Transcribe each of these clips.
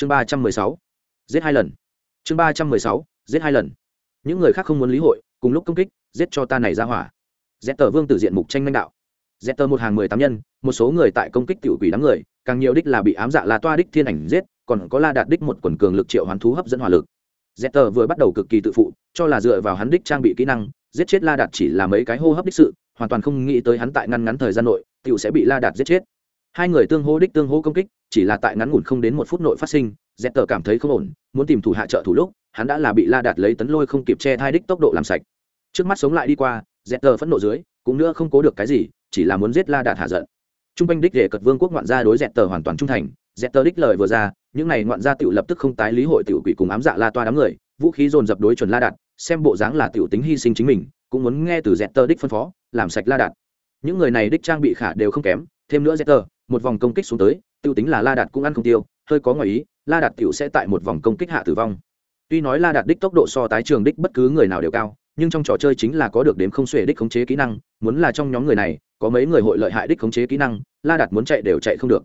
chương ba trăm mười sáu, giết hai lần. Chương ba trăm mười sáu, giết hai lần. Những người khác không muốn lý hội, cùng lúc công kích, giết cho ta này ra hỏa. Z tờ vương tử diện mục tranh lãnh đạo. Z tờ một hàng mười tám nhân, một số người tại công kích tiểu quỷ đám người, càng nhiều đích là bị ám dạ là toa đích thiên ảnh giết, còn có la đạt đích một quần cường lực triệu hoán thú hấp dẫn hỏa lực. Z tờ vừa bắt đầu cực kỳ tự phụ, cho là dựa vào hắn đích trang bị kỹ năng, giết chết la đạt chỉ là mấy cái hô hấp đích sự, hoàn toàn không nghĩ tới hắn tại ngăn ngắn thời gian nội, tiểu sẽ bị la đạt giết chết hai người tương hô đích tương hô công kích, chỉ là tại ngắn ngủn không đến một phút nội phát sinh dẹp tờ cảm thấy không ổn, muốn tìm thủ hạ trợ thủ lúc, hắn đã là bị la đạt lấy tấn lôi không kịp che thai đích tốc độ làm sạch. Trước mắt sống lại đi qua dẹp tờ phẫn nộ dưới, cũng nữa không cố được cái gì, chỉ là muốn giết la đạt hạ giận. T r u n g quanh đích để cật vương quốc ngoạn gia đối dẹp tờ hoàn toàn trung thành dẹp tờ đích lời vừa ra, những n à y ngoạn gia tự lập tức không tái lý hội tiểu quỷ cùng ám dạ la toa đám người, vũ khí dồn dập đối chuẩn la đạt, xem bộ dáng là tiểu tính hy sinh chính mình, cũng muốn nghe từ dẹp tờ đích phân phó, làm sạch la đạt. Những người này đích trang bị khả đều không kém, thêm nữa dẹp tờ một vòng công kích xuống tới, tiêu tính là la đạt cũng ăn không tiêu, hơi có ngoài ý, la đạt tiểu sẽ tại một vòng công kích hạ tử vong. Tuy nói la đạt đích tốc độ so tái trường đích bất cứ người nào đều cao, nhưng trong trò chơi chính là có được đếm không xuể đích khống chế kỹ năng, muốn là trong nhóm người này, có mấy người hội lợi hại đích khống chế kỹ năng, la đạt muốn chạy đều chạy không được.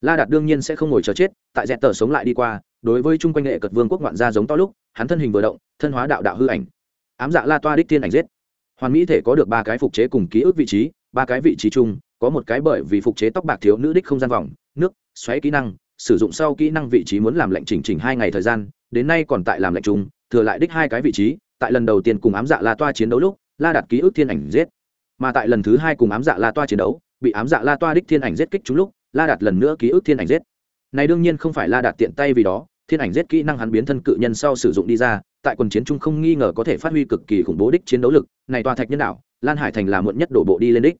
La đạt đương nhiên sẽ không ngồi chờ chết, tại dẹt tờ sống lại đi qua, đối với chung quanh nghệ cật vương quốc ngoạn gia giống to lúc, hắn thân hình vừa động, thân hóa đạo đạo hư ảnh. Ám dạ la toa đích tiên ảnh giết. Hoàn mỹ thể có được ba cái phục chế cùng ký ức vị trí, ba cái vị trí chung có một cái bởi vì phục chế tóc bạc thiếu nữ đích không gian vòng, nước, xoáy kỹ năng, sử dụng sau kỹ năng vị trí muốn làm lệnh chỉnh chỉnh hai ngày thời gian, đến nay còn tại làm lệnh chung, thừa lại đích hai cái vị trí, tại lần đầu tiên cùng ám dạ la toa chiến đấu lúc, la đạt ký ức thiên ảnh giết. Mà tại lần thứ hai cùng ám dạ la toa chiến đấu, bị ám dạ la toa đích thiên ảnh giết kích trúng lúc, la đạt lần nữa ký ức thiên ảnh giết. Này đương nhiên không phải la đạt tiện tay vì đó, thiên ảnh giết kỹ năng hắn biến thân cự nhân sau sử dụng đi ra, tại quần chiến trung không nghi ngờ có thể phát huy cực kỳ khủng bố đích chiến đấu lực, này toa thạch nhân đạo, lan hải thành là muộn nhất đổ bộ đi lên đích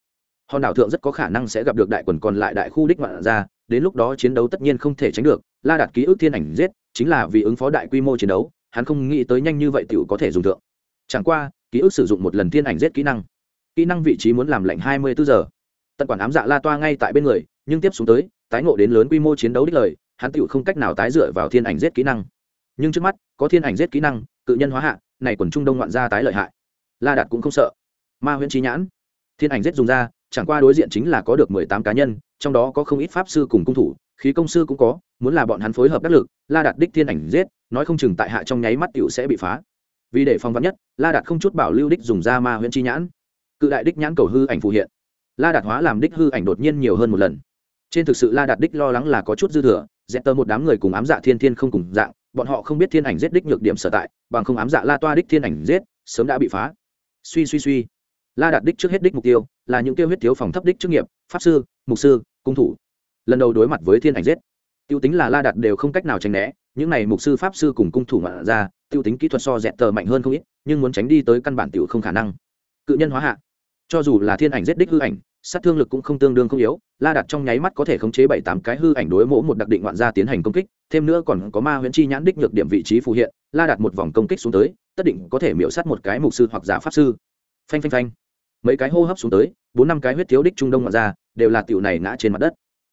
hòn đảo thượng rất có khả năng sẽ gặp được đại quần còn lại đại khu đích ngoạn ra đến lúc đó chiến đấu tất nhiên không thể tránh được. La đạt ký ức thiên ảnh giết, chính là vì ứng phó đại quy mô chiến đấu, hắn không nghĩ tới nhanh như vậy tiểu có thể dùng thượng. Chẳng qua, ký ức sử dụng một lần thiên ảnh giết kỹ năng. Kỹ năng vị trí muốn làm lệnh hai mươi bốn giờ. Tận quản ám dạ la toa ngay tại bên người, nhưng tiếp xuống tới, tái ngộ đến lớn quy mô chiến đấu đích lời, hắn tiểu không cách nào tái dựa vào thiên ảnh giết kỹ năng. Nhưng trước mắt, có thiên ảnh giết kỹ năng tự nhân hóa hạ, này quần trung đông ngoạn gia tái lợi hại. La đạt cũng không sợ. Ma huyễn trí nhãn. Thiên ảnh giết dùng ra chẳng qua đối diện chính là có được mười tám cá nhân, trong đó có không ít pháp sư cùng cung thủ, khí công sư cũng có, muốn là bọn hắn phối hợp đắc lực, la đạt đích thiên ảnh giết, nói không chừng tại hạ trong nháy mắt t sẽ bị phá. Vì để phòng vắn nhất, la đạt không chút bảo lưu đích dùng ra ma huyễn chi nhãn. Cự đại đích nhãn cầu hư ảnh phù hiện. La đạt hóa làm đích hư ảnh đột nhiên nhiều hơn một lần. Trên thực sự la đạt đích lo lắng là có chút dư thừa, dẹp tơ một đám người cùng ám dạ thiên thiên không cùng dạng, bọn họ không biết thiên ảnh giết đích nhược điểm sở tại, bằng không ám dạ la toa đích thiên ảnh giết, sớm đã bị phá. Suy suy suy la đạt đích trước hết đích mục tiêu là những tiêu huyết thiếu phòng thấp đích chức nghiệp, pháp sư, mục sư, cung thủ. Lần đầu đối mặt với thiên ảnh giết, tiêu tính là la đạt đều không cách nào tránh né, những này mục sư, pháp sư cùng cung thủ ngoạn ra, tiêu tính kỹ thuật so dẹt tờ mạnh hơn không ít, nhưng muốn tránh đi tới căn bản tiểu không khả năng. Cự nhân hóa hạ, cho dù là thiên ảnh giết đích hư ảnh, sát thương lực cũng không tương đương không yếu, la đặt trong nháy mắt có thể khống chế bảy tám cái hư ảnh đối mỗ một đặc định ngoạn gia tiến hành công kích, thêm nữa còn có ma huyễn chi nhãn đích nhược điểm vị trí phù hiện, la đặt một vòng công kích xuống tới, tất định có thể miễu sát một cái mục sư hoặc giả pháp sư. Phanh phanh phanh mấy cái hô hấp xuống tới bốn năm cái huyết thiếu đích trung đông ngoạn ra, đều là tiểu này ngã trên mặt đất.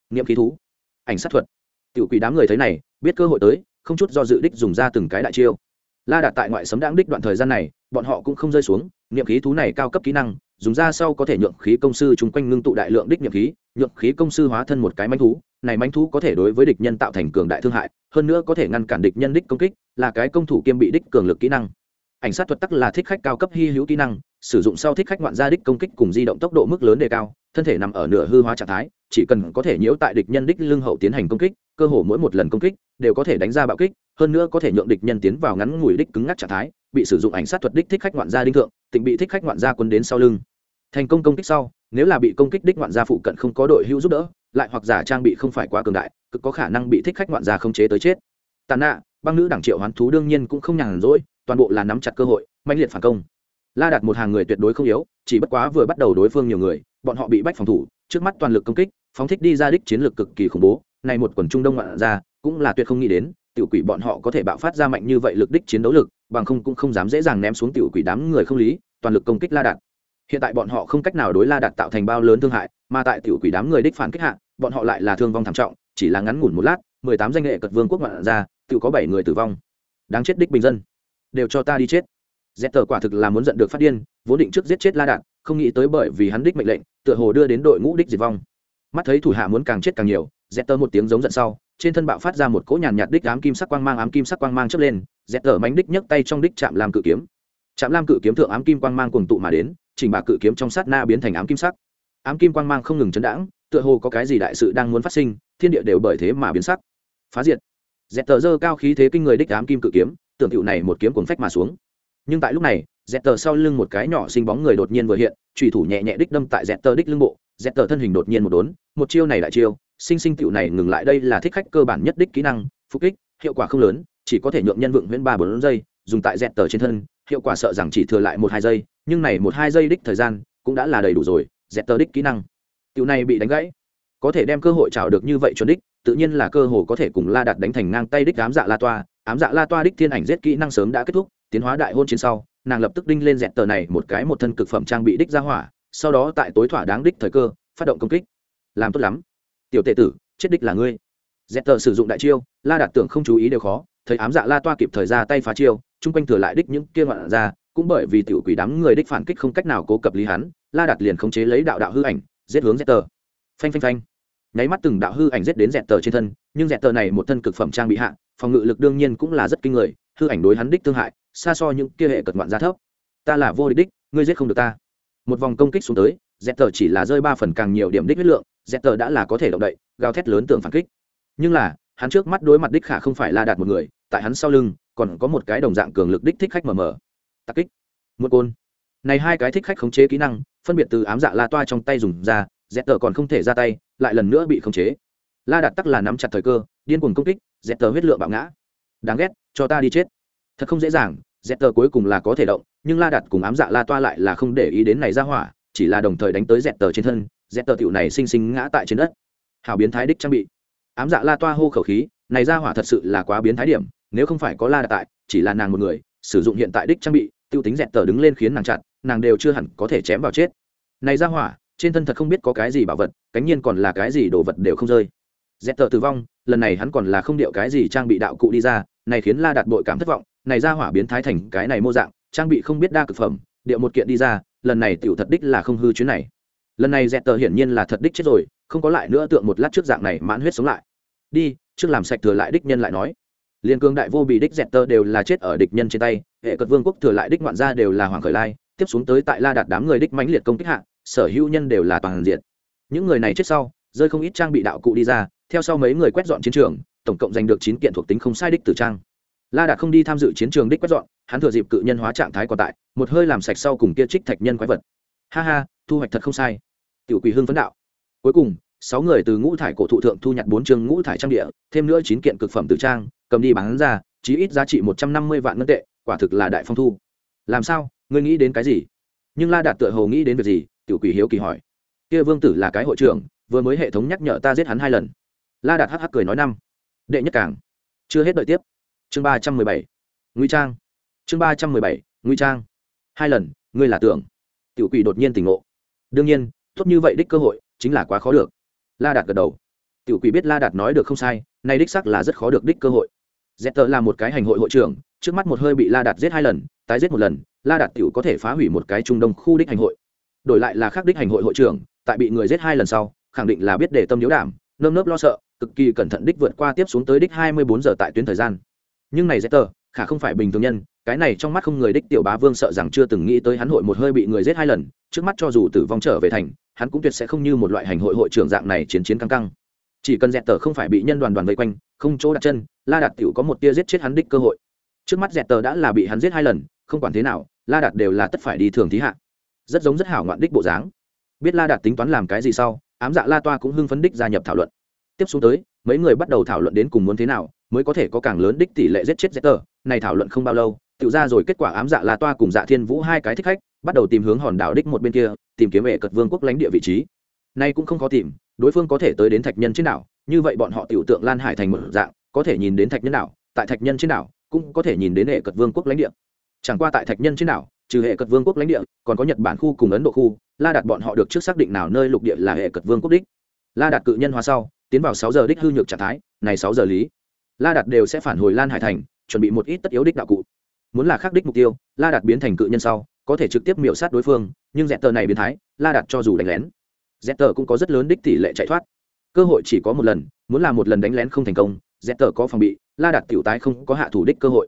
Nghiệm khí thú ảnh sát thuật. Tiểu quỷ đám người thấy này biết cơ hội tới không chút do dự đích dùng ra từng cái đại chiêu. La đạt tại ngoại sấm đáng đích đoạn thời gian này bọn họ cũng không rơi xuống niệm khí thú này cao cấp kỹ năng dùng ra sau có thể nhượng khí công sư chung quanh ngưng tụ đại lượng đích niệm khí nhượng khí công sư hóa thân một cái manh thú. Này manh thú có thể đối với địch nhân tạo thành cường đại thương hại hơn nữa có thể ngăn cản địch nhân đích công kích là cái công thủ kiêm bị đích cường lực kỹ năng. Ảnh sát thuật tắc là thích khách cao cấp hy hữu kỹ năng sử dụng sau thích khách ngoạn gia đích công kích cùng di động tốc độ mức lớn đề cao, thân thể nằm ở nửa hư hóa trạng thái, chỉ cần có thể nhiễu tại địch nhân đích lưng hậu tiến hành công kích, cơ hồ mỗi một lần công kích đều có thể đánh ra bạo kích, hơn nữa có thể nhượng địch nhân tiến vào ngắn ngủi đích cứng ngắc trạng thái, bị sử dụng ảnh sát thuật đích thích khách ngoạn gia đinh thượng, tịnh bị thích khách ngoạn gia quân đến sau lưng. Thành công công kích sau, nếu là bị công kích đích ngoạn gia phụ cận không có đội hữu giúp đỡ, lại hoặc giả trang bị không phải quá cường đại, cực có khả năng bị thích khách ngoạn gia không chế tới chết. Tàn nạ, băng nữ đảng triệu hoán thú đương nhiên cũng không nhàn rỗi, toàn bộ là nắm chặt cơ hội mạnh liệt phản công la đặt một hàng người tuyệt đối không yếu chỉ bất quá vừa bắt đầu đối phương nhiều người bọn họ bị bách phòng thủ trước mắt toàn lực công kích phóng thích đi ra đích chiến lược cực kỳ khủng bố này một quần trung đông ngoạn ra, cũng là tuyệt không nghĩ đến tiểu quỷ bọn họ có thể bạo phát ra mạnh như vậy lực đích chiến đấu lực bằng không cũng không dám dễ dàng ném xuống tiểu quỷ đám người không lý toàn lực công kích la đạt. Hiện tại bọn họ không cách nào đối la đạt tạo thành bao lớn thương hại mà tại tiểu quỷ đám người đích phản kích hạ bọn họ lại là thương vong thảm trọng chỉ là ngắn ngủn một lát mười tám danh nghệ cật vương quốc ngoạn ra tự có bảy người tử vong. Đáng chết đích bình dân. Đều cho ta đi chết dẹp tờ quả thực là muốn giận được phát điên, vốn định trước giết chết la đạt không nghĩ tới bởi vì hắn đích mệnh lệnh, tựa hồ đưa đến đội ngũ đích diệt vong. Mắt thấy thủ hạ muốn càng chết càng nhiều dẹp tờ một tiếng giống giận sau, trên thân bạo phát ra một cỗ nhàn nhạt đích ám kim sắc quang mang, ám kim sắc quang mang chớp lên, dẹt tờ mánh đích nhấc tay trong đích chạm làm cự kiếm. Chạm lam cự kiếm thượng ám kim quang mang cuồng tụ mà đến, chỉnh bà cự kiếm trong sát na biến thành ám kim sắc. Ám kim quang mang không ngừng chấn đãng, tựa hồ có cái gì đại sự đang muốn phát sinh, thiên địa đều bởi thế mà biến sắc. Phá diệt. Dẹt tờ dơ cao khí thế kinh người đích ám kim cự kiếm, tưởng tựu này một kiếm cuồng phách mà xuống nhưng tại lúc này dẹt tờ sau lưng một cái nhỏ sinh bóng người đột nhiên vừa hiện trùy thủ nhẹ nhẹ đích đâm tại dẹt tờ đích lưng bộ. Dẹt tờ thân hình đột nhiên một đốn, một chiêu này lại chiêu, sinh sinh tựu này ngừng lại đây là thích khách cơ bản nhất đích kỹ năng, phục kích, hiệu quả không lớn, chỉ có thể nhượng nhân vượng huyễn ba bốn giây, dùng tại dẹt tờ trên thân, hiệu quả sợ rằng chỉ thừa lại một hai giây, nhưng này một hai giây đích thời gian cũng đã là đầy đủ rồi dẹt tờ đích kỹ năng. Tựu này bị đánh gãy, có thể đem cơ hội trào được như vậy chuẩn đích, tự nhiên là cơ hội có thể cùng la đạt đánh thành ngang tay đích ám dạ la toa, ám dạ la toa đích thiên ảnh giết kỹ năng sớm đã kết thúc tiến hóa đại hôn chiến sau, nàng lập tức đinh lên dẹt tờ này một cái một thân cực phẩm trang bị đích ra hỏa, sau đó tại tối thỏa đáng đích thời cơ, phát động công kích. Làm tốt lắm. Tiểu tệ tử, chết đích là ngươi. Dẹt tờ sử dụng đại chiêu, la đạt tưởng không chú ý đều khó, thấy ám dạ la toa kịp thời ra tay phá chiêu, chung quanh thừa lại đích những kia ngoạn ra, cũng bởi vì tiểu quỷ đám người đích phản kích không cách nào cố cập lý hắn, la đạt liền khống chế lấy đạo đạo hư ảnh, giết hướng dẹt tờ. Phanh phanh phanh. Nháy mắt từng đạo hư ảnh giết đến dẹt tờ trên thân, nhưng dẹt tờ này một thân cực phẩm trang bị hạ, phòng ngự lực đương nhiên cũng là rất kinh người, hư ảnh đối hắn đích thương hại xa so những kia hệ cật ngoạn gia thấp. Ta là vô địch đích, ngươi giết không được ta. Một vòng công kích xuống tới dẹt tờ chỉ là rơi ba phần càng nhiều điểm đích huyết lượng dẹt tờ đã là có thể động đậy, gào thét lớn tưởng phản kích. Nhưng là, hắn trước mắt đối mặt đích khả không phải la đạt một người, tại hắn sau lưng, còn có một cái đồng dạng cường lực đích thích khách mờ mờ tắc kích. Một côn. Này hai cái thích khách khống chế kỹ năng, phân biệt từ ám dạ la toa trong tay dùng ra dẹt tờ còn không thể ra tay, lại lần nữa bị khống chế. La đạt tắc là nắm chặt thời cơ, điên cuồng công kích dẹt tờ huyết lượng bạo ngã. Đáng ghét, cho ta đi chết thật không dễ dàng, dẹp tờ cuối cùng là có thể động, nhưng la đạt cùng ám dạ la toa lại là không để ý đến này ra hỏa, chỉ là đồng thời đánh tới dẹp tờ trên thân, dẹp tờ tiểu này xinh xinh ngã tại trên đất. Hào biến thái đích trang bị. Ám dạ la toa hô khẩu khí, này ra hỏa thật sự là quá biến thái điểm, nếu không phải có la đạt tại, chỉ là nàng một người, sử dụng hiện tại đích trang bị, tiêu tính dẹt tờ đứng lên khiến nàng chặn, nàng đều chưa hẳn có thể chém vào chết. Này ra hỏa, trên thân thật không biết có cái gì bảo vật, cánh nhiên còn là cái gì đồ vật đều không rơi. Dẹt tờ tử vong, lần này hắn còn là không điệu cái gì trang bị đạo cụ đi ra, này khiến la đạt bội cảm thất vọng này ra hỏa biến thái thành cái này mô dạng, trang bị không biết đa cực phẩm, điệu một kiện đi ra, lần này tiểu thật đích là không hư chuyến này. Lần này dẹt tờ hiển nhiên là thật đích chết rồi, không có lại nữa tượng một lát trước dạng này mãn huyết sống lại. Đi, trước làm sạch thừa lại đích nhân lại nói. Liên cương đại vô bị đích dẹt tờ đều là chết ở địch nhân trên tay, hệ cật vương quốc thừa lại đích ngoạn gia đều là hoàng khởi lai, tiếp xuống tới tại la đạt đám người đích mãnh liệt công kích hạ, sở hữu nhân đều là toàn diện. Những người này chết sau, rơi không ít trang bị đạo cụ đi ra, theo sau mấy người quét dọn chiến trường, tổng cộng giành được chín kiện thuộc tính không sai đích tử trang la đạt không đi tham dự chiến trường đích quét dọn, hắn thừa dịp cự nhân hóa trạng thái còn tại, một hơi làm sạch sau cùng kia trích thạch nhân quái vật. Ha ha, thu hoạch thật không sai. Tiểu quỷ hưng phấn đạo. Cuối cùng, sáu người từ ngũ thải cổ thụ thượng thu nhặt bốn chương ngũ thải trang địa, thêm nữa chín kiện cực phẩm tử trang, cầm đi bán ra, chí ít giá trị một trăm năm mươi vạn ngân tệ, quả thực là đại phong thu. Làm sao? Ngươi nghĩ đến cái gì? Nhưng la đạt tựa hồ nghĩ đến việc gì? Tiểu quỷ hiếu kỳ hỏi. Kia vương tử là cái hội trưởng, vừa mới hệ thống nhắc nhở ta giết hắn hai lần. La đạt hắc hắc cười nói năm. Đệ nhất cảng chưa hết đợi tiếp chương ba trăm mười bảy nguy trang. Chương ba trăm mười bảy nguy trang. Hai lần, ngươi là tưởng. Tiểu quỷ đột nhiên tỉnh ngộ. Đương nhiên, tốt như vậy đích cơ hội, chính là quá khó được. La đạt gật đầu. Tiểu quỷ biết la đạt nói được không sai, nay đích sắc là rất khó được đích cơ hội. Dẹp tờ là một cái hành hội hội trưởng, trước mắt một hơi bị la đạt giết hai lần, tái giết một lần, la đạt tiểu có thể phá hủy một cái trung đông khu đích hành hội. Đổi lại là khác đích hành hội hội trưởng, tại bị người giết hai lần sau, khẳng định là biết để tâm yếu đảm, nơm nớp lo sợ, cực kỳ cẩn thận đích vượt qua tiếp xuống tới đích hai mươi bốn giờ tại tuyến thời gian nhưng này dễ tờ khả không phải bình thường nhân, cái này trong mắt không người đích tiểu bá vương sợ rằng chưa từng nghĩ tới hắn hội một hơi bị người giết hai lần, trước mắt cho dù tử vong trở về thành, hắn cũng tuyệt sẽ không như một loại hành hội hội trưởng dạng này chiến chiến căng căng. Chỉ cần dẹt tờ không phải bị nhân đoàn đoàn vây quanh, không chỗ đặt chân, la đạt tiểu có một tia giết chết hắn đích cơ hội. Trước mắt dẹt tờ đã là bị hắn giết hai lần, không quản thế nào, la đạt đều là tất phải đi thường thí hạ. Rất giống rất hảo ngoạn đích bộ dáng. Biết la đạt tính toán làm cái gì sau, ám dạ la toa cũng hưng phấn đích gia nhập thảo luận. Tiếp xuống tới mấy người bắt đầu thảo luận đến cùng muốn thế nào, mới có thể có càng lớn đích tỷ lệ giết chết tờ này thảo luận không bao lâu tự ra rồi kết quả ám dạ là toa cùng dạ thiên vũ hai cái thích khách, bắt đầu tìm hướng hòn đảo đích một bên kia, tìm kiếm vệ cật vương quốc lãnh địa vị trí. Nay cũng không khó tìm, đối phương có thể tới đến thạch nhân trên đảo, như vậy bọn họ tiểu tượng lan hải thành một dạng, có thể nhìn đến thạch nhân đảo, tại thạch nhân trên đảo, cũng có thể nhìn đến hệ cật vương quốc lãnh địa. Chẳng qua tại thạch nhân trên đảo, trừ hệ cật vương quốc lãnh địa, còn có nhật bản khu cùng ấn độ khu, la đạt bọn họ được trước xác định nào nơi lục địa là hệ cật vương quốc đích. La đạt cự nhân hóa sau tiến vào sáu giờ đích hư nhược trạng thái, này sáu giờ lý. La đạt đều sẽ phản hồi lan hải thành, chuẩn bị một ít tất yếu đích đạo cụ. Muốn là khắc đích mục tiêu, la đạt biến thành cự nhân sau, có thể trực tiếp miểu sát đối phương, nhưng dẹt tờ này biến thái, la đạt cho dù đánh lén dẹt tờ cũng có rất lớn đích tỷ lệ chạy thoát. Cơ hội chỉ có một lần, muốn làm một lần đánh lén không thành công dẹt tờ có phòng bị, la đạt tiểu tái không có hạ thủ đích cơ hội.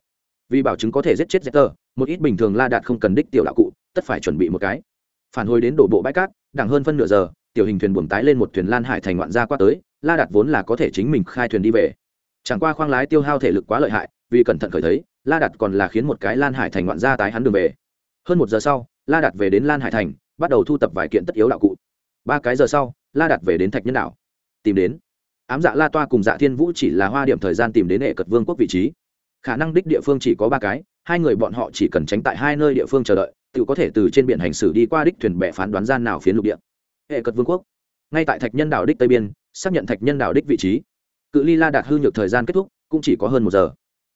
Vì bảo chứng có thể giết chết dẹt tờ một ít bình thường la đạt không cần đích tiểu đạo cụ, tất phải chuẩn bị một cái. Phản hồi đến đổ bộ bãi cát, đẳng hơn phân nửa giờ, tiểu hình thuyền buồm tái lên một thuyền lan hải thành ngoạn gia qua tới la đạt vốn là có thể chính mình khai thuyền đi về. Chẳng qua khoang lái tiêu hao thể lực quá lợi hại, vì cẩn thận khởi thấy, la đạt còn là khiến một cái lan hải thành ngoạn gia tái hắn đường về. Hơn một giờ sau, la đạt về đến lan hải thành, bắt đầu thu tập vài kiện tất yếu đạo cụ. Ba cái giờ sau, la đạt về đến thạch nhân đạo tìm đến. Ám dạ la toa cùng dạ thiên vũ chỉ là hoa điểm thời gian tìm đến hệ cật vương quốc vị trí. Khả năng đích địa phương chỉ có ba cái, hai người bọn họ chỉ cần tránh tại hai nơi địa phương chờ đợi, tự có thể từ trên biển hành xử đi qua đích thuyền bè phán đoán gian nào phiến lục địa. Hệ cật vương quốc. Ngay tại thạch nhân đảo đích tây biên xác nhận thạch nhân đảo đích vị trí. Cự ly la đạt hư nhược thời gian kết thúc, cũng chỉ có hơn một giờ.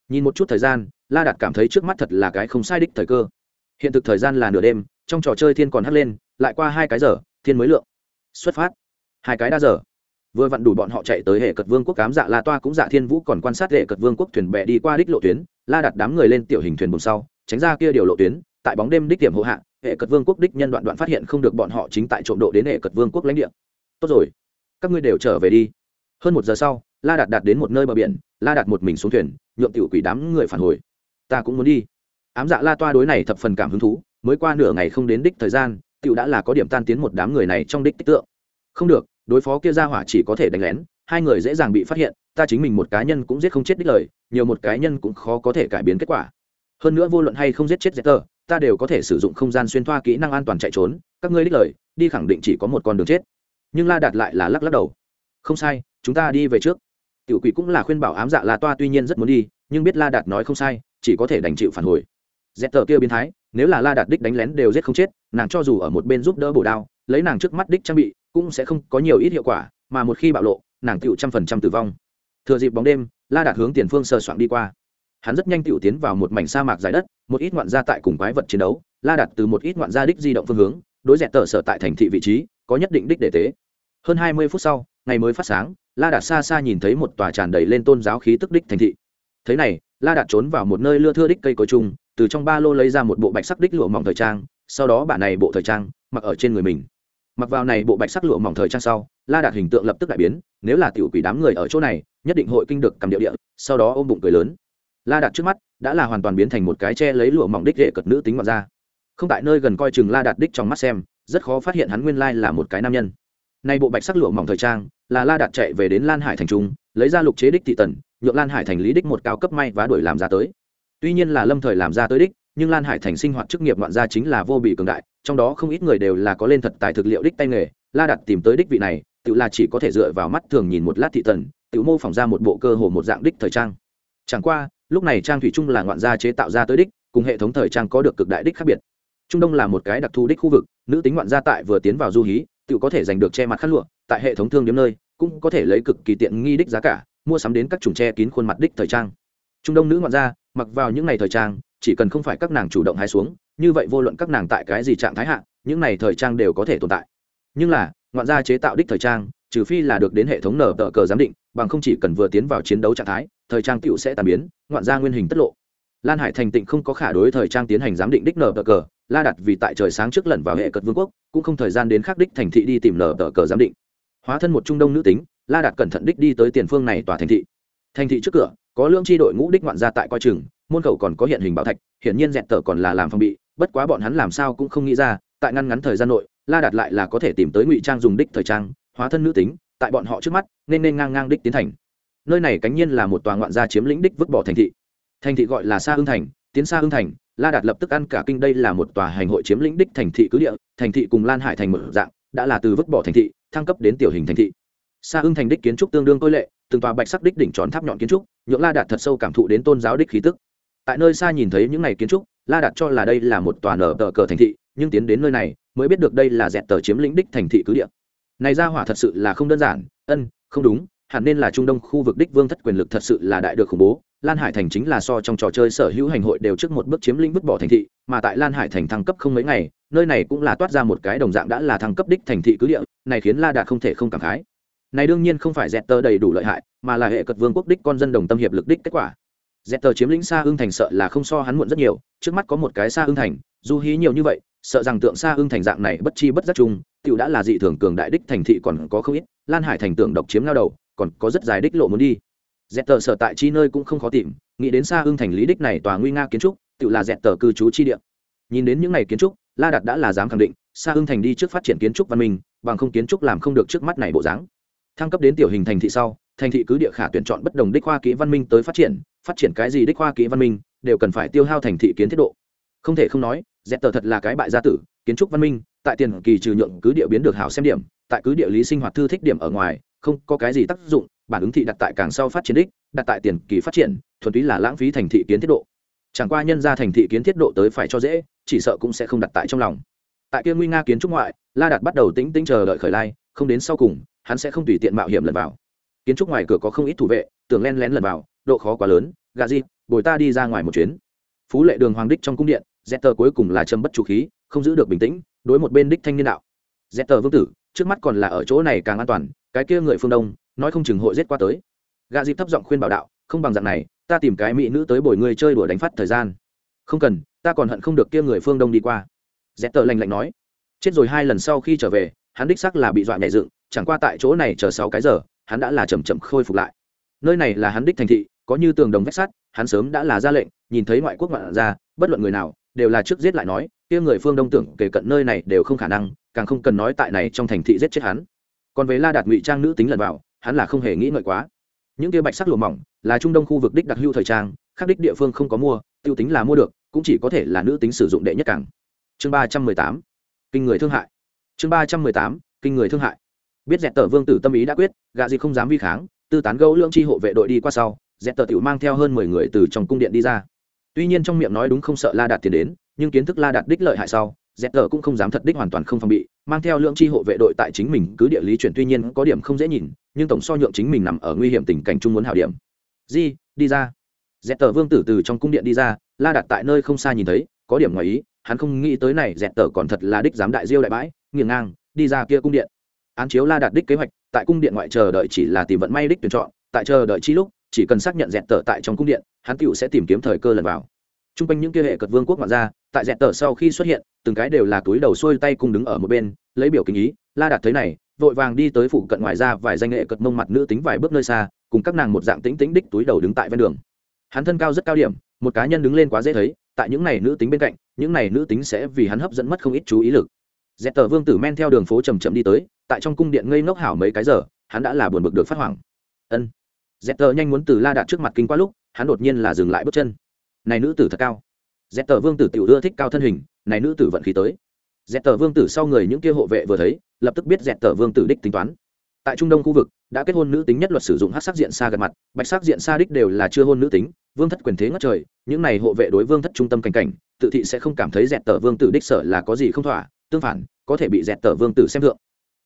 Nhìn một chút thời gian, la đạt cảm thấy trước mắt thật là cái không sai đích thời cơ. Hiện thực thời gian là nửa đêm, trong trò chơi thiên còn hắt lên, lại qua hai cái giờ, thiên mới lượng. Xuất phát. Hai cái đa giờ. Vừa vặn đủ bọn họ chạy tới hệ cật vương quốc cám dạ la toa cũng dạ thiên vũ còn quan sát hệ cật vương quốc thuyền bè đi qua đích lộ tuyến, la đặt đám người lên tiểu hình thuyền buồn sau, tránh ra kia điều lộ tuyến, tại bóng đêm đích điểm hộ hạ, hệ cật vương quốc đích nhân đoạn đoạn phát hiện không được bọn họ chính tại trộm độ đến hệ cật vương quốc lãnh địa. Tốt rồi các ngươi đều trở về đi. Hơn một giờ sau, la đạt đạt đến một nơi bờ biển, la đạt một mình xuống thuyền, nhượng tiểu quỷ đám người phản hồi. Ta cũng muốn đi. Ám dạ la toa đối này thập phần cảm hứng thú, mới qua nửa ngày không đến đích thời gian, tiểu đã là có điểm tan tiến một đám người này trong đích tích tượng. Không được, đối phó kia ra hỏa chỉ có thể đánh lén, hai người dễ dàng bị phát hiện, ta chính mình một cá nhân cũng giết không chết đích lời, nhiều một cá nhân cũng khó có thể cải biến kết quả. Hơn nữa vô luận hay không giết chết dễ tờ, ta đều có thể sử dụng không gian xuyên thoa kỹ năng an toàn chạy trốn, các ngươi đích lời, đi khẳng định chỉ có một con đường chết nhưng la đạt lại là lắc lắc đầu. Không sai, chúng ta đi về trước. Tiểu quỷ cũng là khuyên bảo ám dạ la toa tuy nhiên rất muốn đi, nhưng biết la đạt nói không sai, chỉ có thể đành chịu phản hồi. Dẹp tờ kia biến thái, nếu là la đạt đích đánh lén đều giết không chết, nàng cho dù ở một bên giúp đỡ bổ đao, lấy nàng trước mắt đích trang bị, cũng sẽ không có nhiều ít hiệu quả, mà một khi bạo lộ, nàng tựu trăm phần trăm tử vong. Thừa dịp bóng đêm, la đạt hướng tiền phương sờ soạn đi qua. Hắn rất nhanh tựu tiến vào một mảnh sa mạc dài đất, một ít ngoạn gia tại cùng quái vật chiến đấu, la đạt từ một ít ngoạn gia đích di động phương hướng, đối dẹp tờ sở tại thành thị vị trí có nhất định đích để tế. Hơn hai mươi phút sau ngày mới phát sáng la đạt xa xa nhìn thấy một tòa tràn đầy lên tôn giáo khí tức đích thành thị. Thế này la đạt trốn vào một nơi lưa thưa đích cây cối chung, từ trong ba lô lấy ra một bộ bạch sắc đích lụa mỏng thời trang sau đó bà này bộ thời trang mặc ở trên người mình. Mặc vào này bộ bạch sắc lụa mỏng thời trang sau la đạt hình tượng lập tức đại biến nếu là tiểu quỷ đám người ở chỗ này nhất định hội kinh được cầm địa địa sau đó ôm bụng cười lớn. La đạt trước mắt đã là hoàn toàn biến thành một cái che lấy lụa mỏng đích hệ cật nữ tính ngoạn ra không tại nơi gần coi chừng la đạt đích trong mắt xem rất khó phát hiện hắn nguyên lai là một cái nam nhân. Nay bộ bạch sắc lụa mỏng thời trang, là la đạt chạy về đến lan hải thành trung, lấy ra lục chế đích thị tần, nhượng lan hải thành lý đích một cao cấp may và đuổi làm ra tới. Tuy nhiên là lâm thời làm ra tới đích, nhưng lan hải thành sinh hoạt chức nghiệp ngoạn gia chính là vô bị cường đại, trong đó không ít người đều là có lên thật tài thực liệu đích tay nghề. La đặt tìm tới đích vị này, tự là chỉ có thể dựa vào mắt thường nhìn một lát thị tần, tự mô phỏng ra một bộ cơ hồ một dạng đích thời trang. Chẳng qua, lúc này trang thủy chung là ngoạn gia chế tạo ra tới đích, cùng hệ thống thời trang có được cực đại đích khác biệt trung đông là một cái đặc thù đích khu vực, nữ tính ngoạn gia tại vừa tiến vào du hí, tự có thể giành được che mặt khăn lụa, tại hệ thống thương điếm nơi, cũng có thể lấy cực kỳ tiện nghi đích giá cả, mua sắm đến các chủng che kín khuôn mặt đích thời trang. Trung đông nữ ngoạn gia, mặc vào những ngày thời trang, chỉ cần không phải các nàng chủ động hái xuống, như vậy vô luận các nàng tại cái gì trạng thái hạ, những này thời trang đều có thể tồn tại. Nhưng là, ngoạn gia chế tạo đích thời trang, trừ phi là được đến hệ thống nở tờ cờ giám định, bằng không chỉ cần vừa tiến vào chiến đấu trạng thái, thời trang tựu sẽ tàn biến, ngoạn gia nguyên hình tất lộ. Lan hải thành tịnh không có khả đối thời trang tiến hành giám định đích nở tờ cờ la đặt vì tại trời sáng trước lần vào hệ cật vương quốc, cũng không thời gian đến khắc đích thành thị đi tìm lờ tờ cờ giám định. Hóa thân một trung đông nữ tính, la đặt cẩn thận đích đi tới tiền phương này tòa thành thị. Thành thị trước cửa, có lương tri đội ngũ đích ngoạn gia tại coi chừng, môn khẩu còn có hiện hình bảo thạch, hiển nhiên dẹn tờ còn là làm phòng bị, bất quá bọn hắn làm sao cũng không nghĩ ra, tại ngăn ngắn thời gian nội, la đạt lại là có thể tìm tới ngụy trang dùng đích thời trang, hóa thân nữ tính, tại bọn họ trước mắt, nên nên ngang ngang đích tiến thành. Nơi này cánh nhiên là một tòa ngoạn gia chiếm lĩnh đích vứt bỏ thành thị. Thành thị gọi là sa hưng thành, tiến sa hưng thành la đạt lập tức ăn cả kinh, đây là một tòa hành hội chiếm lĩnh đích thành thị cứ địa, thành thị cùng lan hải thành mở dạng, đã là từ vứt bỏ thành thị, thăng cấp đến tiểu hình thành thị. Sa ưng thành đích kiến trúc tương đương tôi lệ, từng tòa bạch sắc đích đỉnh tròn tháp nhọn kiến trúc, nhượng la đạt thật sâu cảm thụ đến tôn giáo đích khí tức. Tại nơi xa nhìn thấy những ngày kiến trúc, la đạt cho là đây là một tòa nở tờ cờ thành thị, nhưng tiến đến nơi này, mới biết được đây là dẹt tờ chiếm lĩnh đích thành thị cứ địa. Này ra hỏa thật sự là không đơn giản, ân, không đúng, hẳn nên là trung đông khu vực đích vương thất quyền lực thật sự là đại được khủng bố lan hải thành chính là so trong trò chơi sở hữu hành hội đều trước một bước chiếm lĩnh vứt bỏ thành thị, mà tại lan hải thành thăng cấp không mấy ngày, nơi này cũng là toát ra một cái đồng dạng đã là thăng cấp đích thành thị cứ địa, này khiến la đạt không thể không cảm khái. Này đương nhiên không phải dẹt tờ đầy đủ lợi hại, mà là hệ cật vương quốc đích con dân đồng tâm hiệp lực đích kết quả. Dẹt tờ chiếm lĩnh xa ưng thành sợ là không so hắn muộn rất nhiều, trước mắt có một cái xa ưng thành dù hí nhiều như vậy, sợ rằng tượng xa ưng thành dạng này bất chi bất giác chung tựu đã là dị thường cường đại đích thành thị còn có không ít, lan hải thành tưởng độc chiếm lao đầu, còn có rất dài đích lộ muốn đi dẹt tờ sở tại chi nơi cũng không khó tìm, nghĩ đến xa hưng thành lý đích này tòa nguy nga kiến trúc, tự là dẹt tờ cư trú chi địa. Nhìn đến những n à y kiến trúc, la đạt đã là dám khẳng định, xa hưng thành đi trước phát triển kiến trúc văn minh, bằng không kiến trúc làm không được trước mắt này bộ dáng. Thăng cấp đến tiểu hình thành thị sau, thành thị cứ địa khả tuyển chọn bất đồng đích hoa kỹ văn minh tới phát triển phát triển cái gì đích hoa kỹ văn minh, đều cần phải tiêu hao thành thị kiến thiết độ. Không thể không nói dẹp tờ thật là cái bại gia tử, kiến trúc văn minh, tại tiền kỳ trừ nhượng cứ địa biến được hảo xem điểm, tại cứ địa lý sinh hoạt thư thích điểm ở ngoài, không có cái gì tác dụng bản ứng thị đặt tại càng sau phát triển đích, đặt tại tiền kỳ phát triển, thuần túy là lãng phí thành thị kiến thiết độ. Chẳng qua nhân ra thành thị kiến thiết độ tới phải cho dễ, chỉ sợ cũng sẽ không đặt tại trong lòng. Tại kia nguy nga kiến trúc ngoại, la đạt bắt đầu tính tính chờ đợi khởi lai, không đến sau cùng, hắn sẽ không tùy tiện mạo hiểm lần vào. Kiến trúc ngoài cửa có không ít thủ vệ tưởng len lén lần vào, độ khó quá lớn, gà di, bồi ta đi ra ngoài một chuyến. Phú lệ đường hoàng đích trong cung điện z tờ cuối cùng là châm bất chủ khí, không giữ được bình tĩnh, đối một bên đích thanh niên đạo. Z tờ vương tử, trước mắt còn là ở chỗ này càng an toàn, cái kia người phương đông nói không chừng hội giết qua tới. Gà dịp thấp giọng khuyên bảo đạo, không bằng dạng này, ta tìm cái mỹ nữ tới bồi người chơi đùa đánh phát thời gian. Không cần, ta còn hận không được kia người phương đông đi qua. Z tờ lành lạnh nói. Chết rồi hai lần sau khi trở về, hắn đích sắc là bị dọa nhảy dựng, chẳng qua tại chỗ này chờ sáu cái giờ, hắn đã là chầm chậm khôi phục lại. Nơi này là hắn đích thành thị, có như tường đồng vách sắt, hắn sớm đã là ra lệnh, nhìn thấy ngoại quốc ngoạn ra, bất luận người nào, đều là trước giết lại nói, kia người phương đông tưởng kể cận nơi này đều không khả năng, càng không cần nói tại này trong thành thị giết chết hắn. Còn về la đạt ngụy trang nữ tính lần vào hắn là không hề nghĩ ngợi quá. Những kia bạch sắc lụa mỏng là trung đông khu vực đích đặc hưu thời trang, khác đích địa phương không có mua, tiêu tính là mua được, cũng chỉ có thể là nữ tính sử dụng đệ nhất càng chương ba trăm mười tám, kinh người thương hại. Chương ba trăm mười tám, kinh người thương hại. Biết dẹt tờ vương tử tâm ý đã quyết, gạ gì không dám vi kháng, tư tán gấu lương chi hộ vệ đội đi qua sau, dẹt tờ tiểu mang theo hơn mười người từ trong cung điện đi ra. Tuy nhiên trong miệng nói đúng không sợ la đạt tiền đến, nhưng kiến thức la đạt đích lợi hại sau, dẹt tờ cũng không dám thật đích hoàn toàn không phòng bị mang theo lượng chi hộ vệ đội tại chính mình cứ địa lý chuyển tuy nhiên có điểm không dễ nhìn, nhưng tổng so nhượng chính mình nằm ở nguy hiểm tình cảnh chung muốn hảo điểm. Di, đi ra. Dẹt tờ vương tử từ trong cung điện đi ra, la đạt tại nơi không xa nhìn thấy, có điểm ngoài ý, hắn không nghĩ tới này dẹt tờ còn thật là đích dám đại diêu đại bãi nghiêng ngang, đi ra kia cung điện. Án chiếu la đạt đích kế hoạch, tại cung điện ngoại chờ đợi chỉ là tìm vận may đích tuyển chọn, tại chờ đợi chi lúc, chỉ cần xác nhận dẹt tờ tại trong cung điện, hắn tựu sẽ tìm kiếm thời cơ lần vào. T r u n g quanh những kia hệ cật vương quốc ngoạn ra tại dẹt tờ sau khi xuất hiện, từng cái đều là túi đầu xuôi tay cùng đứng ở một bên, lấy biểu kinh ý, la đạt thấy này, vội vàng đi tới phụ cận ngoài ra vài danh nghệ cật mông mặt nữ tính vài bước nơi xa, cùng các nàng một dạng tính tính đích túi đầu đứng tại ven đường. Hắn thân cao rất cao điểm, một cá nhân đứng lên quá dễ thấy, tại những này nữ tính bên cạnh, những này nữ tính sẽ vì hắn hấp dẫn mất không ít chú ý lực. Dẹt tờ vương tử men theo đường phố chầm chậm đi tới, tại trong cung điện ngây ngốc hảo mấy cái giờ, hắn đã là buồn bực được phát hoảng. Ân. Dẹt tờ nhanh muốn từ la đạt trước mặt kinh qua lúc, hắn đột nhiên là dừng lại bước chân. Này nữ tử thật cao dẹp tờ vương tử tiểu ưa thích cao thân hình, này nữ tử vận khí tới. Dẹp tờ vương tử sau người những kia hộ vệ vừa thấy, lập tức biết dẹp tờ vương tử đích tính toán. Tại trung đông khu vực, đã kết hôn nữ tính nhất luật sử dụng hát sắc diện xa gần mặt, bạch sắc diện xa đích đều là chưa hôn nữ tính, vương thất quyền thế ngất trời, những này hộ vệ đối vương thất trung tâm cảnh cảnh, tự thị sẽ không cảm thấy dẹp tờ vương tử đích sở là có gì không thỏa, tương phản, có thể bị dẹp tờ vương tử xem thượng.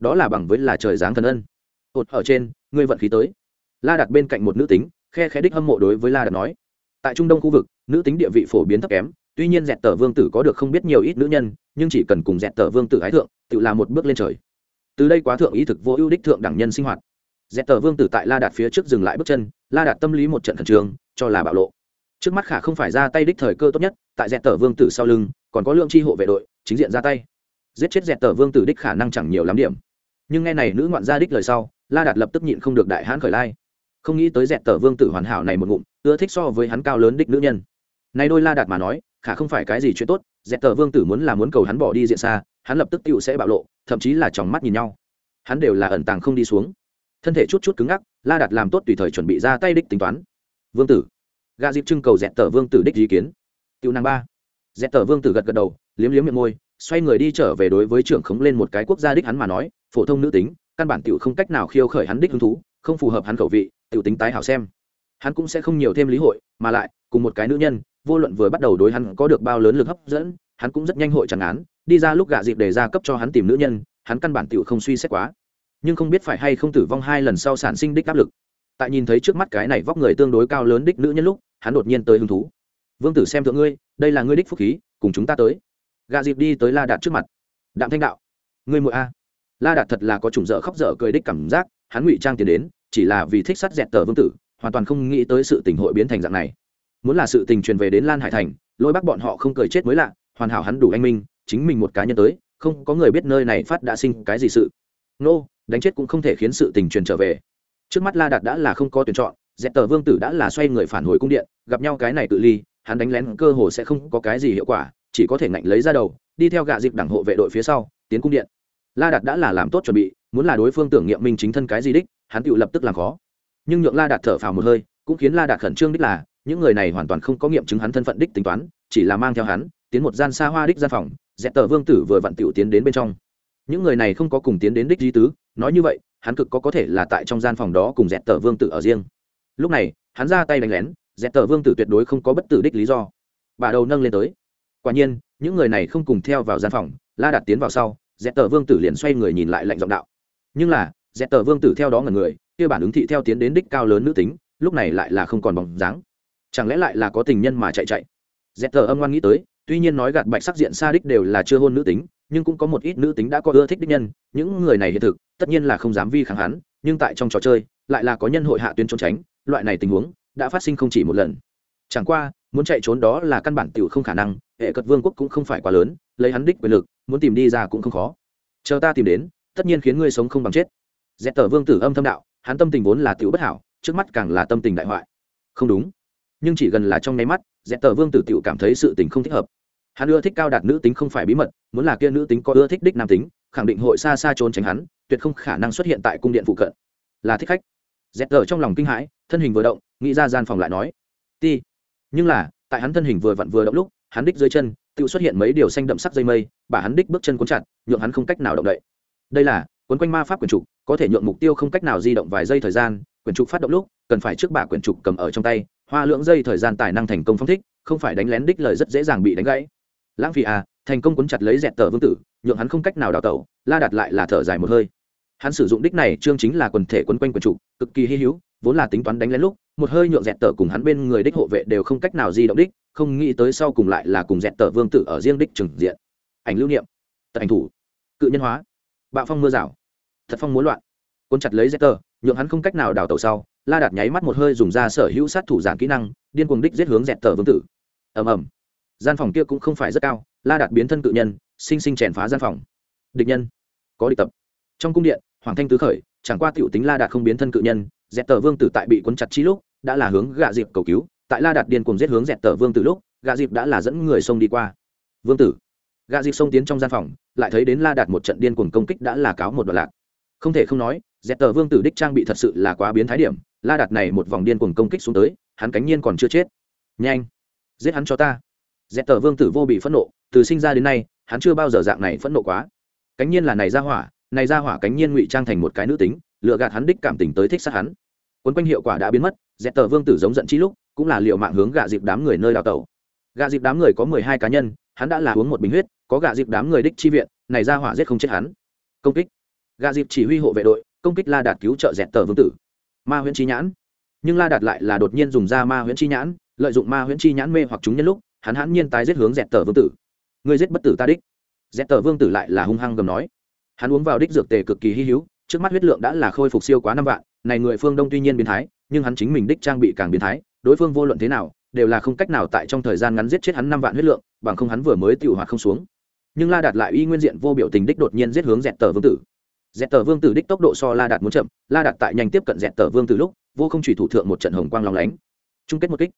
Đó là bằng với là trời giáng thần ân. Hột ở trên ngươi vận khí tới. La đặt bên cạnh một nữ tính, khe khẽ đích hâm mộ đối với la đặt nói. Tại trung đông khu vực nữ tính địa vị phổ biến thấp kém, tuy nhiên dẹt tờ vương tử có được không biết nhiều ít nữ nhân, nhưng chỉ cần cùng dẹt tờ vương tử ái thượng, tự là một bước lên trời. Từ đây quá thượng ý thực vô ưu đích thượng đẳng nhân sinh hoạt. Dẹt tờ vương tử tại la đạt phía trước dừng lại bước chân, la đạt tâm lý một trận khẩn trương, cho là bạo lộ. Trước mắt khả không phải ra tay đích thời cơ tốt nhất, tại dẹt tờ vương tử sau lưng, còn có lượng tri hộ vệ đội, chính diện ra tay. Giết chết dẹt tờ vương tử đích khả năng chẳng nhiều lắm điểm. Nhưng nghe này nữ ngoạn gia đích lời sau, la đạt lập tức nhịn không được đại hãn khởi lai. Không nghĩ tới dẹt tờ vương tử hoàn hảo này một ngụm, ưa thích so với hắn cao lớn đích nữ nhân này đôi la đạt mà nói, khả không phải cái gì chuyện tốt, dẹt tờ vương tử muốn là muốn cầu hắn bỏ đi diện xa, hắn lập tức tựu sẽ bạo lộ, thậm chí là tròng mắt nhìn nhau. Hắn đều là ẩn tàng không đi xuống. Thân thể chút chút cứng ngắc, la đạt làm tốt tùy thời chuẩn bị ra tay đích tính toán. Vương tử. Gà dịp trưng cầu dẹt tờ vương tử đích ý kiến. Tiêu năng ba. Dẹt tờ vương tử gật gật đầu, liếm liếm miệng môi, xoay người đi trở về đối với trưởng khống lên một cái quốc gia đích hắn mà nói, phổ thông nữ tính, căn bản tiểu không cách nào khiêu khởi hắn đích hứng thú, không phù hợp hắn khẩu vị tiểu tính tái hảo xem. Hắn cũng sẽ không nhiều thêm lý hội, mà lại, cùng một cái nữ nhân vô luận vừa bắt đầu đối hắn có được bao lớn lực hấp dẫn, hắn cũng rất nhanh hội chẳng án, đi ra lúc gạ dịp để ra cấp cho hắn tìm nữ nhân, hắn căn bản tiểu không suy xét quá. Nhưng không biết phải hay không tử vong hai lần sau sản sinh đích áp lực. Tại nhìn thấy trước mắt cái này vóc người tương đối cao lớn đích nữ nhân lúc, hắn đột nhiên tới hứng thú. Vương tử xem thượng ngươi, đây là ngươi đích phúc khí, cùng chúng ta tới. Gạ dịp đi tới la đạt trước mặt. Đạm thanh đạo, ngươi muội a. La đạt thật là có trùng dở khóc dở cười đích cảm giác, hắn ngụy trang tiến đến, chỉ là vì thích sắt dẹt tờ vương tử, hoàn toàn không nghĩ tới sự tình hội biến thành dạng này muốn là sự tình truyền về đến lan hải thành, lôi bắc bọn họ không cười chết mới lạ, hoàn hảo hắn đủ anh minh, chính mình một cá nhân tới, không có người biết nơi này phát đã sinh cái gì sự. Nô, đánh chết cũng không thể khiến sự tình truyền trở về. Trước mắt la đạt đã là không có tuyển chọn dẹp tờ vương tử đã là xoay người phản hồi cung điện, gặp nhau cái này tự ly, hắn đánh lén cơ hồ sẽ không có cái gì hiệu quả, chỉ có thể ngạnh lấy ra đầu, đi theo gạ dịp đảng hộ vệ đội phía sau, tiến cung điện. La đạt đã là làm tốt chuẩn bị, muốn là đối phương tưởng nghiệm minh chính thân cái gì đích, hắn tự lập tức làm khó. Nhưng nhượng la đạt thở phào một hơi, cũng khiến la đạt khẩn trương đích là những người này hoàn toàn không có nghiệm chứng hắn thân phận đích tính toán, chỉ là mang theo hắn, tiến một gian xa hoa đích gian phòng dẹp tờ vương tử vừa vặn tiểu tiến đến bên trong. Những người này không có cùng tiến đến đích di tứ, nói như vậy, hắn cực có có thể là tại trong gian phòng đó cùng dẹp tờ vương tử ở riêng. Lúc này, hắn ra tay đánh lén dẹp tờ vương tử tuyệt đối không có bất tử đích lý do. Bà đầu nâng lên tới. Quả nhiên, những người này không cùng theo vào gian phòng, la đặt tiến vào sau dẹp tờ vương tử liền xoay người nhìn lại lạnh giọng đạo. Nhưng là dẹp tờ vương tử theo đó ngần người, kia bản ứng thị theo tiến đến đích cao lớn nữ tính, lúc này lại là không còn bóng dáng chẳng lẽ lại là có tình nhân mà chạy chạy? Dẹp thờ âm ngoan nghĩ tới, tuy nhiên nói gạt bạch sắc diện xa đích đều là chưa hôn nữ tính, nhưng cũng có một ít nữ tính đã có ưa thích đích nhân. Những người này hiện thực, tất nhiên là không dám vi kháng hắn, nhưng tại trong trò chơi, lại là có nhân hội hạ tuyến trốn tránh, loại này tình huống đã phát sinh không chỉ một lần. Chẳng qua, muốn chạy trốn đó là căn bản tiểu không khả năng, hệ cật vương quốc cũng không phải quá lớn, lấy hắn đích quyền lực, muốn tìm đi ra cũng không khó. Chờ ta tìm đến, tất nhiên khiến ngươi sống không bằng chết. Dẹp tờ vương tử âm thâm đạo, hắn tâm tình vốn là tiểu bất hảo, trước mắt càng là tâm tình đại hoại. Không đúng nhưng chỉ gần là trong nháy mắt dẹp tờ vương tử tiểu cảm thấy sự tình không thích hợp. Hắn ưa thích cao đạt nữ tính không phải bí mật, muốn là kia nữ tính có ưa thích đích nam tính, khẳng định hội xa xa trốn tránh hắn, tuyệt không khả năng xuất hiện tại cung điện phụ cận. Là thích khách. Dẹp tờ trong lòng kinh hãi, thân hình vừa động, nghĩ ra gian phòng lại nói, ti. Nhưng là, tại hắn thân hình vừa vặn vừa động lúc, hắn đích dưới chân tự xuất hiện mấy điều xanh đậm sắc dây mây bà hắn đích bước chân cuốn chặt, nhượng hắn không cách nào động đậy. Đây là, quấn quanh ma pháp quyển trục, có thể nhượng mục tiêu không cách nào di động vài giây thời gian, quyển trục phát động lúc, cần phải trước bà quyển trục cầm ở trong tay hoa lưỡng dây thời gian tài năng thành công phong thích, không phải đánh lén đích lời rất dễ dàng bị đánh gãy. Lãng phí à thành công cuốn chặt lấy dẹt tờ vương tử, nhượng hắn không cách nào đào tẩu, la đặt lại là thở dài một hơi. Hắn sử dụng đích này chương chính là quần thể quấn quanh quần trụ, cực kỳ hy hữu, vốn là tính toán đánh lén lúc, một hơi nhượng dẹt tờ cùng hắn bên người đích hộ vệ đều không cách nào di động đích, không nghĩ tới sau cùng lại là cùng dẹt tờ vương tử ở riêng đích trừng diện. Ảnh lưu niệm, tật ảnh thủ, cự nhân hóa, bạo phong mưa rào, thật phong muốn loạn. Cuốn chặt lấy dẹt tờ, nhượng hắn không cách nào đào tẩu sau la đạt nháy mắt một hơi dùng ra sở hữu sát thủ giản kỹ năng, điên cuồng đích giết hướng dẹt tờ vương tử. Ầm ầm. Gian phòng kia cũng không phải rất cao, la đạt biến thân cự nhân, sinh sinh chèn phá gian phòng. Địch nhân. Có địch tập. Trong cung điện, hoàng thanh tứ khởi, chẳng qua tiểu tính la đạt không biến thân cự nhân, dẹt tờ vương tử tại bị cuốn chặt chi lúc, đã là hướng gạ dịp cầu cứu, tại la đạt điên cuồng giết hướng dẹt tờ vương tử lúc, gạ dịp đã là dẫn người xông đi qua. Vương tử. Gạ dịp xông tiến trong gian phòng, lại thấy đến la đạt một trận điên cuồng công kích đã là cáo một đoạn lạc. Không thể không nói, dẹt tờ vương tử đích trang bị thật sự là quá biến thái điểm la đạt này một vòng điên cuồng công kích xuống tới, hắn cánh nhiên còn chưa chết. Nhanh, giết hắn cho ta. Dẹp tờ vương tử vô bị phẫn nộ, từ sinh ra đến nay, hắn chưa bao giờ dạng này phẫn nộ quá. Cánh nhiên là này ra hỏa, này ra hỏa cánh nhiên ngụy trang thành một cái nữ tính lựa gạt hắn đích cảm tình tới thích sát hắn. Quấn quanh hiệu quả đã biến mất dẹp tờ vương tử giống giận chi lúc, cũng là liệu mạng hướng gạ dịp đám người nơi đào tẩu. Gạ dịp đám người có mười hai cá nhân, hắn đã là uống một bình huyết, có gạ dịp đám người đích chi viện, này ra hỏa giết không chết hắn. Công kích. Gạ dịp chỉ huy hộ vệ đội, công kích la đạt cứu trợ dẹp tờ vương tử ma huyễn chi nhãn. Nhưng la đạt lại là đột nhiên dùng ra ma huyễn chi nhãn, lợi dụng ma huyễn chi nhãn mê hoặc chúng nhân lúc, hắn hãn nhiên tái giết hướng dẹt tờ vương tử. Người giết bất tử ta đích. Dẹt tờ vương tử lại là hung hăng gầm nói. Hắn uống vào đích dược tề cực kỳ hy hữu, trước mắt huyết lượng đã là khôi phục siêu quá năm vạn, này người phương đông tuy nhiên biến thái, nhưng hắn chính mình đích trang bị càng biến thái, đối phương vô luận thế nào, đều là không cách nào tại trong thời gian ngắn giết chết hắn năm vạn huyết lượng, bằng không hắn vừa mới tiêu hoạt không xuống. Nhưng la đạt lại uy nguyên diện vô biểu tình đích đột nhiên giết hướng dẹt tờ vương tử dẹt tờ vương tử đích tốc độ so la đạt muốn chậm, la đạt tại nhanh tiếp cận dẹt tờ vương tử lúc, vô không trùy thủ thượng một trận hồng quang lòng lánh. Chung kết một kích.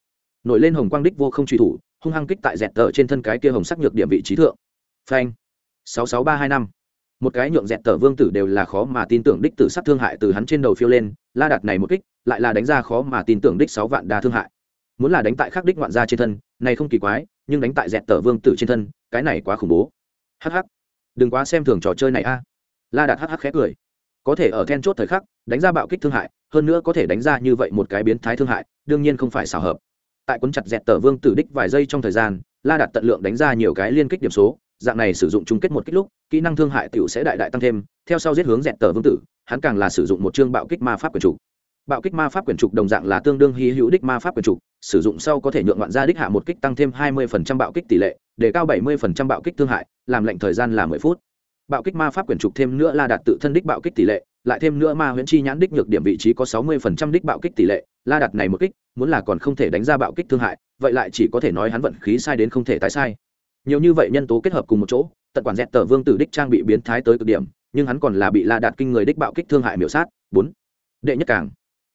Nổi lên hồng quang đích vô không trùy thủ, hung hăng kích tại dẹt tờ trên thân cái kia hồng sắc nhược điểm vị trí thượng. Phanh. Sáu sáu ba hai năm. Một cái nhượng dẹt tờ vương tử đều là khó mà tin tưởng đích tử sát thương hại từ hắn trên đầu phiêu lên, la đạt này một kích, lại là đánh ra khó mà tin tưởng đích sáu vạn đa thương hại. Muốn là đánh tại khắc đích ngoạn gia trên thân, này không kỳ quái, nhưng đánh tại dẹt tờ vương tử trên thân, cái này quá khủng bố. Hh đừng quá xem thường trò chơi này a la đạt hh khẽ cười. Có thể ở then chốt thời khắc, đánh ra bạo kích thương hại, hơn nữa có thể đánh ra như vậy một cái biến thái thương hại, đương nhiên không phải xảo hợp. Tại cuốn chặt dẹt tờ vương tử đích vài giây trong thời gian, la đạt tận lượng đánh ra nhiều cái liên kích điểm số, dạng này sử dụng chung kết một kích lúc, kỹ năng thương hại tiểu sẽ đại đại tăng thêm, theo sau giết hướng dẹt tờ vương tử, hắn càng là sử dụng một chương bạo kích ma pháp quyền trục. Bạo kích ma pháp quyền trục đồng dạng là tương đương hy hữu đích ma pháp quyền trục, sử dụng sau có thể nhượng ngoạn gia đích hạ một kích tăng thêm hai mươi phần trăm bạo kích tỷ lệ, để cao bảy mươi phần trăm bạo kích thương hại, làm lệnh thời gian là mười phút bạo kích ma pháp quyền trục thêm nữa La đạt tự thân đích bạo kích tỷ lệ, lại thêm nữa ma huyễn chi nhãn đích nhược điểm vị trí có sáu mươi phần trăm đích bạo kích tỷ lệ, la Đạt này một kích, muốn là còn không thể đánh ra bạo kích thương hại, vậy lại chỉ có thể nói hắn vận khí sai đến không thể tái sai. Nhiều như vậy nhân tố kết hợp cùng một chỗ, tận quản dẹt tờ vương tử đích trang bị biến thái tới cực điểm, nhưng hắn còn là bị la đạt kinh người đích bạo kích thương hại miểu sát. Bốn. Đệ nhất càng.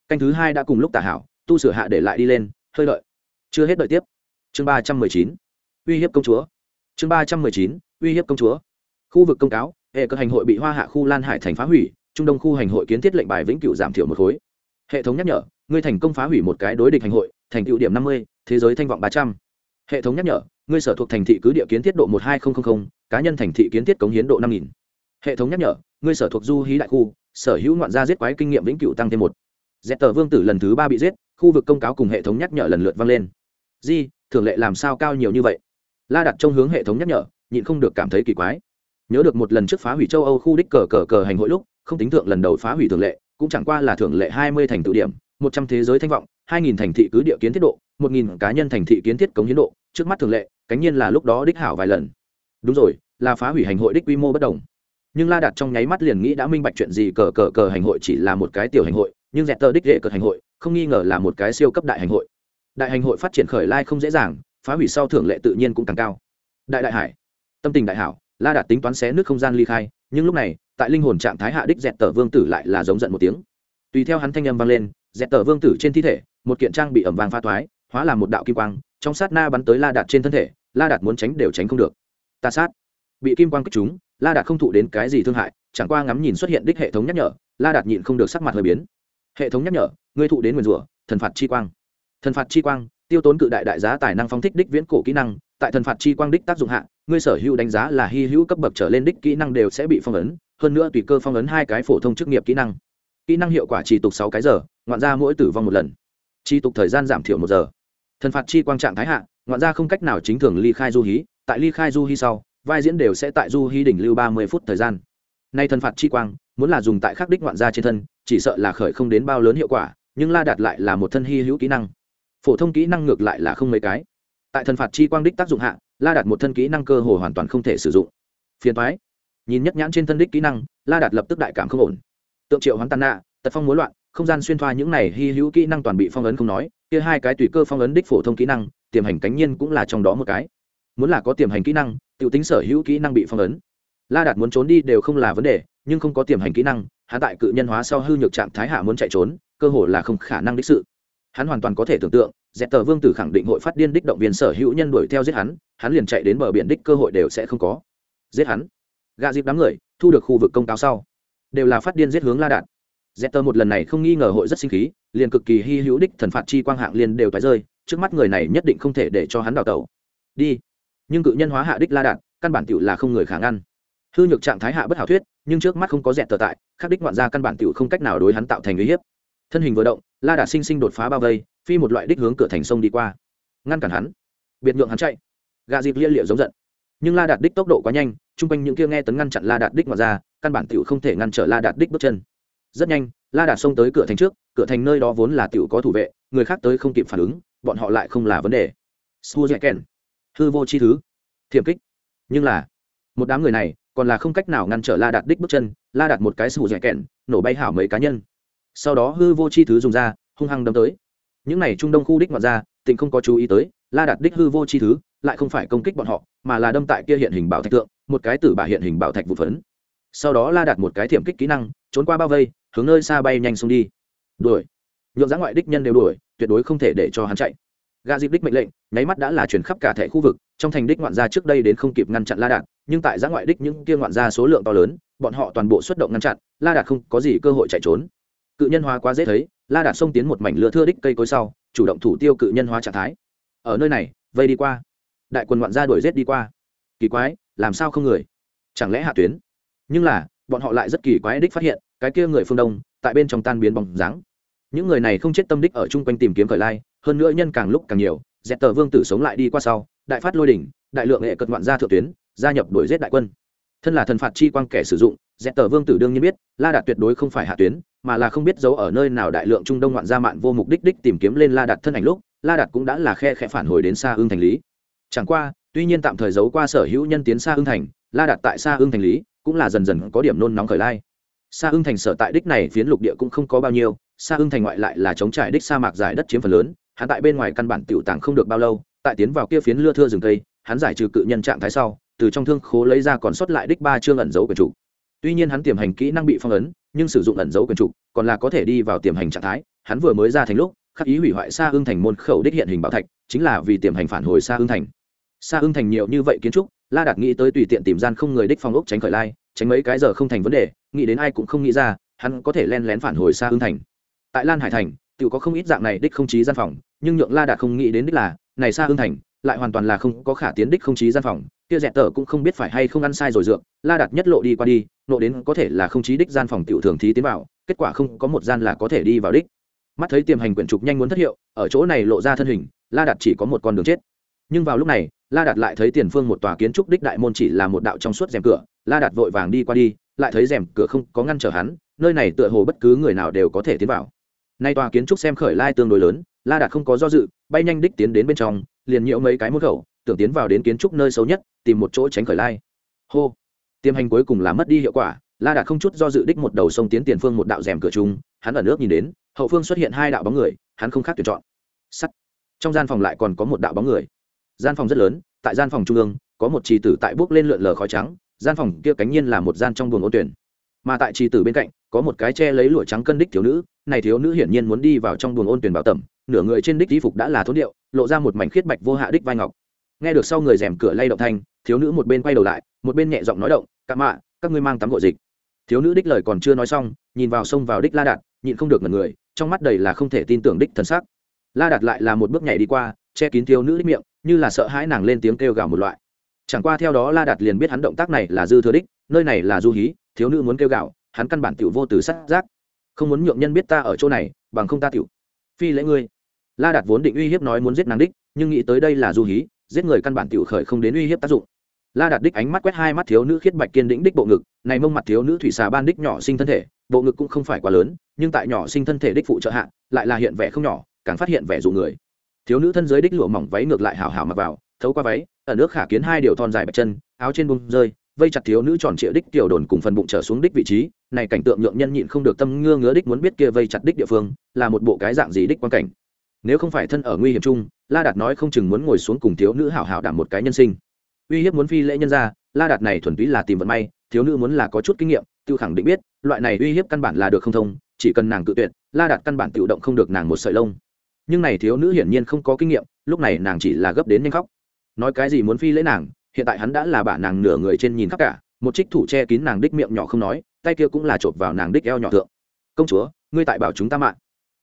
Canh thứ hai đã cùng lúc tả hảo, tu sửa hạ để lại đi lên, hơi đợi. Chưa hết đợi tiếp. Chương ba trăm mười chín. Uy hiếp công chúa. Chương ba trăm mười chín. Uy hiếp công chúa khu vực công cáo, hệ cơ hành hội bị hoa hạ khu lan hải thành phá hủy, trung đông khu hành hội kiến thiết lệnh bài vĩnh cửu giảm thiểu một khối. Hệ thống nhắc nhở, ngươi thành công phá hủy một cái đối địch hành hội, thành cựu điểm năm mươi, thế giới thanh vọng ba trăm. Hệ thống nhắc nhở, ngươi sở thuộc thành thị cứ địa kiến thiết độ một hai nghìn cá nhân thành thị kiến thiết cống hiến độ năm nghìn. Hệ thống nhắc nhở, ngươi sở thuộc du hí đại khu, sở hữu ngoạn gia giết quái kinh nghiệm vĩnh cửu tăng thêm một. Dẹp tờ vương tử lần thứ ba bị giết, khu vực công cáo cùng hệ thống nhắc nhở lần lượt vang lên. Di, thường lệ làm sao cao nhiều như vậy? La đặt trong hướng hệ thống nhắc nhở, nhịn không được cảm thấy kỳ quái nhớ được một lần trước phá hủy châu âu khu đích cờ cờ cờ hành hội lúc, không tính thượng lần đầu phá hủy thường lệ, cũng chẳng qua là thường lệ hai mươi thành tự điểm, một trăm thế giới thanh vọng, hai nghìn thành thị cứ địa kiến thiết độ, một nghìn cá nhân thành thị kiến thiết cống hiến độ, trước mắt thường lệ, cánh nhiên là lúc đó đích hảo vài lần. Đúng rồi, là phá hủy hành hội đích quy mô bất đồng. Nhưng la đạt trong nháy mắt liền nghĩ đã minh bạch chuyện gì cờ cờ cờ hành hội chỉ là một cái tiểu hành hội, nhưng dẹt tờ đích hệ cờ hành hội, không nghi ngờ là một cái siêu cấp đại hành hội. Đại hành hội phát triển khởi lai không dễ dàng, phá hủy sau thưởng lệ tự nhiên cũng càng cao. Đại đại hải, tâm tình đại hảo la đạt tính toán xé nước không gian ly khai, nhưng lúc này, tại linh hồn trạng thái hạ đích dẹt tờ vương tử lại là giống giận một tiếng. Tùy theo hắn thanh âm vang lên, dẹt tờ vương tử trên thi thể, một kiện trang bị ẩm vàng pha thoái, hóa làm một đạo kim quang, trong sát na bắn tới la đạt trên thân thể, la đạt muốn tránh đều tránh không được. Ta sát. Bị kim quang kích chúng la đạt không thụ đến cái gì thương hại, chẳng qua ngắm nhìn xuất hiện đích hệ thống nhắc nhở, la đạt nhịn không được sắc mặt hơi biến. Hệ thống nhắc nhở, ngươi thụ đến nguyền rủa, thần phạt chi quang. Thần phạt chi quang tiêu tốn cự đại đại giá tài năng phong thích đích viễn cổ kỹ năng, tại thần phạt chi quang đích tác dụng hạ, ngươi sở hữu đánh giá là hy hữu cấp bậc trở lên đích kỹ năng đều sẽ bị phong ấn, hơn nữa tùy cơ phong ấn hai cái phổ thông chức nghiệp kỹ năng. Kỹ năng hiệu quả chỉ tục sáu cái giờ, ngoạn ra mỗi tử vong một lần. Chi tục thời gian giảm thiểu một giờ. Thần phạt chi quang trạng thái hạ, ngoạn ra không cách nào chính thường ly khai du hí, tại ly khai du hí sau, vai diễn đều sẽ tại du hí đỉnh lưu ba mươi phút thời gian. Nay thần phạt chi quang, muốn là dùng tại khắc đích ngoạn gia trên thân, chỉ sợ là khởi không đến bao lớn hiệu quả, nhưng la đạt lại là một thân hy hữu kỹ năng phổ thông kỹ năng ngược lại là không mấy cái. Tại thần phạt chi quang đích tác dụng hạ, la đạt một thân kỹ năng cơ hồ hoàn toàn không thể sử dụng. Phiền thoái nhìn nhất nhãn trên thân đích kỹ năng, la đạt lập tức đại cảm không ổn. Tượng triệu hoán tàn nạ, tật phong mối loạn, không gian xuyên thoa những này hy hữu kỹ năng toàn bị phong ấn không nói, kia hai cái tùy cơ phong ấn đích phổ thông kỹ năng, tiềm hành cánh nhiên cũng là trong đó một cái. Muốn là có tiềm hành kỹ năng tự tính sở hữu kỹ năng bị phong ấn. La đạt muốn trốn đi đều không là vấn đề, nhưng không có tiềm hành kỹ năng hạ tại cự nhân hóa sau hư nhược trạng thái hạ muốn chạy trốn, cơ hồ là không khả năng đích sự hắn hoàn toàn có thể tưởng tượng dẹp tờ vương tử khẳng định hội phát điên đích động viên sở hữu nhân đuổi theo giết hắn hắn liền chạy đến bờ biển đích cơ hội đều sẽ không có. Giết hắn. Gạ dịp đám người, thu được khu vực công cáo sau. Đều là phát điên giết hướng la đạt. Dẹp tờ một lần này không nghi ngờ hội rất sinh khí, liền cực kỳ hy hữu đích thần phạt chi quang hạng liền đều tái rơi, trước mắt người này nhất định không thể để cho hắn đào tẩu. Đi. Nhưng cự nhân hóa hạ đích la đạt, căn bản tựu là không người khả ngăn. Hư nhược trạng thái hạ bất hảo thuyết, nhưng trước mắt không có dẹp tờ tại khắc đích ngoạn ra căn bản tựu không cách nào đối hắn tạo thành uy hiếp. Thân hình vừa động la đạt sinh sinh đột phá bao vây, phi một loại đích hướng cửa thành sông đi qua. Ngăn cản hắn. Biệt nhượng hắn chạy. Gà dịp lia liệu giống giận. Nhưng la đạt đích tốc độ quá nhanh, chung quanh những kia nghe tấn ngăn chặn la đạt đích ngoài ra, căn bản tiểu không thể ngăn trở la đạt đích bước chân. Rất nhanh, la đạt xông tới cửa thành trước, cửa thành nơi đó vốn là tiểu có thủ vệ, người khác tới không kịp phản ứng, bọn họ lại không là vấn đề. Su dạy kèn. Hư vô chi thứ. Thiểm kích. Nhưng là, một đám người này còn là không cách nào ngăn trở la đạt đích bước chân, la đạt một cái su dạy kèn, nổ bay hảo mấy cá nhân sau đó hư vô chi thứ dùng ra, hung hăng đâm tới. Những này trung đông khu đích ngoạn ra tỉnh không có chú ý tới, la đạt đích hư vô chi thứ, lại không phải công kích bọn họ, mà là đâm tại kia hiện hình bảo thạch tượng một cái tử bà hiện hình bảo thạch vụ phấn. Sau đó la đạt một cái thiểm kích kỹ năng, trốn qua bao vây, hướng nơi xa bay nhanh xuống đi. Đuổi. Nhượng giã ngoại đích nhân đều đuổi, tuyệt đối không thể để cho hắn chạy. Gà dịp đích mệnh lệnh, nháy mắt đã là chuyển khắp cả thẻ khu vực, trong thành đích ngoạn gia trước đây đến không kịp ngăn chặn la đạt, nhưng tại giã ngoại đích những kia ngoạn gia số lượng to lớn, bọn họ toàn bộ xuất động ngăn chặn, la đạt không có gì cơ hội chạy trốn cự nhân hóa quá dễ thấy, la đạt xông tiến một mảnh lửa thưa đích cây cối sau, chủ động thủ tiêu cự nhân hóa trạng thái. Ở nơi này, vây đi qua. Đại quân ngoạn gia đuổi rết đi qua. Kỳ quái, làm sao không người? Chẳng lẽ hạ tuyến? Nhưng là, bọn họ lại rất kỳ quái đích phát hiện, cái kia người phương đông, tại bên trong tan biến bóng dáng. Những người này không chết tâm đích ở chung quanh tìm kiếm khởi lai, hơn nữa nhân càng lúc càng nhiều dẹp tờ vương tử sống lại đi qua sau, đại phát lôi đỉnh, đại lượng hệ cận ngoạn gia thượng tuyến, gia nhập đuổi giết đại quân. Thân là thần phạt chi quang kẻ sử dụng dẹp tờ vương tử đương nhiên biết, la đạt tuyệt đối không phải hạ tuyến mà là không biết giấu ở nơi nào đại lượng trung đông ngoạn gia mạn vô mục đích đích tìm kiếm lên la đạt thân ảnh lúc, la đạt cũng đã là khe khẽ phản hồi đến xa ương thành lý. Chẳng qua, tuy nhiên tạm thời giấu qua sở hữu nhân tiến xa ương thành, la đạt tại xa ương thành lý cũng là dần dần có điểm nôn nóng khởi lai. Xa ương thành sở tại đích này phiến lục địa cũng không có bao nhiêu xa ương thành ngoại lại là chống trải đích sa mạc giải đất chiếm phần lớn, hắn tại bên ngoài căn bản tiểu tàng không được bao lâu, tại tiến vào kia phiến lưa thưa rừng cây, hắn giải trừ cự nhân trạng thái sau, từ trong thương khố lấy ra còn sót lại đích ba chương ẩn giấu của chủ tuy nhiên hắn tiềm hành kỹ năng bị phong ấn, nhưng sử dụng ẩn dấu quyền trục, còn là có thể đi vào tiềm hành trạng thái. Hắn vừa mới ra thành lúc, khắc ý hủy hoại xa Hưng thành môn khẩu đích hiện hình bảo thạch, chính là vì tiềm hành phản hồi xa Hưng thành. Xa Hưng thành nhiều như vậy kiến trúc, la đạt nghĩ tới tùy tiện tìm gian không người đích phong ốc tránh khởi lai, tránh mấy cái giờ không thành vấn đề, nghĩ đến ai cũng không nghĩ ra, hắn có thể len lén phản hồi xa Hưng thành. Tại lan hải thành, tự có không ít dạng này đích không chí gian phòng, nhưng nhượng la đạt không nghĩ đến đích là, này xa Hưng thành, lại hoàn toàn là không có khả tiến đích không chí gian phòng kia dẹt tờ cũng không biết phải hay không ăn sai rồi dược, la đạt nhất lộ đi qua đi, nộ đến có thể là không chí đích gian phòng tiểu thường thí tiến vào, kết quả không có một gian là có thể đi vào đích. Mắt thấy tiềm hành quyển trục nhanh muốn thất hiệu, ở chỗ này lộ ra thân hình, la đạt chỉ có một con đường chết. Nhưng vào lúc này, la đạt lại thấy tiền phương một tòa kiến trúc đích đại môn chỉ là một đạo trong suốt rèm cửa, la đạt vội vàng đi qua đi, lại thấy rèm cửa không có ngăn trở hắn, nơi này tựa hồ bất cứ người nào đều có thể tiến vào. Nay tòa kiến trúc xem khởi lai tương đối lớn, la đạt không có do dự, bay nhanh đích tiến đến bên trong, liền nhiễu mấy cái môn khẩu tưởng tiến vào đến kiến trúc nơi xấu nhất, tìm một chỗ tránh khởi lai. Hô. Tiêm hành cuối cùng là mất đi hiệu quả, la đạt không chút do dự đích một đầu sông tiến tiền phương một đạo rèm cửa chung, hắn ở nước nhìn đến, hậu phương xuất hiện hai đạo bóng người, hắn không khác tuyển chọn. Sắt. Trong gian phòng lại còn có một đạo bóng người. Gian phòng rất lớn, tại gian phòng trung ương, có một trì tử tại bước lên lượn lờ khói trắng, gian phòng kia cánh nhiên là một gian trong buồng ôn tuyển. Mà tại trì tử bên cạnh, có một cái che lấy lụa trắng cân đích thiếu nữ, này thiếu nữ hiển nhiên muốn đi vào trong buồng ôn tuyển bảo tẩm, nửa người trên đích di phục đã là thốn điệu, lộ ra một mảnh khiết bạch vô hạ đích vai ngọc nghe được sau người rèm cửa lay động thanh, thiếu nữ một bên quay đầu lại, một bên nhẹ giọng nói động, cạ mạ, các ngươi mang tắm gội dịch. Thiếu nữ đích lời còn chưa nói xong, nhìn vào sông vào đích la đạt, nhịn không được ngần người, trong mắt đầy là không thể tin tưởng đích thần sắc. La đạt lại là một bước nhảy đi qua, che kín thiếu nữ đích miệng, như là sợ hãi nàng lên tiếng kêu gào một loại. Chẳng qua theo đó la đạt liền biết hắn động tác này là dư thừa đích, nơi này là du hí, thiếu nữ muốn kêu gào, hắn căn bản tiểu vô từ sát giác. Không muốn nhượng nhân biết ta ở chỗ này, bằng không ta tiểu. Phi lễ ngươi. La đạt vốn định uy hiếp nói muốn giết nàng đích, nhưng nghĩ tới đây là du hí giết người căn bản tiểu khởi không đến uy hiếp tác dụng. La đạt đích ánh mắt quét hai mắt thiếu nữ khiết bạch kiên đĩnh đích bộ ngực, này mông mặt thiếu nữ thủy xà ban đích nhỏ sinh thân thể, bộ ngực cũng không phải quá lớn, nhưng tại nhỏ sinh thân thể đích phụ trợ hạ, lại là hiện vẻ không nhỏ, càng phát hiện vẻ dụ người. Thiếu nữ thân dưới đích lụa mỏng váy ngược lại hào hào mặc vào, thấu qua váy ở nước khả kiến hai điều thon dài bạch chân, áo trên bông rơi, vây chặt thiếu nữ tròn trịa đích tiểu đồn cùng phần bụng trở xuống đích vị trí, này cảnh tượng nhượng nhân nhịn không được tâm ngưa ngứa đích muốn biết kia vây chặt đích địa phương, là một bộ cái dạng gì đích quan cảnh nếu không phải thân ở nguy hiểm chung, la đạt nói không chừng muốn ngồi xuống cùng thiếu nữ hảo hảo đảm một cái nhân sinh. Uy hiếp muốn phi lễ nhân ra la đạt này thuần túy là tìm vận may, thiếu nữ muốn là có chút kinh nghiệm tự khẳng định biết, loại này uy hiếp căn bản là được không thông, chỉ cần nàng tự tuyệt, la đạt căn bản tự động không được nàng một sợi lông. Nhưng này thiếu nữ hiển nhiên không có kinh nghiệm, lúc này nàng chỉ là gấp đến nhanh khóc. Nói cái gì muốn phi lễ nàng, hiện tại hắn đã là bả nàng nửa người trên nhìn khắp cả, một trích thủ che kín nàng đích miệng nhỏ không nói, tay kia cũng là chộp vào nàng đích eo nhỏ thượng. Công chúa, ngươi tại bảo chúng ta mạng.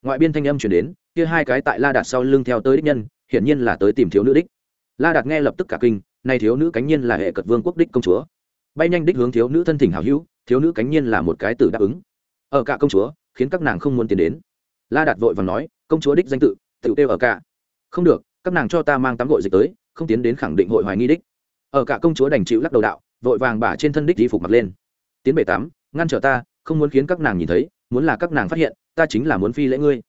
Ngoại biên thanh âm chuyển đến kia hai cái tại la đạt sau lưng theo tới đích nhân, hiển nhiên là tới tìm thiếu nữ đích. La đạt nghe lập tức cả kinh này thiếu nữ cánh nhiên là hệ cật vương quốc đích công chúa. Bay nhanh đích hướng thiếu nữ thân thỉnh hảo hữu, thiếu nữ cánh nhiên là một cái tử đáp ứng. Ở cả công chúa, khiến các nàng không muốn tiến đến. La đạt vội và nói, công chúa đích danh tự tự kêu ở cả. Không được, các nàng cho ta mang tắm gội dịch tới, không tiến đến khẳng định hội hoài nghi đích. Ở cả công chúa đành chịu lắc đầu đạo, vội vàng bả trên thân đích y phục mặc lên. Tiến bể tắm, ngăn trở ta, không muốn khiến các nàng nhìn thấy, muốn là các nàng phát hiện, ta chính là muốn phi lễ ngươi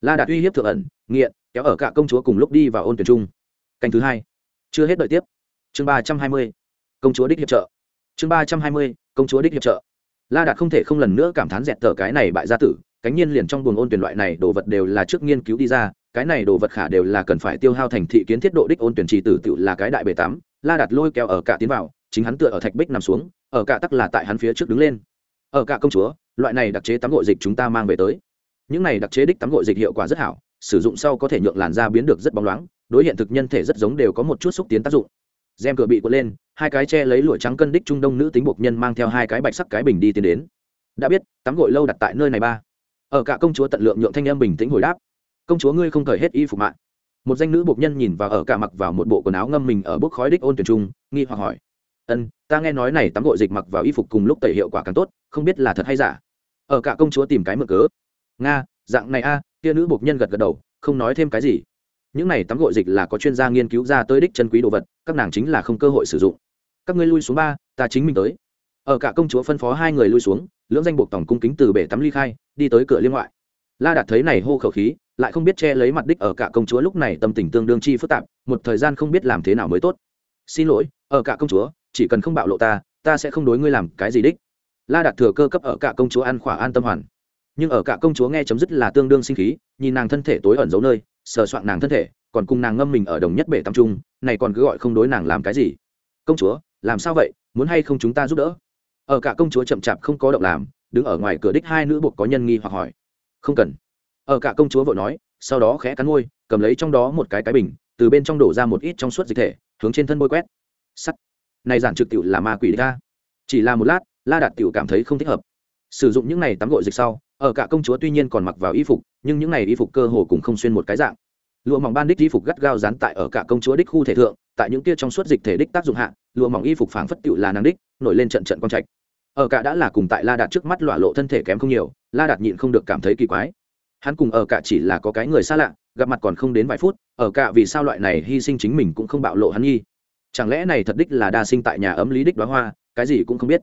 la đạt uy hiếp thượng ẩn, nghiện, kéo ở cả công chúa cùng lúc đi vào ôn tuyển trung. Canh thứ hai. Chưa hết đợi tiếp. Chương ba trăm hai mươi. Công chúa đích hiệp trợ. Chương ba trăm hai mươi, công chúa đích hiệp trợ. La đạt không thể không lần nữa cảm thán dẹt tờ cái này bại gia tử, cánh nhiên liền trong buồng ôn tuyển loại này đồ vật đều là trước nghiên cứu đi ra, cái này đồ vật khả đều là cần phải tiêu hao thành thị kiến thiết độ đích ôn tuyển trì tử tự là cái đại bể tám. la đạt lôi kéo ở cả tiến vào, chính hắn tựa ở thạch bích nằm xuống, ở cả tắc là tại hắn phía trước đứng lên. Ở cả công chúa, loại này đặc chế tắm gội dịch chúng ta mang về tới những này đặc chế đích tắm gội dịch hiệu quả rất hảo, sử dụng sau có thể nhượng làn da biến được rất bóng loáng, đối hiện thực nhân thể rất giống đều có một chút xúc tiến tác dụng. Rèm cửa bị quật lên, hai cái che lấy lụa trắng cân đích trung đông nữ tính buộc nhân mang theo hai cái bạch sắc cái bình đi tiến đến. Đã biết, tắm gội lâu đặt tại nơi này ba. Ở cả công chúa tận lượng nhượng thanh em bình tĩnh hồi đáp. Công chúa ngươi không cởi hết y phục mạng một danh nữ buộc nhân nhìn vào ở cả mặc vào một bộ quần áo ngâm mình ở bốc khói đích ôn tuyển trung, nghi hoặc hỏi. Ân, ta nghe nói này tắm gội dịch mặc vào y phục cùng lúc tẩy hiệu quả càng tốt, không biết là thật hay giả? Ở cả công chúa tìm cái mở cớ nga, dạng này a kia nữ buộc nhân gật gật đầu, không nói thêm cái gì. Những này tắm gội dịch là có chuyên gia nghiên cứu ra tới đích chân quý đồ vật, các nàng chính là không cơ hội sử dụng. Các ngươi lui xuống ba, ta chính mình tới. Ở cả công chúa phân phó hai người lui xuống, lưỡng danh buộc tổng cung kính từ bể tắm ly khai, đi tới cửa liên ngoại. La đạt thấy này hô khẩu khí, lại không biết che lấy mặt đích ở cả công chúa lúc này tâm tình tương đương chi phức tạp, một thời gian không biết làm thế nào mới tốt. Xin lỗi, ở cả công chúa, chỉ cần không bạo lộ ta ta sẽ không đối ngươi làm cái gì đích. La đạt thừa cơ cấp ở cả công chúa ăn khỏa an tâm hoàn nhưng ở cả công chúa nghe chấm dứt là tương đương sinh khí, nhìn nàng thân thể tối ẩn giấu nơi, sờ soạn nàng thân thể, còn cùng nàng ngâm mình ở đồng nhất bể tắm trung này còn cứ gọi không đối nàng làm cái gì. Công chúa, làm sao vậy? Muốn hay không chúng ta giúp đỡ? Ở cả công chúa chậm chạp không có động làm, đứng ở ngoài cửa đích hai nữ buộc có nhân nghi hoặc hỏi. Không cần. Ở cả công chúa vội nói, sau đó khẽ cắn môi, cầm lấy trong đó một cái cái bình, từ bên trong đổ ra một ít trong suốt dịch thể, hướng trên thân bôi quét. Sắt. Này giản trực tiểu là ma quỷ ra chỉ là một lát, la đạt tiểu cảm thấy không thích hợp. Sử dụng những này tắm gội dịch sau ở cả công chúa tuy nhiên còn mặc vào y phục, nhưng những này y phục cơ hồ cùng không xuyên một cái dạng. Lụa mỏng ban đích y phục gắt gao dán tại ở cả công chúa đích khu thể thượng, tại những kia trong suốt dịch thể đích tác dụng hạ, lụa mỏng y phục phảng phất tựu là nàng đích, nổi lên trận trận quang trạch. Ở cả đã là cùng tại la đạt trước mắt lọa lộ thân thể kém không nhiều, la đạt nhịn không được cảm thấy kỳ quái. Hắn cùng ở cả chỉ là có cái người xa lạ, gặp mặt còn không đến vài phút, ở cả vì sao loại này hy sinh chính mình cũng không bạo lộ hắn nhi chẳng lẽ này thật đích là đa sinh tại nhà ấm lý đích đoá hoa, cái gì cũng không biết.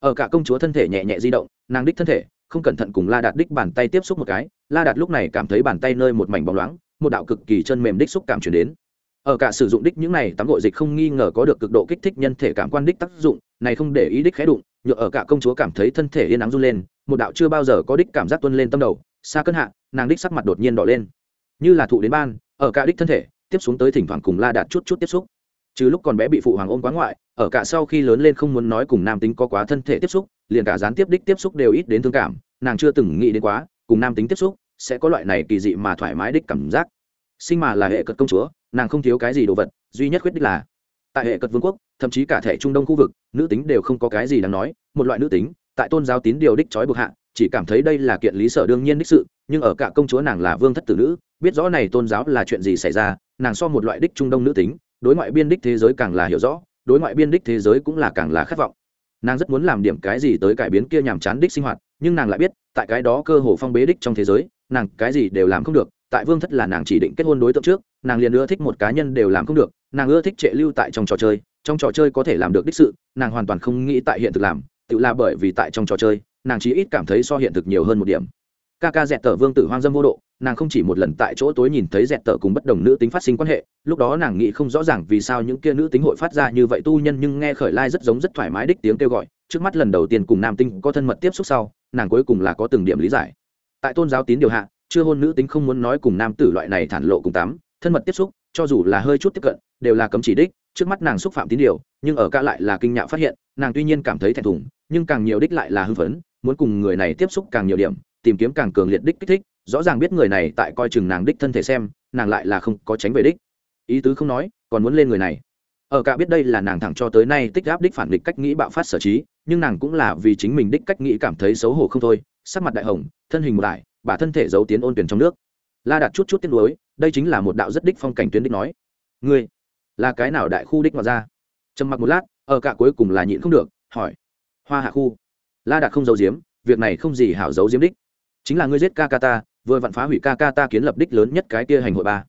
Ở cả công chúa thân thể nhẹ nhẹ di động, nàng đích thân thể không cẩn thận cùng la đạt đích bàn tay tiếp xúc một cái, la đạt lúc này cảm thấy bàn tay nơi một mảnh bóng loáng, một đạo cực kỳ chân mềm đích xúc cảm chuyển đến. Ở cả sử dụng đích những này tắm gội dịch không nghi ngờ có được cực độ kích thích nhân thể cảm quan đích tác dụng, này không để ý đích khẽ đụng nhựa ở cả công chúa cảm thấy thân thể yên ắng run lên, một đạo chưa bao giờ có đích cảm giác tuân lên tâm đầu, xa cân hạ, nàng đích sắc mặt đột nhiên đỏ lên. Như là thụ đến ban, ở cả đích thân thể, tiếp xuống tới thỉnh thoảng cùng la đạt chút chút tiếp xúc chứ lúc còn bé bị phụ hoàng ôm quá ngoại, ở cả sau khi lớn lên không muốn nói cùng nam tính có quá thân thể tiếp xúc, liền cả gián tiếp đích tiếp xúc đều ít đến thương cảm, nàng chưa từng nghĩ đến quá, cùng nam tính tiếp xúc sẽ có loại này kỳ dị mà thoải mái đích cảm giác. Sinh mà là hệ cật công chúa, nàng không thiếu cái gì đồ vật, duy nhất khuyết đích là, tại hệ cật vương quốc, thậm chí cả thể trung đông khu vực, nữ tính đều không có cái gì đáng nói, một loại nữ tính, tại tôn giáo tín điều đích trói buộc hạ, chỉ cảm thấy đây là kiện lý sở đương nhiên đích sự, nhưng ở cả công chúa nàng là vương thất tử nữ, biết rõ này tôn giáo là chuyện gì xảy ra, nàng so một loại đích trung đông nữ tính đối ngoại biên đích thế giới càng là hiểu rõ, đối ngoại biên đích thế giới cũng là càng là khát vọng. Nàng rất muốn làm điểm cái gì tới cải biến kia nhàm chán đích sinh hoạt, nhưng nàng lại biết, tại cái đó cơ hồ phong bế đích trong thế giới, nàng cái gì đều làm không được, tại vương thất là nàng chỉ định kết hôn đối tượng trước, nàng liền ưa thích một cá nhân đều làm không được, nàng ưa thích trệ lưu tại trong trò chơi, trong trò chơi có thể làm được đích sự, nàng hoàn toàn không nghĩ tại hiện thực làm, tự là bởi vì tại trong trò chơi, nàng chỉ ít cảm thấy so hiện thực nhiều hơn một điểm ca ca dẹt tờ vương tử hoang dâm vô độ, nàng không chỉ một lần tại chỗ tối nhìn thấy dẹt tờ cùng bất đồng nữ tính phát sinh quan hệ, lúc đó nàng nghĩ không rõ ràng vì sao những kia nữ tính hội phát ra như vậy tu nhân nhưng nghe khởi lai rất giống rất thoải mái đích tiếng kêu gọi, trước mắt lần đầu tiên cùng nam tinh có thân mật tiếp xúc sau, nàng cuối cùng là có từng điểm lý giải. Tại tôn giáo tín điều hạ, chưa hôn nữ tính không muốn nói cùng nam tử loại này thản lộ cùng tám thân mật tiếp xúc, cho dù là hơi chút tiếp cận, đều là cấm chỉ đích, trước mắt nàng xúc phạm tín điều, nhưng ở ca lại là kinh nhạo phát hiện, nàng tuy nhiên cảm thấy thẹn thùng, nhưng càng nhiều đích lại là hưng phấn, muốn cùng người này tiếp xúc càng nhiều điểm tìm kiếm càng cường liệt đích kích thích, rõ ràng biết người này tại coi chừng nàng đích thân thể xem, nàng lại là không có tránh về đích. Ý tứ không nói, còn muốn lên người này. Ở cả biết đây là nàng thẳng cho tới nay tích áp đích phản địch cách nghĩ bạo phát sở trí, nhưng nàng cũng là vì chính mình đích cách nghĩ cảm thấy xấu hổ không thôi, sắc mặt đại hồng, thân hình một lại, bà thân thể giấu tiến ôn tuyển trong nước. La đặt chút chút tiếc nuối, đây chính là một đạo rất đích phong cảnh tuyến đích nói. Ngươi, là cái nào đại khu đích mà ra? Trầm mặc một lát, ở cả cuối cùng là nhịn không được, hỏi. Hoa hạ khu. La đạt không giấu giếm, việc này không gì hảo giấu diếm đích chính là ngươi giết Kakata vừa vặn phá hủy Kakata kiến lập đích lớn nhất cái kia hành hội ba.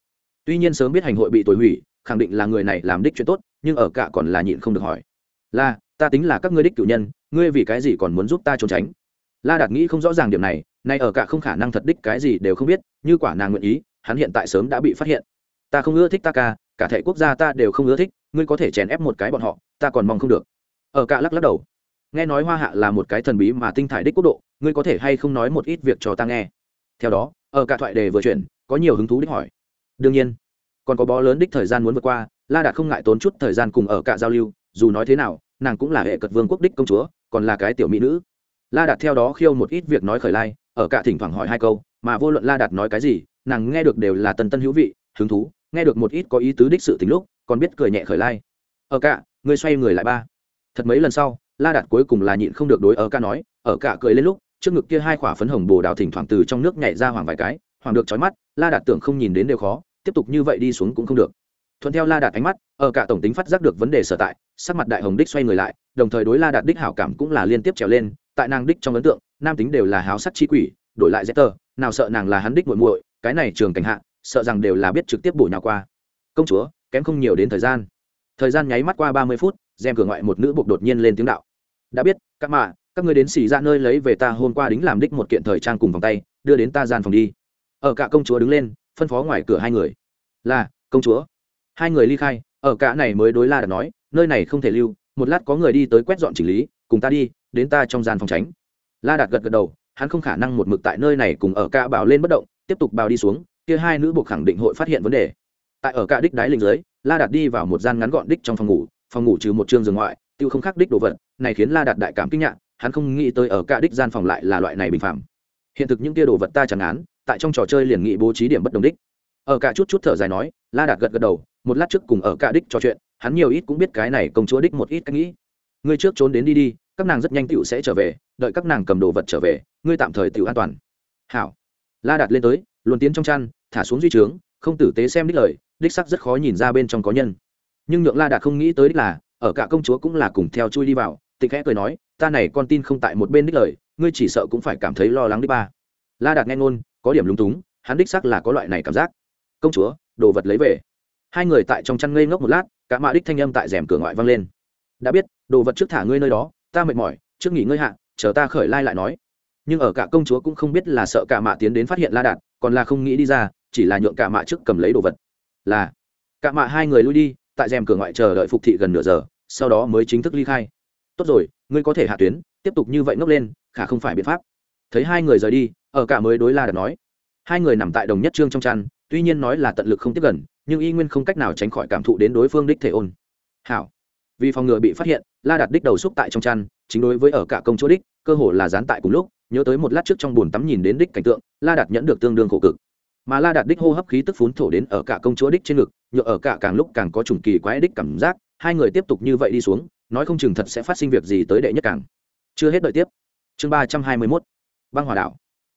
Tuy nhiên sớm biết hành hội bị tồi hủy, khẳng định là người này làm đích chuyện tốt, nhưng ở cả còn là nhịn không được hỏi. Là ta tính là các ngươi đích cử nhân, ngươi vì cái gì còn muốn giúp ta trốn tránh? La đạt nghĩ không rõ ràng điểm này, nay ở cả không khả năng thật đích cái gì đều không biết, như quả nàng nguyện ý, hắn hiện tại sớm đã bị phát hiện. Ta không ưa thích ta ca, cả thể quốc gia ta đều không ưa thích, ngươi có thể chèn ép một cái bọn họ, ta còn mong không được. Ở cả lắc lắc đầu nghe nói hoa hạ là một cái thần bí mà tinh thải đích quốc độ, ngươi có thể hay không nói một ít việc cho ta nghe? Theo đó, ở cả thoại đề vừa chuyển, có nhiều hứng thú đích hỏi. Đương nhiên, còn có bó lớn đích thời gian muốn vượt qua, la đạt không ngại tốn chút thời gian cùng ở cả giao lưu, dù nói thế nào, nàng cũng là hệ cật vương quốc đích công chúa, còn là cái tiểu mỹ nữ. La đạt theo đó khiêu một ít việc nói khởi lai, ở cả thỉnh thoảng hỏi hai câu, mà vô luận la đạt nói cái gì, nàng nghe được đều là tân tân hữu vị, hứng thú, nghe được một ít có ý tứ đích sự tính lúc, còn biết cười nhẹ khởi lai. Ở cả, ngươi xoay người lại ba. Thật mấy lần sau la đạt cuối cùng là nhịn không được đối ở ca nói, ở cả cười lên lúc, trước ngực kia hai quả phấn hồng bồ đào thỉnh thoảng từ trong nước nhảy ra hoàng vài cái hoàng được trói mắt, la đạt tưởng không nhìn đến đều khó, tiếp tục như vậy đi xuống cũng không được. Thuận theo la đạt ánh mắt, ở cả tổng tính phát giác được vấn đề sở tại, sắc mặt đại hồng đích xoay người lại, đồng thời đối la đạt đích hảo cảm cũng là liên tiếp trèo lên, tại nàng đích trong ấn tượng, nam tính đều là háo sắc chi quỷ, đổi lại dễ tờ nào sợ nàng là hắn đích muội muội, cái này trường cảnh hạ, sợ rằng đều là biết trực tiếp bổ nhào qua. Công chúa, kém không nhiều đến thời gian. Thời gian nháy mắt qua ba mươi phút rèm cửa ngoại một nữ buộc đột nhiên lên tiếng đạo. Đã biết, các mạ, các người đến xì ra nơi lấy về ta hôm qua đính làm đích một kiện thời trang cùng vòng tay, đưa đến ta gian phòng đi. Ở cả công chúa đứng lên, phân phó ngoài cửa hai người. Là, công chúa. Hai người ly khai, ở cả này mới đối la đặt nói, nơi này không thể lưu, một lát có người đi tới quét dọn chỉnh lý, cùng ta đi, đến ta trong gian phòng tránh. La đạt gật gật đầu, hắn không khả năng một mực tại nơi này cùng ở cả bào lên bất động, tiếp tục bào đi xuống, kia hai nữ buộc khẳng định hội phát hiện vấn đề. Tại ở cả đích đáy linh dưới, la đạt đi vào một gian ngắn gọn đích trong phòng ngủ phòng ngủ trừ một trường giường ngoại, tiêu không khác đích đồ vật, này khiến la đạt đại cảm kinh ngạc, hắn không nghĩ tới ở cả đích gian phòng lại là loại này bình phạm. Hiện thực những tia đồ vật ta chẳng án, tại trong trò chơi liền nghị bố trí điểm bất đồng đích. Ở cả chút chút thở dài nói, la đạt gật gật đầu, một lát trước cùng ở cả đích trò chuyện, hắn nhiều ít cũng biết cái này công chúa đích một ít cách nghĩ. Ngươi trước trốn đến đi đi, các nàng rất nhanh tựu sẽ trở về, đợi các nàng cầm đồ vật trở về, ngươi tạm thời tựu an toàn. Hảo. La đạt lên tới, luồn tiến trong chăn, thả xuống duy trướng, không tử tế xem đích lời, đích sắc rất khó nhìn ra bên trong có nhân nhưng nhượng la đạt không nghĩ tới đích là, ở cả công chúa cũng là cùng theo chui đi vào, tịch khẽ cười nói, ta này con tin không tại một bên đích lời, ngươi chỉ sợ cũng phải cảm thấy lo lắng đi ba. La đạt nghe ngôn, có điểm lúng túng, hắn đích sắc là có loại này cảm giác. Công chúa, đồ vật lấy về. Hai người tại trong chăn ngây ngốc một lát, cả mạ đích thanh âm tại rèm cửa ngoại vang lên. Đã biết, đồ vật trước thả ngươi nơi đó, ta mệt mỏi, trước nghỉ ngơi hạ, chờ ta khởi lai lại nói. Nhưng ở cả công chúa cũng không biết là sợ cả mạ tiến đến phát hiện la đạt, còn là không nghĩ đi ra, chỉ là nhượng cả mạ trước cầm lấy đồ vật. Là, cả mạ hai người lui đi tại rèm cửa ngoại chờ đợi phục thị gần nửa giờ, sau đó mới chính thức ly khai. Tốt rồi, ngươi có thể hạ tuyến, tiếp tục như vậy ngốc lên, khả không phải biện pháp. Thấy hai người rời đi, ở cả mới đối la đạt nói. Hai người nằm tại đồng nhất trương trong chăn, tuy nhiên nói là tận lực không tiếp gần, nhưng y nguyên không cách nào tránh khỏi cảm thụ đến đối phương đích thể ôn. Hảo. Vì phòng ngừa bị phát hiện, la đặt đích đầu xúc tại trong chăn, chính đối với ở cả công chỗ đích, cơ hồ là dán tại cùng lúc, nhớ tới một lát trước trong bồn tắm nhìn đến đích cảnh tượng, la đạt nhẫn được tương đương khổ cực mà la đạt đích hô hấp khí tức phún thổ đến ở cả công chúa đích trên ngực, nhựa ở cả càng lúc càng có trùng kỳ quái đích cảm giác, hai người tiếp tục như vậy đi xuống, nói không chừng thật sẽ phát sinh việc gì tới đệ nhất càng. Chưa hết đợi tiếp. Chương ba trăm hai mươi mốt, băng hòa đảo.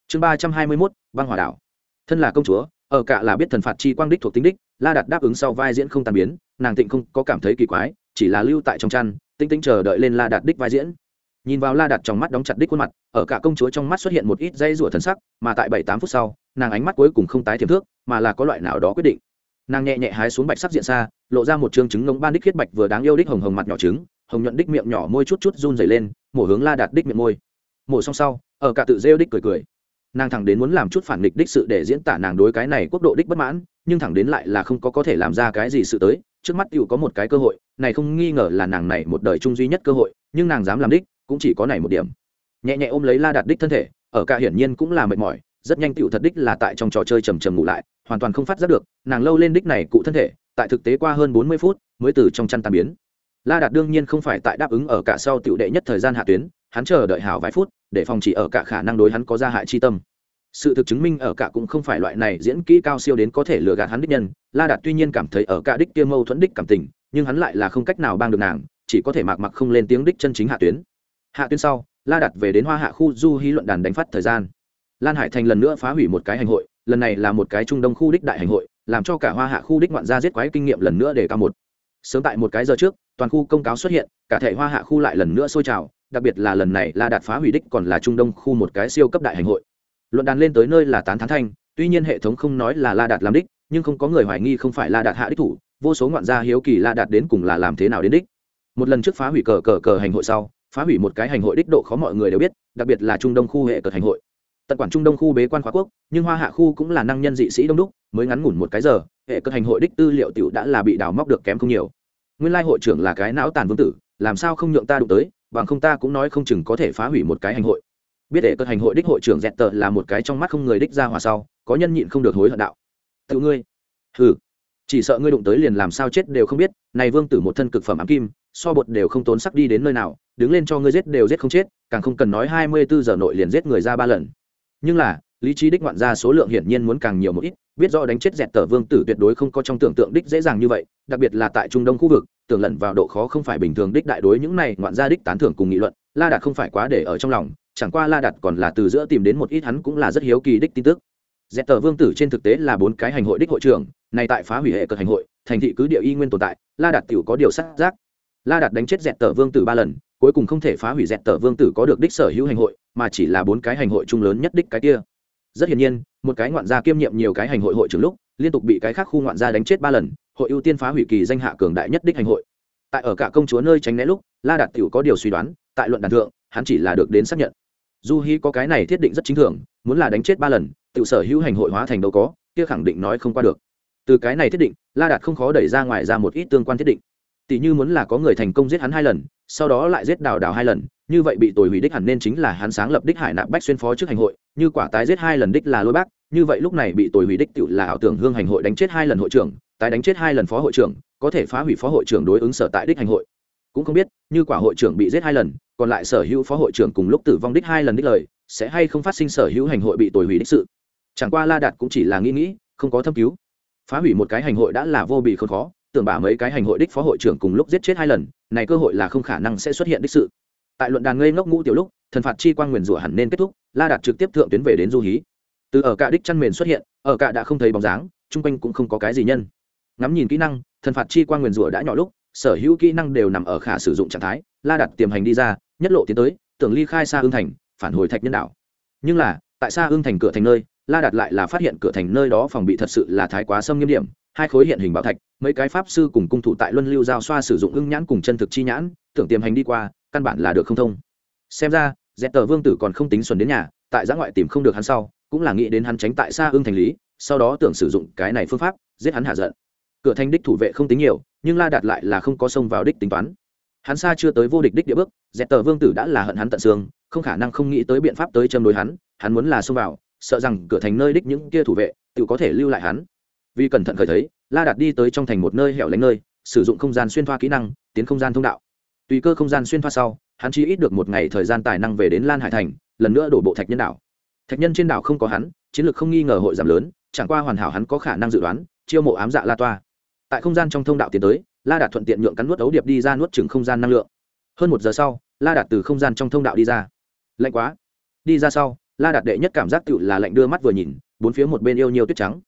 Chương ba trăm hai mươi mốt, băng hòa đảo. Thân là công chúa, ở cả là biết thần phạt chi quang đích thuộc tính đích, la đạt đáp ứng sau vai diễn không tàn biến, nàng tịnh không có cảm thấy kỳ quái, chỉ là lưu tại trong chăn tinh tinh chờ đợi lên la đạt đích vai diễn. Nhìn vào la đạt trong mắt đóng chặt đích khuôn mặt, ở cả công chúa trong mắt xuất hiện một ít dây rủa thần sắc, mà tại bảy tám phút sau nàng ánh mắt cuối cùng không tái thiềm thước, mà là có loại nào đó quyết định. Nàng nhẹ nhẹ hái xuống bạch sắc diện xa, lộ ra một trương trứng ngống ban đích khiết bạch vừa đáng yêu đích hồng hồng mặt nhỏ trứng, hồng nhuận đích miệng nhỏ môi chút chút run dày lên, mổ hướng la đạt đích miệng môi. Mổ xong sau, ở cả tự rêu đích cười cười. Nàng thẳng đến muốn làm chút phản nghịch đích sự để diễn tả nàng đối cái này quốc độ đích bất mãn, nhưng thẳng đến lại là không có có thể làm ra cái gì sự tới, trước mắt tựu có một cái cơ hội, này không nghi ngờ là nàng này một đời chung duy nhất cơ hội, nhưng nàng dám làm đích, cũng chỉ có này một điểm. Nhẹ nhẹ ôm lấy la đạt đích thân thể, ở cả hiển nhiên cũng là mệt mỏi rất nhanh tựu thật đích là tại trong trò chơi trầm trầm ngủ lại, hoàn toàn không phát giác được, nàng lâu lên đích này cụ thân thể, tại thực tế qua hơn bốn mươi phút, mới từ trong chăn tàn biến. La đạt đương nhiên không phải tại đáp ứng ở cả sau tựu đệ nhất thời gian hạ tuyến, hắn chờ đợi hảo vài phút, để phòng chỉ ở cả khả năng đối hắn có gia hại chi tâm. Sự thực chứng minh ở cả cũng không phải loại này diễn kỹ cao siêu đến có thể lừa gạt hắn đích nhân, la đạt tuy nhiên cảm thấy ở cả đích kia mâu thuẫn đích cảm tình, nhưng hắn lại là không cách nào bang được nàng, chỉ có thể mặc mặc không lên tiếng đích chân chính hạ tuyến. Hạ tuyến sau, la đạt về đến hoa hạ khu du hí luận đàn đánh phát thời gian lan hải thành lần nữa phá hủy một cái hành hội, lần này là một cái trung đông khu đích đại hành hội, làm cho cả hoa hạ khu đích ngoạn gia giết quái kinh nghiệm lần nữa để cao một. Sớm tại một cái giờ trước, toàn khu công cáo xuất hiện, cả thể hoa hạ khu lại lần nữa sôi trào, đặc biệt là lần này la đạt phá hủy đích còn là trung đông khu một cái siêu cấp đại hành hội. Luận đàn lên tới nơi là tán thán thanh, tuy nhiên hệ thống không nói là la đạt làm đích, nhưng không có người hoài nghi không phải la đạt hạ đích thủ, vô số ngoạn gia hiếu kỳ la đạt đến cùng là làm thế nào đến đích. Một lần trước phá hủy cờ cờ cờ hành hội sau, phá hủy một cái hành hội đích độ khó mọi người đều biết, đặc biệt là trung đông khu hệ cờ hành hội tận quản trung đông khu bế quan khóa quốc, nhưng hoa hạ khu cũng là năng nhân dị sĩ đông đúc, mới ngắn ngủn một cái giờ, hệ cờ hành hội đích tư liệu tiểu đã là bị đào móc được kém không nhiều. Nguyên lai hội trưởng là cái não tàn vương tử, làm sao không nhượng ta đụng tới, bằng không ta cũng nói không chừng có thể phá hủy một cái hành hội. Biết hệ cơ hành hội đích hội trưởng dẹt tờ là một cái trong mắt không người đích ra hòa sau, có nhân nhịn không được hối hận đạo. Tự ngươi. Ừ chỉ sợ ngươi đụng tới liền làm sao chết đều không biết, này vương tử một thân cực phẩm ám kim, so bột đều không tốn sắc đi đến nơi nào, đứng lên cho ngươi giết đều giết không chết, càng không cần nói hai mươi bốn giờ nội liền giết người ra ba lần nhưng là, lý trí đích ngoạn ra số lượng hiển nhiên muốn càng nhiều một ít, biết rõ đánh chết dẹt tờ vương tử tuyệt đối không có trong tưởng tượng đích dễ dàng như vậy, đặc biệt là tại trung đông khu vực, tưởng lẩn vào độ khó không phải bình thường đích đại đối những này ngoạn ra đích tán thưởng cùng nghị luận, la đạt không phải quá để ở trong lòng, chẳng qua la đạt còn là từ giữa tìm đến một ít hắn cũng là rất hiếu kỳ đích tin tức. Dẹt tờ vương tử trên thực tế là bốn cái hành hội đích hội trưởng, này tại phá hủy hệ cực hành hội, thành thị cứ địa y nguyên tồn tại, la đạt tiểu có điều sắc giác la đạt đánh chết dẹp tờ vương tử ba lần, cuối cùng không thể phá hủy dẹp tờ vương tử có được đích sở hữu hành hội, mà chỉ là bốn cái hành hội chung lớn nhất đích cái kia. Rất hiển nhiên, một cái ngoạn gia kiêm nhiệm nhiều cái hành hội hội trưởng lúc, liên tục bị cái khác khu ngoạn gia đánh chết ba lần, hội ưu tiên phá hủy kỳ danh hạ cường đại nhất đích hành hội. Tại ở cả công chúa nơi tránh né lúc, la đạt tiểu có điều suy đoán, tại luận đàn thượng, hắn chỉ là được đến xác nhận. Du hi có cái này thiết định rất chính thường, muốn là đánh chết ba lần tự sở hữu hành hội hóa thành đâu có, kia khẳng định nói không qua được. Từ cái này thiết định, la đạt không khó đẩy ra ngoài ra một ít tương quan thiết định tỷ như muốn là có người thành công giết hắn hai lần, sau đó lại giết đào đào hai lần, như vậy bị tồi hủy đích hẳn nên chính là hắn sáng lập đích hải nạp bách xuyên phó trước hành hội, như quả tái giết hai lần đích là lôi bác, như vậy lúc này bị tồi hủy đích tự là ảo tưởng hương hành hội đánh chết hai lần hội trưởng, tái đánh chết hai lần phó hội trưởng, có thể phá hủy phó hội trưởng đối ứng sở tại đích hành hội. Cũng không biết, như quả hội trưởng bị giết hai lần, còn lại sở hữu phó hội trưởng cùng lúc tử vong đích hai lần đích lời, sẽ hay không phát sinh sở hữu hành hội bị tồi hủy đích sự? Chẳng qua la đạt cũng chỉ là nghĩ nghĩ, không có thâm cứu. Phá hủy một cái hành hội đã là vô bị không khó tưởng bả mấy cái hành hội đích phó hội trưởng cùng lúc giết chết hai lần, này cơ hội là không khả năng sẽ xuất hiện đích sự. Tại luận đàn ngây ngốc ngũ tiểu lúc, thần phạt chi quang nguyền rủa hẳn nên kết thúc, la đạt trực tiếp thượng tuyến về đến du hí. Từ ở cả đích chăn mền xuất hiện, ở cả đã không thấy bóng dáng, chung quanh cũng không có cái gì nhân. Ngắm nhìn kỹ năng, thần phạt chi quang nguyền rủa đã nhỏ lúc, sở hữu kỹ năng đều nằm ở khả sử dụng trạng thái, la đặt tiềm hành đi ra, nhất lộ tiến tới, tưởng ly khai xa ương thành, phản hồi thạch nhân đạo nhưng là, tại xa ương thành cửa thành nơi, la đặt lại là phát hiện cửa thành nơi đó phòng bị thật sự là thái quá xâm nghiêm điểm hai khối hiện hình bảo thạch, mấy cái pháp sư cùng cung thủ tại luân lưu giao xoa sử dụng ưng nhãn cùng chân thực chi nhãn, tưởng tiềm hành đi qua, căn bản là được không thông. Xem ra dẹp tờ vương tử còn không tính xuẩn đến nhà, tại giã ngoại tìm không được hắn sau, cũng là nghĩ đến hắn tránh tại xa ưng thành lý, sau đó tưởng sử dụng cái này phương pháp, giết hắn hạ giận. Cửa thành đích thủ vệ không tính nhiều, nhưng la đạt lại là không có xông vào đích tính toán. Hắn xa chưa tới vô địch đích địa bước dẹp tờ vương tử đã là hận hắn tận xương, không khả năng không nghĩ tới biện pháp tới châm đối hắn hắn muốn là xông vào, sợ rằng cửa thành nơi đích những kia thủ vệ, tự có thể lưu lại hắn vì cẩn thận khởi thấy, la đạt đi tới trong thành một nơi hẻo lánh nơi, sử dụng không gian xuyên thoa kỹ năng, tiến không gian thông đạo. Tùy cơ không gian xuyên thoa sau, hắn chỉ ít được một ngày thời gian tài năng về đến lan hải thành, lần nữa đổ bộ thạch nhân đảo. Thạch nhân trên đảo không có hắn, chiến lược không nghi ngờ hội giảm lớn, chẳng qua hoàn hảo hắn có khả năng dự đoán, chiêu mộ ám dạ la toa. Tại không gian trong thông đạo tiến tới, la đạt thuận tiện nhượng cắn nuốt ấu điệp đi ra nuốt chừng không gian năng lượng. Hơn một giờ sau, la đạt từ không gian trong thông đạo đi ra. Lạnh quá. Đi ra sau, la đạt đệ nhất cảm giác tự là lạnh đưa mắt vừa nhìn, bốn phía một bên yêu nhiều tuyết trắng.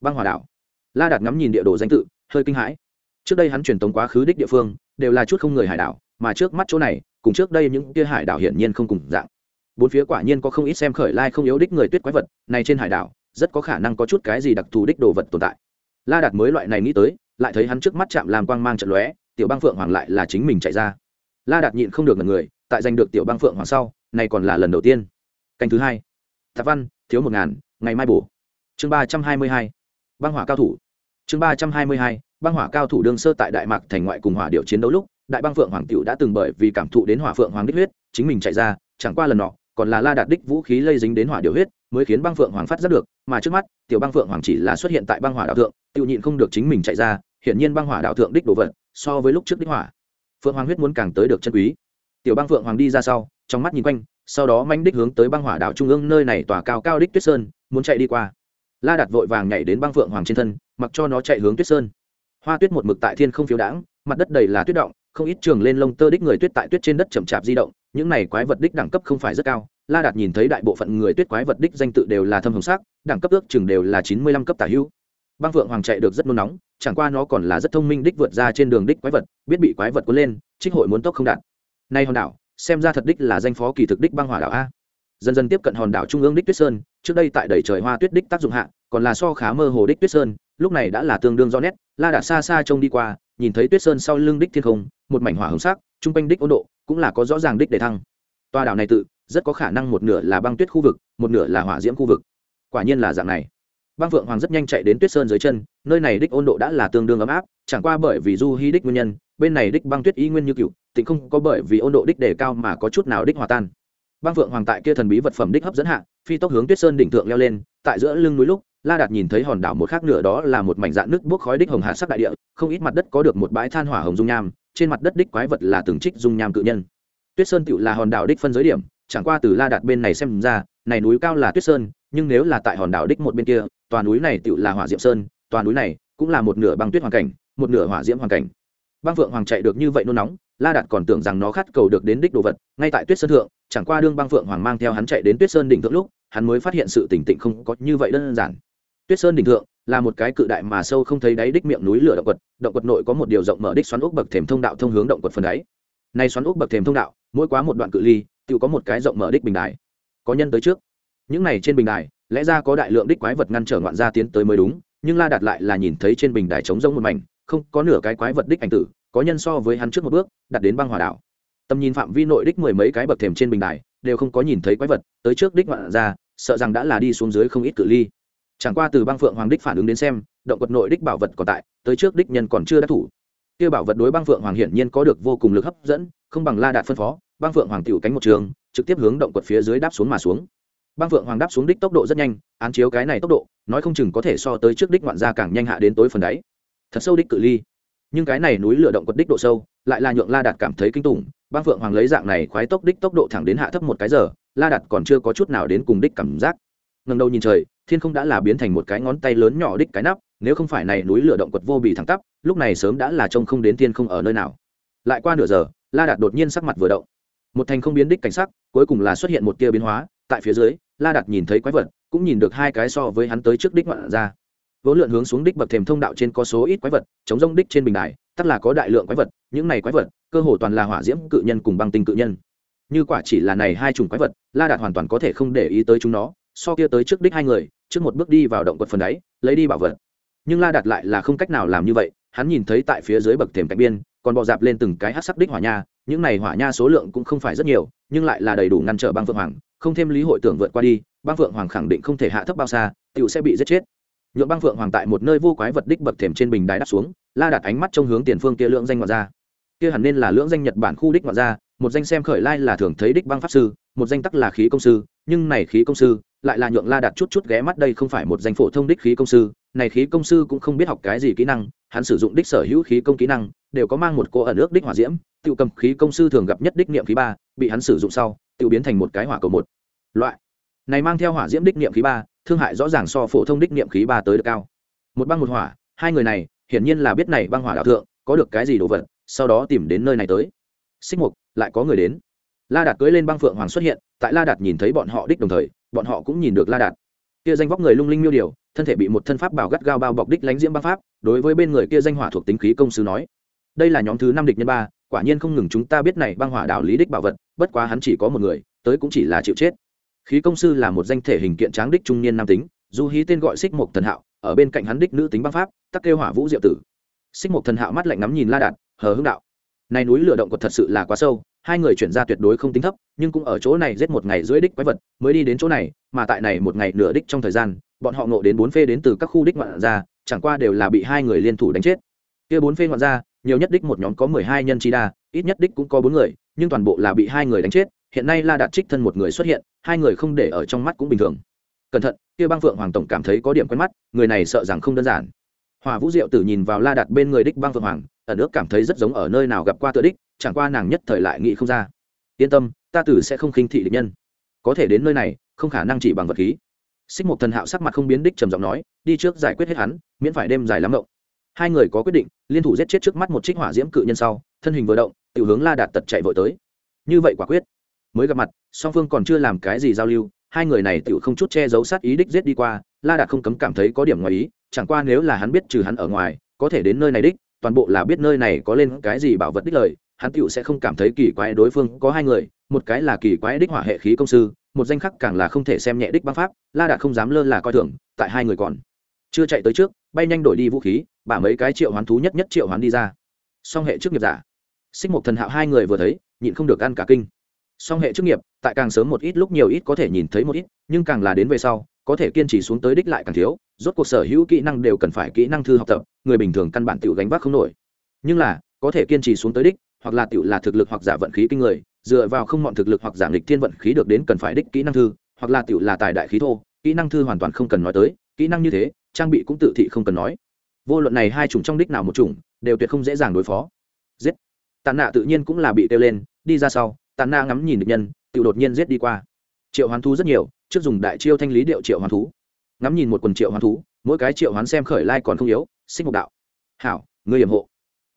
Băng hòa đảo la đạt ngắm nhìn địa đồ danh tự, hơi kinh hãi. Trước đây hắn truyền tống quá khứ đích địa phương, đều là chút không người hải đảo, mà trước mắt chỗ này, cùng trước đây những kia hải đảo hiển nhiên không cùng dạng. Bốn phía quả nhiên có không ít xem khởi lai không yếu đích người tuyết quái vật, này trên hải đảo, rất có khả năng có chút cái gì đặc thù đích đồ vật tồn tại. La đạt mới loại này nghĩ tới, lại thấy hắn trước mắt chạm làm quang mang trận lóe, tiểu Bang phượng hoàng lại là chính mình chạy ra. La đạt nhịn không được ngần người, tại giành được tiểu Bang phượng hoàng sau, này còn là lần đầu tiên. Canh thứ hai. Thạc văn, thiếu một ngàn, ngày mai bổ. Chương ba trăm hai mươi hai băng hỏa cao thủ. Chương ba trăm hai mươi hai, băng hỏa cao thủ đương sơ tại đại mạc thành ngoại cùng hỏa điệu chiến đấu lúc, đại băng phượng hoàng tiểu đã từng bởi vì cảm thụ đến hỏa phượng hoàng đích huyết, chính mình chạy ra, chẳng qua lần nọ, còn là la đạt đích vũ khí lây dính đến hỏa điều huyết, mới khiến băng phượng hoàng phát giác được, mà trước mắt, tiểu băng phượng hoàng chỉ là xuất hiện tại băng hỏa đạo thượng, tự nhịn không được chính mình chạy ra, hiển nhiên băng hỏa đạo thượng đích đồ vật, so với lúc trước đích hỏa. Phượng hoàng huyết muốn càng tới được chân quý. Tiểu băng phượng hoàng đi ra sau, trong mắt nhìn quanh, sau đó manh đích hướng tới băng hỏa đạo trung ương, nơi này tỏa cao cao đích tuyết sơn, muốn chạy đi qua la đặt vội vàng nhảy đến băng phượng hoàng trên thân, mặc cho nó chạy hướng tuyết sơn. Hoa tuyết một mực tại thiên không phiếu đãng, mặt đất đầy là tuyết động, không ít trường lên lông tơ đích người tuyết tại tuyết trên đất chậm chạp di động, những này quái vật đích đẳng cấp không phải rất cao. La đạt nhìn thấy đại bộ phận người tuyết quái vật đích danh tự đều là thâm hồng sắc, đẳng cấp ước chừng đều là chín mươi lăm cấp tả hữu. Băng phượng hoàng chạy được rất nôn nóng, chẳng qua nó còn là rất thông minh đích vượt ra trên đường đích quái vật, biết bị quái vật cuốn lên, trích hội muốn tốc không đạt. Nay hòn đảo, xem ra thật đích là danh phó kỳ thực đích băng hỏa đảo a dần dần tiếp cận hòn đảo trung ương đích tuyết sơn, trước đây tại đầy trời hoa tuyết đích tác dụng hạ, còn là so khá mơ hồ đích tuyết sơn, lúc này đã là tương đương rõ nét, la đã xa xa trông đi qua, nhìn thấy tuyết sơn sau lưng đích thiên không, một mảnh hỏa hồng sắc, trung quanh đích ôn độ, cũng là có rõ ràng đích để thăng. Tòa đảo này tự, rất có khả năng một nửa là băng tuyết khu vực, một nửa là hỏa diễm khu vực. Quả nhiên là dạng này. Băng phượng hoàng rất nhanh chạy đến tuyết sơn dưới chân, nơi này đích ôn độ đã là tương đương ấm áp, chẳng qua bởi vì du hy đích nguyên nhân, bên này đích băng tuyết ý nguyên như cựu tỉnh không có bởi vì ôn độ đích đề cao mà có chút nào đích hòa tan băng phượng hoàng tại kia thần bí vật phẩm đích hấp dẫn hạ, phi tốc hướng tuyết sơn đỉnh thượng leo lên, tại giữa lưng núi lúc, la đạt nhìn thấy hòn đảo một khác nửa đó là một mảnh dạng nước bốc khói đích hồng hạ sắc đại địa, không ít mặt đất có được một bãi than hỏa hồng dung nham, trên mặt đất đích quái vật là từng trích dung nham cự nhân. Tuyết sơn tựu là hòn đảo đích phân giới điểm, chẳng qua từ la đạt bên này xem ra, này núi cao là tuyết sơn, nhưng nếu là tại hòn đảo đích một bên kia toàn núi này tựu là hỏa diệm sơn toàn núi này cũng là một nửa băng tuyết hoàn cảnh, một nửa hỏa diễm hoàn cảnh. Băng phượng hoàng chạy được như vậy nôn nóng la đạt còn tưởng rằng nó khát cầu được đến đích đồ vật, ngay tại tuyết sơn thượng, chẳng qua đương băng phượng hoàng mang theo hắn chạy đến tuyết sơn đỉnh thượng lúc, hắn mới phát hiện sự tỉnh tịnh không có như vậy đơn giản. Tuyết sơn đỉnh thượng là một cái cự đại mà sâu không thấy đáy đích miệng núi lửa động quật động quật nội có một điều rộng mở đích xoắn ốc bậc thềm thông đạo thông hướng động quật phần đáy. Nay xoắn ốc bậc thềm thông đạo, mỗi quá một đoạn cự ly tự có một cái rộng mở đích bình đài. Có nhân tới trước. Những này trên bình đài, lẽ ra có đại lượng đích quái vật ngăn trở ngoạn gia tiến tới mới đúng, nhưng la đạt lại là nhìn thấy trên bình đài trống rỗng một mảnh, không có nửa cái quái vật đích ảnh tử có nhân so với hắn trước một bước, đặt đến băng hỏa đảo. Tầm nhìn phạm vi nội đích mười mấy cái bậc thềm trên bình đài, đều không có nhìn thấy quái vật, tới trước đích ngoạn ra, sợ rằng đã là đi xuống dưới không ít cự ly. Chẳng qua từ băng phượng hoàng đích phản ứng đến xem, động vật nội đích bảo vật còn tại, tới trước đích nhân còn chưa đắc thủ. Kia bảo vật đối băng phượng hoàng hiển nhiên có được vô cùng lực hấp dẫn, không bằng la đạt phân phó, băng phượng hoàng tiểu cánh một trường, trực tiếp hướng động quật phía dưới đáp xuống mà xuống. Băng phượng hoàng đáp xuống đích tốc độ rất nhanh, án chiếu cái này tốc độ, nói không chừng có thể so tới trước đích ngoạn gia càng nhanh hạ đến tối phần đáy. Thật sâu đích cự ly nhưng cái này núi lửa động quật đích độ sâu, lại là nhượng la đạt cảm thấy kinh tủng băng phượng hoàng lấy dạng này khoái tốc đích tốc độ thẳng đến hạ thấp một cái giờ, la đạt còn chưa có chút nào đến cùng đích cảm giác. Ngần đầu nhìn trời, thiên không đã là biến thành một cái ngón tay lớn nhỏ đích cái nắp, nếu không phải này núi lửa động quật vô bị thẳng tắp, lúc này sớm đã là trông không đến thiên không ở nơi nào. Lại qua nửa giờ, la đạt đột nhiên sắc mặt vừa động. Một thành không biến đích cảnh sắc, cuối cùng là xuất hiện một tia biến hóa, tại phía dưới, la đạt nhìn thấy quái vật, cũng nhìn được hai cái so với hắn tới trước đích ngoạn ra vốn lượn hướng xuống đích bậc thềm thông đạo trên có số ít quái vật, chống rông đích trên bình đài tất là có đại lượng quái vật, những này quái vật, cơ hồ toàn là hỏa diễm cự nhân cùng băng tinh cự nhân. Như quả chỉ là này hai chủng quái vật, la đạt hoàn toàn có thể không để ý tới chúng nó, so kia tới trước đích hai người, trước một bước đi vào động quật phần đáy, lấy đi bảo vật. Nhưng la đạt lại là không cách nào làm như vậy, hắn nhìn thấy tại phía dưới bậc thềm cạnh biên, còn bò dạp lên từng cái hát sắc đích hỏa nha, những này hỏa nha số lượng cũng không phải rất nhiều, nhưng lại là đầy đủ ngăn trở băng phượng hoàng, không thêm lý hội tưởng vượt qua đi, băng phượng hoàng khẳng định không thể hạ thấp bao xa tựu sẽ bị giết chết nhuộm băng phượng hoàng tại một nơi vô quái vật đích bậc thềm trên bình đài đáp xuống la đặt ánh mắt trong hướng tiền phương kia lượng danh ngoại gia. kia hẳn nên là lưỡng danh nhật bản khu đích ngoại gia, một danh xem khởi lai là thường thấy đích băng pháp sư một danh tắc là khí công sư nhưng này khí công sư lại là nhượng la đặt chút chút ghé mắt đây không phải một danh phổ thông đích khí công sư này khí công sư cũng không biết học cái gì kỹ năng hắn sử dụng đích sở hữu khí công kỹ năng đều có mang một cô ẩn ước đích hỏa diễm tự cầm khí công sư thường gặp nhất đích niệm khí ba bị hắn sử dụng sau tự biến thành một cái hỏa cầu một loại này mang theo hỏa diễm đích niệm khí ba thương hại rõ ràng so phổ thông đích niệm khí ba tới được cao. Một băng một hỏa, hai người này, hiển nhiên là biết này băng hỏa đạo thượng, có được cái gì đồ vật, sau đó tìm đến nơi này tới. Xích mục, lại có người đến. La đạt cưới lên băng phượng hoàng xuất hiện, tại la đạt nhìn thấy bọn họ đích đồng thời, bọn họ cũng nhìn được la đạt. Kia danh vóc người lung linh miêu điều, thân thể bị một thân pháp bảo gắt gao bao bọc đích lánh diễm băng pháp, đối với bên người kia danh hỏa thuộc tính khí công sư nói, đây là nhóm thứ năm địch nhân ba, quả nhiên không ngừng chúng ta biết này băng hỏa đạo lý đích bảo vật, bất quá hắn chỉ có một người, tới cũng chỉ là chịu chết khí công sư là một danh thể hình kiện tráng đích trung niên nam tính, du hí tên gọi xích mục thần hạo, ở bên cạnh hắn đích nữ tính băng pháp, tắc kêu hỏa vũ diệu tử. Xích mục thần hạo mắt lạnh ngắm nhìn la đạt, hờ hưng đạo. Này núi lửa động quật thật sự là quá sâu, hai người chuyển ra tuyệt đối không tính thấp, nhưng cũng ở chỗ này giết một ngày rưỡi đích quái vật, mới đi đến chỗ này, mà tại này một ngày nửa đích trong thời gian, bọn họ ngộ đến bốn phê đến từ các khu đích ngoạn ra chẳng qua đều là bị hai người liên thủ đánh chết. Kia bốn phê ngoạn ra nhiều nhất đích một nhóm có mười hai nhân chi đa, ít nhất đích cũng có bốn người, nhưng toàn bộ là bị hai người đánh chết hiện nay la đạt trích thân một người xuất hiện, hai người không để ở trong mắt cũng bình thường. Cẩn thận, kia băng phượng hoàng tổng cảm thấy có điểm quen mắt, người này sợ rằng không đơn giản. Hòa vũ diệu tử nhìn vào la đạt bên người đích băng phượng hoàng, ẩn ước cảm thấy rất giống ở nơi nào gặp qua tựa đích, chẳng qua nàng nhất thời lại nghĩ không ra. Yên tâm, ta tử sẽ không khinh thị địch nhân. Có thể đến nơi này, không khả năng chỉ bằng vật khí. Xích một thần hạo sắc mặt không biến đích trầm giọng nói, đi trước giải quyết hết hắn, miễn phải đêm dài lắm mộng. Hai người có quyết định, liên thủ giết chết trước mắt một trích hỏa diễm cự nhân sau, thân hình vừa động tự hướng la đạt tật chạy vội tới. Như vậy quả quyết mới gặp mặt, song phương còn chưa làm cái gì giao lưu, hai người này tự không chút che giấu sát ý đích giết đi qua, la đạt không cấm cảm thấy có điểm ngoài ý, chẳng qua nếu là hắn biết trừ hắn ở ngoài, có thể đến nơi này đích, toàn bộ là biết nơi này có lên cái gì bảo vật đích lời, hắn tựu sẽ không cảm thấy kỳ quái đối phương có hai người, một cái là kỳ quái đích hỏa hệ khí công sư, một danh khắc càng là không thể xem nhẹ đích băng pháp, la đạt không dám lơ là coi thường, tại hai người còn chưa chạy tới trước, bay nhanh đổi đi vũ khí, bả mấy cái triệu hoán thú nhất nhất triệu hoán đi ra. Song hệ trước nghiệp giả. Xích một thần hạo hai người vừa thấy, nhịn không được ăn cả kinh song hệ chức nghiệp, tại càng sớm một ít lúc nhiều ít có thể nhìn thấy một ít, nhưng càng là đến về sau, có thể kiên trì xuống tới đích lại càng thiếu, rốt cuộc sở hữu kỹ năng đều cần phải kỹ năng thư học tập, người bình thường căn bản tự gánh vác không nổi. Nhưng là, có thể kiên trì xuống tới đích, hoặc là tự là thực lực hoặc giả vận khí kinh người, dựa vào không mọn thực lực hoặc giảm lịch thiên vận khí được đến cần phải đích kỹ năng thư, hoặc là tự là tài đại khí thô, kỹ năng thư hoàn toàn không cần nói tới, kỹ năng như thế, trang bị cũng tự thị không cần nói. Vô luận này hai chủng trong đích nào một chủng, đều tuyệt không dễ dàng đối phó. Giết. Tàn nạ tự nhiên cũng là bị kêu lên, đi ra sau tàn Na ngắm nhìn được nhân tự đột nhiên giết đi qua. Triệu hoán thú rất nhiều, trước dùng đại chiêu thanh lý điệu triệu hoán thú. Ngắm nhìn một quần triệu hoán thú, mỗi cái triệu hoán xem khởi lai còn không yếu, xích mục đạo. Hảo người hiểm hộ.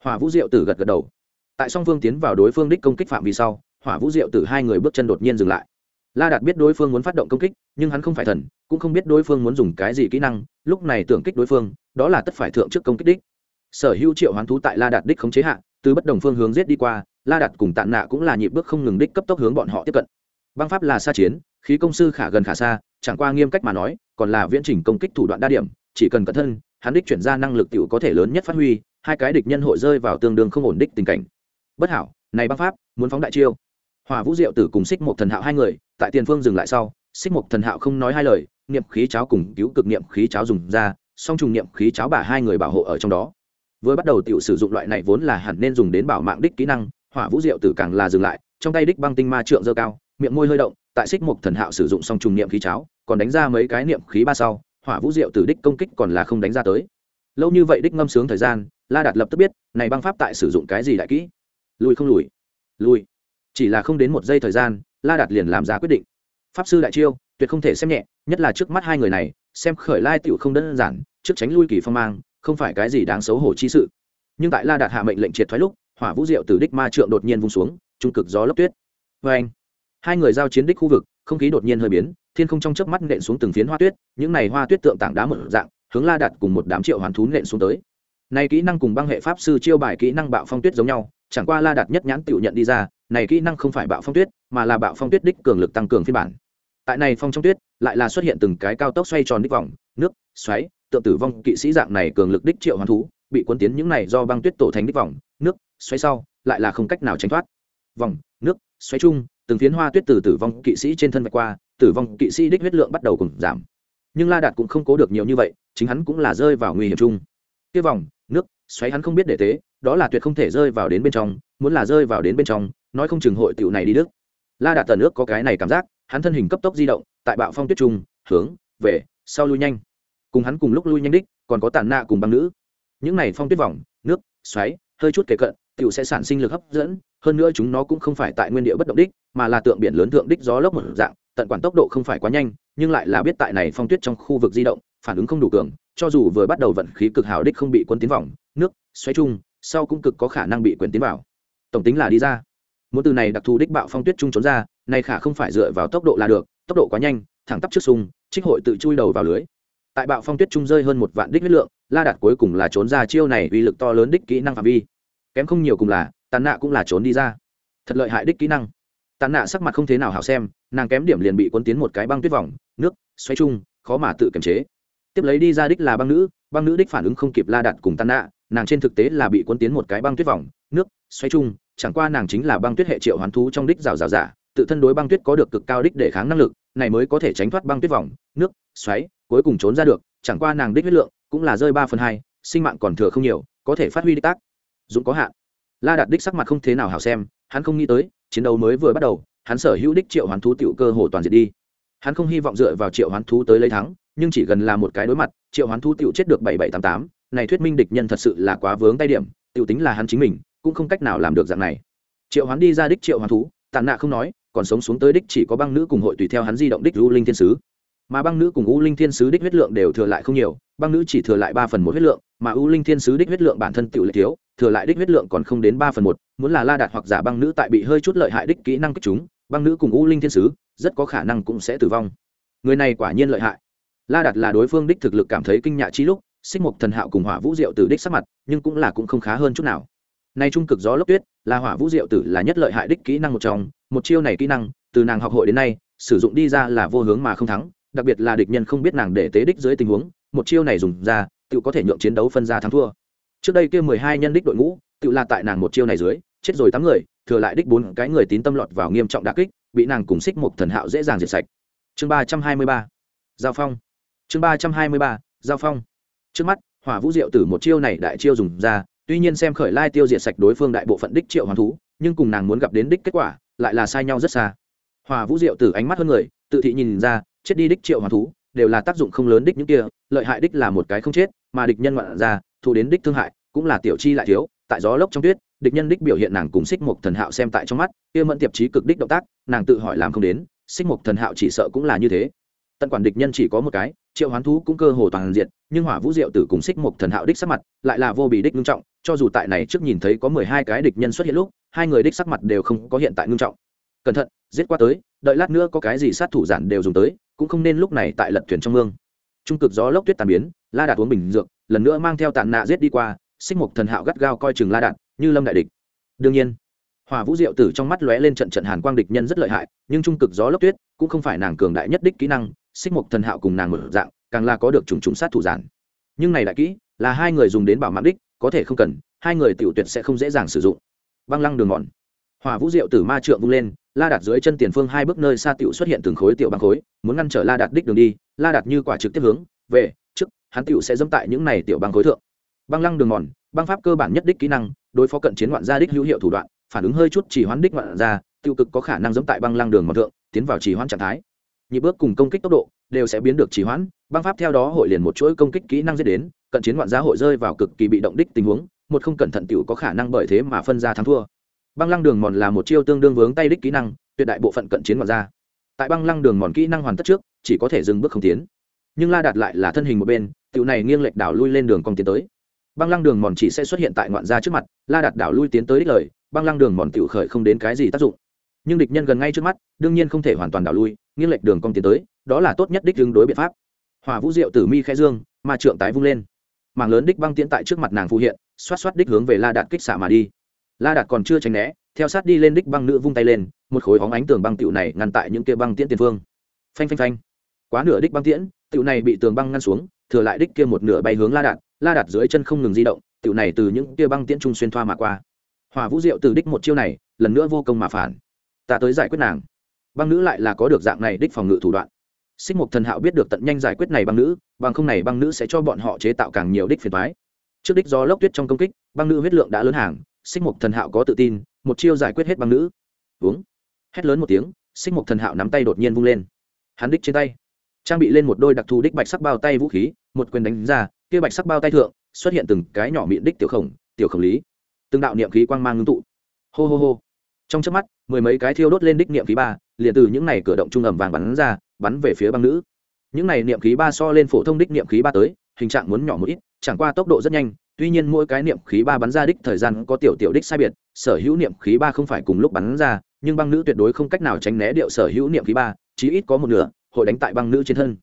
Hỏa vũ diệu tử gật gật đầu. Tại song phương tiến vào đối phương đích công kích phạm vi sau, hỏa vũ diệu tử hai người bước chân đột nhiên dừng lại. La đạt biết đối phương muốn phát động công kích, nhưng hắn không phải thần, cũng không biết đối phương muốn dùng cái gì kỹ năng, lúc này tưởng kích đối phương, đó là tất phải thượng trước công kích đích. Sở hữu triệu hoán thú tại la đạt đích khống chế hạ, từ bất đồng phương hướng giết đi qua la đặt cùng tạn nạ cũng là nhịp bước không ngừng đích cấp tốc hướng bọn họ tiếp cận. Băng pháp là xa chiến, khí công sư khả gần khả xa, chẳng qua nghiêm cách mà nói, còn là viễn trình công kích thủ đoạn đa điểm, chỉ cần cẩn thân hắn đích chuyển ra năng lực t có thể lớn nhất phát huy, hai cái địch nhân hội rơi vào tương đương không ổn đích tình cảnh. Bất hảo, này băng pháp, muốn phóng đại chiêu. Hòa vũ diệu tử cùng xích một thần hạo hai người, tại tiền phương dừng lại sau, xích một thần hạo không nói hai lời, niệm khí cháo cùng cứu cực niệm khí cháo dùng ra, song trùng niệm khí cháo bả hai người bảo hộ ở trong đó. Vừa bắt đầu tiểu sử dụng loại này vốn là hẳn nên dùng đến bảo mạng đích kỹ năng hỏa vũ diệu tử càng là dừng lại, trong tay đích băng tinh ma trượng dơ cao, miệng môi hơi động, tại xích mục thần hạo sử dụng song trùng niệm khí cháo, còn đánh ra mấy cái niệm khí ba sau, hỏa vũ diệu tử đích công kích còn là không đánh ra tới. Lâu như vậy đích ngâm sướng thời gian, la đạt lập tức biết, này băng pháp tại sử dụng cái gì đại kỹ. Lùi không lùi. Lùi. Chỉ là không đến một giây thời gian, la đạt liền làm ra quyết định. Pháp sư đại chiêu, tuyệt không thể xem nhẹ, nhất là trước mắt hai người này, xem khởi lai tựu không đơn giản, trước tránh lui kỳ phong mang, không phải cái gì đáng xấu hổ chi sự. Nhưng tại la đạt hạ mệnh lệnh triệt thoái lúc hỏa vũ diệu từ đích ma trượng đột nhiên vung xuống, trung cực gió lốc tuyết. Vê anh, hai người giao chiến đích khu vực, không khí đột nhiên hơi biến, thiên không trong chớp mắt nện xuống từng phiến hoa tuyết, những này hoa tuyết tượng tảng đá mở dạng, hướng la đạt cùng một đám triệu hoàn thú nện xuống tới. Này kỹ năng cùng băng hệ pháp sư chiêu bài kỹ năng bạo phong tuyết giống nhau, chẳng qua la đạt nhất nhãn tự nhận đi ra, này kỹ năng không phải bạo phong tuyết, mà là bạo phong tuyết đích cường lực tăng cường phiên bản. Tại này phong trong tuyết, lại là xuất hiện từng cái cao tốc xoay tròn đích vòng, nước, xoáy, tượng tử vong kỵ sĩ dạng này cường lực đích triệu hoàn thú, bị cuốn tiến những này do băng tuyết tổ thành đích vòng xoay sau, lại là không cách nào tránh thoát. Vòng, nước xoáy chung, từng phiến hoa tuyết từ tử vong kỵ sĩ trên thân vạch qua, tử vong kỵ sĩ đích huyết lượng bắt đầu cùng giảm. Nhưng la đạt cũng không cố được nhiều như vậy, chính hắn cũng là rơi vào nguy hiểm chung. Kia vòng, nước xoáy hắn không biết để tế, đó là tuyệt không thể rơi vào đến bên trong, muốn là rơi vào đến bên trong, nói không chừng hội tựu này đi đức la đạt tần nước có cái này cảm giác, hắn thân hình cấp tốc di động, tại bạo phong tuyết trung, hướng, về, sau lui nhanh. Cùng hắn cùng lúc lui nhanh đích, còn có tàn nạ cùng băng nữ. Những này phong tuyết vòng, nước, xoáy, hơi chút kể cận tiểu sẽ sản sinh lực hấp dẫn, hơn nữa chúng nó cũng không phải tại nguyên địa bất động đích, mà là tượng biển lớn thượng đích gió lốc một dạng, tận quản tốc độ không phải quá nhanh, nhưng lại là biết tại này phong tuyết trong khu vực di động, phản ứng không đủ cường, cho dù vừa bắt đầu vận khí cực hào đích không bị quân tiến vòng, nước, xoáy chung, sau cũng cực có khả năng bị quyền tiến vào. Tổng tính là đi ra. Muốn từ này đặc thù đích bạo phong tuyết trung trốn ra, này khả không phải dựa vào tốc độ là được, tốc độ quá nhanh, thẳng tắp trước sung, trích hội tự chui đầu vào lưới. Tại bạo phong tuyết trung rơi hơn một vạn đích huyết lượng, la đạt cuối cùng là trốn ra chiêu này uy lực to lớn đích kỹ năng phạm vi kém không nhiều cùng là, tàn nạ cũng là trốn đi ra. Thật lợi hại đích kỹ năng. Tàn nạ sắc mặt không thế nào hảo xem, nàng kém điểm liền bị cuốn tiến một cái băng tuyết vòng, nước, xoay chung, khó mà tự kiềm chế. Tiếp lấy đi ra đích là băng nữ băng nữ đích phản ứng không kịp la đặt cùng tàn nạ, nàng trên thực tế là bị cuốn tiến một cái băng tuyết vòng, nước, xoay chung, chẳng qua nàng chính là băng tuyết hệ triệu hoán thú trong đích rào rào giả tự thân đối băng tuyết có được cực cao đích để kháng năng lực, này mới có thể tránh thoát băng tuyết vòng, nước, xoáy, cuối cùng trốn ra được, chẳng qua nàng đích huyết lượng cũng là rơi ba phần hai, sinh mạng còn thừa không nhiều, có thể phát huy đích tác dũng có hạn. La đạt đích sắc mặt không thế nào hảo xem, hắn không nghĩ tới, chiến đấu mới vừa bắt đầu, hắn sở hữu đích triệu hoán thú tiểu cơ hồ toàn diệt đi. Hắn không hy vọng dựa vào triệu hoán thú tới lấy thắng, nhưng chỉ gần là một cái đối mặt, triệu hoán thú tiểu chết được bảy bảy tám tám, này thuyết minh địch nhân thật sự là quá vướng tay điểm, tiểu tính là hắn chính mình, cũng không cách nào làm được dạng này. Triệu hoán đi ra đích triệu hoán thú, tàn nạ không nói, còn sống xuống tới đích chỉ có băng nữ cùng hội tùy theo hắn di động đích du linh thiên sứ mà băng nữ cùng u linh thiên sứ đích huyết lượng đều thừa lại không nhiều, băng nữ chỉ thừa lại ba phần một huyết lượng, mà u linh thiên sứ đích huyết lượng bản thân tự lệ thiếu, thừa lại đích huyết lượng còn không đến ba phần một, muốn là la đạt hoặc giả băng nữ tại bị hơi chút lợi hại đích kỹ năng kích chúng, băng nữ cùng u linh thiên sứ rất có khả năng cũng sẽ tử vong. Người này quả nhiên lợi hại. La đạt là đối phương đích thực lực cảm thấy kinh nhạ chi lúc, xích mục thần hạo cùng hỏa vũ diệu tử đích sắc mặt, nhưng cũng là cũng không khá hơn chút nào. Nay trung cực gió lốc tuyết, là hỏa vũ diệu tử là nhất lợi hại đích kỹ năng một trong, một chiêu này kỹ năng, từ nàng học hội đến nay, sử dụng đi ra là vô hướng mà không thắng đặc biệt là địch nhân không biết nàng để tế đích dưới tình huống, một chiêu này dùng ra tự có thể nhượng chiến đấu phân ra thắng thua. Trước đây kia mười hai nhân đích đội ngũ tự là tại nàng một chiêu này dưới, chết rồi tám người, thừa lại đích bốn cái người tín tâm lọt vào nghiêm trọng đà kích, bị nàng cùng xích một thần hạo dễ dàng diệt sạch. Chương ba trăm hai mươi ba, giao phong. Chương ba trăm hai mươi ba, giao phong. Trước mắt, hỏa vũ diệu tử một chiêu này đại chiêu dùng ra, tuy nhiên xem khởi lai tiêu diệt sạch đối phương đại bộ phận đích triệu hoàng thú, nhưng cùng nàng muốn gặp đến đích kết quả, lại là sai nhau rất xa. Hòa vũ diệu tử ánh mắt hơn người, tự thị nhìn ra chết đi đích triệu hoàn thú, đều là tác dụng không lớn đích những kia, lợi hại đích là một cái không chết, mà địch nhân ngoạn ra thu đến đích thương hại, cũng là tiểu chi lại thiếu, tại gió lốc trong tuyết, địch nhân đích biểu hiện nàng cùng xích mục thần hạo xem tại trong mắt, kia mẫn tiệp trí cực đích động tác, nàng tự hỏi làm không đến xích mục thần hạo chỉ sợ cũng là như thế. Tận quản địch nhân chỉ có một cái, triệu hoán thú cũng cơ hồ toàn diện, nhưng hỏa vũ diệu tử cùng xích mục thần hạo đích sắc mặt lại là vô bị đích ngưng trọng, cho dù tại này trước nhìn thấy có mười hai cái địch nhân xuất hiện lúc, hai người đích sắc mặt đều không có hiện tại ngưng trọng. Cẩn thận, giết qua tới, đợi lát nữa có cái gì sát thủ giản đều dùng tới cũng không nên lúc này tại lật thuyền trong mương. Trung cực gió lốc tuyết tàn biến, la đạt uống bình dược, lần nữa mang theo tàn nạ giết đi qua, xích mục thần hạo gắt gao coi chừng la đạt, như lâm đại địch. Đương nhiên, hỏa vũ diệu tử trong mắt lóe lên trận trận hàn quang địch nhân rất lợi hại, nhưng trung cực gió lốc tuyết cũng không phải nàng cường đại nhất đích kỹ năng, xích mục thần hạo cùng nàng mở dạng, càng là có được trùng trùng sát thủ giản. Nhưng này đại kỹ, là hai người dùng đến bảo mạng đích, có thể không cần, hai người tiểu tuyệt sẽ không dễ dàng sử dụng. Băng lăng đường mòn. Hỏa vũ diệu tử ma trượng vung lên la đạt dưới chân tiền phương hai bước nơi xa tiểu xuất hiện từng khối tiểu băng khối, muốn ngăn trở la đạt đích đường đi, la đạt như quả trực tiếp hướng về trước, hắn tiểu sẽ dẫm tại những này tiểu băng khối thượng. Băng lăng đường mòn, băng pháp cơ bản nhất đích kỹ năng, đối phó cận chiến ngoạn gia đích hữu hiệu thủ đoạn, phản ứng hơi chút chỉ hoán đích ngoạn gia tiêu cực có khả năng dẫm tại băng lăng đường mòn thượng, tiến vào chỉ hoán trạng thái. Nhịp bước cùng công kích tốc độ đều sẽ biến được chỉ hoãn, băng pháp theo đó hội liền một chuỗi công kích kỹ năng dễ đến, cận chiến ngoạn gia hội rơi vào cực kỳ bị động đích tình huống, một không cẩn thận tiểu có khả năng bởi thế mà phân ra thắng thua băng lăng đường mòn là một chiêu tương đương vướng tay đích kỹ năng, tuyệt đại bộ phận cận chiến ngoài ra tại băng lăng đường mòn kỹ năng hoàn tất trước, chỉ có thể dừng bước không tiến. Nhưng la đạt lại là thân hình một bên tựu này nghiêng lệch đảo lui lên đường cong tiến tới. Băng lăng đường mòn chỉ sẽ xuất hiện tại ngoạn gia trước mặt, la đạt đảo lui tiến tới đích lời, băng lăng đường mòn tựu khởi không đến cái gì tác dụng. Nhưng địch nhân gần ngay trước mắt, đương nhiên không thể hoàn toàn đảo lui, nghiêng lệch đường cong tiến tới, đó là tốt nhất đích tương đối biện pháp. Hòa vũ diệu tử mi khẽ dương mà trượng tái vung lên. Mảng lớn đích băng tiễn tại trước mặt nàng phụ hiện, xoát xoát đích hướng về la đạt kích xạ mà đi la đạt còn chưa tránh né, theo sát đi lên đích băng nữ vung tay lên, một khối hóng ánh tường băng tựu này ngăn tại những kia băng tiễn tiền phương. Phanh phanh phanh. Quá nửa đích băng tiễn tựu này bị tường băng ngăn xuống, thừa lại đích kia một nửa bay hướng la đạt la đạt dưới chân không ngừng di động tựu này từ những kia băng tiễn trung xuyên thoa mà qua. Hỏa vũ diệu từ đích một chiêu này, lần nữa vô công mà phản. Ta tới giải quyết nàng. Băng nữ lại là có được dạng này đích phòng ngự thủ đoạn. Xích mục thần hạo biết được tận nhanh giải quyết này băng nữ, bằng không này băng nữ sẽ cho bọn họ chế tạo càng nhiều đích phiền thoái trước đích do lốc tuyết trong công kích, băng nữ huyết lượng đã lớn hàng xích mục thần hạo có tự tin, một chiêu giải quyết hết băng nữ. Uống hét lớn một tiếng, xích mục thần hạo nắm tay đột nhiên vung lên. Hắn đích trên tay. Trang bị lên một đôi đặc thù đích bạch sắc bao tay vũ khí, một quyền đánh ra, kia bạch sắc bao tay thượng, xuất hiện từng cái nhỏ miệng đích tiểu khổng tiểu khổng lý. Từng đạo niệm khí quang mang ngưng tụ. Hô hô hô. Trong trước mắt, mười mấy cái thiêu đốt lên đích niệm khí ba, liền từ những này cửa động trung ẩm vàng bắn ra, bắn về phía băng nữ. Những này niệm khí ba so lên phổ thông đích niệm khí ba tới, hình trạng muốn nhỏ một ít, chẳng qua tốc độ rất nhanh tuy nhiên mỗi cái niệm khí ba bắn ra đích thời gian có tiểu tiểu đích sai biệt, sở hữu niệm khí ba không phải cùng lúc bắn ra, nhưng băng nữ tuyệt đối không cách nào tránh né điệu sở hữu niệm khí ba, chí ít có một nửa, hội đánh tại băng nữ trên thân.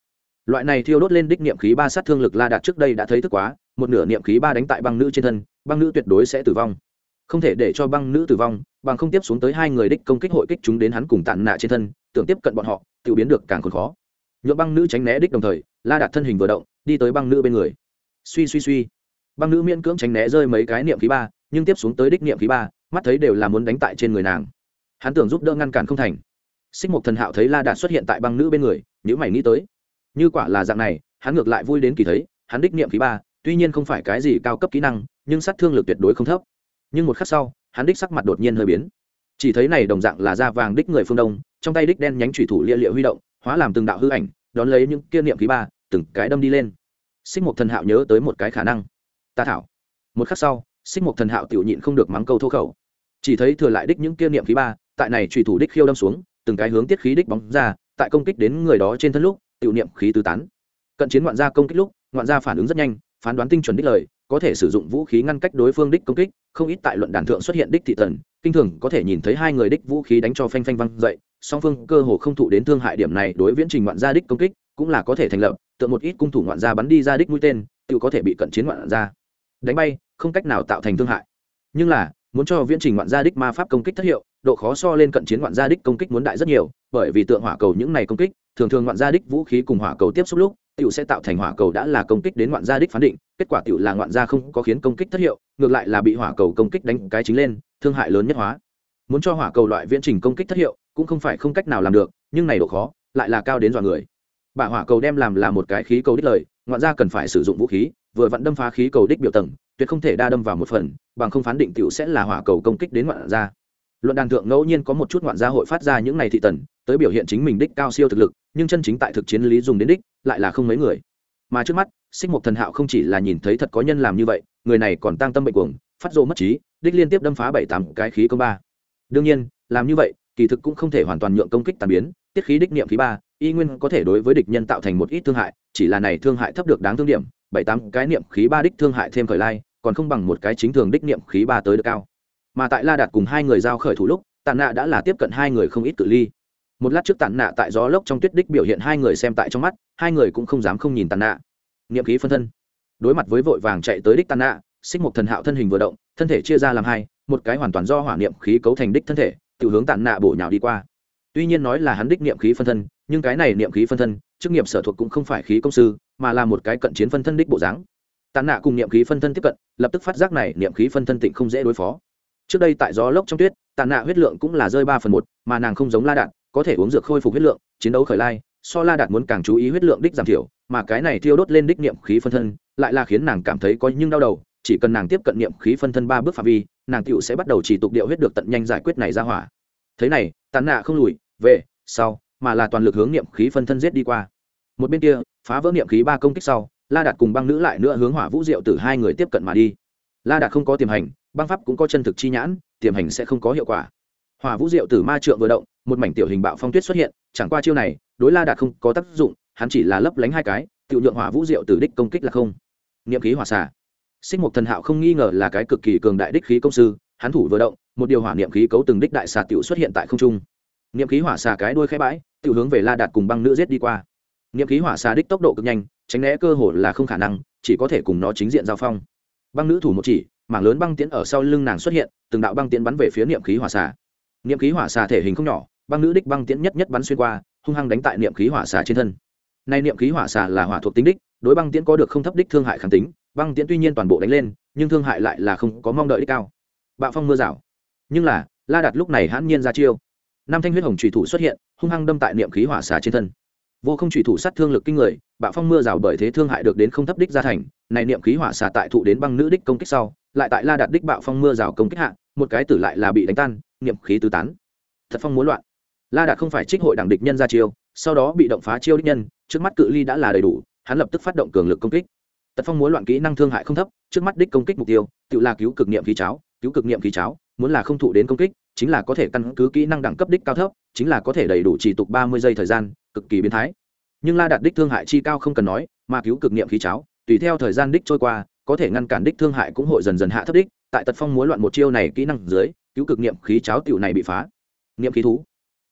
Loại này thiêu đốt lên đích niệm khí ba sát thương lực la đạt trước đây đã thấy thức quá, một nửa niệm khí ba đánh tại băng nữ trên thân, băng nữ tuyệt đối sẽ tử vong. Không thể để cho băng nữ tử vong, bằng không tiếp xuống tới hai người đích công kích hội kích chúng đến hắn cùng tàn nạ trên thân, tưởng tiếp cận bọn họ, tự biến được càng còn khó. Nhuộm băng nữ tránh né đích đồng thời, la đạt thân hình vừa động, đi tới băng nữ bên người. Suy suy suy băng nữ miễn cưỡng tránh né rơi mấy cái niệm khí ba, nhưng tiếp xuống tới đích niệm khí ba, mắt thấy đều là muốn đánh tại trên người nàng. Hắn tưởng giúp đỡ ngăn cản không thành. Xích mục thần hạo thấy la đạt xuất hiện tại băng nữ bên người nếu mày nghĩ tới. Như quả là dạng này, hắn ngược lại vui đến kỳ thấy, hắn đích niệm khí ba, tuy nhiên không phải cái gì cao cấp kỹ năng, nhưng sát thương lực tuyệt đối không thấp. Nhưng một khắc sau, hắn đích sắc mặt đột nhiên hơi biến. Chỉ thấy này đồng dạng là da vàng đích người phương đông, trong tay đích đen nhánh thủy thủ lia liệu huy động, hóa làm từng đạo hư ảnh, đón lấy những kia niệm khí ba, từng cái đâm đi lên. Xích mục thần hạo nhớ tới một cái khả năng ta thảo. Một khắc sau, xích mục thần hạo tiểu nhịn không được mắng câu thô khẩu. Chỉ thấy thừa lại đích những kia niệm khí ba, tại này trùy thủ đích khiêu đâm xuống, từng cái hướng tiết khí đích bóng ra, tại công kích đến người đó trên thân lúc, tiểu niệm khí tứ tán. Cận chiến ngoạn gia công kích lúc, ngoạn gia phản ứng rất nhanh, phán đoán tinh chuẩn đích lời, có thể sử dụng vũ khí ngăn cách đối phương đích công kích, không ít tại luận đàn thượng xuất hiện đích thị tần, kinh thường có thể nhìn thấy hai người đích vũ khí đánh cho phanh phanh văng dậy, song phương cơ hồ không thụ đến thương hại điểm này đối viễn trình ngoạn gia đích công kích, cũng là có thể thành lập, tượng một ít cung thủ ngoạn gia bắn đi ra đích mũi tên tự có thể bị cận chiến ngoạn gia đánh bay không cách nào tạo thành thương hại. Nhưng là, muốn cho viễn trình ngoạn gia đích ma pháp công kích thất hiệu, độ khó so lên cận chiến ngoạn gia đích công kích muốn đại rất nhiều, bởi vì tượng hỏa cầu những này công kích, thường thường ngoạn gia đích vũ khí cùng hỏa cầu tiếp xúc lúc, tiểu sẽ tạo thành hỏa cầu đã là công kích đến ngoạn gia đích phán định, kết quả tiểu là ngoạn gia không có khiến công kích thất hiệu, ngược lại là bị hỏa cầu công kích đánh cái chính lên, thương hại lớn nhất hóa. Muốn cho hỏa cầu loại viễn trình công kích thất hiệu, cũng không phải không cách nào làm được, nhưng này độ khó, lại là cao đến dọa người. Bả hỏa cầu đem làm là một cái khí cầu đích lời, ngoạn gia cần phải sử dụng vũ khí vừa vặn đâm phá khí cầu đích biểu tầng, tuyệt không thể đa đâm vào một phần, bằng không phán định tiểu sẽ là hỏa cầu công kích đến ngoạn gia. Luận đàn thượng ngẫu nhiên có một chút ngoạn gia hội phát ra những này thị tần, tới biểu hiện chính mình đích cao siêu thực lực, nhưng chân chính tại thực chiến lý dùng đến đích, lại là không mấy người. Mà trước mắt, xích mục thần hạo không chỉ là nhìn thấy thật có nhân làm như vậy, người này còn tăng tâm bệnh cuồng, phát rộ mất trí, đích liên tiếp đâm phá bảy tám cái khí công ba. Đương nhiên, làm như vậy, kỳ thực cũng không thể hoàn toàn nhượng công kích tàn biến, tiết khí đích niệm khí ba, y nguyên có thể đối với địch nhân tạo thành một ít thương hại, chỉ là này thương hại thấp được đáng thương điểm bảy tám cái niệm khí ba đích thương hại thêm khởi lai, còn không bằng một cái chính thường đích niệm khí ba tới được cao. Mà tại la đạt cùng hai người giao khởi thủ lúc tàn nạ đã là tiếp cận hai người không ít cự ly. Một lát trước tàn nạ tại gió lốc trong tuyết đích biểu hiện hai người xem tại trong mắt, hai người cũng không dám không nhìn tàn nạ. Niệm khí phân thân. Đối mặt với vội vàng chạy tới đích tàn nạ, xích một thần hạo thân hình vừa động, thân thể chia ra làm hai, một cái hoàn toàn do hỏa niệm khí cấu thành đích thân thể, tự hướng tàn nạ bổ nhào đi qua. Tuy nhiên nói là hắn đích niệm khí phân thân, nhưng cái này niệm khí phân thân, chức nghiệp sở thuộc cũng không phải khí công sư mà là một cái cận chiến phân thân đích bộ dáng. Tàn nạ cùng niệm khí phân thân tiếp cận, lập tức phát giác này niệm khí phân thân tịnh không dễ đối phó. Trước đây tại gió lốc trong tuyết, tàn nạ huyết lượng cũng là rơi ba phần một, mà nàng không giống la đạn có thể uống dược khôi phục huyết lượng, chiến đấu khởi lai, so la đạt muốn càng chú ý huyết lượng đích giảm thiểu, mà cái này thiêu đốt lên đích niệm khí phân thân, lại là khiến nàng cảm thấy có nhưng đau đầu, chỉ cần nàng tiếp cận niệm khí phân thân ba bước phạm vi, nàng tựu sẽ bắt đầu chỉ tục điệu huyết được tận nhanh giải quyết này ra hỏa. Thế này, tàn nạ không lùi, về, sau, mà là toàn lực hướng niệm khí phân thân giết đi qua một bên kia, phá vỡ niệm khí ba công kích sau, la đạt cùng băng nữ lại nữa hướng hỏa vũ diệu từ hai người tiếp cận mà đi. La đạt không có tiềm hành, băng pháp cũng có chân thực chi nhãn, tiềm hành sẽ không có hiệu quả. Hỏa vũ diệu tử ma trượng vừa động, một mảnh tiểu hình bạo phong tuyết xuất hiện, chẳng qua chiêu này, đối la đạt không có tác dụng, hắn chỉ là lấp lánh hai cái tự nhượng hỏa vũ diệu tử đích công kích là không. Niệm khí hỏa xả xích một thần hạo không nghi ngờ là cái cực kỳ cường đại đích khí công sư, hắn thủ vừa động, một điều hỏa niệm khí cấu từng đích đại xà tiểu xuất hiện tại không trung. Niệm khí hỏa xà cái đuôi khẽ bãi, tiểu hướng về la đạt cùng băng nữ giết đi qua niệm khí hỏa xà đích tốc độ cực nhanh, tránh né cơ hồ là không khả năng, chỉ có thể cùng nó chính diện giao phong. Băng nữ thủ một chỉ, mảng lớn băng tiễn ở sau lưng nàng xuất hiện, từng đạo băng tiễn bắn về phía niệm khí hỏa xà niệm khí hỏa xà thể hình không nhỏ, băng nữ đích băng tiễn nhất nhất bắn xuyên qua, hung hăng đánh tại niệm khí hỏa xà trên thân. Nay niệm khí hỏa xà là hỏa thuộc tính đích, đối băng tiễn có được không thấp đích thương hại kháng tính, băng tiễn tuy nhiên toàn bộ đánh lên, nhưng thương hại lại là không có mong đợi đích cao. Bạo phong mưa rào. Nhưng là, la đạt lúc này hãn nhiên ra chiêu. Năm thanh huyết hồng trùy thủ xuất hiện, hung hăng đâm tại niệm khí hỏa xà trên thân vô không trùy thủ sát thương lực kinh người, bạo phong mưa rào bởi thế thương hại được đến không thấp đích gia thành, này niệm khí hỏa xà tại thụ đến băng nữ đích công kích sau, lại tại la đạt đích bạo phong mưa rào công kích hạ, một cái tử lại là bị đánh tan, niệm khí tứ tán. Thật phong muốn loạn. La đạt không phải trích hội đảng địch nhân ra chiêu, sau đó bị động phá chiêu đích nhân, trước mắt cự ly đã là đầy đủ, hắn lập tức phát động cường lực công kích. Tật phong muốn loạn kỹ năng thương hại không thấp, trước mắt đích công kích mục tiêu, tự là cứu cực niệm khí cháo, cứu cực niệm khí cháo, muốn là không thụ đến công kích, chính là có thể căn cứ kỹ năng đẳng cấp đích cao thấp, chính là có thể đầy đủ chỉ tục ba mươi giây thời gian cực kỳ biến thái. Nhưng la đạt đích thương hại chi cao không cần nói, mà cứu cực niệm khí cháo, tùy theo thời gian đích trôi qua, có thể ngăn cản đích thương hại cũng hội dần dần hạ thấp đích. Tại tật phong muốn loạn một chiêu này kỹ năng dưới, cứu cực niệm khí cháo tiểu này bị phá. Niệm khí thú.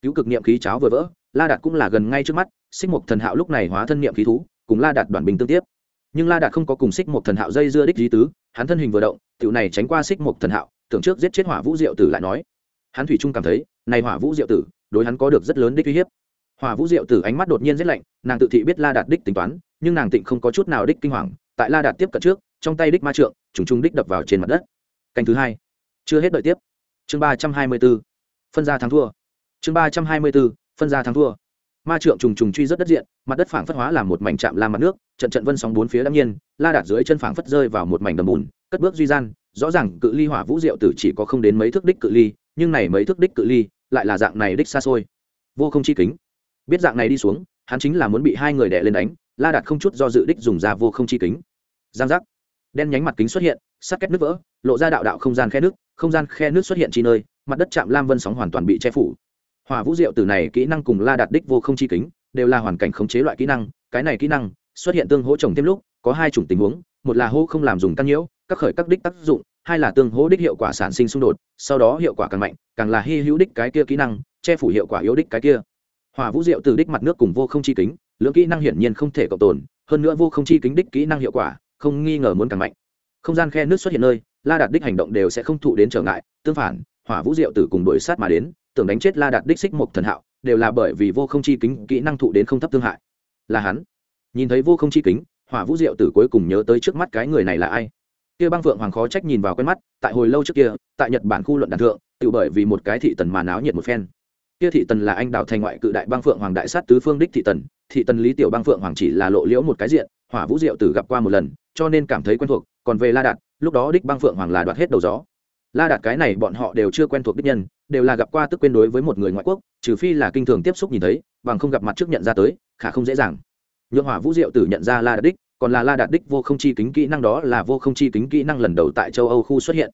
Cứu cực niệm khí cháo vừa vỡ, la đạt cũng là gần ngay trước mắt, xích mục thần hạo lúc này hóa thân niệm khí thú, cùng la đạt đoàn bình tương tiếp. Nhưng la đạt không có cùng xích mục thần hạo dây dưa đích lý tứ, hắn thân hình vừa động, tiểu này tránh qua xích mục thần hạo, tưởng trước giết chết hỏa vũ diệu tử lại nói. Hắn thủy trung cảm thấy, này hỏa vũ diệu tử, đối hắn có được rất lớn đích uy hiếp hỏa vũ diệu tử ánh mắt đột nhiên rất lạnh, nàng tự thị biết la đạt đích tính toán, nhưng nàng tịnh không có chút nào đích kinh hoàng, tại la đạt tiếp cận trước, trong tay đích ma trượng, trùng trùng đích đập vào trên mặt đất. Canh thứ hai. Chưa hết đợi tiếp. Chương ba trăm hai mươi b ố phân ra thắng thua. Chương ba trăm hai mươi b ố phân ra thắng thua. Ma trượng trùng trùng truy rất đất diện, mặt đất phảng phất hóa làm một mảnh chạm la mặt nước, trận trận vân sóng bốn phía đ nhiên, la đạt dưới chân phảng phất rơi vào một mảnh đầm bùn, cất bước duy gian, rõ ràng cự ly hỏa vũ diệu tử chỉ có không đến mấy thước đích cự ly, nhưng này mấy thước đích cự ly, lại là dạng này đích xa xôi. Vô không chi kính biết dạng này đi xuống, hắn chính là muốn bị hai người đè lên đánh, la đạt không chút do dự đích dùng ra vô không chi kính. Giang giác. Đen nhánh mặt kính xuất hiện, sắt kết nước vỡ, lộ ra đạo đạo không gian khe nước, không gian khe nước xuất hiện chi nơi, mặt đất chạm lam vân sóng hoàn toàn bị che phủ. Hòa vũ diệu từ này kỹ năng cùng la đạt đích vô không chi kính, đều là hoàn cảnh khống chế loại kỹ năng, cái này kỹ năng xuất hiện tương hỗ trồng thêm lúc, có hai chủng tình huống, một là hô không làm dùng căn nhiễu, các khởi các đích tác dụng, hai là tương hỗ đích hiệu quả sản sinh xung đột, sau đó hiệu quả càng mạnh, càng là hy hữu đích cái kia kỹ năng, che phủ hiệu quả yếu đích cái kia hỏa vũ diệu từ đích mặt nước cùng vô không chi kính lượng kỹ năng hiển nhiên không thể cộng tồn, hơn nữa vô không chi kính đích kỹ năng hiệu quả, không nghi ngờ muốn càng mạnh. Không gian khe nước xuất hiện nơi, la đạt đích hành động đều sẽ không thụ đến trở ngại, tương phản hỏa vũ diệu tử cùng đuổi sát mà đến, tưởng đánh chết la đạt đích xích một thần hạo, đều là bởi vì vô không chi kính kỹ năng thụ đến không thấp thương hại. Là hắn. Nhìn thấy vô không chi kính hỏa vũ diệu tử cuối cùng nhớ tới trước mắt cái người này là ai. Kia băng phượng hoàng khó trách nhìn vào quen mắt, tại hồi lâu trước kia, tại nhật bản khu luận đàn thượng, tự bởi vì một cái thị tần mà náo nhiệt một phen kia thị tần là anh đào thành ngoại cự đại băng phượng hoàng đại sát tứ phương đích thị tần thị tần lý tiểu băng phượng hoàng chỉ là lộ liễu một cái diện, hỏa vũ diệu tử gặp qua một lần, cho nên cảm thấy quen thuộc, còn về la đạt, lúc đó đích băng phượng hoàng là đoạt hết đầu gió. La đạt cái này bọn họ đều chưa quen thuộc đích nhân, đều là gặp qua tức quên đối với một người ngoại quốc, trừ phi là kinh thường tiếp xúc nhìn thấy, bằng không gặp mặt trước nhận ra tới, khả không dễ dàng. Nhượng hỏa vũ diệu tử nhận ra la đạt đích, còn là la đạt đích vô không chi kính kỹ năng đó là vô không chi kính kỹ năng lần đầu tại châu âu khu xuất hiện.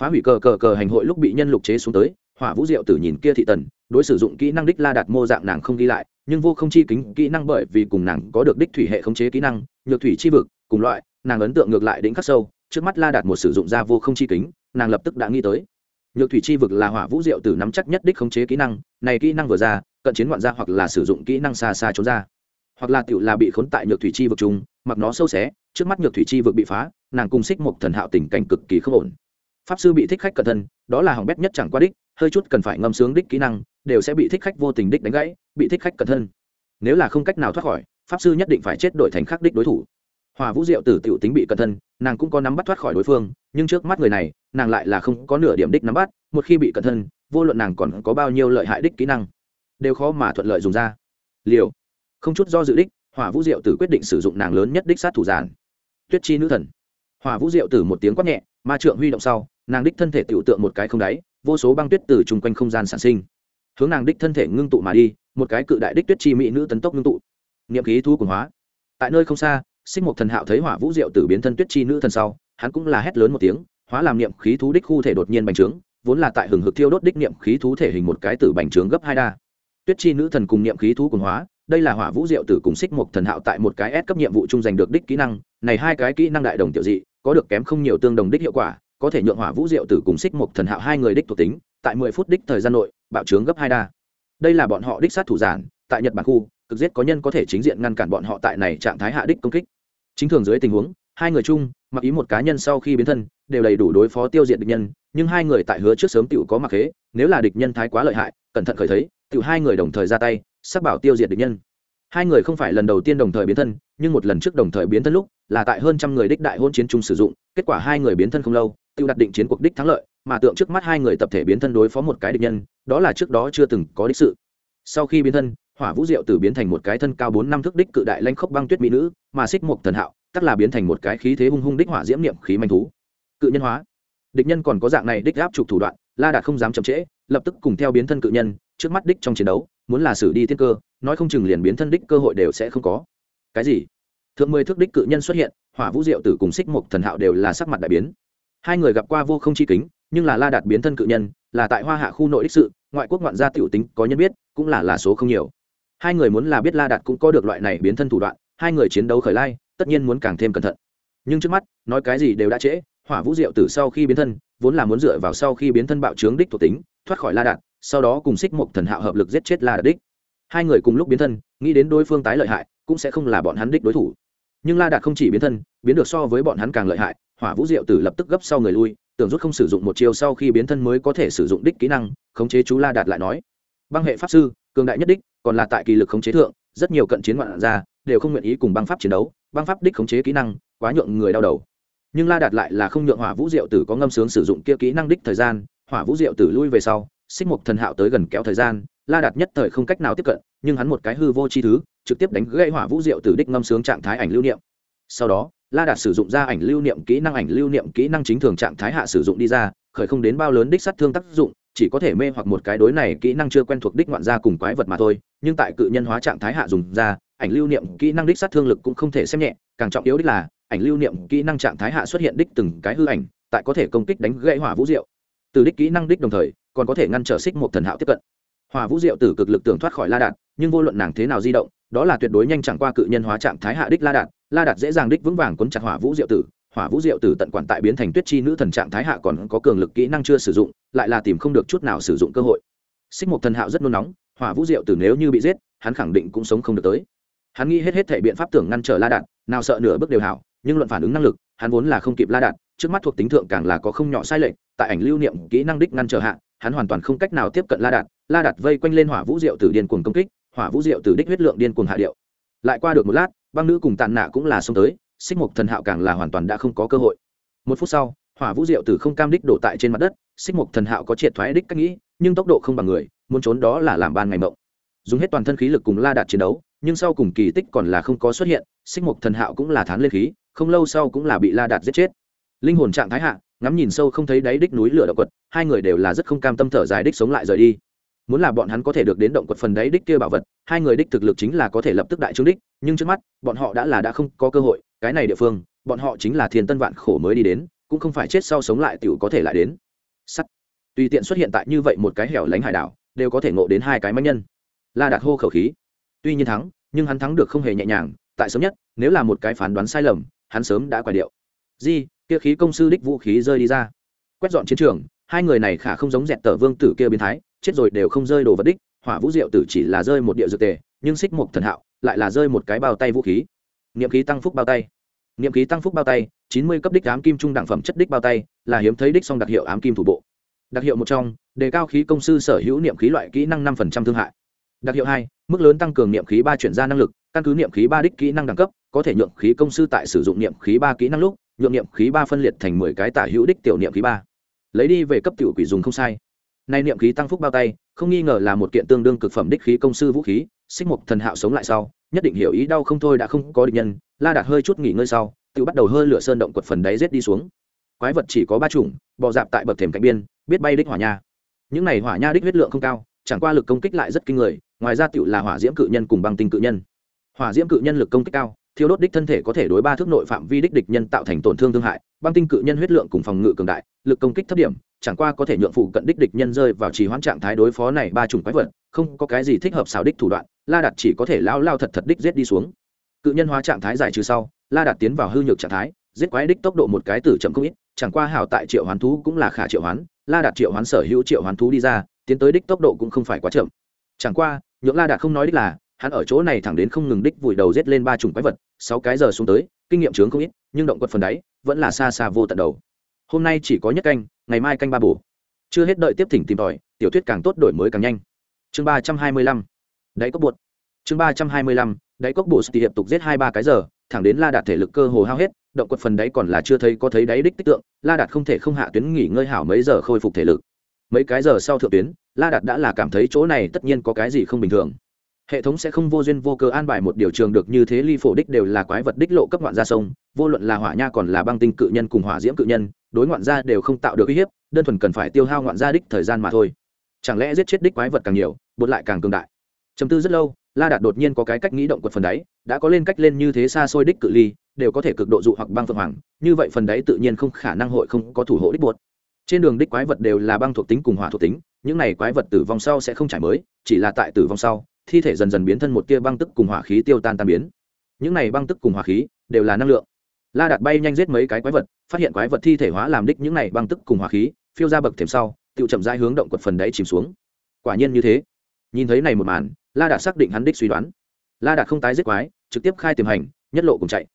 Phá hủy cờ cờ cờ hành hội lúc bị nhân lục chế xuống tới, hỏa vũ diệu tử nhìn kia thị tần đối sử dụng kỹ năng đích la đạt mô dạng nàng không ghi lại, nhưng vô không chi kính kỹ năng bởi vì cùng nàng có được đích thủy hệ khống chế kỹ năng, nhược thủy chi vực, cùng loại, nàng ấn tượng ngược lại đỉnh khắc sâu, trước mắt la đạt một sử dụng ra vô không chi kính, nàng lập tức đã nghĩ tới. Nhược thủy chi vực là hỏa vũ diệu tử nắm chắc nhất đích khống chế kỹ năng, này kỹ năng vừa ra, cận chiến ngoạn ra hoặc là sử dụng kỹ năng xa xa trốn ra. Hoặc là tiểu là bị khốn tại nhược thủy chi vực chung, mặc nó sâu xé, trước mắt nhược thủy chi vực bị phá, nàng cùng xích một thần hạo tình cảnh cực kỳ không ổn. Pháp sư bị thích khách cẩn thân đó là hỏng bét nhất chẳng qua đích hơi chút cần phải ngâm sướng đích kỹ năng, đều sẽ bị thích khách vô tình đích đánh gãy, bị thích khách cẩn thân. Nếu là không cách nào thoát khỏi, pháp sư nhất định phải chết đổi thành khắc đích đối thủ. Hòa vũ diệu tử tiểu tính bị cẩn thân, nàng cũng có nắm bắt thoát khỏi đối phương, nhưng trước mắt người này, nàng lại là không có nửa điểm đích nắm bắt, một khi bị cẩn thân, vô luận nàng còn có bao nhiêu lợi hại đích kỹ năng, đều khó mà thuận lợi dùng ra. Liều. Không chút do dự đích hỏa vũ diệu tử quyết định sử dụng nàng lớn nhất đích sát thủ giản. Tuyết chi nữ thần. Hỏa vũ diệu tử một tiếng quát nhẹ, ma trượng huy động sau, nàng đích thân thể tiểu tượng một cái không đáy vô số băng tuyết từ chung quanh không gian sản sinh. Hướng nàng đích thân thể ngưng tụ mà đi, một cái cự đại đích tuyết chi mỹ nữ tấn tốc ngưng tụ. Niệm khí thu quần hóa. Tại nơi không xa, xích một thần hạo thấy hỏa vũ diệu tử biến thân tuyết chi nữ thần sau, hắn cũng là hét lớn một tiếng, hóa làm niệm khí thú đích khu thể đột nhiên bành trướng, vốn là tại hừng hực thiêu đốt đích niệm khí thú thể hình một cái tử bành trướng gấp hai đa. Tuyết chi nữ thần cùng niệm khí thú quần hóa, đây là hỏa vũ diệu tử cùng xích một thần hạo tại một cái S cấp nhiệm vụ chung giành được đích kỹ năng, này hai cái kỹ năng đại đồng tiểu dị, có được kém không nhiều tương đồng đích hiệu quả có thể nhượng hỏa vũ diệu tử cùng xích mục thần hạo hai người đích thuộc tính, tại mười phút đích thời gian nội, bạo trướng gấp hai đa. Đây là bọn họ đích sát thủ giản, tại nhật bản khu, cực giết có nhân có thể chính diện ngăn cản bọn họ tại này trạng thái hạ đích công kích. Chính thường dưới tình huống, hai người chung, mặc ý một cá nhân sau khi biến thân, đều đầy đủ đối phó tiêu diệt địch nhân, nhưng hai người tại hứa trước sớm tựu có mặc thế nếu là địch nhân thái quá lợi hại, cẩn thận khởi thấy tựu hai người đồng thời ra tay sắc bảo tiêu diệt địch nhân. Hai người không phải lần đầu tiên đồng thời biến thân, nhưng một lần trước đồng thời biến thân lúc, là tại hơn trăm người đích đại hôn chiến chung sử dụng, kết quả hai người biến thân không lâu tự đặt định chiến cuộc đích thắng lợi, mà tượng trước mắt hai người tập thể biến thân đối phó một cái địch nhân, đó là trước đó chưa từng có đích sự. Sau khi biến thân, hỏa vũ diệu tử biến thành một cái thân cao bốn năm thước đích cự đại lanh khốc băng tuyết mỹ nữ, mà xích mục thần hạo tức là biến thành một cái khí thế hung hung đích hỏa diễm niệm khí manh thú. Cự nhân hóa. Địch nhân còn có dạng này đích áp trục thủ đoạn, la đạt không dám chậm trễ, lập tức cùng theo biến thân cự nhân, trước mắt đích trong chiến đấu, muốn là xử đi tiên cơ, nói không chừng liền biến thân đích cơ hội đều sẽ không có. Cái gì? Thượng mười thước đích cự nhân xuất hiện, hỏa vũ diệu tử cùng xích mục thần hạo đều là sắc mặt đại biến hai người gặp qua vô không chi kính, nhưng là la đạt biến thân cự nhân, là tại hoa hạ khu nội đích sự, ngoại quốc ngoạn gia tiểu tính có nhân biết, cũng là là số không nhiều. Hai người muốn là biết la đạt cũng có được loại này biến thân thủ đoạn, hai người chiến đấu khởi lai, tất nhiên muốn càng thêm cẩn thận. Nhưng trước mắt, nói cái gì đều đã trễ, hỏa vũ diệu từ sau khi biến thân, vốn là muốn dựa vào sau khi biến thân bạo trướng đích thuộc tính, thoát khỏi la đạt, sau đó cùng xích một thần hạo hợp lực giết chết la đạt đích. Hai người cùng lúc biến thân, nghĩ đến đối phương tái lợi hại, cũng sẽ không là bọn hắn đích đối thủ. Nhưng la đạt không chỉ biến thân, biến được so với bọn hắn càng lợi hại hỏa vũ diệu tử lập tức gấp sau người lui, tưởng rút không sử dụng một chiêu sau khi biến thân mới có thể sử dụng đích kỹ năng, khống chế chú la đạt lại nói. Băng hệ pháp sư, cường đại nhất đích, còn là tại kỳ lực khống chế thượng, rất nhiều cận chiến ngoạn ra, đều không nguyện ý cùng băng pháp chiến đấu, băng pháp đích khống chế kỹ năng, quá nhượng người đau đầu. Nhưng la đạt lại là không nhượng hỏa vũ diệu tử có ngâm sướng sử dụng kia kỹ năng đích thời gian, hỏa vũ diệu tử lui về sau, xích mục thần hạo tới gần kéo thời gian, la đạt nhất thời không cách nào tiếp cận, nhưng hắn một cái hư vô chi thứ, trực tiếp đánh gãy hỏa vũ diệu tử đích ngâm sướng trạng thái ảnh lưu niệm. Sau đó la đạt sử dụng ra ảnh lưu niệm kỹ năng, ảnh lưu niệm kỹ năng chính thường trạng thái hạ sử dụng đi ra, khởi không đến bao lớn đích sát thương tác dụng, chỉ có thể mê hoặc một cái đối này kỹ năng chưa quen thuộc đích ngoạn gia cùng quái vật mà thôi, nhưng tại cự nhân hóa trạng thái hạ dùng ra, ảnh lưu niệm kỹ năng đích sát thương lực cũng không thể xem nhẹ, càng trọng yếu đích là, ảnh lưu niệm kỹ năng trạng thái hạ xuất hiện đích từng cái hư ảnh, tại có thể công kích đánh gãy hỏa vũ diệu. Từ đích kỹ năng đích đồng thời, còn có thể ngăn trở xích một thần hạo tiếp cận. Hỏa vũ diệu từ cực lực tưởng thoát khỏi la đạt, nhưng vô luận nàng thế nào di động, đó là tuyệt đối nhanh chẳng qua cự nhân hóa trạng thái hạ đích la đạt la đạt dễ dàng đích vững vàng cuốn chặt hỏa vũ diệu tử. Hỏa vũ diệu tử tận quản tại biến thành tuyết chi nữ thần trạng thái hạ còn có cường lực kỹ năng chưa sử dụng, lại là tìm không được chút nào sử dụng cơ hội. Xích một thần hạo rất nôn nóng, hỏa vũ diệu tử nếu như bị giết, hắn khẳng định cũng sống không được tới. Hắn nghĩ hết hết thể biện pháp tưởng ngăn trở la đạt, nào sợ nửa bước đều hảo, nhưng luận phản ứng năng lực, hắn vốn là không kịp la đạt, trước mắt thuộc tính thượng càng là có không nhỏ sai lệch, tại ảnh lưu niệm kỹ năng đích ngăn trở hạ, hắn hoàn toàn không cách nào tiếp cận la đạt. La đạt vây quanh lên hỏa vũ diệu tử điên cuồng công kích, hỏa vũ diệu tử đích huyết lượng điên cuồng hạ điệu. Lại qua được một lát băng nữ cùng tàn nạ cũng là xông tới, xích mục thần hạo càng là hoàn toàn đã không có cơ hội. Một phút sau, hỏa vũ diệu tử không cam đích đổ tại trên mặt đất, xích mục thần hạo có triệt thoái đích cách nghĩ, nhưng tốc độ không bằng người, muốn trốn đó là làm ban ngày mộng. Dùng hết toàn thân khí lực cùng la đạt chiến đấu, nhưng sau cùng kỳ tích còn là không có xuất hiện, xích mục thần hạo cũng là thán lên khí, không lâu sau cũng là bị la đạt giết chết. Linh hồn trạng thái hạ, ngắm nhìn sâu không thấy đáy đích núi lửa động quật, hai người đều là rất không cam tâm thở dài đích sống lại rời đi muốn là bọn hắn có thể được đến động quật phần đáy đích kia bảo vật, hai người đích thực lực chính là có thể lập tức đại trương đích, nhưng trước mắt, bọn họ đã là đã không có cơ hội, cái này địa phương, bọn họ chính là thiên tân vạn khổ mới đi đến, cũng không phải chết sau sống lại tiểu có thể lại đến. Sắt. Tùy tiện xuất hiện tại như vậy một cái hẻo lánh hải đảo, đều có thể ngộ đến hai cái manh nhân. La đạt hô khẩu khí. Tuy nhiên thắng, nhưng hắn thắng được không hề nhẹ nhàng, tại sớm nhất, nếu là một cái phán đoán sai lầm, hắn sớm đã quả điệu. Di, kia khí công sư đích vũ khí rơi đi ra. Quét dọn chiến trường, hai người này khả không giống dẹt tờ vương tử kia biến thái chết rồi đều không rơi đồ vật đích, hỏa vũ diệu tử chỉ là rơi một địa dược tề, nhưng xích mục thần hạo lại là rơi một cái bao tay vũ khí. Niệm khí tăng phúc bao tay. Niệm khí tăng phúc bao tay, chín mươi cấp đích ám kim trung đẳng phẩm chất đích bao tay, là hiếm thấy đích song đặc hiệu ám kim thủ bộ. Đặc hiệu một trong, đề cao khí công sư sở hữu niệm khí loại kỹ năng năm thương hại. Đặc hiệu hai, mức lớn tăng cường niệm khí ba chuyển ra năng lực, căn cứ niệm khí ba đích kỹ năng đẳng cấp, có thể nhượng khí công sư tại sử dụng niệm khí ba kỹ năng lúc, nhượng niệm khí ba phân liệt thành mười cái tả hữu đích tiểu niệm khí ba. Lấy đi về cấp tiểu quỷ dùng không sai nay niệm khí tăng phúc bao tay, không nghi ngờ là một kiện tương đương cực phẩm đích khí công sư vũ khí, xích mục thần hạo sống lại sau, nhất định hiểu ý đau không thôi đã không có địch nhân, la đạt hơi chút nghỉ ngơi sau, tự bắt đầu hơi lửa sơn động quật phần đáy rết đi xuống. Quái vật chỉ có ba chủng, bò dạp tại bậc thềm cạnh biên, biết bay đích hỏa nha. Những này hỏa nha đích huyết lượng không cao, chẳng qua lực công kích lại rất kinh người, ngoài ra tựu là hỏa diễm cự nhân cùng băng tinh cự nhân. Hỏa diễm cự nhân lực công kích cao thiêu đốt đích thân thể có thể đối ba thước nội phạm vi đích địch nhân tạo thành tổn thương thương hại, băng tinh cự nhân huyết lượng cùng phòng ngự cường đại, lực công kích thấp điểm, chẳng qua có thể nhượng phụ cận đích địch nhân rơi vào trì hoãn trạng thái đối phó này ba chủng quái vật, không có cái gì thích hợp xảo đích thủ đoạn, la đạt chỉ có thể lao lao thật thật đích giết đi xuống. Cự nhân hóa trạng thái giải trừ sau, la đạt tiến vào hư nhược trạng thái, giết quái đích tốc độ một cái tử chậm không ít, chẳng qua hảo tại triệu hoán thú cũng là khả triệu hoán, la đạt triệu hoán sở hữu triệu hoán thú đi ra, tiến tới đích tốc độ cũng không phải quá chậm. Chẳng qua, nhượng la đạt không nói đích là, hắn ở chỗ này thẳng đến không ngừng đích vùi đầu giết lên ba chủng quái vật sáu cái giờ xuống tới, kinh nghiệm chướng không ít, nhưng động quật phần đáy vẫn là xa xa vô tận đầu. Hôm nay chỉ có nhất canh, ngày mai canh ba bổ. Chưa hết đợi tiếp thỉnh tìm tòi, tiểu thuyết càng tốt đổi mới càng nhanh. Chương ba trăm hai mươi lăm. Đáy cốc bột. Chương ba trăm hai mươi lăm. Đáy cốc bộ thì hiệp tục giết hai ba cái giờ, thẳng đến la đạt thể lực cơ hồ hao hết, động quật phần đáy còn là chưa thấy có thấy đáy đích tích tượng, la đạt không thể không hạ tuyến nghỉ ngơi hảo mấy giờ khôi phục thể lực. Mấy cái giờ sau thượng tuyến, la đạt đã là cảm thấy chỗ này tất nhiên có cái gì không bình thường hệ thống sẽ không vô duyên vô cơ an bài một điều trường được như thế ly phổ đích đều là quái vật đích lộ cấp ngoạn gia sông, vô luận là hỏa nha còn là băng tinh cự nhân cùng hỏa diễm cự nhân, đối ngoạn gia đều không tạo được uy hiếp, đơn thuần cần phải tiêu hao ngoạn gia đích thời gian mà thôi. Chẳng lẽ giết chết đích quái vật càng nhiều, bột lại càng cường đại? Chấm tư rất lâu, la đạt đột nhiên có cái cách nghĩ động quật phần đáy, đã có lên cách lên như thế xa xôi đích cự ly, đều có thể cực độ dụ hoặc băng phượng hoàng, như vậy phần đáy tự nhiên không khả năng hội không có thủ hộ đích bột. Trên đường đích quái vật đều là băng thuộc tính cùng hỏa thuộc tính, những này quái vật tử vong sau sẽ không trải mới, chỉ là tại tử vong sau thi thể dần dần biến thân một tia băng tức cùng hỏa khí tiêu tan tan biến. Những này băng tức cùng hỏa khí đều là năng lượng. La đạt bay nhanh giết mấy cái quái vật, phát hiện quái vật thi thể hóa làm đích những này băng tức cùng hỏa khí, phiêu ra bậc thềm sau tự chậm rãi hướng động quật phần đáy chìm xuống. Quả nhiên như thế. Nhìn thấy này một màn, la đạt xác định hắn đích suy đoán. La đạt không tái giết quái, trực tiếp khai tiềm hành, nhất lộ cùng chạy.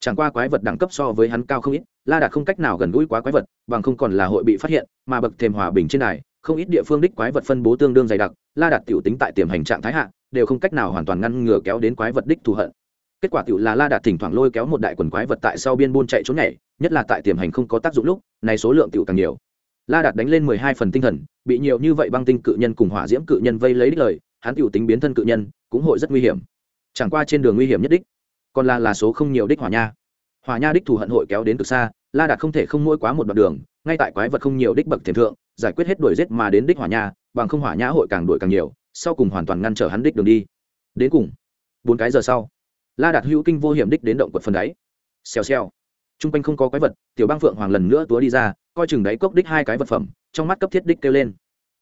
Chẳng qua quái vật đẳng cấp so với hắn cao không ít, la đạt không cách nào gần gũi quá quái vật, bằng không còn là hội bị phát hiện, mà bậc thềm hòa bình trên này không ít địa phương đích quái vật phân bố tương đương dày đặc, la đạt tiểu tính tại tiềm hành trạng thái hạ đều không cách nào hoàn toàn ngăn ngừa kéo đến quái vật đích thù hận. Kết quả tựu là la đạt thỉnh thoảng lôi kéo một đại quần quái vật tại sau biên buôn chạy trốn nhảy, nhất là tại tiềm hành không có tác dụng lúc này số lượng tựu càng nhiều. La đạt đánh lên mười hai phần tinh thần, bị nhiều như vậy băng tinh cự nhân cùng hỏa diễm cự nhân vây lấy đích lời, hắn tựu tính biến thân cự nhân, cũng hội rất nguy hiểm. Chẳng qua trên đường nguy hiểm nhất đích, còn là là số không nhiều đích hỏa nha. Hỏa nha đích thù hận hội kéo đến từ xa, la đạt không thể không mỗi quá một đoạn đường, ngay tại quái vật không nhiều đích bậc thiền thượng, giải quyết hết đuổi giết mà đến đích hỏa nha, bằng không hỏa nha hội càng đuổi càng nhiều sau cùng hoàn toàn ngăn trở hắn đích đường đi. Đến cùng, bốn cái giờ sau, la đạt hữu kinh vô hiểm đích đến động quật phần đáy. Xèo xèo. T r u n g quanh không có quái vật, tiểu bang phượng hoàng lần nữa túa đi ra, coi chừng đáy cốc đích hai cái vật phẩm, trong mắt cấp thiết đích kêu lên.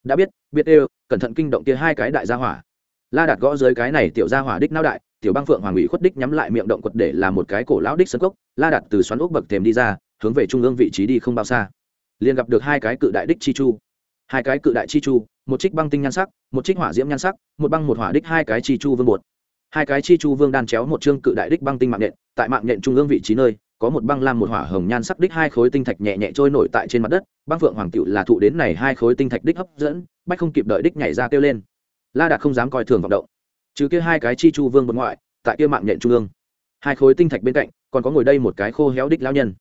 Đã biết biết ê cẩn thận kinh động kia hai cái đại gia hỏa. La đạt gõ dưới cái này tiểu gia hỏa đích não đại, tiểu bang phượng hoàng ủy khuất đích nhắm lại miệng động quật để làm một cái cổ lão đích sân cốc, la đạt từ xoắn ốc bậc thềm đi ra, hướng về trung ương vị trí đi không bao xa. Liền gặp được hai cái cự đại đích chi chu hai cái cự đại chi chu, một trích băng tinh nhan sắc, một trích hỏa diễm nhan sắc, một băng một hỏa đích hai cái chi chu vương bột. Hai cái chi chu vương đan chéo một chương cự đại đích băng tinh mạng nện, tại mạng nện trung ương vị trí nơi, có một băng lam một hỏa hồng nhan sắc đích hai khối tinh thạch nhẹ nhẹ trôi nổi tại trên mặt đất, băng phượng hoàng cựu là thụ đến này hai khối tinh thạch đích hấp dẫn, bách không kịp đợi đích nhảy ra kêu lên. La đạt không dám coi thường vọng động. Trừ kia hai cái chi chu vương bên ngoại, tại kia mạng nhện trung ương, hai khối tinh thạch bên cạnh, còn có ngồi đây một cái khô héo đích lao nhân.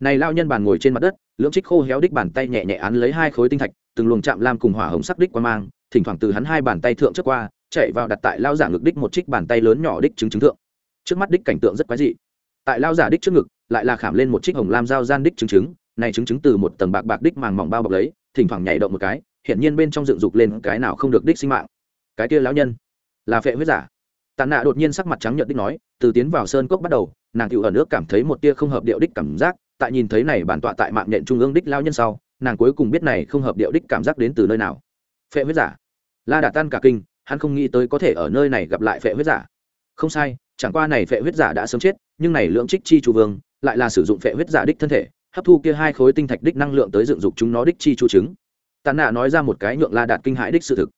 Này lao nhân bàn ngồi trên mặt đất, lưỡng trích khô héo đích bàn tay nhẹ nhẹ án lấy hai khối tinh thạch từng luồng chạm lam cùng hỏa hồng sắc đích qua mang, thỉnh thoảng từ hắn hai bàn tay thượng trước qua, chạy vào đặt tại lao giả ngực đích một trích bàn tay lớn nhỏ đích chứng chứng thượng. Trước mắt đích cảnh tượng rất quái dị. Tại lao giả đích trước ngực, lại là khảm lên một trích hồng lam dao gian đích chứng chứng này chứng chứng từ một tầng bạc bạc đích màng mỏng bao bọc lấy, thỉnh thoảng nhảy động một cái hiện nhiên bên trong dựng dục lên cái nào không được đích sinh mạng. Cái kia lão nhân, là phệ huyết giả. Tàn nạ đột nhiên sắc mặt trắng nhợt đích nói, từ tiến vào sơn cốc bắt đầu, nàng cựu ở nước cảm thấy một tia không hợp điệu đích cảm giác, tại nhìn thấy này bản tọa tại mạng nhện trung ương đích lao nhân sau nàng cuối cùng biết này không hợp điệu đích cảm giác đến từ nơi nào. Phệ huyết giả. La đạt tan cả kinh, hắn không nghĩ tới có thể ở nơi này gặp lại phệ huyết giả. Không sai, chẳng qua này phệ huyết giả đã sớm chết, nhưng này lượng trích chi chu vương lại là sử dụng phệ huyết giả đích thân thể, hấp thu kia hai khối tinh thạch đích năng lượng tới dựng dục chúng nó đích chi chu chứng. tàn nạ nói ra một cái nhượng la đạt kinh hãi đích sự thực.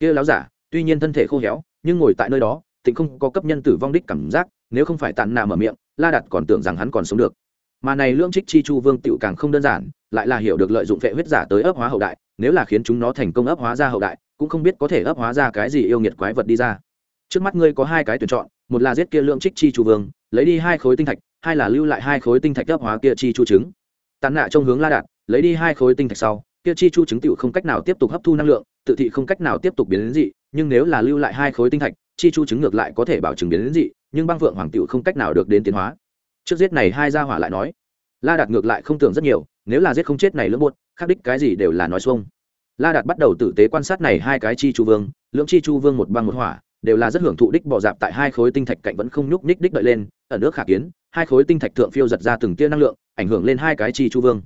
Kia láo giả, tuy nhiên thân thể khô héo, nhưng ngồi tại nơi đó, tịnh không có cấp nhân tử vong đích cảm giác, nếu không phải tàn nạ mở miệng, la đạt còn tưởng rằng hắn còn sống được mà này lưỡng trích chi chu vương tựu càng không đơn giản, lại là hiểu được lợi dụng vệ huyết giả tới ấp hóa hậu đại, nếu là khiến chúng nó thành công ấp hóa ra hậu đại, cũng không biết có thể ấp hóa ra cái gì yêu nghiệt quái vật đi ra. Trước mắt ngươi có hai cái tuyển chọn, một là giết kia lưỡng trích chi chu vương, lấy đi hai khối tinh thạch, hai là lưu lại hai khối tinh thạch ấp hóa kia chi chu trứng. Tàn nạ trong hướng la đạt, lấy đi hai khối tinh thạch sau, kia chi chu trứng tựu không cách nào tiếp tục hấp thu năng lượng, tự thị không cách nào tiếp tục biến đến dị, nhưng nếu là lưu lại hai khối tinh thạch, chi chu trứng ngược lại có thể bảo chứng biến đến dị, nhưng băng vượng hoàng tựu không cách nào được đến tiến hóa trước giết này hai gia hỏa lại nói. La đạt ngược lại không tưởng rất nhiều, nếu là giết không chết này lưỡng buốt, khắc đích cái gì đều là nói xuông. La đạt bắt đầu tử tế quan sát này hai cái chi chu vương, lưỡng chi chu vương một băng một hỏa, đều là rất hưởng thụ đích bỏ dạp tại hai khối tinh thạch cạnh vẫn không nhúc nhích đích đợi lên, ở nước khả kiến, hai khối tinh thạch thượng phiêu giật ra từng tia năng lượng, ảnh hưởng lên hai cái chi chu vương.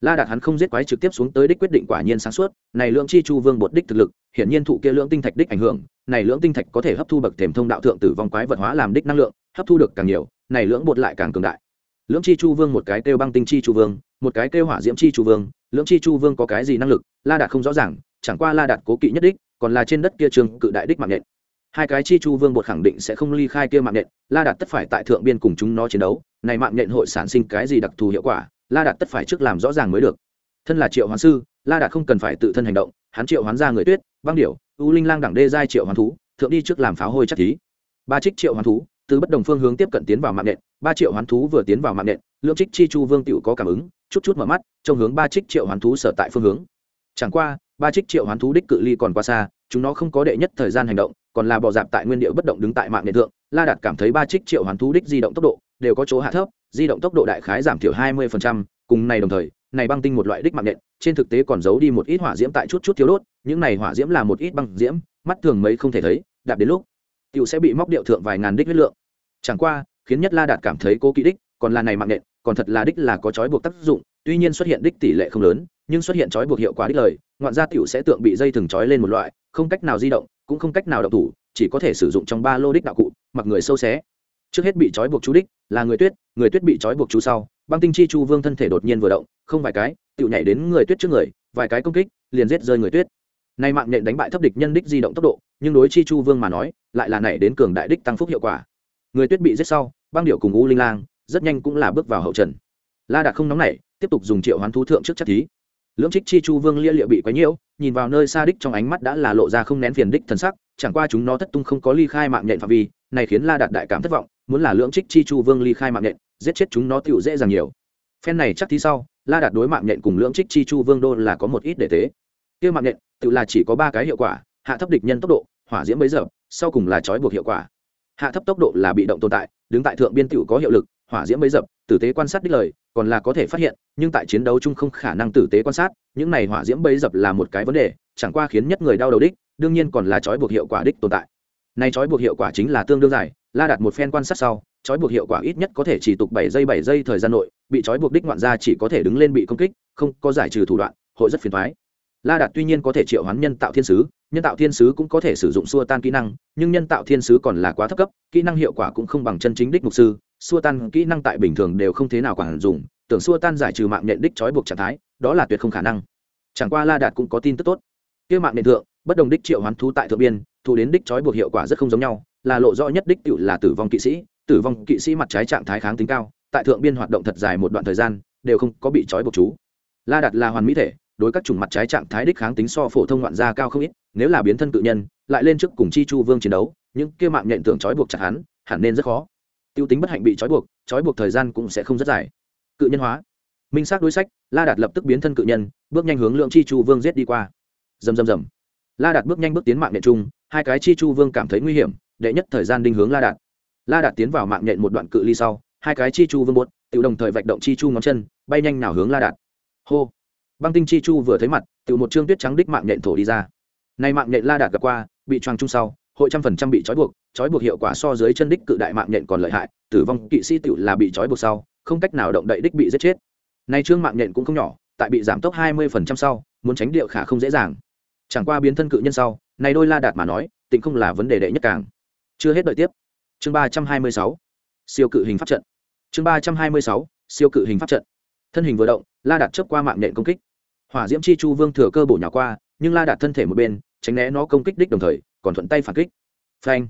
La đạt hắn không giết quái trực tiếp xuống tới đích quyết định quả nhiên sáng suốt, này lượng chi chu vương bột đích thực lực, hiển nhiên thụ kia lượng tinh thạch đích ảnh hưởng, này lượng tinh thạch có thể hấp thu bậc thềm thông đạo thượng tử vong quái vật hóa làm đích năng lượng, hấp thu được càng nhiều này lưỡng bột lại càng cường đại. Lưỡng chi chu vương, một cái kêu băng tinh chi chu vương, một cái kêu hỏa diễm chi chu vương, Lưỡng chi chu vương có cái gì năng lực, la đạt không rõ ràng, chẳng qua la đạt cố kỵ nhất đích, còn là trên đất kia trường cự đại đích mạng nhện. Hai cái chi chu vương bột khẳng định sẽ không ly khai kia mạng nhện, la đạt tất phải tại thượng biên cùng chúng nó chiến đấu, này mạng nhện hội sản sinh cái gì đặc thù hiệu quả, la đạt tất phải trước làm rõ ràng mới được. Thân là triệu hoán sư, la đạt không cần phải tự thân hành động, hắn triệu hoán ra người tuyết, băng điểu, u linh lang đẳng đê giai triệu hoán thú, thượng đi trước làm pháo hôi chắc thí. Ba trích triệu hoán thú từ bất đồng phương hướng tiếp cận tiến vào mạng nện, ba triệu hoán thú vừa tiến vào mạng nện lượng trích chi chu vương tựu có cảm ứng, chút chút mở mắt trong hướng ba trích triệu hoán thú sở tại phương hướng. Chẳng qua, ba trích triệu hoán thú đích cự ly còn quá xa, chúng nó không có đệ nhất thời gian hành động, còn là bỏ dạp tại nguyên địa bất động đứng tại mạng nện thượng, la đạt cảm thấy ba trích triệu hoán thú đích di động tốc độ đều có chỗ hạ thấp, di động tốc độ đại khái giảm thiểu hai mươi cùng này đồng thời, này băng tinh một loại đích mạng nện, trên thực tế còn giấu đi một ít hỏa diễm tại chút chút thiếu đốt, những này hỏa diễm là một ít băng diễm, mắt thường mấy không thể thấy, đạp đến lúc tiểu sẽ bị móc điệu thượng vài ngàn đích huyết lượng. Chẳng qua, khiến nhất la đạt cảm thấy cố kỵ đích còn là này mạng nện, còn thật là đích là có trói buộc tác dụng, tuy nhiên xuất hiện đích tỷ lệ không lớn, nhưng xuất hiện trói buộc hiệu quả đích lời, ngoạn gia tiểu sẽ tượng bị dây thừng trói lên một loại, không cách nào di động, cũng không cách nào động thủ, chỉ có thể sử dụng trong ba lô đích đạo cụ, mặc người sâu xé. Trước hết bị trói buộc chú đích là người tuyết người tuyết bị trói buộc chú sau, băng tinh chi chu vương thân thể đột nhiên vừa động, không vài cái tự nhảy đến người tuyết trước người, vài cái công kích, liền giết rơi người tuyết nay mạng nhện đánh bại thấp địch nhân đích di động tốc độ, nhưng đối chi chu vương mà nói, lại là nảy đến cường đại đích tăng phúc hiệu quả. Người tuyết bị giết sau, băng điệu cùng u linh lang rất nhanh cũng là bước vào hậu trần. La đạt không nóng nảy, tiếp tục dùng triệu hoán thú thượng trước chất thí. Lưỡng trích chi chu vương lia liệu bị quấy nhiễu, nhìn vào nơi xa đích trong ánh mắt đã là lộ ra không nén phiền đích thần sắc, chẳng qua chúng nó thất tung không có ly khai mạng nhện phạm vi, này khiến la đạt đại cảm thất vọng, muốn là lưỡng trích chi chu vương ly khai mạng nhện, giết chết chúng nó tựu dễ dàng nhiều. Phen này chắc thí sau, la đạt đối mạng nhện cùng lưỡng trích chi chu vương đô là có một ít để thế kia mạng nhện, tự là chỉ có ba cái hiệu quả, hạ thấp địch nhân tốc độ, hỏa diễm bấy giờ, sau cùng là trói buộc hiệu quả. Hạ thấp tốc độ là bị động tồn tại, đứng tại thượng biên tự có hiệu lực, hỏa diễm bấy dập tử tế quan sát đích lời, còn là có thể phát hiện, nhưng tại chiến đấu chung không khả năng tử tế quan sát, những này hỏa diễm bấy dập là một cái vấn đề, chẳng qua khiến nhất người đau đầu đích, đương nhiên còn là trói buộc hiệu quả đích tồn tại. Này trói buộc hiệu quả chính là tương đương dài, la đặt một phen quan sát sau, trói buộc hiệu quả ít nhất có thể chỉ tục bảy giây bảy giây thời gian nội, bị trói buộc đích ngoạn ra chỉ có thể đứng lên bị công kích, không có giải trừ thủ đoạn, hội rất phiền thoái la đạt tuy nhiên có thể triệu hoán nhân tạo thiên sứ, nhân tạo thiên sứ cũng có thể sử dụng xua tan kỹ năng, nhưng nhân tạo thiên sứ còn là quá thấp cấp, kỹ năng hiệu quả cũng không bằng chân chính đích mục sư, xua tan kỹ năng tại bình thường đều không thế nào quản dùng, tưởng xua tan giải trừ mạng nhện đích trói buộc trạng thái, đó là tuyệt không khả năng. Chẳng qua la đạt cũng có tin tức tốt. Kia mạng nhện thượng, bất đồng đích triệu hoán thú tại thượng biên thu đến đích trói buộc hiệu quả rất không giống nhau, là lộ rõ nhất đích cựu là tử vong kỵ sĩ, tử vong kỵ sĩ mặt trái trạng thái kháng tính cao, tại thượng biên hoạt động thật dài một đoạn thời gian, đều không có bị trói buộc chú. La đạt là hoàn mỹ thể đối các chủng mặt trái trạng thái đích kháng tính so phổ thông ngoạn gia cao không ít, nếu là biến thân tự nhân, lại lên trước cùng chi chu vương chiến đấu, những kia mạng nhện tưởng trói buộc chặt hắn hẳn nên rất khó. Tiêu tính bất hạnh bị trói buộc trói buộc thời gian cũng sẽ không rất dài. Cự nhân hóa. Minh xác đối sách, la đạt lập tức biến thân cự nhân, bước nhanh hướng lượng chi chu vương giết đi qua. Dầm dầm dầm la đạt bước nhanh bước tiến mạng nhện chung hai cái chi chu vương cảm thấy nguy hiểm, đệ nhất thời gian đinh hướng la đạt. La đạt tiến vào mạng nhện một đoạn cự ly sau, hai cái chi chu vương buốt tự đồng thời vạch động chi chu ngón chân, bay nhanh nào hướng la đạt. Hô băng tinh chi chu vừa thấy mặt tự một chương tuyết trắng đích mạng nhện thổ đi ra. Nay mạng nhện la đạt gặp qua, bị choàng chung sau, hội trăm phần trăm bị trói buộc trói buộc hiệu quả so dưới chân đích cự đại mạng nhện còn lợi hại, tử vong kỵ sĩ tự là bị trói buộc sau, không cách nào động đậy đích bị giết chết. Nay trương mạng nhện cũng không nhỏ, tại bị giảm tốc hai mươi phần trăm sau, muốn tránh điệu khả không dễ dàng. Chẳng qua biến thân cự nhân sau này đôi la đạt mà nói tịnh không là vấn đề đệ nhất càng. Chưa hết đợi tiếp. Chương ba trăm hai mươi sáu. Siêu cự hình pháp trận. Chương ba trăm hai mươi sáu. Siêu cự hình pháp trận. Thân hình vừa động, la đạt chớp qua mạng nhện công kích hỏa diễm chi chu vương thừa cơ bổ nhỏ qua, nhưng la đạt thân thể một bên, tránh né nó công kích đích đồng thời, còn thuận tay phản kích. Phanh!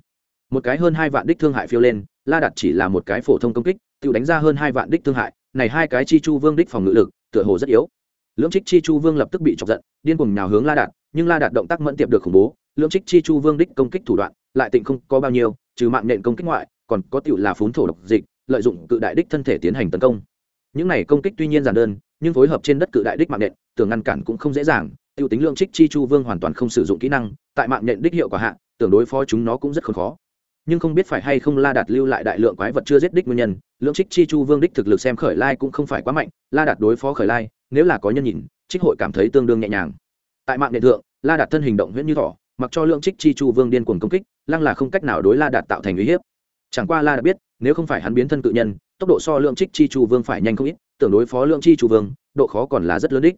Một cái hơn hai vạn đích thương hại phiêu lên, la đạt chỉ là một cái phổ thông công kích, tự đánh ra hơn hai vạn đích thương hại, này hai cái chi chu vương đích phòng ngự lực, tựa hồ rất yếu. Lưỡng trích chi chu vương lập tức bị chọc giận, điên cuồng nhào hướng la đạt, nhưng la đạt động tác mẫn tiệp được khủng bố, lưỡng trích chi chu vương đích công kích thủ đoạn, lại tịnh không có bao nhiêu, trừ mạng nện công kích ngoại, còn có tựu là phún thổ độc dịch, lợi dụng cự đại đích thân thể tiến hành tấn công. Những này công kích tuy nhiên giản đơn nhưng phối hợp trên đất cự đại đích mạng nện tưởng ngăn cản cũng không dễ dàng, tiêu tính lượng trích chi chu vương hoàn toàn không sử dụng kỹ năng, tại mạng nện đích hiệu quả hạ, tưởng đối phó chúng nó cũng rất khó. Nhưng không biết phải hay không la đạt lưu lại đại lượng quái vật chưa giết đích nguyên nhân, lượng trích chi chu vương đích thực lực xem khởi lai cũng không phải quá mạnh, la đạt đối phó khởi lai, nếu là có nhân nhìn, trích hội cảm thấy tương đương nhẹ nhàng. Tại mạng nện thượng, la đạt thân hình động huyễn như thỏ, mặc cho lượng trích chi chu vương điên cuồng công kích, lăng là không cách nào đối la đạt tạo thành uy hiếp. Chẳng qua la đạt biết, nếu không phải hắn biến thân cự nhân, tốc độ so lượng trích chi chu vương phải nhanh không ít tưởng đối phó lượng chi chủ vương, độ khó còn là rất lớn đích.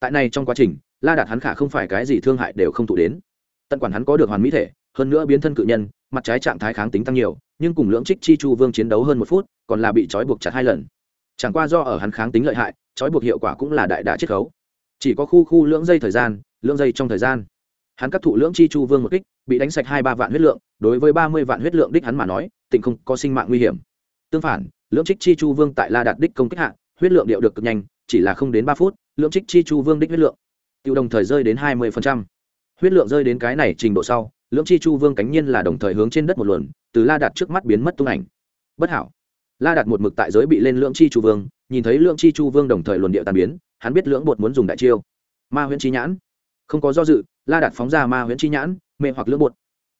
Tại này trong quá trình, la đạt hắn khả không phải cái gì thương hại đều không thụ đến. Tận quản hắn có được hoàn mỹ thể, hơn nữa biến thân cự nhân, mặt trái trạng thái kháng tính tăng nhiều, nhưng cùng lưỡng trích chi chu vương chiến đấu hơn một phút, còn là bị trói buộc chặt hai lần. Chẳng qua do ở hắn kháng tính lợi hại, trói buộc hiệu quả cũng là đại đả chiết khấu. Chỉ có khu khu lưỡng dây thời gian, lưỡng dây trong thời gian. Hắn cấp thụ lưỡng chi chu vương một kích, bị đánh sạch hai ba vạn huyết lượng, đối với ba mươi vạn huyết lượng đích hắn mà nói, tỉnh không có sinh mạng nguy hiểm. Tương phản, lưỡng trích chi chu vương tại la đạt đích công kích hạ huyết lượng điệu được cực nhanh, chỉ là không đến ba phút, lượng trích chi chu vương đích huyết lượng. Tiêu đồng thời rơi đến hai mươi huyết lượng rơi đến cái này trình độ sau, lượng chi chu vương cánh nhiên là đồng thời hướng trên đất một luồn, từ la đạt trước mắt biến mất tung ảnh. Bất hảo. La đạt một mực tại giới bị lên lượng chi chu vương, nhìn thấy lượng chi chu vương đồng thời luồn điệu tàn biến, hắn biết lưỡng bột muốn dùng đại chiêu. Ma huyễn chi nhãn. Không có do dự, la đạt phóng ra ma huyễn chi nhãn, mê hoặc lưỡng bột.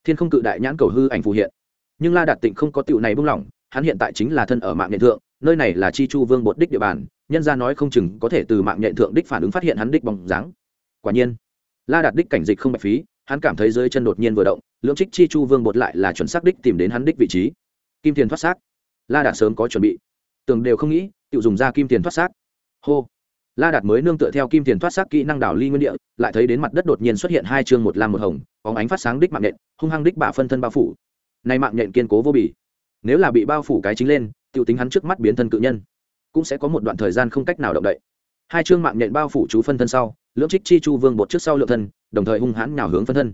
Thiên không cự đại nhãn cầu hư ảnh phù hiện. Nhưng la đạt tịnh không có tựu này buông lỏng, hắn hiện tại chính là thân ở mạng nghệ thượng nơi này là chi chu vương bột đích địa bàn, nhân ra nói không chừng có thể từ mạng nhện thượng đích phản ứng phát hiện hắn đích bóng dáng. Quả nhiên, la đạt đích cảnh dịch không bạch phí, hắn cảm thấy dưới chân đột nhiên vừa động, lưỡng trích chi chu vương bột lại là chuẩn xác đích tìm đến hắn đích vị trí. Kim tiền thoát xác. La đạt sớm có chuẩn bị. Tưởng đều không nghĩ tự dùng ra kim tiền thoát xác. Hô. La đạt mới nương tựa theo kim tiền thoát xác kỹ năng đảo ly nguyên địa, lại thấy đến mặt đất đột nhiên xuất hiện hai chương một lam một hồng có ánh phát sáng đích mạng nhện, hung hăng đích bả phân thân bao phủ. Nay mạng nhện kiên cố vô bì. Nếu là bị bao phủ cái chính lên Tiểu tính hắn trước mắt biến thân cự nhân, cũng sẽ có một đoạn thời gian không cách nào động đậy. Hai chương mạng nhện bao phủ chú phân thân sau, lưỡng trích chi chu vương bột trước sau lượng thân, đồng thời hung hãn nhào hướng phân thân.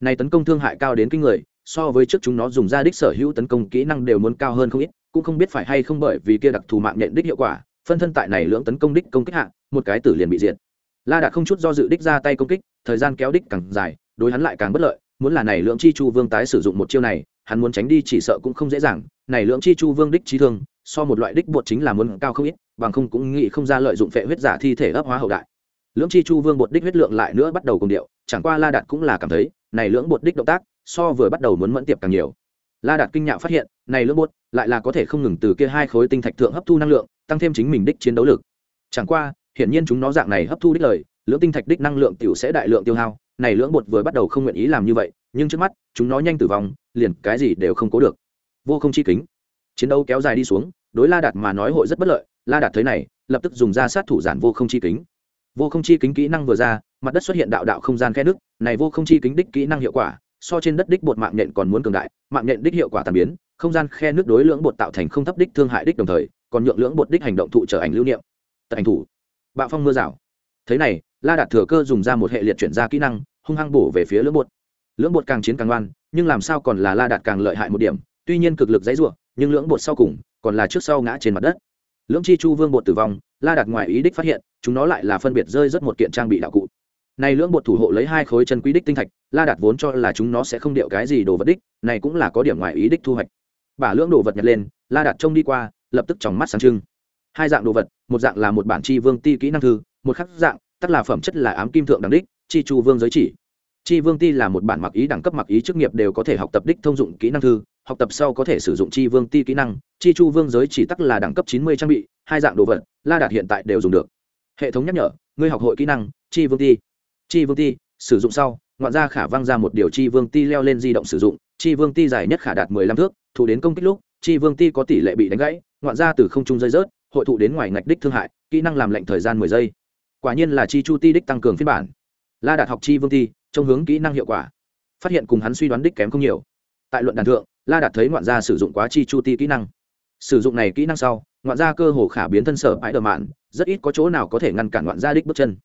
Này tấn công thương hại cao đến kinh người, so với trước chúng nó dùng ra đích sở hữu tấn công kỹ năng đều muốn cao hơn không ít, cũng không biết phải hay không bởi vì kia đặc thù mạng nhện đích hiệu quả, phân thân tại này lưỡng tấn công đích công kích hạ, một cái tử liền bị diệt. La đạt không chút do dự đích ra tay công kích, thời gian kéo đích càng dài, đối hắn lại càng bất lợi, muốn là này lượng chi chu vương tái sử dụng một chiêu này, hắn muốn tránh đi chỉ sợ cũng không dễ dàng này lưỡng chi chu vương đích trí thương, so một loại đích bột chính là muốn cao không ít, bằng không cũng nghĩ không ra lợi dụng phệ huyết giả thi thể ấp hóa hậu đại. Lưỡng chi chu vương bột đích huyết lượng lại nữa bắt đầu cùng điệu, chẳng qua la đạt cũng là cảm thấy, này lưỡng bột đích động tác, so vừa bắt đầu muốn mẫn tiệp càng nhiều. La đạt kinh nhạo phát hiện, này lưỡng bột lại là có thể không ngừng từ kia hai khối tinh thạch thượng hấp thu năng lượng, tăng thêm chính mình đích chiến đấu lực. Chẳng qua, hiển nhiên chúng nó dạng này hấp thu đích lời, lưỡng tinh thạch đích năng lượng tiểu sẽ đại lượng tiêu hao, này lưỡng bột vừa bắt đầu không nguyện ý làm như vậy, nhưng trước mắt, chúng nó nhanh tử vong, liền cái gì đều không cố được vô không chi kính. Chiến đấu kéo dài đi xuống, đối la đạt mà nói hội rất bất lợi, la đạt thấy này, lập tức dùng ra sát thủ giản vô không chi kính. Vô không chi kính kỹ năng vừa ra, mặt đất xuất hiện đạo đạo không gian khe nước, này vô không chi kính đích kỹ năng hiệu quả, so trên đất đích bột mạng nhện còn muốn cường đại, mạng nhện đích hiệu quả tàn biến, không gian khe nước đối lưỡng bột tạo thành không thấp đích thương hại đích đồng thời, còn nhượng lưỡng bột đích hành động thụ trở ảnh lưu niệm. Tật ảnh thủ. Bạo phong mưa rào. Thế này, la đạt thừa cơ dùng ra một hệ liệt chuyển ra kỹ năng, hung hăng bổ về phía lưỡng bột. Lưỡng bột càng chiến càng ngoan, nhưng làm sao còn là la đạt càng lợi hại một điểm tuy nhiên cực lực dãy ruộng nhưng lưỡng bột sau cùng còn là trước sau ngã trên mặt đất. Lưỡng chi chu vương bột tử vong, la đạt ngoài ý đích phát hiện, chúng nó lại là phân biệt rơi rất một kiện trang bị đạo cụ. Này lưỡng bột thủ hộ lấy hai khối chân quý đích tinh thạch, la đạt vốn cho là chúng nó sẽ không điệu cái gì đồ vật đích, này cũng là có điểm ngoài ý đích thu hoạch. Bả lưỡng đồ vật nhặt lên, la đạt trông đi qua, lập tức trong mắt sáng trưng. Hai dạng đồ vật, một dạng là một bản chi vương ti kỹ năng thư, một khắc dạng tức là phẩm chất là ám kim thượng đẳng đích, chi chu vương giới chỉ. Chi vương ti là một bản mặc ý đẳng cấp mặc ý chức nghiệp đều có thể học tập đích thông dụng kỹ năng thư học tập sau có thể sử dụng chi vương ti kỹ năng, chi chu vương giới chỉ tắc là đẳng cấp chín mươi trang bị, hai dạng đồ vật, la đạt hiện tại đều dùng được. Hệ thống nhắc nhở, ngươi học hội kỹ năng, chi vương ti. Chi vương ti, sử dụng sau, ngoạn ra khả văng ra một điều chi vương ti leo lên di động sử dụng, chi vương ti dài nhất khả đạt mười lăm thước, thủ đến công kích lúc, chi vương ti có tỷ lệ bị đánh gãy, ngoạn ra từ không trung rơi rớt, hội thụ đến ngoài ngạch đích thương hại, kỹ năng làm lệnh thời gian mười giây. Quả nhiên là chi chu ti đích tăng cường phiên bản. La đạt học chi vương ti trong hướng kỹ năng hiệu quả. Phát hiện cùng hắn suy đoán đích kém không nhiều. Tại luận đàn thượng la đạt thấy ngoạn gia sử dụng quá chi chu ti kỹ năng. Sử dụng này kỹ năng sau, ngoạn gia cơ hồ khả biến thân sở bãi đờ mạn, rất ít có chỗ nào có thể ngăn cản ngoạn gia đích bước chân.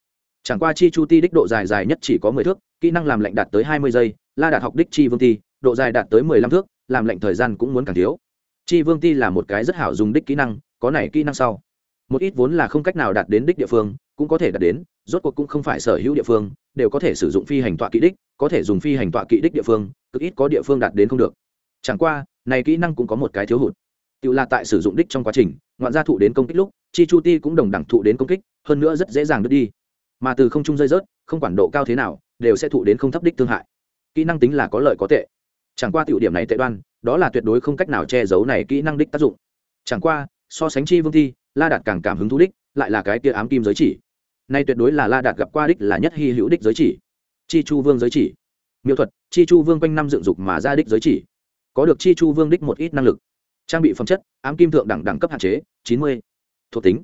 Chẳng qua chi chu ti đích độ dài dài nhất chỉ có mười thước, kỹ năng làm lệnh đạt tới hai mươi giây, la đạt học đích chi vương ti, độ dài đạt tới mười lăm thước, làm lệnh thời gian cũng muốn càng thiếu. Chi vương ti là một cái rất hảo dùng đích kỹ năng, có này kỹ năng sau. Một ít vốn là không cách nào đạt đến đích địa phương, cũng có thể đạt đến, rốt cuộc cũng không phải sở hữu địa phương, đều có thể sử dụng phi hành tọa kỹ đích, có thể dùng phi hành tọa kỹ đích địa phương, cực ít có địa phương đạt đến không được chẳng qua, này kỹ năng cũng có một cái thiếu hụt. Tự là tại sử dụng đích trong quá trình, ngoạn gia thụ đến công kích lúc, chi chu ti cũng đồng đẳng thụ đến công kích, hơn nữa rất dễ dàng đứt đi. Mà từ không trung rơi rớt, không quản độ cao thế nào, đều sẽ thụ đến không thấp đích thương hại. Kỹ năng tính là có lợi có tệ. Chẳng qua tiểu điểm này tệ đoan, đó là tuyệt đối không cách nào che giấu này kỹ năng đích tác dụng. Chẳng qua, so sánh chi vương thi, la đạt càng cảm hứng thú đích, lại là cái kia ám kim giới chỉ. Nay tuyệt đối là la đạt gặp qua đích là nhất hy hữu đích giới chỉ. Chi chu vương giới chỉ. Miêu thuật, chi chu vương quanh năm dựng dục mà ra đích giới chỉ có được chi chu vương đích một ít năng lực. Trang bị phẩm chất, ám kim thượng đẳng đẳng cấp hạn chế, chín mươi. Thuộc tính,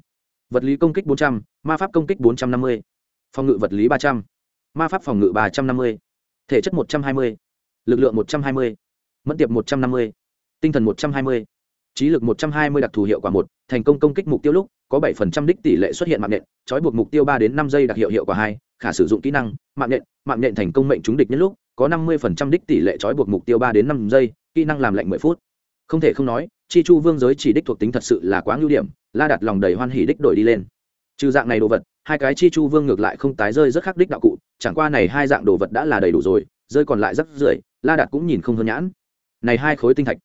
vật lý công kích bốn trăm, ma pháp công kích bốn trăm năm mươi. Phòng ngự vật lý ba trăm, ma pháp phòng ngự ba trăm năm mươi. Thể chất một trăm hai mươi, lực lượng một trăm hai mươi, mẫn tiệp một trăm năm mươi, tinh thần một trăm hai mươi, trí lực một trăm hai mươi đặc thù hiệu quả một, thành công công kích mục tiêu lúc có bảy phần trăm đích tỷ lệ xuất hiện mạng nện, trói buộc mục tiêu ba đến năm giây đặc hiệu hiệu quả hai, khả sử dụng kỹ năng, mạng nện mạng nện thành công mệnh trúng địch nhất lúc có năm mươi phần trăm đích tỷ lệ trói buộc mục tiêu ba đến năm giây kỹ năng làm lạnh mười phút. Không thể không nói, chi chu vương giới chỉ đích thuộc tính thật sự là quá ngưu điểm, la đặt lòng đầy hoan hỉ đích đổi đi lên. Trừ dạng này đồ vật, hai cái chi chu vương ngược lại không tái rơi rất khắc đích đạo cụ, chẳng qua này hai dạng đồ vật đã là đầy đủ rồi, rơi còn lại rất rưởi la đạt cũng nhìn không hơn nhãn. Này hai khối tinh thạch.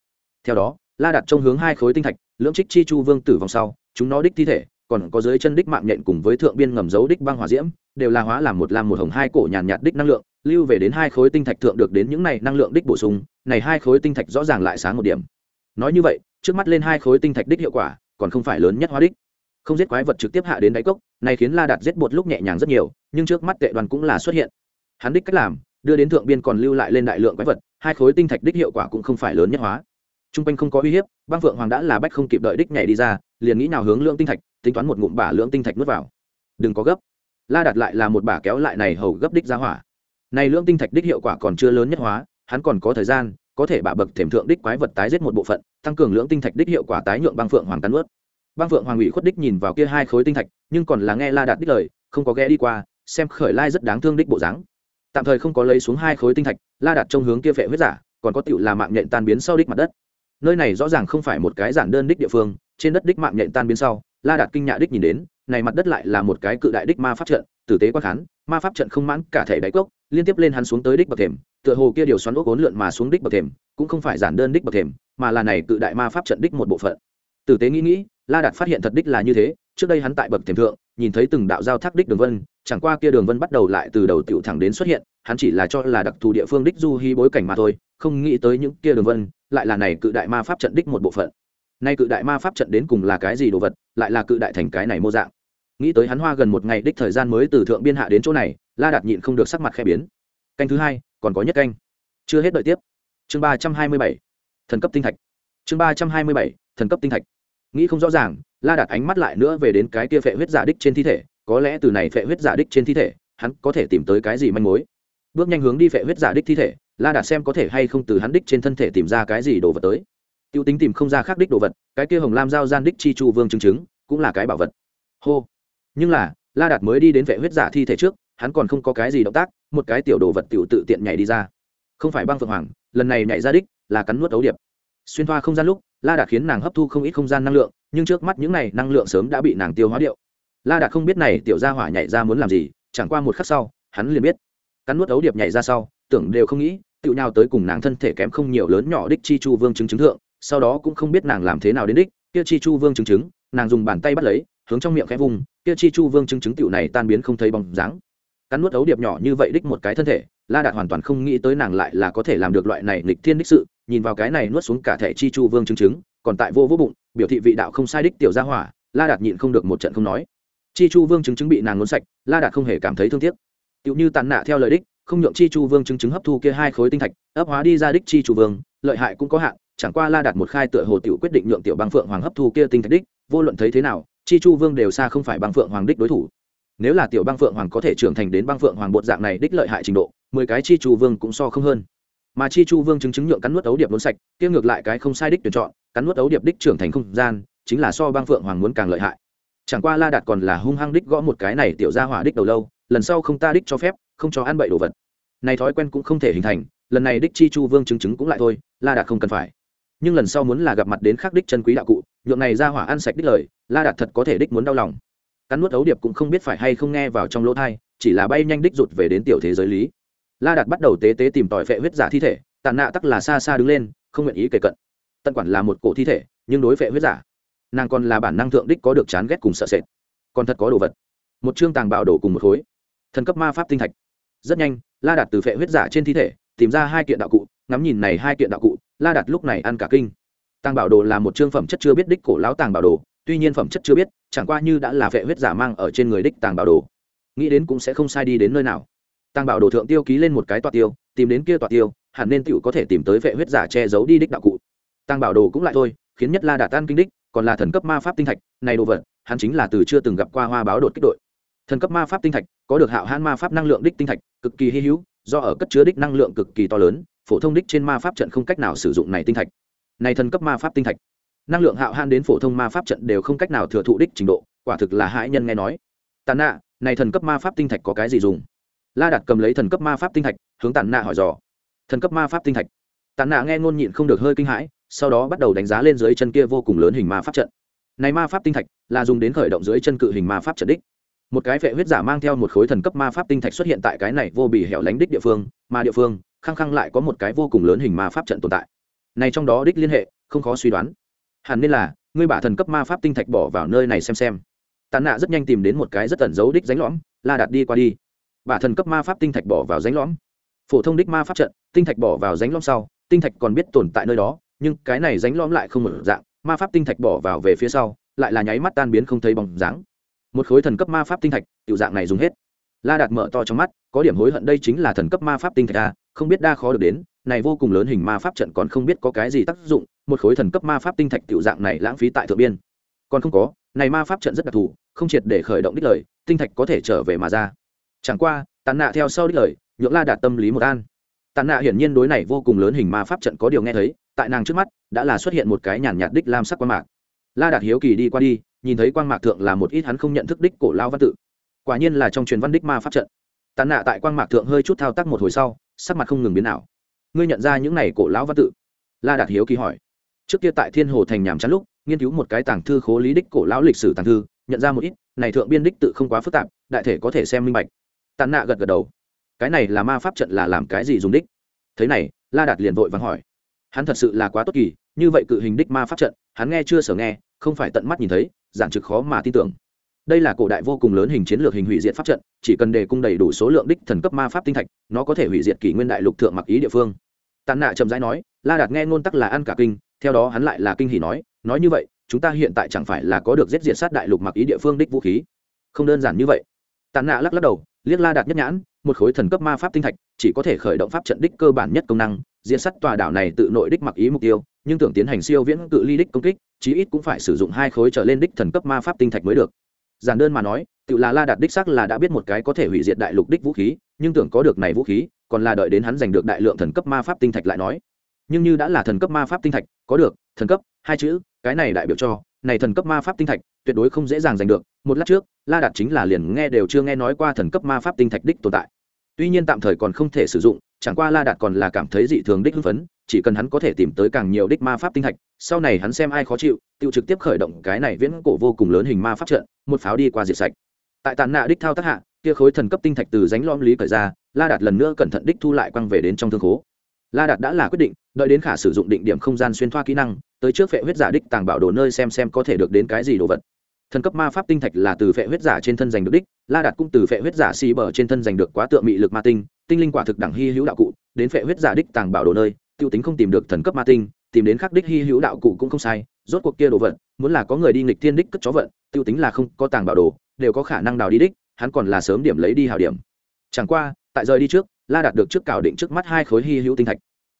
Theo đó, la đạt trông hướng hai khối tinh thạch, lưỡng trích chi chu vương tử vòng sau, chúng nó đích thi thể, còn có dưới chân đích mạng nhện cùng với thượng biên ngầm dấu đích băng hỏa diễm, đều là hóa làm một làm một hồng hai cổ nhàn nhạt đích năng lượng lưu về đến hai khối tinh thạch thượng được đến những này năng lượng đích bổ sung, này hai khối tinh thạch rõ ràng lại sáng một điểm. Nói như vậy, trước mắt lên hai khối tinh thạch đích hiệu quả, còn không phải lớn nhất hóa đích. Không giết quái vật trực tiếp hạ đến đáy cốc, này khiến la đạt giết bột lúc nhẹ nhàng rất nhiều, nhưng trước mắt tệ đoàn cũng là xuất hiện. Hắn đích cách làm, đưa đến thượng biên còn lưu lại lên đại lượng quái vật, hai khối tinh thạch đích hiệu quả cũng không phải lớn nhất hóa. T r u n g quanh không có uy hiếp, băng phượng hoàng đã là bách không kịp đợi đích nhảy đi ra, liền nghĩ nào hướng lưỡng tinh thạch, tính toán một ngụm bả lưỡng tinh thạch nuốt vào. Đừng có gấp. La đặt lại là một bả kéo lại này hầu gấp đích ra hỏa này lưỡng tinh thạch đích hiệu quả còn chưa lớn nhất hóa, hắn còn có thời gian, có thể bả bậc thềm thượng đích quái vật tái giết một bộ phận, tăng cường lưỡng tinh thạch đích hiệu quả tái nhượng băng phượng hoàng cắn ướt băng phượng hoàng ủy khuất đích nhìn vào kia hai khối tinh thạch, nhưng còn là nghe la đạt đích lời, không có ghé đi qua, xem khởi lai rất đáng thương đích bộ dáng. Tạm thời không có lấy xuống hai khối tinh thạch, la đạt trong hướng kia phệ huyết giả, còn có tựu là mạng nhện tan biến sau đích mặt đất. Nơi này rõ ràng không phải một cái giản đơn đích địa phương, trên đất đích mạng nhện tan biến sau, la đạt kinh nhạ đích nhìn đến, này mặt đất lại là một cái cự đại đích ma pháp trận, tử tế quan khán, ma pháp trận không mãn cả thể đáy cốc liên tiếp lên hắn xuống tới đích bậc thềm, tựa hồ kia điều xoắn ốc ốn lượn mà xuống đích bậc thềm, cũng không phải giản đơn đích bậc thềm, mà là này cự đại ma pháp trận đích một bộ phận. Tử tế nghĩ nghĩ, la đạt phát hiện thật đích là như thế, trước đây hắn tại bậc thềm thượng, nhìn thấy từng đạo giao thác đích đường vân, chẳng qua kia đường vân bắt đầu lại từ đầu tiểu thẳng đến xuất hiện, hắn chỉ là cho là đặc thù địa phương đích du hy bối cảnh mà thôi, không nghĩ tới những kia đường vân, lại là này cự đại ma pháp trận đích một bộ phận. Nay cự đại ma pháp trận đến cùng là cái gì đồ vật, lại là cự đại thành cái này mô dạng. Nghĩ tới hắn hoa gần một ngày đích thời gian mới từ thượng biên hạ đến chỗ này la đạt nhịn không được sắc mặt khẽ biến. Canh thứ hai, còn có nhất canh. Chưa hết đợi tiếp. Chương ba trăm hai mươi bảy, thần cấp tinh thạch. Chương ba trăm hai mươi bảy, thần cấp tinh thạch. Nghĩ không rõ ràng, la đạt ánh mắt lại nữa về đến cái kia phệ huyết giả đích trên thi thể, có lẽ từ này phệ huyết giả đích trên thi thể, hắn có thể tìm tới cái gì manh mối. Bước nhanh hướng đi phệ huyết giả đích thi thể, la đạt xem có thể hay không từ hắn đích trên thân thể tìm ra cái gì đồ vật tới. T i ê u tính tìm không ra khác đích đồ vật, cái kia hồng lam giao gian đích chi chu vương chứng chứng, cũng là cái bảo vật. Hô. Nhưng là, la đạt mới đi đến vệ huyết giả thi thể trước hắn còn không có cái gì động tác, một cái tiểu đồ vật tiểu tự tiện nhảy đi ra. Không phải băng phượng hoàng, lần này nhảy ra đích là cắn nuốt ấu điệp. Xuyên thoa không gian lúc, la đạt khiến nàng hấp thu không ít không gian năng lượng, nhưng trước mắt những này năng lượng sớm đã bị nàng tiêu hóa điệu. La đạt không biết này tiểu gia hỏa nhảy ra muốn làm gì, chẳng qua một khắc sau, hắn liền biết. Cắn nuốt ấu điệp nhảy ra sau, tưởng đều không nghĩ tựu nhau tới cùng nàng thân thể kém không nhiều lớn nhỏ đích chi chu vương chứng chứng thượng, sau đó cũng không biết nàng làm thế nào đến đích, kia chi chu vương chứng chứng, nàng dùng bàn tay bắt lấy, hướng trong miệng khẽ vùng, kia chi chu vương chứng chứng tựu này tan biến không thấy bóng dáng cắn nuốt ấu điệp nhỏ như vậy đích một cái thân thể, la đạt hoàn toàn không nghĩ tới nàng lại là có thể làm được loại này nghịch thiên đích sự, nhìn vào cái này nuốt xuống cả thẻ chi chu vương chứng chứng, còn tại vô vô bụng, biểu thị vị đạo không sai đích tiểu gia hỏa, la đạt nhịn không được một trận không nói. Chi chu vương chứng chứng bị nàng nuốt sạch, la đạt không hề cảm thấy thương tiếc. Tựu như tàn nạ theo lời đích, không nhượng chi chu vương chứng chứng hấp thu kia hai khối tinh thạch, ấp hóa đi ra đích chi chu vương, lợi hại cũng có hạn, chẳng qua la đạt một khai tựa hồ tiểu quyết định nhượng tiểu băng phượng hoàng hấp thu kia tinh thạch đích, vô luận thấy thế nào, chi chu vương đều xa không phải băng phượng hoàng đích đối thủ nếu là tiểu băng phượng hoàng có thể trưởng thành đến băng phượng hoàng bột dạng này đích lợi hại trình độ, mười cái chi chu vương cũng so không hơn. Mà chi chu vương chứng chứng nhượng cắn nuốt ấu điệp muốn sạch, kia ngược lại cái không sai đích tuyển chọn, cắn nuốt ấu điệp đích trưởng thành không gian, chính là so băng phượng hoàng muốn càng lợi hại. Chẳng qua la đạt còn là hung hăng đích gõ một cái này tiểu ra hỏa đích đầu lâu, lần sau không ta đích cho phép, không cho ăn bậy đồ vật. Này thói quen cũng không thể hình thành, lần này đích chi chu vương chứng chứng cũng lại thôi, la đạt không cần phải. Nhưng lần sau muốn là gặp mặt đến khắc đích chân quý đạo cụ, nhượng này ra hỏa ăn sạch đích lời, la đạt thật có thể đích muốn đau lòng cắn nuốt ấu điệp cũng không biết phải hay không nghe vào trong lỗ thai, chỉ là bay nhanh đích rụt về đến tiểu thế giới lý. La đạt bắt đầu tế tế tìm tòi phệ huyết giả thi thể tàn nạ tắc là xa xa đứng lên, không nguyện ý kể cận. Tận quản là một cổ thi thể, nhưng đối phệ huyết giả, nàng còn là bản năng thượng đích có được chán ghét cùng sợ sệt. Còn thật có đồ vật. Một chương tàng bạo đổ cùng một khối. Thần cấp ma pháp tinh thạch. Rất nhanh, la đạt từ phệ huyết giả trên thi thể, tìm ra hai kiện đạo cụ, ngắm nhìn này hai kiện đạo cụ, la đạt lúc này ăn cả kinh. Tàng bảo đồ là một chương phẩm chất chưa biết đích cổ lão tàng bảo đồ tuy nhiên phẩm chất chưa biết, chẳng qua như đã là vệ huyết giả mang ở trên người đích tàng bảo đồ. Nghĩ đến cũng sẽ không sai đi đến nơi nào. Tàng bảo đồ thượng tiêu ký lên một cái toa tiêu, tìm đến kia toa tiêu, hẳn nên tựu có thể tìm tới vệ huyết giả che giấu đi đích đạo cụ. Tàng bảo đồ cũng lại thôi, khiến nhất la đạt tan kinh đích, còn là thần cấp ma pháp tinh thạch, này đồ vật, hắn chính là từ chưa từng gặp qua hoa báo đột kích đội. Thần cấp ma pháp tinh thạch, có được hạo hãn ma pháp năng lượng đích tinh thạch, cực kỳ hy hữu, do ở cất chứa đích năng lượng cực kỳ to lớn, phổ thông đích trên ma pháp trận không cách nào sử dụng này tinh thạch. Này thần cấp ma pháp tinh thạch năng lượng hạo han đến phổ thông ma pháp trận đều không cách nào thừa thụ đích trình độ, quả thực là hãi nhân nghe nói. Tàn nạ, này thần cấp ma pháp tinh thạch có cái gì dùng? La đạt cầm lấy thần cấp ma pháp tinh thạch, hướng tàn nạ hỏi dò. Thần cấp ma pháp tinh thạch. Tàn nạ nghe ngôn nhịn không được hơi kinh hãi, sau đó bắt đầu đánh giá lên dưới chân kia vô cùng lớn hình ma pháp trận. Này ma pháp tinh thạch là dùng đến khởi động dưới chân cự hình ma pháp trận đích. Một cái vệ huyết giả mang theo một khối thần cấp ma pháp tinh thạch xuất hiện tại cái này vô bì hẻo lánh đích địa phương, mà địa phương, khăng khăng lại có một cái vô cùng lớn hình ma pháp trận tồn tại. Này trong đó đích liên hệ, không khó suy đoán hẳn nên là ngươi bả thần cấp ma pháp tinh thạch bỏ vào nơi này xem xem. Tàn nạ rất nhanh tìm đến một cái rất tẩn giấu đích ránh lõm la đạt đi qua đi. Bả thần cấp ma pháp tinh thạch bỏ vào ránh lõm. Phổ thông đích ma pháp trận tinh thạch bỏ vào ránh lõm sau tinh thạch còn biết tồn tại nơi đó nhưng cái này ránh lõm lại không một dạng ma pháp tinh thạch bỏ vào về phía sau lại là nháy mắt tan biến không thấy bóng dáng. Một khối thần cấp ma pháp tinh thạch tiểu dạng này dùng hết. La đạt mở to trong mắt có điểm hối hận đây chính là thần cấp ma pháp tinh thạch a à, không biết đa khó được đến này vô cùng lớn hình ma pháp trận còn không biết có cái gì tác dụng một khối thần cấp ma pháp tinh thạch tiểu dạng này lãng phí tại thượng biên. Còn không có, này ma pháp trận rất đặc thù, không triệt để khởi động đích lời, tinh thạch có thể trở về mà ra. Chẳng qua, tàn nạ theo sau đích lời, nhượng la đạt tâm lý một an. Tàn nạ hiển nhiên đối này vô cùng lớn hình ma pháp trận có điều nghe thấy, tại nàng trước mắt, đã là xuất hiện một cái nhàn nhạt đích lam sắc quan mạc. La đạt hiếu kỳ đi qua đi, nhìn thấy quang mạc thượng là một ít hắn không nhận thức đích cổ lao văn tự. Quả nhiên là trong truyền văn đích ma pháp trận. Tàn nạ tại quang mạc thượng hơi chút thao tác một hồi sau, sắc mặt không ngừng biến nào ngươi nhận ra những này cổ lão văn tự? La đạt hiếu kỳ hỏi trước kia tại thiên hồ thành nhàm chán lúc, nghiên cứu một cái tàng thư khố lý đích cổ lão lịch sử tàng thư, nhận ra một ít, này thượng biên đích tự không quá phức tạp, đại thể có thể xem minh bạch. Tàn nạ gật gật đầu. Cái này là ma pháp trận là làm cái gì dùng đích? Thế này, la đạt liền vội vàng hỏi. Hắn thật sự là quá tốt kỳ, như vậy cự hình đích ma pháp trận, hắn nghe chưa sở nghe, không phải tận mắt nhìn thấy, giản trực khó mà tin tưởng. Đây là cổ đại vô cùng lớn hình chiến lược hình hủy diệt pháp trận, chỉ cần đề cung đầy đủ số lượng đích thần cấp ma pháp tinh thạch, nó có thể hủy diệt kỷ nguyên đại lục thượng mặc ý địa phương. Tàn nạ chậm rãi nói, la đạt nghe ngôn tắc là ăn cả kinh theo đó hắn lại là kinh hỉ nói nói như vậy, chúng ta hiện tại chẳng phải là có được giết diệt sát đại lục mặc ý địa phương đích vũ khí? Không đơn giản như vậy. Tàn nạ lắc lắc đầu, liếc la đạt nhất nhãn, một khối thần cấp ma pháp tinh thạch, chỉ có thể khởi động pháp trận đích cơ bản nhất công năng, diệt sát tòa đảo này tự nội đích mặc ý mục tiêu, nhưng tưởng tiến hành siêu viễn cự ly đích công kích, chí ít cũng phải sử dụng hai khối trở lên đích thần cấp ma pháp tinh thạch mới được. Giản đơn mà nói, tự là la đạt đích sắc là đã biết một cái có thể hủy diệt đại lục đích vũ khí, nhưng tưởng có được này vũ khí, còn là đợi đến hắn giành được đại lượng thần cấp ma pháp tinh thạch lại nói nhưng như đã là thần cấp ma pháp tinh thạch, có được, thần cấp, hai chữ, cái này đại biểu cho, này thần cấp ma pháp tinh thạch, tuyệt đối không dễ dàng giành được, một lát trước, la đạt chính là liền nghe đều chưa nghe nói qua thần cấp ma pháp tinh thạch đích tồn tại. Tuy nhiên tạm thời còn không thể sử dụng, chẳng qua la đạt còn là cảm thấy dị thường đích hưng phấn, chỉ cần hắn có thể tìm tới càng nhiều đích ma pháp tinh thạch, sau này hắn xem ai khó chịu tự trực tiếp khởi động cái này viễn cổ vô cùng lớn hình ma pháp trận, một pháo đi qua diệt sạch. Tại tàn nạ đích thao tác hạ, kia khối thần cấp tinh thạch từ ránh lõm lý cởi ra, la đạt lần nữa cẩn thận đích thu lại quăng về đến trong thương khố la đạt đã là quyết định, đợi đến khả sử dụng định điểm không gian xuyên thoa kỹ năng, tới trước phệ huyết giả đích tàng bảo đồ nơi xem xem có thể được đến cái gì đồ vật. Thần cấp ma pháp tinh thạch là từ phệ huyết giả trên thân giành được đích, la đạt cũng từ phệ huyết giả xì bờ trên thân giành được quá tượng mị lực ma tinh tinh linh quả thực đẳng hy hữu đạo cụ, đến phệ huyết giả đích tàng bảo đồ nơi, tiêu tính không tìm được thần cấp ma tinh, tìm đến khắc đích hy hữu đạo cụ cũng không sai, rốt cuộc kia đồ vật, muốn là có người đi nghịch thiên đích cất chó vận, tiêu tính là không có tàng bảo đồ, đều có khả năng đào đi đích, hắn còn là sớm điểm lấy đi hảo điểm. Chẳng qua, tại rời đi trước la đạt được trước cào định trước mắt hai khối hy hữu tinh thạch.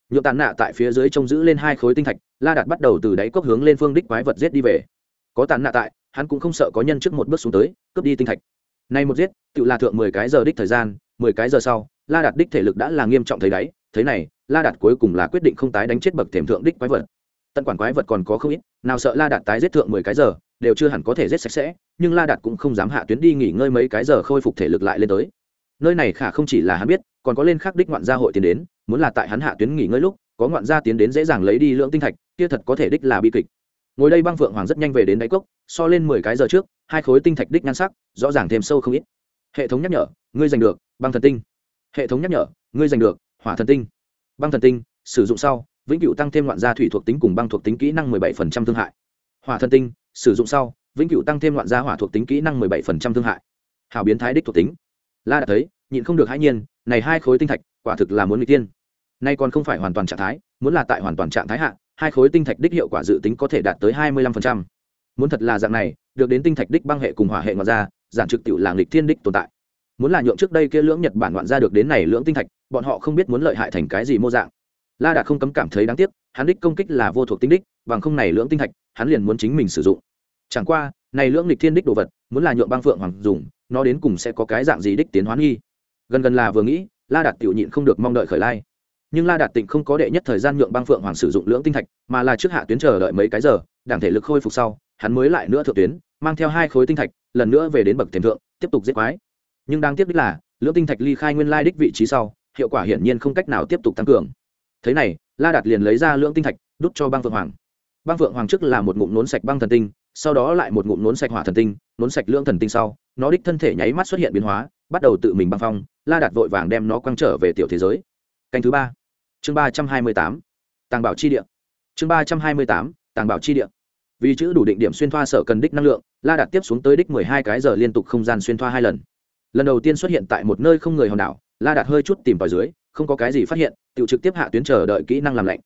Nhuộm tàn nạ tại phía dưới trông giữ lên hai khối tinh thạch, la đạt bắt đầu từ đáy cốc hướng lên phương đích quái vật giết đi về. Có tàn nạ tại, hắn cũng không sợ có nhân trước một bước xuống tới, cướp đi tinh thạch. Nay một giết, tự La thượng mười cái giờ đích thời gian, mười cái giờ sau, la đạt đích thể lực đã là nghiêm trọng thấy đáy thế này, la đạt cuối cùng là quyết định không tái đánh chết bậc thềm thượng đích quái vật. Tận quản quái vật còn có không ít, nào sợ la đạt tái giết thượng mười cái giờ, đều chưa hẳn có thể giết sạch sẽ, nhưng la đạt cũng không dám hạ tuyến đi nghỉ ngơi mấy cái giờ khôi phục thể lực lại lên tới. Nơi này khả không chỉ là hắn biết còn có lên khắc đích ngoạn gia hội tiến đến, muốn là tại hắn hạ tuyến nghỉ ngơi lúc, có ngoạn gia tiến đến dễ dàng lấy đi lượng tinh thạch, kia thật có thể đích là bi kịch. Ngồi đây băng phượng hoàng rất nhanh về đến đáy cốc, so lên mười cái giờ trước, hai khối tinh thạch đích nhan sắc, rõ ràng thêm sâu không ít. Hệ thống nhắc nhở, ngươi giành được, băng thần tinh. Hệ thống nhắc nhở, ngươi giành được, hỏa thần tinh. Băng thần tinh, sử dụng sau, vĩnh cửu tăng thêm ngoạn gia thủy thuộc tính cùng băng thuộc tính kỹ năng 17% thương hại. Hỏa thần tinh, sử dụng sau, vĩnh cửu tăng thêm ngoạn gia hỏa thuộc tính kỹ năng 17% thương hại. Hào biến thái đích thuộc tính. La đã thấy nhịn không được hãi nhiên, này hai khối tinh thạch, quả thực là muốn người tiên nay còn không phải hoàn toàn trạng thái, muốn là tại hoàn toàn trạng thái hạ, hai khối tinh thạch đích hiệu quả dự tính có thể đạt tới 25%. muốn thật là dạng này, được đến tinh thạch đích băng hệ cùng hỏa hệ ngoạn gia giản trực tiểu làng lịch thiên đích tồn tại. Muốn là nhượng trước đây kia lưỡng nhật bản ngoạn gia được đến này lưỡng tinh thạch, bọn họ không biết muốn lợi hại thành cái gì mô dạng. La đạt không cấm cảm thấy đáng tiếc, hắn đích công kích là vô thuộc tinh đích, bằng không này lưỡng tinh thạch, hắn liền muốn chính mình sử dụng. Chẳng qua, này lưỡng lịch thiên đích đồ vật, muốn là nhượng băng phượng hoàng dùng, nó đến cùng sẽ có cái dạng gì đích tiến hoán nghi? Gần gần là vừa nghĩ, la đạt tiểu nhịn không được mong đợi khởi lai. Nhưng la đạt tịnh không có đệ nhất thời gian nhượng băng phượng hoàng sử dụng lưỡng tinh thạch, mà là trước hạ tuyến chờ đợi mấy cái giờ, đảng thể lực khôi phục sau, hắn mới lại nữa thượng tuyến, mang theo hai khối tinh thạch, lần nữa về đến bậc thềm thượng, tiếp tục giết quái. Nhưng đáng tiếc đích là, lưỡng tinh thạch ly khai nguyên lai đích vị trí sau, hiệu quả hiển nhiên không cách nào tiếp tục tăng cường. Thế này, la đạt liền lấy ra lưỡng tinh thạch, đút cho băng phượng hoàng. Băng phượng hoàng trước là một ngụm nốn sạch băng thần tinh, sau đó lại một ngụm nốn sạch hỏa thần tinh, nốn sạch lưỡng thần tinh sau, nó đích thân thể nháy mắt xuất hiện biến hóa bắt đầu tự mình băng phong, la đạt vội vàng đem nó quăng trở về tiểu thế giới. Canh thứ ba, chương ba trăm hai mươi tám, tàng bảo chi địa. Chương ba trăm hai mươi tám, tàng bảo chi địa. Vì chữ đủ định điểm xuyên thoa sở cần đích năng lượng, la đạt tiếp xuống tới đích mười hai cái giờ liên tục không gian xuyên thoa hai lần. Lần đầu tiên xuất hiện tại một nơi không người hòn đảo, la đạt hơi chút tìm vào dưới, không có cái gì phát hiện, tự trực tiếp hạ tuyến chờ đợi kỹ năng làm lạnh.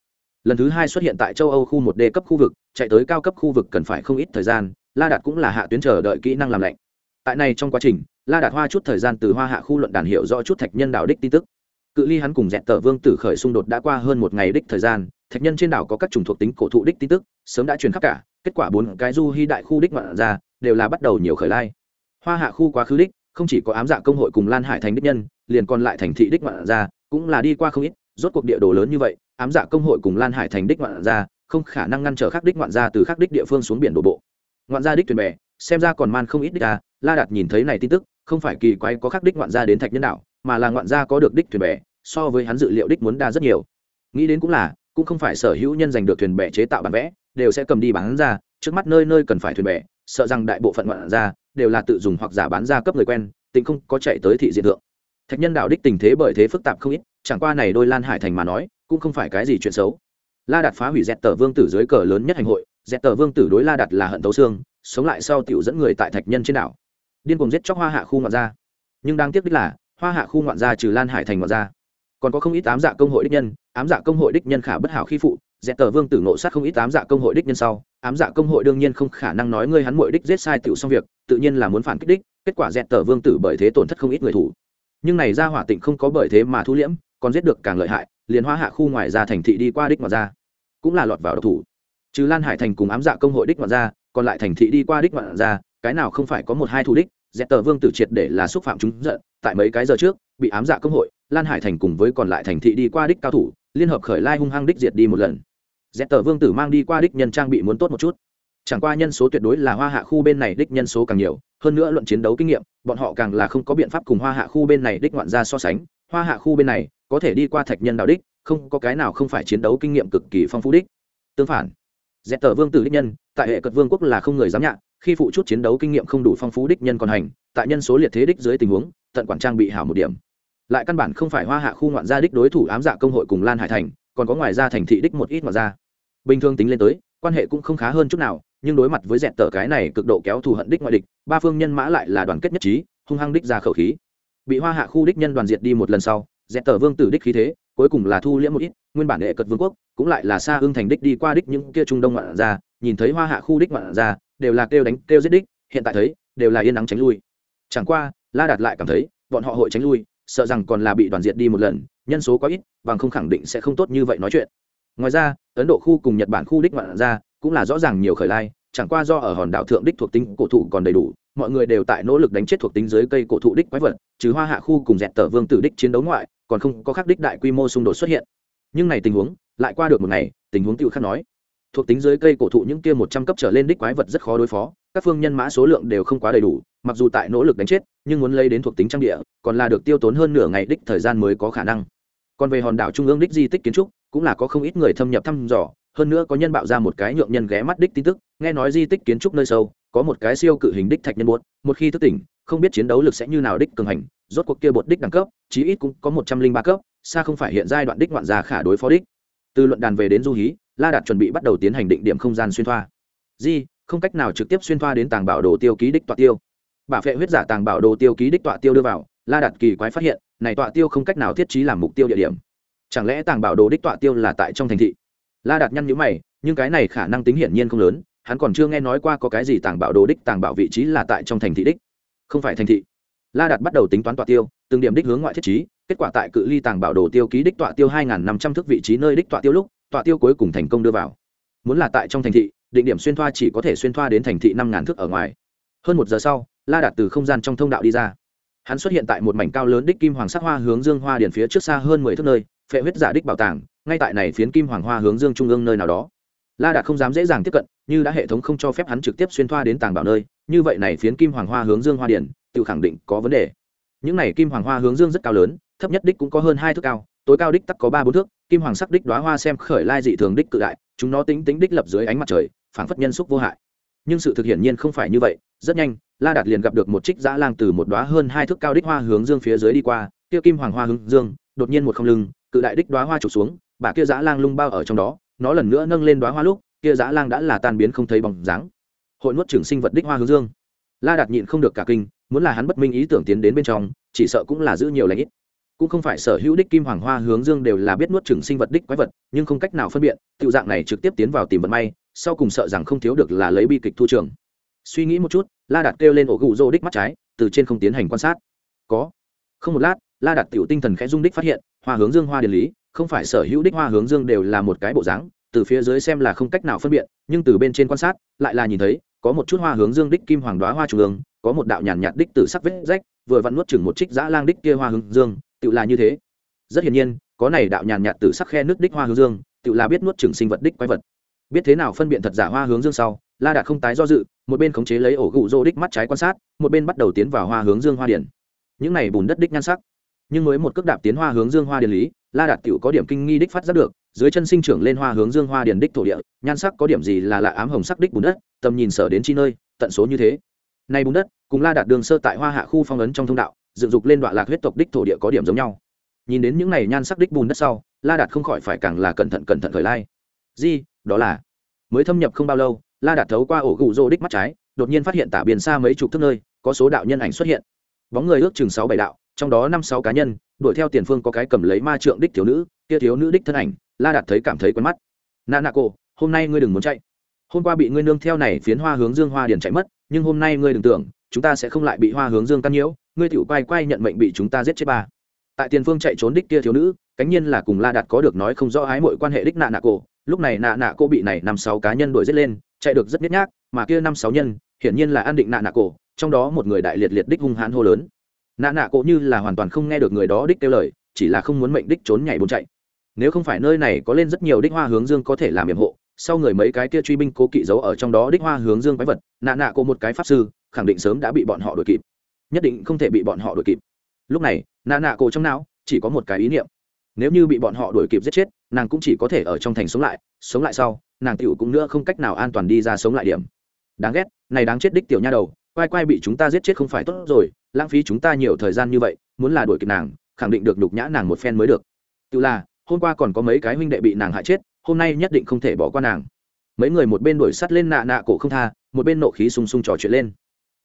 Lần thứ hai xuất hiện tại châu âu khu một d cấp khu vực, chạy tới cao cấp khu vực cần phải không ít thời gian, la đạt cũng là hạ tuyến chờ đợi kỹ năng làm lạnh tại này trong quá trình, la đạt hoa chút thời gian từ hoa hạ khu luận đàn hiệu rõ chút thạch nhân đạo đích tin tức. Cự ly hắn cùng dẹn tờ vương tử khởi xung đột đã qua hơn một ngày đích thời gian, thạch nhân trên đảo có các chủng thuộc tính cổ thụ đích tin tức, sớm đã truyền khắp cả, kết quả bốn cái du hy đại khu đích ngoạn ra, đều là bắt đầu nhiều khởi lai. Hoa hạ khu quá khứ đích, không chỉ có ám dạ công hội cùng lan hải thành đích nhân, liền còn lại thành thị đích ngoạn ra, cũng là đi qua không ít, rốt cuộc địa đồ lớn như vậy, ám dạ công hội cùng lan hải thành đích ngoạn ra, không khả năng ngăn trở khắc đích ngoạn ra từ khắc đích địa phương xuống biển đổ bộ. Ngoạn ra đích thuyền bè, xem ra còn man không ít đích à la đạt nhìn thấy này tin tức, không phải kỳ quái có khắc đích ngoạn gia đến thạch nhân đạo mà là ngoạn gia có được đích thuyền bè, so với hắn dự liệu đích muốn đa rất nhiều. Nghĩ đến cũng là, cũng không phải sở hữu nhân giành được thuyền bè chế tạo bản vẽ, đều sẽ cầm đi bán ra, trước mắt nơi nơi cần phải thuyền bè, sợ rằng đại bộ phận ngoạn gia đều là tự dùng hoặc giả bán ra cấp người quen, tính không có chạy tới thị diện thượng. Thạch nhân đạo đích tình thế bởi thế phức tạp không ít, chẳng qua này đôi lan hải thành mà nói, cũng không phải cái gì chuyện xấu. La đạt phá hủy dẹt tờ vương tử dưới cờ lớn nhất hành hội, dẹt tờ vương tử đối la đạt là hận tấu xương, sống lại sau tiểu dẫn người tại thạch nhân trên đảo điên cuồng giết chóc hoa hạ khu ngoạn gia. Nhưng đáng tiếc đích là, hoa hạ khu ngoạn gia trừ lan hải thành ngoạn gia, còn có không ít ám dạ công hội đích nhân, ám dạ công hội đích nhân khả bất hảo khi phụ dẹp tờ vương tử nộ sát không ít ám dạ công hội đích nhân sau, ám dạ công hội đương nhiên không khả năng nói ngươi hắn mội đích giết sai tiểu xong việc, tự nhiên là muốn phản kích đích, kết quả dẹp tờ vương tử bởi thế tổn thất không ít người thủ. Nhưng này ra hỏa tịnh không có bởi thế mà thu liễm, còn giết được càng lợi hại, liền hoa hạ khu ngoài ra thành thị đi qua đích ngoạn ra cũng là lọt vào độc thủ. Trừ lan hải thành cùng ám dạ công hội đích ngoạn ra còn lại thành thị đi qua đích ngoạn ra cái nào không phải có một hai thủ đích dẹp tờ vương tử triệt để là xúc phạm chúng giận, tại mấy cái giờ trước, bị ám dạ công hội, lan hải thành cùng với còn lại thành thị đi qua đích cao thủ, liên hợp khởi lai hung hăng đích diệt đi một lần. Dẹp tờ vương tử mang đi qua đích nhân trang bị muốn tốt một chút. Chẳng qua nhân số tuyệt đối là hoa hạ khu bên này đích nhân số càng nhiều, hơn nữa luận chiến đấu kinh nghiệm, bọn họ càng là không có biện pháp cùng hoa hạ khu bên này đích ngoạn ra so sánh. Hoa hạ khu bên này, có thể đi qua thạch nhân đạo đích, không có cái nào không phải chiến đấu kinh nghiệm cực kỳ phong phú đích. Tương phản dẹp tờ vương tử đích nhân, tại hệ cật vương quốc là không người dám nhạ khi phụ chút chiến đấu kinh nghiệm không đủ phong phú đích nhân còn hành tại nhân số liệt thế đích dưới tình huống tận quản trang bị hảo một điểm lại căn bản không phải hoa hạ khu ngoạn gia đích đối thủ ám dạ công hội cùng lan hải thành còn có ngoài ra thành thị đích một ít ngoạn gia bình thường tính lên tới quan hệ cũng không khá hơn chút nào nhưng đối mặt với dẹn tờ cái này cực độ kéo thù hận đích ngoại địch ba phương nhân mã lại là đoàn kết nhất trí hung hăng đích ra khẩu khí bị hoa hạ khu đích nhân đoàn diệt đi một lần sau dẹn tờ vương tử đích khí thế cuối cùng là thu liễm một ít nguyên bản hệ cật vương quốc cũng lại là xa hương thành đích đi qua đích những kia trung đông ngoạn gia, nhìn thấy hoa hạ khu đích ngoạn gia đều là kêu đánh, kêu giết đích, hiện tại thấy, đều là yên nắng tránh lui. Chẳng qua, la đạt lại cảm thấy, bọn họ hội tránh lui, sợ rằng còn là bị đoàn diệt đi một lần, nhân số quá ít, bằng không khẳng định sẽ không tốt như vậy nói chuyện. Ngoài ra, ấn độ khu cùng nhật bản khu đích ngoạn ra cũng là rõ ràng nhiều khởi lai, chẳng qua do ở hòn đảo thượng đích thuộc tính cổ thụ còn đầy đủ, mọi người đều tại nỗ lực đánh chết thuộc tính dưới cây cổ thụ đích quái vật chứ hoa hạ khu cùng dẹt tờ vương tử đích chiến đấu ngoại, còn không có khắc đích đại quy mô xung đột xuất hiện. Nhưng này tình huống, lại qua được một ngày, tình huống tự khắc nói thuộc tính dưới cây cổ thụ những kia một trăm cấp trở lên đích quái vật rất khó đối phó, các phương nhân mã số lượng đều không quá đầy đủ, mặc dù tại nỗ lực đánh chết, nhưng muốn lấy đến thuộc tính trang địa, còn là được tiêu tốn hơn nửa ngày đích thời gian mới có khả năng. Còn về hòn đảo trung ương đích di tích kiến trúc, cũng là có không ít người thâm nhập thăm dò, hơn nữa có nhân bạo ra một cái nhượng nhân ghé mắt đích tin tức, nghe nói di tích kiến trúc nơi sâu, có một cái siêu cự hình đích thạch nhân buốt, một khi thức tỉnh, không biết chiến đấu lực sẽ như nào đích cường hành, rốt cuộc kia bột đích đẳng cấp, chí ít cũng có một trăm linh ba cấp, xa không phải hiện giai đoạn đích ngoạn gia khả đối phó đích. Từ luận đàn về đến du hí la đạt chuẩn bị bắt đầu tiến hành định điểm không gian xuyên thoa. Di, không cách nào trực tiếp xuyên thoa đến tàng bảo đồ tiêu ký đích tọa tiêu. Bà phệ huyết giả tàng bảo đồ tiêu ký đích tọa tiêu đưa vào, la đạt kỳ quái phát hiện, này tọa tiêu không cách nào thiết trí làm mục tiêu địa điểm. Chẳng lẽ tàng bảo đồ đích tọa tiêu là tại trong thành thị? La đạt nhăn nhữ mày, nhưng cái này khả năng tính hiển nhiên không lớn, hắn còn chưa nghe nói qua có cái gì tàng bảo đồ đích tàng bảo vị trí là tại trong thành thị đích. Không phải thành thị. La đạt bắt đầu tính toán tọa tiêu, từng điểm đích hướng ngoại thiết trí, kết quả tại cự ly tàng bảo đồ tiêu ký đích tọa tiêu hai năm trăm thước vị trí nơi đích tọa tiêu lúc tọa tiêu cuối cùng thành công đưa vào. Muốn là tại trong thành thị, định điểm xuyên thoa chỉ có thể xuyên thoa đến thành thị năm ngàn thước ở ngoài. Hơn một giờ sau, la đạt từ không gian trong thông đạo đi ra. Hắn xuất hiện tại một mảnh cao lớn đích kim hoàng sắc hoa hướng dương hoa điền phía trước xa hơn mười thước nơi, phệ huyết giả đích bảo tàng, ngay tại này phiến kim hoàng hoa hướng dương trung ương nơi nào đó. La đạt không dám dễ dàng tiếp cận, như đã hệ thống không cho phép hắn trực tiếp xuyên thoa đến tàng bảo nơi, như vậy này phiến kim hoàng hoa hướng dương hoa điền tự khẳng định có vấn đề. Những này kim hoàng hoa hướng dương rất cao lớn, thấp nhất đích cũng có hơn hai thước cao, tối cao đích tắc có ba bốn thước kim hoàng sắc đích đoá hoa xem khởi lai dị thường đích cự đại, chúng nó tính tính đích lập dưới ánh mặt trời, phảng phất nhân xúc vô hại. Nhưng sự thực hiện nhiên không phải như vậy, rất nhanh, la đạt liền gặp được một trích dã lang từ một đoá hơn hai thước cao đích hoa hướng dương phía dưới đi qua, kia kim hoàng hoa hướng dương, đột nhiên một không lưng, cự đại đích đoá hoa trục xuống, bà kia dã lang lung bao ở trong đó, nó lần nữa nâng lên đoá hoa lúc, kia dã lang đã là tan biến không thấy bóng dáng. Hội nuốt trưởng sinh vật đích hoa hướng dương. La đạt nhịn không được cả kinh, muốn là hắn bất minh ý tưởng tiến đến bên trong, chỉ sợ cũng là giữ nhiều lãnh ít cũng không phải sở hữu đích kim hoàng hoa hướng dương đều là biết nuốt chửng sinh vật đích quái vật, nhưng không cách nào phân biệt, tiểu dạng này trực tiếp tiến vào tìm vận may, sau cùng sợ rằng không thiếu được là lấy bi kịch thu trường. Suy nghĩ một chút, la đạt kêu lên ổ gụ rô đích mắt trái, từ trên không tiến hành quan sát. Có. Không một lát, la đạt tiểu tinh thần khẽ dung đích phát hiện, hoa hướng dương hoa điển lý, không phải sở hữu đích hoa hướng dương đều là một cái bộ dáng, từ phía dưới xem là không cách nào phân biệt, nhưng từ bên trên quan sát, lại là nhìn thấy, có một chút hoa hướng dương đích kim hoàng đoá hoa trung ương, có một đạo nhàn nhạt đích từ sắc vết rách, vừa vặn nuốt chừng một trích dã lang đích kia hoa hướng dương tự là như thế. Rất hiển nhiên, có này đạo nhàn nhạt từ sắc khe nước đích hoa hướng dương tự là biết nuốt trưởng sinh vật đích quái vật. Biết thế nào phân biện thật giả hoa hướng dương sau, la đạt không tái do dự, một bên khống chế lấy ổ gụ rô đích mắt trái quan sát, một bên bắt đầu tiến vào hoa hướng dương hoa điển. Những này bùn đất đích nhan sắc. Nhưng mới một cước đạp tiến hoa hướng dương hoa điển lý, la đạt tiểu có điểm kinh nghi đích phát giác được, dưới chân sinh trưởng lên hoa hướng dương hoa điển đích thổ địa, nhan sắc có điểm gì là lạ ám hồng sắc đích bùn đất, tầm nhìn sở đến chi nơi, tận số như thế. Nay bùn đất, cùng la đạt đường sơ tại hoa hạ khu phong ấn trong thông đạo dựng dục lên đoạn lạc huyết tộc đích thổ địa có điểm giống nhau. Nhìn đến những này nhan sắc đích bùn đất sau, la đạt không khỏi phải càng là cẩn thận cẩn thận khởi lai. Di, đó là mới thâm nhập không bao lâu, la đạt thấu qua ổ gụ rô đích mắt trái, đột nhiên phát hiện tả biển xa mấy chục thước nơi, có số đạo nhân ảnh xuất hiện. Bóng người ước chừng sáu bảy đạo, trong đó năm sáu cá nhân, đuổi theo tiền phương có cái cầm lấy ma trượng đích thiếu nữ, kia thiếu nữ đích thân ảnh, la đạt thấy cảm thấy quen mắt. Nà nà cô, hôm nay ngươi đừng muốn chạy. Hôm qua bị ngươi nương theo này phiến hoa hướng dương hoa điền chạy mất, nhưng hôm nay ngươi đừng tưởng, chúng ta sẽ không lại bị hoa hướng dương căn nhiễu ngươi tiểu quay quay nhận mệnh bị chúng ta giết chết ba. Tại tiền phương chạy trốn đích kia thiếu nữ, cánh nhiên là cùng la đạt có được nói không rõ ái mọi quan hệ đích nạ nạ cổ. lúc này nạ nạ cô bị này năm sáu cá nhân đuổi giết lên, chạy được rất nhếch nhác, mà kia năm sáu nhân, hiển nhiên là an định nạ nạ cổ, trong đó một người đại liệt liệt đích hung hãn hô lớn. Nạ nạ cổ như là hoàn toàn không nghe được người đó đích kêu lời, chỉ là không muốn mệnh đích trốn nhảy bốn chạy. Nếu không phải nơi này có lên rất nhiều đích hoa hướng dương có thể làm yểm hộ, sau người mấy cái kia truy binh cố kỵ giấu ở trong đó đích hoa hướng dương quái vật, nạ nạ cổ một cái pháp sư, khẳng định sớm đã bị bọn họ đuổi kịp nhất định không thể bị bọn họ đuổi kịp. Lúc này nạ nạ cổ trong não chỉ có một cái ý niệm. Nếu như bị bọn họ đuổi kịp giết chết, nàng cũng chỉ có thể ở trong thành sống lại sống lại sau, nàng tiểu cũng nữa không cách nào an toàn đi ra sống lại điểm. Đáng ghét, này đáng chết đích tiểu nha đầu, quay quay bị chúng ta giết chết không phải tốt rồi, lãng phí chúng ta nhiều thời gian như vậy, muốn là đuổi kịp nàng, khẳng định được nhục nhã nàng một phen mới được. Tự là, hôm qua còn có mấy cái huynh đệ bị nàng hại chết, hôm nay nhất định không thể bỏ qua nàng. Mấy người một bên đuổi sắt lên nạ nạ cổ không tha, một bên nộ khí sung sung trò chuyện lên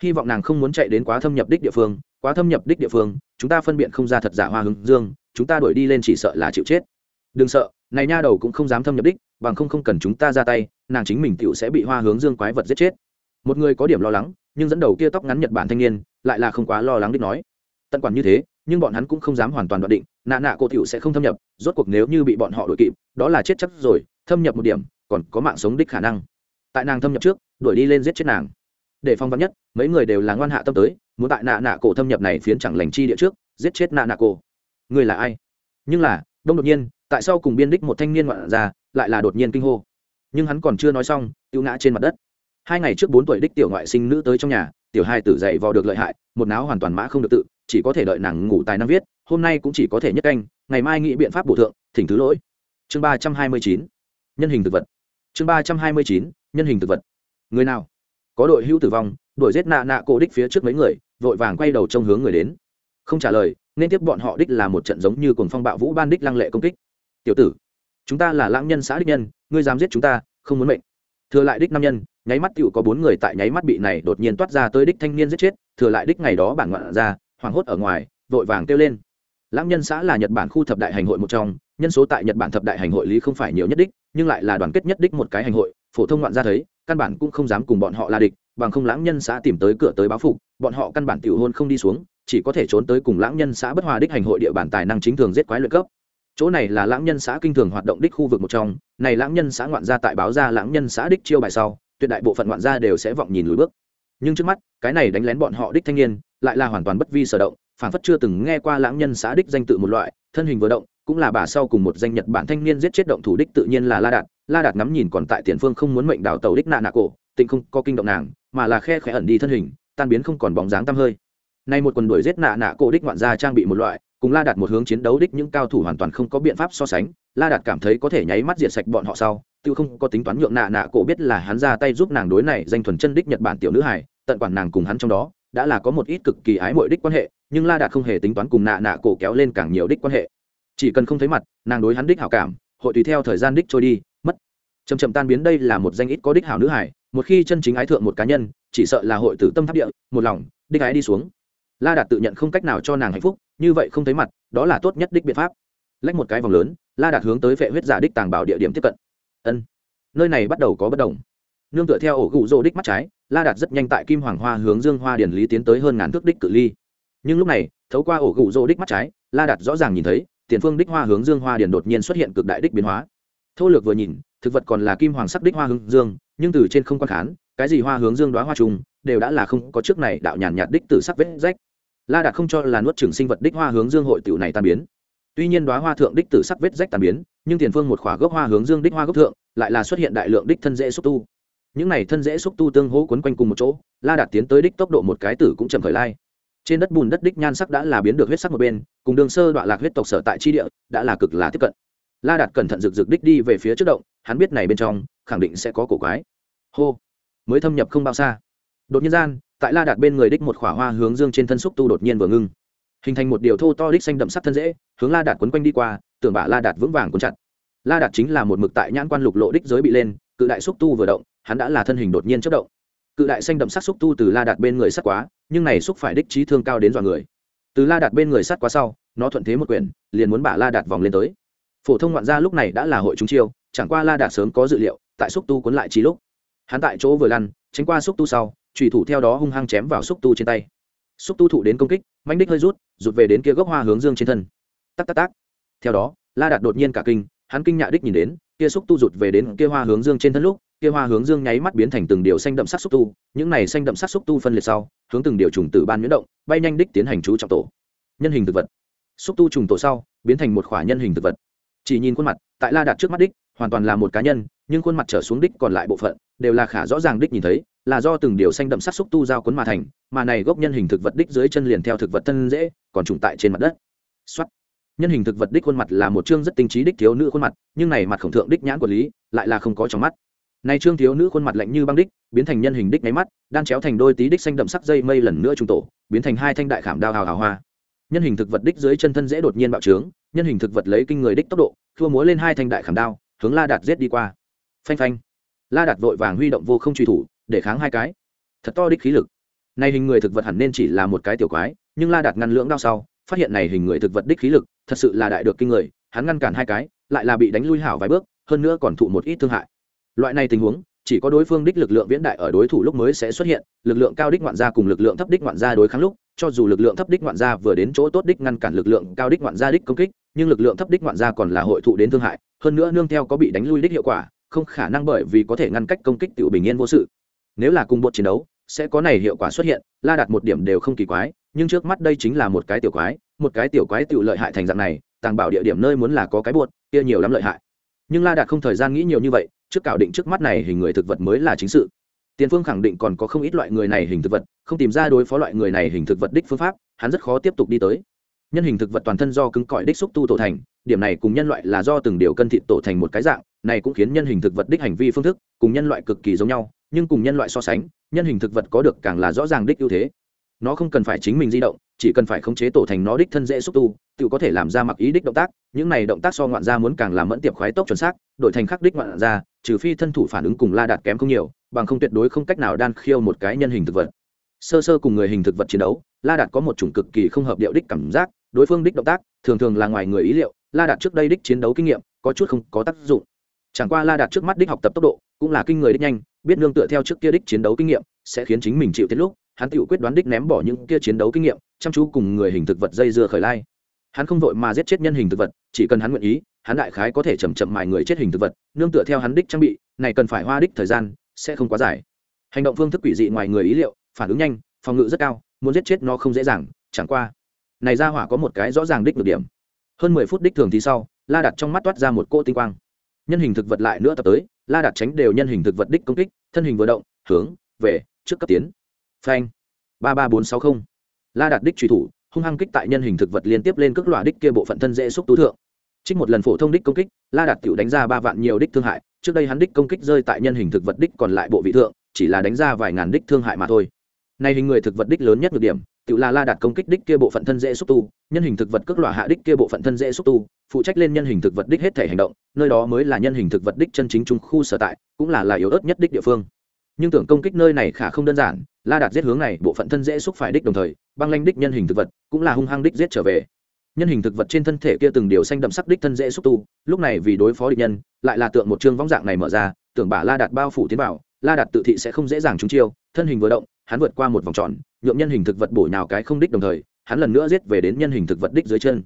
hy vọng nàng không muốn chạy đến quá thâm nhập đích địa phương, quá thâm nhập đích địa phương, chúng ta phân biện không ra thật giả hoa hướng dương, chúng ta đuổi đi lên chỉ sợ là chịu chết. Đừng sợ, này nha đầu cũng không dám thâm nhập đích, bằng không không cần chúng ta ra tay, nàng chính mình tựu sẽ bị hoa hướng dương quái vật giết chết. Một người có điểm lo lắng, nhưng dẫn đầu kia tóc ngắn nhật bản thanh niên, lại là không quá lo lắng đích nói. Tận quản như thế, nhưng bọn hắn cũng không dám hoàn toàn đoạn định, nạ nạ cô tiểu sẽ không thâm nhập, rốt cuộc nếu như bị bọn họ đuổi kịp, đó là chết chắc rồi, thâm nhập một điểm, còn có mạng sống đích khả năng. Tại nàng thâm nhập trước, đuổi đi lên giết chết nàng để phong vắn nhất, mấy người đều là ngoan hạ tâm tới, muốn tại nạ nạ cổ thâm nhập này phiến chẳng lành chi địa trước, giết chết nạ nạ cổ. Người là ai? Nhưng là, đông đột nhiên, tại sao cùng biên đích một thanh niên ngoạn ra, lại là đột nhiên kinh hô? Nhưng hắn còn chưa nói xong, tiêu ngã trên mặt đất. Hai ngày trước bốn tuổi đích tiểu ngoại sinh nữ tới trong nhà, tiểu hai tử dậy vò được lợi hại, một náo hoàn toàn mã không được tự, chỉ có thể đợi nàng ngủ tài năng viết, hôm nay cũng chỉ có thể nhất canh, ngày mai nghĩ biện pháp bổ thượng, thỉnh thứ lỗi. Chương ba trăm hai mươi chín, nhân hình thực vật. Chương ba trăm hai mươi chín, nhân hình thực vật. Người nào? Có đội hữu tử vong, đuổi giết nạ nạ cổ đích phía trước mấy người, vội vàng quay đầu trông hướng người đến. Không trả lời, nên tiếp bọn họ đích là một trận giống như cuồng phong bạo vũ ban đích lăng lệ công kích. Tiểu tử, chúng ta là lãng nhân xã đích nhân, ngươi dám giết chúng ta, không muốn mệnh. Thừa lại đích năm nhân, nháy mắt tựu có bốn người tại nháy mắt bị này đột nhiên toát ra tới đích thanh niên giết chết, thừa lại đích ngày đó bản ngoạn ra, hoảng hốt ở ngoài, vội vàng kêu lên. Lãng nhân xã là nhật bản khu thập đại hành hội một trong, nhân số tại nhật bản thập đại hành hội lý không phải nhiều nhất đích, nhưng lại là đoàn kết nhất đích một cái hành hội phổ thông ngoạn gia thấy, căn bản cũng không dám cùng bọn họ là địch, bằng không lãng nhân xã tìm tới cửa tới báo phục, bọn họ căn bản tiểu hôn không đi xuống, chỉ có thể trốn tới cùng lãng nhân xã bất hòa đích hành hội địa bản tài năng chính thường giết quái luyện cấp. Chỗ này là lãng nhân xã kinh thường hoạt động đích khu vực một trong, này lãng nhân xã ngoạn gia tại báo ra lãng nhân xã đích chiêu bài sau, tuyệt đại bộ phận ngoạn gia đều sẽ vọng nhìn lùi bước. Nhưng trước mắt, cái này đánh lén bọn họ đích thanh niên, lại là hoàn toàn bất vi sở động phản phất chưa từng nghe qua lãng nhân xã đích danh tự một loại, thân hình vừa động, cũng là bà sau cùng một danh nhật bản thanh niên giết chết động thủ đích tự nhiên là la đạt la đạt ngắm nhìn còn tại tiền phương không muốn mệnh đảo tàu đích nạ nạ cổ tịnh không có kinh động nàng, mà là khe khẽ ẩn đi thân hình, tan biến không còn bóng dáng tăm hơi. Nay một quần đuổi giết nạ nạ cổ đích ngoạn gia trang bị một loại, cùng la đạt một hướng chiến đấu đích những cao thủ hoàn toàn không có biện pháp so sánh, la đạt cảm thấy có thể nháy mắt diệt sạch bọn họ sau, tự không có tính toán nhượng nạ nạ cổ biết là hắn ra tay giúp nàng đối này danh thuần chân đích nhật bản tiểu nữ hải tận quản nàng cùng hắn trong đó, đã là có một ít cực kỳ ái mội đích quan hệ, nhưng la đạt không hề tính toán cùng nạ nạ cổ kéo lên càng nhiều đích quan hệ. Chỉ cần không thấy mặt, nàng đối hắn đích hảo cảm, hội tùy theo thời gian đích trôi đi chầm chậm tan biến đây là một danh ít có đích hảo nữ hải một khi chân chính ái thượng một cá nhân, chỉ sợ là hội tử tâm tháp địa, một lòng, đích ái đi xuống. La đạt tự nhận không cách nào cho nàng hạnh phúc, như vậy không thấy mặt, đó là tốt nhất đích biện pháp. Lách một cái vòng lớn, la đạt hướng tới vệ huyết giả đích tàng bảo địa điểm tiếp cận. Ân, nơi này bắt đầu có bất đồng. Nương tựa theo ổ gụ rô đích mắt trái, la đạt rất nhanh tại kim hoàng hoa hướng dương hoa điển lý tiến tới hơn ngàn thước đích cự ly. Nhưng lúc này, thấu qua ổ gụ rô đích mắt trái, la đạt rõ ràng nhìn thấy, tiền phương đích hoa hướng dương hoa điển đột nhiên xuất hiện cực đại đích biến hóa. Thô lược vừa nhìn thực vật còn là kim hoàng sắc đích hoa hướng dương, nhưng từ trên không quan khán, cái gì hoa hướng dương đoá hoa trùng, đều đã là không có trước này đạo nhàn nhạt đích từ sắc vết rách. La đạt không cho là nuốt trường sinh vật đích hoa hướng dương hội tiểu này tan biến. Tuy nhiên đoá hoa thượng đích tử sắc vết rách tan biến, nhưng tiền phương một khỏa gốc hoa hướng dương đích hoa gốc thượng, lại là xuất hiện đại lượng đích thân dễ xúc tu. Những này thân dễ xúc tu tương hỗ quấn quanh cùng một chỗ, la đạt tiến tới đích tốc độ một cái tử cũng chậm khởi lai. Trên đất bùn đất đích nhan sắc đã là biến được huyết sắc một bên, cùng đường sơ đoạn lạc huyết tộc sở tại chi địa, đã là cực là tiếp cận. La đạt cẩn thận rực rực đích đi về phía trước động hắn biết này bên trong, khẳng định sẽ có cổ quái. Hô. Mới thâm nhập không bao xa. Đột nhiên gian, tại la đạt bên người đích một khỏa hoa hướng dương trên thân xúc tu đột nhiên vừa ngưng. Hình thành một điều thô to đích xanh đậm sắc thân dễ, hướng la đạt quấn quanh đi qua, tưởng bả la đạt vững vàng cuốn chặt. La đạt chính là một mực tại nhãn quan lục lộ đích giới bị lên, cự đại xúc tu vừa động, hắn đã là thân hình đột nhiên chất động. Cự đại xanh đậm sắc xúc tu từ la đạt bên người sắt quá, nhưng này xúc phải đích trí thương cao đến dọa người. Từ la đạt bên người sắt quá sau, nó thuận thế một quyển, liền muốn bả la đạt vòng lên tới. Phổ thông ngoạn gia lúc này đã là hội chúng chiêu chẳng qua la đạt sớm có dự liệu, tại xúc tu cuốn lại trí lúc. Hắn tại chỗ vừa lăn, tránh qua xúc tu sau trùy thủ theo đó hung hăng chém vào xúc tu trên tay. Xúc tu thụ đến công kích manh đích hơi rút, rụt về đến kia gốc hoa hướng dương trên thân. Tắc tắc tắc. Theo đó, la đạt đột nhiên cả kinh, hắn kinh nhạ đích nhìn đến, kia xúc tu rụt về đến kia hoa hướng dương trên thân lúc, kia hoa hướng dương nháy mắt biến thành từng điều xanh đậm sắc xúc tu, những này xanh đậm sắc xúc tu phân liệt sau, hướng từng điều trùng tử ban nhuyễn động, bay nhanh đích tiến hành chú trọng tổ. Nhân hình thực vật. Xúc tu trùng tổ sau, biến thành một khỏa nhân hình thực vật. Chỉ nhìn khuôn mặt, tại la đạt trước mắt đích hoàn toàn là một cá nhân nhưng khuôn mặt trở xuống đích còn lại bộ phận đều là khả rõ ràng đích nhìn thấy là do từng điều xanh đậm sắc xúc tu giao cuốn mà thành mà này gốc nhân hình thực vật đích dưới chân liền theo thực vật thân dễ còn trùng tại trên mặt đất. Xoát, nhân hình thực vật đích khuôn mặt là một chương rất tinh trí đích thiếu nữ khuôn mặt nhưng này mặt khổng thượng đích nhãn của lý lại là không có trong mắt. Này trương thiếu nữ khuôn mặt lạnh như băng đích biến thành nhân hình đích máy mắt đan chéo thành đôi tí đích xanh đậm sắc dây mây lần nữa trung tổ biến thành hai thanh đại khảm đao hào hào hoa. Nhân hình thực vật đích dưới chân thân dễ đột nhiên bạo trướng nhân hình thực vật lấy kinh người đích tốc độ thua múa lên hai thanh đại khảm đao hướng la đạt giết đi qua. Phanh phanh. La đạt vội vàng huy động vô không truy thủ, để kháng hai cái. Thật to đích khí lực. Này hình người thực vật hẳn nên chỉ là một cái tiểu quái, nhưng la đạt ngăn lưỡng đao sau, phát hiện này hình người thực vật đích khí lực, thật sự là đại được kinh người, hắn ngăn cản hai cái, lại là bị đánh lui hảo vài bước, hơn nữa còn thụ một ít thương hại. Loại này tình huống, chỉ có đối phương đích lực lượng viễn đại ở đối thủ lúc mới sẽ xuất hiện, lực lượng cao đích ngoạn gia cùng lực lượng thấp đích ngoạn gia đối kháng lúc, cho dù lực lượng thấp đích ngoạn gia vừa đến chỗ tốt đích ngăn cản lực lượng cao đích ngoạn gia đích công kích nhưng lực lượng thấp đích ngoạn gia còn là hội thụ đến thương hại, hơn nữa nương theo có bị đánh lui đích hiệu quả, không khả năng bởi vì có thể ngăn cách công kích tự bình yên vô sự. Nếu là cùng bột chiến đấu, sẽ có này hiệu quả xuất hiện, la đặt một điểm đều không kỳ quái, nhưng trước mắt đây chính là một cái tiểu quái, một cái tiểu quái tự lợi hại thành dạng này, tàng bảo địa điểm nơi muốn là có cái bột kia nhiều lắm lợi hại. Nhưng la đạt không thời gian nghĩ nhiều như vậy, trước cảo định trước mắt này hình người thực vật mới là chính sự. Tiền phương khẳng định còn có không ít loại người này hình thực vật, không tìm ra đối phó loại người này hình thực vật đích phương pháp, hắn rất khó tiếp tục đi tới nhân hình thực vật toàn thân do cứng cỏi đích xúc tu tổ thành, điểm này cùng nhân loại là do từng điều cân thịt tổ thành một cái dạng, này cũng khiến nhân hình thực vật đích hành vi phương thức cùng nhân loại cực kỳ giống nhau, nhưng cùng nhân loại so sánh, nhân hình thực vật có được càng là rõ ràng đích ưu thế. Nó không cần phải chính mình di động, chỉ cần phải khống chế tổ thành nó đích thân dễ xúc tu, tự có thể làm ra mặc ý đích động tác, những này động tác so ngoạn ra muốn càng làm mẫn tiệp khoái tốc chuẩn xác, đổi thành khắc đích ngoạn ra trừ phi thân thủ phản ứng cùng la đạt kém không nhiều, bằng không tuyệt đối không cách nào đan khiêu một cái nhân hình thực vật. Sơ sơ cùng người hình thực vật chiến đấu, la đạt có một chủng cực kỳ không hợp điệu đích cảm giác đối phương đích động tác, thường thường là ngoài người ý liệu, la đạt trước đây đích chiến đấu kinh nghiệm, có chút không có tác dụng. Chẳng qua la đạt trước mắt đích học tập tốc độ, cũng là kinh người đích nhanh, biết nương tựa theo trước kia đích chiến đấu kinh nghiệm, sẽ khiến chính mình chịu tiết lúc, hắn tự quyết đoán đích ném bỏ những kia chiến đấu kinh nghiệm, chăm chú cùng người hình thực vật dây dưa khởi lai. Hắn không vội mà giết chết nhân hình thực vật, chỉ cần hắn nguyện ý, hắn đại khái có thể chầm chậm mài người chết hình thực vật, nương tựa theo hắn đích trang bị, này cần phải hoa đích thời gian, sẽ không quá dài. Hành động phương thức quỷ dị ngoài người ý liệu, phản ứng nhanh, phòng ngự rất cao, muốn giết chết nó không dễ dàng, chẳng qua này ra hỏa có một cái rõ ràng đích được điểm. Hơn mười phút đích thường thì sau, la đặt trong mắt toát ra một cỗ tinh quang. Nhân hình thực vật lại nữa tập tới, la đặt tránh đều nhân hình thực vật đích công kích, thân hình vừa động, hướng về trước cấp tiến. Phanh. Ba ba bốn sáu không. La đặt đích truy thủ, hung hăng kích tại nhân hình thực vật liên tiếp lên cước loại đích kia bộ phận thân dễ xúc tú thượng. Trích một lần phổ thông đích công kích, la đạt tiểu đánh ra ba vạn nhiều đích thương hại, trước đây hắn đích công kích rơi tại nhân hình thực vật đích còn lại bộ vị thượng, chỉ là đánh ra vài ngàn đích thương hại mà thôi. Nay hình người thực vật đích lớn nhất được điểm tự là la đạt công kích đích kia bộ phận thân dễ xúc tu, nhân hình thực vật cước lọa hạ đích kia bộ phận thân dễ xúc tu, phụ trách lên nhân hình thực vật đích hết thể hành động, nơi đó mới là nhân hình thực vật đích chân chính trung khu sở tại, cũng là là yếu ớt nhất đích địa phương. Nhưng tưởng công kích nơi này khả không đơn giản, la đạt giết hướng này, bộ phận thân dễ xúc phải đích đồng thời, băng lanh đích nhân hình thực vật cũng là hung hăng đích giết trở về. Nhân hình thực vật trên thân thể kia từng điều xanh đậm sắc đích thân dễ xúc tu, lúc này vì đối phó địch nhân, lại là tượng một chương võng dạng này mở ra, tưởng bả la đạt bao phủ tiến vào, la đạt tự thị sẽ không dễ dàng trúng chiêu, thân hình vừa động hắn vượt qua một vòng tròn nhuộm nhân hình thực vật bổ nhào cái không đích đồng thời, hắn lần nữa giết về đến nhân hình thực vật đích dưới chân.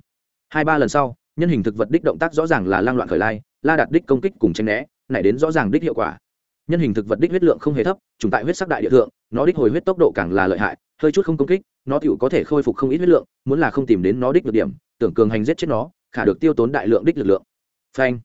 Hai ba lần sau, nhân hình thực vật đích động tác rõ ràng là lang loạn khởi lai, la đạt đích công kích cùng tranh né, nảy đến rõ ràng đích hiệu quả. Nhân hình thực vật đích huyết lượng không hề thấp trùng tại huyết sắc đại địa thượng, nó đích hồi huyết tốc độ càng là lợi hại, hơi chút không công kích, nó tựu có thể khôi phục không ít huyết lượng, muốn là không tìm đến nó đích được điểm, tưởng cường hành giết chết nó, khả được tiêu tốn đại lượng đích lực lượng. Phanh.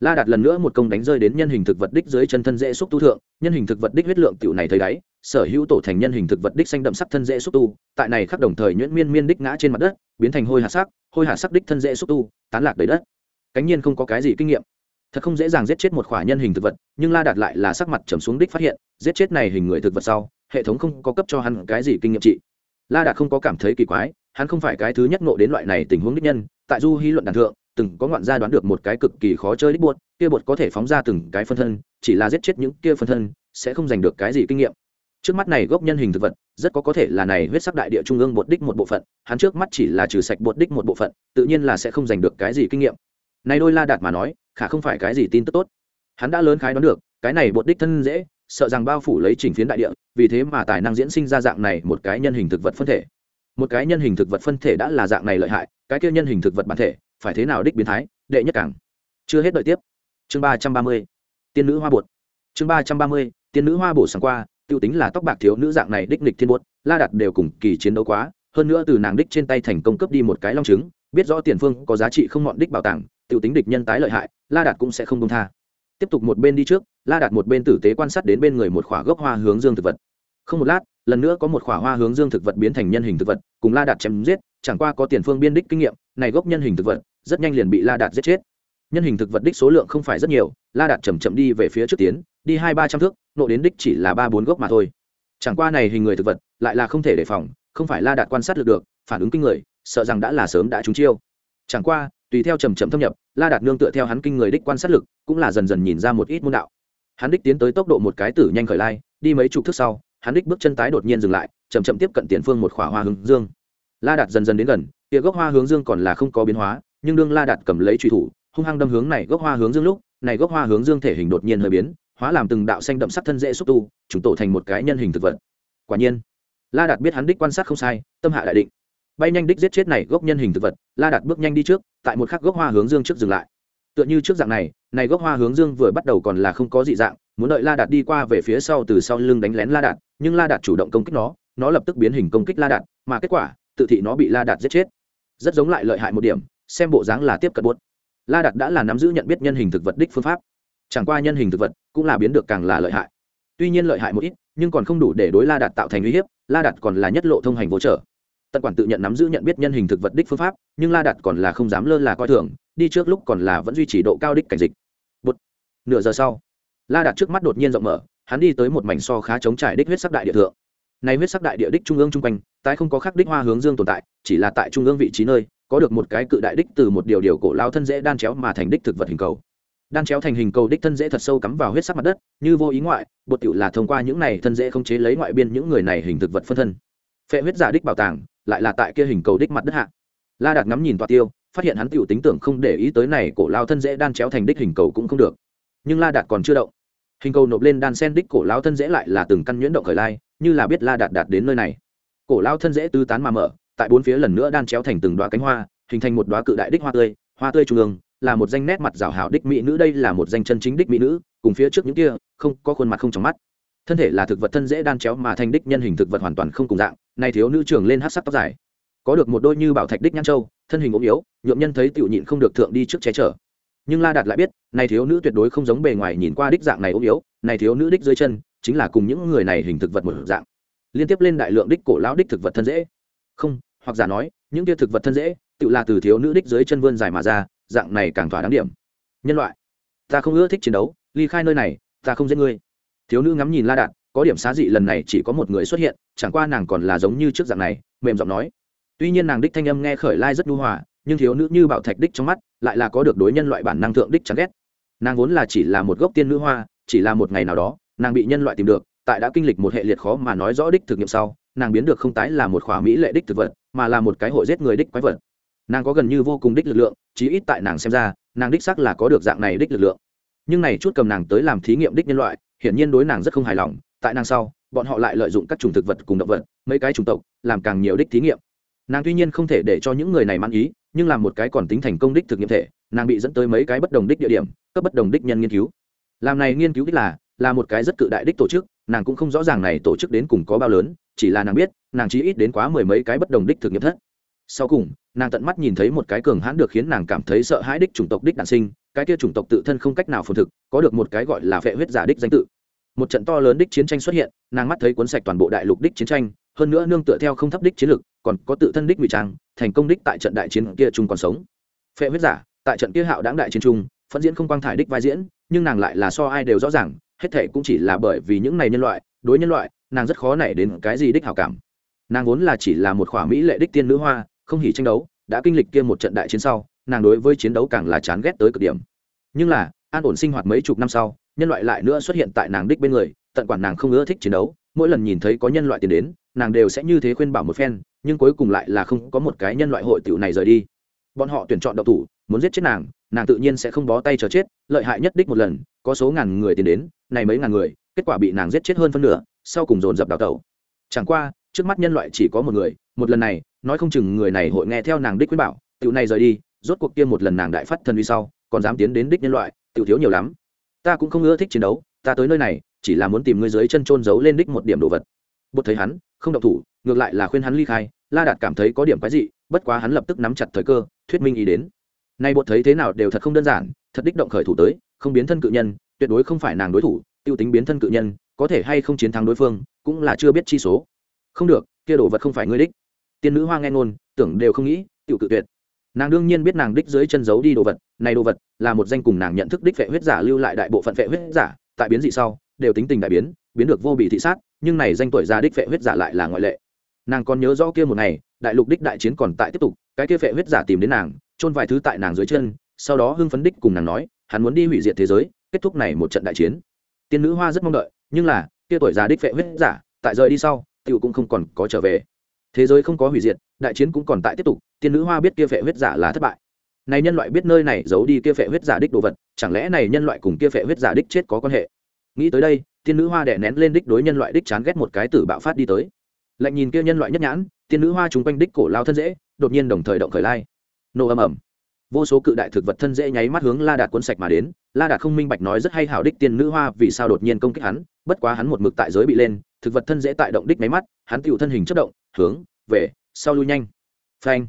La đạt lần nữa một công đánh rơi đến nhân hình thực vật đích dưới chân thân dễ xúc tu thượng, nhân hình thực vật đích huyết lượng tiểu này thấy đáy sở hữu tổ thành nhân hình thực vật đích xanh đậm sắc thân dễ xúc tu, tại này khắc đồng thời nhuyễn miên miên đích ngã trên mặt đất, biến thành hôi hạ sắc, hôi hạ sắc đích thân dễ xúc tu, tán lạc đầy đất. Cánh nhiên không có cái gì kinh nghiệm. Thật không dễ dàng giết chết một khỏa nhân hình thực vật, nhưng la đạt lại là sắc mặt trầm xuống đích phát hiện, giết chết này hình người thực vật sau, hệ thống không có cấp cho hắn cái gì kinh nghiệm trị. La đạt không có cảm thấy kỳ quái, hắn không phải cái thứ nhất ngộ đến loại này tình huống đích nhân, tại du hy luận đàn thượng, từng có ngoạn gia đoán được một cái cực kỳ khó chơi đích buột kia bột có thể phóng ra từng cái phân thân, chỉ là giết chết những kia phân thân, sẽ không giành được cái gì kinh nghiệm trước mắt này gốc nhân hình thực vật, rất có có thể là này huyết sắc đại địa trung ương bột đích một bộ phận, hắn trước mắt chỉ là trừ sạch bột đích một bộ phận, tự nhiên là sẽ không giành được cái gì kinh nghiệm. Này đôi la đạt mà nói, khả không phải cái gì tin tức tốt. Hắn đã lớn khái đoán được, cái này bột đích thân dễ, sợ rằng bao phủ lấy chỉnh phiến đại địa, vì thế mà tài năng diễn sinh ra dạng này một cái nhân hình thực vật phân thể. Một cái nhân hình thực vật phân thể đã là dạng này lợi hại, cái kia nhân hình thực vật bản thể, phải thế nào đích biến thái, đệ nhất càng. Chưa hết đợi tiếp. Chương ba trăm ba mươi, tiên nữ hoa bột. Chương ba trăm ba mươi, tiên nữ hoa bổ sáng qua t tính là tóc bạc thiếu nữ dạng này đích nịch thiên buốt, la đặt đều cùng kỳ chiến đấu quá, hơn nữa từ nàng đích trên tay thành công cấp đi một cái long trứng, biết rõ tiền phương có giá trị không mọn đích bảo tàng t tính địch nhân tái lợi hại, la đạt cũng sẽ không công tha. Tiếp tục một bên đi trước, la đạt một bên tử tế quan sát đến bên người một khỏa gốc hoa hướng dương thực vật. Không một lát, lần nữa có một khỏa hoa hướng dương thực vật biến thành nhân hình thực vật, cùng la đạt chém giết, chẳng qua có tiền phương biên đích kinh nghiệm, này gốc nhân hình thực vật, rất nhanh liền bị la đạt giết chết. Nhân hình thực vật đích số lượng không phải rất nhiều, la đạt chầm chậm đi về phía trước tiến, đi hai ba trăm thước nộ đến đích chỉ là ba bốn gốc mà thôi. Chẳng qua này hình người thực vật lại là không thể đề phòng, không phải la đạt quan sát được được, phản ứng kinh người, sợ rằng đã là sớm đã trúng chiêu. Chẳng qua, tùy theo chầm chậm thâm nhập, la đạt nương tựa theo hắn kinh người đích quan sát lực, cũng là dần dần nhìn ra một ít môn đạo. Hắn đích tiến tới tốc độ một cái tử nhanh khởi lai, đi mấy chục thước sau, hắn đích bước chân tái đột nhiên dừng lại, chậm chậm tiếp cận tiền phương một khỏa hoa hướng dương. La đạt dần dần đến gần tia gốc hoa hướng dương còn là không có biến hóa, nhưng đương la đạt cầm lấy truy thủ, hung hăng đâm hướng này gốc hoa hướng dương lúc, này gốc hoa hướng dương thể hình đột nhiên hơi biến hóa làm từng đạo xanh đậm sắc thân dễ xúc tu chúng tổ thành một cái nhân hình thực vật. Quả nhiên, la đạt biết hắn đích quan sát không sai, tâm hạ đại định. Bay nhanh đích giết chết này gốc nhân hình thực vật, la đạt bước nhanh đi trước, tại một khắc gốc hoa hướng dương trước dừng lại. Tựa như trước dạng này này gốc hoa hướng dương vừa bắt đầu còn là không có dị dạng, muốn đợi la đạt đi qua về phía sau từ sau lưng đánh lén la đạt, nhưng la đạt chủ động công kích nó nó lập tức biến hình công kích la đạt, mà kết quả, tự thị nó bị la đạt giết chết. Rất giống lại lợi hại một điểm, xem bộ dáng là tiếp cận buốt. La đạt đã là nắm giữ nhận biết nhân hình thực vật đích phương pháp. Chẳng qua nhân hình thực vật cũng là biến được càng là lợi hại. Tuy nhiên lợi hại một ít, nhưng còn không đủ để đối la đạt tạo thành uy hiếp, la đạt còn là nhất lộ thông hành vô trợ. Tận quản tự nhận nắm giữ nhận biết nhân hình thực vật đích phương pháp, nhưng la đạt còn là không dám lơ là coi thường, đi trước lúc còn là vẫn duy trì độ cao đích cảnh dịch. Bụt. nửa giờ sau, la đạt trước mắt đột nhiên rộng mở, hắn đi tới một mảnh so khá chống trải đích huyết sắc đại địa thượng. Nay huyết sắc đại địa đích trung ương trung quanh, tái không có khắc đích hoa hướng dương tồn tại, chỉ là tại trung ương vị trí nơi, có được một cái cự đại đích từ một điều điều cổ lao thân dễ đan chéo mà thành đích thực vật hình cầu đan chéo thành hình cầu đích thân dễ thật sâu cắm vào huyết sắc mặt đất, như vô ý ngoại, bột tựu là thông qua những này thân dễ không chế lấy ngoại biên những người này hình thực vật phân thân. Phệ huyết giả đích bảo tàng, lại là tại kia hình cầu đích mặt đất hạ. La đạt ngắm nhìn tọa tiêu, phát hiện hắn tựu tính tưởng không để ý tới này cổ lao thân dễ đan chéo thành đích hình cầu cũng không được. Nhưng la đạt còn chưa động. Hình cầu nộp lên đan sen đích cổ lao thân dễ lại là từng căn nhuyễn động khởi lai, như là biết la đạt đạt đến nơi này. Cổ lao thân dễ tứ tán mà mở, tại bốn phía lần nữa đan chéo thành từng đoá cánh hoa, hình thành một đoá cự đại đích hoa tươi hoa tươi trung ương là một danh nét mặt rào hảo đích mỹ nữ, đây là một danh chân chính đích mỹ nữ, cùng phía trước những kia, không, có khuôn mặt không trong mắt. Thân thể là thực vật thân dễ đan chéo mà thành đích nhân hình thực vật hoàn toàn không cùng dạng này thiếu nữ trưởng lên hát sắc tóc dài. Có được một đôi như bảo thạch đích nhăn châu, thân hình ốm yếu, nhuộm nhân thấy tiểu nhịn không được thượng đi trước che chở. Nhưng la đạt lại biết này thiếu nữ tuyệt đối không giống bề ngoài nhìn qua đích dạng này ốm yếu này thiếu nữ đích dưới chân, chính là cùng những người này hình thực vật một dạng. Liên tiếp lên đại lượng đích cổ lão đích thực vật thân dễ. Không, hoặc giả nói, những kia thực vật thân dễ tự là từ thiếu nữ đích dưới chân vươn dài mà ra, dạng này càng thỏa đáng điểm. Nhân loại, ta không ưa thích chiến đấu, ly khai nơi này, ta không giết ngươi. Thiếu nữ ngắm nhìn la đạt, có điểm xá dị lần này chỉ có một người xuất hiện, chẳng qua nàng còn là giống như trước dạng này, mềm giọng nói. Tuy nhiên nàng đích thanh âm nghe khởi lai rất nhu hòa, nhưng thiếu nữ như bảo thạch đích trong mắt, lại là có được đối nhân loại bản năng thượng đích chán ghét. Nàng vốn là chỉ là một gốc tiên nữ hoa, chỉ là một ngày nào đó, nàng bị nhân loại tìm được, tại đã kinh lịch một hệ liệt khó mà nói rõ đích thực nghiệm sau, nàng biến được không tái là một khỏa mỹ lệ đích thực vật, mà là một cái hội giết người đích quái vật nàng có gần như vô cùng đích lực lượng, chí ít tại nàng xem ra, nàng đích sắc là có được dạng này đích lực lượng. Nhưng này chút cầm nàng tới làm thí nghiệm đích nhân loại, hiển nhiên đối nàng rất không hài lòng, tại nàng sau, bọn họ lại lợi dụng các chủng thực vật cùng động vật, mấy cái chủng tộc, làm càng nhiều đích thí nghiệm. Nàng tuy nhiên không thể để cho những người này mang ý, nhưng làm một cái còn tính thành công đích thực nghiệm thể, nàng bị dẫn tới mấy cái bất đồng đích địa điểm các bất đồng đích nhân nghiên cứu. Làm này nghiên cứu đích là là một cái rất cự đại đích tổ chức, nàng cũng không rõ ràng này tổ chức đến cùng có bao lớn, chỉ là nàng biết, nàng chỉ ít đến quá mười mấy cái bất đồng đích thực nghiệm thất sau cùng, nàng tận mắt nhìn thấy một cái cường hãn được khiến nàng cảm thấy sợ hãi đích chủng tộc đích đản sinh, cái kia chủng tộc tự thân không cách nào phồn thực, có được một cái gọi là vệ huyết giả đích danh tự. Một trận to lớn đích chiến tranh xuất hiện, nàng mắt thấy cuốn sạch toàn bộ đại lục đích chiến tranh, hơn nữa nương tựa theo không thấp đích chiến lực, còn có tự thân đích ngụy trang, thành công đích tại trận đại chiến kia chung còn sống. Phệ huyết giả, tại trận kia hạo đáng đại chiến chung phân diễn không quang thải đích vai diễn, nhưng nàng lại là so ai đều rõ ràng, hết thể cũng chỉ là bởi vì những này nhân loại, đối nhân loại, nàng rất khó nảy đến cái gì đích hảo cảm. Nàng vốn là chỉ là một khỏa mỹ lệ đích tiên nữ hoa không hỉ tranh đấu, đã kinh lịch kia một trận đại chiến sau, nàng đối với chiến đấu càng là chán ghét tới cực điểm. Nhưng là, an ổn sinh hoạt mấy chục năm sau, nhân loại lại nữa xuất hiện tại nàng đích bên người, tận quản nàng không ưa thích chiến đấu, mỗi lần nhìn thấy có nhân loại tiến đến, nàng đều sẽ như thế khuyên bảo một phen, nhưng cuối cùng lại là không có một cái nhân loại hội tiểu này rời đi. Bọn họ tuyển chọn độc thủ, muốn giết chết nàng nàng tự nhiên sẽ không bó tay chờ chết, lợi hại nhất đích một lần, có số ngàn người tiến đến, này mấy ngàn người, kết quả bị nàng giết chết hơn phân nửa, sau cùng dồn dập đào tẩu. Chẳng qua, trước mắt nhân loại chỉ có một người, một lần này nói không chừng người này hội nghe theo nàng đích quyết bảo, tiểu này rời đi, rốt cuộc kia một lần nàng đại phát thần uy sau, còn dám tiến đến đích nhân loại, tiểu thiếu nhiều lắm. Ta cũng không ưa thích chiến đấu, ta tới nơi này, chỉ là muốn tìm ngươi dưới chân trôn giấu lên đích một điểm đồ vật. Bột thấy hắn, không động thủ, ngược lại là khuyên hắn ly khai, la đạt cảm thấy có điểm quái dị, bất quá hắn lập tức nắm chặt thời cơ, thuyết minh ý đến. Nay bột thấy thế nào đều thật không đơn giản, thật đích động khởi thủ tới, không biến thân cự nhân, tuyệt đối không phải nàng đối thủ, tiêu tính biến thân cự nhân, có thể hay không chiến thắng đối phương, cũng là chưa biết chi số. Không được, kia đồ vật không phải ngươi đích tiên nữ hoa nghe ngôn, tưởng đều không nghĩ tự cự tuyệt. Nàng đương nhiên biết nàng đích dưới chân giấu đi đồ vật, này đồ vật là một danh cùng nàng nhận thức đích vệ huyết giả lưu lại đại bộ phận vệ huyết giả, tại biến dị sau, đều tính tình đại biến biến được vô bị thị sát, nhưng này danh tuổi ra đích vệ huyết giả lại là ngoại lệ. Nàng còn nhớ rõ kia một ngày, đại lục đích đại chiến còn tại tiếp tục, cái kia vệ huyết giả tìm đến nàng, chôn vài thứ tại nàng dưới chân, sau đó hưng phấn đích cùng nàng nói, hắn muốn đi hủy diệt thế giới, kết thúc này một trận đại chiến. Tiên nữ hoa rất mong đợi, nhưng là, kia tuổi già đích vệ huyết giả, tại rời đi sau, tiểu cũng không còn có trở về thế giới không có hủy diệt, đại chiến cũng còn tại tiếp tục, tiên nữ hoa biết kia phệ huyết giả là thất bại. Này nhân loại biết nơi này giấu đi kia phệ huyết giả đích đồ vật, chẳng lẽ này nhân loại cùng kia phệ huyết giả đích chết có quan hệ? Nghĩ tới đây, tiên nữ hoa đẻ nén lên đích đối nhân loại đích chán ghét một cái tử bạo phát đi tới. Lạnh nhìn kia nhân loại nhất nhãn, tiên nữ hoa chúng quanh đích cổ lao thân dễ, đột nhiên đồng thời động khởi lai. Nổ ầm ầm. Vô số cự đại thực vật thân dễ nháy mắt hướng la đạt cuốn sạch mà đến, la đạt không minh bạch nói rất hay hảo đích tiên nữ hoa vì sao đột nhiên công kích hắn, bất quá hắn một mực tại giới bị lên, thực vật thân dễ tại động đích máy mắt, hắn tựu thân hình chất động hướng, về, sau lui nhanh. Phanh.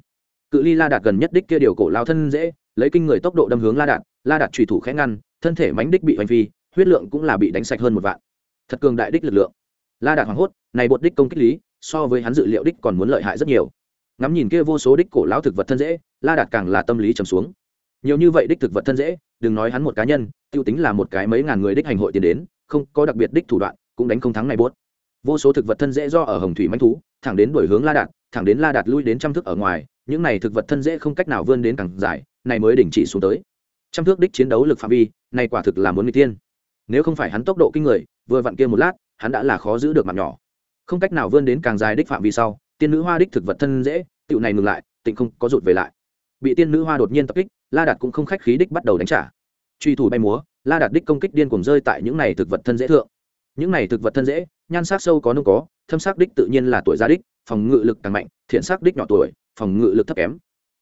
Cự ly la đạt gần nhất đích kia điều cổ lao thân dễ, lấy kinh người tốc độ đâm hướng la đạt la đạt trùy thủ khẽ ngăn, thân thể mánh đích bị hoành phi, huyết lượng cũng là bị đánh sạch hơn một vạn. Thật cường đại đích lực lượng. La đạt hoảng hốt, này bột đích công kích lý, so với hắn dự liệu đích còn muốn lợi hại rất nhiều. Ngắm nhìn kia vô số đích cổ lão thực vật thân dễ, la đạt càng là tâm lý trầm xuống. Nhiều như vậy đích thực vật thân dễ, đừng nói hắn một cá nhân, tiêu tính là một cái mấy ngàn người đích hành hội tiến đến, không có đặc biệt đích thủ đoạn, cũng đánh không thắng này bốt vô số thực vật thân dễ do ở hồng thủy manh thú, thẳng đến đổi hướng la đạt, thẳng đến la đạt lui đến trăm thước ở ngoài, những này thực vật thân dễ không cách nào vươn đến càng dài, này mới đình chỉ xuống tới. Trăm thước đích chiến đấu lực phạm vi, này quả thực là muốn người tiên nếu không phải hắn tốc độ kinh người, vừa vặn kia một lát, hắn đã là khó giữ được mặt nhỏ. Không cách nào vươn đến càng dài đích phạm vi sau, tiên nữ hoa đích thực vật thân dễ, tựu này ngừng lại, tịnh không có rụt về lại. Bị tiên nữ hoa đột nhiên tập kích, la đạt cũng không khách khí đích bắt đầu đánh trả. Truy thủ bay múa, la đạt đích công kích điên cuồng rơi tại những này thực vật thân dễ thượng. Những này thực vật thân dễ nhan sắc sâu có nông có, thâm sắc đích tự nhiên là tuổi gia đích, phòng ngự lực càng mạnh, thiện sắc đích nhỏ tuổi, phòng ngự lực thấp kém.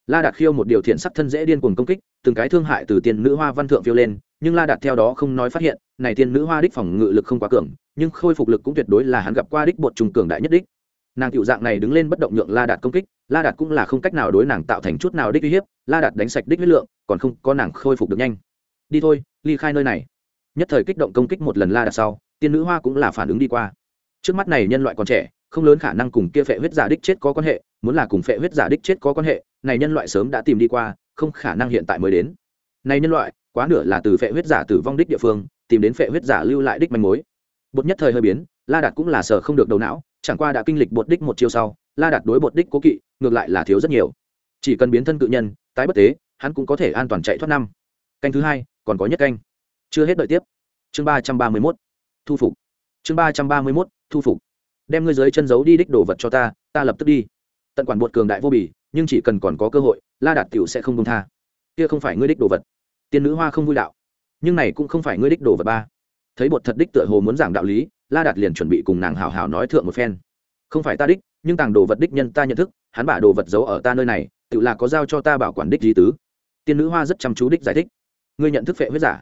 La đạt khiêu một điều thiện sắc thân dễ điên cuồng công kích, từng cái thương hại từ tiên nữ hoa văn thượng phiêu lên, nhưng la đạt theo đó không nói phát hiện, này tiên nữ hoa đích phòng ngự lực không quá cường, nhưng khôi phục lực cũng tuyệt đối là hắn gặp qua đích bột trùng cường đại nhất đích. Nàng cựu dạng này đứng lên bất động nhượng la đạt công kích, la đạt cũng là không cách nào đối nàng tạo thành chút nào đích uy hiếp, la đạt đánh sạch đích huyết lượng, còn không có nàng khôi phục được nhanh. Đi thôi, ly khai nơi này. Nhất thời kích động công kích một lần la đạt sau tiên nữ hoa cũng là phản ứng đi qua. Trước mắt này nhân loại còn trẻ, không lớn khả năng cùng kia phệ huyết giả đích chết có quan hệ, muốn là cùng phệ huyết giả đích chết có quan hệ, này nhân loại sớm đã tìm đi qua, không khả năng hiện tại mới đến. Này nhân loại, quá nửa là từ phệ huyết giả tử vong đích địa phương, tìm đến phệ huyết giả lưu lại đích manh mối. Bột nhất thời hơi biến, la đạt cũng là sợ không được đầu não, chẳng qua đã kinh lịch bột đích một chiêu sau, la đạt đối bột đích cố kỵ, ngược lại là thiếu rất nhiều. Chỉ cần biến thân cự nhân, tái bất tế, hắn cũng có thể an toàn chạy thoát năm. Canh thứ hai, còn có nhất canh. Chưa hết đợi tiếp. Chương ba trăm ba mươi mốt thu phục. Chương ba trăm ba mươi mốt, thu phục. Đem ngươi dưới chân giấu đi đích đồ vật cho ta ta lập tức đi. Tận quản bột cường đại vô bỉ nhưng chỉ cần còn có cơ hội, la đạt t i ể u sẽ không công tha. Kia không phải ngươi đích đồ vật. Tiên nữ hoa không vui đạo. Nhưng này cũng không phải ngươi đích đồ vật ba. Thấy bột thật đích tựa hồ muốn giảng đạo lý, la đạt liền chuẩn bị cùng nàng hào hào nói thượng một phen. Không phải ta đích, nhưng tàng đồ vật đích nhân ta nhận thức, hắn bả đồ vật giấu ở ta nơi này, tự là có giao cho ta bảo quản đích di tứ. Tiên nữ hoa rất chăm chú đích giải thích. Ngươi nhận thức phệ huyết giả.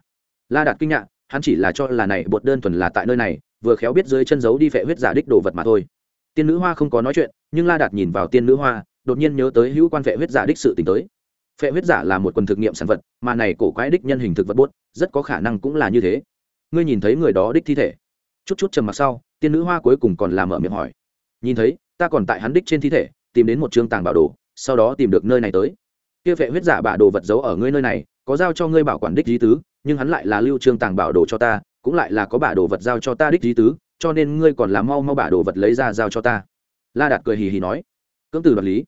La đạt kinh ngạc hắn chỉ là cho là này bột đơn thuần là tại nơi này, vừa khéo biết dưới chân giấu đi phệ huyết giả đích đồ vật mà thôi. Tiên nữ hoa không có nói chuyện, nhưng la đạt nhìn vào tiên nữ hoa, đột nhiên nhớ tới hữu quan phệ huyết giả đích sự t tới. Phệ huyết giả là một quần thực nghiệm sản vật, mà này cổ quái đích nhân hình thực vật bốt rất có khả năng cũng là như thế. Ngươi nhìn thấy người đó đích thi thể. Chút chút trầm mặc sau, tiên nữ hoa cuối cùng còn làm mở miệng hỏi. Nhìn thấy, ta còn tại hắn đích trên thi thể, tìm đến một chương tàng bảo đồ, sau đó tìm được nơi này tới. Kia phệ huyết giả bả đồ vật giấu ở ngươi nơi này, có giao cho ngươi bảo quản đích di tứ nhưng hắn lại là lưu trương tàng bảo đồ cho ta, cũng lại là có bả đồ vật giao cho ta đích lý tứ, cho nên ngươi còn là mau mau bả đồ vật lấy ra giao cho ta. La đạt cười hì hì nói. Cưỡng từ đoạt lý.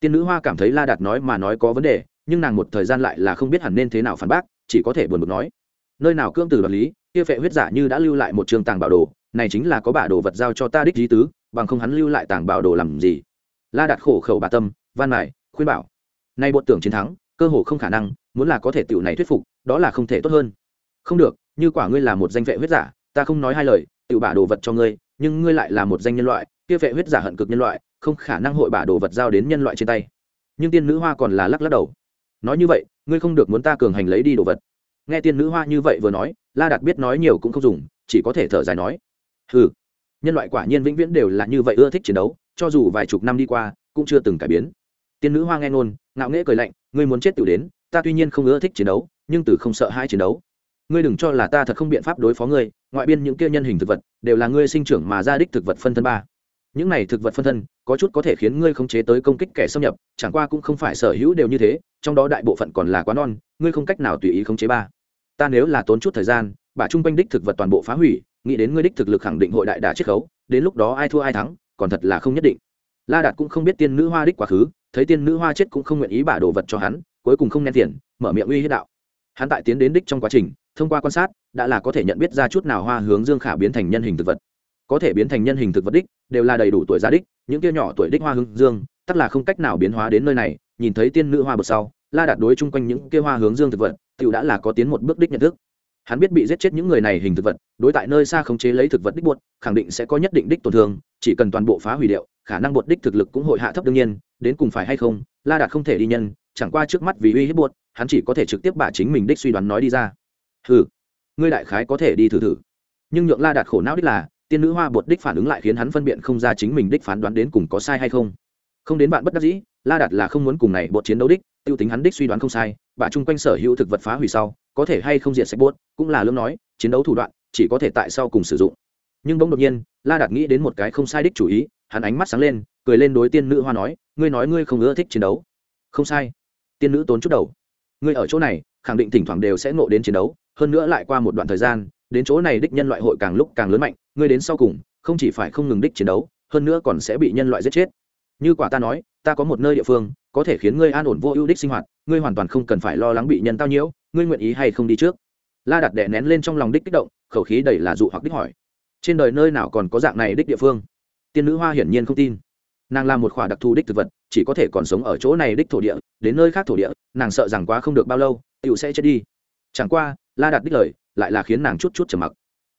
Tiên nữ hoa cảm thấy la đạt nói mà nói có vấn đề, nhưng nàng một thời gian lại là không biết hẳn nên thế nào phản bác, chỉ có thể buồn bực nói. Nơi nào cưỡng từ đoạt lý, kia phệ huyết giả như đã lưu lại một trường tàng bảo đồ, này chính là có bả đồ vật giao cho ta đích lý tứ, bằng không hắn lưu lại tàng bảo đồ làm gì? La đạt khổ khẩu bà tâm, van mài, khuyên bảo. Nay bộ tưởng chiến thắng, cơ hồ không khả năng muốn là có thể tiểu này thuyết phục, đó là không thể tốt hơn. Không được, như quả ngươi là một danh vệ huyết giả, ta không nói hai lời, tiểu bả đồ vật cho ngươi, nhưng ngươi lại là một danh nhân loại, kia vệ huyết giả hận cực nhân loại, không khả năng hội bả đồ vật giao đến nhân loại trên tay. Nhưng tiên nữ hoa còn là lắc lắc đầu. Nói như vậy, ngươi không được muốn ta cường hành lấy đi đồ vật. Nghe tiên nữ hoa như vậy vừa nói, la đạt biết nói nhiều cũng không dùng, chỉ có thể thở dài nói. Ừ nhân loại quả nhiên vĩnh viễn đều là như vậy ưa thích chiến đấu, cho dù vài chục năm đi qua, cũng chưa từng cải biến. Tiên nữ hoa nghe ngôn, ngạo nghễ cười lạnh, ngươi muốn chết tự đến ta tuy nhiên không ưa thích chiến đấu, nhưng từ không sợ hai chiến đấu. Ngươi đừng cho là ta thật không biện pháp đối phó ngươi, ngoại biên những kia nhân hình thực vật, đều là ngươi sinh trưởng mà ra đích thực vật phân thân ba. Những này thực vật phân thân, có chút có thể khiến ngươi không chế tới công kích kẻ xâm nhập, chẳng qua cũng không phải sở hữu đều như thế, trong đó đại bộ phận còn là quá non, ngươi không cách nào tùy ý khống chế ba. Ta nếu là tốn chút thời gian bà trung quanh đích thực vật toàn bộ phá hủy, nghĩ đến ngươi đích thực lực khẳng định hội đại đả chiết khấu, đến lúc đó ai thua ai thắng, còn thật là không nhất định. La đạt cũng không biết tiên nữ hoa đích quá khứ, thấy tiên nữ hoa chết cũng không nguyện ý bả đồ vật cho hắn cuối cùng không nén tiền mở miệng uy hiếp đạo. Hắn tại tiến đến đích trong quá trình, thông qua quan sát, đã là có thể nhận biết ra chút nào hoa hướng dương khả biến thành nhân hình thực vật. Có thể biến thành nhân hình thực vật đích, đều là đầy đủ tuổi gia đích, những kia nhỏ tuổi đích hoa hướng dương tất là không cách nào biến hóa đến nơi này, nhìn thấy tiên nữ hoa bậc sau, la đạt đối chung quanh những kia hoa hướng dương thực vật tựu đã là có tiến một bước đích nhận thức. Hắn biết bị giết chết những người này hình thực vật, đối tại nơi xa khống chế lấy thực vật đích buột khẳng định sẽ có nhất định đích tổn thương, chỉ cần toàn bộ phá hủy điệu, khả năng bột đích thực lực cũng hội hạ thấp đương nhiên, đến cùng phải hay không, la đạt không thể đi nhân chẳng qua trước mắt vì uy hiếp buột hắn chỉ có thể trực tiếp bả chính mình đích suy đoán nói đi ra. Hừ, ngươi đại khái có thể đi thử thử. Nhưng nhượng la đạt khổ não đích là tiên nữ hoa bột đích phản ứng lại khiến hắn phân biện không ra chính mình đích phán đoán đến cùng có sai hay không. Không đến bạn bất đắc dĩ la đạt là không muốn cùng này bột chiến đấu đích tiêu tính hắn đích suy đoán không sai bà chung quanh sở hữu thực vật phá hủy sau có thể hay không diệt sạch bốt cũng là lương nói chiến đấu thủ đoạn chỉ có thể tại sau cùng sử dụng. Nhưng bỗng đột nhiên la đạt nghĩ đến một cái không sai đích chủ ý hắn ánh mắt sáng lên cười lên đối tiên nữ hoa nói ngươi nói ngươi không ưa thích chiến đấu. Không sai tiên nữ tốn chút đầu. Ngươi ở chỗ này, khẳng định thỉnh thoảng đều sẽ ngộ đến chiến đấu, hơn nữa lại qua một đoạn thời gian, đến chỗ này đích nhân loại hội càng lúc càng lớn mạnh, ngươi đến sau cùng, không chỉ phải không ngừng đích chiến đấu, hơn nữa còn sẽ bị nhân loại giết chết. Như quả ta nói, ta có một nơi địa phương, có thể khiến ngươi an ổn vô ưu đích sinh hoạt, ngươi hoàn toàn không cần phải lo lắng bị nhân tao nhiễu, ngươi nguyện ý hay không đi trước? La đặt đè nén lên trong lòng đích kích động, khẩu khí đầy là dụ hoặc đích hỏi. Trên đời nơi nào còn có dạng này đích địa phương? Tiên nữ hoa hiển nhiên không tin. Nàng là một khoả đặc thù đích thực vật chỉ có thể còn sống ở chỗ này đích thổ địa, đến nơi khác thổ địa, nàng sợ rằng quá không được bao lâu tựu sẽ chết đi. Chẳng qua, la đặt đích lời lại là khiến nàng chút chút trầm mặc.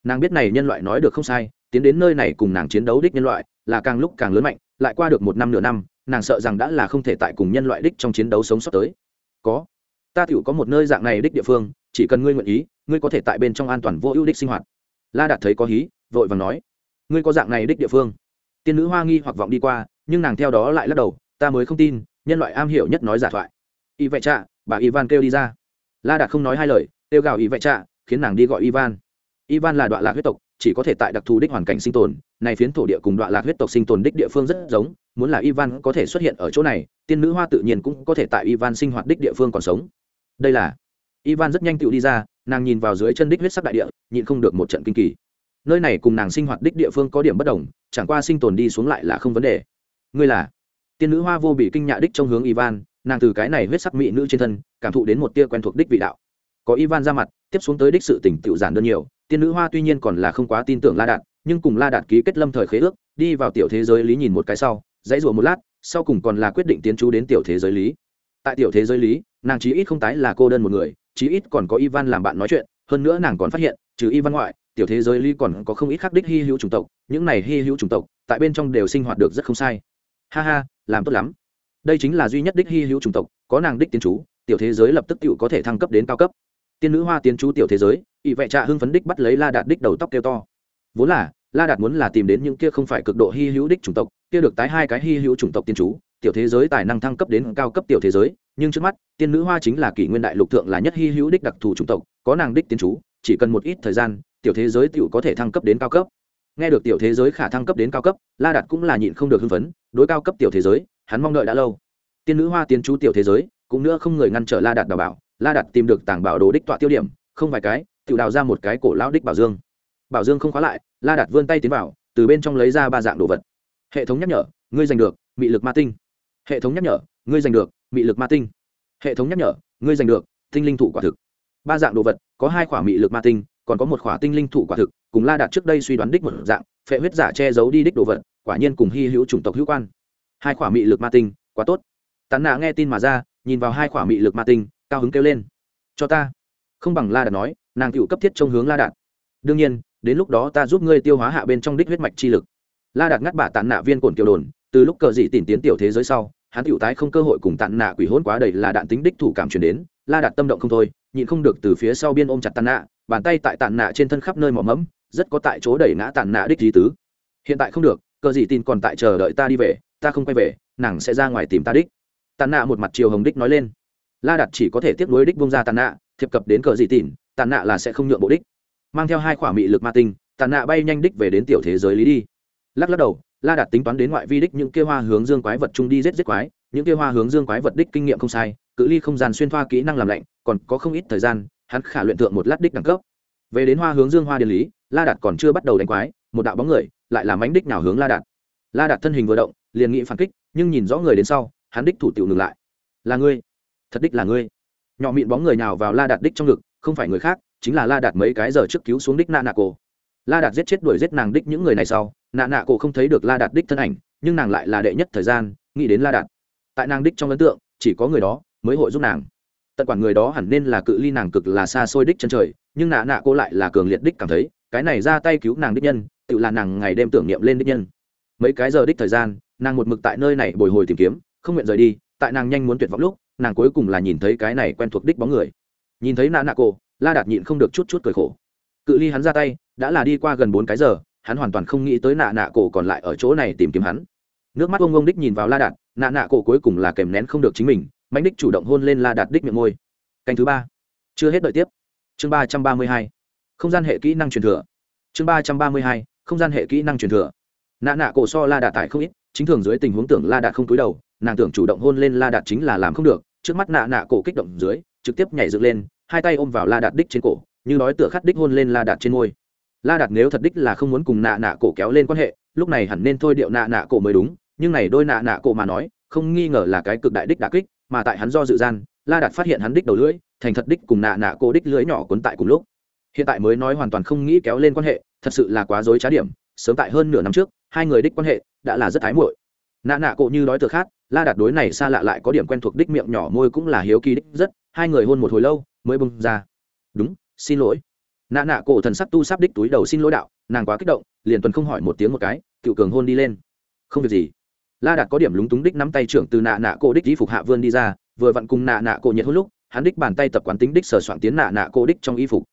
Nàng biết này nhân loại nói được không sai, tiến đến nơi này cùng nàng chiến đấu đích nhân loại là càng lúc càng lớn mạnh, lại qua được một năm nửa năm, nàng sợ rằng đã là không thể tại cùng nhân loại đích trong chiến đấu sống sót tới. Có. Ta tựu có một nơi dạng này đích địa phương, chỉ cần ngươi nguyện ý, ngươi có thể tại bên trong an toàn vô ưu đích sinh hoạt. La đạt thấy có hí, vội và nói. Ngươi có dạng này đích địa phương. Tiên nữ hoa nghi hoặc vọng đi qua, nhưng nàng theo đó lại lắc đầu ta mới không tin, nhân loại am hiểu nhất nói giả thoại. Y vậy trạ, bà ivan kêu đi ra. La đạt không nói hai lời, kêu gào y vậy trạ, khiến nàng đi gọi ivan. Ivan là đoạn lạc huyết tộc, chỉ có thể tại đặc thù đích hoàn cảnh sinh tồn. Này phiến thổ địa cùng đoạn lạc huyết tộc sinh tồn đích địa phương rất giống, muốn là ivan có thể xuất hiện ở chỗ này, tiên nữ hoa tự nhiên cũng có thể tại ivan sinh hoạt đích địa phương còn sống. Đây là, ivan rất nhanh tựu đi ra, nàng nhìn vào dưới chân đích huyết sắc đại địa, nhịn không được một trận kinh kỳ. Nơi này cùng nàng sinh hoạt đích địa phương có điểm bất đồng, chẳng qua sinh tồn đi xuống lại là không vấn đề. Ngươi là? Tiên nữ hoa vô bị kinh nhạ đích trong hướng ivan, nàng từ cái này huyết sắc mỹ nữ trên thân, cảm thụ đến một tia quen thuộc đích vị đạo. Có ivan ra mặt, tiếp xuống tới đích sự tỉnh tự giản đơn nhiều, tiên nữ hoa tuy nhiên còn là không quá tin tưởng la đạt, nhưng cùng la đạt ký kết lâm thời khế ước, đi vào tiểu thế giới lý nhìn một cái sau, dãy rủa một lát, sau cùng còn là quyết định tiến trú đến tiểu thế giới lý. Tại tiểu thế giới lý, nàng chí ít không tái là cô đơn một người, chí ít còn có ivan làm bạn nói chuyện, hơn nữa nàng còn phát hiện, trừ ivan ngoại, tiểu thế giới lý còn có không ít khắc đích hy hữu chủng tộc, những này hy hữu chủng tộc, tại bên trong đều sinh hoạt được rất không sai ha ha, làm tốt lắm. Đây chính là duy nhất đích hy hữu chủng tộc, có nàng đích tiến chú, tiểu thế giới lập tức tự có thể thăng cấp đến cao cấp. Tiên nữ hoa tiến chú tiểu thế giới ỵ vệ trạ hưng phấn đích bắt lấy la đạt đích đầu tóc kêu to. Vốn là, la đạt muốn là tìm đến những kia không phải cực độ hy hữu đích chủng tộc, kia được tái hai cái hy hữu chủng tộc tiên chú, tiểu thế giới tài năng thăng cấp đến cao cấp tiểu thế giới, nhưng trước mắt, tiên nữ hoa chính là kỷ nguyên đại lục thượng là nhất hy hữu đích đặc thù chủng tộc, có nàng đích tiên chú, chỉ cần một ít thời gian, tiểu thế giới tiểu có thể thăng cấp đến cao cấp nghe được tiểu thế giới khả thăng cấp đến cao cấp, la đạt cũng là nhịn không được hưng phấn, đối cao cấp tiểu thế giới, hắn mong đợi đã lâu. Tiên nữ hoa tiến chú tiểu thế giới, cũng nữa không người ngăn trở la đạt đào bảo, la đạt tìm được tảng bảo đồ đích tọa tiêu điểm, không vài cái, tự đào ra một cái cổ lão đích bảo dương. Bảo dương không khóa lại, la đạt vươn tay tiến vào, từ bên trong lấy ra ba dạng đồ vật. Hệ thống nhắc nhở, ngươi giành được, mị lực ma tinh. Hệ thống nhắc nhở, ngươi giành được, mị lực ma tinh. Hệ thống nhắc nhở, ngươi giành được, tinh linh thụ quả thực. Ba dạng đồ vật, có hai khỏa mị lực ma tinh, còn có một khỏa tinh linh thụ quả thực cùng la đạt trước đây suy đoán đích một dạng, phệ huyết giả che giấu đi đích đồ vật, quả nhiên cùng hy hữu chủng tộc hữu quan. Hai khỏa mị lực ma tinh, quá tốt. Tàn nạ nghe tin mà ra, nhìn vào hai khỏa mị lực ma tinh, cao hứng kêu lên. Cho ta. Không bằng la đạt nói, nàng cựu cấp thiết trong hướng la đạt. Đương nhiên, đến lúc đó ta giúp ngươi tiêu hóa hạ bên trong đích huyết mạch chi lực. La đạt ngắt bả tàn nạ viên cổn kiều đồn, từ lúc cờ dị tìm tiến tiểu thế giới sau, hắn cựu tái không cơ hội cùng tàn nạ quỷ hôn quá đầy là đạn tính đích thủ cảm chuyển đến, la đạt tâm động không thôi, nhịn không được từ phía sau biên ôm chặt tàn nạ, bàn tay tại tàn nạ trên thân khắp nơi mỏ mẫm rất có tại chỗ đẩy ngã tàn nạ đích di tứ. Hiện tại không được, cờ dị tin còn tại chờ đợi ta đi về, ta không quay về, nàng sẽ ra ngoài tìm ta đích. Tàn nạ một mặt chiều hồng đích nói lên. La đạt chỉ có thể tiếp nối đích bung ra tàn nạ thiệp cập đến cờ dị tin, tàn nạ là sẽ không nhượng bộ đích. Mang theo hai khỏa mị lực ma tinh, tàn nạ bay nhanh đích về đến tiểu thế giới lý đi. Lắc lắc đầu, la đạt tính toán đến ngoại vi đích những kia hoa hướng dương quái vật trung đi giết giết quái, những kia hoa hướng dương quái vật đích kinh nghiệm không sai, cự ly không gian xuyên thoa kỹ năng làm lạnh, còn có không ít thời gian, hắn khả luyện thượng một lát đích đẳng cấp. Về đến hoa hướng dương hoa điện lý la đạt còn chưa bắt đầu đánh quái, một đạo bóng người lại làm ánh đích nào hướng la đạt. La đạt thân hình vừa động, liền nghĩ phản kích, nhưng nhìn rõ người đến sau, hắn đích thủ tiểu ngừng lại. Là ngươi, thật đích là ngươi. Nhỏ mịn bóng người nào vào la đạt đích trong ngực, không phải người khác, chính là la đạt mấy cái giờ trước cứu xuống đích nạ nạ cổ. La đạt giết chết đuổi giết nàng đích những người này sau nạ nạ cổ không thấy được la đạt đích thân ảnh, nhưng nàng lại là đệ nhất thời gian, nghĩ đến la đạt. Tại nàng đích trong ấn tượng, chỉ có người đó mới hội giúp nàng. Tận quản người đó hẳn nên là cự ly nàng cực là xa xôi đích chân trời, nhưng nạ nạ cô lại là cường liệt đích cảm thấy cái này ra tay cứu nàng đích nhân tự là nàng ngày đêm tưởng niệm lên đích nhân. Mấy cái giờ đích thời gian nàng một mực tại nơi này bồi hồi tìm kiếm không nguyện rời đi tại nàng nhanh muốn tuyệt vọng lúc nàng cuối cùng là nhìn thấy cái này quen thuộc đích bóng người. Nhìn thấy nạ nạ cổ, la đạt nhịn không được chút chút cười khổ. Cự ly hắn ra tay đã là đi qua gần bốn cái giờ hắn hoàn toàn không nghĩ tới nạ nạ cổ còn lại ở chỗ này tìm kiếm hắn. Nước mắt ông ông đích nhìn vào la đạt nạ nạ cổ cuối cùng là kèm nén không được chính mình mạnh đích chủ động hôn lên la đạt đích miệng môi. Canh thứ ba. Chưa hết đợi tiếp. Chương ba trăm ba mươi hai không gian hệ kỹ năng truyền thừa. Chương ba trăm ba mươi hai, không gian hệ kỹ năng truyền thừa. Nạ nạ cổ so la đạt tại không ít, chính thường dưới tình huống tưởng la đạt không túi đầu, nàng tưởng chủ động hôn lên la đạt chính là làm không được, trước mắt nạ nạ cổ kích động dưới, trực tiếp nhảy dựng lên, hai tay ôm vào la đạt đích trên cổ, như nói tựa khát đích hôn lên la đạt trên môi. La đạt nếu thật đích là không muốn cùng nạ nạ cổ kéo lên quan hệ, lúc này hẳn nên thôi điệu nạ nạ cổ mới đúng, nhưng này đôi nạ nạ cổ mà nói, không nghi ngờ là cái cực đại đích đà kích, mà tại hắn do dự gian, la đạt phát hiện hắn đích đầu lưỡi, thành thật đích cùng nạ nạ cổ đích lưỡi nhỏ cuốn tại cùng lúc hiện tại mới nói hoàn toàn không nghĩ kéo lên quan hệ, thật sự là quá dối trá điểm, sớm tại hơn nửa năm trước, hai người đích quan hệ đã là rất thái muội. Nạ nạ cộ như nói từ khác la đạt đối này xa lạ lại có điểm quen thuộc đích miệng nhỏ môi cũng là hiếu kỳ đích rất, hai người hôn một hồi lâu, mới bông ra. Đúng, xin lỗi. Nạ nạ cổ thần sắc tu sắp đích túi đầu xin lỗi đạo, nàng quá kích động, liền tuần không hỏi một tiếng một cái cựu cường hôn đi lên. Không việc gì. La đạt có điểm lúng túng đích nắm tay trưởng từ nạ nạ cổ đích đi phục hạ vươn đi ra, vừa vặn cùng nạ nạ cổ nhiệt hôn lúc, hắn đích bàn tay tập quán tính đích sờ soạn tiến nạ nạ cổ đích trong y phục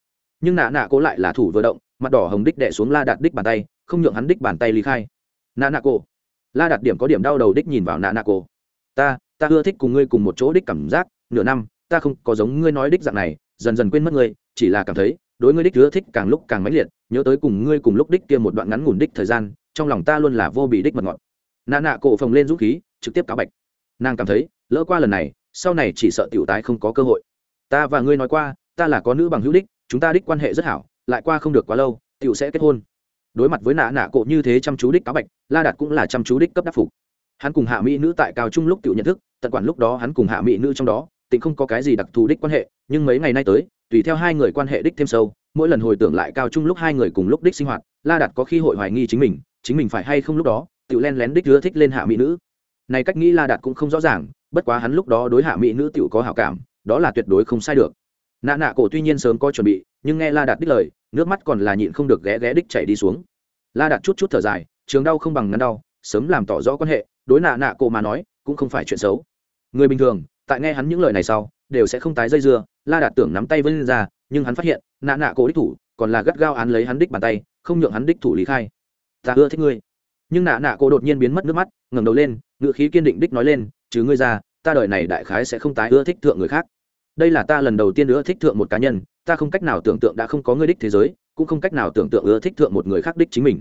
nhưng nạ nạ cổ lại là thủ vừa động, mặt đỏ hồng đích đẻ xuống la đạt đích bàn tay, không nhượng hắn đích bàn tay ly khai. Nạ nạ cổ. La đạt điểm có điểm đau đầu đích nhìn vào nạ nạ cổ. Ta ta ưa thích cùng ngươi cùng một chỗ đích cảm giác, nửa năm, ta không có giống ngươi nói đích dạng này, dần dần quên mất ngươi, chỉ là cảm thấy, đối ngươi đích ưa thích càng lúc càng mãnh liệt, nhớ tới cùng ngươi cùng lúc đích kia một đoạn ngắn ngủn đích thời gian, trong lòng ta luôn là vô bị đích mật ngọt. Nạ nạ cổ phồng lên dũng khí, trực tiếp cáo bạch. Nàng cảm thấy, lỡ qua lần này, sau này chỉ sợ tiểu tái không có cơ hội. Ta và ngươi nói qua, ta là có nữ bằng hữu đích chúng ta đích quan hệ rất hảo, lại qua không được quá lâu, tiểu sẽ kết hôn. Đối mặt với nạ nạ cộ như thế chăm chú đích cáo bạch, la đạt cũng là chăm chú đích cấp đắc phục. Hắn cùng hạ mỹ nữ tại cao trung lúc tiểu nhận thức, tận quản lúc đó hắn cùng hạ mỹ nữ trong đó, tịnh không có cái gì đặc thù đích quan hệ, nhưng mấy ngày nay tới, tùy theo hai người quan hệ đích thêm sâu, mỗi lần hồi tưởng lại cao trung lúc hai người cùng lúc đích sinh hoạt, la đạt có khi hội hoài nghi chính mình chính mình phải hay không lúc đó tự len lén đích ưa thích lên hạ mỹ nữ. Này cách nghĩ la đạt cũng không rõ ràng, bất quá hắn lúc đó đối hạ mỹ nữ tự có hảo cảm, đó là tuyệt đối không sai được nạ nạ cổ tuy nhiên sớm có chuẩn bị, nhưng nghe la đạt đích lời, nước mắt còn là nhịn không được ghé ghé đích chảy đi xuống. La đạt chút chút thở dài, trường đau không bằng ngắn đau, sớm làm tỏ rõ quan hệ, đối nạ nạ cổ mà nói, cũng không phải chuyện xấu. Người bình thường, tại nghe hắn những lời này sau, đều sẽ không tái dây dưa, la đạt tưởng nắm tay vân ra, nhưng hắn phát hiện, nạ nạ cổ đích thủ, còn là gắt gao án lấy hắn đích bàn tay, không nhượng hắn đích thủ lý khai. Ta ưa thích ngươi. Nhưng nạ nạ cổ đột nhiên biến mất nước mắt, ngẩng đầu lên, ngựa khí kiên định đích nói lên chứ ngươi ra, ta đời này đại khái sẽ không tái ưa thích thượng người khác đây là ta lần đầu tiên ưa thích thượng một cá nhân, ta không cách nào tưởng tượng đã không có ngươi đích thế giới, cũng không cách nào tưởng tượng ưa thích thượng một người khác đích chính mình.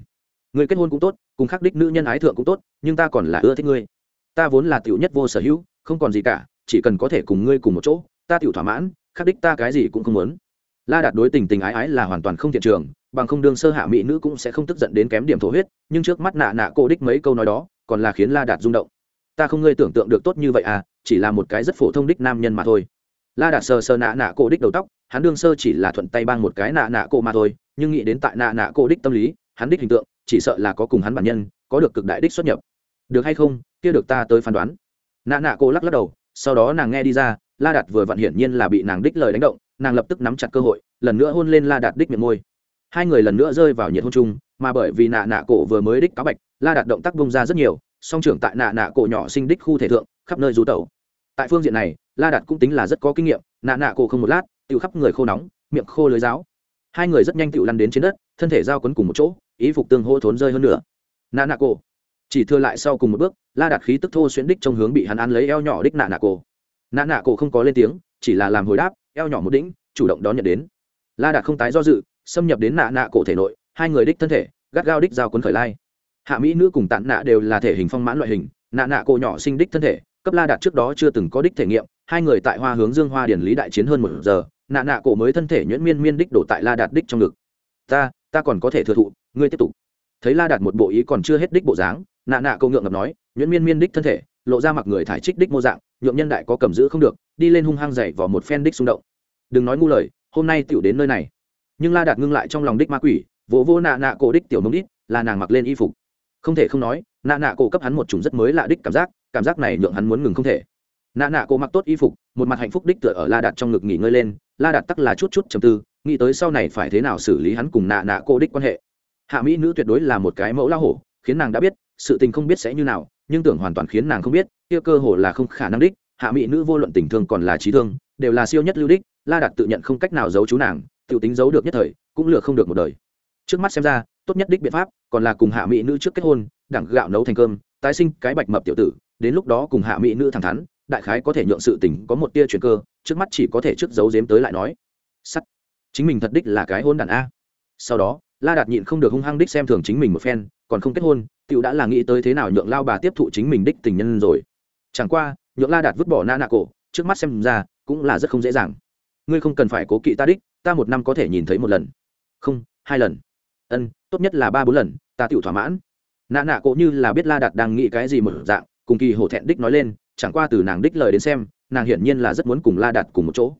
Người kết hôn cũng tốt, cùng khác đích nữ nhân ái thượng cũng tốt, nhưng ta còn là ưa thích ngươi. Ta vốn là tiểu nhất vô sở hữu, không còn gì cả, chỉ cần có thể cùng ngươi cùng một chỗ, ta tiểu thỏa mãn, khác đích ta cái gì cũng không muốn. La đạt đối tình tình ái ái là hoàn toàn không thiện trường, bằng không đương sơ hạ mỹ nữ cũng sẽ không tức giận đến kém điểm thổ huyết, nhưng trước mắt nạ nạ cô đích mấy câu nói đó, còn là khiến la đạt rung động. Ta không ngươi tưởng tượng được tốt như vậy à chỉ là một cái rất phổ thông đích nam nhân mà thôi la đạt sờ sờ nạ nạ cổ đích đầu tóc, hắn đương sơ chỉ là thuận tay bang một cái nạ nạ cổ mà thôi, nhưng nghĩ đến tại nạ nạ cổ đích tâm lý, hắn đích hình tượng, chỉ sợ là có cùng hắn bản nhân, có được cực đại đích xuất nhập. Được hay không, kia được ta tới phán đoán. Nạ nạ cổ lắc lắc đầu, sau đó nàng nghe đi ra, la đạt vừa vặn hiển nhiên là bị nàng đích lời đánh động, nàng lập tức nắm chặt cơ hội, lần nữa hôn lên la đạt đích miệng môi. Hai người lần nữa rơi vào nhiệt hôn chung, mà bởi vì nạ nạ cổ vừa mới đích cáo bạch, la đạt động tác bông ra rất nhiều, song trưởng tại nạ nạ cổ nhỏ sinh đích khu thể thượng, khắp nơi rú tẩu. Tại phương diện này la đạt cũng tính là rất có kinh nghiệm, nạ nạ cổ không một lát tự khắp người khô nóng, miệng khô lưới giáo hai người rất nhanh tự lăn đến trên đất, thân thể giao quấn cùng một chỗ, ý phục tương hô thốn rơi hơn nữa nạ nạ cổ. Chỉ thưa lại sau cùng một bước, la đạt khí tức thô xuyễn đích trong hướng bị hắn ăn lấy eo nhỏ đích nạ nạ cổ. Nạ nạ cổ không có lên tiếng, chỉ là làm hồi đáp, eo nhỏ một đĩnh chủ động đón nhận đến. La đạt không tái do dự, xâm nhập đến nạ nạ cổ thể nội, hai người đích thân thể, gắt gao đích giao quấn khởi lai. Hạ mỹ nữ cùng tạn nạ đều là thể hình phong mãn loại hình, nạ nạ cổ nhỏ sinh đích thân thể, cấp la đạt trước đó chưa từng có đích thể nghiệm hai người tại hoa hướng dương hoa điển lý đại chiến hơn một giờ, nạ nạ cổ mới thân thể nhuyễn miên miên đích đổ tại la đạt đích trong ngực. Ta ta còn có thể thừa thụ, ngươi tiếp tục. Thấy la đạt một bộ ý còn chưa hết đích bộ dáng, nạ nạ câu ngượng ngập nói, nhuyễn miên miên đích thân thể, lộ ra mặc người thải trích đích mô dạng, nhượng nhân đại có cầm giữ không được, đi lên hung hăng dày vào một phen đích xung động. Đừng nói ngu lời, hôm nay tiểu đến nơi này. Nhưng la đạt ngưng lại trong lòng đích ma quỷ, vỗ vô nạ nạ cổ đích tiểu mông đít, là nàng mặc lên y phục. Không thể không nói, nạ nạ cổ cấp hắn một chủng rất mới lạ đích cảm giác cảm giác này nhượng hắn muốn ngừng không thể nạ nạ cô mặc tốt y phục, một mặt hạnh phúc đích tựa ở la đạt trong ngực nghỉ ngơi lên. La đạt tắc là chút chút chầm tư, nghĩ tới sau này phải thế nào xử lý hắn cùng nạ nạ cô đích quan hệ. Hạ mỹ nữ tuyệt đối là một cái mẫu la hổ, khiến nàng đã biết, sự tình không biết sẽ như nào, nhưng tưởng hoàn toàn khiến nàng không biết, kia cơ hồ là không khả năng đích. Hạ mỹ nữ vô luận tình thương còn là trí thương, đều là siêu nhất lưu đích. La đạt tự nhận không cách nào giấu chú nàng tự tính giấu được nhất thời, cũng lừa không được một đời. Trước mắt xem ra, tốt nhất đích biện pháp, còn là cùng hạ mỹ nữ trước kết hôn, đẳng gạo nấu thành cơm, tái sinh cái bạch mập tiểu tử, đến lúc đó cùng hạ mỹ nữ thẳng thắn đại khái có thể nhượng sự tình có một tia chuyển cơ, trước mắt chỉ có thể trước giấu giếm tới lại nói. Sắt. Chính mình thật đích là cái hôn đàn a. Sau đó, la đạt nhịn không được hung hăng đích xem thường chính mình một phen, còn không kết hôn tựu đã là nghĩ tới thế nào nhượng lao bà tiếp thụ chính mình đích tình nhân rồi. Chẳng qua, nhượng la đạt vứt bỏ na nạ cổ, trước mắt xem ra, cũng là rất không dễ dàng. Ngươi không cần phải cố kỵ ta đích, ta một năm có thể nhìn thấy một lần. Không, hai lần. Ân, tốt nhất là ba bốn lần, ta tựu thỏa mãn. Nạ nạ cổ như là biết la đạt đang nghĩ cái gì một dạng, cùng kỳ hổ thẹn đích nói lên chẳng qua từ nàng đích lời đến xem, nàng hiển nhiên là rất muốn cùng la đạt cùng một chỗ.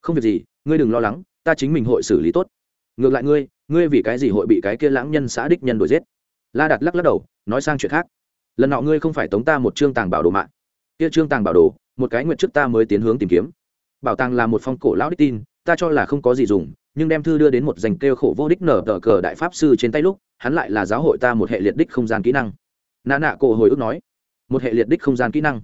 Không việc gì, ngươi đừng lo lắng, ta chính mình hội xử lý tốt. Ngược lại ngươi ngươi vì cái gì hội bị cái kia lãng nhân xã đích nhân đuổi giết? La đạt lắc lắc đầu, nói sang chuyện khác. Lần nọ ngươi không phải tống ta một chương tàng bảo đồ mạng. Kia trương tàng bảo đồ, một cái nguyện trước ta mới tiến hướng tìm kiếm. Bảo tàng là một phong cổ lão đích tin, ta cho là không có gì dùng, nhưng đem thư đưa đến một dành kêu khổ vô đích nở tờ cờ đại pháp sư trên tay lúc, hắn lại là giáo hội ta một hệ liệt đích không gian kỹ năng. Nà nạ cổ hồi ức nói, một hệ liệt đích không gian kỹ năng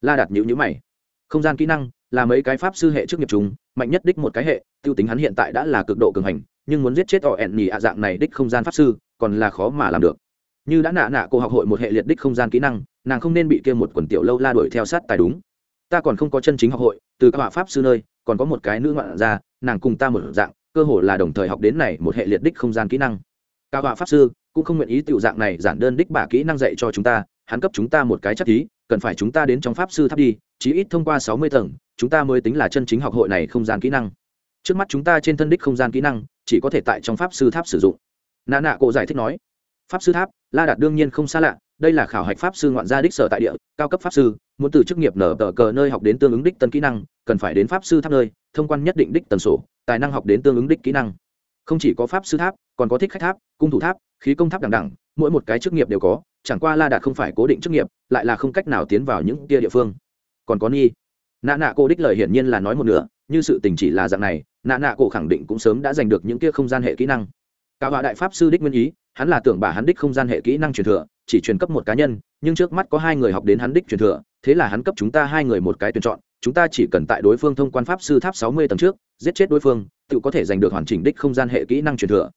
la đạt nhữ nhữ mày. Không gian kỹ năng là mấy cái pháp sư hệ trước nghiệp chúng mạnh nhất đích một cái hệ, tiêu tính hắn hiện tại đã là cực độ cường hành, nhưng muốn giết chết họ ẹn nhì ạ dạng này đích không gian pháp sư, còn là khó mà làm được. Như đã nạ nạ cô học hội một hệ liệt đích không gian kỹ năng, nàng không nên bị kia một quần tiểu lâu la đuổi theo sát tài đúng. Ta còn không có chân chính học hội, từ các họa pháp sư nơi, còn có một cái nữ ngoạn ra nàng cùng ta một dạng, cơ hồ là đồng thời học đến này một hệ liệt đích không gian kỹ năng. Các họa pháp sư cũng không nguyện ý tiểu dạng này giản đơn đích bả kỹ năng dạy cho chúng ta, hắn cấp chúng ta một cái chắc thí cần phải chúng ta đến trong pháp sư tháp đi, chí ít thông qua sáu mươi tầng, chúng ta mới tính là chân chính học hội này không gian kỹ năng. Trước mắt chúng ta trên thân đích không gian kỹ năng, chỉ có thể tại trong pháp sư tháp sử dụng. Nà nạ cổ giải thích nói. Pháp sư tháp, la đạt đương nhiên không xa lạ, đây là khảo hạch pháp sư ngoạn gia đích sở tại địa, cao cấp pháp sư, muốn từ chức nghiệp nở tờ cờ nơi học đến tương ứng đích tân kỹ năng, cần phải đến pháp sư tháp nơi, thông quan nhất định đích tần sổ, tài năng học đến tương ứng đích kỹ năng. Không chỉ có pháp sư tháp, còn có thích khách tháp, cung thủ tháp, khí công tháp đằng đẳng mỗi một cái chức nghiệp đều có, chẳng qua la đạt không phải cố định chức nghiệp lại là không cách nào tiến vào những kia địa phương. Còn có ni. Nạ nạ cô đích lời hiển nhiên là nói một nửa, như sự tình chỉ là dạng này, nạ nạ cổ khẳng định cũng sớm đã giành được những kia không gian hệ kỹ năng. Cả họa đại pháp sư đích nguyên ý, hắn là tưởng bà hắn đích không gian hệ kỹ năng truyền thừa, chỉ truyền cấp một cá nhân, nhưng trước mắt có hai người học đến hắn đích truyền thừa, thế là hắn cấp chúng ta hai người một cái tuyển chọn, chúng ta chỉ cần tại đối phương thông quan pháp sư tháp sáu mươi tầng trước, giết chết đối phương, tự có thể giành được hoàn chỉnh đích không gian hệ kỹ năng truyền thừa.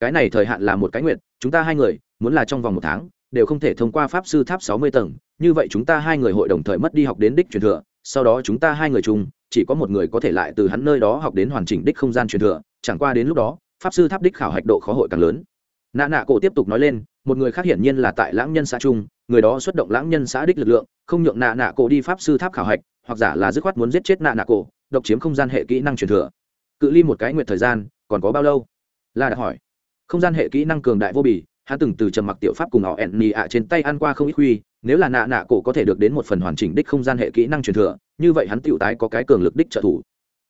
Cái này thời hạn là một cái nguyện, chúng ta hai người, muốn là trong vòng một tháng đều không thể thông qua pháp sư tháp sáu mươi tầng. Như vậy chúng ta hai người hội đồng thời mất đi học đến đích truyền thừa, sau đó chúng ta hai người chung, chỉ có một người có thể lại từ hắn nơi đó học đến hoàn chỉnh đích không gian truyền thừa. Chẳng qua đến lúc đó, pháp sư tháp đích khảo hạch độ khó hội càng lớn. Nạ nạ cổ tiếp tục nói lên, một người khác hiển nhiên là tại lãng nhân xã trung người đó xuất động lãng nhân xã đích lực lượng, không nhượng nạ nạ cổ đi pháp sư tháp khảo hạch, hoặc giả là dứt khoát muốn giết chết nạ nạ cổ, độc chiếm không gian hệ kỹ năng truyền thừa. Cự ly một cái nguyện thời gian, còn có bao lâu? La đã hỏi. Không gian hệ kỹ năng cường đại vô bì hắn từng từ trầm mặc tiểu pháp cùng họ ẹn nì ạ trên tay ăn qua không ít huy, nếu là nạ nạ cổ có thể được đến một phần hoàn chỉnh đích không gian hệ kỹ năng truyền thừa, như vậy hắn tiểu tái có cái cường lực đích trợ thủ.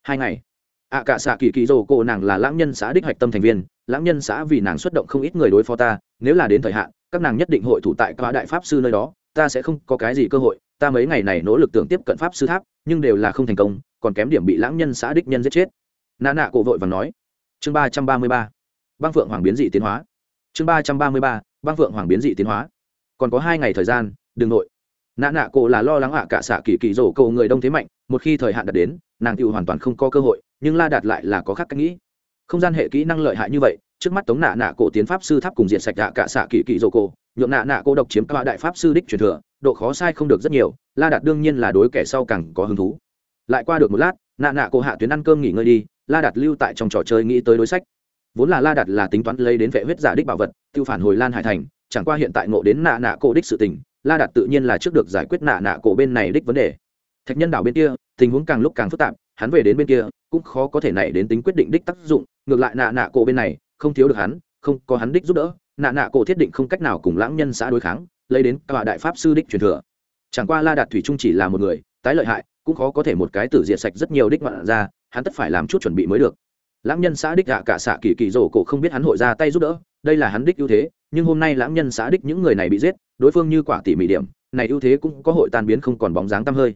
Hai ngày, ạ cả xạ kỳ kỳ rồ cổ nàng là lãng nhân xã đích hạch tâm thành viên, lãng nhân xã vì nàng xuất động không ít người đối phó ta, nếu là đến thời hạn, các nàng nhất định hội thủ tại các đại pháp sư nơi đó, ta sẽ không có cái gì cơ hội, ta mấy ngày này nỗ lực tưởng tiếp cận pháp sư tháp, nhưng đều là không thành công, còn kém điểm bị lãng nhân xã đích nhân giết chết. Nạ nạ cổ vội và nói. Chương ba trăm ba mươi ba. Băng phượng hoàng biến dị tiến hóa chương ba trăm ba mươi ba, băng phượng hoàng biến dị tiến hóa. Còn có hai ngày thời gian, đừng nội. Nạ nạ cổ là lo lắng ạ cả xạ kỳ kỳ rổ cầu người đông thế mạnh, một khi thời hạn đạt đến, nàng tự hoàn toàn không có cơ hội, nhưng la đạt lại là có khác cách nghĩ. Không gian hệ kỹ năng lợi hại như vậy, trước mắt tống nạ nạ cổ tiến pháp sư tháp cùng diện sạch ạ cả xạ kỳ kỳ rổ cổ, nhượng nạ nạ cổ độc chiếm các đại pháp sư đích truyền thừa, độ khó sai không được rất nhiều, la đạt đương nhiên là đối kẻ sau càng có hứng thú. Lại qua được một lát, nạ nạ cổ hạ tuyến ăn cơm nghỉ ngơi đi, la đạt lưu tại trong trò chơi nghĩ tới đối sách vốn là la đạt là tính toán lấy đến vệ huyết giả đích bảo vật, tiêu phản hồi lan hải thành, chẳng qua hiện tại ngộ đến nạ nạ cổ đích sự tình, la đạt tự nhiên là trước được giải quyết nạ nạ cổ bên này đích vấn đề. Thạch nhân đảo bên kia, tình huống càng lúc càng phức tạp, hắn về đến bên kia, cũng khó có thể này đến tính quyết định đích tác dụng, ngược lại nạ nạ cổ bên này, không thiếu được hắn, không có hắn đích giúp đỡ, nạ nạ cổ thiết định không cách nào cùng lãng nhân xã đối kháng, lấy đến cả đại pháp sư đích truyền thừa. Chẳng qua la đạt thủy trung chỉ là một người, tái lợi hại, cũng khó có thể một cái tử diệt sạch rất nhiều đích ngoạn ra, hắn tất phải làm chút chuẩn bị mới được lãng nhân xã đích gạ cả xạ kỳ kỳ rổ cổ không biết hắn hội ra tay giúp đỡ, đây là hắn đích ưu thế, nhưng hôm nay lãng nhân xã đích những người này bị giết, đối phương như quả tỉ mỉ điểm, này ưu thế cũng có hội tan biến không còn bóng dáng tăm hơi.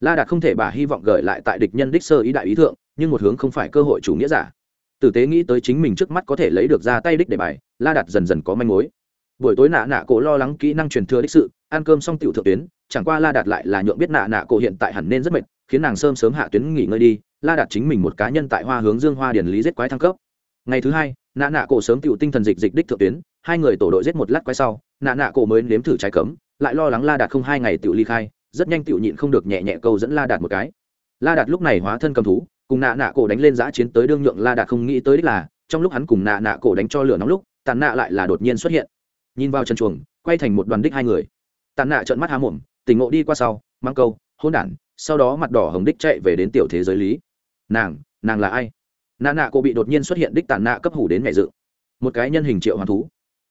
La đạt không thể bà hy vọng gợi lại tại địch nhân đích sơ ý đại ý thượng, nhưng một hướng không phải cơ hội chủ nghĩa giả. Tử tế nghĩ tới chính mình trước mắt có thể lấy được ra tay đích để bài, la đạt dần dần có manh mối. Buổi tối nạ nạ cổ lo lắng kỹ năng truyền thừa đích sự, ăn cơm xong tiểu thượng tuyến, chẳng qua la đạt lại là nhượng biết nạ nạ cổ hiện tại hẳn nên rất mệt, khiến nàng sớm sớm hạ tuyến nghỉ ngơi đi la đạt chính mình một cá nhân tại hoa hướng dương hoa điển lý giết quái thăng cấp. Ngày thứ hai, nạ nạ cổ sớm cựu tinh thần dịch dịch đích thượng tuyến, hai người tổ đội giết một lát quái sau, nạ nạ cổ mới nếm thử trái cấm, lại lo lắng la đạt không hai ngày tự ly khai, rất nhanh tự nhịn không được nhẹ nhẹ câu dẫn la đạt một cái. La đạt lúc này hóa thân cầm thú, cùng nạ nạ cổ đánh lên giã chiến tới đương nhượng la đạt không nghĩ tới đích là, trong lúc hắn cùng nạ nạ cổ đánh cho lửa nóng lúc, tàn nạ lại là đột nhiên xuất hiện. Nhìn vào chân chuồng, quay thành một đoàn đích hai người. Tàn nạ trợn mắt há mồm, tỉnh ngộ đi qua sau mang câu hôn đản. Sau đó mặt đỏ hồng đích chạy về đến tiểu thế giới lý nàng nàng là ai? Nạ nạ cô bị đột nhiên xuất hiện đích tàn nạ cấp hủ đến mẹ dự. Một cái nhân hình triệu hoàn thú.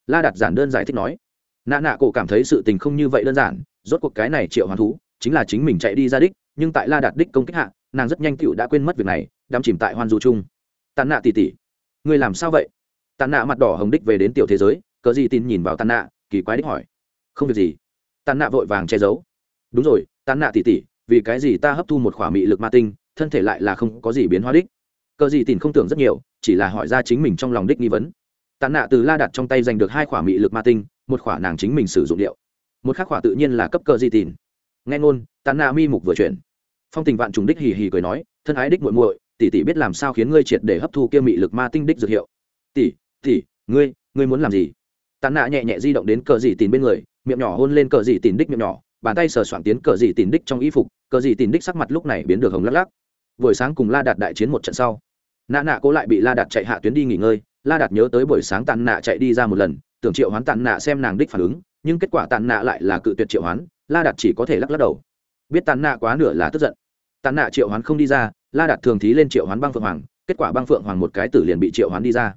La đặt giản đơn giải thích nói. Nạ nạ cô cảm thấy sự tình không như vậy đơn giản, rốt cuộc cái này triệu hoàn thú chính là chính mình chạy đi ra đích, nhưng tại la đạt đích công kích hạ, nàng rất nhanh tựu đã quên mất việc này, đắm chìm tại hoan du chung. Tàn nạ tỉ tỉ người làm sao vậy? Tàn nạ mặt đỏ hồng đích về đến tiểu thế giới cớ gì tin nhìn vào tàn nạ, kỳ quái đích hỏi. Không việc gì. Tàn nạ vội vàng che giấu. Đúng rồi, tàn nạ tỉ tỉ, vì cái gì ta hấp thu một khỏa mị lực ma tinh thân thể lại là không có gì biến hóa đích. Cờ gì tìm không tưởng rất nhiều, chỉ là hỏi ra chính mình trong lòng đích nghi vấn. Tàn nạ từ la đặt trong tay giành được hai khỏa mị lực ma tinh, một khỏa nàng chính mình sử dụng điệu. Một khắc khỏa tự nhiên là cấp cờ gì tìm. Nghe ngôn tàn nạ mi mục vừa chuyển. Phong tình vạn trùng đích hì hì cười nói, thân ái đích muội muội, tỷ tỷ biết làm sao khiến ngươi triệt để hấp thu kia mị lực ma tinh đích dược hiệu. Tỷ tỷ, ngươi ngươi muốn làm gì? Tàn nạ nhẹ nhẹ di động đến cờ gì tìm bên người, miệng nhỏ hôn lên cờ gì tìm đích miệng nhỏ, bàn tay sờ soạn tiến cờ gì tìm đích trong y phục, cờ gì tìm đích sắc mặt lúc này biến được hồng lắc lắc buổi sáng cùng la đạt đại chiến một trận sau. Nạ nạ cố lại bị la đạt chạy hạ tuyến đi nghỉ ngơi, la đạt nhớ tới buổi sáng tàn nạ chạy đi ra một lần, tưởng triệu hoán tàn nạ xem nàng đích phản ứng, nhưng kết quả tàn nạ lại là cự tuyệt triệu hoán, la đạt chỉ có thể lắc lắc đầu. Biết tàn nạ quá nửa là tức giận. Tàn nạ triệu hoán không đi ra, la đạt thường thí lên triệu hoán băng phượng hoàng, kết quả băng phượng hoàng một cái tử liền bị triệu hoán đi ra.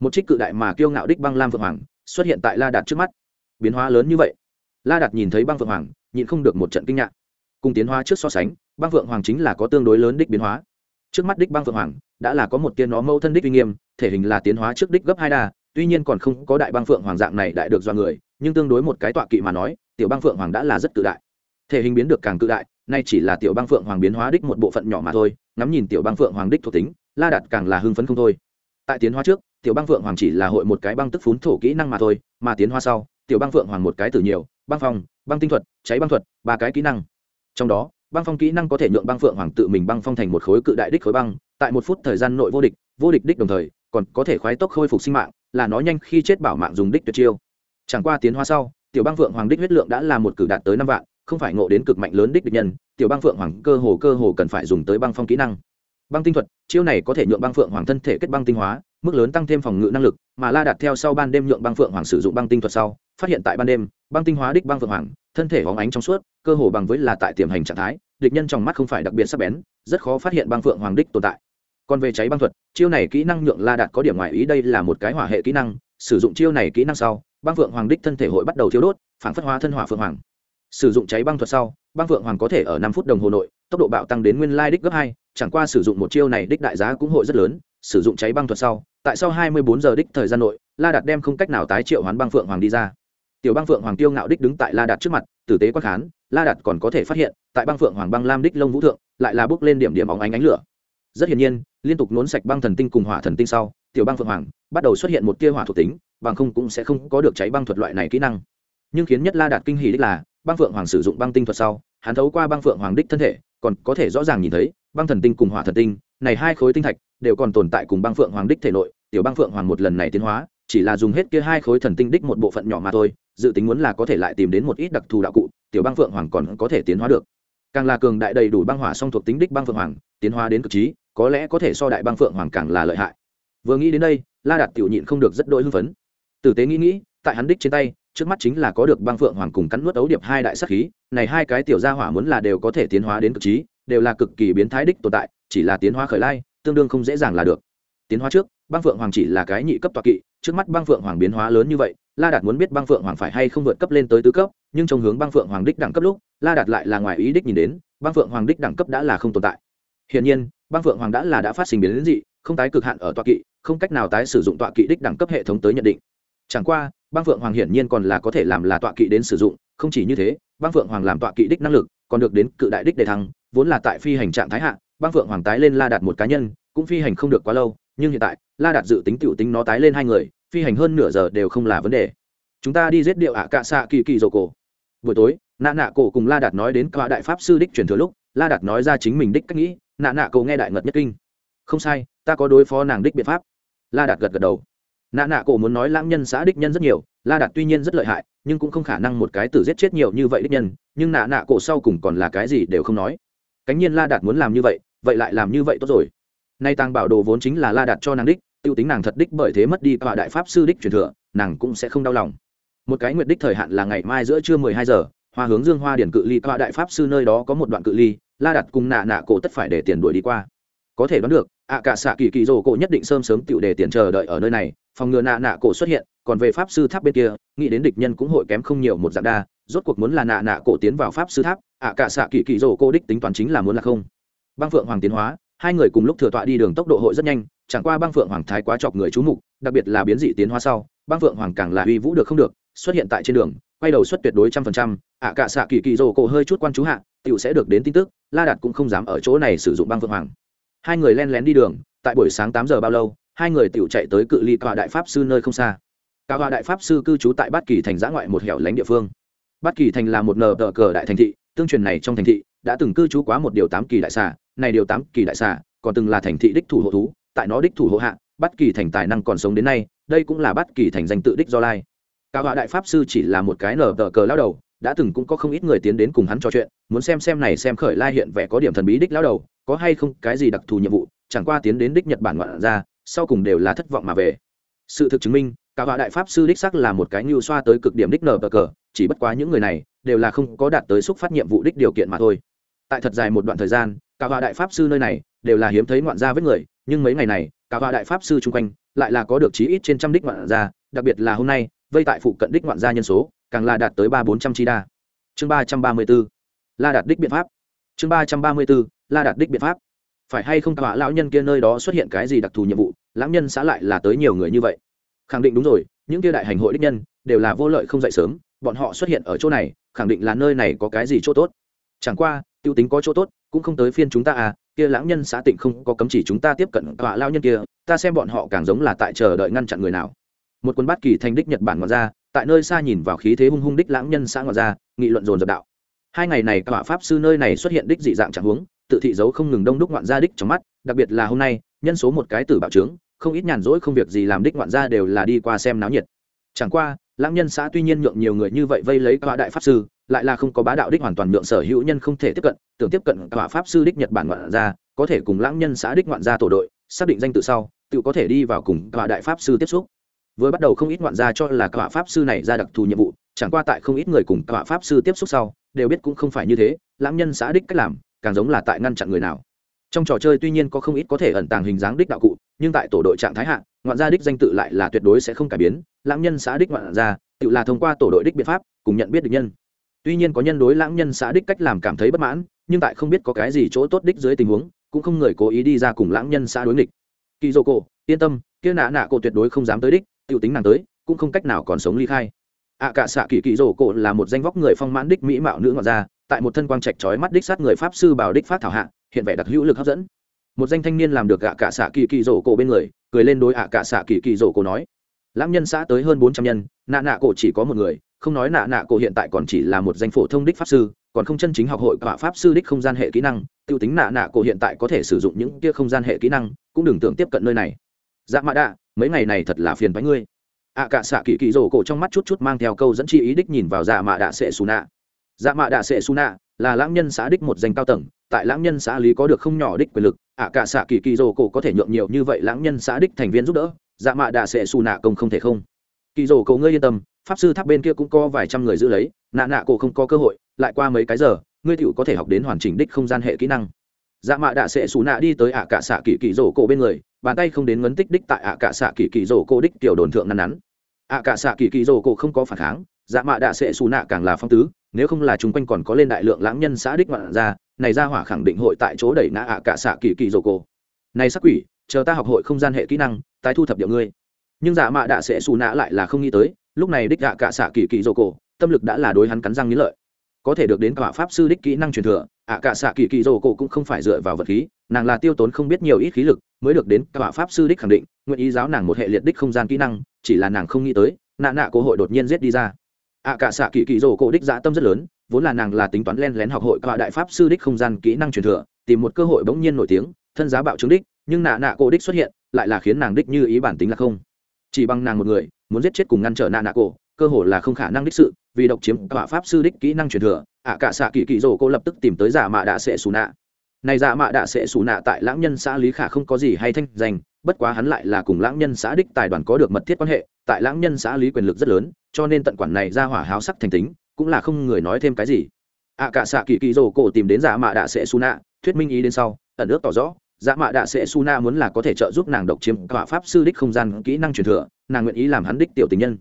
Một trích cự đại mà kiêu ngạo đích băng lam phượng hoàng xuất hiện tại la đạt trước mắt. Biến hóa lớn như vậy. La đạt nhìn thấy băng phượng hoàng, nhịn không được một trận kinh ngạc cùng tiến hóa trước so sánh, băng vượng hoàng chính là có tương đối lớn đích biến hóa. Trước mắt đích băng vượng hoàng đã là có một tiên nó mâu thân đích uy nghiêm, thể hình là tiến hóa trước đích gấp hai đa, tuy nhiên còn không có đại băng phượng hoàng dạng này đại được do người, nhưng tương đối một cái tọa kỵ mà nói, tiểu băng phượng hoàng đã là rất tự đại. Thể hình biến được càng cự đại, nay chỉ là tiểu băng phượng hoàng biến hóa đích một bộ phận nhỏ mà thôi, ngắm nhìn tiểu băng phượng hoàng đích thuộc tính, la đặt càng là hưng phấn không thôi. Tại tiến hóa trước, tiểu băng phượng hoàng chỉ là hội một cái băng tức phún thổ kỹ năng mà thôi, mà tiến hóa sau, tiểu băng phượng hoàng một cái từ nhiều, băng phong, băng tinh thuật, cháy băng thuật, ba cái kỹ năng trong đó, băng phong kỹ năng có thể nhượng băng phượng hoàng tự mình băng phong thành một khối cự đại đích khối băng, tại một phút thời gian nội vô địch vô địch đích đồng thời, còn có thể khoái tốc khôi phục sinh mạng, là nó nhanh khi chết bảo mạng dùng đích tuyệt chiêu. Chẳng qua tiến hóa sau, tiểu băng phượng hoàng đích huyết lượng đã là một cử đạt tới năm vạn, không phải ngộ đến cực mạnh lớn đích địch nhân, tiểu băng phượng hoàng cơ hồ cơ hồ cần phải dùng tới băng phong kỹ năng. Băng tinh thuật, chiêu này có thể nhượng băng phượng hoàng thân thể kết băng tinh hóa, mức lớn tăng thêm phòng ngự năng lực, mà la đạt theo sau ban đêm nhượng băng phượng hoàng sử dụng băng tinh thuật sau, phát hiện tại ban đêm băng tinh hóa đích băng vượng hoàng, thân thể hóng ánh trong suốt, cơ hồ bằng với là tại tiềm hành trạng thái, địch nhân trong mắt không phải đặc biệt sắc bén, rất khó phát hiện băng phượng hoàng đích tồn tại. Còn về cháy băng thuật, chiêu này kỹ năng nhượng la đạt có điểm ngoài ý, đây là một cái hỏa hệ kỹ năng, sử dụng chiêu này kỹ năng sau, băng phượng hoàng đích thân thể hội bắt đầu thiếu đốt, phản phất hóa thân hỏa phượng hoàng. Sử dụng cháy băng thuật sau, băng phượng hoàng có thể ở năm phút đồng hồ nội, tốc độ bạo tăng đến nguyên lai đích gấp hai, chẳng qua sử dụng một chiêu này đích đại giá cũng hội rất lớn, sử dụng cháy băng thuật sau, tại sau hai mươi bốn giờ đích thời gian nội, la đạt đem không cách nào tái triệu hoán băng phượng hoàng đi ra tiểu băng phượng hoàng tiêu ngạo đích đứng tại la đạt trước mặt, tử tế quan khán, la đạt còn có thể phát hiện, tại băng phượng hoàng băng lam đích lông vũ thượng, lại là bước lên điểm điểm óng ánh ánh lửa. Rất hiển nhiên, liên tục nốn sạch băng thần tinh cùng hỏa thần tinh sau, tiểu băng phượng hoàng bắt đầu xuất hiện một tia hỏa thuộc tính, bằng không cũng sẽ không có được cháy băng thuật loại này kỹ năng. Nhưng khiến nhất la đạt kinh hỉ đích là băng phượng hoàng sử dụng băng tinh thuật sau, hắn thấu qua băng phượng hoàng đích thân thể, còn có thể rõ ràng nhìn thấy, băng thần tinh cùng hỏa thần tinh, này hai khối tinh thạch đều còn tồn tại cùng băng phượng hoàng đích thể nội, tiểu băng phượng hoàng một lần này tiến hóa chỉ là dùng hết kia hai khối thần tinh đích một bộ phận nhỏ mà thôi, dự tính muốn là có thể lại tìm đến một ít đặc thù đạo cụ, tiểu băng phượng hoàng còn có thể tiến hóa được. Càng là cường đại đầy đủ băng hỏa song thuộc tính đích băng phượng hoàng, tiến hóa đến cực trí, có lẽ có thể so đại băng phượng hoàng càng là lợi hại. Vừa nghĩ đến đây, la đạt tiểu nhịn không được rất đôi hưng phấn. Tử tế nghĩ nghĩ, tại hắn đích trên tay, trước mắt chính là có được băng phượng hoàng cùng cắn nuốt ấu điệp hai đại sắc khí, này hai cái tiểu gia hỏa muốn là đều có thể tiến hóa đến cực trí, đều là cực kỳ biến thái đích tồn tại, chỉ là tiến hóa khởi lai, tương đương không dễ dàng là được. Tiến hóa trước, băng phượng hoàng chỉ là cái nhị cấp toạc kỵ trước mắt băng phượng hoàng biến hóa lớn như vậy, la đạt muốn biết băng phượng hoàng phải hay không vượt cấp lên tới tứ cấp, nhưng trong hướng băng phượng hoàng đích đẳng cấp lúc, la đạt lại là ngoài ý đích nhìn đến, băng phượng hoàng đích đẳng cấp đã là không tồn tại. Hiển nhiên, băng phượng hoàng đã là đã phát sinh biến đến dị, không tái cực hạn ở tọa kỵ, không cách nào tái sử dụng tọa kỵ đích đẳng cấp hệ thống tới nhận định. Chẳng qua, băng phượng hoàng hiển nhiên còn là có thể làm là tọa kỵ đến sử dụng, không chỉ như thế, băng phượng hoàng làm tọa kỵ đích năng lực, còn được đến cự đại đích đề thăng, vốn là tại phi hành trạng thái hạ, băng phượng hoàng tái lên la đạt một cá nhân, cũng phi hành không được quá lâu nhưng hiện tại, la đạt dự tính t i ể u tính nó tái lên hai người, phi hành hơn nửa giờ đều không là vấn đề. Chúng ta đi giết điệu ạ cạ xạ kỳ kỳ dầu cổ. Buổi tối, nạ nạ cổ cùng la đạt nói đến tòa đại pháp sư đích truyền thừa lúc, la đạt nói ra chính mình đích cách nghĩ, nạ nạ cổ nghe đại ngật nhất kinh. Không sai, ta có đối phó nàng đích biện pháp. La đạt gật gật đầu. Nạ nạ cổ muốn nói lãng nhân xã đích nhân rất nhiều, la đạt tuy nhiên rất lợi hại, nhưng cũng không khả năng một cái tử giết chết nhiều như vậy đích nhân, nhưng nạ nạ cổ sau cùng còn là cái gì đều không nói. Cánh nhiên la đạt muốn làm như vậy vậy lại làm như vậy tốt rồi nay tàng bảo đồ vốn chính là la đạt cho nàng đích t i ê u tính nàng thật đích bởi thế mất đi tọa đại pháp sư đích truyền thừa, nàng cũng sẽ không đau lòng. Một cái nguyện đích thời hạn là ngày mai giữa trưa mười hai giờ, hoa hướng dương hoa điển cự ly tọa đại pháp sư nơi đó có một đoạn cự ly, la đặt cùng nạ nạ cổ tất phải để tiền đuổi đi qua. Có thể đoán được, ạ cả xạ kỳ kỳ rồ cổ nhất định sớm sớm tựu để tiền chờ đợi ở nơi này, phòng ngừa nạ nạ cổ xuất hiện, còn về pháp sư tháp bên kia, nghĩ đến địch nhân cũng hội kém không nhiều một dạng đa, rốt cuộc muốn là nạ nạ cổ tiến vào pháp sư tháp, ạ cả xạ kỳ kỳ rồ cổ đích tính toán chính là muốn là không. Băng phượng hoàng tiến hóa hai người cùng lúc thừa tọa đi đường tốc độ hội rất nhanh, chẳng qua băng phượng hoàng thái quá chọc người chú mục, đặc biệt là biến dị tiến hóa sau, băng phượng hoàng càng là uy vũ được không được, xuất hiện tại trên đường, quay đầu xuất tuyệt đối trăm phần trăm, ạ cả xạ kỳ kỳ rồ cổ hơi chút quan chú hạ tựu sẽ được đến tin tức, la đạt cũng không dám ở chỗ này sử dụng băng phượng hoàng. Hai người len lén đi đường, tại buổi sáng tám giờ bao lâu, hai người tựu chạy tới cự ly tòa đại pháp sư nơi không xa. Cả hòa đại pháp sư cư trú tại bát kỳ thành giã ngoại một hẻo lánh địa phương. Bát kỳ thành là một nờ tờ cờ đại thành thị, tương truyền này trong thành thị đã từng cư trú quá một điều tám kỳ đại xà này điều tám kỳ đại xà, còn từng là thành thị đích thủ hộ thú, tại nó đích thủ hộ hạ, bất kỳ thành tài năng còn sống đến nay, đây cũng là bất kỳ thành danh tự đích do lai. Cao họa đại pháp sư chỉ là một cái nở tờ cờ lao đầu, đã từng cũng có không ít người tiến đến cùng hắn trò chuyện, muốn xem xem này xem khởi lai hiện vẻ có điểm thần bí đích lao đầu, có hay không cái gì đặc thù nhiệm vụ, chẳng qua tiến đến đích nhật bản ngoạn ra, sau cùng đều là thất vọng mà về. Sự thực chứng minh cả họa đại pháp sư đích sắc là một cái ngưu xoa tới cực điểm đích nở bờ cờ, chỉ bất quá những người này, đều là không có đạt tới xúc phát nhiệm vụ đích điều kiện mà thôi. Tại thật dài một đoạn thời gian cả họa đại pháp sư nơi này đều là hiếm thấy ngoạn gia với người, nhưng mấy ngày này, cả họa đại pháp sư chung quanh lại là có được chí ít trên trăm đích ngoạn gia, đặc biệt là hôm nay, vây tại phụ cận đích ngoạn gia nhân số, càng là đạt tới ba bốn trăm chi đa. Chương ba trăm ba mươi b ố la đạt đích biện pháp. Chương ba trăm ba mươi b ố la đạt đích biện pháp. Phải hay không cả lão nhân kia nơi đó xuất hiện cái gì đặc thù nhiệm vụ, lãng nhân xã lại là tới nhiều người như vậy? Khẳng định đúng rồi, những kia đại hành hội đích nhân đều là vô lợi không dậy sớm, bọn họ xuất hiện ở chỗ này, khẳng định là nơi này có cái gì chỗ tốt? Chẳng qua, tiêu tính có chỗ tốt cũng không tới phiên chúng ta à kia lãng nhân xã tịnh không có cấm chỉ chúng ta tiếp cận tọa lao nhân kia, ta xem bọn họ càng giống là tại chờ đợi ngăn chặn người nào. Một quân bát kỳ thành đích nhật bản ngoại ra, tại nơi xa nhìn vào khí thế hung hung đích lãng nhân xã ngoại ra, nghị luận dồn dập đạo. Hai ngày này tọa pháp sư nơi này xuất hiện đích dị dạng trạng huống, tự thị dấu không ngừng đông đúc ngoạn gia đích trong mắt, đặc biệt là hôm nay, nhân số một cái tử bạo trướng, không ít nhàn rỗi không việc gì làm đích ngoạn gia đều là đi qua xem náo nhiệt. Chẳng qua lãng nhân xã tuy nhiên nhượng nhiều người như vậy vây lấy cả đại pháp sư, lại là không có bá đạo đích hoàn toàn nhượng sở hữu nhân không thể tiếp cận, tưởng tiếp cận cả pháp sư đích nhật bản ngoạn gia, có thể cùng lãng nhân xã đích ngoạn gia tổ đội, xác định danh tự sau, tự có thể đi vào cùng cả đại pháp sư tiếp xúc. Vừa bắt đầu không ít ngoạn gia cho là cả pháp sư này ra đặc thù nhiệm vụ, chẳng qua tại không ít người cùng cả pháp sư tiếp xúc sau, đều biết cũng không phải như thế, lãng nhân xã đích cách làm, càng giống là tại ngăn chặn người nào. Trong trò chơi tuy nhiên có không ít có thể ẩn tàng hình dáng đích đạo cụ, nhưng tại tổ đội trạng thái hạn ngoạn gia đích danh tự lại là tuyệt đối sẽ không cải biến, lãng nhân xã đích ngoạn gia, tự là thông qua tổ đội đích biện pháp, cùng nhận biết được nhân. Tuy nhiên có nhân đối lãng nhân xã đích cách làm cảm thấy bất mãn, nhưng tại không biết có cái gì chỗ tốt đích dưới tình huống, cũng không người cố ý đi ra cùng lãng nhân xã đối nghịch. Kỳ dô cổ, yên tâm, kia nạ nạ cổ tuyệt đối không dám tới đích tự tính nàng tới, cũng không cách nào còn sống ly khai. Ạ cả xạ kỳ kỳ dô cổ là một danh vóc người phong mãn đích mỹ mạo nữ ngoạn gia, tại một thân quang trạch trói mắt đích sát người pháp sư bảo đích phát thảo hạ, hiện vẻ đặc hữu lực hấp dẫn. Một danh thanh niên làm được gạ cả xạ kỳ kỳ rổ cổ bên người cười lên đối ạ cả xạ kỳ kỳ rổ cổ nói. Lãng nhân xã tới hơn bốn trăm nhân nạ nạ cổ chỉ có một người không nói nạ nạ cổ hiện tại còn chỉ là một danh phổ thông đích pháp sư còn không chân chính học hội quả pháp sư đích không gian hệ kỹ năng t i ê u tính nạ nạ cổ hiện tại có thể sử dụng những kia không gian hệ kỹ năng cũng đừng tưởng tiếp cận nơi này. Dạ mã đạ mấy ngày này thật là phiền bánh ngươi. Ạ à, cả xạ kỳ kỳ rổ cổ trong mắt chút chút mang theo câu dẫn chi ý đích nhìn vào dạ mạ đạ sệ xù nạ. Dạ mạ đạ sệ xù nạ là lãng nhân xã đích một danh cao tầng tại lãng nhân xã lý có được không nhỏ đích quyền lực ạ à, cả xạ kỳ kỳ rổ cổ có thể nhượng nhiều như vậy lãng nhân xã đích thành viên giúp đỡ dạ mạ đạ sẽ xù nạ công không thể không. Kỳ rổ cổ ngươi yên tâm pháp sư tháp bên kia cũng có vài trăm người giữ lấy nạ nạ cổ không có cơ hội lại qua mấy cái giờ ngươi tựu có thể học đến hoàn chỉnh đích không gian hệ kỹ năng. Dạ mạ đạ sẽ xù nạ đi tới ạ cả xạ kỳ kỳ rổ cổ bên người bàn tay không đến ngấn tích đích tại ạ cả xạ kỳ kỳ rổ cổ đích tiểu đồn thượng nắn nắn. Ạ cả xạ kỳ kỳ rổ cổ không có phản kháng dạ mạ đạ sẽ xù nạ càng là phong tứ nếu không là chung quanh còn có lên đại lượng lãng nhân xã đích ngoạn ra này ra hỏa khẳng định hội tại chỗ đẩy nã ạ cả xạ kỳ kỳ rồ cổ. Này sắc quỷ, chờ ta học hội không gian hệ kỹ năng, tái thu thập điệu ngươi. Nhưng dạ mạ đạ sẽ xù nạ lại là không nghĩ tới, lúc này đích ạ cả xạ kỳ kỳ rồ cổ, tâm lực đã là đối hắn cắn răng nghĩ lợi. Có thể được đến cả pháp sư đích kỹ năng truyền thừa, ạ cả xạ kỳ kỳ rồ cổ cũng không phải dựa vào vật khí, nàng là tiêu tốn không biết nhiều ít khí lực mới được đến cả pháp sư đích khẳng định, nguyện ý giáo nàng một hệ liệt đích không gian kỹ năng, chỉ là nàng không nghĩ tới, nạ nạ cơ hội đột nhiên giết đi ra. ạ cả xạ kỳ kỳ rồ cổ đích dã tâm rất lớn vốn là nàng là tính toán len lén học hội tọa đại pháp sư đích không gian kỹ năng truyền thừa, tìm một cơ hội bỗng nhiên nổi tiếng, thân giá bạo trướng đích, nhưng nạ nạ cổ đích xuất hiện, lại là khiến nàng đích như ý bản tính là không. Chỉ bằng nàng một người, muốn giết chết cùng ngăn trở nạ nạ cổ, cơ hội là không khả năng đích sự, vì độc chiếm tọa pháp sư đích kỹ năng truyền thừa, ạ cả xạ kỳ kỳ rồ cô lập tức tìm tới giả mạ đạ sẽ xù nạ. Này giả mạ đạ sẽ xù nạ tại lãng nhân xã lý khả không có gì hay thanh danh, bất quá hắn lại là cùng lãng nhân xã đích tài đoàn có được mật thiết quan hệ, tại lãng nhân xã lý quyền lực rất lớn, cho nên tận quản này ra hỏa háo sắc thành tính cũng là không người nói thêm cái gì. Ạ cả xạ kỳ kỳ rồ cổ tìm đến giả mạ đạ sẽ su nạ thuyết minh ý đến sau, ẩn ước tỏ rõ giả mạ đạ sẽ su nạ muốn là có thể trợ giúp nàng độc chiếm tọa pháp sư đích không gian kỹ năng truyền thừa, nàng nguyện ý làm hắn đích tiểu tình nhân.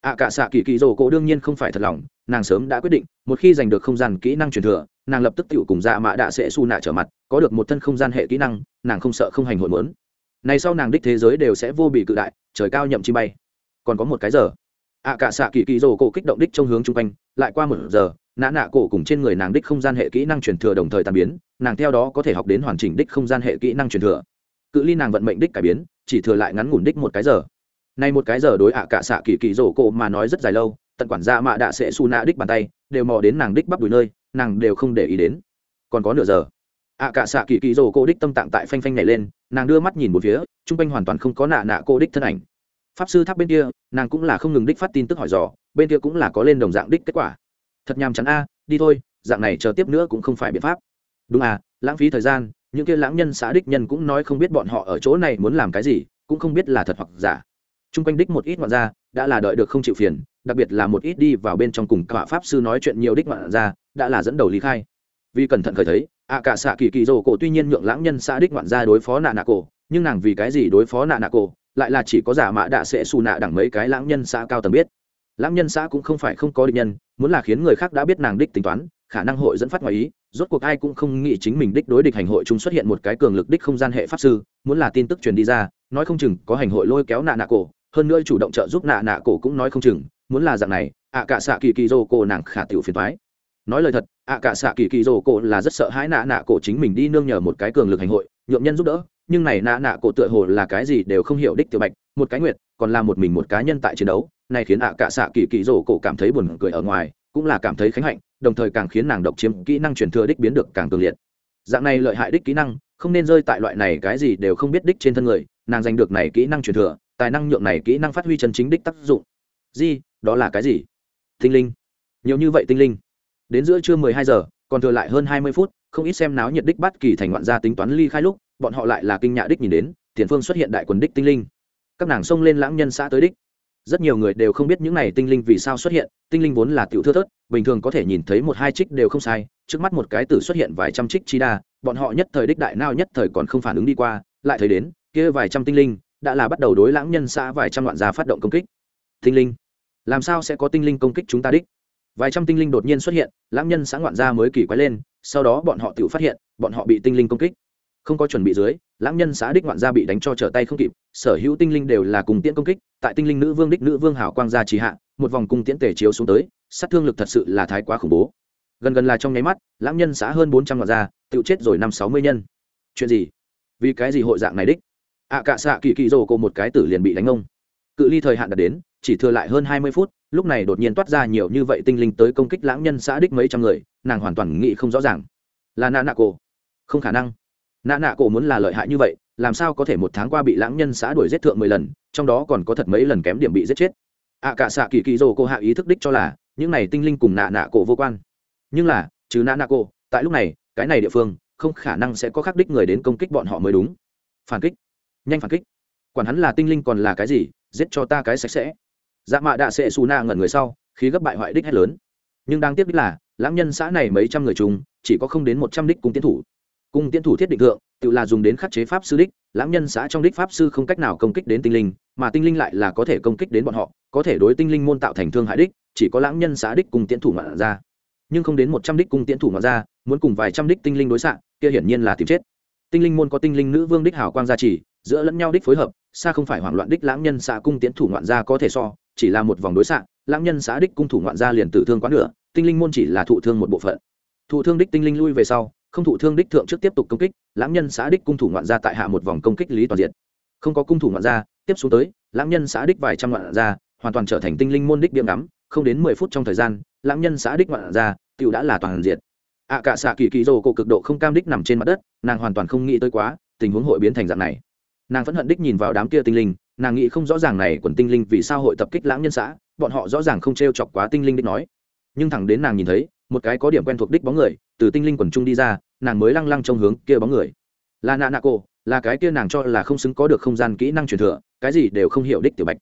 Ạ cả xạ kỳ kỳ rồ cổ đương nhiên không phải thật lòng, nàng sớm đã quyết định, một khi giành được không gian kỹ năng truyền thừa, nàng lập tức tự cùng dạ mạ đạ sẽ su nạ trở mặt, có được một thân không gian hệ kỹ năng, nàng không sợ không hành hội mớn này sau nàng đích thế giới đều sẽ vô bị cự đại, trời cao nhậm chi bay. Còn có một cái giờ ạ cả xạ kỳ kỳ rồ cổ kích động đích trong hướng chung quanh, lại qua một giờ, nã nạ cổ cùng trên người nàng đích không gian hệ kỹ năng truyền thừa đồng thời tàn biến, nàng theo đó có thể học đến hoàn chỉnh đích không gian hệ kỹ năng truyền thừa. Cự ly nàng vận mệnh đích cải biến, chỉ thừa lại ngắn ngủn đích một cái giờ. Nay một cái giờ đối ạ cả xạ kỳ kỳ rổ cổ mà nói rất dài lâu, tận quản gia mạ đạ sẽ su nạ đích bàn tay, đều mò đến nàng đích bắp đùi nơi, nàng đều không để ý đến. Còn có nửa giờ. Ạ cả xạ kỳ kỳ rồ cổ đích tâm tạng tại phanh phanh nhảy lên, nàng đưa mắt nhìn một phía, chung quanh hoàn toàn không có nạ nạ cô đích thân ảnh pháp sư tháp bên kia, nàng cũng là không ngừng đích phát tin tức hỏi dò, bên kia cũng là có lên đồng dạng đích kết quả. Thật nhàm chán a, đi thôi, dạng này chờ tiếp nữa cũng không phải biện pháp. Đúng à lãng phí thời gian, những kia lãng nhân xã đích nhân cũng nói không biết bọn họ ở chỗ này muốn làm cái gì, cũng không biết là thật hoặc giả. Chung quanh đích một ít ngoạn gia đã là đợi được không chịu phiền, đặc biệt là một ít đi vào bên trong cùng cả pháp sư nói chuyện nhiều đích ngoạn gia, đã là dẫn đầu lý khai. Vì cẩn thận khởi thấy, ạ cả xạ kỳ kỳ rồ cổ tuy nhiên nhượng lãng nhân xã đích ngoạn gia đối phó nạ nạ cổ, nhưng nàng vì cái gì đối phó nạ nạ cổ lại là chỉ có giả mạ đạ sẽ xù nạ đẳng mấy cái lãng nhân xã cao tầng biết. Lãng nhân xã cũng không phải không có địch nhân, muốn là khiến người khác đã biết nàng đích tính toán, khả năng hội dẫn phát ngoài ý, rốt cuộc ai cũng không nghĩ chính mình đích đối địch hành hội chúng xuất hiện một cái cường lực đích không gian hệ pháp sư, muốn là tin tức truyền đi ra, nói không chừng có hành hội lôi kéo nạ nạ cổ, hơn nữa chủ động trợ giúp nạ nạ cổ cũng nói không chừng, muốn là dạng này, ạ cả xạ kỳ kỳ dô cô nàng khả tiểu phiền thoái nói lời thật, ạ cả xạ kỳ kỳ rồ cổ là rất sợ hãi nạ nạ cổ chính mình đi nương nhờ một cái cường lực hành hội nhuộm nhân giúp đỡ, nhưng này nạ nạ cổ tựa hồ là cái gì đều không hiểu đích tiểu bạch, một cái nguyệt, còn là một mình một cá nhân tại chiến đấu, này khiến ạ cả xạ kỳ kỳ rồ cổ cảm thấy buồn cười ở ngoài, cũng là cảm thấy khánh hạnh, đồng thời càng khiến nàng độc chiếm kỹ năng truyền thừa đích biến được càng cường liệt. Dạng này lợi hại đích kỹ năng, không nên rơi tại loại này cái gì đều không biết đích trên thân người, nàng giành được này kỹ năng truyền thừa, tài năng nhượng này kỹ năng phát huy chân chính đích tác dụng. Gì? Đó là cái gì? Tinh linh. Nhiều như vậy tinh linh đến giữa trưa mười hai giờ, còn thừa lại hơn hai mươi phút, không ít xem náo nhiệt đích bắt kỳ thành ngoạn gia tính toán ly khai lúc, bọn họ lại là kinh nhạ đích nhìn đến, tiền phương xuất hiện đại quần đích tinh linh. Các nàng xông lên lãng nhân xã tới đích. Rất nhiều người đều không biết những này tinh linh vì sao xuất hiện, tinh linh vốn là tiểu thưa thớt, bình thường có thể nhìn thấy một hai trích đều không sai, trước mắt một cái tử xuất hiện vài trăm trích chi đa, bọn họ nhất thời đích đại nao nhất thời còn không phản ứng đi qua, lại thấy đến, kia vài trăm tinh linh đã là bắt đầu đối lãng nhân xã vài trăm loạn gia phát động công kích. Tinh linh, làm sao sẽ có tinh linh công kích chúng ta đích? Vài trăm tinh linh đột nhiên xuất hiện lãng nhân xã ngoạn gia mới kỳ quái lên sau đó bọn họ tự phát hiện bọn họ bị tinh linh công kích. Không có chuẩn bị dưới lãng nhân xã đích ngoạn gia bị đánh cho trở tay không kịp sở hữu tinh linh đều là cùng tiễn công kích tại tinh linh nữ vương đích nữ vương hảo quang gia trì hạ một vòng cung tiễn tể chiếu xuống tới sát thương lực thật sự là thái quá khủng bố. Gần gần là trong nháy mắt lãng nhân xã hơn bốn trăm ngoạn gia tự chết rồi năm sáu mươi nhân. Chuyện gì? Vì cái gì hội dạng này đích? Ạ à, cạ xạ kỳ kỳ rồ cô một cái tử liền bị đánh ông. Cự ly thời hạn đạt đến chỉ thừa lại hơn hai mươi phút lúc này đột nhiên toát ra nhiều như vậy tinh linh tới công kích lãng nhân xã đích mấy trăm người nàng hoàn toàn nghĩ không rõ ràng. Là nạ nạ cổ. Không khả năng. Nạ nạ cổ muốn là lợi hại như vậy làm sao có thể một tháng qua bị lãng nhân xã đuổi giết thượng mười lần trong đó còn có thật mấy lần kém điểm bị giết chết. Ạ à, cả xạ kỳ kỳ rồ cô hạ ý thức đích cho là những này tinh linh cùng nạ nạ cổ vô quan. Nhưng là trừ nạ nạ cổ tại lúc này cái này địa phương không khả năng sẽ có khắc đích người đến công kích bọn họ mới đúng. Phản kích. Nhanh phản kích. Quản hắn là tinh linh còn là cái gì giết cho ta cái sạch sẽ dạ mạ đạ sẽ xù na ngẩn người sau khi gấp bại hoại đích hết lớn. Nhưng đáng tiếc đích là, lãng nhân xã này mấy trăm người chung, chỉ có không đến một trăm đích cung tiến thủ. Cung tiến thủ thiết định thượng, tự là dùng đến khắc chế pháp sư đích, lãng nhân xã trong đích pháp sư không cách nào công kích đến tinh linh, mà tinh linh lại là có thể công kích đến bọn họ, có thể đối tinh linh môn tạo thành thương hại đích, chỉ có lãng nhân xã đích cung tiến thủ ngoạn ra. Nhưng không đến một trăm đích cung tiến thủ ngoạn ra, muốn cùng vài trăm đích tinh linh đối xạ, kia hiển nhiên là tìm chết. Tinh linh môn có tinh linh nữ vương đích hào quang gia trì, giữa lẫn nhau đích phối hợp, xa không phải hoảng loạn đích lãng nhân xã cung tiến thủ ngoạn gia có thể so chỉ là một vòng đối xạ lãng nhân xã đích cung thủ ngoạn gia liền tử thương quá nửa tinh linh môn chỉ là thụ thương một bộ phận. Thụ thương đích tinh linh lui về sau không thụ thương đích thượng trước tiếp tục công kích lãng nhân xã đích cung thủ ngoạn gia tại hạ một vòng công kích lý toàn diện không có cung thủ ngoạn gia tiếp xuống tới lãng nhân xã đích vài trăm ngoạn gia hoàn toàn trở thành tinh linh môn đích điểm đắm không đến mười phút trong thời gian lãng nhân xã đích ngoạn gia tựu đã là toàn diện ạ à, cả xạ kỳ kỳ rồ cổ cực độ không cam đích nằm trên mặt đất nàng hoàn toàn không nghĩ tới quá tình huống hội biến thành dạng này. Nàng phẫn hận đích nhìn vào đám kia tinh linh nàng nghĩ không rõ ràng này quần tinh linh vì sao hội tập kích lãng nhân xã, bọn họ rõ ràng không t r e o chọc quá tinh linh đích nói. Nhưng thẳng đến nàng nhìn thấy, một cái có điểm quen thuộc đích bóng người, từ tinh linh quần trung đi ra, nàng mới lăng lăng trong hướng kia bóng người. Là nạ nạ cổ, là cái kia nàng cho là không xứng có được không gian kỹ năng truyền thừa, cái gì đều không hiểu đích tiểu bạch.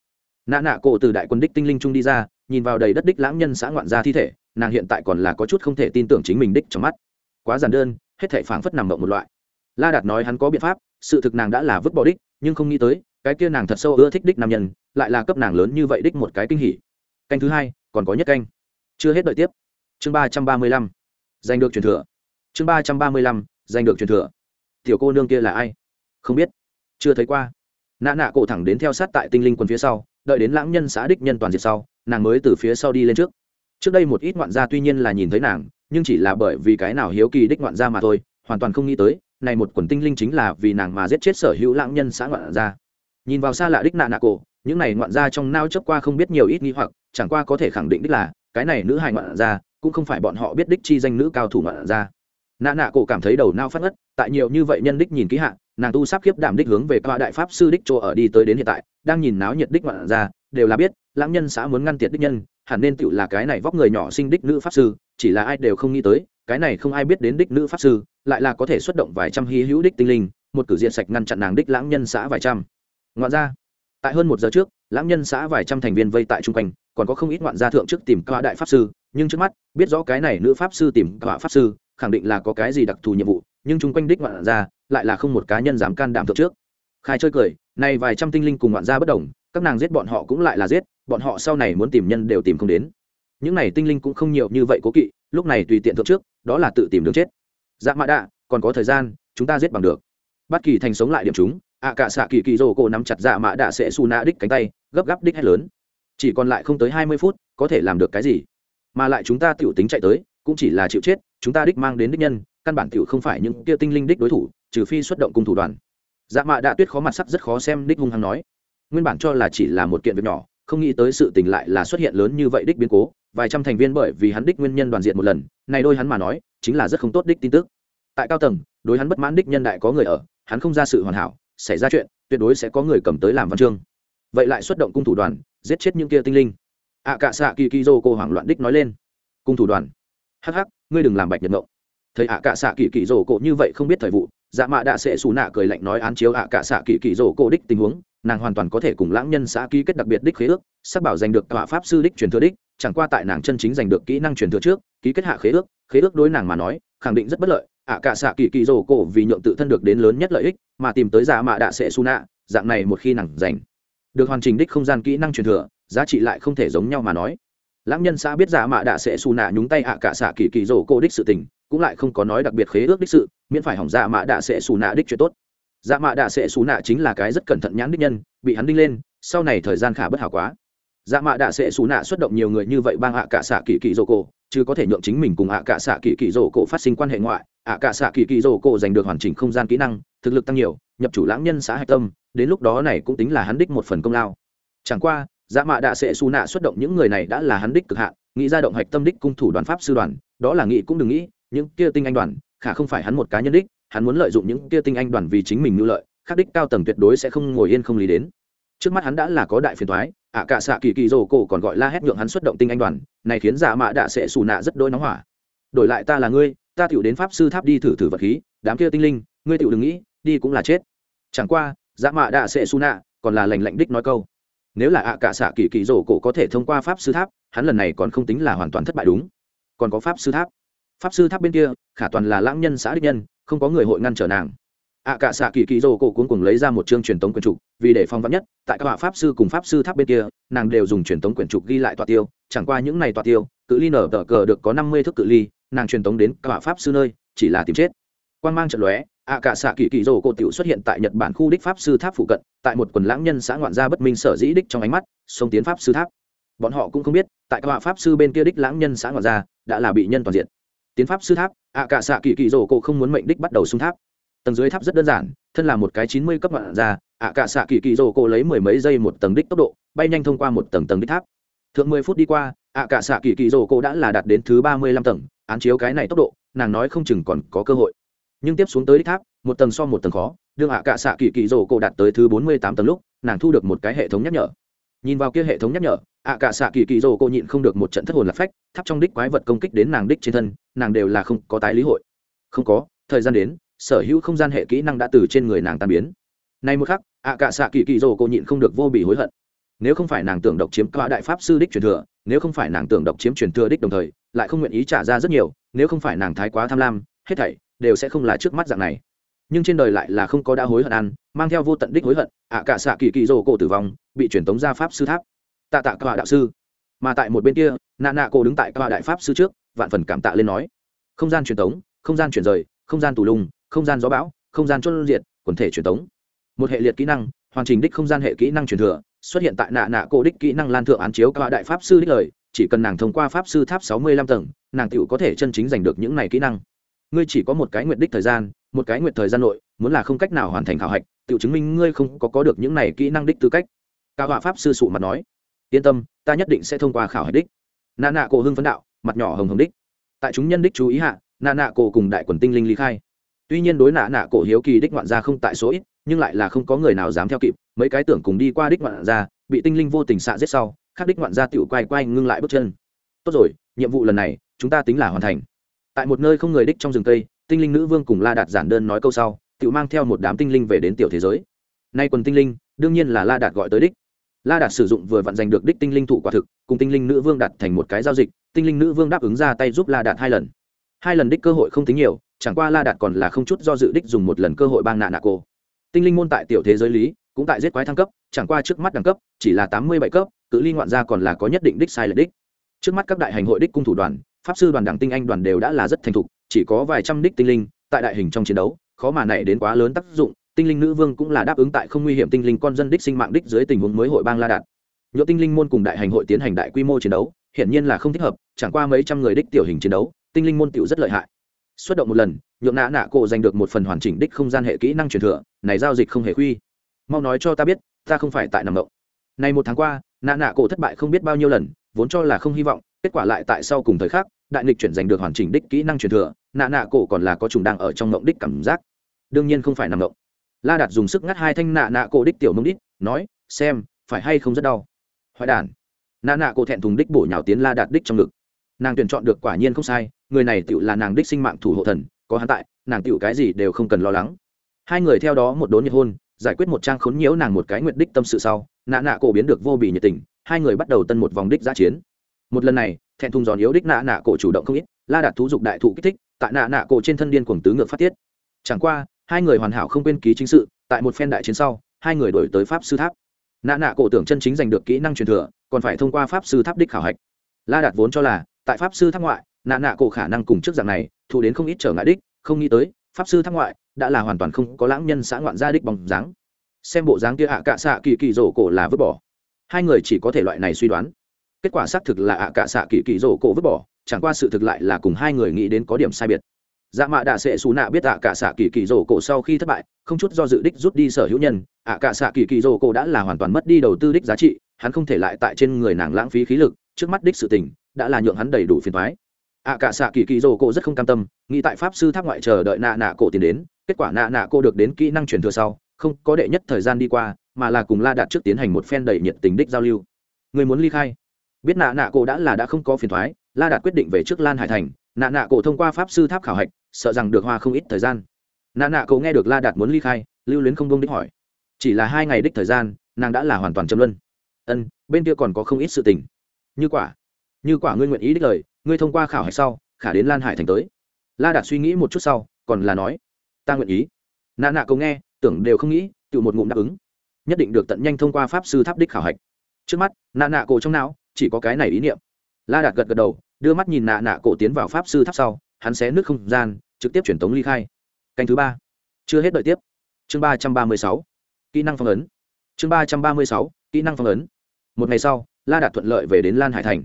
Nạ nạ cổ từ đại quân đích tinh linh trung đi ra, nhìn vào đầy đất đích lãng nhân xã ngoạn ra thi thể, nàng hiện tại còn là có chút không thể tin tưởng chính mình đích trong mắt. Quá giản đơn, hết thể phảng phất nằm mộng một loại. La đạt nói hắn có biện pháp, sự thực nàng đã là vứt bỏ đích, nhưng không nghĩ tới cái kia nàng thật sâu ưa thích đích nam nhân, lại là cấp nàng lớn như vậy đích một cái kinh hỉ. Canh thứ hai, còn có nhất canh. Chưa hết đợi tiếp. Chương ba trăm ba mươi lăm. Giành được truyền thừa. Chương ba trăm ba mươi lăm, giành được truyền thừa. Tiểu cô nương kia là ai? Không biết. Chưa thấy qua. Nạ nạ cổ thẳng đến theo sát tại tinh linh quần phía sau, đợi đến lãng nhân xã đích nhân toàn diệt sau, nàng mới từ phía sau đi lên trước. Trước đây một ít ngoạn gia tuy nhiên là nhìn thấy nàng, nhưng chỉ là bởi vì cái nào hiếu kỳ đích ngoạn gia mà thôi, hoàn toàn không nghĩ tới, này một quần tinh linh chính là vì nàng mà giết chết sở hữu lãng nhân xã ngoạn gia nhìn vào xa lạ đích nạ nạ cổ, những này ngoạn ra trong nao chấp qua không biết nhiều ít nghi hoặc, chẳng qua có thể khẳng định đích là, cái này nữ hài ngoạn ra cũng không phải bọn họ biết đích chi danh nữ cao thủ ngoạn ra nạ nạ cổ cảm thấy đầu nao phát ngất, tại nhiều như vậy nhân đích nhìn kỹ hạ, nàng tu sắp khiếp đảm đích hướng về qua đại pháp sư đích chỗ ở đi tới đến hiện tại, đang nhìn náo nhiệt đích ngoạn ra đều là biết, lãng nhân xã muốn ngăn tiệt đích nhân, hẳn nên tựu là cái này vóc người nhỏ sinh đích nữ pháp sư, chỉ là ai đều không nghĩ tới, cái này không ai biết đến đích nữ pháp sư, lại là có thể xuất động vài trăm hy hữu đích tinh linh, một cử diện sạch ngăn chặn nàng đích lãng nhân xã vài trăm ngoạn ra tại hơn một giờ trước, lãng nhân xã vài trăm thành viên vây tại chung quanh, còn có không ít ngoạn gia thượng trước tìm cả đại pháp sư, nhưng trước mắt, biết rõ cái này nữ pháp sư tìm cả pháp sư, khẳng định là có cái gì đặc thù nhiệm vụ, nhưng chung quanh đích ngoạn gia lại là không một cá nhân dám can đảm thượng trước. Khai chơi cười, nay vài trăm tinh linh cùng ngoạn gia bất đồng, các nàng giết bọn họ cũng lại là giết, bọn họ sau này muốn tìm nhân đều tìm không đến. Những này tinh linh cũng không nhiều như vậy cố kỵ, lúc này tùy tiện thượng trước, đó là tự tìm đường chết. Dạ mã đạ, còn có thời gian, chúng ta giết bằng được. Bất kỳ thành sống lại điểm chúng ạ cả xạ kỳ kỳ rồ cổ nắm chặt dạ mạ đạ sẽ xù nạ đích cánh tay, gấp gáp đích hét lớn. Chỉ còn lại không tới hai mươi phút, có thể làm được cái gì? Mà lại chúng ta tiểu tính chạy tới, cũng chỉ là chịu chết, chúng ta đích mang đến đích nhân, căn bản tiểu không phải những kia tinh linh đích đối thủ, trừ phi xuất động cung thủ đoàn. Dạ mạ đạ tuyết khó mặt sắc rất khó xem đích hung hăng nói. Nguyên bản cho là chỉ là một kiện việc nhỏ, không nghĩ tới sự tình lại là xuất hiện lớn như vậy đích biến cố, vài trăm thành viên bởi vì hắn đích nguyên nhân đoàn diện một lần, này đôi hắn mà nói, chính là rất không tốt đích tin tức. Tại cao tầng, đối hắn bất mãn đích nhân đại có người ở, hắn không ra sự hoàn hảo xảy ra chuyện, tuyệt đối sẽ có người cầm tới làm văn chương. Vậy lại xuất động cung thủ đoàn, giết chết những kia tinh linh. Ạ cạ xạ kỳ kỳ dô cô hoảng loạn đích nói lên. Cung thủ đoàn. Hắc hắc, ngươi đừng làm bạch nhật ngộng. Thấy ạ cạ xạ kỳ kỳ dô cô như vậy không biết thời vụ dạ mạ đạ sẽ xù nạ cười lạnh nói án chiếu ạ cạ xạ kỳ kỳ dô cô đích tình huống, nàng hoàn toàn có thể cùng lãng nhân xã ký kết đặc biệt đích khế ước sắc bảo giành được tọa pháp sư đích truyền thừa đích, chẳng qua tại nàng chân chính giành được kỹ năng truyền thừa trước, ký kết hạ khế ước khế ước đối nàng mà nói, khẳng định rất bất lợi ạ cả xạ kỳ kỳ rồ cổ vì nhượng tự thân được đến lớn nhất lợi ích, mà tìm tới giả mạ đạ sẽ su nạ, dạng này một khi nàng giành, được hoàn chỉnh đích không gian kỹ năng truyền thừa, giá trị lại không thể giống nhau mà nói. Lãng nhân xã biết giả mạ đạ sẽ su nạ nhúng tay ạ cả xạ kỳ kỳ rồ cổ đích sự tình, cũng lại không có nói đặc biệt khế ước đích sự, miễn phải hỏng giả mạ đạ sẽ su nạ đích chuyện tốt. Dạ mạ đạ sẽ xú nạ chính là cái rất cẩn thận nhãn đích nhân, bị hắn đinh lên, sau này thời gian khả bất hảo quá dạ mạ đạ sẽ xù nạ xuất động nhiều người như vậy bang ạ cả xạ kỳ kỳ dô cổ, chứ có thể nhượng chính mình cùng ạ cả xạ kỳ kỳ dô cổ phát sinh quan hệ ngoại. Ạ cả xạ kỳ kỳ dô cổ giành được hoàn chỉnh không gian kỹ năng, thực lực tăng nhiều, nhập chủ lãng nhân xã hạch tâm, đến lúc đó này cũng tính là hắn đích một phần công lao. Chẳng qua dạ mạ đạ sẽ xù nạ xuất động những người này đã là hắn đích cực hạn, nghĩ ra động hạch tâm đích cung thủ đoàn pháp sư đoàn, đó là nghĩ cũng đừng nghĩ, những kia tinh anh đoàn, khả không phải hắn một cá nhân đích, hắn muốn lợi dụng những kia tinh anh đoàn vì chính mình mưu lợi khắc đích cao tầng tuyệt đối sẽ không ngồi yên không lý đến trước mắt hắn đã là có đại phiền thoái ạ cả xạ kỳ kỳ rồ cổ còn gọi la hét nhượng hắn xuất động tinh anh đoàn, này khiến giả mạ đạ sẽ xù nạ rất đôi nóng hỏa. Đổi lại ta là ngươi, ta tựu đến pháp sư tháp đi thử thử vật khí, đám kia tinh linh, ngươi tựu đừng nghĩ, đi cũng là chết. Chẳng qua giả mạ đạ sẽ xù nạ, còn là lành lạnh đích nói câu. Nếu là ạ cả xạ kỳ kỳ rồ cổ có thể thông qua pháp sư tháp, hắn lần này còn không tính là hoàn toàn thất bại đúng. Còn có pháp sư tháp. Pháp sư tháp bên kia, khả toàn là lãng nhân xã đích nhân, không có người hội ngăn trở nàng ạ cả xạ kỳ kỳ dô cổ cuốn cùng lấy ra một chương truyền tống quyển trục, vì để phong vắn nhất, tại các họa pháp sư cùng pháp sư tháp bên kia, nàng đều dùng truyền tống quyển trục ghi lại tọa tiêu, chẳng qua những này tọa tiêu, cự ly nở tờ cờ được có năm mươi thước cự ly, nàng truyền tống đến các họa pháp sư nơi, chỉ là tìm chết. Quan mang trận lóe, ạ cả xạ kỳ kỳ dô cổ tiểu xuất hiện tại nhật bản khu đích pháp sư tháp phụ cận, tại một quần lãng nhân xã ngoạn gia bất minh sở dĩ đích trong ánh mắt sông tiến pháp sư tháp. Bọn họ cũng không biết, tại các họa pháp sư bên kia đích lãng nhân xã ngoạn gia, đã là bị nhân toàn diện. Tiến pháp sư tháp, ạ cả xạ kỳ kỳ dô cổ không muốn mệnh đích bắt đầu xung tháp tầng dưới tháp rất đơn giản, thân là một cái chín mươi cấp vạn ra ạ cả xạ kỳ kỳ rồ cô lấy mười mấy giây một tầng đích tốc độ, bay nhanh thông qua một tầng tầng đích tháp. Thượng mười phút đi qua, ạ cả xạ kỳ kỳ rồ cô đã là đạt đến thứ ba mươi lăm tầng, án chiếu cái này tốc độ, nàng nói không chừng còn có cơ hội. Nhưng tiếp xuống tới đích tháp, một tầng so một tầng khó, đương ạ cả xạ kỳ kỳ rồ cô đạt tới thứ bốn mươi tám tầng lúc, nàng thu được một cái hệ thống nhắc nhở. Nhìn vào kia hệ thống nhắc nhở, ạ cả xạ kỳ kỳ rồ cô nhịn không được một trận thất hồn lạc phách, tháp trong đích quái vật công kích đến nàng đích trên thân, nàng đều là không có tái lý hội. Không có, thời gian đến sở hữu không gian hệ kỹ năng đã từ trên người nàng tan biến. Nay một khắc, ạ cả xạ kỳ kỳ rồ cô nhịn không được vô bị hối hận. Nếu không phải nàng tưởng độc chiếm cả đại pháp sư đích truyền thừa, nếu không phải nàng tưởng độc chiếm truyền thừa đích đồng thời, lại không nguyện ý trả ra rất nhiều, nếu không phải nàng thái quá tham lam, hết thảy đều sẽ không là trước mắt dạng này. Nhưng trên đời lại là không có đã hối hận ăn, mang theo vô tận đích hối hận, ạ cả xạ kỳ kỳ rồ cổ tử vong, bị truyền tống ra pháp sư tháp. Tạ tạ cả đạo sư. Mà tại một bên kia, nạ nạ cô đứng tại cả đại pháp sư trước, vạn phần cảm tạ lên nói. Không gian truyền tống, không gian chuyển rời, không gian tù lùng không gian gió bão, không gian chốt diệt, quần thể truyền tống. Một hệ liệt kỹ năng, hoàn chỉnh đích không gian hệ kỹ năng truyền thừa, xuất hiện tại nạ nạ cổ đích kỹ năng lan thượng án chiếu các đại pháp sư đích lời, chỉ cần nàng thông qua pháp sư tháp sáu mươi lăm tầng, nàng tựu có thể chân chính giành được những này kỹ năng. Ngươi chỉ có một cái nguyện đích thời gian, một cái nguyện thời gian nội, muốn là không cách nào hoàn thành khảo hạch tự chứng minh ngươi không có có được những này kỹ năng đích tư cách. Cao họa pháp sư sụ mặt nói, yên tâm, ta nhất định sẽ thông qua khảo hạch đích. Nạ nạ cổ hưng phấn đạo, mặt nhỏ hồng hồng đích. Tại chúng nhân đích chú ý hạ, nạ nạ cổ cùng đại quần tinh linh lý khai tuy nhiên đối nạ nạ cổ hiếu kỳ đích ngoạn gia không tại số ít, nhưng lại là không có người nào dám theo kịp, mấy cái tưởng cùng đi qua đích ngoạn gia, bị tinh linh vô tình xạ giết sau khắc đích ngoạn gia tựu quay quay ngưng lại bước chân. Tốt rồi, nhiệm vụ lần này, chúng ta tính là hoàn thành. Tại một nơi không người đích trong rừng cây, tinh linh nữ vương cùng la đạt giản đơn nói câu sau tựu mang theo một đám tinh linh về đến tiểu thế giới. Nay quần tinh linh, đương nhiên là la đạt gọi tới đích. La đạt sử dụng vừa vặn giành được đích tinh linh thụ quả thực, cùng tinh linh nữ vương đặt thành một cái giao dịch, tinh linh nữ vương đáp ứng ra tay giúp la đạt hai lần hai lần đích cơ hội không tính nhiều, chẳng qua la đạt còn là không chút do dự đích dùng một lần cơ hội bang nạ nạ cô tinh linh môn tại tiểu thế giới lý, cũng tại giết quái thăng cấp, chẳng qua trước mắt đẳng cấp, chỉ là tám mươi bảy cấp, cự ly ngoạn gia còn là có nhất định đích sai lệch đích. Trước mắt các đại hành hội đích cung thủ đoàn, pháp sư đoàn đảng tinh anh đoàn đều đã là rất thành thục, chỉ có vài trăm đích tinh linh, tại đại hình trong chiến đấu, khó mà nảy đến quá lớn tác dụng, tinh linh nữ vương cũng là đáp ứng tại không nguy hiểm tinh linh con dân đích sinh mạng đích dưới tình huống mới hội bang la đạt. Nhựa tinh linh môn cùng đại hành hội tiến hành đại quy mô chiến đấu, hiển nhiên là không thích hợp, chẳng qua mấy trăm người đích tiểu hình chiến đấu tinh linh môn tiểu rất lợi hại. Xuất động một lần, nhượng nạ nạ cổ giành được một phần hoàn chỉnh đích không gian hệ kỹ năng truyền thừa, này giao dịch không hề khuy. Mau nói cho ta biết, ta không phải tại nằm động. Này một tháng qua, nạ nạ cổ thất bại không biết bao nhiêu lần, vốn cho là không hy vọng, kết quả lại tại sau cùng thời khắc, đại nghịch chuyển giành được hoàn chỉnh đích kỹ năng truyền thừa, nạ nạ cổ còn là có trùng đang ở trong ngộng đích cảm giác. Đương nhiên không phải nằm động. la đạt dùng sức ngắt hai thanh nạ nạ cổ đích tiểu mông đích nói, xem, phải hay không rất đau. Hoại đản nạ nạ cổ thẹn thùng đích bổ nhào tiến la đạt đích trong ngực. Nàng tuyển chọn được quả nhiên không sai người này tựu là nàng đích sinh mạng thủ hộ thần, có hắn tại, nàng tựu cái gì đều không cần lo lắng. Hai người theo đó một đốn nhiệt hôn, giải quyết một trang khốn nhiễu nàng một cái nguyện đích tâm sự sau, nạ nạ cổ biến được vô bị nhiệt tình, hai người bắt đầu tân một vòng đích giã chiến. Một lần này, thẹn thùng giòn yếu đích nạ nạ cổ chủ động không ít, la đạt thú dục đại thụ kích thích, tại nạ nạ cổ trên thân điên cuồng tứ ngược phát tiết. Chẳng qua, hai người hoàn hảo không quên ký chính sự, tại một phen đại chiến sau, hai người đổi tới pháp sư tháp. Nạ nạ cổ tưởng chân chính giành được kỹ năng truyền thừa, còn phải thông qua pháp sư tháp đích khảo hạch. La đạt vốn cho là, tại pháp sư tháp ngoại nạ nạ cổ khả năng cùng trước dạng này thụ đến không ít trở ngại đích, không nghĩ tới, pháp sư thác ngoại đã là hoàn toàn không có lãng nhân xã ngoạn gia đích bằng dáng. Xem bộ dáng kia ạ cạ xạ kỳ kỳ rổ cổ là vứt bỏ. Hai người chỉ có thể loại này suy đoán. Kết quả xác thực là ạ cạ xạ kỳ kỳ rổ cổ vứt bỏ, chẳng qua sự thực lại là cùng hai người nghĩ đến có điểm sai biệt. Dạ mạ đạ sệ xù nạ biết ạ cạ xạ kỳ kỳ rổ cổ sau khi thất bại, không chút do dự đích rút đi sở hữu nhân, ạ cạ xạ kỳ kỳ rổ cổ đã là hoàn toàn mất đi đầu tư đích giá trị, hắn không thể lại tại trên người nàng lãng phí khí lực, trước mắt đích sự tình, đã là nhượng hắn đầy đủ phiền thoái ạ cả xạ kỳ kỳ rổ cổ rất không cam tâm, nghĩ tại pháp sư tháp ngoại chờ đợi nạ nạ cổ tiến đến, kết quả nạ nạ cổ được đến kỹ năng truyền thừa sau, không có đệ nhất thời gian đi qua, mà là cùng la đạt trước tiến hành một phen đầy nhiệt tình đích giao lưu. Người muốn ly khai? Biết nạ nạ cổ đã là đã không có phiền thoái, la đạt quyết định về trước lan hải thành, nạ nạ cổ thông qua pháp sư tháp khảo hạch, sợ rằng được hoa không ít thời gian. Nạ nạ cổ nghe được la đạt muốn ly khai, lưu luyến không đông đích hỏi. Chỉ là hai ngày đích thời gian, nàng đã là hoàn toàn châm luân. Ân, bên kia còn có không ít sự tình. Như quả như quả ngươi nguyện ý đích lời ngươi thông qua khảo hạch sau, khả đến lan hải thành tới. La đạt suy nghĩ một chút sau, còn là nói, ta nguyện ý. Nạ nạ cầu nghe, tưởng đều không nghĩ, tự một ngụm đáp ứng. Nhất định được tận nhanh thông qua pháp sư tháp đích khảo hạch. Trước mắt, nạ nạ cổ trong não, chỉ có cái này ý niệm. La đạt gật gật đầu, đưa mắt nhìn nạ nạ cổ tiến vào pháp sư tháp sau, hắn xé nước không gian, trực tiếp chuyển tống ly khai. Canh thứ ba. Chưa hết đợi tiếp. Chương ba trăm ba mươi sáu. Kỹ năng phong ấn. Chương ba trăm ba mươi sáu, kỹ năng phong ấn. Một ngày sau, la đạt thuận lợi về đến lan hải thành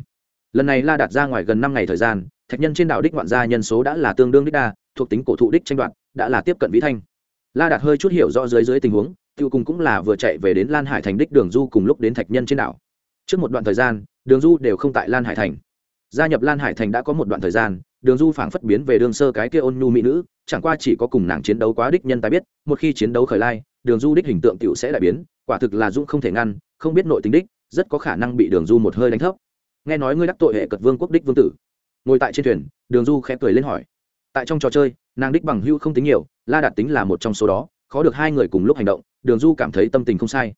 lần này la đạt ra ngoài gần năm ngày thời gian, thạch nhân trên đảo đích ngoạn gia nhân số đã là tương đương đích đa, thuộc tính cổ thụ đích tranh đoạt, đã là tiếp cận vĩ thanh. La đạt hơi chút hiểu rõ dưới dưới tình huống, tiêu cùng cũng là vừa chạy về đến lan hải thành đích đường du cùng lúc đến thạch nhân trên đảo. Trước một đoạn thời gian, đường du đều không tại lan hải thành. Gia nhập lan hải thành đã có một đoạn thời gian, đường du phảng phất biến về đường sơ cái kia ôn nhu mỹ nữ, chẳng qua chỉ có cùng nàng chiến đấu quá đích nhân tài biết, một khi chiến đấu khởi lai, đường du đích hình tượng t sẽ đại biến, quả thực là dũng không thể ngăn, không biết nội tính đích, rất có khả năng bị đường du một hơi đánh thấp nghe nói ngươi đắc tội hệ cật vương quốc đích vương tử. Ngồi tại trên thuyền, đường du khẽ cười lên hỏi. Tại trong trò chơi, nàng đích bằng hưu không tính nhiều, la đạt tính là một trong số đó, khó được hai người cùng lúc hành động, đường du cảm thấy tâm tình không sai.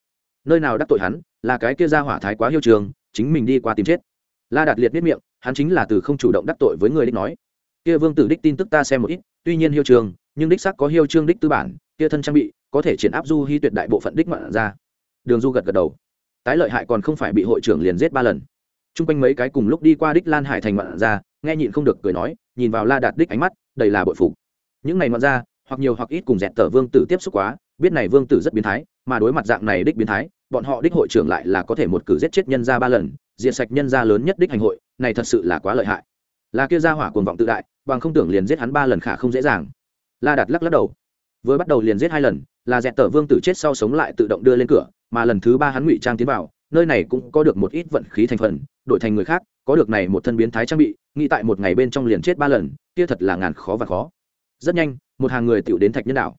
Nơi nào đắc tội hắn, là cái kia ra hỏa thái quá hiêu trường, chính mình đi qua tìm chết. La đạt liệt biết miệng, hắn chính là từ không chủ động đắc tội với người đích nói. Kia vương tử đích tin tức ta xem một ít, tuy nhiên hiêu trường, nhưng đích sắc có hiêu trương đích tư bản, kia thân trang bị, có thể triển áp du hy tuyệt đại bộ phận đích ngoạn ra. Đường du gật gật đầu. Tái lợi hại còn không phải bị hội trưởng liền giết ba lần t r u n g quanh mấy cái cùng lúc đi qua đích lan hải thành ngoạn ra, nghe nhịn không được cười nói, nhìn vào la đạt đích ánh mắt, đầy là bội phục. Những này ngoạn ra, hoặc nhiều hoặc ít cùng dẹt tờ vương tử tiếp xúc quá, biết này vương tử rất biến thái, mà đối mặt dạng này đích biến thái, bọn họ đích hội trưởng lại là có thể một cử giết chết nhân ra ba lần, diệt sạch nhân ra lớn nhất đích hành hội, này thật sự là quá lợi hại. Là kia ra hỏa cuồng vọng tự đại, bằng không tưởng liền giết hắn ba lần khả không dễ dàng. La đạt lắc lắc đầu. Vừa bắt đầu liền giết hai lần, là dẹt tờ vương tử chết sau sống lại tự động đưa lên cửa, mà lần thứ ba hắn ngụy trang tiến vào, nơi này cũng có được một ít vận khí thành phần đổi thành người khác, có được này một thân biến thái trang bị, nghĩ tại một ngày bên trong liền chết ba lần, kia thật là ngàn khó và khó. Rất nhanh, một hàng người tựu đến thạch nhân đạo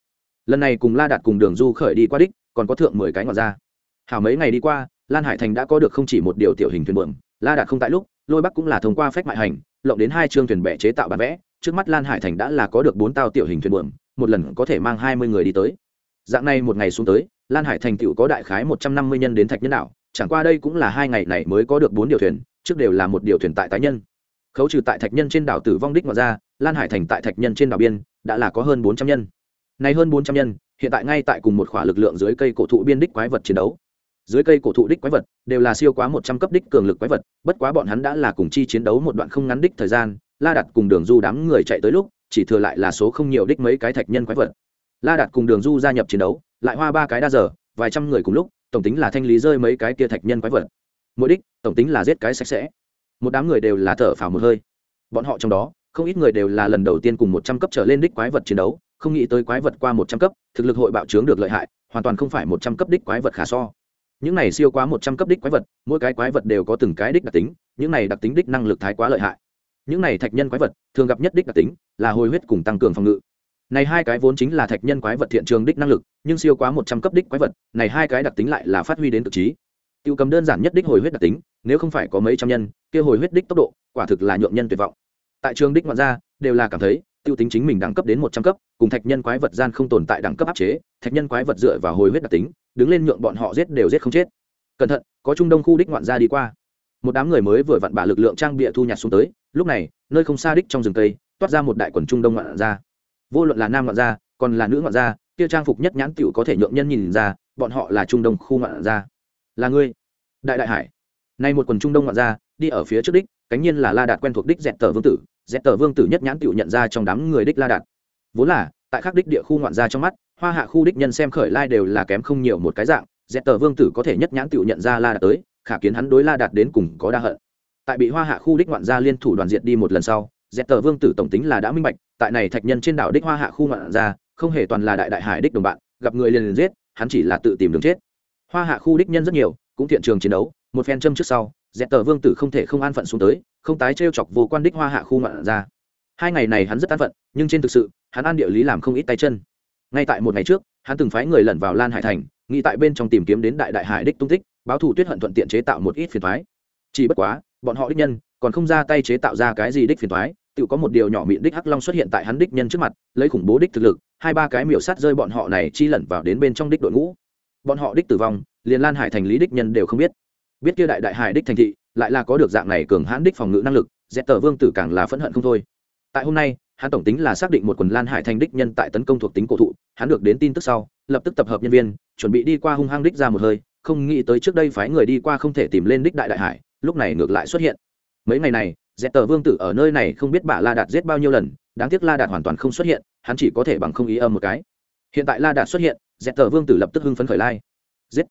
lần này cùng la đạt cùng đường du khởi đi qua đích, còn có thượng mười cái ngọt ra hảo mấy ngày đi qua, lan hải thành đã có được không chỉ một điều tiểu hình thuyền bượm la đạt không tại lúc, lôi bắc cũng là thông qua phép mại hành, lộng đến hai chương thuyền bè chế tạo bản vẽ, trước mắt lan hải thành đã là có được bốn tàu tiểu hình thuyền bượm một lần có thể mang hai mươi người đi tới. Dạng này một ngày xuống tới, lan hải thành tựu có đại khái một trăm năm mươi nhân đến thạch nhân đảo chẳng qua đây cũng là hai ngày này mới có được bốn điều thuyền, trước đều là một điều thuyền tại tái nhân. Khấu trừ tại thạch nhân trên đảo tử vong đích ngoài ra, lan hải thành tại thạch nhân trên đảo biên, đã là có hơn bốn trăm nhân. Nay hơn bốn trăm nhân, hiện tại ngay tại cùng một khỏa lực lượng dưới cây cổ thụ biên đích quái vật chiến đấu. Dưới cây cổ thụ đích quái vật, đều là siêu quá một trăm cấp đích cường lực quái vật, bất quá bọn hắn đã là cùng chi chiến đấu một đoạn không ngắn đích thời gian, la đặt cùng đường du đám người chạy tới lúc, chỉ thừa lại là số không nhiều đích mấy cái thạch nhân quái vật. La đặt cùng đường du gia nhập chiến đấu, lại hoa ba cái đa giờ, vài trăm người cùng lúc tổng tính là thanh lý rơi mấy cái kia thạch nhân quái vật. Mỗi đích, tổng tính là giết cái sạch sẽ. Một đám người đều là thở phào một hơi. Bọn họ trong đó, không ít người đều là lần đầu tiên cùng một trăm cấp trở lên đích quái vật chiến đấu, không nghĩ tới quái vật qua một trăm cấp, thực lực hội bạo trướng được lợi hại, hoàn toàn không phải một trăm cấp đích quái vật khả so. Những này siêu quá một trăm cấp đích quái vật, mỗi cái quái vật đều có từng cái đích đặc tính, những này đặc tính đích năng lực thái quá lợi hại. Những này thạch nhân quái vật, thường gặp nhất đích đặc tính là hồi huyết cùng tăng cường phòng ngự này hai cái vốn chính là thạch nhân quái vật thiện trường đích năng lực, nhưng siêu quá một trăm cấp đích quái vật, này hai cái đặc tính lại là phát huy đến cực trí. Tiêu cầm đơn giản nhất đích hồi huyết đặc tính, nếu không phải có mấy trăm nhân, kia hồi huyết đích tốc độ, quả thực là nhượng nhân tuyệt vọng. Tại trường đích ngoạn gia, đều là cảm thấy, tiêu tính chính mình đẳng cấp đến một trăm cấp, cùng thạch nhân quái vật gian không tồn tại đẳng cấp áp chế, thạch nhân quái vật dựa vào hồi huyết đặc tính, đứng lên nhượng bọn họ giết đều giết không chết. Cẩn thận, có trung đông khu đích ngoạn gia đi qua. Một đám người mới vừa vặn bả lực lượng trang bịa thu nhặt xuống tới, lúc này, nơi không xa đích trong rừng tây toát ra một đại quần trung đông ngoạn gia vô luận là nam ngoạn gia, còn là nữ ngoạn gia, kia trang phục nhất nhãn tiểu có thể nhượng nhân nhìn ra, bọn họ là trung đông khu ngoạn gia. Là ngươi? Đại đại hải. Nay một quần trung đông ngoạn gia, đi ở phía trước đích, cánh nhiên là la đạt quen thuộc đích dẹt tờ vương tử. Dẹt tờ vương tử nhất nhãn tiểu nhận ra trong đám người đích la đạt. Vốn là, tại các đích địa khu ngoạn gia trong mắt, hoa hạ khu đích nhân xem khởi lai đều là kém không nhiều một cái dạng. Dẹt tờ vương tử có thể nhất nhãn tiểu nhận ra la đạt tới, khả kiến hắn đối la đạt đến cùng có đa hận. Tại bị hoa hạ khu đích ngoạn gia liên thủ đoàn diệt đi một lần sau dẹp tờ vương tử tổng tính là đã minh bạch tại này thạch nhân trên đảo đích hoa hạ khu ngoạn ra, không hề toàn là đại đại hải đích đồng bạn gặp người liền liền giết hắn chỉ là tự tìm đường chết. Hoa hạ khu đích nhân rất nhiều cũng thiện trường chiến đấu một phen châm trước sau dẹp tờ vương tử không thể không an phận xuống tới không tái trêu chọc vô quan đích hoa hạ khu ngoạn ra hai ngày này hắn rất an phận nhưng trên thực sự hắn an địa lý làm không ít tay chân. Ngay tại một ngày trước hắn từng phái người lẩn vào lan hải thành nghĩ tại bên trong tìm kiếm đến đại đại hải đích tung tích báo thủ tuyết hận thuận tiện chế tạo một ít phiền thoái chỉ bất quá bọn họ đích nhân còn không ra tay chế tạo ra cái gì đích phiền toái, tự có một điều nhỏ miệng đích hắc long xuất hiện tại hắn đích nhân trước mặt lấy khủng bố đích thực lực hai ba cái miểu sát rơi bọn họ này chi lẩn vào đến bên trong đích đội ngũ. Bọn họ đích tử vong liền lan hải thành lý đích nhân đều không biết. Biết kia đại đại hải đích thành thị lại là có được dạng này cường hãn đích phòng ngự năng lực dẹp tờ vương tử càng là phẫn hận không thôi. Tại hôm nay hắn tổng tính là xác định một quần lan hải thành đích nhân tại tấn công thuộc tính cổ thụ hắn được đến tin tức sau lập tức tập hợp nhân viên chuẩn bị đi qua hung hăng đích ra một hơi không nghĩ tới trước đây phái người đi qua không thể tìm lên đích đại đại hải lúc này ngược lại xuất hiện mấy ngày này dẹp tờ vương tử ở nơi này không biết bà la đạt giết bao nhiêu lần, đáng tiếc la đạt hoàn toàn không xuất hiện, hắn chỉ có thể bằng không ý âm một cái. Hiện tại la đạt xuất hiện dẹp tờ vương tử lập tức hưng phấn khởi lai. Giết!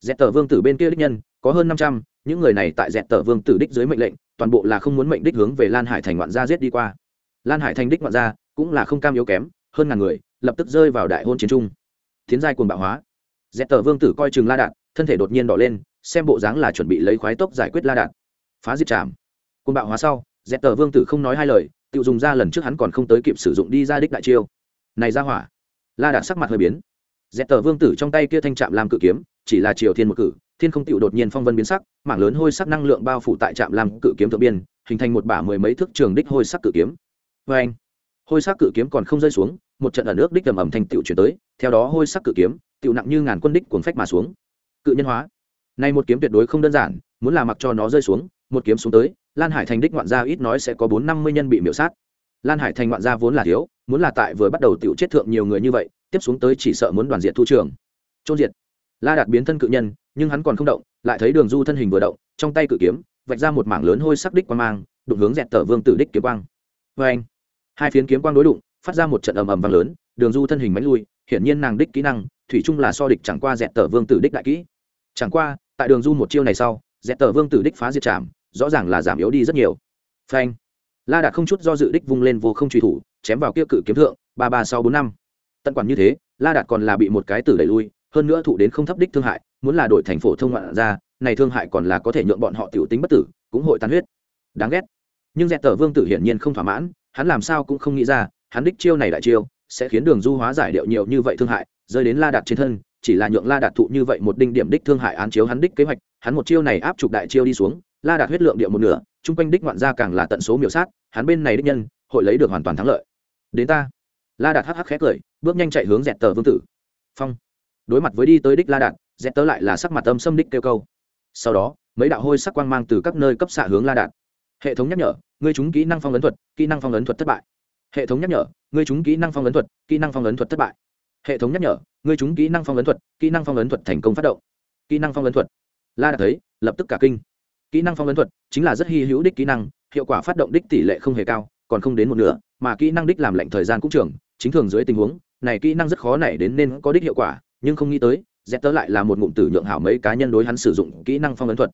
Dẹp tờ vương tử bên kia đích nhân, có hơn năm trăm, những người này tại dẹp tờ vương tử đích dưới mệnh lệnh, toàn bộ là không muốn mệnh đích hướng về lan hải thành ngoạn gia giết đi qua. Lan hải thành đích ngoạn gia cũng là không cam yếu kém, hơn ngàn người, lập tức rơi vào đại hôn chiến trung. Tiến giai cuồng bạo hóa. Dẹp tờ vương tử coi chừng la đạt, thân thể đột nhiên đỏ lên, xem bộ dáng là chuẩn bị lấy khoái tốc giải quyết la đạt. Phá diệt chạm côn bạo hóa sau dẹp tờ vương tử không nói hai lời, tự dùng ra lần trước hắn còn không tới kịp sử dụng đi ra đích đại chiêu. Này ra hỏa. La đạt sắc mặt hơi biến. Dẹp tờ vương tử trong tay kia thanh trạm làm cự kiếm, chỉ là triều thiên một cử, thiên không tựu đột nhiên phong vân biến sắc, mảng lớn hôi sắc năng lượng bao phủ tại trạm làm cự kiếm thượng biên, hình thành một bả mười mấy thước trường đích hôi sắc cự kiếm. Vê anh, hôi sắc cự kiếm còn không rơi xuống, một trận ẩn ước đích tầm ẩm thành tựu chuyển tới, theo đó hôi sắc cự kiếm tựu nặng như ngàn quân đích cuồng phách mà xuống. Cự nhân hóa. Nay một kiếm tuyệt đối không đơn giản, muốn là mặc cho nó rơi xuống, một kiếm xuống tới lan hải thành đích ngoạn gia ít nói sẽ có bốn năm mươi nhân bị miễu sát. Lan hải thành ngoạn gia vốn là thiếu, muốn là tại vừa bắt đầu tựu chết thượng nhiều người như vậy, tiếp xuống tới chỉ sợ muốn đoàn diện thu trường. Trôn diệt. La đạt biến thân cự nhân, nhưng hắn còn không động, lại thấy đường du thân hình vừa động, trong tay cự kiếm, vạch ra một mảng lớn hôi sắc đích quang mang, đụng hướng dẹt tờ vương tử đích kiếm quang. Vê anh, hai phiến kiếm quang đối đụng, phát ra một trận ầm ầm vang lớn, đường du thân hình mánh lui, hiển nhiên nàng đích kỹ năng, thủy chung là so địch chẳng qua dẹt tờ vương tử đích đại kỹ. Chẳng qua, tại đường du một chiêu này sau, dẹt tờ vương tử đích phá diệt chạm rõ ràng là giảm yếu đi rất nhiều. Phanh. La đạt không chút do dự đích vung lên vô không truy thủ, chém vào kia cự kiếm thượng, ba ba sáu bốn năm. Tận quản như thế, la đạt còn là bị một cái tử đẩy lui, hơn nữa thụ đến không thấp đích thương hại, muốn là đổi thành phổ thông ngoạn ra này thương hại còn là có thể nhượng bọn họ tiểu tính bất tử, cũng hội tan huyết. Đáng ghét. Nhưng dẹt tờ vương tử hiển nhiên không thỏa mãn, hắn làm sao cũng không nghĩ ra, hắn đích chiêu này đại chiêu, sẽ khiến đường du hóa giải điệu nhiều như vậy thương hại, rơi đến la đạt trên thân, chỉ là nhượng la đạt thụ như vậy một đinh điểm đích thương hại án chiếu hắn đích kế hoạch, hắn một chiêu này áp trục đại chiêu đi xuống la đạt huyết lượng điệu một nửa, chung quanh đích ngoạn gia càng là tận số miểu sát, hắn bên này đích nhân, hội lấy được hoàn toàn thắng lợi. Đến ta. La đạt hắc hắc khét cười, bước nhanh chạy hướng dẹt tờ vương tử. Phong. Đối mặt với đi tới đích la đạt, dẹt tớ lại là sắc mặt âm xâm đích kêu câu. Sau đó, mấy đạo hôi sắc quang mang từ các nơi cấp xạ hướng la đạt. Hệ thống nhắc nhở, ngươi chúng kỹ năng phong ấn thuật, kỹ năng phong ấn thuật thất bại. Hệ thống nhắc nhở, ngươi chúng kỹ năng phong ấn thuật, kỹ năng phong ấn thuật thất bại. Hệ thống nhắc nhở, ngươi chúng kỹ năng phong ấn thuật, kỹ năng phong ấn thuật thành công phát động. Kỹ năng phong ấn thuật. La đạt thấy, lập tức cả kinh kỹ năng phong ấn thuật chính là rất hy hữu đích kỹ năng, hiệu quả phát động đích tỷ lệ không hề cao, còn không đến một nửa, mà kỹ năng đích làm lệnh thời gian cũng trường, chính thường dưới tình huống, này kỹ năng rất khó nảy đến nên có đích hiệu quả, nhưng không nghĩ tới dẹp tớ lại là một ngụm tử nhượng hảo mấy cá nhân đối hắn sử dụng kỹ năng phong ấn thuật.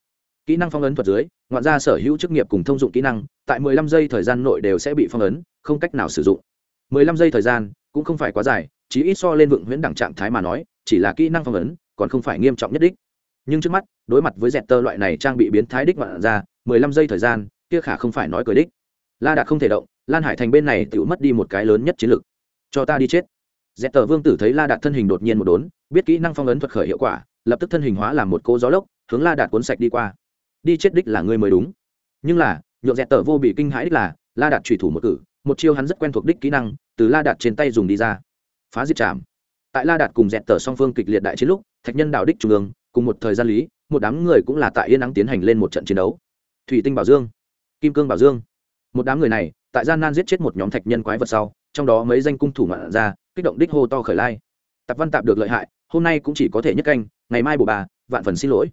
Kỹ năng phong ấn thuật dưới, ngoạn ra sở hữu chức nghiệp cùng thông dụng kỹ năng, tại 15 giây thời gian nội đều sẽ bị phong ấn, không cách nào sử dụng. 15 giây thời gian cũng không phải quá dài chỉ ít so lên vượng huyễn đẳng trạng thái mà nói, chỉ là kỹ năng phong ấn, còn không phải nghiêm trọng nhất đích nhưng trước mắt, đối mặt với dẹt tơ loại này trang bị biến thái đích ngoạn ra 15 giây thời gian, kia khả không phải nói cười đích. La đạt không thể động, lan hải thành bên này tự mất đi một cái lớn nhất chiến lược. Cho ta đi chết. Dẹt tờ vương tử thấy la đạt thân hình đột nhiên một đốn, biết kỹ năng phong ấn thuật khởi hiệu quả, lập tức thân hình hóa làm một cô gió lốc, hướng la đạt cuốn sạch đi qua. Đi chết đích là ngươi mới đúng. Nhưng là, nhượng dẹt tờ vô bị kinh hãi đích là, la đạt trùy thủ một cử, một chiêu hắn rất quen thuộc đích kỹ năng, từ la đạt trên tay dùng đi ra. Phá diệt chạm tại la đạt cùng dẹt tờ song phương kịch liệt đại chiến lúc, thạch nhân đạo đích trung ương cùng một thời gian lý, một đám người cũng là tại yên nắng tiến hành lên một trận chiến đấu. Thủy tinh bảo dương, kim cương bảo dương. Một đám người này, tại gian nan giết chết một nhóm thạch nhân quái vật sau, trong đó mấy danh cung thủ ngoạn ra, kích động đích hô to khởi lai. Tạp văn tạp được lợi hại, hôm nay cũng chỉ có thể nhất canh, ngày mai bù bà, vạn phần xin lỗi.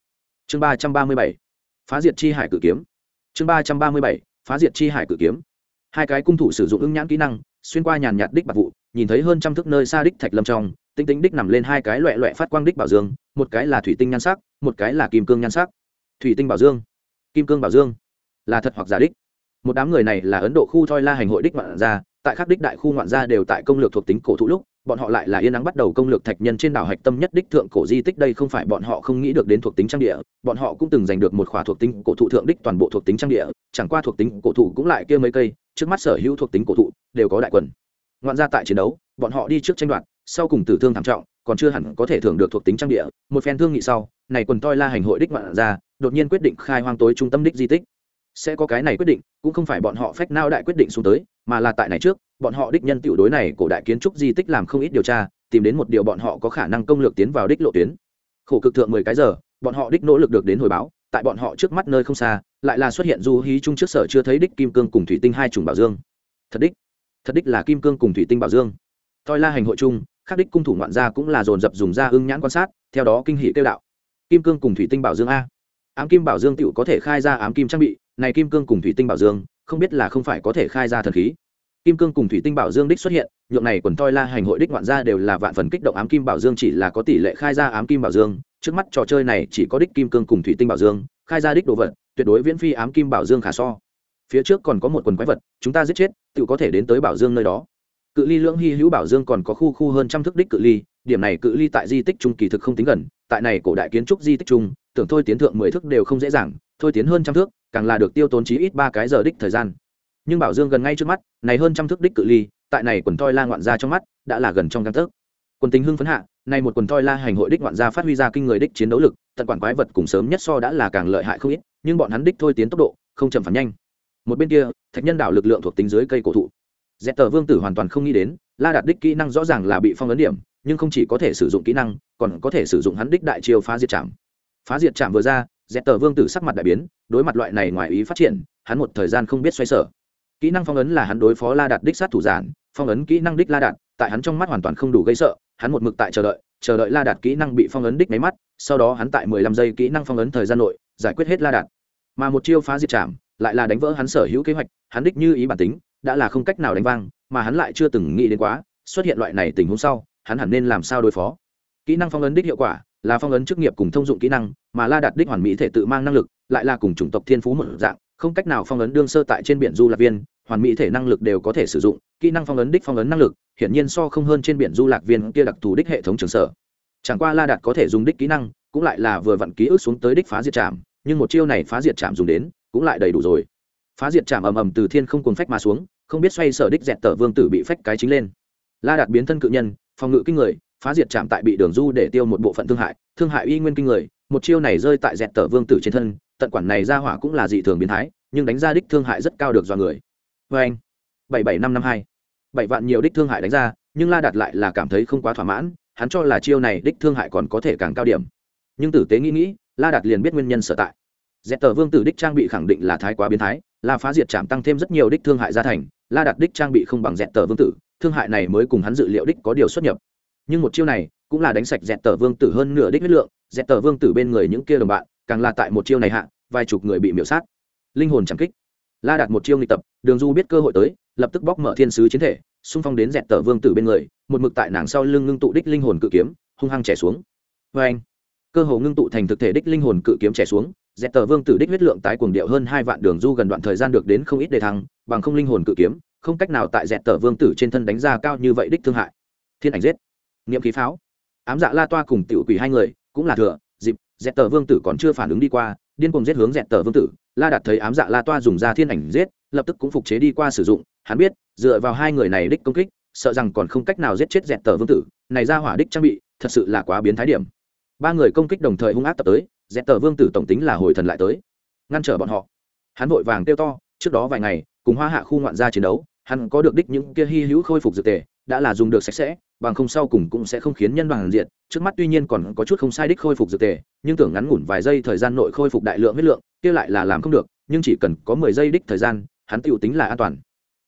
Chương ba trăm ba mươi bảy, phá diệt chi hải cử kiếm. Chương ba trăm ba mươi bảy, phá diệt chi hải cử kiếm. Hai cái cung thủ sử dụng ứng nhãn kỹ năng, xuyên qua nhàn nhạt đích bạc vụ, nhìn thấy hơn trăm thước nơi xa đích thạch lâm trong tinh tinh đích nằm lên hai cái loẹ loẹ phát quang đích bảo dương, một cái là thủy tinh nhan sắc, một cái là kim cương nhan sắc. Thủy tinh bảo dương, kim cương bảo dương, là thật hoặc giả đích. Một đám người này là ấn độ khu thoi la hành hội đích ngoạn gia, tại các đích đại khu ngoạn gia đều tại công lược thuộc tính cổ thụ lúc, bọn họ lại là yên ắng bắt đầu công lược thạch nhân trên đảo hạch tâm nhất đích thượng cổ di tích đây không phải bọn họ không nghĩ được đến thuộc tính trang địa, bọn họ cũng từng giành được một khỏa thuộc tính cổ thụ thượng đích toàn bộ thuộc tính trang địa, chẳng qua thuộc tính cổ thụ cũng lại kia mấy cây, trước mắt sở hữu thuộc tính cổ thụ, đều có đại quần. Ngoạn gia tại chiến đấu, bọn họ đi trước tranh đoạt sau cùng tử thương thảm trọng, còn chưa hẳn có thể thưởng được thuộc tính trang địa, một phen thương nghị sau, này quần toi la hành hội đích ngoạn ra, đột nhiên quyết định khai hoang tối trung tâm đích di tích. Sẽ có cái này quyết định, cũng không phải bọn họ phách nao đại quyết định xuống tới, mà là tại này trước, bọn họ đích nhân tiểu đối này cổ đại kiến trúc di tích làm không ít điều tra, tìm đến một điều bọn họ có khả năng công lược tiến vào đích lộ tuyến. Khổ cực thượng mười cái giờ, bọn họ đích nỗ lực được đến hồi báo, tại bọn họ trước mắt nơi không xa, lại là xuất hiện du hí trung trước sở chưa thấy đích kim cương cùng thủy tinh hai chủng bảo dương. Thật đích thật đích là kim cương cùng thủy tinh bảo dương. Toi la hành hội chung khắc đích cung thủ ngoạn gia cũng là dồn dập dùng ra ưng nhãn quan sát, theo đó kinh hỷ kêu đạo. Kim cương cùng thủy tinh bảo dương a. Ám kim bảo dương tựu có thể khai ra ám kim trang bị, này kim cương cùng thủy tinh bảo dương, không biết là không phải có thể khai ra thần khí. Kim cương cùng thủy tinh bảo dương đích xuất hiện, nhượng này quần toi la hành hội đích ngoạn gia đều là vạn phần kích động ám kim bảo dương chỉ là có tỷ lệ khai ra ám kim bảo dương, trước mắt trò chơi này chỉ có đích kim cương cùng thủy tinh bảo dương, khai ra đích đồ vật, tuyệt đối viễn phi ám kim bảo dương khả so. Phía trước còn có một quần quái vật, chúng ta giết chết tự có thể đến tới bảo dương nơi đó cự ly lưỡng hy hữu bảo dương còn có khu khu hơn trăm thước đích cự ly, điểm này cự ly tại di tích trung kỳ thực không tính gần, tại này cổ đại kiến trúc di tích trung tưởng thôi tiến thượng mười thước đều không dễ dàng, thôi tiến hơn trăm thước, càng là được tiêu tốn chí ít ba cái giờ đích thời gian. Nhưng bảo dương gần ngay trước mắt, này hơn trăm thước đích cự ly, tại này quần toi la ngoạn ra trong mắt, đã là gần trong căn tấc. Quần tính hưng phấn hạ, này một quần toi la hành hội đích ngoạn gia phát huy ra kinh người đích chiến đấu lực, tận quản quái vật cùng sớm nhất so đã là càng lợi hại không ít, nhưng bọn hắn đích thôi tiến tốc độ, không chậm phản nhanh. Một bên kia, thạch nhân đảo lực lượng thuộc tính dưới cây cổ thụ dẹp tờ vương tử hoàn toàn không nghĩ đến, la đạt đích kỹ năng rõ ràng là bị phong ấn điểm, nhưng không chỉ có thể sử dụng kỹ năng, còn có thể sử dụng hắn đích đại chiêu phá diệt chạm phá diệt chạm vừa ra dẹp tờ vương tử sắc mặt đại biến, đối mặt loại này ngoài ý phát triển, hắn một thời gian không biết xoay sở. Kỹ năng phong ấn là hắn đối phó la đạt đích sát thủ giản, phong ấn kỹ năng đích la đạt, tại hắn trong mắt hoàn toàn không đủ gây sợ, hắn một mực tại chờ đợi chờ đợi la đạt kỹ năng bị phong ấn đích máy mắt, sau đó hắn tại mười lăm giây kỹ năng phong ấn thời gian nội, giải quyết hết la đạt. Mà một chiêu phá diệt chạm lại là đánh vỡ hắn sở hữu kế hoạch, hắn đích như ý bản tính, đã là không cách nào đánh vang, mà hắn lại chưa từng nghĩ đến quá, xuất hiện loại này tình huống sau, hắn hẳn nên làm sao đối phó? Kỹ năng phong ấn đích hiệu quả là phong ấn chức nghiệp cùng thông dụng kỹ năng, mà la đạt đích hoàn mỹ thể tự mang năng lực lại là cùng chủng tộc thiên phú một dạng, không cách nào phong ấn đương sơ tại trên biển du lạc viên, hoàn mỹ thể năng lực đều có thể sử dụng, kỹ năng phong ấn đích phong ấn năng lực hiển nhiên so không hơn trên biển du lạc viên kia đặc thù đích hệ thống trường sở. Chẳng qua la đạt có thể dùng đích kỹ năng, cũng lại là vừa vặn ký ức xuống tới đích phá diệt trạm nhưng một chiêu này phá diệt trạm dùng đến cũng lại đầy đủ rồi. Phá diệt chạm ầm ầm từ thiên không cuồng phách mà xuống, không biết xoay sở đích dẹt tờ vương tử bị phách cái chính lên. La đạt biến thân cự nhân, phòng ngự kinh người, phá diệt chạm tại bị đường du để tiêu một bộ phận thương hại thương hại uy nguyên kinh người, một chiêu này rơi tại dẹt tờ vương tử trên thân, tận quản này ra hỏa cũng là dị thường biến thái, nhưng đánh ra đích thương hại rất cao được do người. Vê anh, bảy bảy năm năm hai, bảy vạn nhiều đích thương hại đánh ra, nhưng la đạt lại là cảm thấy không quá thỏa mãn, hắn cho là chiêu này đích thương hại còn có thể càng cao điểm. Nhưng tử tế nghĩ nghĩ, la đạt liền biết nguyên nhân sở tại dẹp tờ vương tử đích trang bị khẳng định là thái quá biến thái, là phá diệt chạm tăng thêm rất nhiều đích thương hại gia thành, la đặt đích trang bị không bằng dẹp tờ vương tử, thương hại này mới cùng hắn dự liệu đích có điều xuất nhập. Nhưng một chiêu này cũng là đánh sạch dẹp tờ vương tử hơn nửa đích huyết lượng dẹp tờ vương tử bên người những kia đồng bạn, càng là tại một chiêu này hạ, vài chục người bị miễu sát. Linh hồn chẳng kích. La đặt một chiêu nghịch tập, đường du biết cơ hội tới, lập tức bóc mở thiên sứ chiến thể, xung phong đến dẹp tờ vương tử bên người, một mực tại nàng sau lưng ngưng tụ đích linh hồn cự kiếm, hung hăng chẻ xuống. Vê anh cơ hồ ngưng tụ thành thực thể đích linh hồn cự kiếm chẻ xuống dẹp tờ vương tử đích huyết lượng tái cuồng điệu hơn hai vạn đường du gần đoạn thời gian được đến không ít đề thăng, bằng không linh hồn cự kiếm, không cách nào tại dẹp tờ vương tử trên thân đánh ra cao như vậy đích thương hại. Thiên ảnh giết. Niệm khí pháo. Ám dạ la toa cùng tiểu quỷ hai người, cũng là thừa, dịp dẹp tờ vương tử còn chưa phản ứng đi qua, điên cùng giết hướng dẹp tờ vương tử. La đạt thấy ám dạ la toa dùng ra thiên ảnh giết, lập tức cũng phục chế đi qua sử dụng. Hắn biết, dựa vào hai người này đích công kích, sợ rằng còn không cách nào giết chết dẹp tờ vương tử. Này ra hỏa đích trang bị, thật sự là quá biến thái điểm. Ba người công kích đồng thời hung ác tập tới dẹp tờ vương tử tổng tính là hồi thần lại tới. Ngăn trở bọn họ. Hắn vội vàng kêu to, trước đó vài ngày, cùng hoa hạ khu ngoạn gia chiến đấu, hắn có được đích những kia hy hữu khôi phục dược tề, đã là dùng được sạch sẽ, bằng không sau cùng cũng sẽ không khiến nhân bằng diện trước mắt tuy nhiên còn có chút không sai đích khôi phục dược tề, nhưng tưởng ngắn ngủn vài giây thời gian nội khôi phục đại lượng huyết lượng, kia lại là làm không được, nhưng chỉ cần có mười giây đích thời gian, hắn tự tính là an toàn.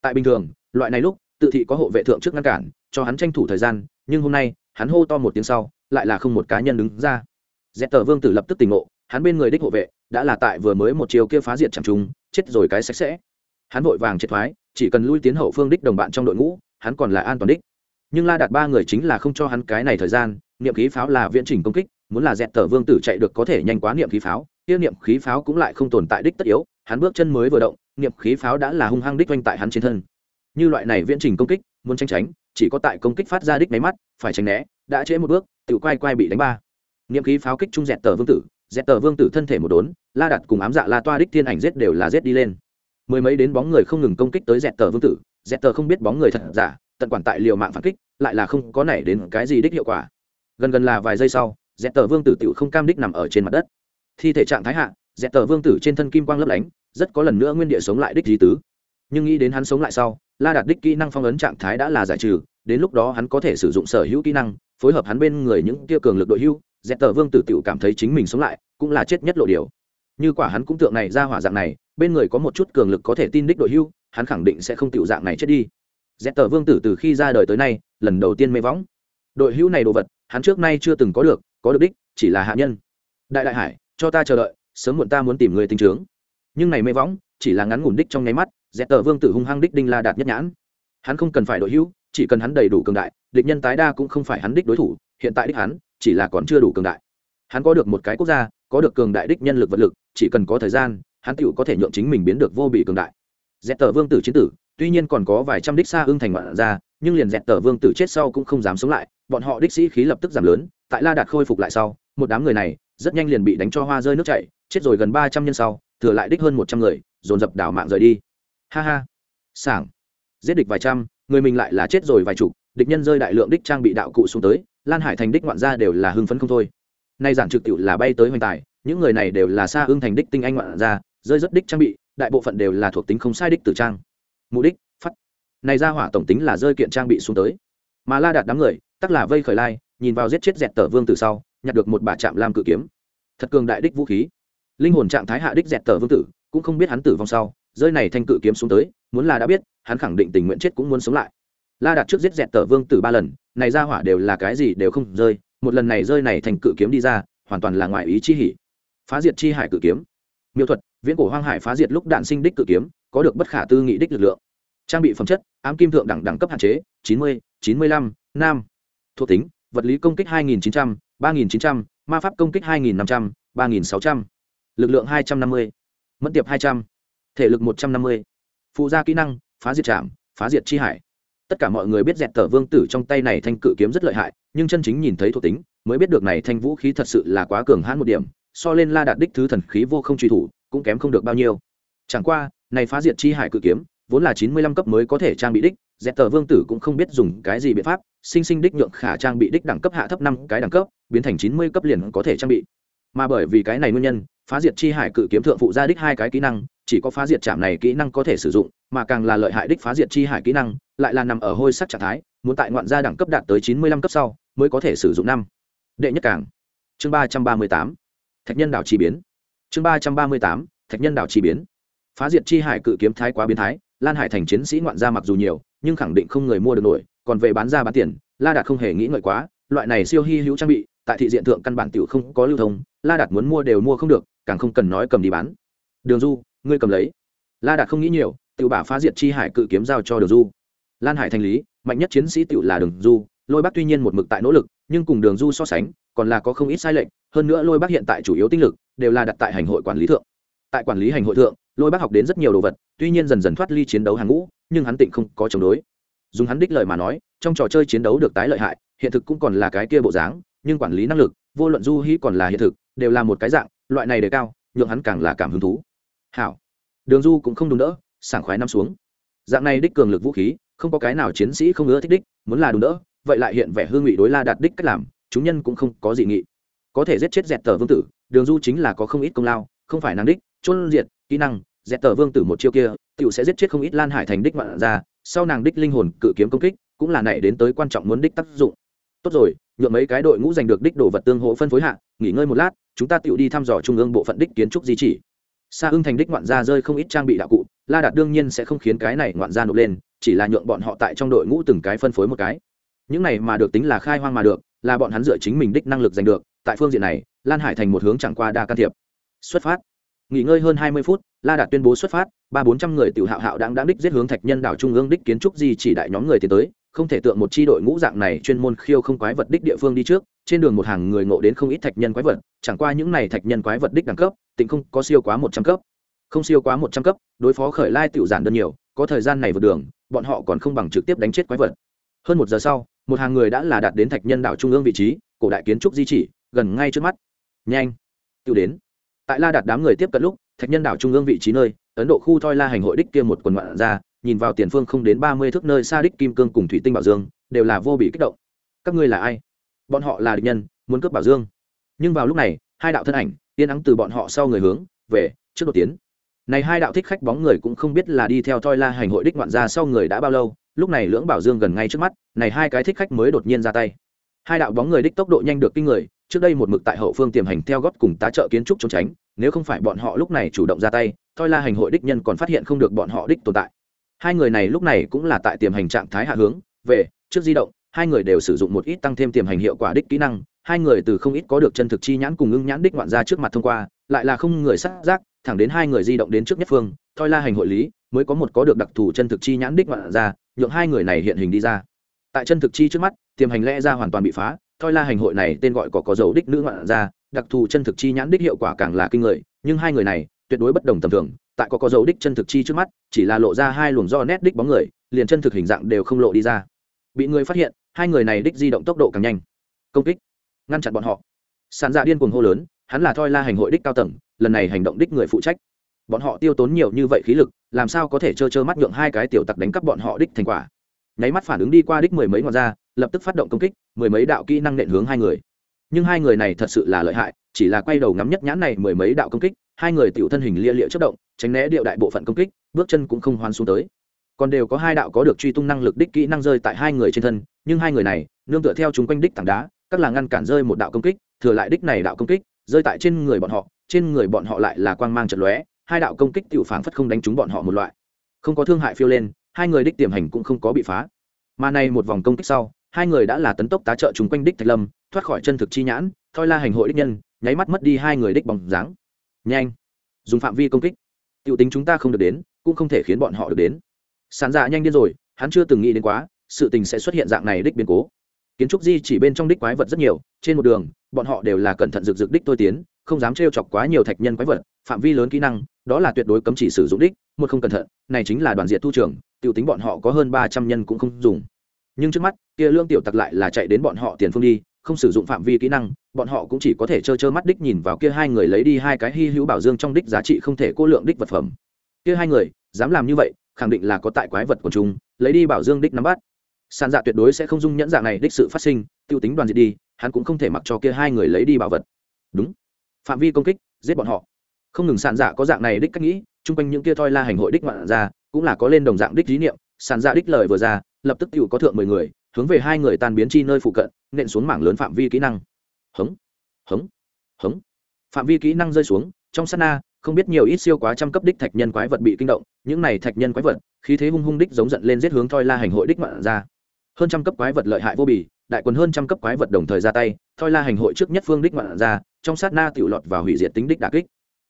Tại bình thường, loại này lúc, tự thị có hộ vệ thượng trước ngăn cản, cho hắn tranh thủ thời gian, nhưng hôm nay, hắn hô to một tiếng sau, lại là không một cá nhân đứng ra dẹp tờ vương tử lập tức tình ngộ, hắn bên người đích hộ vệ đã là tại vừa mới một chiều kia phá diệt chẳng trung, chết rồi cái sạch sẽ. Hắn vội vàng triệt thoái, chỉ cần lui tiến hậu phương đích đồng bạn trong đội ngũ, hắn còn là an toàn đích. Nhưng la đạt ba người chính là không cho hắn cái này thời gian, niệm khí pháo là viễn trình công kích, muốn là dẹp tờ vương tử chạy được có thể nhanh quá niệm khí pháo, kia niệm khí pháo cũng lại không tồn tại đích tất yếu, hắn bước chân mới vừa động, niệm khí pháo đã là hung hăng đích oanh tại hắn trên thân. Như loại này viễn trình công kích, muốn tranh tránh, chỉ có tại công kích phát ra đích máy mắt, phải tránh né, đã trễ một bước tự quay quay bị đánh ba niệm khí pháo kích trung dẹt tờ vương tử, dẹt tờ vương tử thân thể một đốn, la đặt cùng ám dạ la toa đích thiên ảnh giết đều là giết đi lên. Mười mấy đến bóng người không ngừng công kích tới dẹt tờ vương tử, dẹt tờ không biết bóng người thật giả, tận quản tại liều mạng phản kích, lại là không có nảy đến cái gì đích hiệu quả. Gần gần là vài giây sau, dẹt tờ vương tử tự không cam đích nằm ở trên mặt đất. Thi thể trạng thái hạ, dẹt tờ vương tử trên thân kim quang lấp lánh, rất có lần nữa nguyên địa sống lại đích di tứ. Nhưng nghĩ đến hắn sống lại sau, la đạt đích kỹ năng phong ấn trạng thái đã là giải trừ, đến lúc đó hắn có thể sử dụng sở hữu kỹ năng, phối hợp hắn bên người những tiêu cường lực đội hưu dẹp tờ vương tử tự cảm thấy chính mình sống lại, cũng là chết nhất lộ điều. Như quả hắn cũng tượng này ra hỏa dạng này, bên người có một chút cường lực có thể tin đích đội hưu, hắn khẳng định sẽ không tiểu dạng này chết đi. Dẹp tờ vương tử từ khi ra đời tới nay, lần đầu tiên mê võng. Đội hưu này đồ vật, hắn trước nay chưa từng có được có được đích, chỉ là hạ nhân. Đại đại hải, cho ta chờ đợi, sớm muộn ta muốn tìm người tinh trướng. Nhưng này mê võng, chỉ là ngắn ngủn đích trong nháy mắt dẹp tờ vương tử hung hăng đích đinh la đạt nhất nhãn. Hắn không cần phải đội hữu chỉ cần hắn đầy đủ cường đại, địch nhân tái đa cũng không phải hắn đích đối thủ, hiện tại đích hắn chỉ là còn chưa đủ cường đại. Hắn có được một cái quốc gia, có được cường đại đích nhân lực vật lực, chỉ cần có thời gian, hắn tựu có thể nhượng chính mình biến được vô bị cường đại. Dẹp tờ vương tử chiến tử, tuy nhiên còn có vài trăm đích xa ưng thành ngoạn ra, nhưng liền dẹp tờ vương tử chết sau cũng không dám sống lại, bọn họ đích sĩ khí lập tức giảm lớn, tại la đạt khôi phục lại sau, một đám người này rất nhanh liền bị đánh cho hoa rơi nước chảy, chết rồi gần ba trăm nhân sau, thừa lại đích hơn một trăm người, dồn dập đảo mạng rời đi. Ha ha. Sảng. Giết địch vài trăm, người mình lại là chết rồi vài chục địch nhân rơi đại lượng đích trang bị đạo cụ xuống tới, lan hải thành đích ngoạn gia đều là hưng phấn không thôi. Nay giản trực tiểu là bay tới hoành tài, những người này đều là xa ưng thành đích tinh anh ngoạn gia, rơi rất đích trang bị, đại bộ phận đều là thuộc tính không sai đích từ trang. Mục đích, phát. Này ra hỏa tổng tính là rơi kiện trang bị xuống tới. Mà la đạt đám người, tắc là vây khởi lai, nhìn vào giết chết dẹt tờ vương từ sau, nhặt được một bà chạm làm cự kiếm. Thật cường đại đích vũ khí. Linh hồn trạng thái hạ đích dẹt tờ vương tử, cũng không biết hắn tử vong sau, rơi này thanh cự kiếm xuống tới, muốn là đã biết, hắn khẳng định tình nguyện chết cũng muốn sống lại la đặt trước giết dẹt tờ vương tử ba lần, này ra hỏa đều là cái gì đều không rơi, một lần này rơi này thành cự kiếm đi ra, hoàn toàn là ngoại ý chi hỉ. Phá diệt chi hải cự kiếm. Miêu thuật, viễn cổ hoang hải phá diệt lúc đạn sinh đích cự kiếm, có được bất khả tư nghị đích lực lượng. Trang bị phẩm chất, ám kim thượng đẳng đẳng cấp hạn chế, chín mươi chín mươi lăm nam thuộc tính, vật lý công kích hai nghìn chín trăm, ba nghìn chín trăm, ma pháp công kích hai nghìn năm trăm, ba nghìn sáu trăm. Lực lượng hai trăm năm mươi, mẫn tiệp hai trăm, thể lực một trăm năm mươi. Phụ gia kỹ năng, phá diệt trạm phá diệt chi hải tất cả mọi người biết dẹt tờ vương tử trong tay này thanh cự kiếm rất lợi hại, nhưng chân chính nhìn thấy thuộc tính, mới biết được này thanh vũ khí thật sự là quá cường hãn một điểm, so lên la đạt đích thứ thần khí vô không truy thủ, cũng kém không được bao nhiêu. Chẳng qua, này phá diệt chi hải cự kiếm, vốn là chín mươi lăm cấp mới có thể trang bị đích, dẹt tờ vương tử cũng không biết dùng cái gì biện pháp, sinh sinh đích nhượng khả trang bị đích đẳng cấp hạ thấp năm cái đẳng cấp, biến thành chín mươi cấp liền có thể trang bị. Mà bởi vì cái này nguyên nhân, phá diệt chi hải cự kiếm thượng phụ ra đích hai cái kỹ năng, chỉ có phá diệt chạm này kỹ năng có thể sử dụng, mà càng là lợi hại đích phá diệt chi hải kỹ năng lại là nằm ở hôi sắc trạng thái, muốn tại ngoạn gia đẳng cấp đạt tới chín mươi lăm cấp sau, mới có thể sử dụng năm. Đệ nhất cảng chương ba trăm ba mươi tám. Thạch nhân đảo chi biến. Chương ba trăm ba mươi tám. Thạch nhân đảo chi biến. Phá diệt chi hải cự kiếm thái quá biến thái, lan hải thành chiến sĩ ngoạn gia mặc dù nhiều, nhưng khẳng định không người mua được nổi, còn về bán ra bán tiền, la đạt không hề nghĩ ngợi quá, loại này siêu hy hữu trang bị, tại thị diện thượng căn bản tiểu không có lưu thông, la đạt muốn mua đều mua không được, càng không cần nói cầm đi bán. Đường du, ngươi cầm lấy. La đạt không nghĩ nhiều, tiểu bả phá diệt chi hải cự kiếm giao cho đường du lan hải thành lý, mạnh nhất chiến sĩ tựu là đường du, lôi bắc tuy nhiên một mực tại nỗ lực, nhưng cùng đường du so sánh, còn là có không ít sai lệch, hơn nữa lôi bắc hiện tại chủ yếu tinh lực đều là đặt tại hành hội quản lý thượng. Tại quản lý hành hội thượng, lôi bắc học đến rất nhiều đồ vật, tuy nhiên dần dần thoát ly chiến đấu hàng ngũ, nhưng hắn tịnh không có chống đối. Dùng hắn đích lời mà nói, trong trò chơi chiến đấu được tái lợi hại, hiện thực cũng còn là cái kia bộ dáng, nhưng quản lý năng lực, vô luận du hí còn là hiện thực, đều là một cái dạng, loại này đề cao, nhượng hắn càng là cảm hứng thú. Hảo. Đường du cũng không đúng đỡ, sảng khoái năm xuống. Dạng này đích cường lực vũ khí không có cái nào chiến sĩ không ưa thích đích, muốn là đúng đỡ, vậy lại hiện vẻ hương vị đối la đạt đích cách làm, chúng nhân cũng không có gì nghị. Có thể giết chết dẹt tờ vương tử, đường du chính là có không ít công lao, không phải năng đích, chôn diệt, kỹ năng, dẹt tờ vương tử một chiêu kia tựu sẽ giết chết không ít lan hải thành đích ngoạn ra sau nàng đích linh hồn cự kiếm công kích, cũng là nảy đến tới quan trọng muốn đích tác dụng. Tốt rồi, nhượng mấy cái đội ngũ giành được đích đồ vật tương hỗ phân phối hạ, nghỉ ngơi một lát, chúng ta tựu đi thăm dò trung ương bộ phận đích kiến trúc di chỉ. Xa ưng thành đích ngoạn gia rơi không ít trang bị đạo cụ la đạt đương nhiên sẽ không khiến cái này ngoạn gia nộp lên, chỉ là nhượng bọn họ tại trong đội ngũ từng cái phân phối một cái. Những này mà được tính là khai hoang mà được, là bọn hắn dựa chính mình đích năng lực giành được, tại phương diện này, lan hải thành một hướng chẳng qua đa can thiệp. Xuất phát. Nghỉ ngơi hơn hai mươi phút, la đạt tuyên bố xuất phát, ba bốn trăm người tiểu hạo hạo đang đáng đích giết hướng thạch nhân đảo trung ương đích kiến trúc di chỉ đại nhóm người tiến tới, không thể tượng một chi đội ngũ dạng này chuyên môn khiêu không quái vật đích địa phương đi trước, trên đường một hàng người ngộ đến không ít thạch nhân quái vật, chẳng qua những này thạch nhân quái vật đích đẳng cấp, tính không có siêu quá một trăm cấp không siêu quá một trăm cấp, đối phó khởi lai tiểu giản đơn nhiều, có thời gian này vượt đường, bọn họ còn không bằng trực tiếp đánh chết quái vật. Hơn một giờ sau, một hàng người đã là đạt đến thạch nhân đảo trung ương vị trí, cổ đại kiến trúc di chỉ, gần ngay trước mắt. Nhanh! Tự đến. Tại la đạt đám người tiếp cận lúc, thạch nhân đảo trung ương vị trí nơi, ấn độ khu thoi la hành hội đích kia một quần ngoạn ra, nhìn vào tiền phương không đến ba mươi thước nơi xa đích kim cương cùng thủy tinh bảo dương, đều là vô bị kích động. Các ngươi là ai? Bọn họ là địch nhân, muốn cướp bảo dương. Nhưng vào lúc này, hai đạo thân ảnh, yên ắng từ bọn họ sau người hướng, về, trước đột tiến này hai đạo thích khách bóng người cũng không biết là đi theo thoi la hành hội đích ngoạn ra sau người đã bao lâu, lúc này lưỡng bảo dương gần ngay trước mắt, này hai cái thích khách mới đột nhiên ra tay. Hai đạo bóng người đích tốc độ nhanh được kinh người, trước đây một mực tại hậu phương tiềm hành theo gót cùng tá trợ kiến trúc trốn tránh, nếu không phải bọn họ lúc này chủ động ra tay thoi la hành hội đích nhân còn phát hiện không được bọn họ đích tồn tại. Hai người này lúc này cũng là tại tiềm hành trạng thái hạ hướng, về, trước di động, hai người đều sử dụng một ít tăng thêm tiềm hành hiệu quả đích kỹ năng, hai người từ không ít có được chân thực chi nhãn cùng ngưng nhãn đích ngoạn ra trước mặt thông qua, lại là không người sát giác thẳng đến hai người di động đến trước nhất phương, thoi la hành hội lý, mới có một có được đặc thù chân thực chi nhãn đích ngoạn ra, nhượng hai người này hiện hình đi ra. Tại chân thực chi trước mắt, tiềm hành lẽ ra hoàn toàn bị phá, thoi la hành hội này tên gọi có có dấu đích nữ ngoạn ra, đặc thù chân thực chi nhãn đích hiệu quả càng là kinh người, nhưng hai người này tuyệt đối bất đồng tầm thường, tại có có dấu đích chân thực chi trước mắt, chỉ là lộ ra hai luồng do nét đích bóng người, liền chân thực hình dạng đều không lộ đi ra. Bị người phát hiện, hai người này đích di động tốc độ càng nhanh. Công kích. Ngăn chặn bọn họ sàn dạ điên cuồng hô lớn, hắn là thoi la hành hội đích cao tầng, lần này hành động đích người phụ trách. Bọn họ tiêu tốn nhiều như vậy khí lực, làm sao có thể trơ trơ mắt nhượng hai cái tiểu tặc đánh cắp bọn họ đích thành quả? Nháy mắt phản ứng đi qua đích mười mấy ngọn ra, lập tức phát động công kích, mười mấy đạo kỹ năng nện hướng hai người. Nhưng hai người này thật sự là lợi hại, chỉ là quay đầu ngắm nhất nhãn này mười mấy đạo công kích, hai người tiểu thân hình lia liệu chất động, tránh né điệu đại bộ phận công kích, bước chân cũng không hoan xuống tới. Còn đều có hai đạo có được truy tung năng lực đích kỹ năng rơi tại hai người trên thân, nhưng hai người này, nương tựa theo chúng quanh đích tảng đá, các là ngăn cản rơi một đạo công kích thừa lại đích này đạo công kích, rơi tại trên người bọn họ, trên người bọn họ lại là quang mang trận lóe, hai đạo công kích tiểu phảng phất không đánh trúng bọn họ một loại. Không có thương hại phiêu lên, hai người đích tiềm hành cũng không có bị phá. Mà này một vòng công kích sau, hai người đã là tấn tốc tá trợ chúng quanh đích thạch lâm, thoát khỏi chân thực chi nhãn, thoi la hành hội đích nhân, nháy mắt mất đi hai người đích bóng dáng. Nhanh! Dùng phạm vi công kích. T i ể u tính chúng ta không được đến, cũng không thể khiến bọn họ được đến. Sàn dạ nhanh điên rồi, hắn chưa từng nghĩ đến quá, sự tình sẽ xuất hiện dạng này đích biến cố kiến trúc di chỉ bên trong đích quái vật rất nhiều, trên một đường, bọn họ đều là cẩn thận rực rực đích tôi tiến, không dám trêu chọc quá nhiều thạch nhân quái vật, phạm vi lớn kỹ năng, đó là tuyệt đối cấm chỉ sử dụng đích, một không cẩn thận, này chính là đoàn diện thu trường t i ể u tính bọn họ có hơn ba trăm nhân cũng không dùng. Nhưng trước mắt, kia lương tiểu tặc lại là chạy đến bọn họ tiền phương đi, không sử dụng phạm vi kỹ năng, bọn họ cũng chỉ có thể trơ trơ mắt đích nhìn vào kia hai người lấy đi hai cái hy hữu bảo dương trong đích giá trị không thể cô lượng đích vật phẩm. Kia hai người, dám làm như vậy, khẳng định là có tại quái vật của chúng, lấy đi bảo dương đích nắm bắt sàn dạ tuyệt đối sẽ không dung nhẫn dạng này đích sự phát sinh, tiêu tính đoàn diệt đi, hắn cũng không thể mặc cho kia hai người lấy đi bảo vật. Đúng. Phạm vi công kích, giết bọn họ. Không ngừng sàn dạ có dạng này đích cách nghĩ, chung quanh những kia thoi la hành hội đích ngoạn ra, cũng là có lên đồng dạng đích dí niệm, sàn dạ đích lời vừa ra, lập tức tự có thượng mười người, hướng về hai người tan biến chi nơi phụ cận, nện xuống mảng lớn phạm vi kỹ năng. Hống. Hống. Hống. Phạm vi kỹ năng rơi xuống, trong sát na, không biết nhiều ít siêu quá trăm cấp đích thạch nhân quái vật bị kinh động, những này thạch nhân quái vật, khí thế hung hung đích giống giận lên giết hướng thoi la hành hội đích ngoạn ra hơn trăm cấp quái vật lợi hại vô bì, đại quần hơn trăm cấp quái vật đồng thời ra tay, thoi la hành hội trước nhất phương đích ngoạn ra, trong sát na tiểu lọt và hủy diệt tính đích đà kích.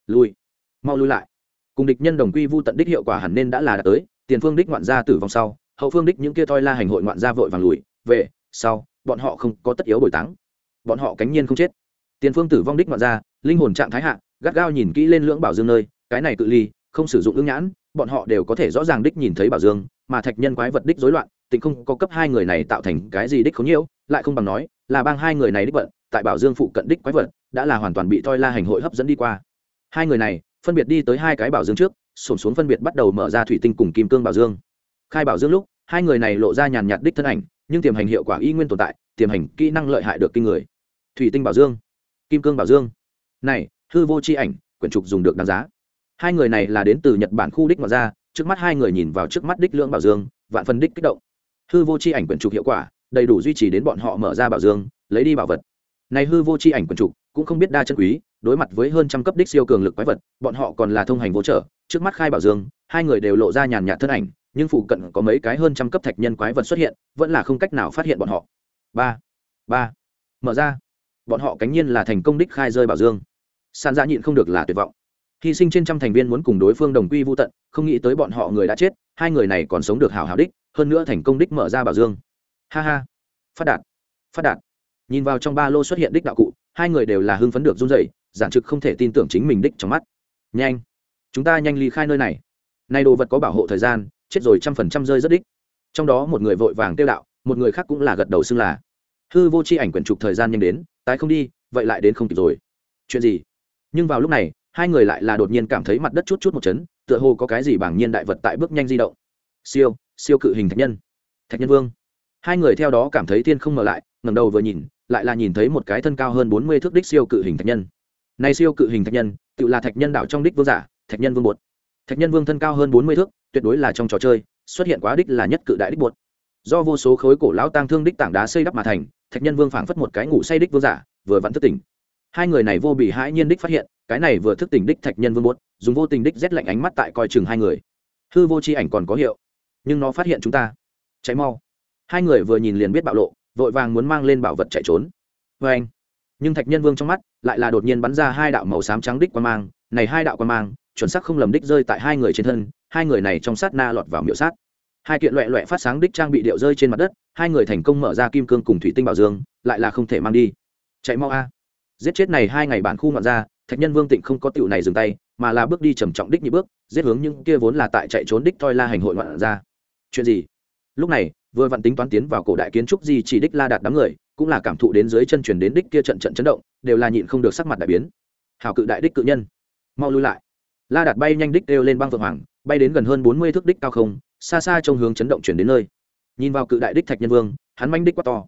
Lui. Mau lui lại. Cùng địch nhân đồng quy vu tận đích hiệu quả hẳn nên đã là đạt tới, tiền phương đích ngoạn gia tử vong sau, hậu phương đích những kia thoi la hành hội ngoạn gia vội vàng lùi, về, sau, bọn họ không có tất yếu bồi táng. Bọn họ cánh nhiên không chết. Tiền phương tử vong đích ngoạn gia linh hồn trạng thái hạ, gắt gao nhìn kỹ lên lưỡng bảo dương nơi, cái này cự ly, không sử dụng ưng nhãn, bọn họ đều có thể rõ ràng đích nhìn thấy bảo dương, mà thạch nhân quái vật đích rối loạn tịnh không có cấp hai người này tạo thành cái gì đích khốn nhiễu, lại không bằng nói, là bang hai người này đích vận, tại bảo dương phụ cận đích quái vật, đã là hoàn toàn bị toi la hành hội hấp dẫn đi qua. Hai người này, phân biệt đi tới hai cái bảo dương trước sổm xuống phân biệt bắt đầu mở ra thủy tinh cùng kim cương bảo dương. Khai bảo dương lúc, hai người này lộ ra nhàn nhạt đích thân ảnh, nhưng tiềm hành hiệu quả y nguyên tồn tại, tiềm hành kỹ năng lợi hại được kinh người. Thủy tinh bảo dương, kim cương bảo dương. Này, hư vô c h i ảnh, quyển trục dùng được đáng giá. Hai người này là đến từ nhật bản khu đích mà ra, trước mắt hai người nhìn vào trước mắt đích lưỡng bảo dương, vạn phân đích kích động hư vô c h i ảnh quyển trục hiệu quả, đầy đủ duy trì đến bọn họ mở ra bảo dương, lấy đi bảo vật. Này hư vô c h i ảnh quyển trục cũng không biết đa chân quý, đối mặt với hơn trăm cấp đích siêu cường lực quái vật, bọn họ còn là thông hành vô trợ trước mắt khai bảo dương, hai người đều lộ ra nhàn nhạt thân ảnh, nhưng phụ cận có mấy cái hơn trăm cấp thạch nhân quái vật xuất hiện, vẫn là không cách nào phát hiện bọn họ. Ba ba, mở ra. Bọn họ cánh nhiên là thành công đích khai rơi bảo dương. San ra dạ nhịn không được là tuyệt vọng hy sinh trên trăm thành viên muốn cùng đối phương đồng quy vô tận, không nghĩ tới bọn họ người đã chết, hai người này còn sống được hào hào đích, hơn nữa thành công đích mở ra bảo dương. Ha ha. Phát đạt. Phát đạt. Nhìn vào trong ba lô xuất hiện đích đạo cụ, hai người đều là hưng phấn được run dậy giản trực không thể tin tưởng chính mình đích trong mắt. Nhanh. Chúng ta nhanh ly khai nơi này. Nay đồ vật có bảo hộ thời gian, chết rồi trăm phần trăm rơi rất đích. Trong đó một người vội vàng tiêu đạo, một người khác cũng là gật đầu xưng là. Hư vô c h i ảnh quyển trục thời gian nhanh đến, tái không đi, vậy lại đến không kịp rồi. Chuyện gì? Nhưng vào lúc này hai người lại là đột nhiên cảm thấy mặt đất chút chút một chấn, tựa hồ có cái gì bảng nhiên đại vật tại bước nhanh di động. Siêu siêu cự hình thạch nhân. Thạch nhân vương. Hai người theo đó cảm thấy thiên không mở lại, ngẩng đầu vừa nhìn, lại là nhìn thấy một cái thân cao hơn bốn mươi thước đích siêu cự hình thạch nhân. Này siêu cự hình thạch nhân, tự là thạch nhân đảo trong đích vương giả, thạch nhân vương bột. Thạch nhân vương thân cao hơn bốn mươi thước, tuyệt đối là trong trò chơi, xuất hiện quá đích là nhất cự đại đích bột. Do vô số khối cổ lão tang thương đích tảng đá xây đắp mà thành, thạch nhân vương phảng phất một cái ngủ say đích vương giả, vừa vặn thức tỉnh. Hai người này vô bị hãi nhiên đích phát hiện cái này vừa thức tỉnh đích thạch nhân vương bốt, dùng vô tình đích rét lạnh ánh mắt tại coi chừng hai người. Hư vô c h i ảnh còn có hiệu, nhưng nó phát hiện chúng ta. Cháy mau. Hai người vừa nhìn liền biết bạo lộ, vội vàng muốn mang lên bảo vật chạy trốn. Vê anh, nhưng thạch nhân vương trong mắt lại là đột nhiên bắn ra hai đạo màu xám trắng đích quan mang. Này hai đạo quan mang, chuẩn sắc không lầm đích rơi tại hai người trên thân, hai người này trong sát na lọt vào miệu sát. Hai kiện loẹ loẹ phát sáng đích trang bị điệu rơi trên mặt đất, hai người thành công mở ra kim cương cùng thủy tinh bảo dương, lại là không thể mang đi. Chạy mau a. Giết chết này hai ngày bản khu ngoạn ra thạch nhân vương tịnh không có tựu này dừng tay, mà là bước đi trầm trọng đích như bước, giết hướng những kia vốn là tại chạy trốn đích thoi la hành hội ngoạn ra. Chuyện gì? Lúc này, vừa vặn tính toán tiến vào cổ đại kiến trúc gì chỉ đích la đạt đám người, cũng là cảm thụ đến dưới chân truyền đến đích kia trận trận chấn động, đều là nhịn không được sắc mặt đại biến. Hào cự đại đích cự nhân. Mau lui lại. La đạt bay nhanh đích đều lên băng vượng hoàng, bay đến gần hơn bốn mươi thước đích cao không, xa xa trong hướng chấn động chuyển đến nơi. Nhìn vào cự đại đích thạch nhân vương, hắn manh đích quá to.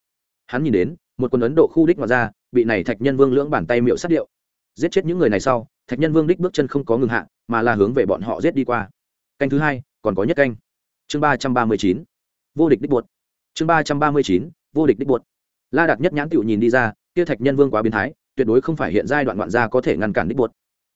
Hắn nhìn đến, một quân ấn độ khu đích mà ra, bị này thạch nhân vương lưỡng bàn tay miệu sát điệu giết chết những người này sau, thạch nhân vương đích bước chân không có ngừng hạ, mà là hướng về bọn họ giết đi qua. Canh thứ hai, còn có nhất canh. Chương ba trăm ba mươi chín. Vô địch đích buột chương ba trăm ba mươi chín, vô địch đích buột la đạt nhất nhãn tựu nhìn đi ra, kia thạch nhân vương quá biến thái, tuyệt đối không phải hiện giai đoạn ngoạn gia có thể ngăn cản đích buột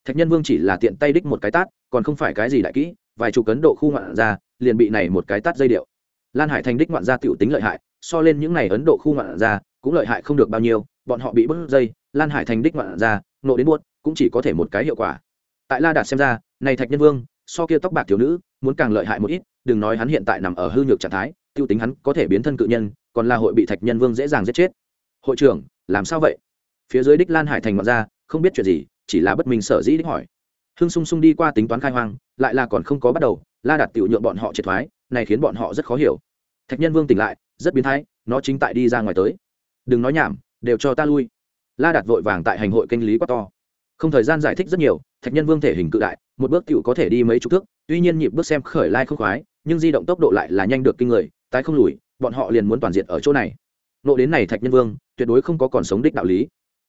thạch nhân vương chỉ là tiện tay đích một cái tát, còn không phải cái gì đại kỹ, vài chục cấn độ khu ngoạn gia, liền bị này một cái tát dây điệu. Lan hải thành đích ngoạn gia tựu tính lợi hại, so lên những này ấn độ khu ngoạn gia, cũng lợi hại không được bao nhiêu, bọn họ bị bớt dây lan hải thành đích ngoạn ra, nộ đến buốt cũng chỉ có thể một cái hiệu quả. Tại la đạt xem ra này thạch nhân vương so kia tóc bạc thiếu nữ muốn càng lợi hại một ít đừng nói hắn hiện tại nằm ở hư nhược trạng thái tiêu tính hắn có thể biến thân cự nhân còn là hội bị thạch nhân vương dễ dàng giết chết. Hội trưởng làm sao vậy? Phía dưới đích lan hải thành ngoạn ra, không biết chuyện gì chỉ là bất minh sở dĩ đích hỏi. Hưng sung sung đi qua tính toán khai hoang lại là còn không có bắt đầu la đạt tiểu nhượng bọn họ triệt thoái này khiến bọn họ rất khó hiểu. Thạch nhân vương tỉnh lại rất biến thái nó chính tại đi ra ngoài tới. Đừng nói nhảm đều cho ta lui la đạt vội vàng tại hành hội kinh lý quá to. Không thời gian giải thích rất nhiều, thạch nhân vương thể hình cự đại, một bước tựu có thể đi mấy chục thước, tuy nhiên nhịp bước xem khởi lai không khoái, nhưng di động tốc độ lại là nhanh được kinh người, tái không lùi, bọn họ liền muốn toàn diện ở chỗ này. Nộ đến này thạch nhân vương, tuyệt đối không có còn sống đích đạo lý.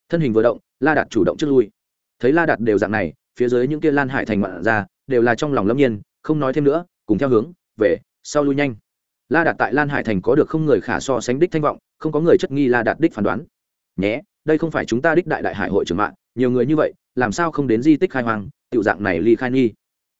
Thân hình vừa động, la đạt chủ động trước lui. Thấy la đạt đều dạng này, phía dưới những kia lan hải thành ngoạn ra đều là trong lòng lâm nhiên, không nói thêm nữa, cùng theo hướng, về, sau lui nhanh. La đạt tại lan hải thành có được không người khả so sánh đích thanh vọng, không có người chất nghi la đạt đích phán đoán. Nhé đây không phải chúng ta đích đại đại hải hội trưởng mạng, nhiều người như vậy, làm sao không đến di tích khai hoang, tiểu dạng này ly khai nghi.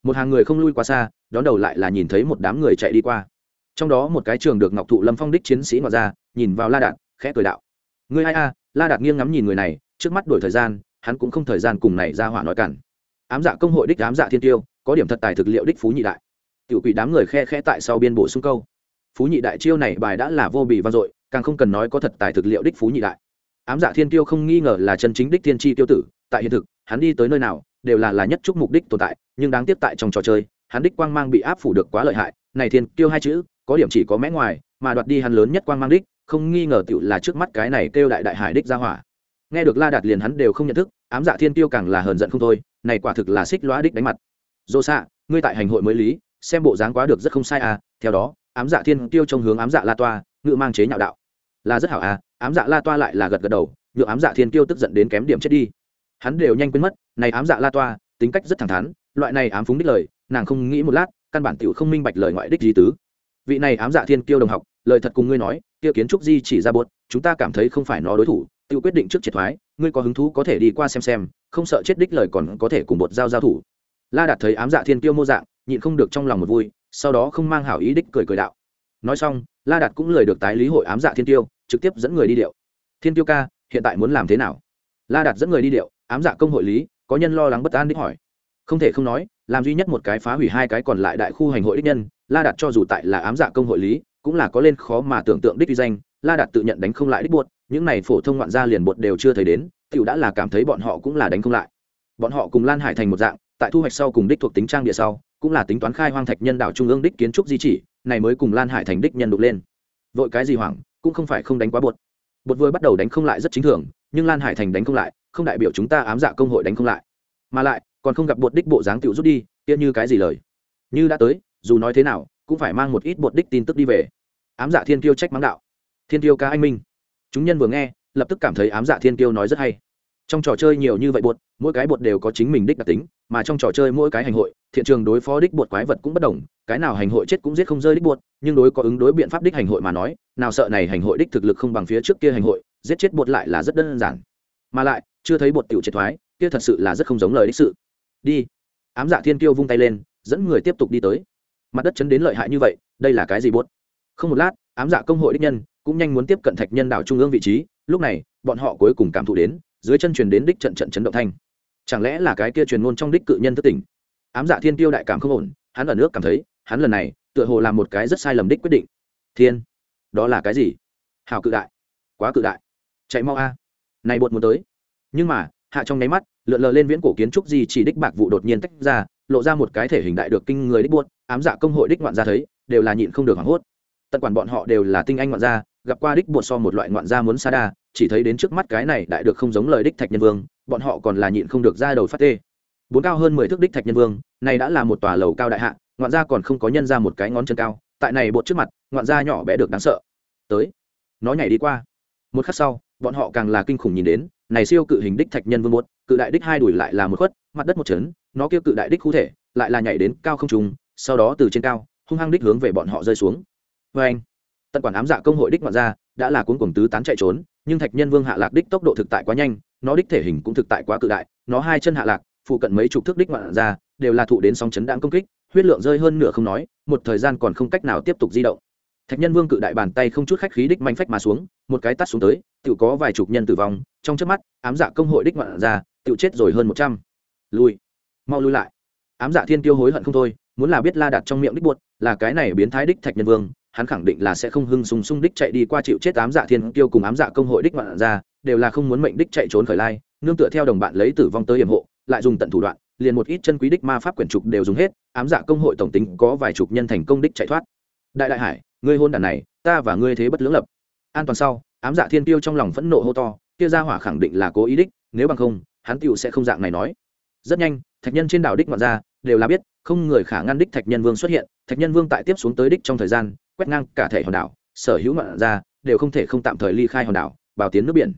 Một hàng người không lui quá xa, đón đầu lại là nhìn thấy một đám người chạy đi qua. Trong đó một cái trường được ngọc thụ lâm phong đích chiến sĩ ngoại ra, nhìn vào la đạt, khẽ cười đạo. Người ai a? La đạt nghiêng ngắm nhìn người này, trước mắt đổi thời gian, hắn cũng không thời gian cùng này ra hỏa nói cản. Ám dạ công hội đích ám dạ thiên tiêu, có điểm thật tài thực liệu đích phú nhị đại. Tiểu quỷ đám người khe khẽ tại sau biên bổ sung câu. Phú nhị đại chiêu này bài đã là vô bì vang dội, càng không cần nói có thật tài thực liệu đích phú nhị đại ám dạ thiên tiêu không nghi ngờ là chân chính đích thiên tri tiêu tử, tại hiện thực, hắn đi tới nơi nào, đều là là nhất chúc mục đích tồn tại, nhưng đáng tiếc tại trong trò chơi, hắn đích quang mang bị áp phủ được quá lợi hại, này thiên tiêu hai chữ, có điểm chỉ có mẽ ngoài, mà đoạt đi hắn lớn nhất quang mang đích, không nghi ngờ tựu là trước mắt cái này kêu đại đại hải đích ra hỏa. Nghe được la đạt liền hắn đều không nhận thức, ám dạ thiên tiêu càng là hờn giận không thôi, này quả thực là xích loa đích đánh mặt. Dô xạ ngươi tại hành hội mới lý, xem bộ dáng quá được rất không sai à theo đó, ám dạ thiên tiêu trông hướng ám dạ la toa, ngự mang chế nhạo đạo. Là rất hảo à ám dạ la toa lại là gật gật đầu nhựa ám dạ thiên tiêu tức giận đến kém điểm chết đi. Hắn đều nhanh quên mất, này ám dạ la toa, tính cách rất thẳng thắn, loại này ám phúng đích lời, nàng không nghĩ một lát, căn bản tiểu không minh bạch lời ngoại đích di tứ. Vị này ám dạ thiên kiêu đồng học, lời thật cùng ngươi nói, kia kiến trúc di chỉ ra buốt, chúng ta cảm thấy không phải nó đối thủ, tự quyết định trước triệt thoái, ngươi có hứng thú có thể đi qua xem xem, không sợ chết đích lời còn có thể cùng bột giao giao thủ. La đạt thấy ám dạ thiên kiêu mô dạng, nhịn không được trong lòng một vui, sau đó không mang hảo ý đích cười cười đạo. Nói xong, la đạt cũng lời được tái lý hội ám dạ thiên tiêu trực tiếp dẫn người đi điệu. Thiên tiêu ca, hiện tại muốn làm thế nào? La đạt dẫn người đi điệu, ám dạ công hội lý, có nhân lo lắng bất an đích hỏi. Không thể không nói, làm duy nhất một cái phá hủy hai cái còn lại đại khu hành hội đích nhân, la đạt cho dù tại là ám dạ công hội lý, cũng là có lên khó mà tưởng tượng đích uy danh, la đạt tự nhận đánh không lại đích buột những này phổ thông ngoạn gia liền bột đều chưa thấy đến, tiểu đã là cảm thấy bọn họ cũng là đánh không lại. Bọn họ cùng lan hải thành một dạng, tại thu hoạch sau cùng đích thuộc tính trang địa sau, cũng là tính toán khai hoang thạch nhân đảo trung ương đích kiến trúc di chỉ, này mới cùng lan hải thành đích nhân đục lên. Vội cái gì hoảng cũng không phải không đánh quá bột bột vừa bắt đầu đánh không lại rất chính thường, nhưng lan hải thành đánh không lại, không đại biểu chúng ta ám dạ công hội đánh không lại. Mà lại, còn không gặp bột đích bộ dáng tiểu rút đi, kia như cái gì lời? Như đã tới, dù nói thế nào, cũng phải mang một ít bột đích tin tức đi về. Ám dạ thiên tiêu trách mắng đạo. Thiên tiêu ca anh minh. Chúng nhân vừa nghe, lập tức cảm thấy ám dạ thiên tiêu nói rất hay trong trò chơi nhiều như vậy bột, mỗi cái bột đều có chính mình đích đặc tính, mà trong trò chơi mỗi cái hành hội, thiện trường đối phó đích bột quái vật cũng bất đồng, cái nào hành hội chết cũng giết không rơi đích bột, nhưng đối có ứng đối biện pháp đích hành hội mà nói, nào sợ này hành hội đích thực lực không bằng phía trước kia hành hội, giết chết bột lại là rất đơn giản. Mà lại, chưa thấy bột tiểu triệt thoái, kia thật sự là rất không giống lời đích sự. Đi. Ám dạ thiên tiêu vung tay lên, dẫn người tiếp tục đi tới. Mặt đất chấn đến lợi hại như vậy, đây là cái gì bột? Không một lát, ám dạ công hội đích nhân cũng nhanh muốn tiếp cận thạch nhân đảo trung ương vị trí, lúc này, bọn họ cuối cùng cảm thụ đến dưới chân truyền đến đích trận trận chấn động thanh. Chẳng lẽ là cái kia truyền ngôn trong đích cự nhân thất tỉnh? Ám dạ thiên tiêu đại cảm không ổn, hắn ở nước cảm thấy, hắn lần này, tựa hồ làm một cái rất sai lầm đích quyết định. Thiên, đó là cái gì? Hào cự đại, quá cự đại. Chạy mau a. Này bột muốn tới. Nhưng mà, hạ trong nháy mắt, lượn lờ lên viễn cổ kiến trúc gì chỉ đích bạc vụ đột nhiên tách ra, lộ ra một cái thể hình đại được kinh người đích buốt ám dạ công hội đích ngoạn gia thấy, đều là nhịn không được hoảng hốt. Tận quản bọn họ đều là tinh anh ngoạn gia, gặp qua đích buột so một loại ngoạn gia muốn xa đa chỉ thấy đến trước mắt cái này đại được không giống lời đích thạch nhân vương, bọn họ còn là nhịn không được ra đầu phát tê. Bốn cao hơn mười thước đích thạch nhân vương, này đã là một tòa lầu cao đại hạ, ngoạn gia còn không có nhân ra một cái ngón chân cao, tại này bột trước mặt, ngoạn gia nhỏ bé được đáng sợ. Tới, nó nhảy đi qua. Một khắc sau, bọn họ càng là kinh khủng nhìn đến, này siêu cự hình đích thạch nhân vương bột, cự đại đích hai đùi lại là một khuất, mặt đất một chấn nó kêu cự đại đích khu thể, lại là nhảy đến cao không trùng sau đó từ trên cao, hung hăng đích hướng về bọn họ rơi xuống. Vê anh, tận quản ám dạ công hội đích ngoạn gia, đã là cuốn cuồng tứ tán chạy trốn nhưng thạch nhân vương hạ lạc đích tốc độ thực tại quá nhanh, nó đích thể hình cũng thực tại quá cự đại, nó hai chân hạ lạc, phụ cận mấy chục thước đích ngoạn ra, đều là thụ đến sóng chấn đạn công kích, huyết lượng rơi hơn nửa không nói, một thời gian còn không cách nào tiếp tục di động. Thạch nhân vương cự đại bàn tay không chút khách khí đích manh phách mà xuống, một cái tắt xuống tới tự có vài chục nhân tử vong, trong trước mắt, ám dạ công hội đích ngoạn ra tự chết rồi hơn một trăm. Lui. Mau lui lại. Ám dạ thiên tiêu hối hận không thôi, muốn là biết la đặt trong miệng đích buột, là cái này biến thái đích thạch nhân vương hắn khẳng định là sẽ không hưng sùng sung đích chạy đi qua chịu chết ám dạ thiên tiêu cùng ám dạ công hội đích ngoạn ra, đều là không muốn mệnh đích chạy trốn khởi lai, nương tựa theo đồng bạn lấy tử vong tới hiểm hộ, lại dùng tận thủ đoạn, liền một ít chân quý đích ma pháp quyển trục đều dùng hết, ám dạ công hội tổng tính có vài chục nhân thành công đích chạy thoát. Đại đại hải, ngươi hôn đàn này, ta và ngươi thế bất lưỡng lập. An toàn sau, ám dạ thiên tiêu trong lòng phẫn nộ hô to, kia ra hỏa khẳng định là cố ý đích, nếu bằng không, hắn tựu sẽ không dạng này nói. Rất nhanh, thạch nhân trên đảo đích ngoạn ra, đều là biết, không người khả ngăn đích thạch nhân vương xuất hiện, thạch nhân vương tại tiếp xuống tới đích trong thời gian quét ngang cả thể hòn đảo, sở hữu ngoạn ra đều không thể không tạm thời ly khai hòn đảo vào tiến nước biển.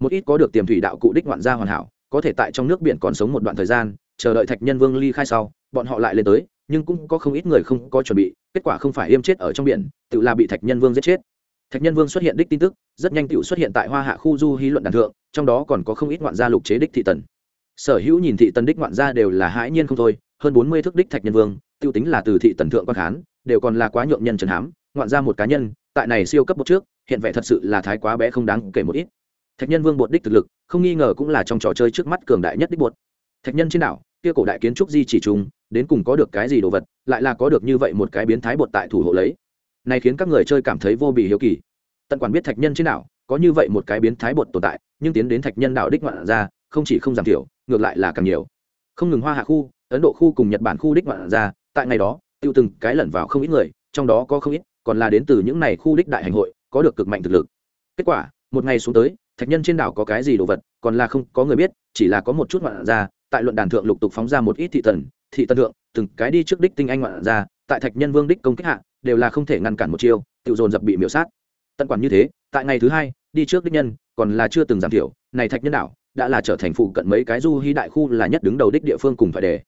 Một ít có được tiềm thủy đạo cụ đích ngoạn gia hoàn hảo, có thể tại trong nước biển còn sống một đoạn thời gian, chờ đợi thạch nhân vương ly khai sau, bọn họ lại lên tới, nhưng cũng có không ít người không có chuẩn bị, kết quả không phải yêm chết ở trong biển, tự là bị thạch nhân vương giết chết. Thạch nhân vương xuất hiện đích tin tức, rất nhanh tự xuất hiện tại hoa hạ khu du hí luận đàn thượng, trong đó còn có không ít ngoạn gia lục chế đích thị tần. Sở hữu nhìn thị tần đích ngoạn gia đều là hãi nhiên không thôi, hơn bốn mươi thước đích thạch nhân vương tiêu tính là từ thị tần thượng quan khán đều còn là quá nhượng nhân trần hám, ngoạn ra một cá nhân, tại này siêu cấp bột trước, hiện vẻ thật sự là thái quá bé không đáng kể một ít. Thạch nhân vương bột đích thực lực, không nghi ngờ cũng là trong trò chơi trước mắt cường đại nhất đích bột. Thạch nhân trên đảo, kia cổ đại kiến trúc di chỉ trùng, đến cùng có được cái gì đồ vật, lại là có được như vậy một cái biến thái bột tại thủ hộ lấy. Này khiến các người chơi cảm thấy vô bì hiếu kỳ. Tận quản biết thạch nhân trên đảo, có như vậy một cái biến thái bột tồn tại, nhưng tiến đến thạch nhân đảo đích ngoạn ra, không chỉ không giảm thiểu, ngược lại là càng nhiều. Không ngừng hoa hạ khu, ấn độ khu cùng nhật bản khu đích ngoạn ra, tại ngày đó tiêu từng cái lẩn vào không ít người, trong đó có không ít, còn là đến từ những này khu đích đại hành hội, có được cực mạnh thực lực. Kết quả, một ngày xuống tới, thạch nhân trên đảo có cái gì đồ vật, còn là không có người biết, chỉ là có một chút ngoạn ra tại luận đàn thượng lục tục phóng ra một ít thị tần thị tân thượng, từng cái đi trước đích tinh anh ngoạn ra tại thạch nhân vương đích công kích hạ, đều là không thể ngăn cản một chiêu tự dồn dập bị miểu sát. Tận quản như thế, tại ngày thứ hai, đi trước đích nhân, còn là chưa từng giảm thiểu, này thạch nhân đảo, đã là trở thành phụ cận mấy cái du hy đại khu là nhất đứng đầu đích địa phương cùng phải đề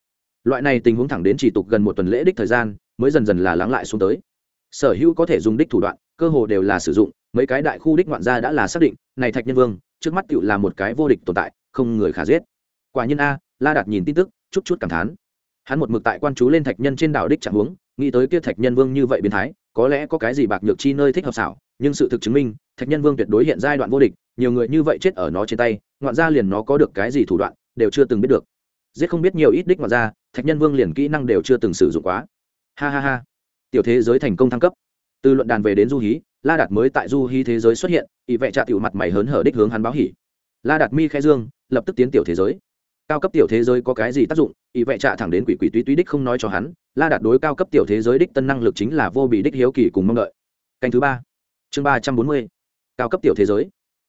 loại này tình huống thẳng đến chỉ tục gần một tuần lễ đích thời gian mới dần dần là lắng lại xuống tới. Sở hữu có thể dùng đích thủ đoạn cơ hồ đều là sử dụng mấy cái đại khu đích ngoạn gia đã là xác định này thạch nhân vương trước mắt tựu là một cái vô địch tồn tại không người khả giết. Quả nhiên a la đạt nhìn tin tức chút chút cảm thán. Hắn một mực tại quan chú lên thạch nhân trên đảo đích chẳng hướng, nghĩ tới kia thạch nhân vương như vậy biến thái có lẽ có cái gì bạc nhược chi nơi thích hợp xảo nhưng sự thực chứng minh thạch nhân vương tuyệt đối hiện giai đoạn vô địch nhiều người như vậy chết ở nó trên tay ngoạn gia liền nó có được cái gì thủ đoạn đều chưa từng biết được. Giết không biết nhiều ít đích ngoạn gia thạch nhân vương liền kỹ năng đều chưa từng sử dụng quá. Ha ha ha. Tiểu thế giới thành công thăng cấp. Từ luận đàn về đến du hí, la đạt mới tại du hí thế giới xuất hiện ỵ vệ trạ tiểu mặt mày hớn hở đích hướng hắn báo hỉ. La đạt mi khai dương, lập tức tiến tiểu thế giới. Cao cấp tiểu thế giới có cái gì tác dụng? Ỵ vệ trạ thẳng đến quỷ quỷ túy túy đích không nói cho hắn, la đạt đối cao cấp tiểu thế giới đích tân năng lực chính là vô bị đích hiếu kỳ cùng mong đợi. Canh thứ ba. Chương ba trăm bốn mươi. Cao cấp tiểu thế giới.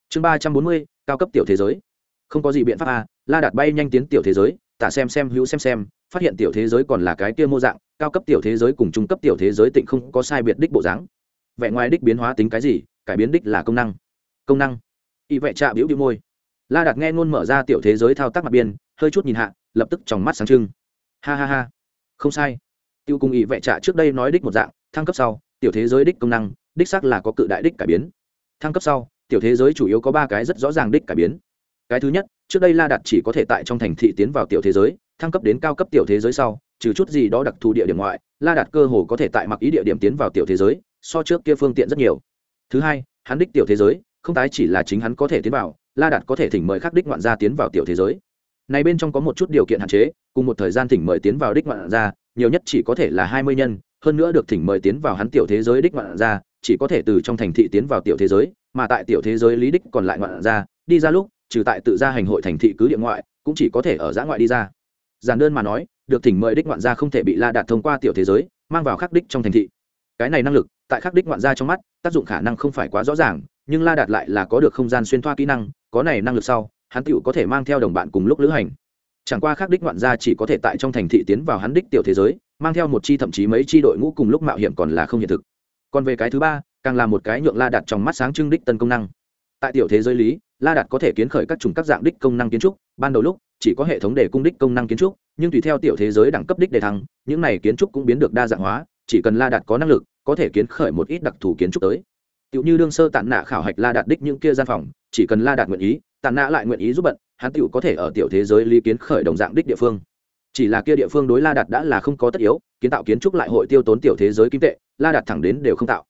Chương ba trăm bốn mươi, cao cấp tiểu thế giới. Không có gì biện pháp a la đạt bay nhanh tiến tiểu thế giới, tả xem xem, hữu xem xem phát hiện tiểu thế giới còn là cái kia mô dạng, cao cấp tiểu thế giới cùng trung cấp tiểu thế giới tịnh không có sai biệt đích bộ dáng. Vẻ ngoài đích biến hóa tính cái gì, cải biến đích là công năng. Công năng. Y vệ trạ biểu biểu môi. La đạt nghe ngôn mở ra tiểu thế giới thao tác mặt biên hơi chút nhìn hạ, lập tức tròng mắt sáng trưng. Ha ha ha. Không sai. Tiêu cùng y vệ trạ trước đây nói đích một dạng, thăng cấp sau, tiểu thế giới đích công năng, đích xác là có cự đại đích cải biến. Thăng cấp sau, tiểu thế giới chủ yếu có ba cái rất rõ ràng đích cải biến cái thứ nhất, trước đây la đạt chỉ có thể tại trong thành thị tiến vào tiểu thế giới, thăng cấp đến cao cấp tiểu thế giới sau, trừ chút gì đó đặc thù địa điểm ngoại, la đạt cơ hồ có thể tại mặc ý địa điểm tiến vào tiểu thế giới, so trước kia phương tiện rất nhiều. Thứ hai, hắn đích tiểu thế giới, không tái chỉ là chính hắn có thể tiến vào, la đạt có thể thỉnh mời khắc đích ngoạn gia tiến vào tiểu thế giới. Này bên trong có một chút điều kiện hạn chế, cùng một thời gian thỉnh mời tiến vào đích ngoạn gia, nhiều nhất chỉ có thể là hai mươi nhân, hơn nữa được thỉnh mời tiến vào hắn tiểu thế giới đích ngoạn gia, chỉ có thể từ trong thành thị tiến vào tiểu thế giới, mà tại tiểu thế giới lý đích còn lại ngoạn gia, đi ra lúc trừ tại tự gia hành hội thành thị cứ địa ngoại, cũng chỉ có thể ở giã ngoại đi ra. Giản đơn mà nói, được thỉnh mời đích ngoạn gia không thể bị la đạt thông qua tiểu thế giới, mang vào khắc đích trong thành thị. Cái này năng lực, tại khắc đích ngoạn gia trong mắt, tác dụng khả năng không phải quá rõ ràng, nhưng la đạt lại là có được không gian xuyên thoa kỹ năng, có này năng lực sau, hắn tựu có thể mang theo đồng bạn cùng lúc lữ hành. Chẳng qua khắc đích ngoạn gia chỉ có thể tại trong thành thị tiến vào hắn đích tiểu thế giới, mang theo một chi thậm chí mấy chi đội ngũ cùng lúc mạo hiểm còn là không hiện thực. Còn về cái thứ ba, càng là một cái nhượng la đạt trong mắt sáng trưng đích tân công năng tại tiểu thế giới lý, la đạt có thể kiến khởi các chủng các dạng đích công năng kiến trúc, ban đầu lúc, chỉ có hệ thống để cung đích công năng kiến trúc, nhưng tùy theo tiểu thế giới đẳng cấp đích đề thăng, những này kiến trúc cũng biến được đa dạng hóa, chỉ cần la đạt có năng lực, có thể kiến khởi một ít đặc thù kiến trúc tới. Tựu như đương sơ tản nạ khảo hạch la đạt đích những kia gian phòng, chỉ cần la đạt nguyện ý tản nạ lại nguyện ý giúp bận, hắn tựu có thể ở tiểu thế giới lý kiến khởi đồng dạng đích địa phương. Chỉ là kia địa phương đối la đạt đã là không có tất yếu, kiến tạo kiến trúc lại hội tiêu tốn tiểu thế giới kim tệ, la đạt thẳng đến đều không tạo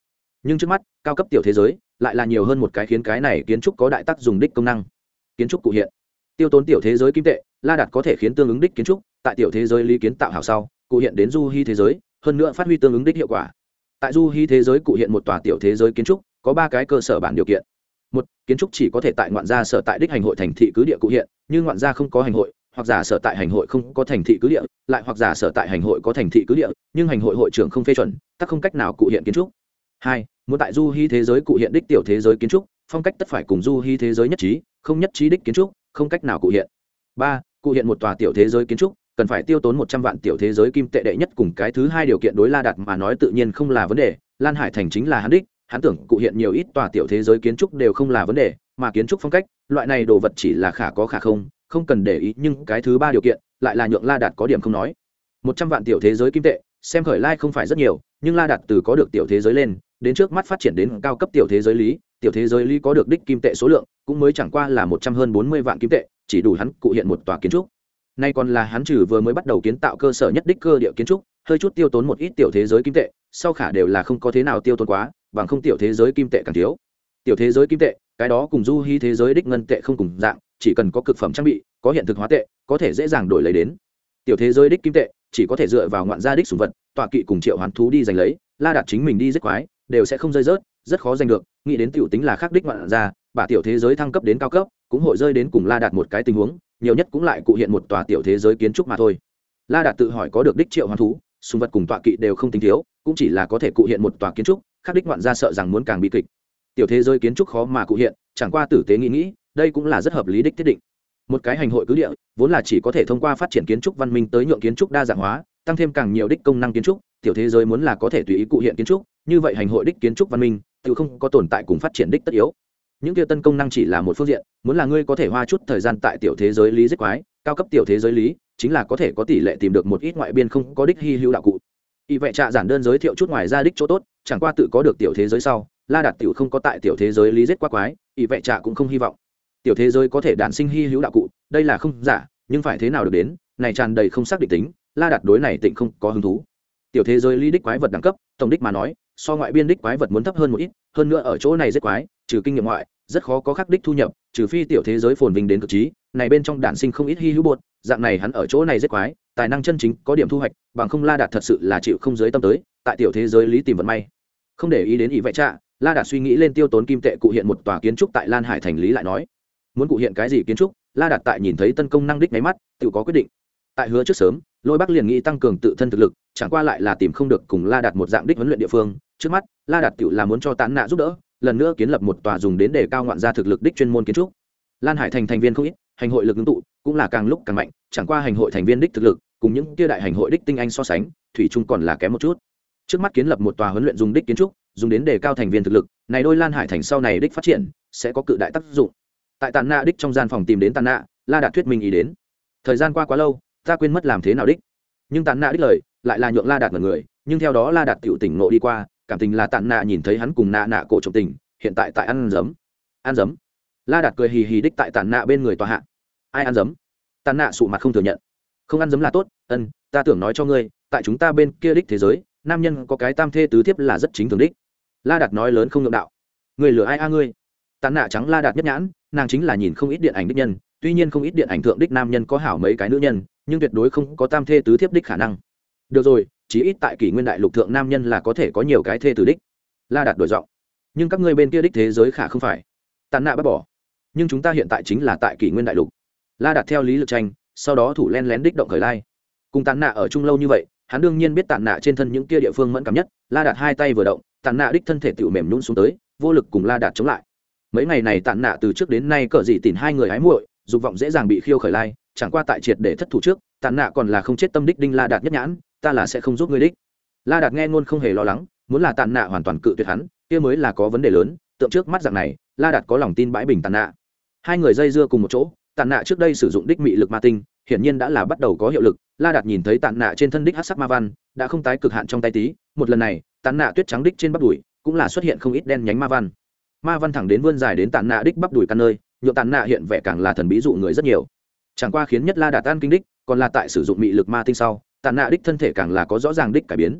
nhưng trước mắt, cao cấp tiểu thế giới lại là nhiều hơn một cái khiến cái này kiến trúc có đại tác dùng đích công năng. Kiến trúc cụ hiện. Tiêu tốn tiểu thế giới kim tệ, la đạt có thể khiến tương ứng đích kiến trúc, tại tiểu thế giới lý kiến tạo hảo sau, cụ hiện đến du hy thế giới, hơn nữa phát huy tương ứng đích hiệu quả. Tại du hy thế giới cụ hiện một tòa tiểu thế giới kiến trúc, có ba cái cơ sở bản điều kiện. Một, kiến trúc chỉ có thể tại ngoạn gia sở tại đích hành hội thành thị cứ địa cụ hiện, nhưng ngoạn gia không có hành hội, hoặc giả sở tại hành hội không có thành thị cứ địa, lại hoặc giả sở tại hành hội có thành thị cứ địa, nhưng hành hội hội trưởng không phê chuẩn, tắc không cách nào cụ hiện kiến trúc hai, muốn tại du hy thế giới cụ hiện đích tiểu thế giới kiến trúc, phong cách tất phải cùng du hy thế giới nhất trí, không nhất trí đích kiến trúc, không cách nào cụ hiện. Ba, cụ hiện một tòa tiểu thế giới kiến trúc, cần phải tiêu tốn một trăm vạn tiểu thế giới kim tệ đệ nhất cùng cái thứ hai điều kiện đối la đạt mà nói tự nhiên không là vấn đề, lan hải thành chính là hắn đích, hắn tưởng cụ hiện nhiều ít tòa tiểu thế giới kiến trúc đều không là vấn đề, mà kiến trúc phong cách, loại này đồ vật chỉ là khả có khả không không cần để ý, nhưng cái thứ ba điều kiện, lại là nhượng la đạt có điểm không nói. Một trăm vạn tiểu thế giới kim tệ, xem khởi lai không phải rất nhiều, nhưng la đạt từ có được tiểu thế giới lên đến trước mắt phát triển đến cao cấp tiểu thế giới lý, tiểu thế giới lý có được đích kim tệ số lượng, cũng mới chẳng qua là một trăm hơn bốn mươi vạn kim tệ, chỉ đủ hắn cụ hiện một tòa kiến trúc. Nay còn là hắn trừ vừa mới bắt đầu kiến tạo cơ sở nhất đích cơ địa kiến trúc, hơi chút tiêu tốn một ít tiểu thế giới kim tệ, sau khả đều là không có thế nào tiêu tốn quá, bằng không tiểu thế giới kim tệ càng thiếu. Tiểu thế giới kim tệ, cái đó cùng du hy thế giới đích ngân tệ không cùng dạng, chỉ cần có cực phẩm trang bị, có hiện thực hóa tệ, có thể dễ dàng đổi lấy đến. Tiểu thế giới đích kim tệ, chỉ có thể dựa vào ngoạn gia đích sùng vật, tọa kỵ cùng triệu hoán thú đi giành lấy, la đạt chính mình đi giết quái đều sẽ không rơi rớt, rất khó giành được, nghĩ đến tiểu tính là khắc đích ngoạn gia, bà tiểu thế giới thăng cấp đến cao cấp, cũng hội rơi đến cùng la đạt một cái tình huống, nhiều nhất cũng lại cụ hiện một tòa tiểu thế giới kiến trúc mà thôi. La đạt tự hỏi có được đích triệu hoán thú, sùng vật cùng tọa kỵ đều không tính thiếu, cũng chỉ là có thể cụ hiện một tòa kiến trúc khắc đích ngoạn gia sợ rằng muốn càng bị kịch. Tiểu thế giới kiến trúc khó mà cụ hiện, chẳng qua tử tế nghĩ nghĩ, đây cũng là rất hợp lý đích thiết định. Một cái hành hội cứ địa, vốn là chỉ có thể thông qua phát triển kiến trúc văn minh tới nhượng kiến trúc đa dạng hóa, tăng thêm càng nhiều đích công năng kiến trúc, tiểu thế giới muốn là có thể tùy ý cụ hiện kiến trúc như vậy hành hội đích kiến trúc văn minh, tự không có tồn tại cùng phát triển đích tất yếu. Những kia tân công năng chỉ là một phương diện, muốn là ngươi có thể hoa chút thời gian tại tiểu thế giới lý giết quái, cao cấp tiểu thế giới lý, chính là có thể có tỷ lệ tìm được một ít ngoại biên không có đích hy hữu đạo cụ. Y vậy trạ giản đơn giới thiệu chút ngoài ra đích chỗ tốt, chẳng qua tự có được tiểu thế giới sau, la đạt tiểu không có tại tiểu thế giới lý giết quá quái y vậy trạ cũng không hy vọng. Tiểu thế giới có thể đản sinh hy hữu đạo cụ, đây là không giả, nhưng phải thế nào được đến, này tràn đầy không xác định tính, la đạt đối này tịnh không có hứng thú. Tiểu thế giới lý đích quái vật đẳng cấp, tổng đích mà nói so ngoại biên đích quái vật muốn thấp hơn một ít, hơn nữa ở chỗ này giết quái, trừ kinh nghiệm ngoại, rất khó có khắc đích thu nhập, trừ phi tiểu thế giới phồn vinh đến cực trí, này bên trong đản sinh không ít hy hữu bột, dạng này hắn ở chỗ này giết quái, tài năng chân chính, có điểm thu hoạch, bằng không la đạt thật sự là chịu không giới tâm tới, tại tiểu thế giới lý tìm vận may. Không để ý đến ý vẽ trạ, la đạt suy nghĩ lên tiêu tốn kim tệ cụ hiện một tòa kiến trúc tại lan hải thành lý lại nói. Muốn cụ hiện cái gì kiến trúc? La đạt tại nhìn thấy tân công năng đích máy mắt, tự có quyết định. Tại hứa trước sớm, lôi bắc liền nghĩ tăng cường tự thân thực lực, chẳng qua lại là tìm không được cùng la đạt một dạng đích huấn luyện địa phương trước mắt, la đạt tự là muốn cho tán nạ giúp đỡ, lần nữa kiến lập một tòa dùng đến để cao ngoạn gia thực lực đích chuyên môn kiến trúc. Lan hải thành thành viên không ít, hành hội lực ứng tụ cũng là càng lúc càng mạnh, chẳng qua hành hội thành viên đích thực lực cùng những kia đại hành hội đích tinh anh so sánh, thủy chung còn là kém một chút. Trước mắt kiến lập một tòa huấn luyện dùng đích kiến trúc, dùng đến đề cao thành viên thực lực, này đôi lan hải thành sau này đích phát triển sẽ có cự đại tác dụng. Tại tàn nạ đích trong gian phòng tìm đến tàn nạ, la đạt thuyết minh ý đến. Thời gian qua quá lâu, ta quên mất làm thế nào đích. Nhưng tàn nạ đích lời, lại là nhượng la đạt mật người, nhưng theo đó la đạt tựu tỉnh nộ đi qua cảm tình là tàn nạ nhìn thấy hắn cùng nạ nạ cổ trọng tình, hiện tại tại ăn giấm. Ăn giấm. La đạt cười hì hì đích tại tàn nạ bên người tòa hạ. Ai ăn giấm? Tàn nạ sụ mặt không thừa nhận. Không ăn giấm là tốt, ân, ta tưởng nói cho ngươi, tại chúng ta bên kia đích thế giới, nam nhân có cái tam thê tứ thiếp là rất chính thường đích. La đạt nói lớn không ngượng đạo. Người lừa ai a ngươi? Tàn nạ trắng la đạt nhất nhãn, nàng chính là nhìn không ít điện ảnh đích nhân, tuy nhiên không ít điện ảnh thượng đích nam nhân có hảo mấy cái nữ nhân, nhưng tuyệt đối không có tam thê tứ thiếp đích khả năng. Được rồi chí ít tại kỷ nguyên đại lục thượng nam nhân là có thể có nhiều cái thê từ đích. La đạt đổi giọng. Nhưng các ngươi bên kia đích thế giới khả không phải. Tàn nạ bác bỏ. Nhưng chúng ta hiện tại chính là tại kỷ nguyên đại lục. La đạt theo lý lực tranh, sau đó thủ len lén đích động khởi lai. Cùng tàn nạ ở chung lâu như vậy, hắn đương nhiên biết tàn nạ trên thân những kia địa phương mẫn cảm nhất. La đạt hai tay vừa động, tàn nạ đích thân thể tự mềm nhún xuống tới, vô lực cùng la đạt chống lại. Mấy ngày này tàn nạ từ trước đến nay cờ gì tìm hai người hái muội, dục vọng dễ dàng bị khiêu khởi lai, chẳng qua tại triệt để thất thủ trước, tàn nạ còn là không chết tâm đích đinh la đạt nhất nhãn ta là sẽ không giúp ngươi đích. La đạt nghe ngôn không hề lo lắng, muốn là tàn nạ hoàn toàn cự tuyệt hắn, kia mới là có vấn đề lớn, tượng trước mắt dạng này, la đạt có lòng tin bãi bình tàn nạ. Hai người dây dưa cùng một chỗ, tàn nạ trước đây sử dụng đích mị lực ma tinh, hiển nhiên đã là bắt đầu có hiệu lực, la đạt nhìn thấy tàn nạ trên thân đích hát sắc ma văn, đã không tái cực hạn trong tay tí, một lần này, tàn nạ tuyết trắng đích trên bắp đùi, cũng là xuất hiện không ít đen nhánh ma văn. Ma văn thẳng đến vươn dài đến tàn nạ đích bắp đùi căn nơi nhựa tàn nạ hiện vẻ càng là thần bí dụ người rất nhiều. Chẳng qua khiến nhất la đạt tan kinh đích, còn là tại sử dụng mị lực ma tinh sau tàn nạ đích thân thể càng là có rõ ràng đích cải biến.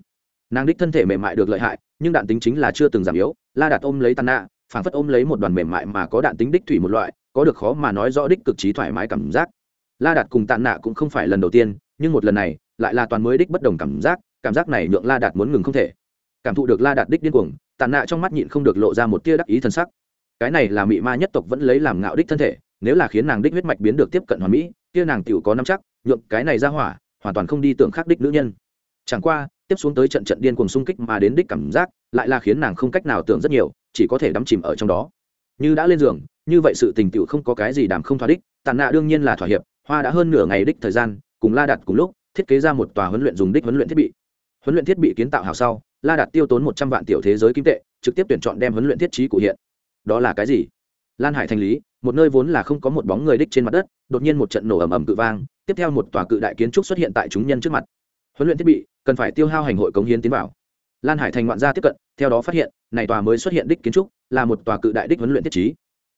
Nàng đích thân thể mềm mại được lợi hại, nhưng đạn tính chính là chưa từng giảm yếu. La đạt ôm lấy tàn nạ, phảng phất ôm lấy một đoàn mềm mại mà có đạn tính đích thủy một loại, có được khó mà nói rõ đích cực trí thoải mái cảm giác. La đạt cùng tàn nạ cũng không phải lần đầu tiên, nhưng một lần này, lại là toàn mới đích bất đồng cảm giác cảm giác này nhượng la đạt muốn ngừng không thể. Cảm thụ được la đạt đích điên cuồng, tàn nạ trong mắt nhịn không được lộ ra một tia đắc ý thân sắc. Cái này là mị ma nhất tộc vẫn lấy làm ngạo đích thân thể, nếu là khiến nàng đích huyết mạch biến được tiếp cận hoàn mỹ, kia nàng tiểu có năm chắc, nhượng cái này ra hỏa hoàn toàn không đi tưởng khác đích nữ nhân. Chẳng qua, tiếp xuống tới trận trận điên cuồng xung kích mà đến đích cảm giác, lại là khiến nàng không cách nào tưởng rất nhiều, chỉ có thể đắm chìm ở trong đó. Như đã lên giường, như vậy sự tình tựu không có cái gì đảm không thỏa đích, tàn nạ đương nhiên là thỏa hiệp, hoa đã hơn nửa ngày đích thời gian, cùng la đặt cùng lúc, thiết kế ra một tòa huấn luyện dùng đích huấn luyện thiết bị. Huấn luyện thiết bị kiến tạo hào sau, la đặt tiêu tốn một trăm vạn tiểu thế giới kim tệ, trực tiếp tuyển chọn đem huấn luyện thiết trí cụ hiện. Đó là cái gì? Lan hải thành lý, một nơi vốn là không có một bóng người đích trên mặt đất, đột nhiên một trận nổ ầm ầm cự vang tiếp theo một tòa cự đại kiến trúc xuất hiện tại chúng nhân trước mặt. Huấn luyện thiết bị, cần phải tiêu hao hành hội cống hiến tiến vào. Lan hải thành ngoạn gia tiếp cận, theo đó phát hiện, này tòa mới xuất hiện đích kiến trúc, là một tòa cự đại đích huấn luyện thiết trí.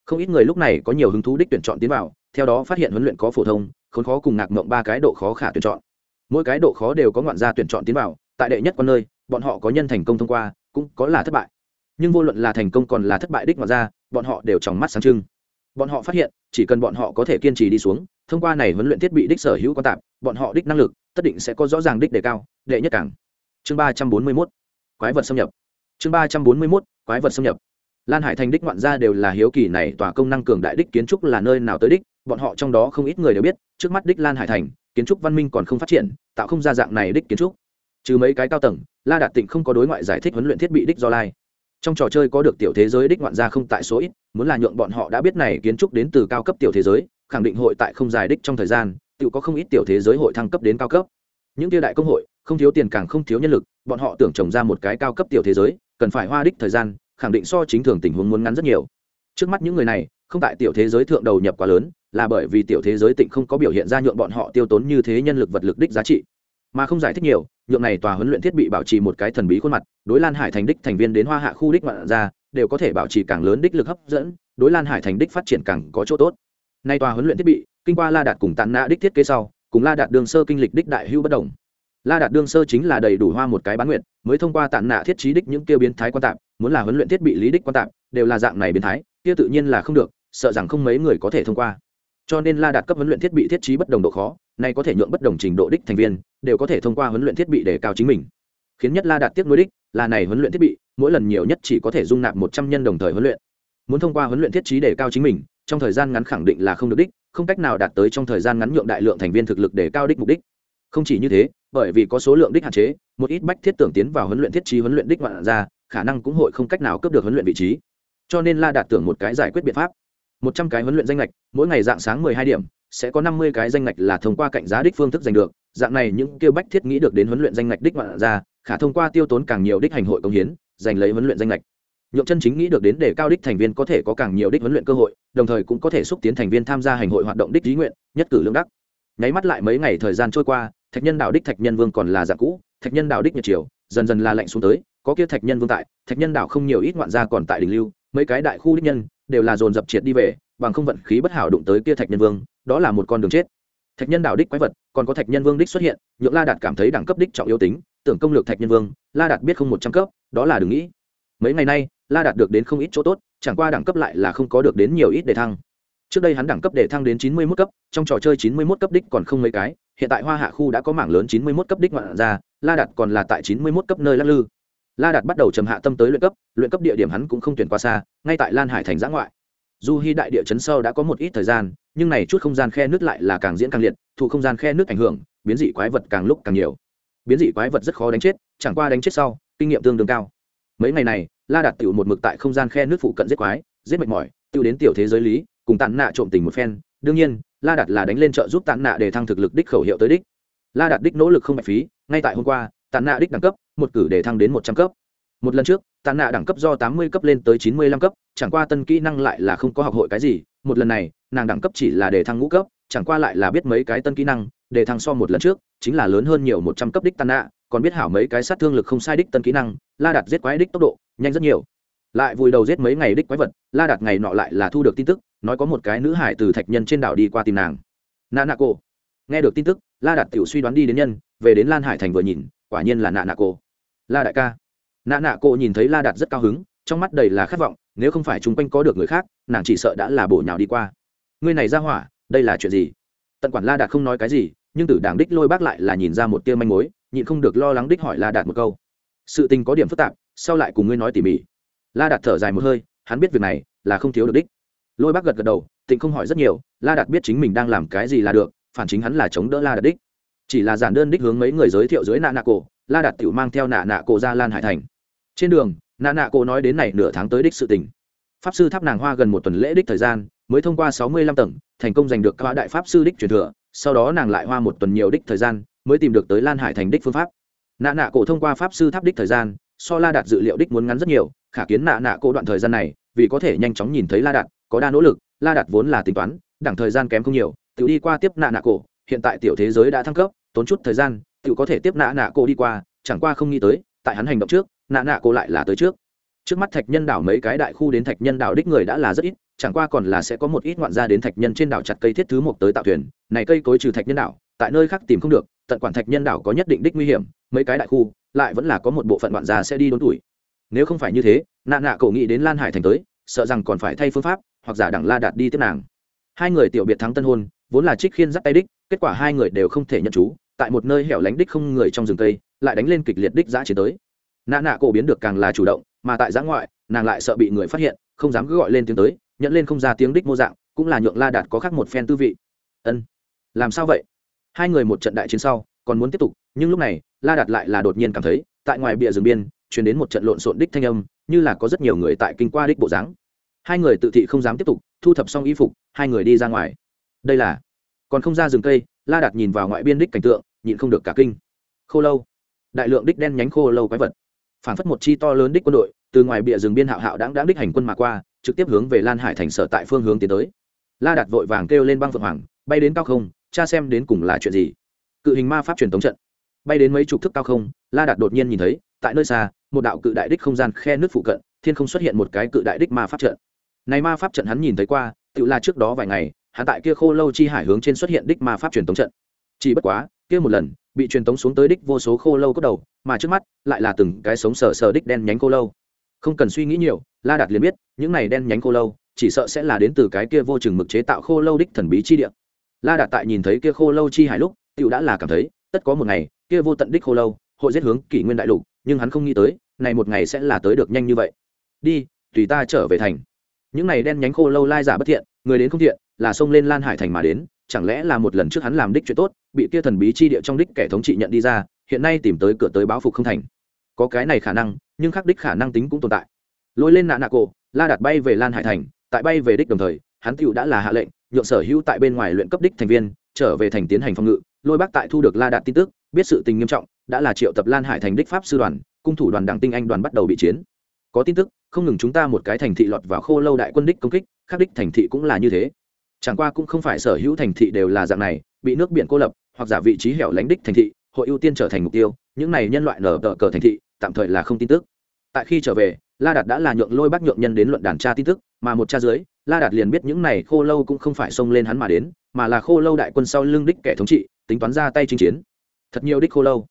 Không ít người lúc này có nhiều hứng thú đích tuyển chọn tiến vào, theo đó phát hiện huấn luyện có phổ thông, khốn khó cùng ngạc mộng ba cái độ khó khả tuyển chọn. Mỗi cái độ khó đều có ngoạn gia tuyển chọn tiến vào, tại đệ nhất con nơi, bọn họ có nhân thành công thông qua, cũng có là thất bại. Nhưng vô luận là thành công còn là thất bại đích ngoạn gia, bọn họ đều trong mắt sáng trưng bọn họ phát hiện, chỉ cần bọn họ có thể kiên trì đi xuống, thông qua này huấn luyện thiết bị đích sở hữu quan tạp, bọn họ đích năng lực, tất định sẽ có rõ ràng đích đề cao, đệ nhất cảng. Chương ba trăm bốn mươi mốt, quái vật xâm nhập. Chương ba trăm bốn mươi mốt, quái vật xâm nhập. Lan hải thành đích ngoạn gia đều là hiếu kỳ này, tòa công năng cường đại đích kiến trúc là nơi nào tới đích, bọn họ trong đó không ít người đều biết, trước mắt đích lan hải thành, kiến trúc văn minh còn không phát triển, tạo không ra dạng này đích kiến trúc. Trừ mấy cái cao tầng, la đạt tịnh không có đối ngoại giải thích huấn luyện thiết bị đích do lai. Trong trò chơi có được tiểu thế giới đích ngoạn gia không tại số ít muốn là nhượng bọn họ đã biết này kiến trúc đến từ cao cấp tiểu thế giới, khẳng định hội tại không dài đích trong thời gian, tự có không ít tiểu thế giới hội thăng cấp đến cao cấp. Những tiêu đại công hội, không thiếu tiền càng không thiếu nhân lực, bọn họ tưởng trồng ra một cái cao cấp tiểu thế giới, cần phải hoa đích thời gian, khẳng định so chính thường tình huống muốn ngắn rất nhiều. Trước mắt những người này, không tại tiểu thế giới thượng đầu nhập quá lớn, là bởi vì tiểu thế giới tịnh không có biểu hiện ra nhượng bọn họ tiêu tốn như thế nhân lực vật lực đích giá trị. Mà không giải thích nhiều, nhượng này tòa huấn luyện thiết bị bảo trì một cái thần bí khuôn mặt, đối lan hải thành đích thành viên đến hoa hạ khu đích ngoạn ra đều có thể bảo trì càng lớn đích lực hấp dẫn, đối lan hải thành đích phát triển càng có chỗ tốt. Nay tòa huấn luyện thiết bị, kinh qua la đạt cùng tàn nã đích thiết kế sau, cùng la đạt đương sơ kinh lịch đích đại hưu bất đồng. La đạt đương sơ chính là đầy đủ hoa một cái bán nguyện mới thông qua tàn nạ thiết trí đích những tiêu biến thái quan tạp, muốn là huấn luyện thiết bị lý đích quan tạp, đều là dạng này biến thái, kia tự nhiên là không được, sợ rằng không mấy người có thể thông qua. Cho nên la đạt cấp huấn luyện thiết bị thiết trí bất đồng độ khó, nay có thể nhượng bất đồng trình độ đích thành viên, đều có thể thông qua huấn luyện thiết bị để cao chính mình. Khiến nhất la đạt tiếp nối đích, là này huấn luyện thiết bị mỗi lần nhiều nhất chỉ có thể dung nạp một trăm nhân đồng thời huấn luyện. Muốn thông qua huấn luyện thiết trí để cao chính mình, trong thời gian ngắn khẳng định là không được đích, không cách nào đạt tới trong thời gian ngắn nhượng đại lượng thành viên thực lực để cao đích mục đích. Không chỉ như thế, bởi vì có số lượng đích hạn chế, một ít bách thiết tưởng tiến vào huấn luyện thiết trí huấn luyện đích ngoạn ra, khả năng cũng hội không cách nào cướp được huấn luyện vị trí. Cho nên la đạt tưởng một cái giải quyết biện pháp. Một trăm cái huấn luyện danh lệch mỗi ngày dạng sáng mười hai điểm, sẽ có năm mươi cái danh lệch là thông qua cạnh giá đích phương thức giành được. Dạng này những kêu bách thiết nghĩ được đến huấn luyện danh lệch đích ngoạn ra, khả thông qua tiêu tốn càng nhiều đích hành hội công hiến giành lấy huấn luyện danh lệch. Nhượng chân chính nghĩ được đến để cao đích thành viên có thể có càng nhiều đích huấn luyện cơ hội, đồng thời cũng có thể xúc tiến thành viên tham gia hành hội hoạt động đích lý nguyện, nhất cử lương đắc. Nháy mắt lại mấy ngày thời gian trôi qua, thạch nhân đạo đích thạch nhân vương còn là dạng cũ, thạch nhân đạo đích nhật triều, dần dần là lạnh xuống tới, có kia thạch nhân vương tại, thạch nhân đạo không nhiều ít ngoạn gia còn tại đình lưu, mấy cái đại khu đích nhân đều là dồn dập triệt đi về, bằng không vận khí bất hảo đụng tới kia thạch nhân vương, đó là một con đường chết. Thạch nhân đạo đích quái vật, còn có thạch nhân vương đích xuất hiện, nhượng la đạt cảm thấy đẳng cấp đích trọng yếu tính tưởng công lược thạch nhân vương, la đạt biết không một trăm cấp, đó là đừng nghĩ. Mấy ngày nay, la đạt được đến không ít chỗ tốt, chẳng qua đẳng cấp lại là không có được đến nhiều ít để thăng. Trước đây hắn đẳng cấp để thăng đến chín mươi mốt cấp, trong trò chơi chín mươi mốt cấp đích còn không mấy cái, hiện tại hoa hạ khu đã có mảng lớn chín mươi mốt cấp đích ngoạn ra, la đạt còn là tại chín mươi mốt cấp nơi lắc lư. La đạt bắt đầu trầm hạ tâm tới luyện cấp luyện cấp địa điểm hắn cũng không tuyển qua xa, ngay tại lan hải thành giã ngoại. Dù hy đại địa chấn sâu đã có một ít thời gian, nhưng này chút không gian khe nước lại là càng diễn càng liệt thụ không gian khe nước ảnh hưởng, biến dị quái vật càng lúc càng nhiều biến dị quái vật rất khó đánh chết, chẳng qua đánh chết sau, kinh nghiệm tương đương cao. Mấy ngày này, la đạt tiểu một mực tại không gian khe nước phụ cận giết quái, giết mệt mỏi, Tiêu đến tiểu thế giới lý, cùng tàn nạ trộm tình một phen. Đương nhiên, la đạt là đánh lên trợ giúp tàn nạ để thăng thực lực đích khẩu hiệu tới đích. La đạt đích nỗ lực không bạch phí, ngay tại hôm qua tàn nạ đích đẳng cấp, một cử để thăng đến một trăm cấp. Một lần trước tàn nạ đẳng cấp do tám mươi cấp lên tới chín mươi lăm cấp, chẳng qua tân kỹ năng lại là không có học hội cái gì. Một lần này, nàng đẳng cấp chỉ là để thăng ngũ cấp, chẳng qua lại là biết mấy cái tân kỹ năng để thăng so một lần trước, chính là lớn hơn nhiều một trăm cấp đích tàn nạ, còn biết hảo mấy cái sát thương lực không sai đích tân kỹ năng, la đạt giết quái đích tốc độ, nhanh rất nhiều. Lại vùi đầu giết mấy ngày đích quái vật, la đạt ngày nọ lại là thu được tin tức, nói có một cái nữ hải từ thạch nhân trên đảo đi qua tìm nàng. Nạ nạ cô nghe được tin tức, la đạt tiểu suy đoán đi đến nhân, về đến lan hải thành vừa nhìn, quả nhiên là nạ nạ cô la đại ca. Nạ nạ cô nhìn thấy la đạt rất cao hứng, trong mắt đầy là khát vọng, nếu không phải chung quanh có được người khác, nàng chỉ sợ đã là bổ nhào đi qua. Ngươi này ra hỏa, đây là chuyện gì? Tận quản la đạt không nói cái gì nhưng tử đảng đích lôi bác lại là nhìn ra một tia manh mối, nhịn không được lo lắng đích hỏi la đạt một câu. Sự tình có điểm phức tạp, sau lại cùng ngươi nói tỉ mỉ. La đạt thở dài một hơi, hắn biết việc này là không thiếu được đích. Lôi bác gật gật đầu, tịnh không hỏi rất nhiều, la đạt biết chính mình đang làm cái gì là được, phản chính hắn là chống đỡ la đạt đích. Chỉ là giản đơn đích hướng mấy người giới thiệu dưới nạ nạ cổ, la đạt tự mang theo nạ nạ cổ ra lan hải thành. Trên đường nạ nạ cổ nói đến này nửa tháng tới đích sự tình. Pháp sư tháp nàng hoa gần một tuần lễ đích thời gian, mới thông qua sáu mươi lăm tầng, thành công giành được các đại pháp sư đích truyền thừa sau đó nàng lại hoa một tuần nhiều đích thời gian, mới tìm được tới lan hải thành đích phương pháp. Nạ nạ cổ thông qua pháp sư tháp đích thời gian, so la đạt dự liệu đích muốn ngắn rất nhiều, khả kiến nạ nạ cổ đoạn thời gian này, vì có thể nhanh chóng nhìn thấy la đạt, có đa nỗ lực, la đạt vốn là tính toán, đẳng thời gian kém không nhiều tự đi qua tiếp nạ nạ cổ, hiện tại tiểu thế giới đã thăng cấp, tốn chút thời gian tự có thể tiếp nạ nạ cổ đi qua, chẳng qua không nghĩ tới, tại hắn hành động trước, nạ nạ cổ lại là tới trước trước mắt thạch nhân đảo mấy cái đại khu đến thạch nhân đảo đích người đã là rất ít, chẳng qua còn là sẽ có một ít ngoạn gia đến thạch nhân trên đảo chặt cây thiết thứ một tới tạo thuyền. Này cây cối trừ thạch nhân đảo, tại nơi khác tìm không được, tận quản thạch nhân đảo có nhất định đích nguy hiểm, mấy cái đại khu, lại vẫn là có một bộ phận ngoạn gia sẽ đi đốn tuổi. Nếu không phải như thế, nạ nạ cổ nghĩ đến lan hải thành tới, sợ rằng còn phải thay phương pháp, hoặc giả đẳng la đạt đi tiếp nàng. Hai người tiểu biệt thắng tân hôn, vốn là trích khiên dắt tay đích, kết quả hai người đều không thể nhận chú, tại một nơi hẻo lánh đích không người trong rừng cây, lại đánh lên kịch liệt đích giã chiến tới. Nạ nạ cổ biến được càng là chủ động mà tại giã ngoại, nàng lại sợ bị người phát hiện, không dám cứ gọi lên tiếng tới, nhận lên không ra tiếng đích mô dạng, cũng là nhượng la đạt có khác một phen tư vị. Ân, làm sao vậy? Hai người một trận đại chiến sau, còn muốn tiếp tục, nhưng lúc này, la đạt lại là đột nhiên cảm thấy, tại ngoài bìa rừng biên chuyển đến một trận lộn xộn đích thanh âm, như là có rất nhiều người tại kinh qua đích bộ dáng. Hai người tự thị không dám tiếp tục, thu thập xong y phục, hai người đi ra ngoài. Đây là, còn không ra rừng cây, la đạt nhìn vào ngoại biên đích cảnh tượng, nhịn không được cả kinh. Khô lâu. Đại lượng đích đen nhánh khô lâu quái vật phản phất một chi to lớn đích quân đội, từ ngoài bịa rừng biên hạo hạo đáng đáng đích hành quân mà qua, trực tiếp hướng về lan hải thành sở tại phương hướng tiến tới. La đạt vội vàng kêu lên băng phượng hoàng, bay đến cao không, cha xem đến cùng là chuyện gì? Cự hình ma pháp truyền tống trận. Bay đến mấy chục thước cao không, la đạt đột nhiên nhìn thấy, tại nơi xa, một đạo cự đại đích không gian khe nước phụ cận, thiên không xuất hiện một cái cự đại đích ma pháp trận. Này ma pháp trận hắn nhìn thấy qua, tự là trước đó vài ngày, hắn tại kia khô lâu chi hải hướng trên xuất hiện đích ma pháp truyền tống trận. Chỉ bất quá kia một lần, bị truyền tống xuống tới đích vô số khô lâu cốt đầu, mà trước mắt, lại là từng cái sống sờ sờ đích đen nhánh khô lâu. Không cần suy nghĩ nhiều, la đạt liền biết, những này đen nhánh khô lâu, chỉ sợ sẽ là đến từ cái kia vô chừng mực chế tạo khô lâu đích thần bí chi địa. La đạt tại nhìn thấy kia khô lâu chi hải lúc tựu đã là cảm thấy, tất có một ngày, kia vô tận đích khô lâu, hội giết hướng kỷ nguyên đại lục, nhưng hắn không nghĩ tới, này một ngày sẽ là tới được nhanh như vậy. Đi, tùy ta trở về thành. Những này đen nhánh khô lâu lai giả bất thiện, người đến không thiện, là xông lên lan hải thành mà đến chẳng lẽ là một lần trước hắn làm đích chuyện tốt, bị kia thần bí chi địa trong đích kẻ thống trị nhận đi ra, hiện nay tìm tới cửa tới báo phục không thành. Có cái này khả năng, nhưng khắc đích khả năng tính cũng tồn tại. Lôi lên nạ nạ cổ, la đặt bay về lan hải thành, tại bay về đích đồng thời, hắn tựu đã là hạ lệnh, nhượng sở hữu tại bên ngoài luyện cấp đích thành viên, trở về thành tiến hành phòng ngự. Lôi bác tại thu được la đạt tin tức, biết sự tình nghiêm trọng, đã là triệu tập lan hải thành đích pháp sư đoàn, cung thủ đoàn đảng tinh anh đoàn bắt đầu bị chiến. Có tin tức, không ngừng chúng ta một cái thành thị lọt vào khô lâu đại quân đích công kích khắc đích thành thị cũng là như thế chẳng qua cũng không phải sở hữu thành thị đều là dạng này, bị nước biển cô lập, hoặc giả vị trí hẻo lánh đích thành thị, hội ưu tiên trở thành mục tiêu, những này nhân loại nở tờ cờ thành thị, tạm thời là không tin tức. Tại khi trở về, la đạt đã là nhượng lôi bác nhượng nhân đến luận đàn tra tin tức, mà một cha dưới, la đạt liền biết những này khô lâu cũng không phải xông lên hắn mà đến, mà là khô lâu đại quân sau lưng đích kẻ thống trị, tính toán ra tay chinh chiến. Thật nhiều đích khô lâu.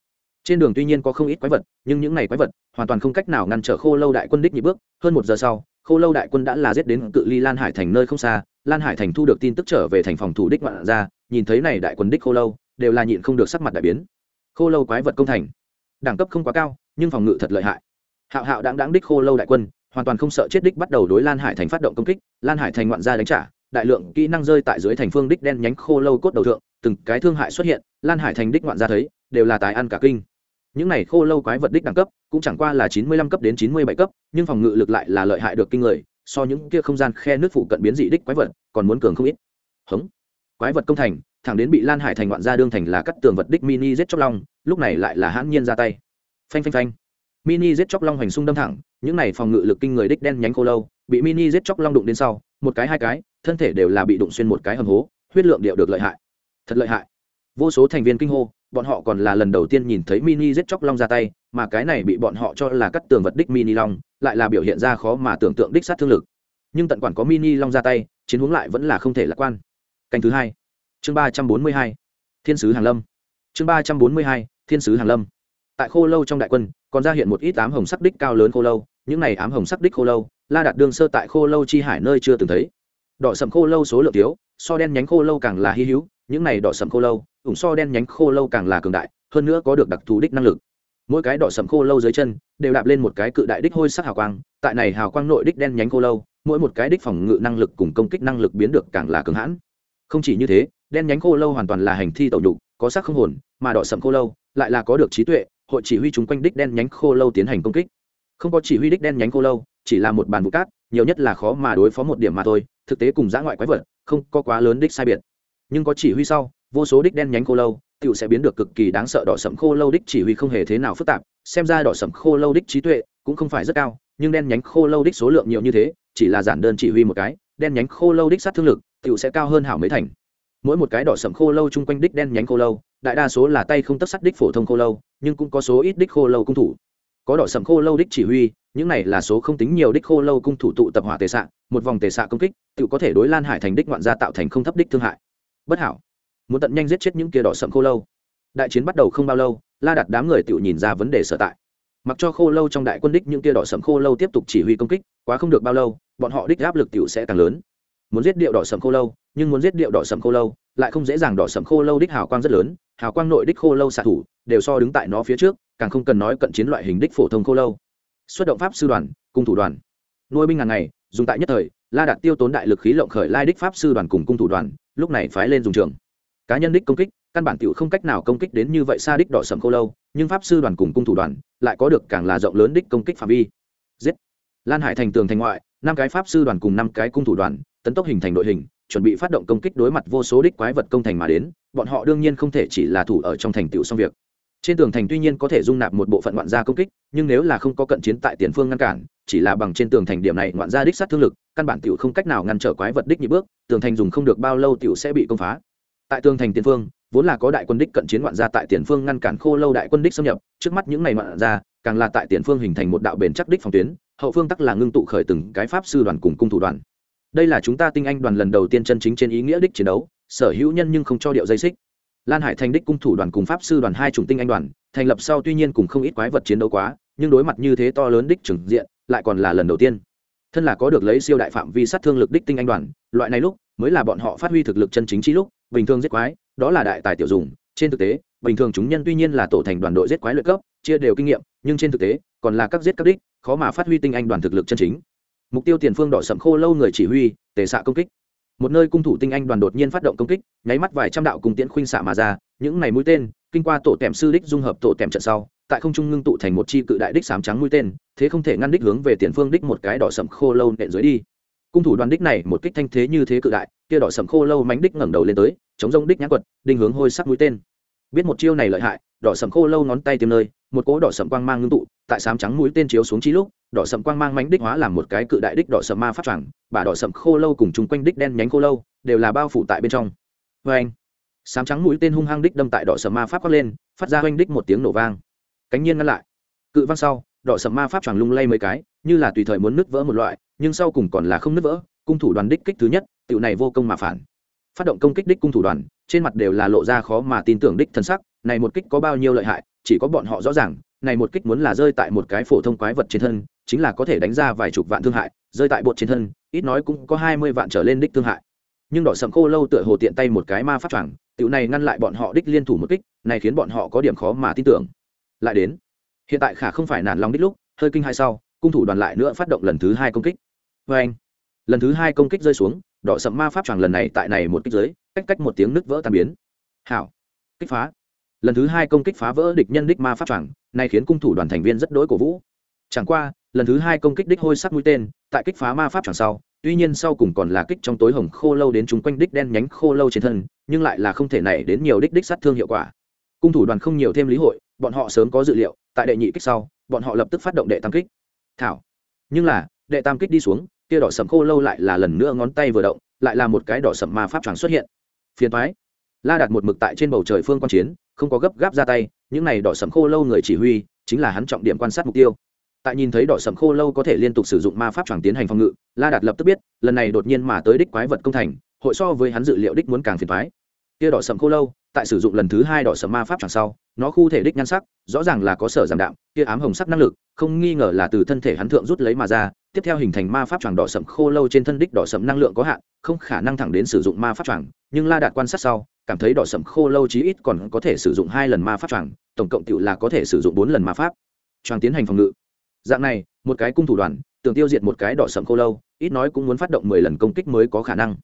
Trên đường tuy nhiên có không ít quái vật, nhưng những này quái vật hoàn toàn không cách nào ngăn trở khô lâu đại quân đích nhị bước. Hơn một giờ sau, khô lâu đại quân đã là giết đến cự ly lan hải thành nơi không xa lan hải thành thu được tin tức trở về thành phòng thủ đích ngoạn ra nhìn thấy này đại quân đích khô lâu, đều là nhịn không được sắc mặt đại biến. Khô lâu quái vật công thành. Đẳng cấp không quá cao, nhưng phòng ngự thật lợi hại. Hạo hạo đáng đáng đích khô lâu đại quân, hoàn toàn không sợ chết đích bắt đầu đối lan hải thành phát động công kích. Lan hải thành ngoạn ra đánh trả, đại lượng kỹ năng rơi tại dưới thành phương đích đen nhánh khô lâu cốt đầu thượng, từng cái thương hại xuất hiện, lan hải thành đích ngoạn ra thấy, đều là tài ăn cả kinh. Những này khô lâu quái vật đích đẳng cấp, cũng chẳng qua là chín mươi lăm cấp đến chín mươi bảy cấp, nhưng phòng ngự lực lại là lợi hại được kinh người so những kia không gian khe nước phụ cận biến dị đích quái vật còn muốn cường không ít. Hống. Quái vật công thành, thẳng đến bị lan hải thành ngoạn gia đương thành là cắt tường vật đích mini giết chóc long, lúc này lại là hãn nhiên ra tay. Phanh phanh phanh. Mini giết chóc long hoành xung đâm thẳng, những này phòng ngự lực kinh người đích đen nhánh khô lâu, bị mini giết chóc long đụng đến sau, một cái hai cái, thân thể đều là bị đụng xuyên một cái hầm hố, huyết lượng điệu được lợi hại. Thật lợi hại. Vô số thành viên kinh hô bọn họ còn là lần đầu tiên nhìn thấy mini giết chóc long ra tay, mà cái này bị bọn họ cho là cắt tường vật đích mini long, lại là biểu hiện ra khó mà tưởng tượng đích sát thương lực. Nhưng tận quản có mini long ra tay, chiến hướng lại vẫn là không thể lạc quan. Canh thứ hai, chương ba trăm bốn mươi hai, thiên sứ hàng lâm. Chương ba trăm bốn mươi hai, thiên sứ hàng lâm. Tại khô lâu trong đại quân, còn ra hiện một ít ám hồng sắc đích cao lớn khô lâu, những này ám hồng sắc đích khô lâu, la đạt đương sơ tại khô lâu chi hải nơi chưa từng thấy. Đỏ sầm khô lâu số lượng thiếu, so đen nhánh khô lâu càng là hy hữu những này đỏ sầm khô lâu, ủng so đen nhánh khô lâu càng là cường đại, hơn nữa có được đặc thù đích năng lực. Mỗi cái đỏ sầm khô lâu dưới chân, đều đạp lên một cái cự đại đích hôi sắc hào quang, tại này hào quang nội đích đen nhánh khô lâu, mỗi một cái đích phòng ngự năng lực cùng công kích năng lực biến được càng là cường hãn. Không chỉ như thế, đen nhánh khô lâu hoàn toàn là hành thi tẩu đục có sắc không hồn, mà đỏ sầm khô lâu lại là có được trí tuệ, hội chỉ huy chúng quanh đích đen nhánh khô lâu tiến hành công kích. Không có chỉ huy đích đen nhánh khô lâu, chỉ là một bàn vụ cát, nhiều nhất là khó mà đối phó một điểm mà thôi, thực tế cùng giã ngoại quái vật, không có quá lớn đích sai biệt nhưng có chỉ huy sau, vô số đích đen nhánh khô lâu tựu sẽ biến được cực kỳ đáng sợ đỏ sẫm khô lâu đích chỉ huy không hề thế nào phức tạp, xem ra đỏ sẫm khô lâu đích trí tuệ cũng không phải rất cao, nhưng đen nhánh khô lâu đích số lượng nhiều như thế, chỉ là giản đơn chỉ huy một cái, đen nhánh khô lâu đích sát thương lực tựu sẽ cao hơn hảo mấy thành. Mỗi một cái đỏ sẫm khô lâu chung quanh đích đen nhánh khô lâu, đại đa số là tay không tất sắt đích phổ thông khô lâu, nhưng cũng có số ít đích khô lâu cung thủ. Có đỏ sẫm khô lâu đích chỉ huy, những này là số không tính nhiều đích khô lâu cung thủ tụ tập hỏa tề xạ, một vòng tề xạ công kích tự có thể đối lan hải thành đích ngoạn gia tạo thành không thấp đích thương hại bất hảo. Muốn tận nhanh giết chết những kia đỏ sậm khô lâu. Đại chiến bắt đầu không bao lâu, la đặt đám người tự nhìn ra vấn đề sở tại. Mặc cho khô lâu trong đại quân đích những kia đỏ sậm khô lâu tiếp tục chỉ huy công kích, quá không được bao lâu, bọn họ đích áp lực tiểu sẽ càng lớn. Muốn giết điệu đỏ sậm khô lâu, nhưng muốn giết điệu đỏ sậm khô lâu, lại không dễ dàng đỏ sậm khô lâu đích hào quang rất lớn, hào quang nội đích khô lâu xạ thủ, đều so đứng tại nó phía trước, càng không cần nói cận chiến loại hình đích phổ thông khô lâu. Xuất động pháp sư đoàn cung thủ đoàn. Nuôi binh ngàn ngày, dùng tại nhất thời la đạt tiêu tốn đại lực khí lộng khởi lai đích pháp sư đoàn cùng cung thủ đoàn, lúc này phái lên dùng trường. Cá nhân đích công kích, căn bản tiểu không cách nào công kích đến như vậy xa đích đỏ sầm khâu lâu, nhưng pháp sư đoàn cùng cung thủ đoàn lại có được càng là rộng lớn đích công kích phạm vi. Giết! Lan hải thành tường thành ngoại, năm cái pháp sư đoàn cùng năm cái cung thủ đoàn, tấn tốc hình thành đội hình, chuẩn bị phát động công kích đối mặt vô số đích quái vật công thành mà đến, bọn họ đương nhiên không thể chỉ là thủ ở trong thành tựu xong việc trên tường thành tuy nhiên có thể dung nạp một bộ phận ngoạn gia công kích, nhưng nếu là không có cận chiến tại tiền phương ngăn cản, chỉ là bằng trên tường thành điểm này ngoạn gia đích sát thương lực, căn bản tiểu không cách nào ngăn trở quái vật đích nhị bước, tường thành dùng không được bao lâu tiểu sẽ bị công phá. Tại tường thành tiền phương, vốn là có đại quân đích cận chiến ngoạn gia tại tiền phương ngăn cản khô lâu đại quân đích xâm nhập, trước mắt những này ngoạn gia, càng là tại tiền phương hình thành một đạo bền chắc đích phòng tuyến, hậu phương tắc là ngưng tụ khởi từng cái pháp sư đoàn cùng cung thủ đoàn. Đây là chúng ta tinh anh đoàn lần đầu tiên chân chính trên ý nghĩa đích chiến đấu, sở hữu nhân nhưng không cho điệu dây xích lan hải thành đích cung thủ đoàn cùng pháp sư đoàn hai chủng tinh anh đoàn, thành lập sau tuy nhiên cùng không ít quái vật chiến đấu quá, nhưng đối mặt như thế to lớn đích trừng diện, lại còn là lần đầu tiên. Thân là có được lấy siêu đại phạm vi sát thương lực đích tinh anh đoàn, loại này lúc mới là bọn họ phát huy thực lực chân chính trí lúc, bình thường giết quái, đó là đại tài tiểu dùng. Trên thực tế, bình thường chúng nhân tuy nhiên là tổ thành đoàn đội giết quái lợi cấp, chia đều kinh nghiệm, nhưng trên thực tế, còn là các giết các đích, khó mà phát huy tinh anh đoàn thực lực chân chính. Mục tiêu tiền phương đỏ sậm khô lâu người chỉ huy, tề xạ công kích một nơi cung thủ tinh anh đoàn đột nhiên phát động công kích, nháy mắt vài trăm đạo cùng tiễn khuynh xạ mà ra, những này mũi tên, kinh qua tổ tèm sư đích dung hợp tổ tèm trận sau, tại không trung ngưng tụ thành một chi cự đại đích sám trắng mũi tên, thế không thể ngăn đích hướng về tiền phương đích một cái đỏ sầm khô lâu nện dưới đi. Cung thủ đoàn đích này một kích thanh thế như thế cự đại, kia đỏ sầm khô lâu mánh đích ngẩng đầu lên tới, chống rông đích nhãn quật, đinh hướng hôi sắc mũi tên biết một chiêu này lợi hại, đỏ sầm khô lâu ngón tay tìm nơi, một cỗ đỏ sầm quang mang ngưng tụ, tại sám trắng mũi tên chiếu xuống chi lúc, đỏ sầm quang mang mánh đích hóa làm một cái cự đại đích đỏ sầm ma phát tràng bà đỏ sầm khô lâu cùng chung quanh đích đen nhánh khô lâu, đều là bao phủ tại bên trong. Vê anh, sám trắng mũi tên hung hăng đích đâm tại đỏ sầm ma pháp quát lên, phát ra oanh đích một tiếng nổ vang. Cánh nhiên ngăn lại. Cự vang sau, đỏ sầm ma pháp tràng lung lay mấy cái, như là tùy thời muốn nứt vỡ một loại, nhưng sau cùng còn là không nứt vỡ, cung thủ đoàn đích kích thứ nhất tựu này vô công mà phản phát động công kích đích cung thủ đoàn, trên mặt đều là lộ ra khó mà tin tưởng đích thân sắc, này một kích có bao nhiêu lợi hại, chỉ có bọn họ rõ ràng, này một kích muốn là rơi tại một cái phổ thông quái vật trên thân, chính là có thể đánh ra vài chục vạn thương hại, rơi tại bột trên thân, ít nói cũng có hai mươi vạn trở lên đích thương hại. Nhưng đỏ sầm khô lâu tựa hồ tiện tay một cái ma phát choàng tựu này ngăn lại bọn họ đích liên thủ một kích, này khiến bọn họ có điểm khó mà tin tưởng. Lại đến, hiện tại khả không phải nản lòng đích lúc, hơi kinh hai sau, cung thủ đoàn lại nữa phát động lần thứ hai công kích. Vê anh, lần thứ hai công kích rơi xuống đỏ sậm ma pháp choàng lần này tại này một kích dưới, cách cách một tiếng nứt vỡ tan biến. Hảo. Kích phá. Lần thứ hai công kích phá vỡ địch nhân đích ma pháp choàng này khiến cung thủ đoàn thành viên rất đối cổ vũ. Chẳng qua, lần thứ hai công kích đích hôi sắc mũi tên, tại kích phá ma pháp choàng sau, tuy nhiên sau cùng còn là kích trong tối hồng khô lâu đến chúng quanh đích đen nhánh khô lâu trên thân, nhưng lại là không thể này đến nhiều đích đích sát thương hiệu quả. Cung thủ đoàn không nhiều thêm lý hội, bọn họ sớm có dự liệu, tại đệ nhị kích sau, bọn họ lập tức phát động đệ tam kích. Thảo. Nhưng là, đệ tam kích đi xuống kia đỏ sầm khô lâu lại là lần nữa ngón tay vừa động, lại là một cái đỏ sầm ma pháp tràng xuất hiện. Phiền thoái la đặt một mực tại trên bầu trời phương quan chiến, không có gấp gáp ra tay, những này đỏ sầm khô lâu người chỉ huy, chính là hắn trọng điểm quan sát mục tiêu. Tại nhìn thấy đỏ sầm khô lâu có thể liên tục sử dụng ma pháp tràng tiến hành phòng ngự, la đạt lập tức biết, lần này đột nhiên mà tới đích quái vật công thành, hội so với hắn dự liệu đích muốn càng phiền thoái kia đỏ sầm khô lâu, tại sử dụng lần thứ hai đỏ sầm ma pháp tràng sau, nó khu thể đích nhan sắc, rõ ràng là có sở giảm đạm kia ám hồng sắc năng lực, không nghi ngờ là từ thân thể hắn thượng rút lấy mà ra. Tiếp theo hình thành ma pháp tràng đỏ sầm khô lâu trên thân đích đỏ sầm năng lượng có hạn, không khả năng thẳng đến sử dụng ma pháp tràng nhưng la đạt quan sát sau, cảm thấy đỏ sầm khô lâu chí ít còn có thể sử dụng hai lần ma pháp tràng tổng cộng tựu là có thể sử dụng bốn lần ma pháp. Tràng tiến hành phòng ngự. Dạng này, một cái cung thủ đoàn, tưởng tiêu diệt một cái đỏ sầm khô lâu, ít nói cũng muốn phát động mười lần công kích mới có khả năng.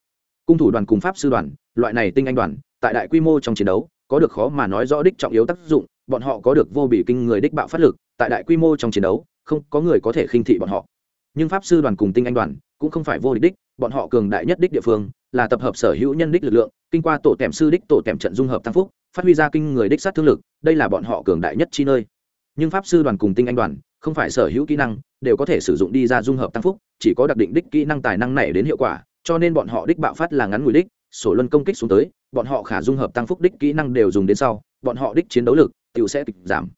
Cung thủ đoàn cùng pháp sư đoàn, loại này tinh anh đoàn tại đại quy mô trong chiến đấu, có được khó mà nói rõ đích trọng yếu tác dụng, bọn họ có được vô bị kinh người đích bạo phát lực, tại đại quy mô trong chiến đấu, không có người có thể khinh thị bọn họ. Nhưng pháp sư đoàn cùng tinh anh đoàn cũng không phải vô địch đích, bọn họ cường đại nhất đích địa phương là tập hợp sở hữu nhân đích lực lượng, kinh qua tổ tèm sư đích tổ tèm trận dung hợp tăng phúc, phát huy ra kinh người đích sát thương lực, đây là bọn họ cường đại nhất chi nơi. Nhưng pháp sư đoàn cùng tinh anh đoàn không phải sở hữu kỹ năng, đều có thể sử dụng đi ra dung hợp tăng phúc, chỉ có đặc định đích kỹ năng tài năng này đến hiệu quả, cho nên bọn họ đích bạo phát là ngắn ngủi đích sổ luân công kích xuống tới, bọn họ khả dung hợp tăng phúc đích kỹ năng đều dùng đến sau, bọn họ đích chiến đấu lực tự sẽ kịch giảm.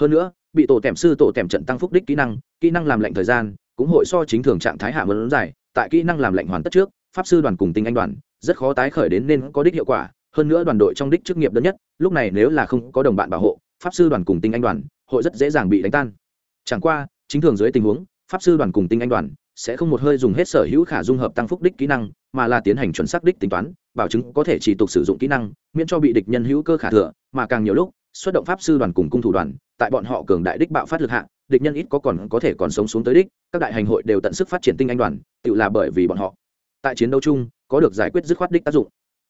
Hơn nữa, bị tổ tèm sư tổ tèm trận tăng phúc đích kỹ năng kỹ năng làm lệnh thời gian, cũng hội so chính thường trạng thái hạ mơn dài, tại kỹ năng làm lệnh hoàn tất trước, pháp sư đoàn cùng tinh anh đoàn, rất khó tái khởi đến nên có đích hiệu quả, hơn nữa đoàn đội trong đích chức nghiệp đơn nhất, lúc này nếu là không có đồng bạn bảo hộ, pháp sư đoàn cùng tinh anh đoàn, hội rất dễ dàng bị đánh tan. Chẳng qua, chính thường dưới tình huống, pháp sư đoàn cùng tinh anh đoàn sẽ không một hơi dùng hết sở hữu khả dung hợp tăng phúc đích kỹ năng mà là tiến hành chuẩn xác đích tính toán, bảo chứng có thể chỉ tục sử dụng kỹ năng, miễn cho bị địch nhân hữu cơ khả thừa, mà càng nhiều lúc, xuất động pháp sư đoàn cùng cung thủ đoàn, tại bọn họ cường đại đích bạo phát lực hạ, địch nhân ít có còn có thể còn sống xuống tới đích, các đại hành hội đều tận sức phát triển tinh anh đoàn, tự là bởi vì bọn họ. Tại chiến đấu chung, có được giải quyết dứt khoát đích tác dụng.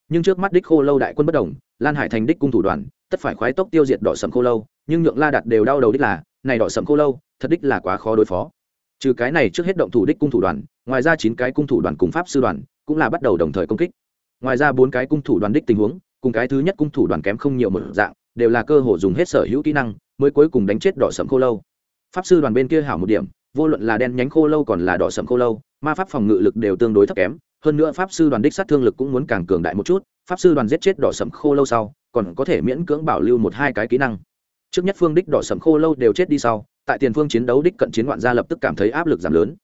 Nhưng trước mắt đích khô lâu đại quân bất đồng, lan hải thành đích cung thủ đoàn, tất phải khoái tốc tiêu diệt đỏ sầm khô lâu, nhưng nhượng la đặt đều đau đầu đích là, này đỏ sầm khô lâu, thật đích là quá khó đối phó. Trừ cái này trước hết động thủ đích cung thủ đoàn, ngoài ra chín cái cung thủ đoàn cùng pháp sư đoàn cũng là bắt đầu đồng thời công kích. Ngoài ra bốn cái cung thủ đoàn đích tình huống, cùng cái thứ nhất cung thủ đoàn kém không nhiều một dạng, đều là cơ hội dùng hết sở hữu kỹ năng, mới cuối cùng đánh chết đỏ sầm khô lâu. Pháp sư đoàn bên kia hảo một điểm, vô luận là đen nhánh khô lâu còn là đỏ sầm khô lâu, ma pháp phòng ngự lực đều tương đối thấp kém, hơn nữa pháp sư đoàn đích sát thương lực cũng muốn càng cường đại một chút, pháp sư đoàn giết chết đỏ sầm khô lâu sau, còn có thể miễn cưỡng bảo lưu một hai cái kỹ năng. Trước nhất phương đích đỏ sầm khô lâu đều chết đi sau, tại tiền phương chiến đấu đích cận chiến ngoạn gia lập tức cảm thấy áp lực giảm lớn.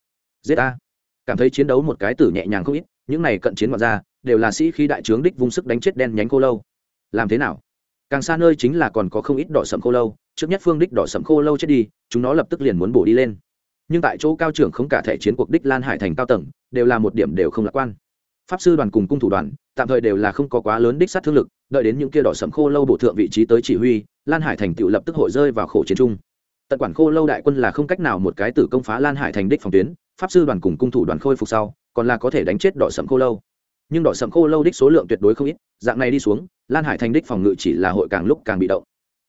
Giết a cảm thấy chiến đấu một cái tử nhẹ nhàng không ít những này cận chiến ngoạn gia đều là sĩ khi đại trướng đích vung sức đánh chết đen nhánh khô lâu. Làm thế nào? Càng xa nơi chính là còn có không ít đỏ sầm khô lâu, trước nhất phương đích đỏ sầm khô lâu chết đi, chúng nó lập tức liền muốn bổ đi lên. Nhưng tại chỗ cao trưởng không cả thể chiến cuộc đích lan hải thành cao tầng, đều là một điểm đều không lạc quan. Pháp sư đoàn cùng cung thủ đoàn, tạm thời đều là không có quá lớn đích sát thương lực, đợi đến những kia đỏ sầm khô lâu bổ thượng vị trí tới chỉ huy, lan hải thành tựu lập tức hội rơi vào khổ chiến trung tận quản khô lâu đại quân là không cách nào một cái tử công phá lan hải thành đích phòng tuyến, pháp sư đoàn cùng cung thủ đoàn khôi phục sau còn là có thể đánh chết đỏ sầm khô lâu. Nhưng đỏ sầm khô lâu đích số lượng tuyệt đối không ít dạng này đi xuống lan hải thành đích phòng ngự chỉ là hội càng lúc càng bị động.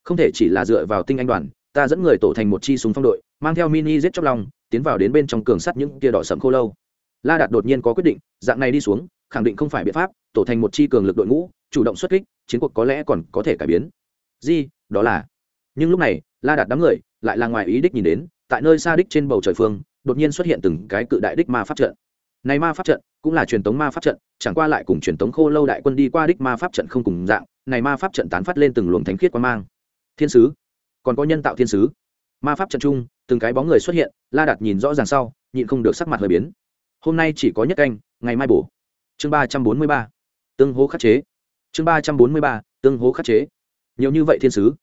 Không thể chỉ là dựa vào tinh anh đoàn ta dẫn người tổ thành một chi súng phong đội mang theo mini giết chóc lòng tiến vào đến bên trong cường sắt những kia đỏ sầm khô lâu. La đạt đột nhiên có quyết định dạng này đi xuống khẳng định không phải biện pháp tổ thành một chi cường lực đội ngũ chủ động xuất kích chiến cuộc có lẽ còn có thể cải biến. Di, đó là. Nhưng lúc này la đạt đám người lại là ngoài ý đích nhìn đến tại nơi xa đích trên bầu trời phương đột nhiên xuất hiện từng cái cự đại đích ma pháp trận này ma pháp trận, cũng là truyền thống ma pháp trận, chẳng qua lại cùng truyền thống khô lâu đại quân đi qua đích ma pháp trận không cùng dạng, này ma pháp trận tán phát lên từng luồng thánh khiết quan mang. Thiên sứ, còn có nhân tạo thiên sứ. Ma pháp trận chung, từng cái bóng người xuất hiện, la đạt nhìn rõ ràng sau, nhịn không được sắc mặt hơi biến. Hôm nay chỉ có nhất canh, ngày mai bổ. Chương ba trăm bốn mươi ba, tương hố khắc chế. Chương ba trăm bốn mươi ba, tương hố khắc chế. Nhiều như vậy thiên sứ.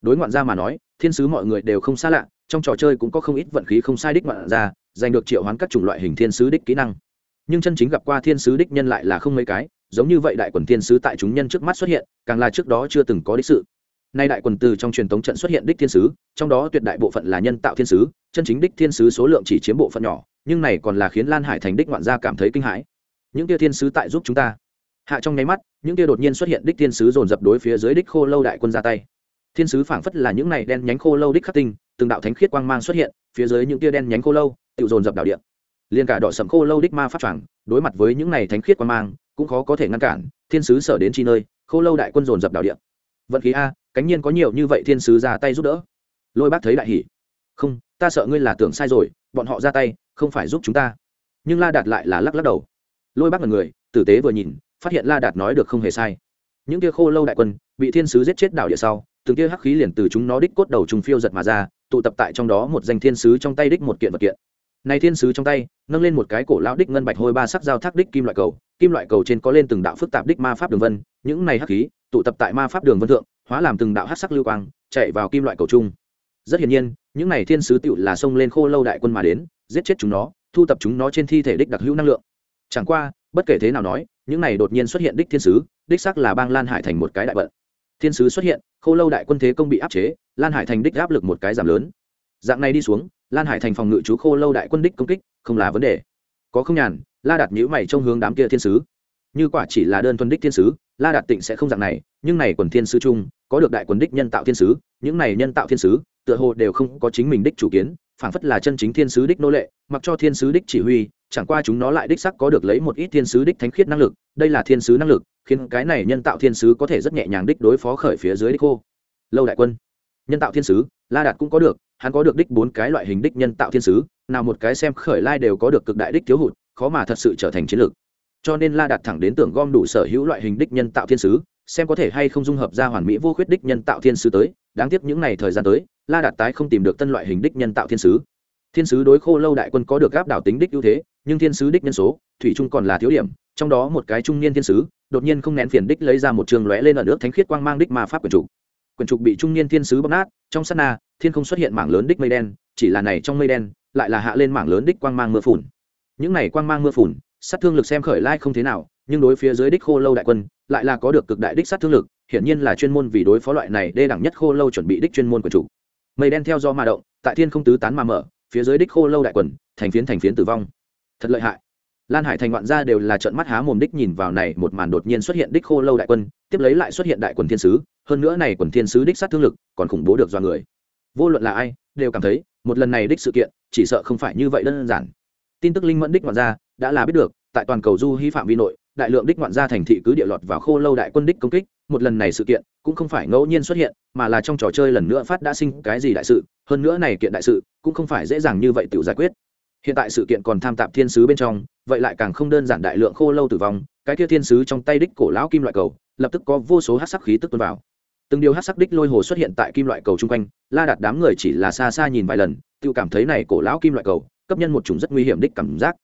Đối ngoạn gia mà nói, thiên sứ mọi người đều không xa lạ, trong trò chơi cũng có không ít vận khí không sai đích ngoạn gia, giành được triệu hoán các chủng loại hình thiên sứ đích kỹ năng nhưng chân chính gặp qua thiên sứ đích nhân lại là không mấy cái, giống như vậy đại quần thiên sứ tại chúng nhân trước mắt xuất hiện, càng là trước đó chưa từng có đích sự. Nay đại quần từ trong truyền thống trận xuất hiện đích thiên sứ, trong đó tuyệt đại bộ phận là nhân tạo thiên sứ, chân chính đích thiên sứ số lượng chỉ chiếm bộ phận nhỏ, nhưng này còn là khiến lan hải thành đích ngoạn gia cảm thấy kinh hãi. Những tia thiên sứ tại giúp chúng ta. Hạ trong nháy mắt, những tia đột nhiên xuất hiện đích thiên sứ dồn dập đối phía dưới đích khô lâu đại quân ra tay. Thiên sứ phảng phất là những này đen nhánh khô lâu đích khắc tinh, từng đạo thánh khiết quang mang xuất hiện, phía dưới những tia đen nhánh khô lâu, tự dồn dập đạo điện liền cả đội sầm khô lâu đích ma pháp choàng đối mặt với những này thánh khiết quan mang, cũng khó có thể ngăn cản, thiên sứ sở đến chi nơi, khô lâu đại quân dồn dập đảo điện vận khí a, cánh nhiên có nhiều như vậy thiên sứ ra tay giúp đỡ. Lôi bác thấy đại hỉ. Không, ta sợ ngươi là tưởng sai rồi, bọn họ ra tay, không phải giúp chúng ta. Nhưng la đạt lại là lắc lắc đầu. Lôi bác là người, tử tế vừa nhìn, phát hiện la đạt nói được không hề sai. Những kia khô lâu đại quân, bị thiên sứ giết chết đảo địa sau, từng kia hắc khí liền từ chúng nó đích cốt đầu trùng phiêu giật mà ra, tụ tập tại trong đó một danh thiên sứ trong tay đích một kiện vật kiện này thiên sứ trong tay, nâng lên một cái cổ lão đích ngân bạch hôi ba sắc dao thác đích kim loại cầu, kim loại cầu trên có lên từng đạo phức tạp đích ma pháp đường vân, những này hắc khí, tụ tập tại ma pháp đường vân thượng, hóa làm từng đạo hắc sắc lưu quang, chạy vào kim loại cầu chung. Rất hiển nhiên, những này thiên sứ tựu là xông lên khô lâu đại quân mà đến, giết chết chúng nó, thu tập chúng nó trên thi thể đích đặc hữu năng lượng. Chẳng qua, bất kể thế nào nói, những này đột nhiên xuất hiện đích thiên sứ, đích sắc là bang lan hải thành một cái đại bận thiên sứ xuất hiện, khô lâu đại quân thế công bị áp chế, lan hải thành đích áp lực một cái giảm lớn. Dạng này đi xuống lan hải thành phòng ngự chú khô lâu đại quân đích công kích, không là vấn đề. Có không nhàn, la đạt nhữ mày trong hướng đám kia thiên sứ. Như quả chỉ là đơn thuần đích thiên sứ, la đạt tịnh sẽ không dạng này, nhưng này quần thiên sứ chung, có được đại quần đích nhân tạo thiên sứ, những này nhân tạo thiên sứ, tựa hồ đều không có chính mình đích chủ kiến, phảng phất là chân chính thiên sứ đích nô lệ, mặc cho thiên sứ đích chỉ huy, chẳng qua chúng nó lại đích sắc có được lấy một ít thiên sứ đích thánh khiết năng lực, đây là thiên sứ năng lực, khiến cái này nhân tạo thiên sứ có thể rất nhẹ nhàng đích đối phó khởi phía dưới đích khô lâu đại quân, nhân tạo thiên sứ, la đạt cũng có được hắn có được đích bốn cái loại hình đích nhân tạo thiên sứ, nào một cái xem khởi lai đều có được cực đại đích thiếu hụt, khó mà thật sự trở thành chiến lược. Cho nên la đặt thẳng đến tưởng gom đủ sở hữu loại hình đích nhân tạo thiên sứ, xem có thể hay không dung hợp ra hoàn mỹ vô khuyết đích nhân tạo thiên sứ tới, đáng tiếc những ngày thời gian tới, la đạt tái không tìm được tân loại hình đích nhân tạo thiên sứ. Thiên sứ đối khô lâu đại quân có được gáp đảo tính đích ưu thế, nhưng thiên sứ đích nhân số, thủy trung còn là thiếu điểm, trong đó một cái trung niên thiên sứ, đột nhiên không nén phiền đích lấy ra một trường lóe lên ở nước thánh khiết quang mang đích ma pháp quyền trục. Quyền trục bị trung niên thiên sứ bóc nát, trong sát na thiên không xuất hiện mảng lớn đích mây đen, chỉ là này trong mây đen, lại là hạ lên mảng lớn đích quang mang mưa phùn. Những này quang mang mưa phùn, sát thương lực xem khởi lai không thế nào, nhưng đối phía dưới đích khô lâu đại quân, lại là có được cực đại đích sát thương lực, hiển nhiên là chuyên môn vì đối phó loại này đê đẳng nhất khô lâu chuẩn bị đích chuyên môn của chủ. mây đen theo do mà động, tại thiên không tứ tán mà mở, phía dưới đích khô lâu đại quần, thành phiến thành phiến tử vong. Thật lợi hại. Lan hải thành ngoạn gia đều là trận mắt há mồm đích nhìn vào này, một màn đột nhiên xuất hiện đích khô lâu đại quân, tiếp lấy lại xuất hiện đại quần thiên sứ, hơn nữa này quần thiên sứ đích sát thương lực còn khủng bố được do người vô luận là ai, đều cảm thấy, một lần này đích sự kiện, chỉ sợ không phải như vậy đơn giản. Tin tức linh mẫn đích ngoạn gia, đã là biết được, tại toàn cầu du hy phạm vi nội, đại lượng đích ngoạn gia thành thị cứ địa lọt vào khô lâu đại quân đích công kích, một lần này sự kiện, cũng không phải ngẫu nhiên xuất hiện, mà là trong trò chơi lần nữa phát đã sinh cái gì đại sự, hơn nữa này kiện đại sự, cũng không phải dễ dàng như vậy tự giải quyết. Hiện tại sự kiện còn tham tạp thiên sứ bên trong, vậy lại càng không đơn giản đại lượng khô lâu tử vong, cái kia thiên sứ trong tay đích cổ lão kim loại cầu, lập tức có vô số hát sắc khí tức tuôn vào từng điều hát sắc đích lôi hồ xuất hiện tại kim loại cầu chung quanh, la đặt đám người chỉ là xa xa nhìn vài lần, tự cảm thấy này cổ lão kim loại cầu, cấp nhân một chủng rất nguy hiểm đích cảm giác.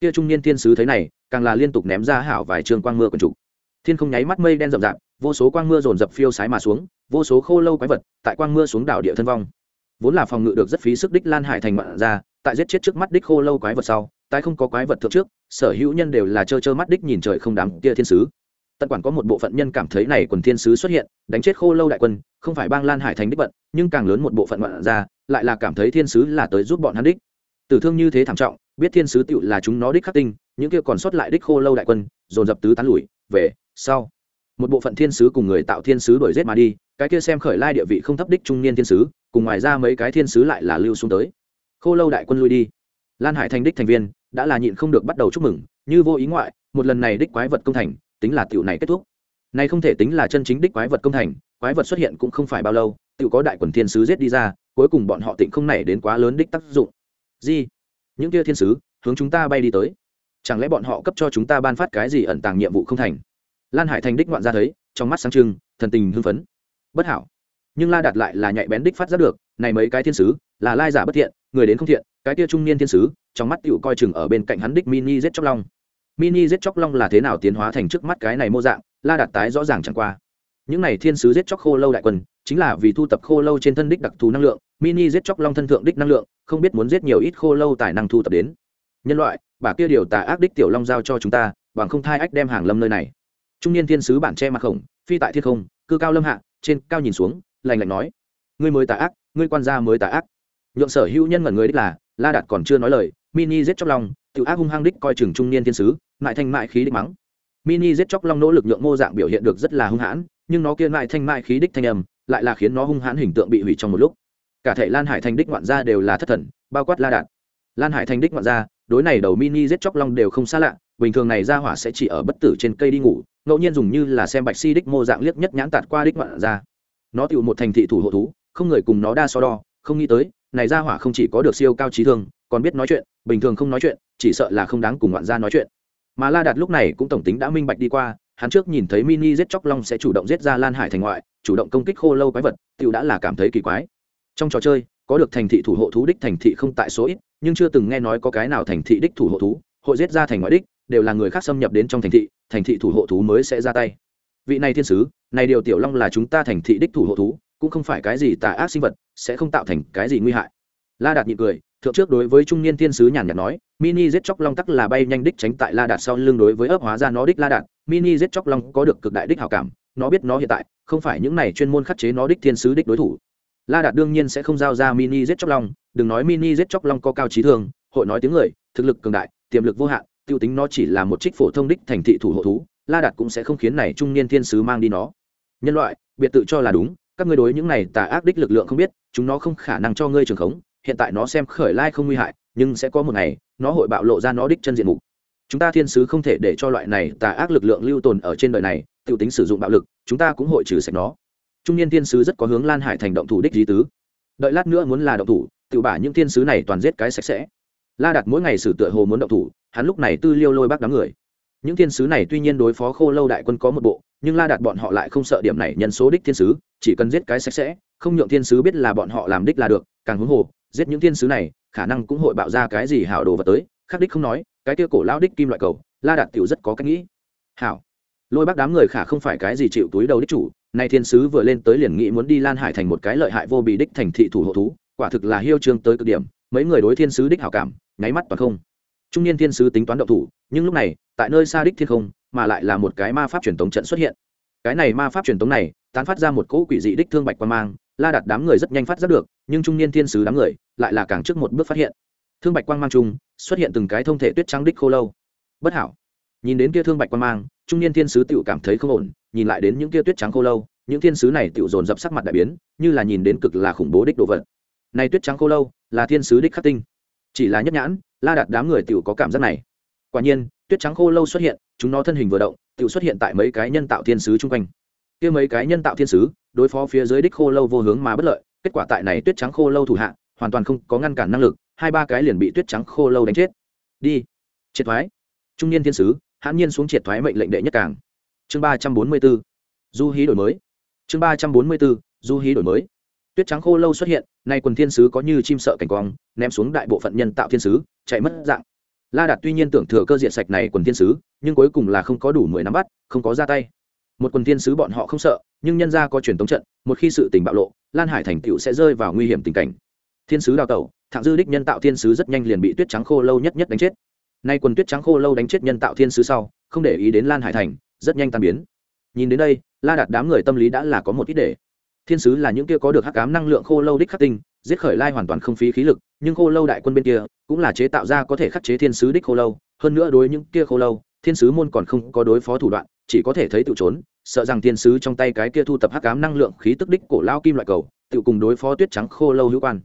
Kia trung niên thiên sứ thấy này, càng là liên tục ném ra hảo vài trường quang mưa quần trục thiên không nháy mắt mây đen rậm rạp, vô số quang mưa dồn dập phiêu sái mà xuống, vô số khô lâu quái vật tại quang mưa xuống đảo địa thân vong. Vốn là phòng ngự được rất phí sức đích lan hải thành mạn ra, tại giết chết trước mắt đích khô lâu quái vật sau, tại không có quái vật thượng trước, sở hữu nhân đều là trơ trơ mắt đích nhìn trời không đám kia thiên sứ tận quản có một bộ phận nhân cảm thấy này quần thiên sứ xuất hiện, đánh chết khô lâu đại quân, không phải bang lan hải thành đích bận nhưng càng lớn một bộ phận ngoạn ra, lại là cảm thấy thiên sứ là tới giúp bọn hắn đích. Tử thương như thế thảm trọng, biết thiên sứ tựu là chúng nó đích khắc tinh, những kia còn sót lại đích khô lâu đại quân, dồn dập tứ tán lùi, về, sau. Một bộ phận thiên sứ cùng người tạo thiên sứ đuổi giết mà đi, cái kia xem khởi lai địa vị không thấp đích trung niên thiên sứ, cùng ngoài ra mấy cái thiên sứ lại là lưu xuống tới. Khô lâu đại quân lui đi. Lan hải thành đích thành viên, đã là nhịn không được bắt đầu chúc mừng, như vô ý ngoại, một lần này đích quái vật công thành tính là tiểu này kết thúc. Này không thể tính là chân chính đích quái vật công thành, quái vật xuất hiện cũng không phải bao lâu, tiểu có đại quần thiên sứ giết đi ra, cuối cùng bọn họ tịnh không nảy đến quá lớn đích tác dụng. Gì? Những kia thiên sứ, hướng chúng ta bay đi tới. Chẳng lẽ bọn họ cấp cho chúng ta ban phát cái gì ẩn tàng nhiệm vụ không thành? Lan hải thành đích ngoạn ra thấy, trong mắt sáng trưng, thần tình hưng phấn. Bất hảo. Nhưng la đạt lại là nhạy bén đích phát giác được, này mấy cái thiên sứ, là lai giả bất thiện, người đến không thiện, cái kia trung niên thiên sứ, trong mắt tựu coi chừng ở bên cạnh hắn đích mini giết chóc long mini giết chóc long là thế nào tiến hóa thành trước mắt cái này mô dạng, la đạt tái rõ ràng chẳng qua. Những này thiên sứ giết chóc khô lâu đại quân, chính là vì thu tập khô lâu trên thân đích đặc thù năng lượng, mini giết chóc long thân thượng đích năng lượng, không biết muốn giết nhiều ít khô lâu tài năng thu tập đến. Nhân loại, bà kia điều tà ác đích tiểu long giao cho chúng ta, bằng không thai ách đem hàng lâm nơi này. Trung niên thiên sứ bản che mặt khổng, phi tại thiên không, cư cao lâm hạ, trên cao nhìn xuống lành lạnh nói, ngươi mới tà ác, ngươi quan gia mới tà ác. Nhượng sở hữu nhân ngẩn người đích là, la đạt còn chưa nói lời mini giết chóc long tự ác hung hăng đích coi chừng trung niên thiên sứ, mại thanh mại khí đích mắng. Mini giết chóc long nỗ lực nhượng mô dạng biểu hiện được rất là hung hãn, nhưng nó kia mại thanh mại khí đích thanh âm lại là khiến nó hung hãn hình tượng bị hủy trong một lúc. Cả thể lan hải thành đích ngoạn gia đều là thất thần, bao quát la đạt. Lan hải thành đích ngoạn gia, đối này đầu mini giết chóc long đều không xa lạ, bình thường này ra hỏa sẽ chỉ ở bất tử trên cây đi ngủ, ngẫu nhiên dùng như là xem bạch si đích mô dạng liếc nhất nhãn tạt qua đích ngoạn ra nó tựu một thành thị thủ hộ thú, không người cùng nó đa so đo, không nghĩ tới này ra hỏa không chỉ có được siêu cao trí thương, còn biết nói chuyện, bình thường không nói chuyện, chỉ sợ là không đáng cùng ngoạn gia nói chuyện. Mà la đạt lúc này cũng tổng tính đã minh bạch đi qua, hắn trước nhìn thấy mini giết chóc long sẽ chủ động giết ra lan hải thành ngoại, chủ động công kích khô lâu quái vật tựu đã là cảm thấy kỳ quái. Trong trò chơi, có được thành thị thủ hộ thú đích thành thị không tại số ít, nhưng chưa từng nghe nói có cái nào thành thị đích thủ hộ thú, hội giết ra thành ngoại đích, đều là người khác xâm nhập đến trong thành thị thành thị thủ hộ thú mới sẽ ra tay. Vị này thiên sứ, này điều tiểu long là chúng ta thành thị đích thủ hộ thú cũng không phải cái gì tà ác sinh vật, sẽ không tạo thành cái gì nguy hại. La đạt nhịn cười, thượng trước đối với trung niên thiên sứ nhàn nhạt nói, mini giết chóc long tắc là bay nhanh đích tránh tại la đạt sau lưng đối với ấp hóa ra nó đích la đạt, mini giết chóc long có được cực đại đích hảo cảm, nó biết nó hiện tại, không phải những này chuyên môn khắc chế nó đích thiên sứ đích đối thủ. La đạt đương nhiên sẽ không giao ra mini giết chóc long, đừng nói mini giết chóc long có cao trí thường, hội nói tiếng người, thực lực cường đại, tiềm lực vô hạn, tiêu tính nó chỉ là một trích phổ thông đích thành thị thủ hộ thú, la đạt cũng sẽ không khiến này trung niên thiên sứ mang đi nó. Nhân loại, biệt tự cho là đúng các ngươi đối những này tà ác đích lực lượng không biết, chúng nó không khả năng cho ngươi trường khống, hiện tại nó xem khởi lai không nguy hại, nhưng sẽ có một ngày, nó hội bạo lộ ra nó đích chân diện mục. Chúng ta thiên sứ không thể để cho loại này tà ác lực lượng lưu tồn ở trên đời này t i ể u tính sử dụng bạo lực, chúng ta cũng hội trừ sạch nó. Trung niên thiên sứ rất có hướng lan hải thành động thủ đích di tứ. Đợi lát nữa muốn là động thủ tự bả những thiên sứ này toàn giết cái sạch sẽ. La đặt mỗi ngày sử tựa hồ muốn động thủ, hắn lúc này tư liêu lôi bác đám người. Những thiên sứ này tuy nhiên đối phó khô lâu đại quân có một bộ nhưng la đặt bọn họ lại không sợ điểm này nhân số đích thiên sứ, chỉ cần giết cái sạch sẽ, không nhượng thiên sứ biết là bọn họ làm đích là được, càng huống hồ, giết những thiên sứ này, khả năng cũng hội bạo ra cái gì hảo đồ vật tới khắc đích không nói, cái kia cổ lão đích kim loại cầu, la đạt tiểu rất có cách nghĩ. Hảo. Lôi bác đám người khả không phải cái gì chịu túi đầu đích chủ, nay thiên sứ vừa lên tới liền nghĩ muốn đi lan hải thành một cái lợi hại vô bị đích thành thị thủ hộ thú, quả thực là hiêu trương tới cực điểm, mấy người đối thiên sứ đích hảo cảm, nháy mắt toàn không. Trung niên thiên sứ tính toán động thủ, nhưng lúc này, tại nơi xa đích thiên không mà lại là một cái ma pháp truyền tống trận xuất hiện. Cái này ma pháp truyền tống này, tán phát ra một cỗ quỷ dị đích thương bạch quan mang, la đặt đám người rất nhanh phát giác được, nhưng trung niên thiên sứ đám người lại là càng trước một bước phát hiện. Thương bạch quang mang trung, xuất hiện từng cái thông thể tuyết trắng đích khô lâu. Bất hảo. Nhìn đến kia thương bạch quang mang, trung niên thiên sứ tựu cảm thấy không ổn, nhìn lại đến những kia tuyết trắng khô lâu, những thiên sứ này tựu dồn dập sắc mặt đại biến, như là nhìn đến cực là khủng bố đích đồ vật. Này tuyết trắng khô lâu, là thiên sứ đích khắc tinh. Chỉ là nhất nhãn, la đặt đám người tựu có cảm giác này. Quả nhiên tuyết trắng khô lâu xuất hiện, chúng nó thân hình vừa động tự xuất hiện tại mấy cái nhân tạo thiên sứ chung quanh. Kia mấy cái nhân tạo thiên sứ, đối phó phía dưới đích khô lâu vô hướng mà bất lợi, kết quả tại này tuyết trắng khô lâu thủ hạ, hoàn toàn không có ngăn cản năng lực, hai ba cái liền bị tuyết trắng khô lâu đánh chết. Đi. Triệt thoái. Trung niên thiên sứ, hãn nhiên xuống triệt thoái mệnh lệnh đệ nhất càng. Chương ba trăm bốn mươi b ố du hí đổi mới. Chương ba trăm bốn mươi b ố du hí đổi mới. Tuyết trắng khô lâu xuất hiện, nay quần thiên sứ có như chim sợ cảnh quang, ném xuống đại bộ phận nhân tạo thiên sứ, chạy mất dạng la đạt tuy nhiên tưởng thừa cơ diện sạch này quần thiên sứ, nhưng cuối cùng là không có đủ mười nắm bắt, không có ra tay. Một quần thiên sứ bọn họ không sợ, nhưng nhân ra có truyền tống trận, một khi sự tình bạo lộ, lan hải thành tựu sẽ rơi vào nguy hiểm tình cảnh. Thiên sứ đào tẩu, thạng dư đích nhân tạo thiên sứ rất nhanh liền bị tuyết trắng khô lâu nhất nhất đánh chết. Nay quần tuyết trắng khô lâu đánh chết nhân tạo thiên sứ sau, không để ý đến lan hải thành, rất nhanh tan biến. Nhìn đến đây, la đạt đám người tâm lý đã là có một ít để thiên sứ là những kia có được hắc ám năng lượng khô lâu đích khắc tinh, giết khởi lai hoàn toàn không phí khí lực, nhưng khô lâu đại quân bên kia cũng là chế tạo ra có thể khắc chế thiên sứ đích khô lâu. Hơn nữa đối những kia khô lâu, thiên sứ môn còn không có đối phó thủ đoạn, chỉ có thể thấy tự trốn, sợ rằng thiên sứ trong tay cái kia thu tập hắc ám năng lượng khí tức đích cổ lao kim loại cầu, tự cùng đối phó tuyết trắng khô lâu hữu quan.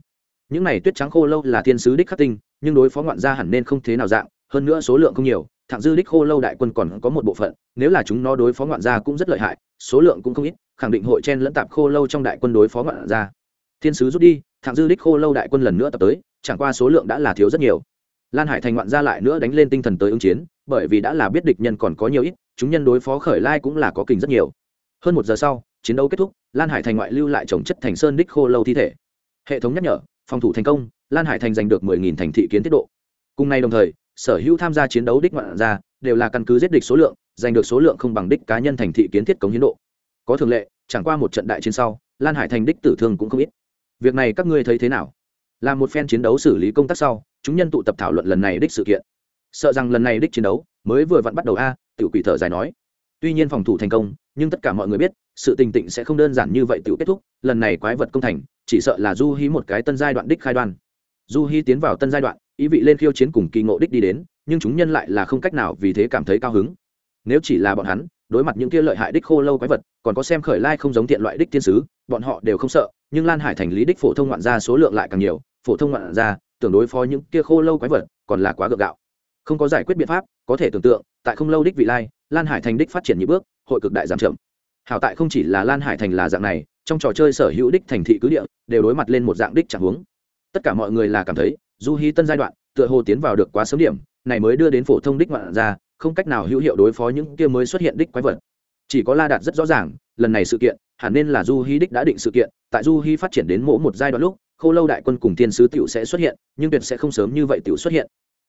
Những này tuyết trắng khô lâu là thiên sứ đích khắc tinh, nhưng đối phó ngoạn gia hẳn nên không thế nào dạng, hơn nữa số lượng không nhiều, thẳng dư đích khô lâu đại quân còn có một bộ phận, nếu là chúng nó đối phó ngoạn gia cũng rất lợi hại, số lượng cũng không ít khẳng định hội chen lẫn tạp khô lâu trong đại quân đối phó ngoạn gia. Thiên sứ rút đi, thẳng dư đích khô lâu đại quân lần nữa tập tới, chẳng qua số lượng đã là thiếu rất nhiều. Lan hải thành ngoạn gia lại nữa đánh lên tinh thần tới ứng chiến, bởi vì đã là biết địch nhân còn có nhiều ít, chúng nhân đối phó khởi lai cũng là có kình rất nhiều. Hơn một giờ sau, chiến đấu kết thúc, lan hải thành ngoại lưu lại trồng chất thành sơn đích khô lâu thi thể. Hệ thống nhắc nhở, phòng thủ thành công, lan hải thành giành được mười nghìn thành thị kiến tiết độ. Cùng ngày đồng thời, sở hữu tham gia chiến đấu đích ngoạn ra đều là căn cứ giết địch số lượng, giành được số lượng không bằng đích cá nhân thành thị kiến thiết cống hiến độ. Có thường lệ chẳng qua một trận đại chiến sau, lan hải thành đích tử thương cũng không ít. Việc này các ngươi thấy thế nào? Là một phen chiến đấu xử lý công tác sau, chúng nhân tụ tập thảo luận lần này đích sự kiện. Sợ rằng lần này đích chiến đấu mới vừa vặn bắt đầu a, tiểu quỷ thở dài nói. Tuy nhiên phòng thủ thành công, nhưng tất cả mọi người biết, sự tình tịnh sẽ không đơn giản như vậy tiểu kết thúc, lần này quái vật công thành, chỉ sợ là du hí một cái tân giai đoạn đích khai đoan. Du hí tiến vào tân giai đoạn, ý vị lên khiêu chiến cùng kỳ ngộ đích đi đến, nhưng chúng nhân lại là không cách nào vì thế cảm thấy cao hứng. Nếu chỉ là bọn hắn đối mặt những kia lợi hại đích khô lâu quái vật, còn có xem khởi lai không giống tiện loại đích thiên sứ, bọn họ đều không sợ, nhưng lan hải thành lý đích phổ thông ngoạn gia số lượng lại càng nhiều, phổ thông ngoạn gia tưởng đối phó những kia khô lâu quái vật còn là quá gượng gạo. Không có giải quyết biện pháp, có thể tưởng tượng, tại không lâu đích vị lai, lan hải thành đích phát triển nhị bước, hội cực đại giảm chậm. Hảo tại không chỉ là lan hải thành là dạng này, trong trò chơi sở hữu đích thành thị cứ địa, đều đối mặt lên một dạng đích chẳng huống. Tất cả mọi người là cảm thấy, du hí tân giai đoạn, tựa hồ tiến vào được quá sớm điểm, này mới đưa đến phổ thông đích ngoạn ra không cách nào hữu hiệu đối phó những kia mới xuất hiện đích quái vật. Chỉ có la đạt rất rõ ràng, lần này sự kiện, hẳn nên là du hy đích đã định sự kiện, tại du hy phát triển đến mỗi một giai đoạn lúc, khô lâu đại quân cùng thiên sứ tiểu sẽ xuất hiện, nhưng tuyệt sẽ không sớm như vậy tiểu xuất hiện.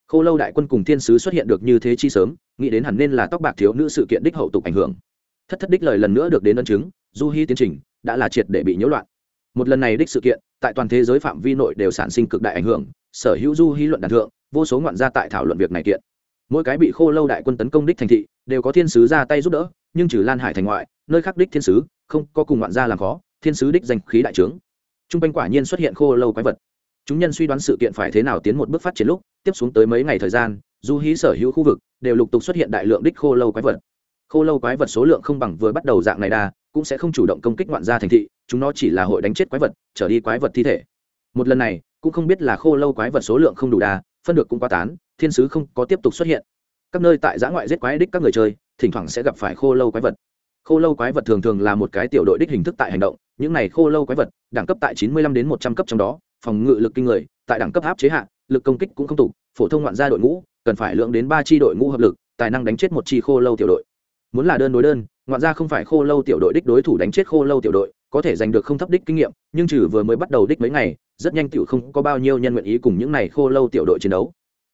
Khô lâu đại quân cùng thiên sứ xuất hiện được như thế chi sớm, nghĩ đến hẳn nên là tóc bạc thiếu nữ sự kiện đích hậu tục ảnh hưởng. Thất thất đích lời lần nữa được đến ân chứng, du hy tiến trình đã là triệt để bị nhiễu loạn. Một lần này đích sự kiện, tại toàn thế giới phạm vi nội đều sản sinh cực đại ảnh hưởng, sở hữu du hy luận đàn thượng, vô số ngoạn gia tại thảo luận việc này kiện mỗi cái bị khô lâu đại quân tấn công đích thành thị đều có thiên sứ ra tay giúp đỡ, nhưng trừ lan hải thành ngoại, nơi khác đích thiên sứ không có cùng ngoạn gia làm khó, thiên sứ đích danh khí đại trướng. T r u n g quanh quả nhiên xuất hiện khô lâu quái vật. Chúng nhân suy đoán sự kiện phải thế nào tiến một bước phát triển lúc, tiếp xuống tới mấy ngày thời gian, du hí sở hữu khu vực đều lục tục xuất hiện đại lượng đích khô lâu quái vật. Khô lâu quái vật số lượng không bằng vừa bắt đầu dạng này đa, cũng sẽ không chủ động công kích ngoạn gia thành thị, chúng nó chỉ là hội đánh chết quái vật, trở đi quái vật thi thể. Một lần này, cũng không biết là khô lâu quái vật số lượng không đủ đa, phân được cũng quá tán thiên sứ không có tiếp tục xuất hiện. Các nơi tại giã ngoại giết quái đích các người chơi, thỉnh thoảng sẽ gặp phải khô lâu quái vật. Khô lâu quái vật thường thường là một cái tiểu đội đích hình thức tại hành động, những này khô lâu quái vật, đẳng cấp tại chín mươi lăm đến một trăm cấp trong đó, phòng ngự lực kinh người, tại đẳng cấp áp chế hạ, lực công kích cũng không tục phổ thông ngoạn gia đội ngũ, cần phải lượng đến ba tri đội ngũ hợp lực, tài năng đánh chết một chi khô lâu tiểu đội. Muốn là đơn đối đơn, ngoạn gia không phải khô lâu tiểu đội đích đối thủ đánh chết khô lâu tiểu đội, có thể giành được không thấp đích kinh nghiệm, nhưng trừ vừa mới bắt đầu đích mấy ngày, rất nhanh tiểu không có bao nhiêu nhân nguyện ý cùng những này khô lâu tiểu đội chiến đấu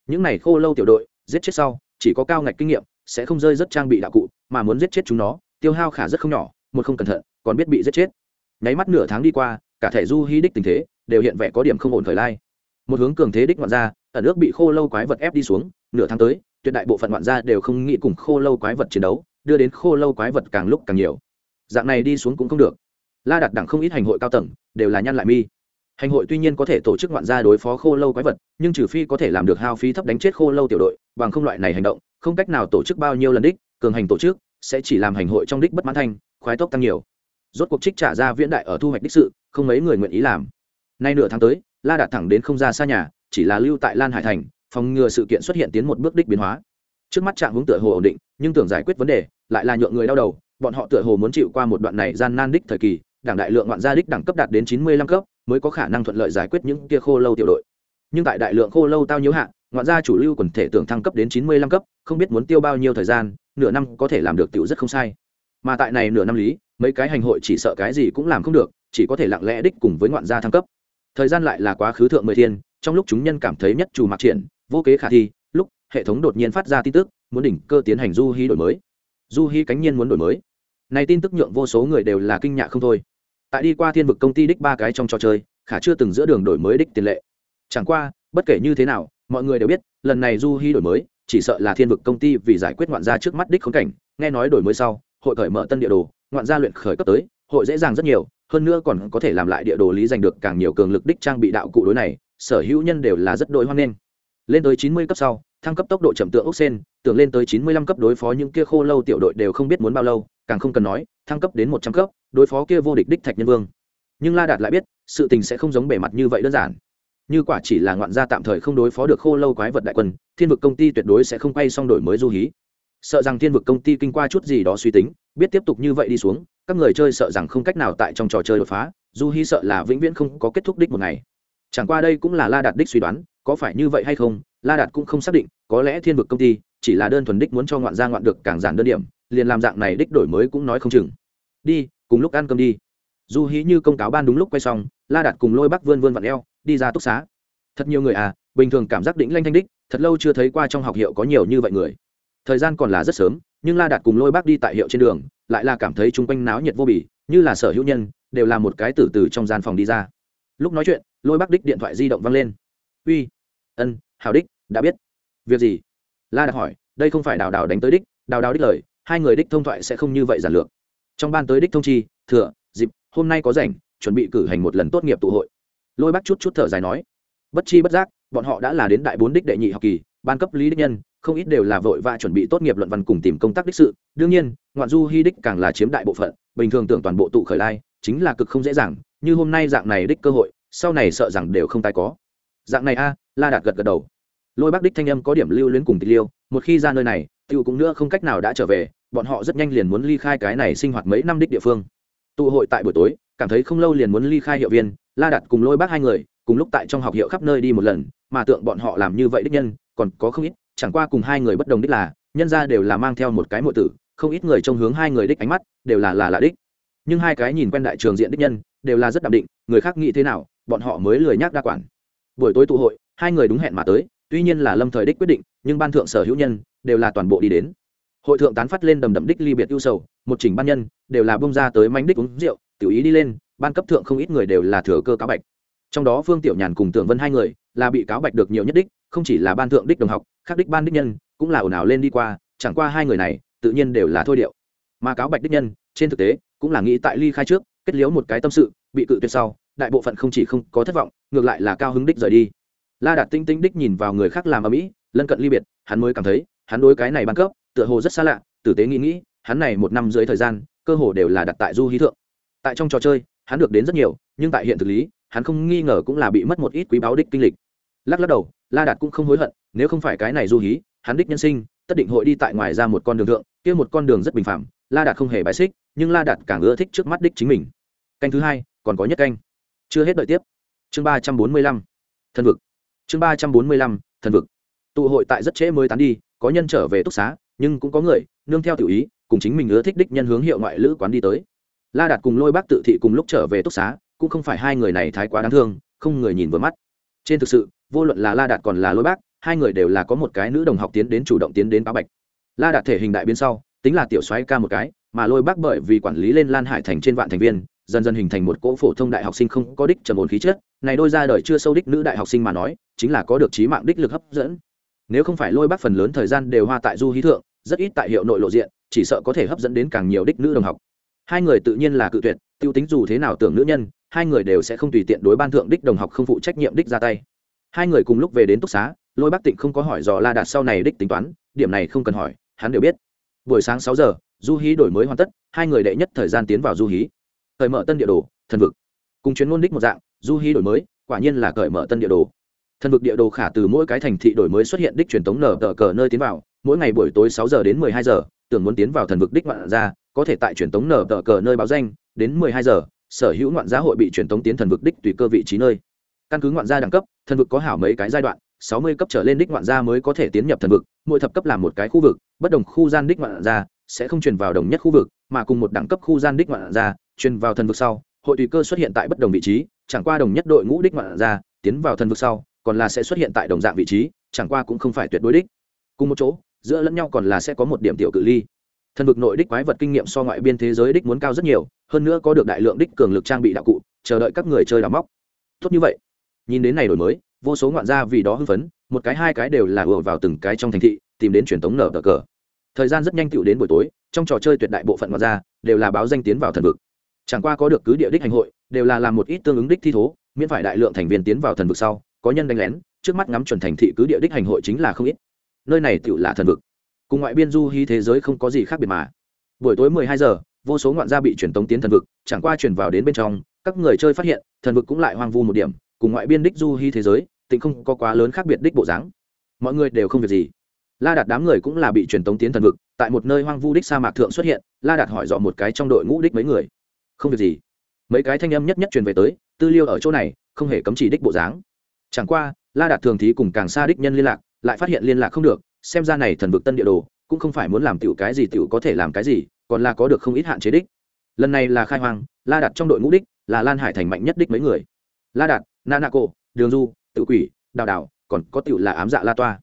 những này khô lâu tiểu đội, giết chết sau, chỉ có cao ngạch kinh nghiệm, sẽ không rơi rất trang bị đạo cụ, mà muốn giết chết chúng nó, tiêu hao khả rất không nhỏ, một không cẩn thận, còn biết bị giết chết. Nháy mắt nửa tháng đi qua, cả thể du hy đích tình thế, đều hiện vẻ có điểm không ổn khởi lai. Một hướng cường thế đích ngoạn gia, ẩn ước bị khô lâu quái vật ép đi xuống, nửa tháng tới, tuyệt đại bộ phận ngoạn gia đều không nghĩ cùng khô lâu quái vật chiến đấu, đưa đến khô lâu quái vật càng lúc càng nhiều. Dạng này đi xuống cũng không được. La đặt đẳng không ít hành hội cao tầng, đều là nhăn lại mi hành hội tuy nhiên có thể tổ chức ngoạn gia đối phó khô lâu quái vật, nhưng trừ phi có thể làm được hao phí thấp đánh chết khô lâu tiểu đội, bằng không loại này hành động, không cách nào tổ chức bao nhiêu lần đích, cường hành tổ chức, sẽ chỉ làm hành hội trong đích bất mãn thanh, khoái tốc tăng nhiều. Rốt cuộc trích trả ra viễn đại ở thu hoạch đích sự, không mấy người nguyện ý làm. Nay nửa tháng tới, la đạt thẳng đến không ra xa nhà, chỉ là lưu tại lan hải thành, phòng ngừa sự kiện xuất hiện tiến một bước đích biến hóa. Trước mắt trạng hướng tựa hồ ổn định, nhưng tưởng giải quyết vấn đề, lại là nhượng người đau đầu, bọn họ tựa hồ muốn chịu qua một đoạn này gian nan đích thời kỳ, đảng đại lượng ngoạn gia đích đẳng cấp đạt đến chín mươi lăm cấp mới có khả năng thuận lợi giải quyết những kia khô lâu tiểu đội. Nhưng tại đại lượng khô lâu tao nhiễu hạ, ngoạn gia chủ lưu quần thể tưởng thăng cấp đến chín mươi lăm cấp, không biết muốn tiêu bao nhiêu thời gian, nửa năm có thể làm được tiểu rất không sai. Mà tại này nửa năm lý, mấy cái hành hội chỉ sợ cái gì cũng làm không được, chỉ có thể lặng lẽ đích cùng với ngoạn gia thăng cấp. Thời gian lại là quá khứ thượng mười thiên, trong lúc chúng nhân cảm thấy nhất trù mặc triển, vô kế khả thi, lúc hệ thống đột nhiên phát ra tin tức, muốn đỉnh cơ tiến hành du hy đổi mới. Du hy cánh nhiên muốn đổi mới. Này tin tức nhượng vô số người đều là kinh ngạc không thôi tại đi qua thiên vực công ty đích ba cái trong trò chơi, khả chưa từng giữa đường đổi mới đích tiền lệ. Chẳng qua, bất kể như thế nào, mọi người đều biết, lần này du hy đổi mới, chỉ sợ là thiên vực công ty vì giải quyết ngoạn gia trước mắt đích khống cảnh. Nghe nói đổi mới sau, hội khởi mở tân địa đồ, ngoạn gia luyện khởi cấp tới, hội dễ dàng rất nhiều, hơn nữa còn có thể làm lại địa đồ lý giành được càng nhiều cường lực đích trang bị đạo cụ đối này, sở hữu nhân đều là rất đội hoan nghênh. Lên tới chín mươi cấp sau, thăng cấp tốc độ chậm tượng ốc sen, tưởng lên tới chín mươi lăm cấp đối phó những kia khô lâu tiểu đội đều không biết muốn bao lâu càng không cần nói, thăng cấp đến một trăm cấp, đối phó kia vô địch đích thạch nhân vương. Nhưng la đạt lại biết, sự tình sẽ không giống bề mặt như vậy đơn giản. Như quả chỉ là ngoạn gia tạm thời không đối phó được khô lâu quái vật đại quân, thiên vực công ty tuyệt đối sẽ không quay xong đổi mới du hí. Sợ rằng thiên vực công ty kinh qua chút gì đó suy tính, biết tiếp tục như vậy đi xuống, các người chơi sợ rằng không cách nào tại trong trò chơi đột phá, du hí sợ là vĩnh viễn không có kết thúc đích một ngày. Chẳng qua đây cũng là la đạt đích suy đoán, có phải như vậy hay không, la đạt cũng không xác định, có lẽ thiên vực công ty chỉ là đơn thuần đích muốn cho ngoạn gia ngoạn được càng giản đơn điểm liền làm dạng này đích đổi mới cũng nói không chừng. Đi, cùng lúc ăn cơm đi. Du hí như công cáo ban đúng lúc quay xong, la đạt cùng lôi bắc vươn vươn vặn eo, đi ra túc xá. Thật nhiều người à bình thường cảm giác đỉnh lanh thanh đích, thật lâu chưa thấy qua trong học hiệu có nhiều như vậy người. Thời gian còn là rất sớm, nhưng la đạt cùng lôi bác đi tại hiệu trên đường, lại là cảm thấy chung quanh náo nhiệt vô bỉ như là sở hữu nhân, đều là một cái từ từ trong gian phòng đi ra. Lúc nói chuyện, lôi bác đích điện thoại di động văng lên. Uy, ân hào đích, đã biết. Việc gì? La đạt hỏi. Đây không phải đào đào đánh tới đích, đào đào đích lời hai người đích thông thoại sẽ không như vậy giản lược. Trong ban tới đích thông chi, thừa, dịp, hôm nay có rảnh, chuẩn bị cử hành một lần tốt nghiệp tụ hội. Lôi bác chút chút thở dài nói, bất chi bất giác, bọn họ đã là đến đại bốn đích đệ nhị học kỳ, ban cấp lý đích nhân, không ít đều là vội vã chuẩn bị tốt nghiệp luận văn cùng tìm công tác đích sự. Đương nhiên, ngoạn du hy đích càng là chiếm đại bộ phận, bình thường tưởng toàn bộ tụ khởi lai, chính là cực không dễ dàng, như hôm nay dạng này đích cơ hội, sau này sợ rằng đều không tái có. Dạng này a, la đạt gật gật đầu. Lôi bác đích thanh âm có điểm lưu luyến cùng tịch liêu, một khi ra nơi này tựu cũng nữa không cách nào đã trở về bọn họ rất nhanh liền muốn ly khai cái này sinh hoạt mấy năm đích địa phương. Tụ hội tại buổi tối, cảm thấy không lâu liền muốn ly khai hiệu viên, la đặt cùng lôi bác hai người, cùng lúc tại trong học hiệu khắp nơi đi một lần, mà tượng bọn họ làm như vậy đích nhân, còn có không ít, chẳng qua cùng hai người bất đồng đích là, nhân ra đều là mang theo một cái mộ tử, không ít người trông hướng hai người đích ánh mắt, đều là là là đích. Nhưng hai cái nhìn quen đại trường diện đích nhân, đều là rất đặc định, người khác nghĩ thế nào, bọn họ mới lười nhác đa quản. Buổi tối tụ hội, hai người đúng hẹn mà tới, tuy nhiên là lâm thời đích quyết định, nhưng ban thượng sở hữu nhân, đều là toàn bộ đi đến hội thượng tán phát lên đầm đầm đích ly biệt ưu sầu, một chỉnh ban nhân, đều là bông ra tới mánh đích uống rượu, tiểu ý đi lên, ban cấp thượng không ít người đều là thừa cơ cáo bạch. Trong đó phương tiểu nhàn cùng tưởng vân hai người, là bị cáo bạch được nhiều nhất đích, không chỉ là ban thượng đích đồng học, khác đích ban đích nhân, cũng là ồn ào lên đi qua, chẳng qua hai người này, tự nhiên đều là thôi điệu. Mà cáo bạch đích nhân, trên thực tế, cũng là nghĩ tại ly khai trước, kết liễu một cái tâm sự, bị cự tuyệt sau, đại bộ phận không chỉ không có thất vọng, ngược lại là cao hứng đích rời đi. La đạt tinh tinh đích nhìn vào người khác làm ở mỹ lân cận ly biệt, hắn mới cảm thấy, hắn đối cái này ban cấp tựa hồ rất xa lạ, tử tế nghĩ nghĩ, hắn này một năm dưới thời gian, cơ hồ đều là đặt tại du hí thượng. Tại trong trò chơi, hắn được đến rất nhiều, nhưng tại hiện thực lý, hắn không nghi ngờ cũng là bị mất một ít quý báo đích kinh lịch. Lắc lắc đầu, la đạt cũng không hối hận, nếu không phải cái này du hí, hắn đích nhân sinh, tất định hội đi tại ngoài ra một con đường thượng, kia một con đường rất bình phạm la đạt không hề bài xích, nhưng la đạt càng ưa thích trước mắt đích chính mình. Canh thứ hai, còn có nhất canh. Chưa hết đợi tiếp. Chương ba trăm bốn mươi lăm, thần vực. Chương ba trăm bốn mươi lăm, thần vực. Tụ hội tại rất trễ mới tán đi, có nhân trở về túc xá nhưng cũng có người nương theo tiểu ý, cùng chính mình ưa thích đích nhân hướng hiệu ngoại lữ quán đi tới. La đạt cùng lôi bác tự thị cùng lúc trở về túc xá, cũng không phải hai người này thái quá đáng thương, không người nhìn vừa mắt. Trên thực sự, vô luận là la đạt còn là lôi bác, hai người đều là có một cái nữ đồng học tiến đến chủ động tiến đến báo bạch. La đạt thể hình đại biến sau, tính là tiểu soái ca một cái, mà lôi bác bởi vì quản lý lên lan hải thành trên vạn thành viên, dần dần hình thành một cỗ phổ thông đại học sinh không có đích trầm ổn khí chất, này đôi ra đời chưa sâu đích nữ đại học sinh mà nói, chính là có được trí mạng đích lực hấp dẫn. Nếu không phải lôi bác phần lớn thời gian đều hoa tại du hí thượng rất ít tại hiệu nội lộ diện, chỉ sợ có thể hấp dẫn đến càng nhiều đích nữ đồng học. Hai người tự nhiên là cự tuyệt t i ê u tính dù thế nào tưởng nữ nhân, hai người đều sẽ không tùy tiện đối ban thượng đích đồng học không phụ trách nhiệm đích ra tay. Hai người cùng lúc về đến túc xá, lôi bác tịnh không có hỏi dò la đạt sau này đích tính toán, điểm này không cần hỏi, hắn đều biết. Buổi sáng sáu giờ, du hí đổi mới hoàn tất, hai người đệ nhất thời gian tiến vào du hí. Cởi mở tân địa đồ, thần vực. Cùng chuyến ngôn đích một dạng, du hí đổi mới, quả nhiên là cởi mở tân địa đồ. Thần vực địa đồ khả từ mỗi cái thành thị đổi mới xuất hiện đích truyền thống nở tờ cờ nơi tiến vào mỗi ngày buổi tối sáu giờ đến mười hai giờ, tưởng muốn tiến vào thần vực đích ngoạn ra có thể tại truyền tống nở tờ cờ nơi báo danh, đến mười hai giờ, sở hữu ngoạn gia hội bị truyền tống tiến thần vực đích tùy cơ vị trí nơi. Căn cứ ngoạn gia đẳng cấp, thần vực có hảo mấy cái giai đoạn, sáu mươi cấp trở lên đích ngoạn gia mới có thể tiến nhập thần vực, mỗi thập cấp làm một cái khu vực, bất đồng khu gian đích ngoạn gia sẽ không truyền vào đồng nhất khu vực, mà cùng một đẳng cấp khu gian đích ngoạn gia truyền vào thần vực sau, hội tùy cơ xuất hiện tại bất đồng vị trí, chẳng qua đồng nhất đội ngũ đích ngoạn gia tiến vào thần vực sau, còn là sẽ xuất hiện tại đồng dạng vị trí, chẳng qua cũng không phải tuyệt đối đích. Cùng một chỗ giữa lẫn nhau còn là sẽ có một điểm tiểu cự ly. Thần vực nội đích quái vật kinh nghiệm so ngoại biên thế giới đích muốn cao rất nhiều, hơn nữa có được đại lượng đích cường lực trang bị đạo cụ, chờ đợi các người chơi đào móc. Tốt như vậy. Nhìn đến này đổi mới, vô số ngoạn gia vì đó hưng phấn, một cái hai cái đều là ùa vào từng cái trong thành thị, tìm đến truyền thống nở cờ cờ. Thời gian rất nhanh tựu đến buổi tối, trong trò chơi tuyệt đại bộ phận ngoạn gia đều là báo danh tiến vào thần vực. Chẳng qua có được cứ địa đích hành hội, đều là làm một ít tương ứng đích thi thố, miễn phải đại lượng thành viên tiến vào thần vực sau, có nhân đánh lén, trước mắt ngắm chuẩn thành thị cứ địa đích hành hội chính là không ít nơi này tựu là thần vực. Cùng ngoại biên du hí thế giới không có gì khác biệt mà. Buổi tối mười hai giờ, vô số ngoạn gia bị truyền tống tiến thần vực, chẳng qua truyền vào đến bên trong, các người chơi phát hiện, thần vực cũng lại hoang vu một điểm, cùng ngoại biên đích du hí thế giới, tịnh không có quá lớn khác biệt đích bộ dáng. Mọi người đều không việc gì. La đạt đám người cũng là bị truyền tống tiến thần vực, tại một nơi hoang vu đích sa mạc thượng xuất hiện, la đạt hỏi dọ một cái trong đội ngũ đích mấy người. Không việc gì. Mấy cái thanh âm nhất nhất truyền về tới, tư liêu ở chỗ này, không hề cấm chỉ đích bộ dáng. Chẳng qua, la đạt thường thí cùng càng xa đích nhân liên lạc lại phát hiện liên lạc không được, xem ra này thần vực tân địa đồ, cũng không phải muốn làm tiểu cái gì tiểu có thể làm cái gì, còn là có được không ít hạn chế đích. Lần này là khai hoang, la đạt trong đội ngũ đích, là lan hải thành mạnh nhất đích mấy người. La đạt, nanako, đường du, tự quỷ, đào đào, còn có tiểu là ám dạ la toa.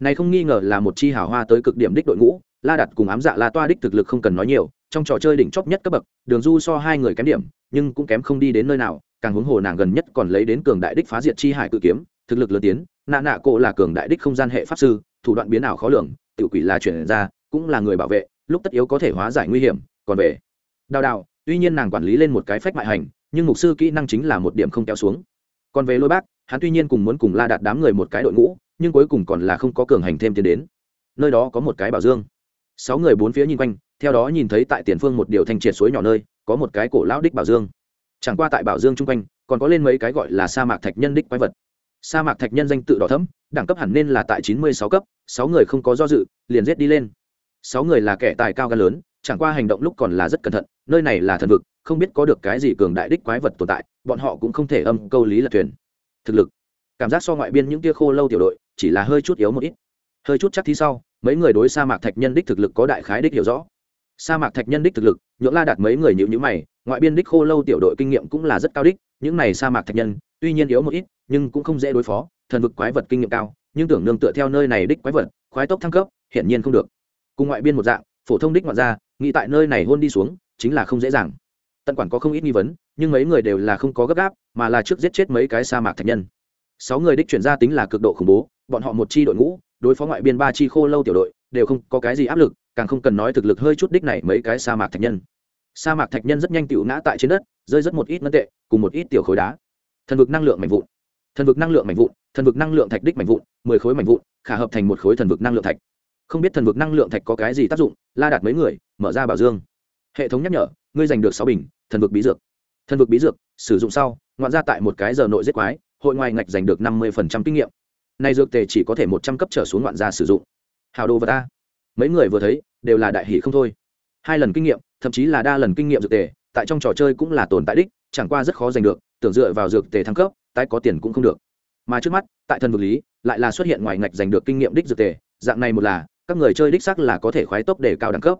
Này không nghi ngờ là một chi hào hoa tới cực điểm đích đội ngũ, la đạt cùng ám dạ la toa đích thực lực không cần nói nhiều, trong trò chơi đỉnh chóp nhất cấp bậc, đường du so hai người kém điểm, nhưng cũng kém không đi đến nơi nào, càng huống hồ nàng gần nhất còn lấy đến cường đại đích phá diệt chi hải cự kiếm thực lực lớn tiến, nạ nạ cổ là cường đại đích không gian hệ pháp sư, thủ đoạn biến ảo khó lường tự quỷ là chuyển ra, cũng là người bảo vệ, lúc tất yếu có thể hóa giải nguy hiểm, còn về. Đào đào, tuy nhiên nàng quản lý lên một cái phách mại hành, nhưng mục sư kỹ năng chính là một điểm không kéo xuống. Còn về lôi bác, hắn tuy nhiên cùng muốn cùng la đạt đám người một cái đội ngũ, nhưng cuối cùng còn là không có cường hành thêm tiến đến. Nơi đó có một cái bảo dương. Sáu người bốn phía nhìn quanh, theo đó nhìn thấy tại tiền phương một điều thanh triệt suối nhỏ nơi, có một cái cổ lão đích bảo dương. Chẳng qua tại bảo dương chung quanh, còn có lên mấy cái gọi là sa mạc thạch nhân đích quái vật sa mạc thạch nhân danh tự đỏ thấm đẳng cấp hẳn nên là tại chín mươi sáu cấp, sáu người không có do dự, liền giết đi lên. Sáu người là kẻ tài cao gan lớn, chẳng qua hành động lúc còn là rất cẩn thận, nơi này là thần vực, không biết có được cái gì cường đại đích quái vật tồn tại, bọn họ cũng không thể âm câu lý lật thuyền. Thực lực. Cảm giác so ngoại biên những tia khô lâu tiểu đội, chỉ là hơi chút yếu một ít. Hơi chút chắc thi sau, mấy người đối sa mạc thạch nhân đích thực lực có đại khái đích hiểu rõ. Sa mạc thạch nhân đích thực lực nhưỡng la đạt mấy người nhịu nhữ mày, ngoại biên đích khô lâu tiểu đội kinh nghiệm cũng là rất cao đích, những này sa mạc thạch nhân tuy nhiên yếu một ít, nhưng cũng không dễ đối phó, thần vực quái vật kinh nghiệm cao, nhưng tưởng nương tựa theo nơi này đích quái vật, khoái tốc thăng cấp, hiển nhiên không được. Cùng ngoại biên một dạng, phổ thông đích ngoại ra nghĩ tại nơi này hôn đi xuống, chính là không dễ dàng. Tận quản có không ít nghi vấn, nhưng mấy người đều là không có gấp gáp, mà là trước giết chết mấy cái sa mạc thạch nhân. Sáu người đích chuyển ra tính là cực độ khủng bố, bọn họ một chi đội ngũ, đối phó ngoại biên ba chi khô lâu tiểu đội, đều không có cái gì áp lực, càng không cần nói thực lực hơi chút đích này mấy cái sa mạc thạch nhân. Sa mạc thạch nhân rất nhanh tựu ngã tại trên đất, rơi rất một ít ngân tệ, cùng một ít tiểu khối đá thần vực năng lượng mạnh vụn. Thần vực năng lượng mạnh vụn, thần vực năng lượng thạch đích mạnh vụn, mười khối mạnh vụn, khả hợp thành một khối thần vực năng lượng thạch. Không biết thần vực năng lượng thạch có cái gì tác dụng, la đạt mấy người, mở ra bảo dương. Hệ thống nhắc nhở, ngươi giành được sáu bình, thần vực bí dược. Thần vực bí dược, sử dụng sau, ngoạn ra tại một cái giờ nội giết quái, hội ngoài ngạch giành được năm mươi kinh nghiệm. Nay dược tề chỉ có thể một trăm cấp trở xuống ngoạn gia sử dụng. Hào đồ vật ta mấy người vừa thấy, đều là đại hỷ không thôi. Hai lần kinh nghiệm, thậm chí là đa lần kinh nghiệm dược tề, tại trong trò chơi cũng là tồn tại đích, chẳng qua rất khó giành được tưởng dựa vào dược tề thăng cấp, tái có tiền cũng không được. Mà trước mắt, tại thần vực lý, lại là xuất hiện ngoài ngạch giành được kinh nghiệm đích dược tề, dạng này một là, các người chơi đích sắc là có thể khoái tốc để cao đẳng cấp.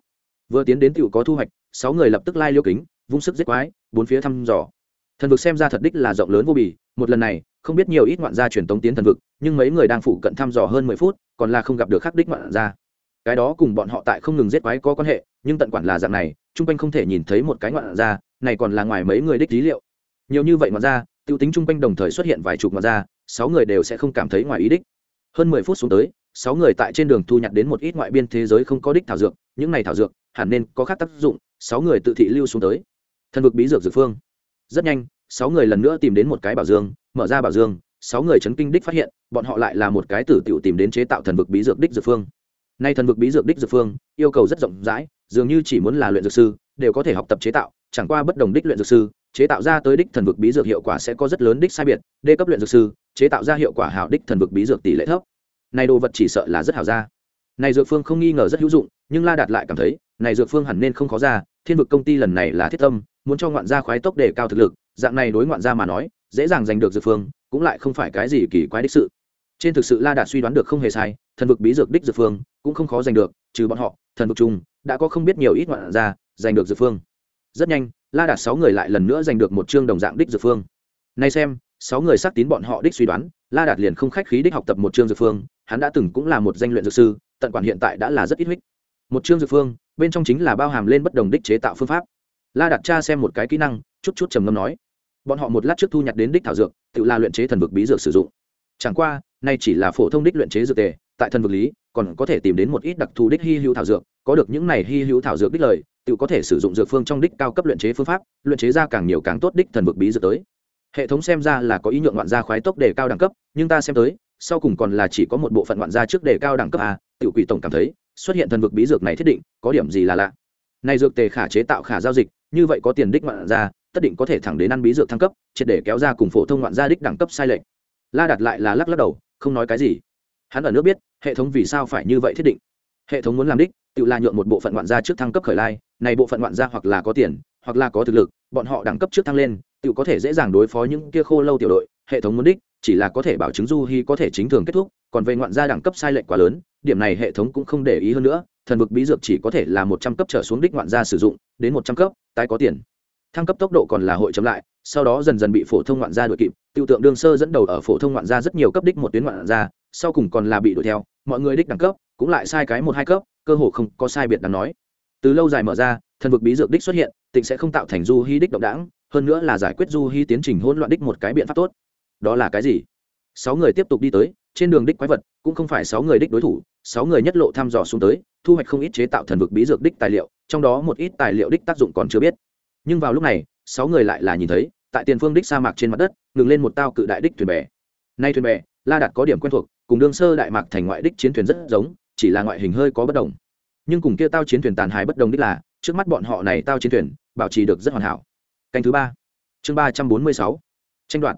Vừa tiến đến tựu có thu hoạch, sáu người lập tức lai liêu kính, vung sức giết quái, bốn phía thăm dò. Thần vực xem ra thật đích là rộng lớn vô bì, một lần này, không biết nhiều ít ngoạn gia truyền tống tiến thần vực, nhưng mấy người đang phụ cận thăm dò hơn mười phút, còn là không gặp được khắc đích ngoạn gia. Cái đó cùng bọn họ tại không ngừng giết quái có quan hệ, nhưng tận quản là dạng này, chung quanh không thể nhìn thấy một cái ngoạn gia, này còn là ngoài mấy người đích lý liệu nhiều như vậy ngoạn ra, tiêu tính chung quanh đồng thời xuất hiện vài chục ngoạn ra, sáu người đều sẽ không cảm thấy ngoài ý đích. Hơn mười phút xuống tới sáu người tại trên đường thu nhặt đến một ít ngoại biên thế giới không có đích thảo dược những này thảo dược hẳn nên có khác tác dụng sáu người tự thị lưu xuống tới. Thần vực bí dược dược phương. Rất nhanh sáu người lần nữa tìm đến một cái bảo dương mở ra bảo dương sáu người chấn kinh đích phát hiện bọn họ lại là một cái tử tiểu tìm đến chế tạo thần vực bí dược đích dược phương. Nay thần vực bí dược đích dược phương yêu cầu rất rộng rãi dường như chỉ muốn là luyện dược sư đều có thể học tập chế tạo chẳng qua bất đồng đích luyện dược sư chế tạo ra tới đích thần vực bí dược hiệu quả sẽ có rất lớn đích sai biệt đê cấp luyện dược sư, chế tạo ra hiệu quả hảo đích thần vực bí dược tỷ lệ thấp. Này đồ vật chỉ sợ là rất hảo ra. Này dược phương không nghi ngờ rất hữu dụng, nhưng la đạt lại cảm thấy, này dược phương hẳn nên không khó ra, thiên vực công ty lần này là thiết tâm, muốn cho ngoạn gia khoái tốc để cao thực lực, dạng này đối ngoạn gia mà nói, dễ dàng giành được dược phương, cũng lại không phải cái gì kỳ quái đích sự. Trên thực sự la đạt suy đoán được không hề sai, thần vực bí dược đích dược phương cũng không khó giành được, trừ bọn họ, thần vực chung, đã có không biết nhiều ít ngoạn gia giành được dược phương. Rất nhanh la đạt sáu người lại lần nữa giành được một chương đồng dạng đích dược phương. Nay xem, sáu người xác tín bọn họ đích suy đoán, la đạt liền không khách khí đích học tập một chương dược phương, hắn đã từng cũng là một danh luyện dược sư, tận quản hiện tại đã là rất ít hích một chương dược phương, bên trong chính là bao hàm lên bất đồng đích chế tạo phương pháp. La đạt cha xem một cái kỹ năng, chút chút trầm ngâm nói, bọn họ một lát trước thu nhặt đến đích thảo dược, tự la luyện chế thần vực bí dược sử dụng. Chẳng qua, nay chỉ là phổ thông đích luyện chế dược tề tại thần vực lý còn có thể tìm đến một ít đặc thù đích hy hữu thảo dược có được những này hy hữu thảo dược đích lời tự có thể sử dụng dược phương trong đích cao cấp luyện chế phương pháp luyện chế ra càng nhiều càng tốt đích thần vực bí dược tới. Hệ thống xem ra là có ý nhượng ngoạn gia khoái tốc để cao đẳng cấp nhưng ta xem tới sau cùng còn là chỉ có một bộ phận ngoạn gia trước đề cao đẳng cấp à, tự quỷ tổng cảm thấy xuất hiện thần vực bí dược này thiết định có điểm gì là lạ. Này dược tề khả chế tạo khả giao dịch như vậy có tiền đích ngoạn gia tất định có thể thẳng đến ăn bí dược thăng cấp triệt để kéo ra cùng phổ thông ngoạn gia đích đẳng cấp sai lệch. La đặt lại là lắc lắc đầu không nói cái gì hắn ở nước biết, hệ thống vì sao phải như vậy thiết định. Hệ thống muốn làm đích, tự là nhượng một bộ phận ngoạn gia trước thăng cấp khởi lai, này bộ phận ngoạn gia hoặc là có tiền, hoặc là có thực lực, bọn họ đẳng cấp trước thăng lên, tự có thể dễ dàng đối phó những kia khô lâu tiểu đội, hệ thống muốn đích, chỉ là có thể bảo chứng du hy có thể chính thường kết thúc, còn về ngoạn gia đẳng cấp sai lệch quá lớn, điểm này hệ thống cũng không để ý hơn nữa, thần vực bí dược chỉ có thể là một trăm cấp trở xuống đích ngoạn gia sử dụng, đến một trăm cấp, tái có tiền. Thăng cấp tốc độ còn là hội chậm lại, sau đó dần dần bị phổ thông ngoạn gia đuổi kịp tiêu tượng đương sơ dẫn đầu ở phổ thông ngoạn gia rất nhiều cấp đích một tuyến ngoạn gia sau cùng còn là bị đuổi theo, mọi người đích đẳng cấp cũng lại sai cái một hai cấp, cơ hồ không có sai biệt đáng nói. Từ lâu dài mở ra, thần vực bí dược đích xuất hiện, tịnh sẽ không tạo thành du hy đích động đảng, hơn nữa là giải quyết du hy tiến trình hỗn loạn đích một cái biện pháp tốt. Đó là cái gì? Sáu người tiếp tục đi tới, trên đường đích quái vật cũng không phải sáu người đích đối thủ, sáu người nhất lộ thăm dò xuống tới, thu hoạch không ít chế tạo thần vực bí dược đích tài liệu, trong đó một ít tài liệu đích tác dụng còn chưa biết. Nhưng vào lúc này, sáu người lại là nhìn thấy, tại tiền phương đích sa mạc trên mặt đất, ngừng lên một tao cự đại đích thuyền bè. Nay thuyền bè, la đặt có điểm quen thuộc cùng đương sơ đại mạc thành ngoại đích chiến thuyền rất giống, chỉ là ngoại hình hơi có bất đồng. Nhưng cùng kia tao chiến thuyền tàn hài bất đồng đích là, trước mắt bọn họ này tao chiến thuyền, bảo trì được rất hoàn hảo. Canh thứ ba. Chương ba trăm bốn mươi sáu. Tranh đoạt.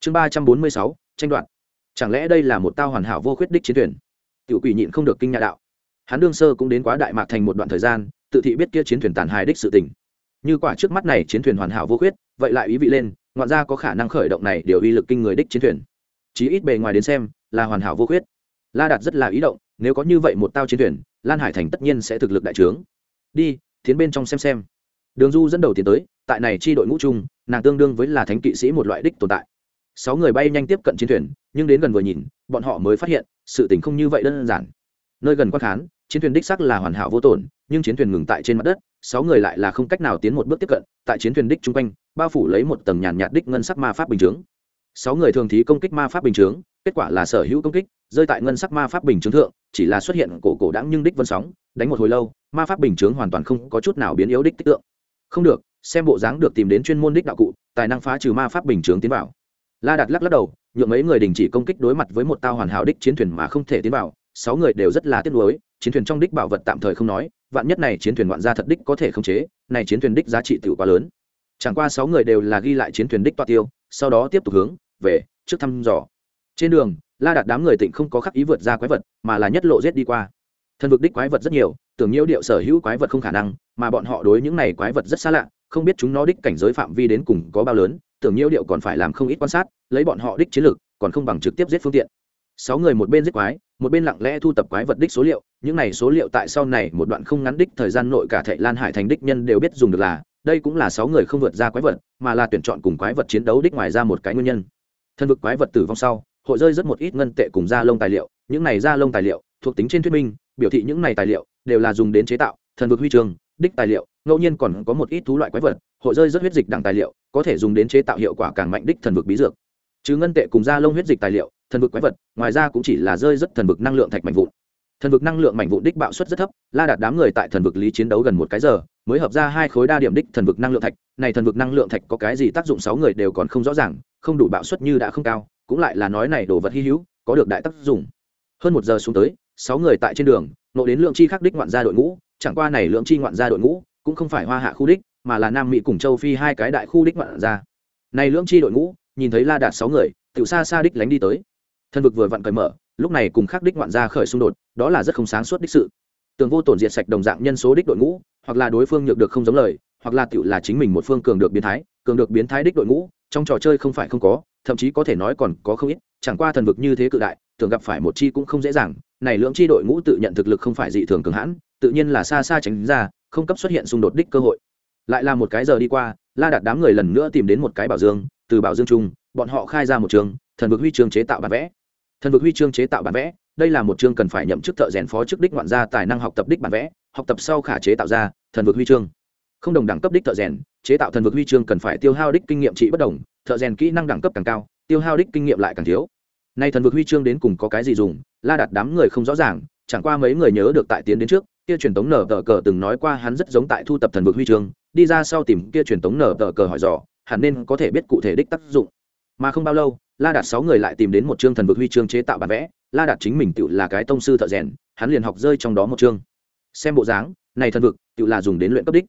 Chương ba trăm bốn mươi sáu, tranh đoạt. Chẳng lẽ đây là một tao hoàn hảo vô khuyết đích chiến thuyền? Tiểu quỷ nhịn không được kinh nhà đạo. Hắn đương sơ cũng đến quá đại mạc thành một đoạn thời gian, tự thị biết kia chiến thuyền tàn hài đích sự tình. Như quả trước mắt này chiến thuyền hoàn hảo vô khuyết, vậy lại ý vị lên, ngoạn ra có khả năng khởi động này điều uy lực kinh người đích chiến thuyền chí ít bề ngoài đến xem, là hoàn hảo vô khuyết. La đạt rất là ý động, nếu có như vậy một tao chiến thuyền, lan hải thành tất nhiên sẽ thực lực đại trướng. Đi, tiến bên trong xem xem. Đường du dẫn đầu tiến tới, tại này chi đội ngũ chung, nàng tương đương với là thánh kỵ sĩ một loại đích tồn tại. Sáu người bay nhanh tiếp cận chiến thuyền, nhưng đến gần vừa nhìn, bọn họ mới phát hiện, sự tình không như vậy đơn giản. Nơi gần quan khán, chiến thuyền đích sắc là hoàn hảo vô tổn, nhưng chiến thuyền ngừng tại trên mặt đất, sáu người lại là không cách nào tiến một bước tiếp cận, tại chiến thuyền đích chung quanh, bao phủ lấy một tầng nhàn nhạt đích ngân sắc ma pháp bình chướng sáu người thường thí công kích ma pháp bình chướng, kết quả là sở hữu công kích, rơi tại ngân sắc ma pháp bình chướng thượng, chỉ là xuất hiện cổ cổ đáng nhưng đích vân sóng, đánh một hồi lâu, ma pháp bình chướng hoàn toàn không có chút nào biến yếu đích tích tượng. Không được, xem bộ dáng được tìm đến chuyên môn đích đạo cụ, tài năng phá trừ ma pháp bình chướng tiến vào. La đặt lắc lắc đầu, nhượng mấy người đình chỉ công kích đối mặt với một tao hoàn hảo đích chiến thuyền mà không thể tiến vào. Sáu người đều rất là tiếc nuối, chiến thuyền trong đích bảo vật tạm thời không nói, vạn nhất này chiến thuyền ngoạn gia thật đích có thể khống chế, này chiến thuyền đích giá trị tự quá lớn. Chẳng qua sáu người đều là ghi lại chiến thuyền đích toa tiêu, sau đó tiếp tục hướng về, trước thăm dò. Trên đường, la đạt đám người tịnh không có khắc ý vượt ra quái vật, mà là nhất lộ rết đi qua. Thần vực đích quái vật rất nhiều, tưởng nhiễu điệu sở hữu quái vật không khả năng, mà bọn họ đối những này quái vật rất xa lạ, không biết chúng nó đích cảnh giới phạm vi đến cùng có bao lớn, tưởng nhiễu điệu còn phải làm không ít quan sát, lấy bọn họ đích chiến lược, còn không bằng trực tiếp giết phương tiện. Sáu người một bên giết quái, một bên lặng lẽ thu tập quái vật đích số liệu, những này số liệu tại sau này một đoạn không ngắn đích thời gian nội cả thệ lan hải thành đích nhân đều biết dùng được là, đây cũng là sáu người không vượt ra quái vật, mà là tuyển chọn cùng quái vật chiến đấu đích ngoài ra một cái nguyên nhân thân vực quái vật tử vong sau, hội rơi rất một ít ngân tệ cùng da lông tài liệu, những này da lông tài liệu, thuộc tính trên thuyết minh, biểu thị những này tài liệu đều là dùng đến chế tạo, thần vực huy chương, đích tài liệu, ngẫu nhiên còn có một ít thú loại quái vật, hội rơi rất huyết dịch đẳng tài liệu, có thể dùng đến chế tạo hiệu quả càng mạnh đích thần vực bí dược. Chứ ngân tệ cùng da lông huyết dịch tài liệu, thần vực quái vật, ngoài ra cũng chỉ là rơi rất thần vực năng lượng thạch mạnh vụn. Thần vực năng lượng mạnh vụn đích bạo suất rất thấp, la đạt đám người tại thần vực lý chiến đấu gần một cái giờ mới hợp ra hai khối đa điểm đích thần vực năng lượng thạch. Này thần vực năng lượng thạch có cái gì tác dụng sáu người đều còn không rõ ràng, không đủ bạo suất như đã không cao, cũng lại là nói này đồ vật hy hữu, có được đại tác dụng. Hơn một giờ xuống tới, sáu người tại trên đường nộ đến lượng chi khắc đích ngoạn gia đội ngũ, chẳng qua này lượng chi ngoạn gia đội ngũ cũng không phải hoa hạ khu đích, mà là nam mỹ cùng châu phi hai cái đại khu đích ngoạn gia. Này lượng chi đội ngũ, nhìn thấy la đạt sáu người, tiểu xa xa đích lánh đi tới. Thân vực vừa vặn cởi mở, lúc này cùng khắc đích ngoạn gia khởi xung đột, đó là rất không sáng suốt đích sự. Tường vô tổn diệt sạch đồng dạng nhân số đích đội ngũ hoặc là đối phương nhược được không giống lời, hoặc là tựu là chính mình một phương cường được biến thái, cường được biến thái đích đội ngũ, trong trò chơi không phải không có, thậm chí có thể nói còn có không ít, chẳng qua thần vực như thế cự đại, tưởng gặp phải một chi cũng không dễ dàng, này lưỡng chi đội ngũ tự nhận thực lực không phải dị thường cường hãn, tự nhiên là xa xa tránh ra, không cấp xuất hiện xung đột đích cơ hội. Lại là một cái giờ đi qua, la đạt đám người lần nữa tìm đến một cái bảo dương, từ bảo dương chung, bọn họ khai ra một trường, thần vực huy chương chế tạo bản vẽ. Thần vực huy chương chế tạo bản vẽ đây là một chương cần phải nhậm chức thợ rèn phó chức đích ngoạn gia tài năng học tập đích bản vẽ, học tập sau khả chế tạo ra, thần vực huy chương. Không đồng đẳng cấp đích thợ rèn, chế tạo thần vực huy chương cần phải tiêu hao đích kinh nghiệm trị bất đồng, thợ rèn kỹ năng đẳng cấp càng cao, tiêu hao đích kinh nghiệm lại càng thiếu. Nay thần vực huy chương đến cùng có cái gì dùng, la đặt đám người không rõ ràng, chẳng qua mấy người nhớ được tại tiến đến trước, kia truyền tống nở tờ cờ từng nói qua hắn rất giống tại thu tập thần vực huy chương, đi ra sau tìm kia truyền tống nở tờ cờ hỏi dò, hẳn nên có thể biết cụ thể đích tác dụng. Mà không bao lâu la đạt sáu người lại tìm đến một chương thần vực huy chương chế tạo bản vẽ, la đạt chính mình tự là cái tông sư thợ rèn, hắn liền học rơi trong đó một chương. Xem bộ dáng, này thần vực tự là dùng đến luyện cấp đích.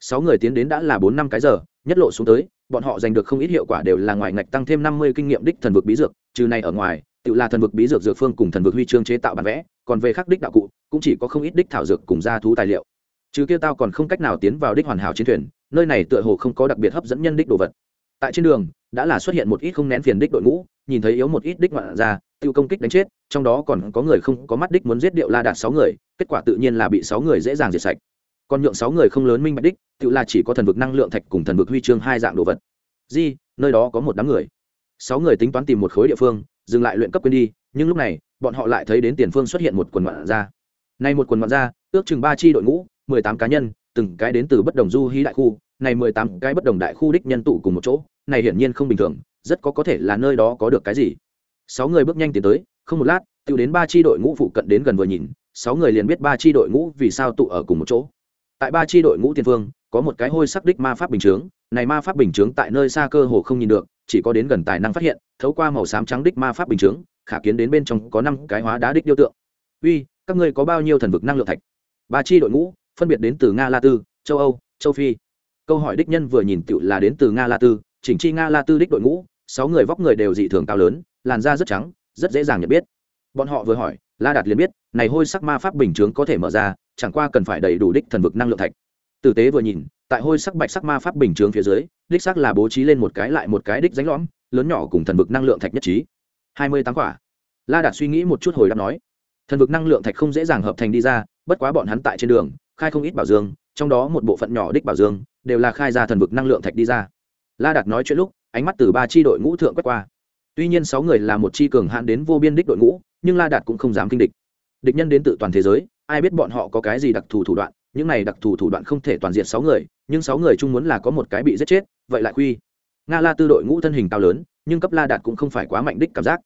Sáu người tiến đến đã là bốn năm cái giờ, nhất lộ xuống tới, bọn họ giành được không ít hiệu quả đều là ngoài ngạch tăng thêm năm mươi kinh nghiệm đích thần vực bí dược, trừ này ở ngoài tự là thần vực bí dược dược phương cùng thần vực huy chương chế tạo bản vẽ, còn về khắc đích đạo cụ, cũng chỉ có không ít đích thảo dược cùng gia thú tài liệu. Trừ kia tao còn không cách nào tiến vào đích hoàn hảo chiến thuyền, nơi này tựa hồ không có đặc biệt hấp dẫn nhân đích đồ vật tại trên đường, đã là xuất hiện một ít không nén phiền đích đội ngũ, nhìn thấy yếu một ít đích ngoạn ra tiêu công kích đánh chết, trong đó còn có người không có mắt đích muốn giết điệu la đạt sáu người, kết quả tự nhiên là bị sáu người dễ dàng diệt sạch. Còn nhượng sáu người không lớn minh bạch đích tự là chỉ có thần vực năng lượng thạch cùng thần vực huy chương hai dạng đồ vật. Di, nơi đó có một đám người. Sáu người tính toán tìm một khối địa phương, dừng lại luyện cấp quên đi, nhưng lúc này, bọn họ lại thấy đến tiền phương xuất hiện một quần ngoạn ra nay một quần ngoạn ra ước chừng ba tri đội ngũ, mười tám cá nhân, từng cái đến từ bất đồng du hí đại khu này mười tám cái bất đồng đại khu đích nhân tụ cùng một chỗ, này hiển nhiên không bình thường, rất có có thể là nơi đó có được cái gì. Sáu người bước nhanh tiến tới, không một lát tự đến ba chi đội ngũ phụ cận đến gần vừa nhìn, sáu người liền biết ba chi đội ngũ vì sao tụ ở cùng một chỗ. Tại ba chi đội ngũ tiên phương, có một cái hôi sắc đích ma pháp bình chướng, này ma pháp bình chướng tại nơi xa cơ hồ không nhìn được, chỉ có đến gần tài năng phát hiện, thấu qua màu xám trắng đích ma pháp bình chướng, khả kiến đến bên trong có năm cái hóa đá đích điêu tượng. Uy, các ngươi có bao nhiêu thần vực năng lượng thạch? Ba chi đội ngũ, phân biệt đến từ nga, la tư, châu âu, châu phi câu hỏi đích nhân vừa nhìn tựu là đến từ nga la tư, chỉnh chi nga la tư đích đội ngũ, sáu người vóc người đều dị thường cao lớn, làn da rất trắng, rất dễ dàng nhận biết. Bọn họ vừa hỏi, la đạt liền biết, này hôi sắc ma pháp bình chướng có thể mở ra, chẳng qua cần phải đầy đủ đích thần vực năng lượng thạch. Tử tế vừa nhìn, tại hôi sắc bạch sắc ma pháp bình chướng phía dưới, đích sắc là bố trí lên một cái lại một cái đích ránh lõm, lớn nhỏ cùng thần vực năng lượng thạch nhất trí. Hai mươi tám quả. La đạt suy nghĩ một chút hồi đáp nói, thần vực năng lượng thạch không dễ dàng hợp thành đi ra, bất quá bọn hắn tại trên đường, khai không ít bảo dương, trong đó một bộ phận nhỏ đích bảo dương đều là khai ra thần vực năng lượng thạch đi ra. La đạt nói chuyện lúc, ánh mắt từ ba chi đội ngũ thượng quét qua. Tuy nhiên sáu người là một chi cường hạn đến vô biên đích đội ngũ, nhưng la đạt cũng không dám kinh địch. Địch nhân đến từ toàn thế giới, ai biết bọn họ có cái gì đặc thù thủ đoạn, những này đặc thù thủ đoạn không thể toàn diện sáu người, nhưng sáu người chung muốn là có một cái bị giết chết, vậy lại khuy. Nga la tư đội ngũ thân hình cao lớn, nhưng cấp la đạt cũng không phải quá mạnh đích cảm giác.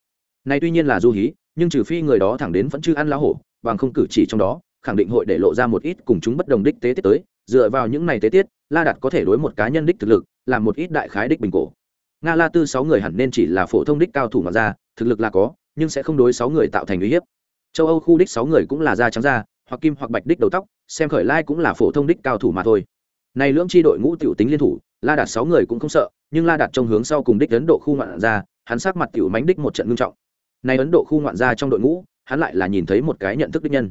Này tuy nhiên là du hí, nhưng trừ phi người đó thẳng đến vẫn chưa ăn lá hổ, bằng không cử chỉ trong đó, khẳng định hội để lộ ra một ít cùng chúng bất đồng đích tế tiết tới dựa vào những này tế tiết, la đạt có thể đối một cá nhân đích thực lực, làm một ít đại khái đích bình cổ. Nga la tư sáu người hẳn nên chỉ là phổ thông đích cao thủ mà ra, thực lực là có, nhưng sẽ không đối sáu người tạo thành uy hiếp. Châu âu khu đích sáu người cũng là da trắng da, hoặc kim hoặc bạch đích đầu tóc, xem khởi lai cũng là phổ thông đích cao thủ mà thôi. Này lưỡng chi đội ngũ tiểu tính liên thủ, la đạt sáu người cũng không sợ, nhưng la đạt trong hướng sau cùng đích ấn độ khu ngoạn ra hắn sắc mặt tiểu mánh đích một trận ngưng trọng. Này ấn độ khu ngoạn ra trong đội ngũ, hắn lại là nhìn thấy một cái nhận thức đích nhân.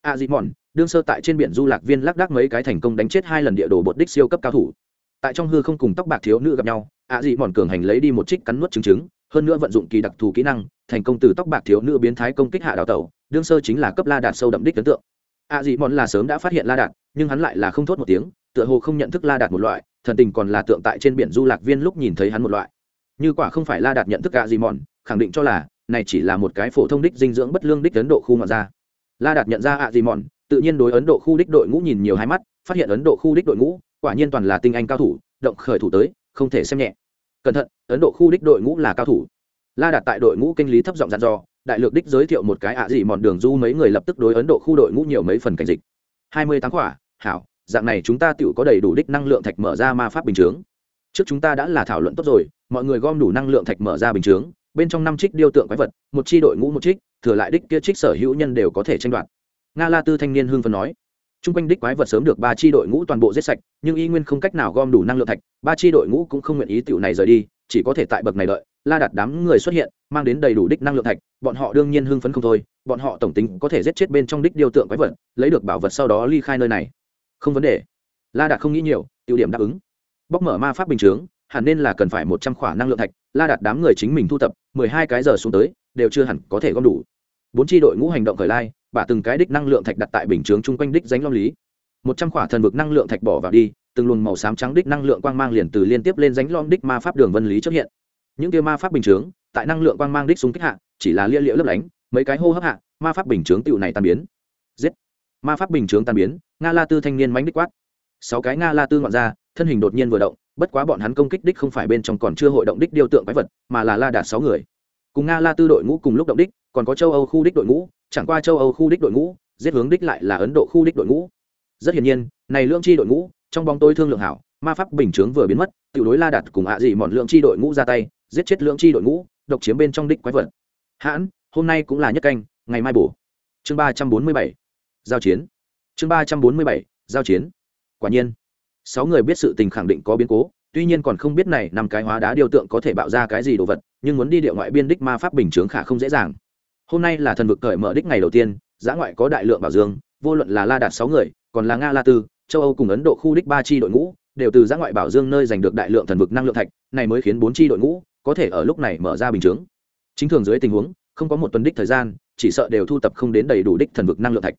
A dị mòn đương sơ tại trên biển du lạc viên lác đác mấy cái thành công đánh chết hai lần địa đồ bột đích siêu cấp cao thủ. Tại trong hư không cùng tóc bạc thiếu nữ gặp nhau, ạ dị mòn cường hành lấy đi một trích cắn nuốt trứng trứng hơn nữa vận dụng kỳ đặc thù kỹ năng, thành công từ tóc bạc thiếu nữ biến thái công kích hạ đào tẩu, đương sơ chính là cấp la đạt sâu đậm đích ấn tượng. Ạ dị mòn là sớm đã phát hiện la đạt, nhưng hắn lại là không thốt một tiếng, tựa hồ không nhận thức la đạt một loại, thần tình còn là tượng tại trên biển du lạc viên lúc nhìn thấy hắn một loại. Như quả không phải la đạt nhận thức ạ dị mòn, khẳng định cho là, này chỉ là một cái phổ thông đích dinh dưỡng bất lương đích ấn độ khu ngoại ra la đạt nhận ra ạ dị mòn tự nhiên đối ấn độ khu đích đội ngũ nhìn nhiều hai mắt, phát hiện ấn độ khu đích đội ngũ, quả nhiên toàn là tinh anh cao thủ, động khởi thủ tới, không thể xem nhẹ. Cẩn thận, ấn độ khu đích đội ngũ là cao thủ. La đạt tại đội ngũ kinh lý thấp giọng dặn dò, đại lược đích giới thiệu một cái ạ gì mòn đường du mấy người lập tức đối ấn độ khu đội ngũ nhiều mấy phần cảnh dịch. Hai mươi tám quả, hảo, dạng này chúng ta tự có đầy đủ đích năng lượng thạch mở ra ma pháp bình chướng. Trước chúng ta đã là thảo luận tốt rồi, mọi người gom đủ năng lượng thạch mở ra bình chướng, bên trong năm trích điêu tượng quái vật, một chi đội ngũ một trích, thừa lại đích kia trích sở hữu nhân đều có thể tranh đoạt nga la tư thanh niên hưng phấn nói t r u n g quanh đích quái vật sớm được ba chi đội ngũ toàn bộ giết sạch, nhưng y nguyên không cách nào gom đủ năng lượng thạch, ba chi đội ngũ cũng không nguyện ý tiểu này rời đi, chỉ có thể tại bậc này đợi. La đặt đám người xuất hiện, mang đến đầy đủ đích năng lượng thạch, bọn họ đương nhiên hưng phấn không thôi, bọn họ tổng tính có thể giết chết bên trong đích điêu tượng quái vật, lấy được bảo vật sau đó ly khai nơi này. Không vấn đề. La đạt không nghĩ nhiều tiêu điểm đáp ứng. Bóc mở ma pháp bình chướng, hẳn nên là cần phải một trăm khỏa năng lượng thạch, la đạt đám người chính mình thu tập, mười hai cái giờ xuống tới, đều chưa hẳn có thể gom đủ. Bốn tri đội ngũ hành động khởi lai bả từng cái đích năng lượng thạch đặt tại bình chướng chung quanh đích danh long lý. Một trăm khỏa thần vực năng lượng thạch bỏ vào đi, từng luồng màu xám trắng đích năng lượng quang mang liền từ liên tiếp lên ránh lom đích ma pháp đường vân lý xuất hiện. Những kia ma pháp bình chướng, tại năng lượng quang mang đích xung kích hạ, chỉ là lia liệu lấp lánh, mấy cái hô hấp hạ, ma pháp bình chướng tựu này tan biến. Giết! Ma pháp bình chướng tan biến, nga la tư thanh niên mánh đích quát. Sáu cái nga la tư ngọn ra, thân hình đột nhiên vừa động, bất quá bọn hắn công kích đích không phải bên trong còn chưa hội động đích điêu tượng quái vật, mà là la đạt sáu người. Cùng nga la tư đội ngũ cùng lúc động đích còn có châu âu khu đích đội ngũ, chẳng qua châu âu khu đích đội ngũ, giết hướng đích lại là ấn độ khu đích đội ngũ. Rất hiển nhiên, này lương chi đội ngũ, trong bóng tôi thương lượng hảo, ma pháp bình chướng vừa biến mất tự đối la đặt cùng ạ gì mọn lượng chi đội ngũ ra tay, giết chết lượng chi đội ngũ, độc chiếm bên trong đích quái vật. Hãn, hôm nay cũng là nhất canh, ngày mai bổ. Chương ba trăm bốn mươi bảy, giao chiến. Chương ba trăm bốn mươi bảy, giao chiến. Quả nhiên, sáu người biết sự tình khẳng định có biến cố, tuy nhiên còn không biết này năm cái hóa đá điều tượng có thể bạo ra cái gì đồ vật, nhưng muốn đi địa ngoại biên đích ma pháp bình chướng khả không dễ dàng hôm nay là thần vực cởi mở đích ngày đầu tiên, giã ngoại có đại lượng bảo dương, vô luận là la đạt sáu người, còn là nga la tư, châu âu cùng ấn độ khu đích ba chi đội ngũ, đều từ giã ngoại bảo dương nơi giành được đại lượng thần vực năng lượng thạch, này mới khiến bốn chi đội ngũ có thể ở lúc này mở ra bình chướng. Chính thường dưới tình huống, không có một tuần đích thời gian, chỉ sợ đều thu tập không đến đầy đủ đích thần vực năng lượng thạch.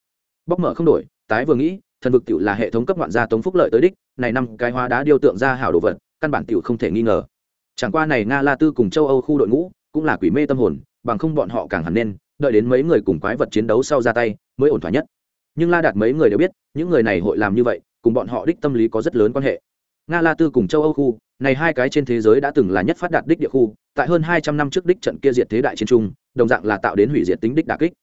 Bóc mở không đổi, tái vừa nghĩ, thần vực tiểu là hệ thống cấp ngoạn gia tống phúc lợi tới đích, này năm cái hóa đá điêu tượng ra hảo đồ vật, căn bản tiểu không thể nghi ngờ. Chẳng qua này nga la tư cùng châu âu khu đội ngũ cũng là quỷ mê tâm hồn bằng không bọn họ càng hẳn nên, đợi đến mấy người cùng quái vật chiến đấu sau ra tay, mới ổn thỏa nhất. Nhưng la đạt mấy người đều biết, những người này hội làm như vậy, cùng bọn họ đích tâm lý có rất lớn quan hệ. Nga la tư cùng châu âu khu, này hai cái trên thế giới đã từng là nhất phát đạt đích địa khu, tại hơn hai trăm năm trước đích trận kia diệt thế đại chiến trung đồng dạng là tạo đến hủy diệt tính đích đà kích.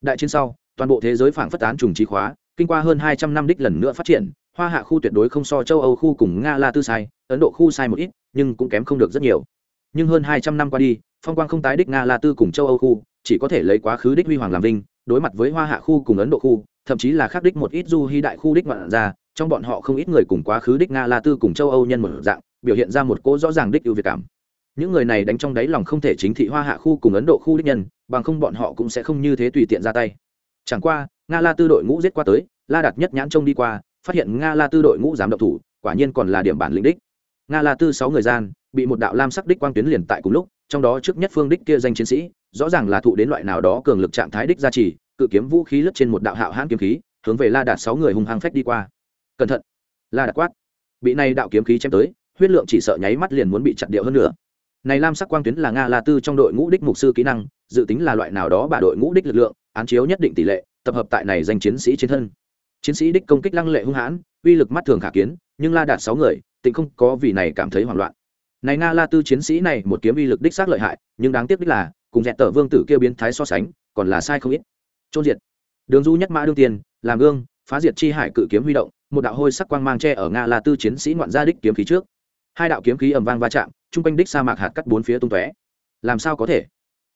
Đại chiến sau, toàn bộ thế giới phảng phất tán trùng trí khóa, kinh qua hơn hai trăm năm đích lần nữa phát triển, hoa hạ khu tuyệt đối không so châu âu khu cùng nga la tư sai, ấn độ khu sai một ít, nhưng cũng kém không được rất nhiều. Nhưng hơn hai trăm năm qua đi phong quang không tái đích nga la tư cùng châu âu khu, chỉ có thể lấy quá khứ đích huy hoàng làm vinh, đối mặt với hoa hạ khu cùng ấn độ khu, thậm chí là khắc đích một ít du hy đại khu đích ngoạn ra trong bọn họ không ít người cùng quá khứ đích nga la tư cùng châu âu nhân một dạng, biểu hiện ra một cỗ rõ ràng đích ưu việt cảm. Những người này đánh trong đáy lòng không thể chính thị hoa hạ khu cùng ấn độ khu đích nhân, bằng không bọn họ cũng sẽ không như thế tùy tiện ra tay. Chẳng qua, nga la tư đội ngũ giết qua tới, la đặt nhất nhãn trông đi qua, phát hiện nga la tư đội ngũ dám độc thủ, quả nhiên còn là điểm bản lĩnh đích. Nga la tư sáu người gian, bị một đạo lam sắc đích quang tuyến liền tại cùng lúc trong đó trước nhất phương đích kia danh chiến sĩ, rõ ràng là thụ đến loại nào đó cường lực trạng thái đích gia trì, cự kiếm vũ khí lướt trên một đạo hạo hãn kiếm khí, hướng về la đạt sáu người hung hăng phách đi qua. Cẩn thận! La đạt quát. Bị này đạo kiếm khí chém tới, huyết lượng chỉ sợ nháy mắt liền muốn bị chặt điệu hơn nữa. Này lam sắc quang tuyến là nga la tư trong đội ngũ đích mục sư kỹ năng, dự tính là loại nào đó bà đội ngũ đích lực lượng, án chiếu nhất định tỷ lệ, tập hợp tại này danh chiến sĩ trên thân. Chiến sĩ đích công kích lăng lệ hung hãn, uy lực mắt thường khả kiến, nhưng la đạt sáu người, tịnh không có vì này cảm thấy hoảng loạn này nga la tư chiến sĩ này một kiếm uy lực đích xác lợi hại, nhưng đáng tiếc đích là, cùng dẹn tờ vương tử kia biến thái so sánh, còn là sai không ít. Trôn diệt. Đường du nhất mã đương tiền, làm gương, phá diệt chi hải cự kiếm huy động, một đạo hôi sắc quang mang tre ở nga la tư chiến sĩ ngoạn gia đích kiếm khí trước. Hai đạo kiếm khí ầm vang va chạm chung quanh đích sa mạc hạt cắt bốn phía tung tóe. Làm sao có thể?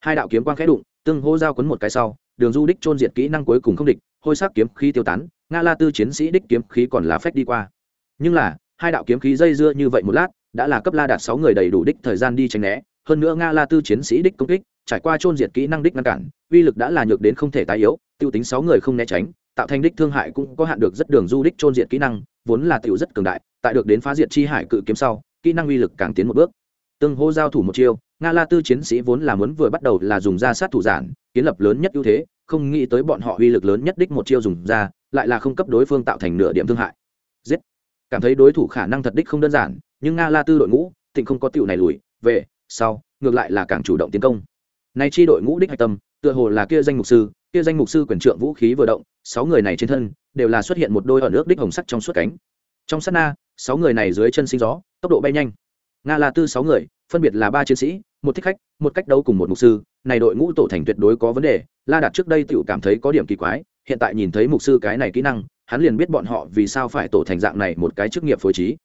Hai đạo kiếm quang khẽ đụng, tương hô giao quấn một cái sau, đường du đích trôn diệt kỹ năng cuối cùng không địch, hôi sắc kiếm khí tiêu tán, nga la tư chiến sĩ đích kiếm khí còn là phách đi qua. Nhưng là, hai đạo kiếm khí dây dưa như vậy một lát đã là cấp la đạt sáu người đầy đủ đích thời gian đi tránh né, hơn nữa nga la tư chiến sĩ đích công kích, trải qua chôn diệt kỹ năng đích ngăn cản, uy lực đã là nhược đến không thể tái yếu, tiêu tính sáu người không né tránh, tạo thành đích thương hại cũng có hạn được rất đường du đích chôn diệt kỹ năng, vốn là tiểu rất cường đại, tại được đến phá diệt chi hải cự kiếm sau, kỹ năng uy lực càng tiến một bước. Tương hô giao thủ một chiêu, nga la tư chiến sĩ vốn là muốn vừa bắt đầu là dùng ra sát thủ giản, kiến lập lớn nhất ưu thế, không nghĩ tới bọn họ uy lực lớn nhất đích một chiêu dùng ra, lại là không cấp đối phương tạo thành nửa điểm thương hại. Giết! Cảm thấy đối thủ khả năng thật đích không đơn giản nhưng nga la tư đội ngũ, thịnh không có tiểu này lùi, về, sau, ngược lại là càng chủ động tiến công. Nay chi đội ngũ đích hạch tâm, tựa hồ là kia danh mục sư, kia danh mục sư quyền trượng vũ khí vừa động, sáu người này trên thân, đều là xuất hiện một đôi ở nước đích hồng sắt trong suốt cánh. Trong sát na, sáu người này dưới chân sinh gió, tốc độ bay nhanh. Nga la tư sáu người, phân biệt là ba chiến sĩ, một thích khách, một cách đấu cùng một mục sư, này đội ngũ tổ thành tuyệt đối có vấn đề, la đạt trước đây tựu cảm thấy có điểm kỳ quái, hiện tại nhìn thấy mục sư cái này kỹ năng, hắn liền biết bọn họ vì sao phải tổ thành dạng này một cái chức nghiệp phối trí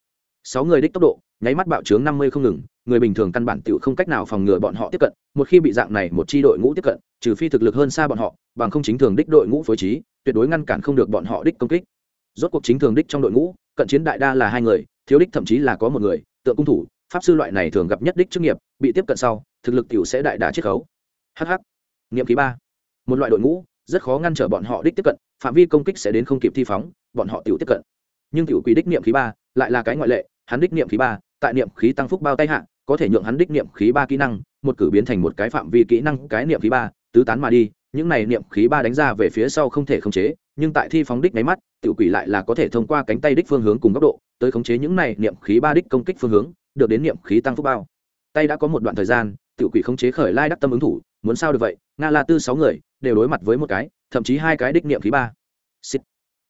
sáu người đích tốc độ, nháy mắt bạo trướng năm mươi không ngừng, người bình thường căn bản tự không cách nào phòng ngừa bọn họ tiếp cận, một khi bị dạng này một chi đội ngũ tiếp cận, trừ phi thực lực hơn xa bọn họ, bằng không chính thường đích đội ngũ phối trí, tuyệt đối ngăn cản không được bọn họ đích công kích. Rốt cuộc chính thường đích trong đội ngũ, cận chiến đại đa là hai người, thiếu đích thậm chí là có một người, tượng cung thủ, pháp sư loại này thường gặp nhất đích chức nghiệp, bị tiếp cận sau, thực lực tiểu sẽ đại đà chiết khấu. Hh nghiệm ký ba. Một loại đội ngũ, rất khó ngăn trở bọn họ đích tiếp cận, phạm vi công kích sẽ đến không kịp thi phóng, bọn họ tiểu tiếp cận nhưng tiểu quỷ đích niệm khí ba lại là cái ngoại lệ hắn đích niệm khí ba tại niệm khí tăng phúc bao tay hạ có thể nhượng hắn đích niệm khí ba kỹ năng một cử biến thành một cái phạm vi kỹ năng cái niệm khí ba tứ tán mà đi những này niệm khí ba đánh ra về phía sau không thể khống chế nhưng tại thi phóng đích nháy mắt tiểu quỷ lại là có thể thông qua cánh tay đích phương hướng cùng góc độ tới khống chế những này niệm khí ba đích công kích phương hướng được đến niệm khí tăng phúc bao tay đã có một đoạn thời gian tiểu quỷ khống chế khởi lai đắc tâm ứng thủ muốn sao được vậy nga la tư sáu người đều đối mặt với một cái thậm chí hai cái đích niệm khí ba Xịt.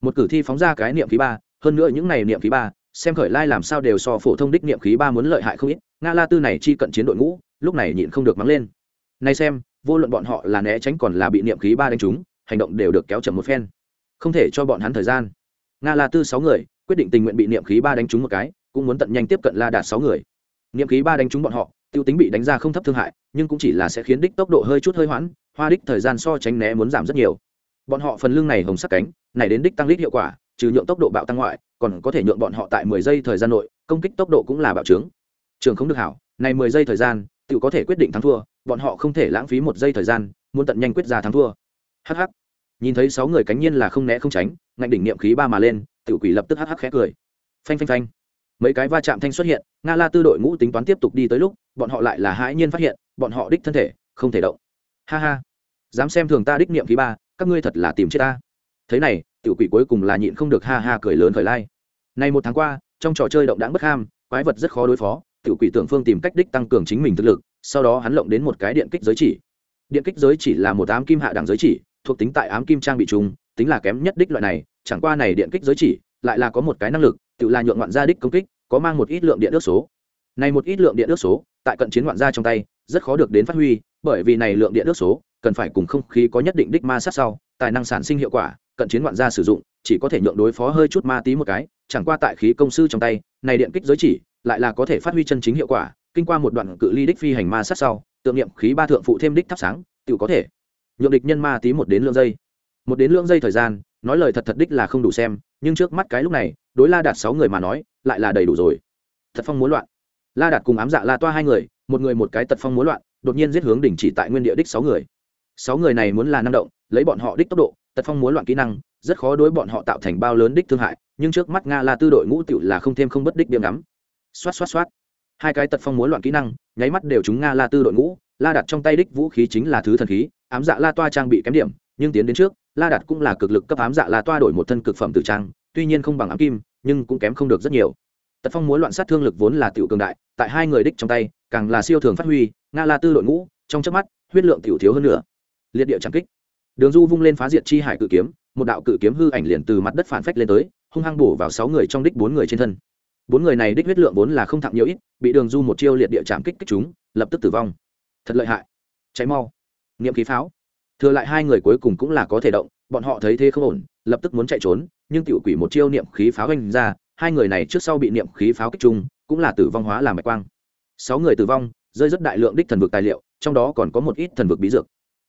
một cử thi phóng ra cái niệm khí ba hơn nữa những này niệm khí ba, xem khởi lai làm sao đều so phổ thông đích niệm khí ba muốn lợi hại không ít, nga la tư này chi cận chiến đội ngũ, lúc này nhịn không được mắng lên. Này xem, vô luận bọn họ là né tránh còn là bị niệm khí ba đánh trúng, hành động đều được kéo chậm một phen. Không thể cho bọn hắn thời gian. Nga la tư sáu người, quyết định tình nguyện bị niệm khí ba đánh trúng một cái, cũng muốn tận nhanh tiếp cận la đạt sáu người. Niệm khí ba đánh trúng bọn họ, tiêu tính bị đánh ra không thấp thương hại, nhưng cũng chỉ là sẽ khiến đích tốc độ hơi chút hơi hoãn, hoa đích thời gian so tránh né muốn giảm rất nhiều. Bọn họ phần lưng này hồng sắc cánh, này đến đích tăng lít hiệu quả trừ nhượng tốc độ bạo tăng ngoại, còn có thể nhượng bọn họ tại mười giây thời gian nội, công kích tốc độ cũng là bạo trướng. Trường không được hảo, này mười giây thời gian, tự có thể quyết định thắng thua, bọn họ không thể lãng phí một giây thời gian, muốn tận nhanh quyết ra thắng thua. Hh nhìn thấy sáu người cánh nhiên là không né không tránh, ngạnh đỉnh niệm khí ba mà lên, tự quỷ lập tức hh khẽ cười. Phanh phanh phanh. Mấy cái va chạm thanh xuất hiện, nga la tư đội ngũ tính toán tiếp tục đi tới lúc, bọn họ lại là hãi nhiên phát hiện, bọn họ đích thân thể, không thể động. Ha ha. Dám xem thường ta đích niệm khí ba, các ngươi thật là tìm chết ta. Thế này tiểu quỷ cuối cùng là nhịn không được ha ha cười lớn khởi lai. Nay một tháng qua, trong trò chơi động đáng bất ham, quái vật rất khó đối phó, tiểu quỷ tưởng phương tìm cách đích tăng cường chính mình thực lực, sau đó hắn lộng đến một cái điện kích giới chỉ. Điện kích giới chỉ là một ám kim hạ đẳng giới chỉ, thuộc tính tại ám kim trang bị trùng tính là kém nhất đích loại này, chẳng qua này điện kích giới chỉ, lại là có một cái năng lực, tự là nhượng ngoạn gia đích công kích, có mang một ít lượng điện ước số. Này một ít lượng điện ước số, tại cận chiến ngoạn gia trong tay, rất khó được đến phát huy, bởi vì này lượng điện ước số, cần phải cùng không khí có nhất định đích ma sát sau, tài năng sản sinh hiệu quả cận chiến ngoạn gia sử dụng, chỉ có thể nhượng đối phó hơi chút ma tí một cái, chẳng qua tại khí công sư trong tay, này điện kích giới chỉ, lại là có thể phát huy chân chính hiệu quả, kinh qua một đoạn cự ly đích phi hành ma sát sau, tượng niệm khí ba thượng phụ thêm đích thắp sáng tự có thể. Nhượng địch nhân ma tí một đến lượng giây. Một đến lượng giây thời gian, nói lời thật thật đích là không đủ xem, nhưng trước mắt cái lúc này, đối la đạt sáu người mà nói, lại là đầy đủ rồi. Thật phong muốn loạn. La đạt cùng ám dạ la toa hai người, một người một cái tật phong muốn loạn, đột nhiên giết hướng đỉnh chỉ tại nguyên địa đích sáu người. Sáu người này muốn là năng động, lấy bọn họ đích tốc độ tật phong múa loạn kỹ năng, rất khó đối bọn họ tạo thành bao lớn đích thương hại, nhưng trước mắt nga la tư đội ngũ tựu là không thêm không bất đích điểm ngắm. Xoát xoát xoát. Hai cái tật phong múa loạn kỹ năng, nháy mắt đều chúng nga la tư đội ngũ, la đặt trong tay đích vũ khí chính là thứ thần khí, ám dạ la toa trang bị kém điểm, nhưng tiến đến trước, la đặt cũng là cực lực cấp ám dạ la toa đổi một thân cực phẩm tử trang, tuy nhiên không bằng ám kim, nhưng cũng kém không được rất nhiều. Tật phong múa loạn sát thương lực vốn là tiểu cường đại, tại hai người đích trong tay, càng là siêu thường phát huy, nga la tư đội ngũ, trong chớp mắt, huyết lượng tiểu thiếu hơn nữa. Liệt địa trang kích đường du vung lên phá diệt chi hải cự kiếm, một đạo cự kiếm hư ảnh liền từ mặt đất phản phách lên tới, hung hăng bổ vào sáu người trong đích bốn người trên thân. Bốn người này đích huyết lượng vốn là không thặng nhiều ít, bị đường du một chiêu liệt địa chạm kích kích chúng, lập tức tử vong. Thật lợi hại. Cháy mau. Nghiệm khí pháo. Thừa lại hai người cuối cùng cũng là có thể động, bọn họ thấy thế không ổn, lập tức muốn chạy trốn, nhưng tiểu quỷ một chiêu niệm khí pháo hành ra, hai người này trước sau bị niệm khí pháo kích chung, cũng là tử vong hóa làm mạch quang. Sáu người tử vong, rơi rất đại lượng đích thần vực tài liệu, trong đó còn có một ít thần vực bí dược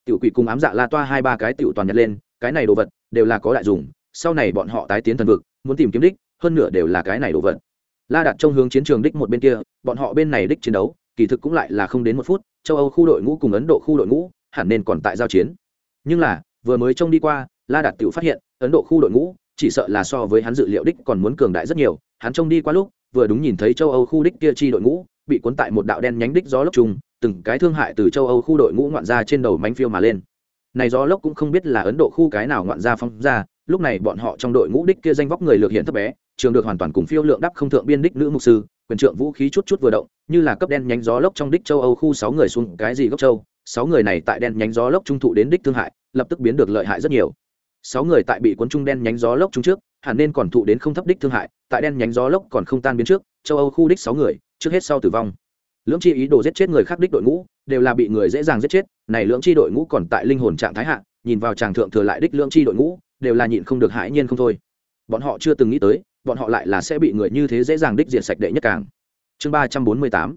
tiểu quỷ cùng ám dạ la toa hai ba cái tiểu toàn nhặt lên, cái này đồ vật đều là có đại dùng, sau này bọn họ tái tiến thần vực, muốn tìm kiếm đích, hơn nửa đều là cái này đồ vật. La đặt trong hướng chiến trường đích một bên kia, bọn họ bên này đích chiến đấu, kỳ thực cũng lại là không đến một phút, châu âu khu đội ngũ cùng ấn độ khu đội ngũ hẳn nên còn tại giao chiến. Nhưng là, vừa mới trông đi qua, la đạt tự phát hiện, ấn độ khu đội ngũ chỉ sợ là so với hắn dự liệu đích còn muốn cường đại rất nhiều. Hắn trông đi qua lúc, vừa đúng nhìn thấy châu âu khu đích kia chi đội ngũ bị cuốn tại một đạo đen nhánh đích gió lốc trùng từng cái thương hại từ châu âu khu đội ngũ ngoạn ra trên đầu mánh phiêu mà lên. Này gió lốc cũng không biết là ấn độ khu cái nào ngoạn ra phong ra, lúc này bọn họ trong đội ngũ đích kia danh vóc người lược hiện thấp bé, trường được hoàn toàn cùng phiêu lượng đắp không thượng biên đích nữ mục sư, quyền trượng vũ khí chút chút vừa động, như là cấp đen nhánh gió lốc trong đích châu âu khu sáu người xuống cái gì gốc châu. Sáu người này tại đen nhánh gió lốc trung thụ đến đích thương hại, lập tức biến được lợi hại rất nhiều. Sáu người tại bị cuốn trung đen nhánh gió lốc trung trước, hẳn nên còn thụ đến không thấp đích thương hại, tại đen nhánh gió lốc còn không tan biến trước, châu âu khu đích sáu người, trước hết sau tử vong lưỡng chi ý đồ giết chết người khác đích đội ngũ, đều là bị người dễ dàng giết chết, này lưỡng chi đội ngũ còn tại linh hồn trạng thái hạ, nhìn vào chàng thượng thừa lại đích lưỡng chi đội ngũ, đều là nhịn không được hãi nhiên không thôi. Bọn họ chưa từng nghĩ tới, bọn họ lại là sẽ bị người như thế dễ dàng đích diệt sạch đệ nhất càng. Chương ba trăm bốn mươi tám,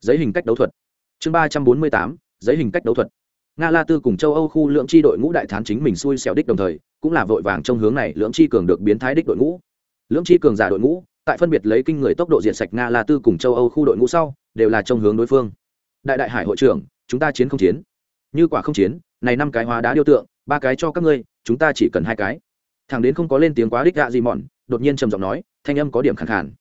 giấy hình cách đấu thuật. Chương ba trăm bốn mươi tám, giấy hình cách đấu thuật. Nga la tư cùng châu âu khu lượng chi đội ngũ đại thán chính mình xui xẻo đích đồng thời, cũng là vội vàng trong hướng này lưỡng chi cường được biến thái đích đội ngũ. Lưỡng chi cường giả đội ngũ tại phân biệt lấy kinh người tốc độ diệt sạch nga la tư cùng châu âu khu đội ngũ sau, đều là trong hướng đối phương. Đại đại hải hội trưởng, chúng ta chiến không chiến? Như quả không chiến, này năm cái hóa đá điêu tượng, ba cái cho các ngươi, chúng ta chỉ cần hai cái. Thằng đến không có lên tiếng quá đích ạ gì mòn đột nhiên trầm giọng nói, thanh âm có điểm khẳng khàn.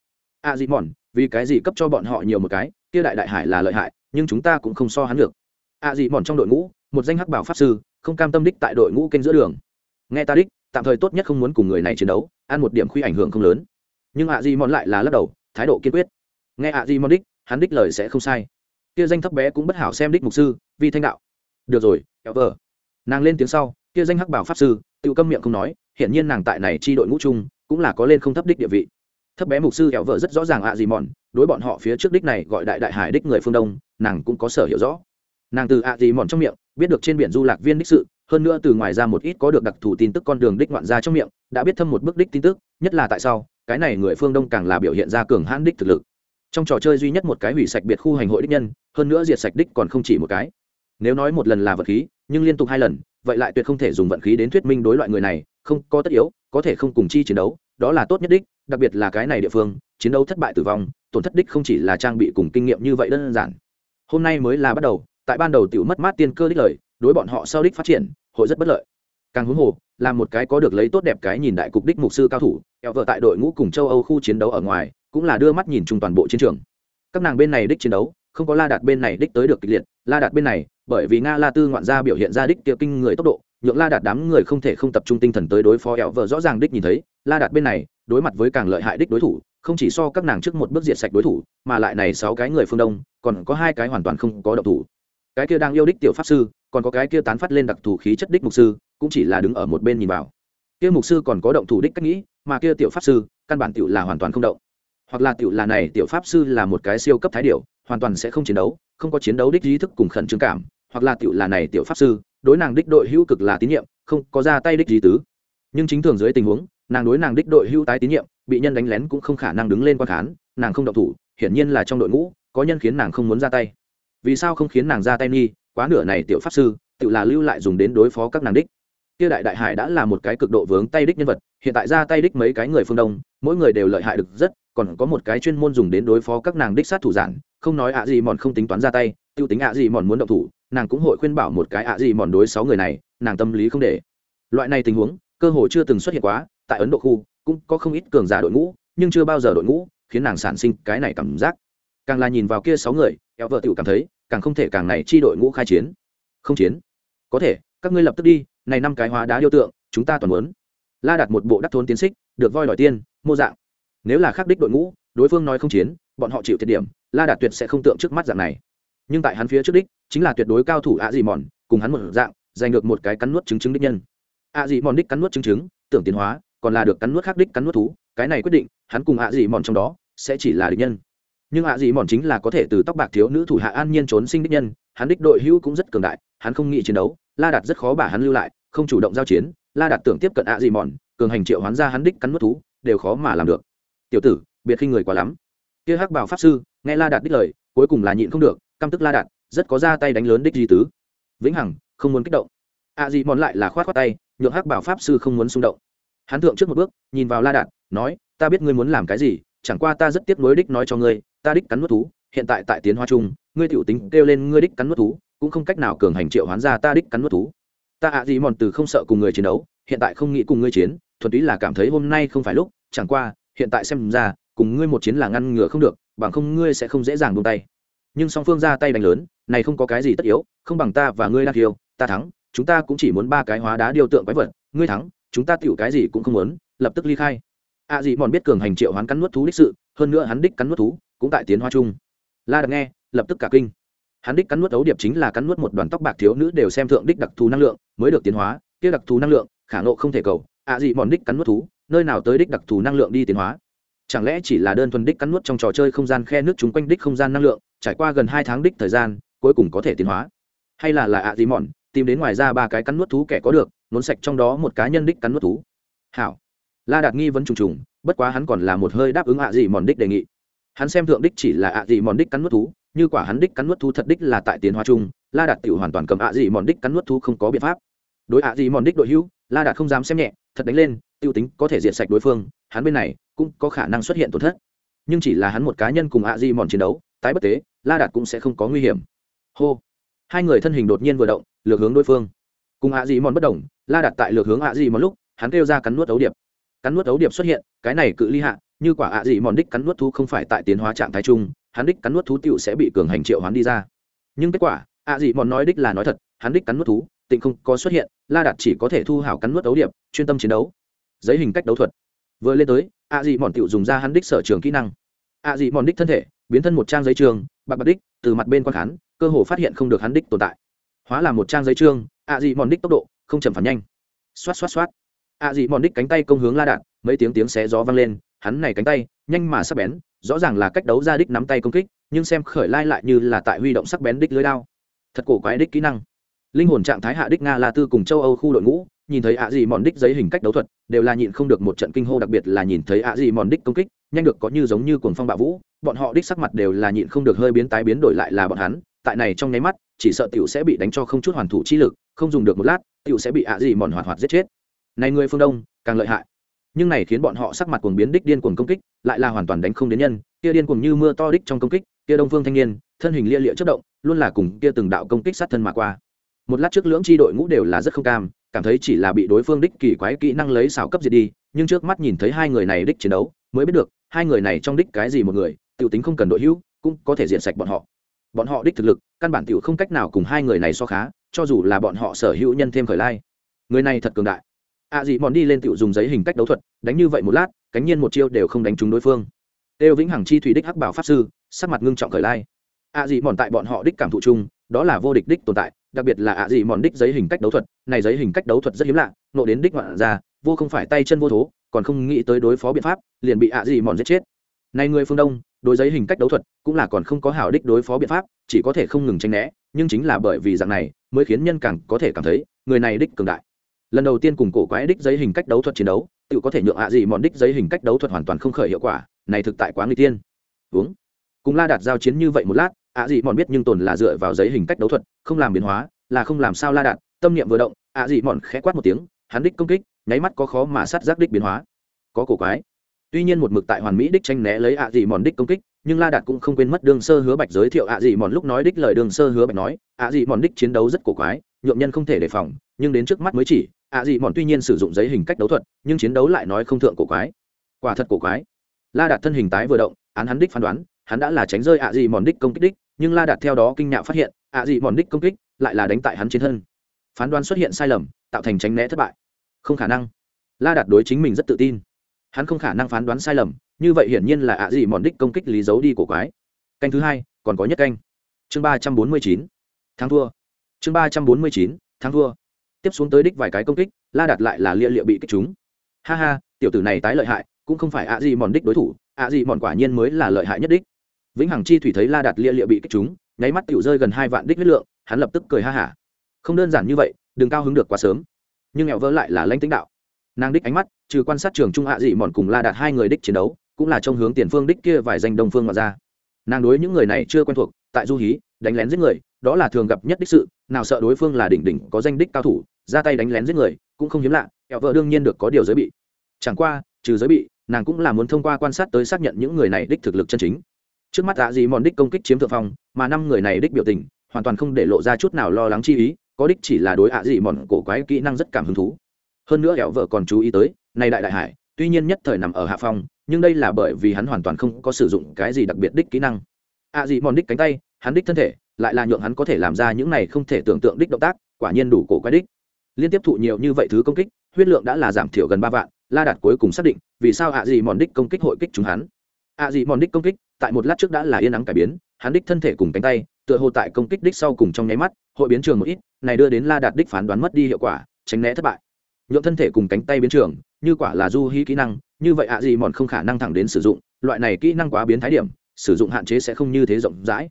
Ạ gì mòn vì cái gì cấp cho bọn họ nhiều một cái, kia đại đại hải là lợi hại, nhưng chúng ta cũng không so hắn được. Ạ gì mòn trong đội ngũ, một danh hắc bảo pháp sư, không cam tâm đích tại đội ngũ kênh giữa đường. Nghe ta đích, tạm thời tốt nhất không muốn cùng người này chiến đấu, ăn một điểm khuy ảnh hưởng không lớn nhưng ạ di mòn lại là lắc đầu, thái độ kiên quyết. Nghe ạ di mòn đích, hắn đích lời sẽ không sai. Kia danh thấp bé cũng bất hảo xem đích mục sư, vi thanh đạo. Được rồi, kéo vờ. Nàng lên tiếng sau, kia danh hắc bảo pháp sư, tự câm miệng không nói hiện nhiên nàng tại này chi đội ngũ chung, cũng là có lên không thấp đích địa vị. Thấp bé mục sư kéo vợ rất rõ ràng ạ gì mòn, đối bọn họ phía trước đích này gọi đại đại hải đích người phương đông, nàng cũng có sở hiểu rõ. Nàng từ ạ gì mòn trong miệng, biết được trên biển du lạc viên đích sự, hơn nữa từ ngoài ra một ít có được đặc thù tin tức con đường đích ngoạn ra trong miệng, đã biết thâm một bước đích tin tức, nhất là tại sao cái này người phương đông càng là biểu hiện ra cường hãn đích thực lực. Trong trò chơi duy nhất một cái hủy sạch biệt khu hành hội đích nhân, hơn nữa diệt sạch đích còn không chỉ một cái. Nếu nói một lần là vật khí, nhưng liên tục hai lần, vậy lại tuyệt không thể dùng vận khí đến thuyết minh đối loại người này, không, có tất yếu, có thể không cùng chi chiến đấu, đó là tốt nhất đích, đặc biệt là cái này địa phương, chiến đấu thất bại tử vong, tổn thất đích không chỉ là trang bị cùng kinh nghiệm như vậy đơn giản. Hôm nay mới là bắt đầu, tại ban đầu tiểu mất mát tiên cơ đích lời, đối bọn họ sau đích phát triển, hội rất bất lợi càng huống hồ, là một cái có được lấy tốt đẹp cái nhìn đại cục đích mục sư cao thủ, eo vợ tại đội ngũ cùng châu âu khu chiến đấu ở ngoài, cũng là đưa mắt nhìn chung toàn bộ chiến trường. Các nàng bên này đích chiến đấu, không có la đạt bên này đích tới được kịch liệt, la đạt bên này, bởi vì nga la tư ngoạn gia biểu hiện ra đích tiêu kinh người tốc độ, nhượng la đạt đám người không thể không tập trung tinh thần tới đối phó eo vợ rõ ràng đích nhìn thấy, la đạt bên này, đối mặt với càng lợi hại đích đối thủ, không chỉ so các nàng trước một bước diệt sạch đối thủ, mà lại này sáu cái người phương đông, còn có hai cái hoàn toàn không có độc thủ. Cái kia đang yêu đích tiểu pháp sư, còn có cái kia tán phát lên đặc thù khí chất đích mục sư cũng chỉ là đứng ở một bên nhìn vào. Kia mục sư còn có động thủ đích cách nghĩ, mà kia tiểu pháp sư, căn bản tiểu là hoàn toàn không động. Hoặc là tiểu là này, tiểu pháp sư là một cái siêu cấp thái điệu hoàn toàn sẽ không chiến đấu, không có chiến đấu đích ý thức cùng khẩn trương cảm. Hoặc là tiểu là này, tiểu pháp sư, đối nàng đích đội hữu cực là tín nhiệm, không có ra tay đích gì tứ. Nhưng chính thường dưới tình huống, nàng đối nàng đích đội hữu tái tín nhiệm, bị nhân đánh lén cũng không khả năng đứng lên quan khán, nàng không động thủ, hiển nhiên là trong đội ngũ, có nhân khiến nàng không muốn ra tay. Vì sao không khiến nàng ra tay nghi, quá nửa này tiểu pháp sư tự là lưu lại dùng đến đối phó các nàng đích kia đại đại hải đã là một cái cực độ vướng tay đích nhân vật, hiện tại ra tay đích mấy cái người phương đông, mỗi người đều lợi hại được rất, còn có một cái chuyên môn dùng đến đối phó các nàng đích sát thủ giản, không nói ạ gì mòn không tính toán ra tay, tiêu tính ạ gì mòn muốn động thủ, nàng cũng hội khuyên bảo một cái ạ gì mòn đối sáu người này, nàng tâm lý không để. Loại này tình huống, cơ hội chưa từng xuất hiện quá, tại ấn độ khu, cũng có không ít cường giả đội ngũ, nhưng chưa bao giờ đội ngũ, khiến nàng sản sinh cái này cảm giác. Càng là nhìn vào kia sáu người, eo vợ tiểu cảm thấy, càng không thể càng này chi đội ngũ khai chiến. Không chiến. Có thể các ngươi lập tức đi, này năm cái hóa đá điêu tượng, chúng ta toàn muốn. La đặt một bộ đắc thôn tiến xích, được voi đòi tiên, mô dạng. Nếu là khắc đích đội ngũ, đối phương nói không chiến, bọn họ chịu thiệt điểm, la đạt tuyệt sẽ không tượng trước mắt dạng này. Nhưng tại hắn phía trước đích, chính là tuyệt đối cao thủ ạ dị mòn cùng hắn một dạng, giành được một cái cắn nuốt chứng chứng đích nhân. Ạ dị mòn đích cắn nuốt chứng chứng, tưởng tiến hóa, còn là được cắn nuốt khắc đích cắn nuốt thú, cái này quyết định, hắn cùng ạ dị mòn trong đó, sẽ chỉ là địch nhân. Nhưng ạ dị mòn chính là có thể từ tóc bạc thiếu nữ thủ hạ an nhiên trốn sinh đích nhân hắn đích đội hữu cũng rất cường đại, hắn không nghĩ chiến đấu, la đạt rất khó bà hắn lưu lại, không chủ động giao chiến, la đạt tưởng tiếp cận ạ dị mòn, cường hành triệu hoán ra hắn đích cắn nuốt thú, đều khó mà làm được. Tiểu tử, biệt khi người quá lắm. Kia hắc bảo pháp sư nghe la đạt đích lời, cuối cùng là nhịn không được, căm tức la đạt, rất có ra tay đánh lớn đích di tứ. Vĩnh hằng, không muốn kích động. Ạ dị mòn lại là khoát khoát tay, nhượng hắc bảo pháp sư không muốn xung động. Hắn thượng trước một bước, nhìn vào la đạt, nói, ta biết ngươi muốn làm cái gì, chẳng qua ta rất tiếc nuối đích nói cho ngươi, ta đích cắn nuốt thú, hiện tại tại tiến hoa trung ngươi tiểu tính kêu lên ngươi đích cắn nuốt thú, cũng không cách nào cường hành triệu hoán ra ta đích cắn nuốt thú. Ta ạ gì mòn từ không sợ cùng người chiến đấu, hiện tại không nghĩ cùng ngươi chiến, thuần túy là cảm thấy hôm nay không phải lúc, chẳng qua, hiện tại xem ra, cùng ngươi một chiến là ngăn ngừa không được, bằng không ngươi sẽ không dễ dàng buông tay. Nhưng song phương ra tay đánh lớn, này không có cái gì tất yếu, không bằng ta và ngươi đang kiêu ta thắng, chúng ta cũng chỉ muốn ba cái hóa đá điều tượng quái vật, ngươi thắng, chúng ta tiểu cái gì cũng không muốn, lập tức ly khai. Ạ à gì mòn biết cường hành triệu hoán cắn nuốt thú đích sự, hơn nữa hắn đích cắn nuốt thú cũng tại tiến hoa chung. La đặc nghe lập tức cả kinh. Hắn đích cắn nuốt ấu điệp chính là cắn nuốt một đoàn tóc bạc thiếu nữ đều xem thượng đích đặc thù năng lượng mới được tiến hóa. Kia đặc thù năng lượng, khả nộ không thể cầu. Ạ à gì mòn đích cắn nuốt thú, nơi nào tới đích đặc thù năng lượng đi tiến hóa? Chẳng lẽ chỉ là đơn thuần đích cắn nuốt trong trò chơi không gian khe nước chúng quanh đích không gian năng lượng, trải qua gần hai tháng đích thời gian, cuối cùng có thể tiến hóa? Hay là là ạ gì mòn tìm đến ngoài ra ba cái cắn nuốt thú kẻ có được, nốn sạch trong đó một cá nhân đích cắn nuốt thú? Hảo. La đạt nghi vấn trùng trùng, bất quá hắn còn là một hơi đáp ứng ạ gì mòn đích đề nghị. Hắn xem thượng đích chỉ là ạ gì mòn đích cắn nuốt thú như quả hắn đích cắn nuốt thú thật đích là tại tiến hóa chung, la đạt tự hoàn toàn cầm ạ dị mòn đích cắn nuốt thú không có biện pháp. Đối ạ dị mòn đích đội hữu, la đạt không dám xem nhẹ, thật đánh lên, tiêu tính có thể diệt sạch đối phương, hắn bên này cũng có khả năng xuất hiện tổn thất. Nhưng chỉ là hắn một cá nhân cùng ạ dị mòn chiến đấu, tái bất tế, la đạt cũng sẽ không có nguy hiểm. Hô. Hai người thân hình đột nhiên vừa động, lược hướng đối phương. Cùng ạ dị mòn bất đồng, la đạt tại lược hướng ạ dị mòn lúc, hắn kêu ra cắn nuốt ấu điệp. Cắn nuốt ấu điệp xuất hiện, cái này cự ly hạ, như quả ạ dị mòn đích cắn nuốt thú không phải tại tiến hóa trạng thái chung hắn đích cắn nuốt thú tiểu sẽ bị cường hành triệu hoán đi ra. Nhưng kết quả ạ gì mòn nói đích là nói thật hắn đích cắn nuốt thú tịnh không có xuất hiện la đạt chỉ có thể thu hảo cắn nuốt đấu điệp chuyên tâm chiến đấu. Giấy hình cách đấu thuật. Vừa lên tới ạ gì mòn tiểu dùng ra hắn đích sở trường kỹ năng. Ạ gì mòn đích thân thể biến thân một trang giấy trường bạc bạc đích từ mặt bên quan khán cơ hồ phát hiện không được hắn đích tồn tại. Hóa là một trang giấy trương ạ gì mòn đích tốc độ không chậm phản nhanh. Xoát xoát xoát. Ạ gì mòn đích cánh tay công hướng la Đạt, mấy tiếng tiếng xé gió vang lên hắn này cánh tay nhanh mà sắc bén rõ ràng là cách đấu ra đích nắm tay công kích, nhưng xem khởi lai lại như là tại huy động sắc bén đích lưới đao. Thật cổ quái đích kỹ năng. Linh hồn trạng thái hạ đích nga la tư cùng châu âu khu đội ngũ, nhìn thấy ạ gì mòn đích giấy hình cách đấu thuật, đều là nhịn không được một trận kinh hô, đặc biệt là nhìn thấy ạ gì mòn đích công kích, nhanh được có như giống như cuồng phong bạo vũ, bọn họ đích sắc mặt đều là nhịn không được hơi biến tái biến đổi lại là bọn hắn, tại này trong nháy mắt, chỉ sợ tiểu sẽ bị đánh cho không chút hoàn thủ chi lực, không dùng được một lát, tiểu sẽ bị ạ gì mòn hoạt hoạt giết chết. Này người phương đông, càng lợi hại nhưng này khiến bọn họ sắc mặt cuồng biến đích điên cuồng công kích, lại là hoàn toàn đánh không đến nhân. Kia điên cuồng như mưa to đích trong công kích, kia đông phương thanh niên, thân hình lia lịa chất động, luôn là cùng kia từng đạo công kích sát thân mà qua. Một lát trước lưỡng tri đội ngũ đều là rất không cam, cảm thấy chỉ là bị đối phương đích kỳ quái kỹ năng lấy xảo cấp diệt đi, nhưng trước mắt nhìn thấy hai người này đích chiến đấu, mới biết được, hai người này trong đích cái gì một người, tiểu tính không cần đội hữu, cũng có thể diện sạch bọn họ. Bọn họ đích thực lực, căn bản tiểu không cách nào cùng hai người này so khá, cho dù là bọn họ sở hữu nhân thêm khởi lai. Người này thật cường đại ạ à mòn đi lên tựu dùng giấy hình cách đấu thuật, đánh như vậy một lát, cánh nhiên một chiêu đều không đánh trúng đối phương. Têu vĩnh hằng chi thủy đích hắc bảo pháp sư, sắc mặt ngưng trọng khởi lai. Ạ à mòn tại bọn họ đích cảm thụ chung, đó là vô địch đích tồn tại, đặc biệt là ạ à mòn đích giấy hình cách đấu thuật, này giấy hình cách đấu thuật rất hiếm lạ, nộ đến đích ngoạn ra, vô không phải tay chân vô thố, còn không nghĩ tới đối phó biện pháp, liền bị ạ dị mòn giết chết. Này người phương đông, đối giấy hình cách đấu thuật, cũng là còn không có hảo đích đối phó biện pháp, chỉ có thể không ngừng tranh né, nhưng chính là bởi vì dạng này, mới khiến nhân càng có thể cảm thấy, người này đích cường đại lần đầu tiên cùng cổ quái đích giấy hình cách đấu thuật chiến đấu, tự có thể nhượng ạ gì mòn đích giấy hình cách đấu thuật hoàn toàn không khởi hiệu quả, này thực tại quá người tiên uống. Cùng la đạt giao chiến như vậy một lát, ạ gì mòn biết nhưng tồn là dựa vào giấy hình cách đấu thuật, không làm biến hóa, là không làm sao la đạt, tâm niệm vừa động, ạ gì mòn khẽ quát một tiếng, hắn đích công kích, nháy mắt có khó mà sát giác đích biến hóa. Có cổ quái. Tuy nhiên một mực tại hoàn mỹ đích tranh né lấy ạ gì mòn đích công kích, nhưng la đạt cũng không quên mất đường sơ hứa bạch giới thiệu ạ gì mòn lúc nói đích lời đường sơ hứa bạch nói, ạ gì mòn đích chiến đấu rất cổ quái nhuộm nhân không thể đề phòng, nhưng đến trước mắt mới chỉ, ạ gì mòn tuy nhiên sử dụng giấy hình cách đấu thuật, nhưng chiến đấu lại nói không thượng cổ quái. Quả thật cổ quái. La đạt thân hình tái vừa động, án hắn đích phán đoán, hắn đã là tránh rơi ạ gì mòn đích công kích đích, nhưng la đạt theo đó kinh ngạc phát hiện, ạ gì mòn đích công kích lại là đánh tại hắn trên thân. Phán đoán xuất hiện sai lầm, tạo thành tránh né thất bại. Không khả năng. La đạt đối chính mình rất tự tin. Hắn không khả năng phán đoán sai lầm, như vậy hiển nhiên là ạ gì mòn đích công kích lý giấu đi cổ quái. Canh thứ hai, còn có nhất canh. Chương ba trăm bốn mươi chín. Thắng thua chương ba trăm bốn mươi chín, thắng thua. Tiếp xuống tới đích vài cái công kích, la đạt lại là lia liệu bị kích chúng. Ha ha, tiểu tử này tái lợi hại, cũng không phải ạ gì mòn đích đối thủ, ạ gì mòn quả nhiên mới là lợi hại nhất đích. Vĩnh hằng chi thủy thấy la đạt lia liệu bị kích chúng, nháy mắt tiểu rơi gần hai vạn đích huyết lượng, hắn lập tức cười ha hả. Không đơn giản như vậy, đừng cao hứng được quá sớm. Nhưng nghèo vỡ lại là lãnh tĩnh đạo. Nàng đích ánh mắt, trừ quan sát trường trung hạ dị mòn cùng la đạt hai người đích chiến đấu, cũng là trong hướng tiền phương đích kia vài danh đông phương mà ra. Nàng đối những người này chưa quen thuộc, tại du hí, đánh lén giết người, đó là thường gặp nhất đích sự nào sợ đối phương là đỉnh đỉnh, có danh đích cao thủ, ra tay đánh lén giết người, cũng không hiếm lạ, kẹo vợ đương nhiên được có điều giới bị. Chẳng qua, trừ giới bị, nàng cũng là muốn thông qua quan sát tới xác nhận những người này đích thực lực chân chính. Trước mắt ạ dị mòn đích công kích chiếm thượng phong, mà năm người này đích biểu tình, hoàn toàn không để lộ ra chút nào lo lắng chi ý, có đích chỉ là đối ạ dị mòn cổ quái kỹ năng rất cảm hứng thú. Hơn nữa hẻo vợ còn chú ý tới, này đại đại hải, tuy nhiên nhất thời nằm ở hạ phong, nhưng đây là bởi vì hắn hoàn toàn không có sử dụng cái gì đặc biệt đích kỹ năng. Ạ dị mòn đích cánh tay, hắn đích thân thể lại là nhượng hắn có thể làm ra những này không thể tưởng tượng đích động tác, quả nhiên đủ cổ quái đích. Liên tiếp thụ nhiều như vậy thứ công kích, huyết lượng đã là giảm thiểu gần ba vạn, la đạt cuối cùng xác định, vì sao ạ gì mòn đích công kích hội kích chúng hắn? Ạ gì mòn đích công kích, tại một lát trước đã là yên nắng cải biến, hắn đích thân thể cùng cánh tay, tựa hồ tại công kích đích sau cùng trong nháy mắt, hội biến trường một ít, này đưa đến la đạt đích phán đoán mất đi hiệu quả, tránh né thất bại. Nhượng thân thể cùng cánh tay biến trường, như quả là du hí kỹ năng, như vậy ạ gì mòn không khả năng thẳng đến sử dụng, loại này kỹ năng quá biến thái điểm, sử dụng hạn chế sẽ không như thế rộng rãi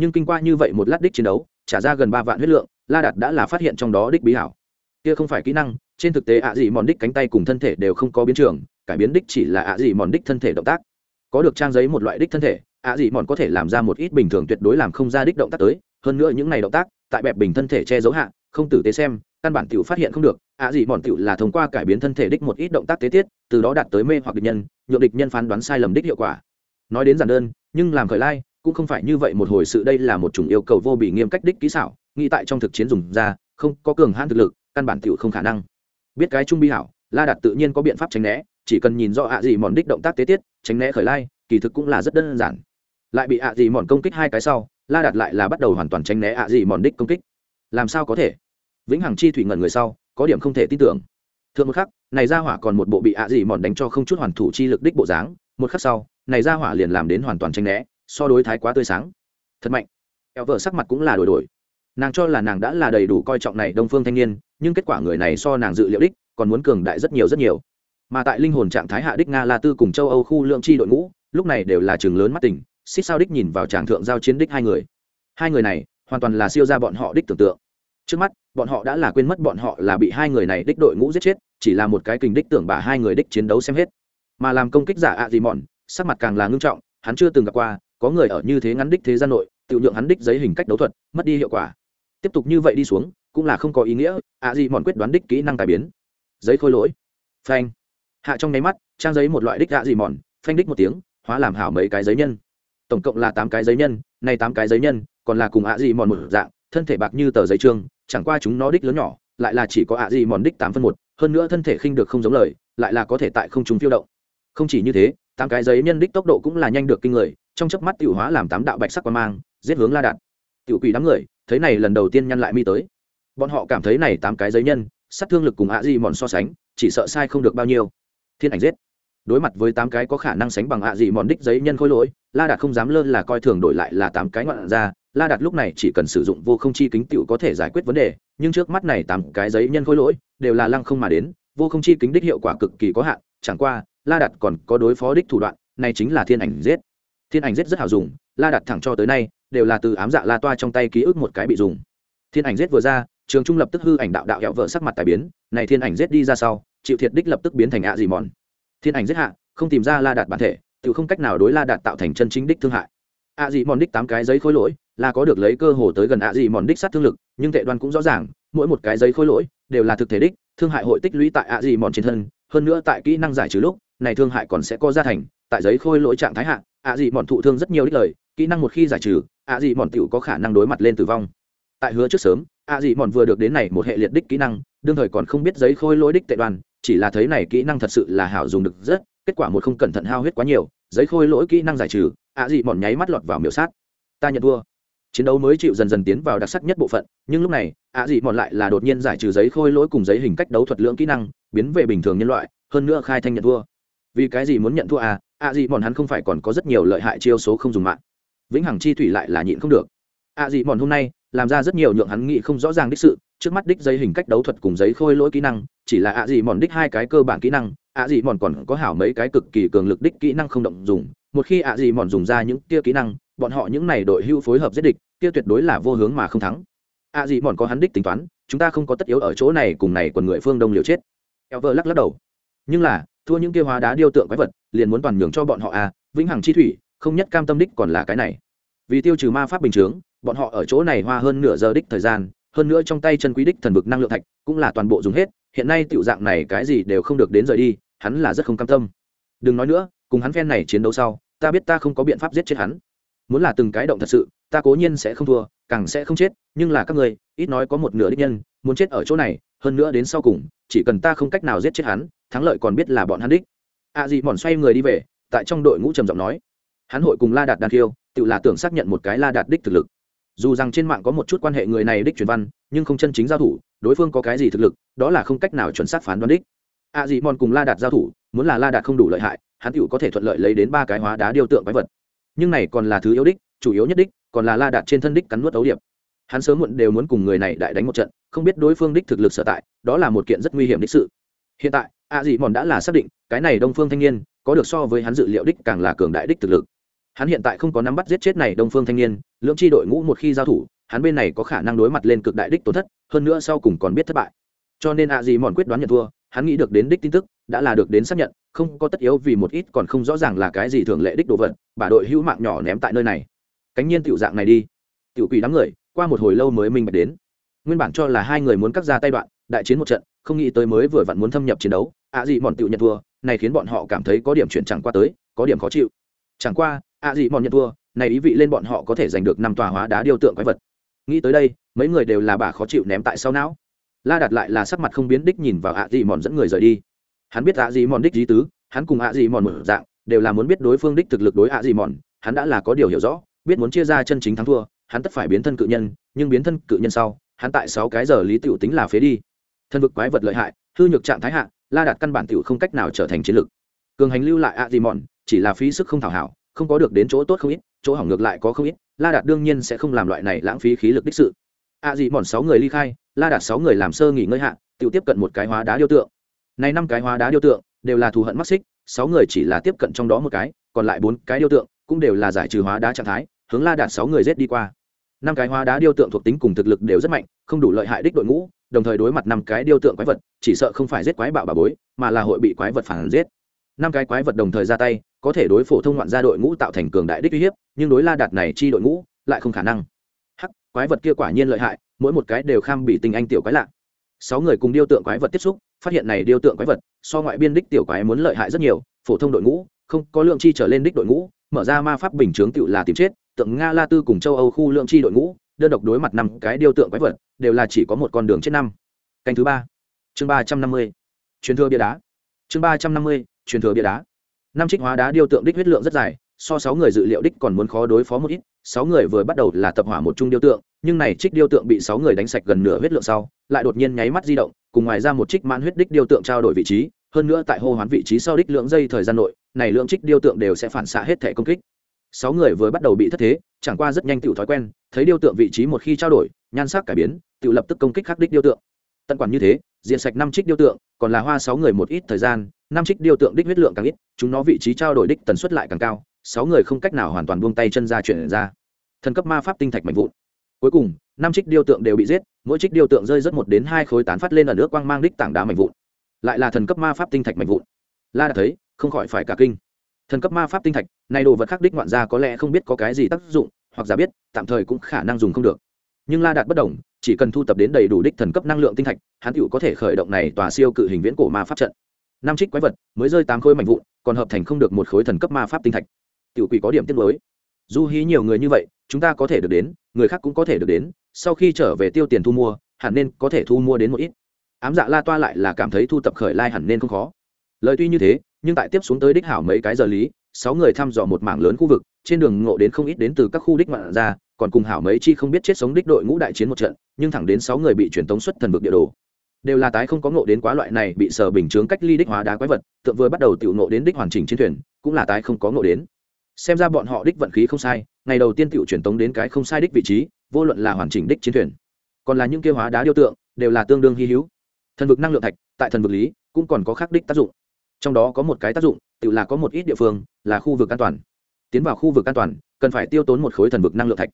nhưng kinh qua như vậy một lát đích chiến đấu, trả ra gần ba vạn huyết lượng, la đạt đã là phát hiện trong đó đích bí hảo. Kia không phải kỹ năng, trên thực tế ạ gì mòn đích cánh tay cùng thân thể đều không có biến trường, cải biến đích chỉ là ạ gì mòn đích thân thể động tác. Có được trang giấy một loại đích thân thể, ạ gì mòn có thể làm ra một ít bình thường tuyệt đối làm không ra đích động tác tới, hơn nữa những này động tác, tại bẹp bình thân thể che giấu hạ, không tử tế xem, căn bản tiểu phát hiện không được, ạ gì mòn tiểu là thông qua cải biến thân thể đích một ít động tác tế tiết, từ đó đạt tới mê hoặc địch nhân, nhượng địch nhân phán đoán sai lầm đích hiệu quả. Nói đến giản đơn, nhưng làm khởi lai cũng không phải như vậy một hồi sự đây là một chủng yêu cầu vô bị nghiêm cách đích kỹ xảo, nghĩ tại trong thực chiến dùng ra, không có cường hãn thực lực, căn bản tiểu không khả năng. Biết cái trung bi hảo, la đạt tự nhiên có biện pháp tránh né, chỉ cần nhìn rõ ạ gì mòn đích động tác tế tiết, tránh né khởi lai, kỳ thực cũng là rất đơn giản. Lại bị ạ gì mòn công kích hai cái sau, la đạt lại là bắt đầu hoàn toàn tránh né ạ gì mòn đích công kích. Làm sao có thể? Vĩnh hằng chi thủy ngẩn người sau, có điểm không thể tin tưởng. Thượng một khắc, này ra hỏa còn một bộ bị ạ gì mòn đánh cho không chút hoàn thủ chi lực đích bộ dáng, một khắc sau, này ra hỏa liền làm đến hoàn toàn tranh né so đối thái quá tươi sáng. Thật mạnh. Eo vợ sắc mặt cũng là đổi đổi. Nàng cho là nàng đã là đầy đủ coi trọng này đông phương thanh niên, nhưng kết quả người này so nàng dự liệu đích, còn muốn cường đại rất nhiều rất nhiều. Mà tại linh hồn trạng thái hạ đích nga la tư cùng châu âu khu lượng chi đội ngũ, lúc này đều là trường lớn mắt tỉnh, xích sao đích nhìn vào tràng thượng giao chiến đích hai người. Hai người này, hoàn toàn là siêu ra bọn họ đích tưởng tượng. Trước mắt, bọn họ đã là quên mất bọn họ là bị hai người này đích đội ngũ giết chết, chỉ là một cái kình đích tưởng bà hai người đích chiến đấu xem hết. Mà làm công kích giả ạ gì mòn sắc mặt càng là ngưng trọng, hắn chưa từng gặp qua có người ở như thế ngắn đích thế gian nội, tự nhượng hắn đích giấy hình cách đấu thuật, mất đi hiệu quả. Tiếp tục như vậy đi xuống, cũng là không có ý nghĩa, ạ gì mòn quyết đoán đích kỹ năng tài biến. Giấy khôi lỗi. Phanh. Hạ trong nháy mắt, trang giấy một loại đích ạ gì mòn phanh đích một tiếng, hóa làm hảo mấy cái giấy nhân. Tổng cộng là tám cái giấy nhân nay tám cái giấy nhân, còn là cùng ạ gì mòn một dạng, thân thể bạc như tờ giấy trương, chẳng qua chúng nó đích lớn nhỏ, lại là chỉ có ạ gì mòn đích tám phân một, hơn nữa thân thể khinh được không giống lời, lại là có thể tại không chúng phiêu động. Không chỉ như thế, tám cái giấy nhân đích tốc độ cũng là nhanh được kinh người trong chớp mắt tiểu hóa làm tám đạo bạch sắc quan mang, giết hướng la đạt. Tiểu quỷ đám người, thấy này lần đầu tiên nhăn lại mi tới. Bọn họ cảm thấy này tám cái giấy nhân, sát thương lực cùng ạ dị mòn so sánh, chỉ sợ sai không được bao nhiêu. Thiên ảnh giết. Đối mặt với tám cái có khả năng sánh bằng ạ dị mòn đích giấy nhân khối lỗi, la đạt không dám lơ là coi thường đổi lại là tám cái ngoạn ra. La đạt lúc này chỉ cần sử dụng vô không chi kính tựu có thể giải quyết vấn đề, nhưng trước mắt này tám cái giấy nhân khối lỗi, đều là lăng không mà đến, vô không chi kính đích hiệu quả cực kỳ có hạn. Chẳng qua, la đạt còn có đối phó đích thủ đoạn, này chính là thiên ảnh giết thiên ảnh giết rất hảo dùng, la đạt thẳng cho tới nay, đều là từ ám dạ la toa trong tay ký ức một cái bị dùng. Thiên ảnh giết vừa ra, trường trung lập tức hư ảnh đạo đạo hẹo vợ sắc mặt tài biến, này thiên ảnh giết đi ra sau, chịu thiệt đích lập tức biến thành ạ gì mòn. Thiên ảnh giết hạ, không tìm ra la đạt bản thể, tự không cách nào đối la đạt tạo thành chân chính đích thương hại. Ạ dì mòn đích tám cái giấy khối lỗi, là có được lấy cơ hồ tới gần ạ dì mòn đích sát thương lực, nhưng tệ đoan cũng rõ ràng, mỗi một cái giấy khối lỗi, đều là thực thể đích, thương hại hội tích lũy tại ạ dì mòn trên thân, hơn nữa tại kỹ năng giải trừ lúc này thương hại còn sẽ có ra thành, tại giấy khôi lỗi trạng thái hạ, ạ dị mòn thụ thương rất nhiều đích lời, kỹ năng một khi giải trừ, ạ dị mòn tựu có khả năng đối mặt lên tử vong. Tại hứa trước sớm, ạ dị mòn vừa được đến này một hệ liệt đích kỹ năng, đương thời còn không biết giấy khôi lỗi đích tệ đoàn, chỉ là thấy này kỹ năng thật sự là hảo dùng được rất, kết quả một không cẩn thận hao huyết quá nhiều, giấy khôi lỗi kỹ năng giải trừ, ạ dị mòn nháy mắt lọt vào miểu sát. Ta nhận thua. Chiến đấu mới chịu dần dần tiến vào đặc sắc nhất bộ phận, nhưng lúc này, ạ dị mòn lại là đột nhiên giải trừ giấy khôi lỗi cùng giấy hình cách đấu thuật lượng kỹ năng, biến về bình thường nhân loại, hơn nữa khai thanh nhận thua vì cái gì muốn nhận thua à? Ạ gì, bọn hắn không phải còn có rất nhiều lợi hại chiêu số không dùng mạng. Vĩnh hằng chi thủy lại là nhịn không được. Ạ gì, bọn hôm nay làm ra rất nhiều nhượng hắn nghĩ không rõ ràng đích sự, trước mắt đích giấy hình cách đấu thuật cùng giấy khôi lỗi kỹ năng, chỉ là ạ gì mòn đích hai cái cơ bản kỹ năng ạ gì mòn còn có hảo mấy cái cực kỳ cường lực đích kỹ năng không động dùng. Một khi ạ gì mòn dùng ra những kia kỹ năng, bọn họ những này đội hưu phối hợp giết địch, kia tuyệt đối là vô hướng mà không thắng. Ạ gì mòn có hắn đích tính toán, chúng ta không có tất yếu ở chỗ này cùng này quần người phương đông liều chết. Eo lắc lắc đầu nhưng là, thua những kia hóa đá điêu tượng quái vật, liền muốn toàn nhường cho bọn họ à vĩnh hằng chi thủy, không nhất cam tâm đích còn là cái này. Vì tiêu trừ ma pháp bình chướng, bọn họ ở chỗ này hoa hơn nửa giờ đích thời gian, hơn nữa trong tay chân quý đích thần vực năng lượng thạch cũng là toàn bộ dùng hết, hiện nay tiểu dạng này cái gì đều không được đến rời đi, hắn là rất không cam tâm. Đừng nói nữa, cùng hắn phen này chiến đấu sau, ta biết ta không có biện pháp giết chết hắn. Muốn là từng cái động thật sự, ta cố nhiên sẽ không thua, càng sẽ không chết, nhưng là các người ít nói có một nửa đích nhân, muốn chết ở chỗ này hơn nữa đến sau cùng, chỉ cần ta không cách nào giết chết hắn, thắng lợi còn biết là bọn hắn đích. A à gì mòn xoay người đi về, tại trong đội ngũ trầm giọng nói. Hắn hội cùng la đạt đan khiêu tự là tưởng xác nhận một cái la đạt đích thực lực. Dù rằng trên mạng có một chút quan hệ người này đích truyền văn, nhưng không chân chính giao thủ, đối phương có cái gì thực lực, đó là không cách nào chuẩn xác phán đoán đích. A à dị mòn cùng la đạt giao thủ, muốn là la đạt không đủ lợi hại, hắn tựu có thể thuận lợi lấy đến ba cái hóa đá điêu tượng quái vật. Nhưng này còn là thứ yếu đích, chủ yếu nhất đích, còn là la đạt trên thân đích cắn nuốt ấu điệp hắn sớm muộn đều muốn cùng người này đại đánh một trận, không biết đối phương đích thực lực sở tại, đó là một kiện rất nguy hiểm đích sự. Hiện tại, a dị mòn đã là xác định, cái này đông phương thanh niên, có được so với hắn dự liệu đích càng là cường đại đích thực lực. Hắn hiện tại không có nắm bắt giết chết này đông phương thanh niên, lưỡng chi đội ngũ một khi giao thủ, hắn bên này có khả năng đối mặt lên cực đại đích tổn thất, hơn nữa sau cùng còn biết thất bại. Cho nên a dị mòn quyết đoán nhận thua, hắn nghĩ được đến đích tin tức, đã là được đến xác nhận, không có tất yếu vì một ít còn không rõ ràng là cái gì thường lệ đích đồ vật, bà đội hữu mạng nhỏ ném tại nơi này. Cánh nhiên tiểu dạng này đi. Tiểu quỷ đám người qua một hồi lâu mới minh bạch đến. Nguyên bản cho là hai người muốn cắt ra tay đoạn, đại chiến một trận, không nghĩ tới mới vừa vặn muốn thâm nhập chiến đấu. Ạ à mòn tựu nhận thua, này khiến bọn họ cảm thấy có điểm chuyển chẳng qua tới, có điểm khó chịu. Chẳng qua ạ à mòn nhận thua, này ý vị lên bọn họ có thể giành được năm tòa hóa đá điêu tượng quái vật. Nghĩ tới đây, mấy người đều là bà khó chịu ném tại sau não. La đặt lại là sắc mặt không biến đích nhìn vào ạ à mòn dẫn người rời đi. Hắn biết ạ dị mòn đích dí tứ, hắn cùng ạ dị mòn mở dạng, đều là muốn biết đối phương đích thực lực đối ạ dị mòn hắn đã là có điều hiểu rõ, biết muốn chia ra chân chính thắng thua hắn tất phải biến thân cự nhân, nhưng biến thân cự nhân sau, hắn tại sáu cái giờ lý tiểu tính là phế đi. Thân vực quái vật lợi hại, hư nhược trạng thái hạ, la đạt căn bản tiểu không cách nào trở thành chiến lực. Cường hành lưu lại a di mòn chỉ là phí sức không thảo hảo, không có được đến chỗ tốt không ít, chỗ hỏng ngược lại có không ít, la đạt đương nhiên sẽ không làm loại này lãng phí khí lực đích sự. A di mòn sáu người ly khai, la đạt sáu người làm sơ nghỉ ngơi hạ, tiểu tiếp cận một cái hóa đá điêu tượng. Này năm cái hóa đá điêu tượng, đều là thù hận mắc xích, sáu người chỉ là tiếp cận trong đó một cái, còn lại bốn cái điêu tượng cũng đều là giải trừ hóa đá trạng thái, hướng la đạt sáu người rết đi qua năm cái hóa đá điêu tượng thuộc tính cùng thực lực đều rất mạnh, không đủ lợi hại đích đội ngũ, đồng thời đối mặt năm cái điêu tượng quái vật, chỉ sợ không phải giết quái bạo bà bối, mà là hội bị quái vật phản giết. Năm cái quái vật đồng thời ra tay, có thể đối phổ thông ngoạn gia đội ngũ tạo thành cường đại đích uy hiếp, nhưng đối la đạt này chi đội ngũ, lại không khả năng. Hắc, quái vật kia quả nhiên lợi hại, mỗi một cái đều kham bị tình anh tiểu quái lạ. Sáu người cùng điêu tượng quái vật tiếp xúc, phát hiện này điêu tượng quái vật, so ngoại biên đích tiểu quái muốn lợi hại rất nhiều, phổ thông đội ngũ, không có lượng chi trở lên đích đội ngũ, mở ra ma pháp bình chướng tựu là tìm chết tượng nga la tư cùng châu âu khu lượng chi đội ngũ, đơn độc đối mặt năm cái điêu tượng quái vật, đều là chỉ có một con đường chết năm. Canh thứ ba. Chương ba trăm năm mươi. Truyền thừa bia đá. Chương ba trăm năm mươi, truyền thừa bia đá. Năm trích hóa đá điêu tượng đích huyết lượng rất dài, so sáu người dự liệu đích còn muốn khó đối phó một ít, sáu người vừa bắt đầu là tập hỏa một chung điêu tượng, nhưng này trích điêu tượng bị sáu người đánh sạch gần nửa huyết lượng sau, lại đột nhiên nháy mắt di động, cùng ngoài ra một trích mãn huyết đích điêu tượng trao đổi vị trí, hơn nữa tại hô hoán vị trí sau đích lượng dây thời gian nội, này lượng trích điêu tượng đều sẽ phản xạ hết thể công kích sáu người vừa bắt đầu bị thất thế, chẳng qua rất nhanh tự thói quen, thấy điêu tượng vị trí một khi trao đổi, nhan sắc cải biến tự lập tức công kích khắc đích điêu tượng. Tận quản như thế, diện sạch năm trích điêu tượng, còn là hoa sáu người một ít thời gian, năm trích điêu tượng đích huyết lượng càng ít, chúng nó vị trí trao đổi đích tần suất lại càng cao, sáu người không cách nào hoàn toàn buông tay chân ra chuyển ra. Thần cấp ma pháp tinh thạch mạnh vụn. Cuối cùng, năm trích điêu tượng đều bị giết, mỗi trích điêu tượng rơi rất một đến hai khối tán phát lên ở nước quang mang đích tảng đá mạnh vụn. Lại là thần cấp ma pháp tinh thạch mạnh vụn. La đã thấy, không khỏi phải cả kinh thần cấp ma pháp tinh thạch này đồ vật khác đích ngoạn ra có lẽ không biết có cái gì tác dụng, hoặc giả biết, tạm thời cũng khả năng dùng không được. Nhưng la đạt bất đồng, chỉ cần thu tập đến đầy đủ đích thần cấp năng lượng tinh thạch, hắn tựu có thể khởi động này tòa siêu cự hình viễn cổ ma pháp trận. Năm trích quái vật, mới rơi tám khối mạnh vụn, còn hợp thành không được một khối thần cấp ma pháp tinh thạch. Tiểu quỷ có điểm tiết mới du hí nhiều người như vậy, chúng ta có thể được đến, người khác cũng có thể được đến, sau khi trở về tiêu tiền thu mua, hẳn nên có thể thu mua đến một ít. Ám dạ la toa lại là cảm thấy thu tập khởi lai hẳn nên không khó. Lời tuy như thế nhưng tại tiếp xuống tới đích hảo mấy cái giờ lý, sáu người thăm dò một mảng lớn khu vực, trên đường ngộ đến không ít đến từ các khu đích ngoạn ra còn cùng hảo mấy chi không biết chết sống đích đội ngũ đại chiến một trận, nhưng thẳng đến sáu người bị truyền tống xuất thần vực địa đồ. Đều là tái không có ngộ đến quá loại này bị sở bình chướng cách ly đích hóa đá quái vật tượng vừa bắt đầu tiểu ngộ đến đích hoàn chỉnh chiến thuyền, cũng là tái không có ngộ đến. Xem ra bọn họ đích vận khí không sai, ngày đầu tiên tiểu truyền tống đến cái không sai đích vị trí, vô luận là hoàn chỉnh đích chiến thuyền, còn là những kia hóa đá điêu tượng, đều là tương đương hy hữu. Thần vực năng lượng thạch, tại thần vực lý, cũng còn có khác đích tác dụng trong đó có một cái tác dụng, tự là có một ít địa phương là khu vực an toàn. Tiến vào khu vực an toàn, cần phải tiêu tốn một khối thần vực năng lượng thạch.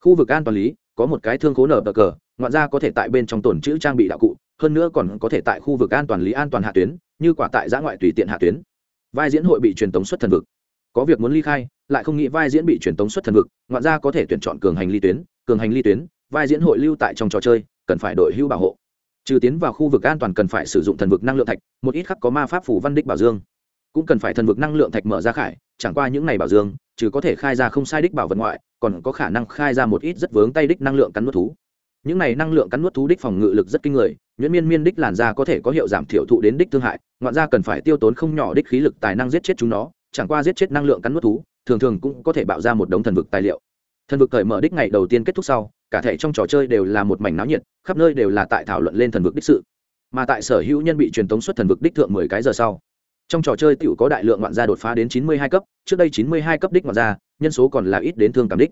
Khu vực an toàn lý, có một cái thương khố nở bờ cờ, ngoạn ra có thể tại bên trong tổn chữ trang bị đạo cụ, hơn nữa còn có thể tại khu vực an toàn lý an toàn hạ tuyến, như quả tại giã ngoại tùy tiện hạ tuyến. Vai diễn hội bị truyền tống xuất thần vực. Có việc muốn ly khai, lại không nghĩ vai diễn bị truyền tống xuất thần vực, ngoạn ra có thể tuyển chọn cường hành ly tuyến, cường hành ly tuyến, vai diễn hội lưu tại trong trò chơi, cần phải đội hưu bảo hộ trừ tiến vào khu vực an toàn cần phải sử dụng thần vực năng lượng thạch, một ít khắc có ma pháp phủ văn đích bảo dương. Cũng cần phải thần vực năng lượng thạch mở ra khải, chẳng qua những này bảo dương, trừ có thể khai ra không sai đích bảo vật ngoại, còn có khả năng khai ra một ít rất vướng tay đích năng lượng cắn nuốt thú. Những này năng lượng cắn nuốt thú đích phòng ngự lực rất kinh người, nhuyễn miên miên đích làn da có thể có hiệu giảm thiểu thụ đến đích thương hại, ngoạn ra cần phải tiêu tốn không nhỏ đích khí lực tài năng giết chết chúng nó, chẳng qua giết chết năng lượng cắn nuốt thú, thường thường cũng có thể bạo ra một đống thần vực tài liệu thần vực cởi mở đích ngày đầu tiên kết thúc sau, cả thể trong trò chơi đều là một mảnh náo nhiệt, khắp nơi đều là tại thảo luận lên thần vực đích sự. Mà tại sở hữu nhân bị truyền tống xuất thần vực đích thượng mười cái giờ sau, trong trò chơi tiểu có đại lượng ngoạn gia đột phá đến chín mươi hai cấp, trước đây chín mươi hai cấp đích ngoạn gia, nhân số còn là ít đến thương cảm đích.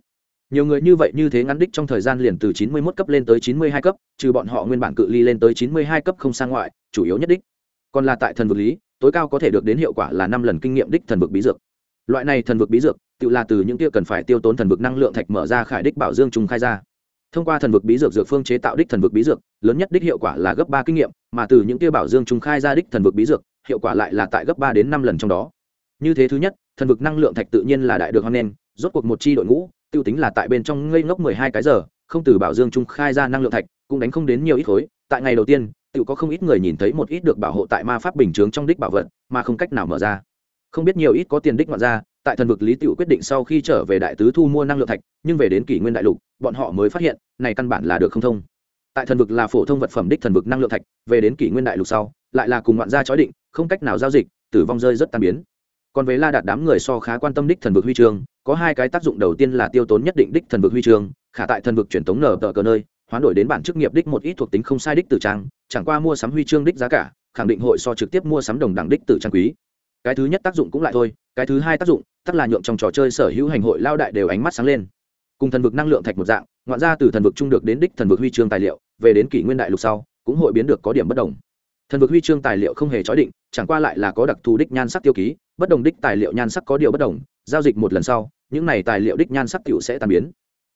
Nhiều người như vậy như thế ngắn đích trong thời gian liền từ chín mươi 91 cấp lên tới chín mươi hai cấp, trừ bọn họ nguyên bản cự ly lên tới chín mươi hai cấp không sang ngoại, chủ yếu nhất đích. Còn là tại thần vực lý, tối cao có thể được đến hiệu quả là năm lần kinh nghiệm đích thần vực bí dược. Loại này thần vực bí dược tự là từ những kia cần phải tiêu tốn thần vực năng lượng thạch mở ra khải đích bảo dương trùng khai ra. Thông qua thần vực bí dược dược phương chế tạo đích thần vực bí dược, lớn nhất đích hiệu quả là gấp ba kinh nghiệm, mà từ những kia bảo dương trùng khai ra đích thần vực bí dược, hiệu quả lại là tại gấp ba đến năm lần trong đó. Như thế thứ nhất, thần vực năng lượng thạch tự nhiên là đại được hoan nghênh, rốt cuộc một chi đội ngũ, tiêu tính là tại bên trong ngây ngốc mười hai cái giờ, không từ bảo dương trung khai ra năng lượng thạch, cũng đánh không đến nhiều ít khối. Tại ngày đầu tiên tự có không ít người nhìn thấy một ít được bảo hộ tại ma pháp bình chướng trong đích bảo vật, mà không cách nào mở ra. Không biết nhiều ít có tiền đích ngoạn ra tại thần vực lý tiểu quyết định sau khi trở về đại tứ thu mua năng lượng thạch, nhưng về đến kỷ nguyên đại lục, bọn họ mới phát hiện, này căn bản là được không thông. Tại thần vực là phổ thông vật phẩm đích thần vực năng lượng thạch, về đến kỷ nguyên đại lục sau, lại là cùng ngoạn gia chói định, không cách nào giao dịch, tử vong rơi rất tan biến. Còn với la đạt đám người so khá quan tâm đích thần vực huy chương, có hai cái tác dụng đầu tiên là tiêu tốn nhất định đích thần vực huy chương, khả tại thần vực truyền thống nở tờ cờ nơi, hoán đổi đến bản chức nghiệp đích một ít thuộc tính không sai đích tử trang, chẳng qua mua sắm huy chương đích giá cả, khẳng định hội so trực tiếp mua sắm đồng đẳng đích tử trang quý cái thứ nhất tác dụng cũng lại thôi, cái thứ hai tác dụng tất là nhượng trong trò chơi sở hữu hành hội lao đại đều ánh mắt sáng lên. Cùng thần vực năng lượng thạch một dạng, ngoạn ra từ thần vực trung được đến đích thần vực huy chương tài liệu, về đến kỷ nguyên đại lục sau, cũng hội biến được có điểm bất đồng. Thần vực huy chương tài liệu không hề chói định, chẳng qua lại là có đặc thù đích nhan sắc tiêu ký, bất đồng đích tài liệu nhan sắc có điều bất đồng, giao dịch một lần sau, những này tài liệu đích nhan sắc tiểu sẽ tan biến.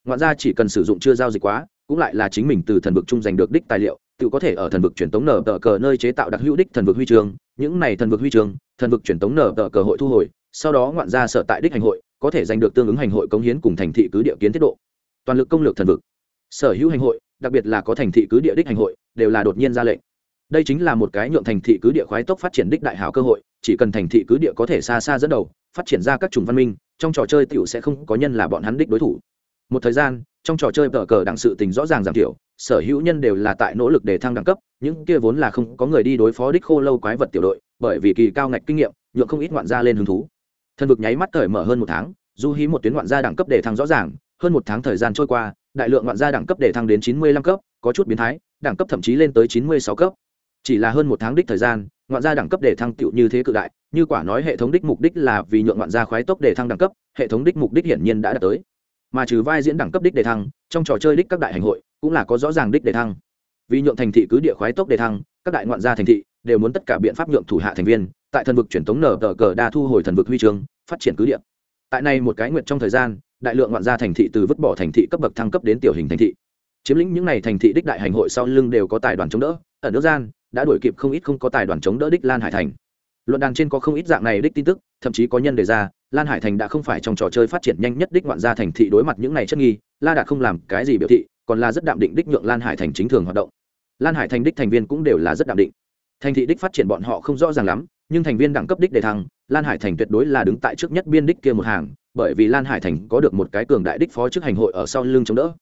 Ngoạn ra chỉ cần sử dụng chưa giao dịch quá, cũng lại là chính mình từ thần vực trung giành được đích tài liệu tự có thể ở thần vực truyền tống nở tờ cờ nơi chế tạo đặc hữu đích thần vực huy chương những này thần vực huy trường, thần vực truyền tống nở tờ cơ hội thu hồi sau đó ngoạn ra sở tại đích hành hội có thể giành được tương ứng hành hội cống hiến cùng thành thị cứ địa kiến tiết độ. Toàn lực công lược thần vực. Sở hữu hành hội đặc biệt là có thành thị cứ địa đích hành hội đều là đột nhiên ra lệnh. Đây chính là một cái nhượng thành thị cứ địa khoái tốc phát triển đích đại hảo cơ hội chỉ cần thành thị cứ địa có thể xa xa dẫn đầu phát triển ra các chủng văn minh trong trò chơi tiểu sẽ không có nhân là bọn hắn đích đối thủ một thời gian, trong trò chơi tờ cờ đẳng sự tình rõ ràng giảm thiểu, sở hữu nhân đều là tại nỗ lực để thăng đẳng cấp, những kia vốn là không có người đi đối phó đích khô lâu quái vật tiểu đội, bởi vì kỳ cao ngạch kinh nghiệm, nhượng không ít ngoạn gia lên hứng thú. Thần vực nháy mắt thời mở hơn một tháng, du hí một tuyến ngoạn gia đẳng cấp để thăng rõ ràng, hơn một tháng thời gian trôi qua, đại lượng ngoạn gia đẳng cấp để thăng đến chín mươi lăm cấp, có chút biến thái, đẳng cấp thậm chí lên tới chín mươi sáu cấp. Chỉ là hơn một tháng đích thời gian, ngoạn gia đẳng cấp để thăng tựu như thế cự đại, như quả nói hệ thống đích mục đích là vì nhượng ngoạn gia khoái tốc để thăng đẳng cấp, hệ thống đích mục đích hiển nhiên đã đạt tới mà trừ vai diễn đẳng cấp đích đề thăng, trong trò chơi đích các đại hành hội cũng là có rõ ràng đích đề thăng. Vì nhượng thành thị cứ địa khoái tốc đề thăng, các đại ngoạn gia thành thị đều muốn tất cả biện pháp nhượng thủ hạ thành viên, tại thần vực truyền thống nở tờ cờ đa thu hồi thần vực huy chương, phát triển cứ địa. Tại này một cái nguyện trong thời gian, đại lượng ngoạn gia thành thị từ vứt bỏ thành thị cấp bậc thăng cấp đến tiểu hình thành thị. Chiếm lĩnh những n à y thành thị đích đại hành hội sau lưng đều có tài đoàn chống đỡ ở nước gian, đã đuổi kịp không ít không có tài đoàn chống đỡ đích lan hải thành luận đàn trên có không ít dạng này đích tin tức, thậm chí có nhân đề ra, lan hải thành đã không phải trong trò chơi phát triển nhanh nhất đích ngoạn gia thành thị đối mặt những này chất nghi, la đạt không làm cái gì biểu thị, còn là rất đạm định đích nhượng lan hải thành chính thường hoạt động. Lan hải thành đích thành viên cũng đều là rất đạm định. Thành thị đích phát triển bọn họ không rõ ràng lắm, nhưng thành viên đẳng cấp đích đề thăng, lan hải thành tuyệt đối là đứng tại trước nhất biên đích kia một hàng, bởi vì lan hải thành có được một cái cường đại đích phó chức hành hội ở sau lưng chống đỡ.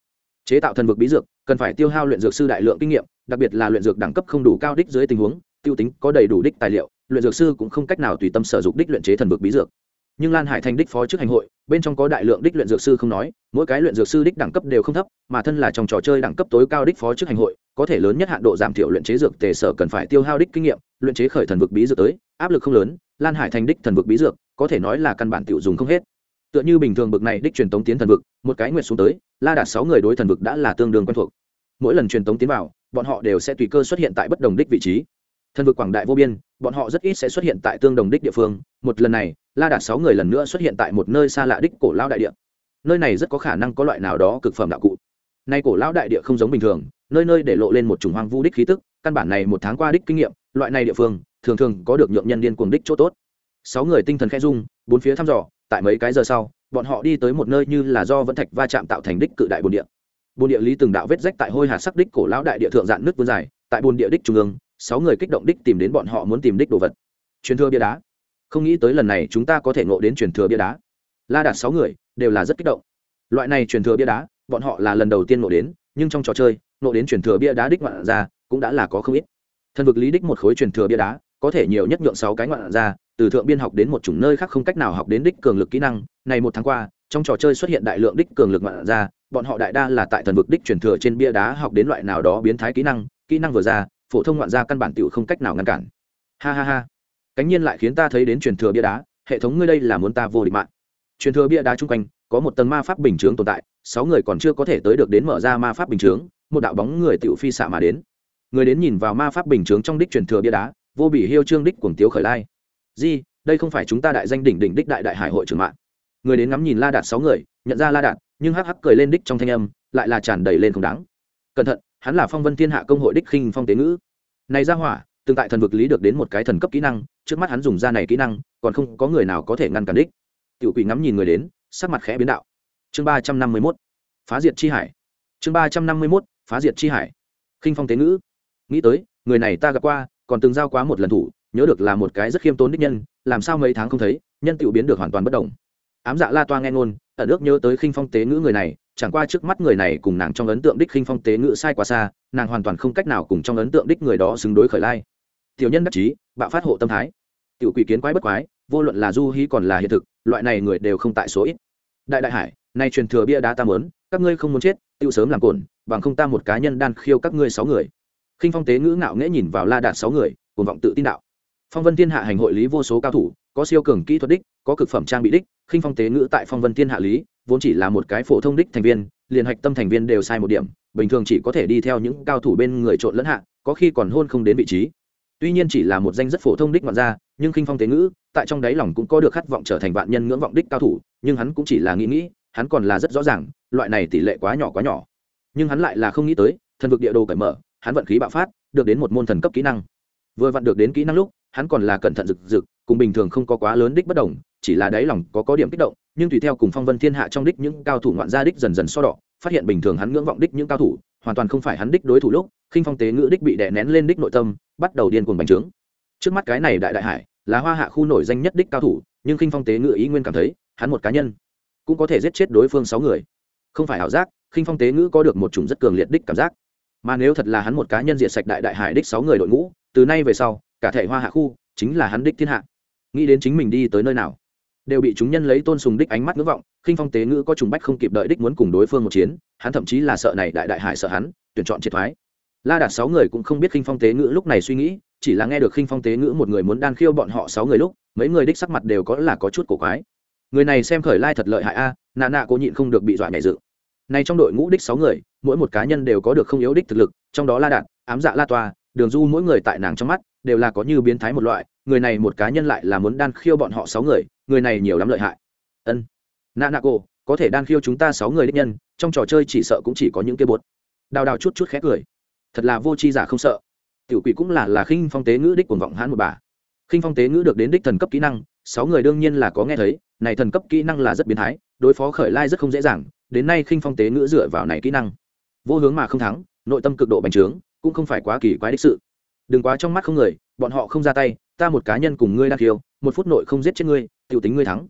Chế tạo thần vực bí dược, cần phải tiêu hao luyện dược sư đại lượng kinh nghiệm, đặc biệt là luyện dược đẳng cấp không đủ cao đích dưới tình huống, tiêu tính có đầy đủ đích tài liệu luyện dược sư cũng không cách nào tùy tâm sở dục đích luyện chế thần vực bí dược. Nhưng lan hải thành đích phó chức hành hội, bên trong có đại lượng đích luyện dược sư không nói, mỗi cái luyện dược sư đích đẳng cấp đều không thấp, mà thân là trong trò chơi đẳng cấp tối cao đích phó chức hành hội, có thể lớn nhất hạn độ giảm thiểu luyện chế dược tề sở cần phải tiêu hao đích kinh nghiệm, luyện chế khởi thần vực bí dược tới, áp lực không lớn, lan hải thành đích thần vực bí dược, có thể nói là căn bản tiểu dùng không hết. Tựa như bình thường bực này đích truyền tống tiến thần vực, một cái nguyệt xuống tới, la đạt sáu người đối thần vực đã là tương đương quen thuộc. Mỗi lần truyền tống tiến vào, bọn họ đều sẽ tùy cơ xuất hiện tại bất đồng đích vị trí thần vực quảng đại vô biên, bọn họ rất ít sẽ xuất hiện tại tương đồng đích địa phương. Một lần này, la đạt sáu người lần nữa xuất hiện tại một nơi xa lạ đích cổ lao đại địa. Nơi này rất có khả năng có loại nào đó cực phẩm đạo cụ. Nay cổ lao đại địa không giống bình thường, nơi nơi để lộ lên một chủng hoang vu đích khí tức, căn bản này một tháng qua đích kinh nghiệm, loại này địa phương, thường thường có được nhượng nhân điên cuồng đích chỗ tốt. Sáu người tinh thần khẽ dung bốn phía thăm dò, tại mấy cái giờ sau, bọn họ đi tới một nơi như là do vẫn thạch va chạm tạo thành đích cự đại bồn địa. Bồn địa lý từng đạo vết rách tại hôi hạt sắc đích cổ lão đại địa thượng dạn nước vươn dài, tại bồn địa đích trung ương sáu người kích động đích tìm đến bọn họ muốn tìm đích đồ vật. Truyền thừa bia đá. Không nghĩ tới lần này chúng ta có thể ngộ đến truyền thừa bia đá. La đạt sáu người, đều là rất kích động. Loại này truyền thừa bia đá, bọn họ là lần đầu tiên ngộ đến, nhưng trong trò chơi, ngộ đến truyền thừa bia đá đích ngoạn ra cũng đã là có không ít. Thần vực lý đích một khối truyền thừa bia đá, có thể nhiều nhất nhượng sáu cái ngoạn ra từ thượng biên học đến một chủng nơi khác không cách nào học đến đích cường lực kỹ năng. Này một tháng qua, trong trò chơi xuất hiện đại lượng đích cường lực ngoạn ra bọn họ đại đa là tại thần vực đích truyền thừa trên bia đá học đến loại nào đó biến thái kỹ năng kỹ năng vừa ra phổ thông ngoạn ra căn bản tiểu không cách nào ngăn cản. Ha ha ha. Cánh nhiên lại khiến ta thấy đến truyền thừa bia đá, hệ thống ngươi đây là muốn ta vô địch mạng. Truyền thừa bia đá chung quanh, có một tầng ma pháp bình chướng tồn tại, sáu người còn chưa có thể tới được đến mở ra ma pháp bình chướng, một đạo bóng người tiểu phi xạ mà đến. Người đến nhìn vào ma pháp bình chướng trong đích truyền thừa bia đá, vô bị hiêu trương đích cuồng tiếu khởi lai. Di, đây không phải chúng ta đại danh đỉnh đỉnh đích đại đại hải hội trưởng mạng. Người đến ngắm nhìn la đạt sáu người, nhận ra la đạt, nhưng hắc hắc cười lên đích trong thanh âm, lại là tràn đầy lên không đáng. Cẩn thận hắn là phong vân thiên hạ công hội đích khinh phong tế ngữ. Này ra hỏa tương tại thần vực lý được đến một cái thần cấp kỹ năng, trước mắt hắn dùng ra này kỹ năng, còn không có người nào có thể ngăn cản đích. Tiểu quỷ ngắm nhìn người đến, sắc mặt khẽ biến đạo. Chương ba trăm năm mươi mốt, phá diệt chi hải. Chương ba trăm năm mươi mốt, phá diệt chi hải. Khinh phong tế ngữ. Nghĩ tới, người này ta gặp qua, còn từng giao quá một lần thủ, nhớ được là một cái rất khiêm tốn đích nhân, làm sao mấy tháng không thấy, nhân tiểu biến được hoàn toàn bất đồng ám dạ la toa nghe ngôn, ẩn ước nhớ tới khinh phong tế ngữ người này chẳng qua trước mắt người này cùng nàng trong ấn tượng đích khinh phong tế ngữ sai quá xa, nàng hoàn toàn không cách nào cùng trong ấn tượng đích người đó xứng đối khởi lai. Tiểu nhân đắc chí, bạo phát hộ tâm thái. Tiểu quỷ kiến quái bất quái, vô luận là du hí còn là hiện thực, loại này người đều không tại số ít. Đại đại hải, nay truyền thừa bia đá ta mớn các ngươi không muốn chết, tiêu sớm làm cồn bằng không ta một cá nhân đan khiêu các ngươi sáu người. Khinh phong tế ngữ ngạo nghễ nhìn vào la đạt sáu người cùng vọng tự tin đạo. Phong vân thiên hạ hành hội lý vô số cao thủ, có siêu cường kỹ thuật đích, có cực phẩm trang bị đích, khinh phong tế ngữ tại phong vân thiên hạ lý vốn chỉ là một cái phổ thông đích thành viên, liền hạch tâm thành viên đều sai một điểm, bình thường chỉ có thể đi theo những cao thủ bên người trộn lẫn hạ, có khi còn hôn không đến vị trí. Tuy nhiên chỉ là một danh rất phổ thông đích ngoạn gia, nhưng khinh phong tế ngữ, tại trong đáy lòng cũng có được khát vọng trở thành vạn nhân ngưỡng vọng đích cao thủ, nhưng hắn cũng chỉ là nghĩ nghĩ, hắn còn là rất rõ ràng, loại này tỷ lệ quá nhỏ quá nhỏ. Nhưng hắn lại là không nghĩ tới, thần vực địa đồ cởi mở, hắn vận khí bạo phát, được đến một môn thần cấp kỹ năng. Vừa vặn được đến kỹ năng lúc, hắn còn là cẩn thận rực rực, cùng bình thường không có quá lớn đích bất đồng chỉ là đáy lòng có có điểm kích động, nhưng tùy theo cùng phong vân thiên hạ trong đích những cao thủ ngoạn gia đích dần dần so đỏ phát hiện bình thường hắn ngưỡng vọng đích những cao thủ, hoàn toàn không phải hắn đích đối thủ lúc, khinh phong tế ngữ đích bị đè nén lên đích nội tâm, bắt đầu điên cuồng bành trướng. Trước mắt cái này đại đại hải, là hoa hạ khu nổi danh nhất đích cao thủ, nhưng khinh phong tế ngữ ý nguyên cảm thấy, hắn một cá nhân, cũng có thể giết chết đối phương sáu người. Không phải ảo giác, khinh phong tế ngữ có được một chủng rất cường liệt đích cảm giác. Mà nếu thật là hắn một cá nhân diệt sạch đại đại hải đích sáu người đội ngũ, từ nay về sau, cả thể hoa hạ khu, chính là hắn đích thiên hạ. Nghĩ đến chính mình đi tới nơi nào? Đều bị chúng nhân lấy tôn sùng đích ánh mắt ngưỡng vọng khinh phong tế ngữ có trùng bách không kịp đợi đích muốn cùng đối phương một chiến hắn thậm chí là sợ này đại đại hải sợ hắn tuyển chọn triệt thoái. La đạt sáu người cũng không biết khinh phong tế ngữ lúc này suy nghĩ chỉ là nghe được khinh phong tế ngữ một người muốn đan khiêu bọn họ sáu người lúc mấy người đích sắc mặt đều có là có chút cổ quái. Người này xem khởi lai thật lợi hại a à, nà nạ cố nhịn không được bị dọa nhảy dự nay trong đội ngũ đích sáu người mỗi một cá nhân đều có được không yếu đích thực lực trong đó la đạt ám dạ la toa đường du mỗi người tại nàng trong mắt đều là có như biến thái một loại, người này một cá nhân lại là muốn đan khiêu bọn họ sáu người người này nhiều lắm lợi hại. Ân. Nạ nạ cô có thể đan khiêu chúng ta sáu người đích nhân, trong trò chơi chỉ sợ cũng chỉ có những kia bột. Đào đào chút chút khét cười. Thật là vô tri giả không sợ. Tiểu quỷ cũng là là khinh phong tế ngữ đích cuồng vọng hãn một bà. Khinh phong tế ngữ được đến đích thần cấp kỹ năng, sáu người đương nhiên là có nghe thấy, này thần cấp kỹ năng là rất biến thái, đối phó khởi lai rất không dễ dàng, đến nay khinh phong tế ngữ dựa vào này kỹ năng. Vô hướng mà không thắng, nội tâm cực độ bành trướng, cũng không phải quá kỳ quái đích sự đừng quá trong mắt không người, bọn họ không ra tay, ta một cá nhân cùng ngươi đang khiêu một phút nội không giết chết ngươi t i ể u tính ngươi thắng.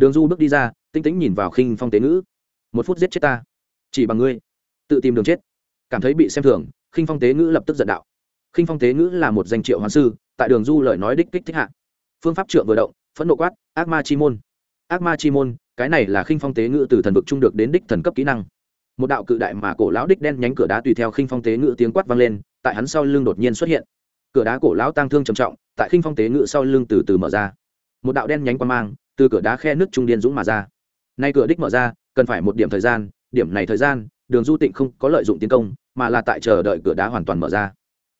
Đường du bước đi ra, tinh tính nhìn vào khinh phong tế ngữ. Một phút giết chết ta, chỉ bằng ngươi, tự tìm đường chết. Cảm thấy bị xem thường, khinh phong tế ngữ lập tức giận đạo. Khinh phong tế ngữ là một danh triệu hoán sư, tại đường du lời nói đích kích thích hạ. Phương pháp trượng vừa động, phẫn nộ quát, ác ma chi môn, ác ma chi môn, cái này là khinh phong tế ngữ từ thần vực trung được đến đích thần cấp kỹ năng. Một đạo cự đại mà cổ lão đích đen nhánh cửa đá tùy theo khinh phong tế ngữ tiếng quát vang lên, tại hắn sau lưng đột nhiên xuất hiện cửa đá cổ lão tang thương trầm trọng, tại khinh phong tế ngữ sau lưng từ từ mở ra. Một đạo đen nhánh quan mang từ cửa đá khe nước trung điên dũng mà ra. Nay cửa đích mở ra, cần phải một điểm thời gian, điểm này thời gian, đường du tịnh không có lợi dụng tiến công, mà là tại chờ đợi cửa đá hoàn toàn mở ra.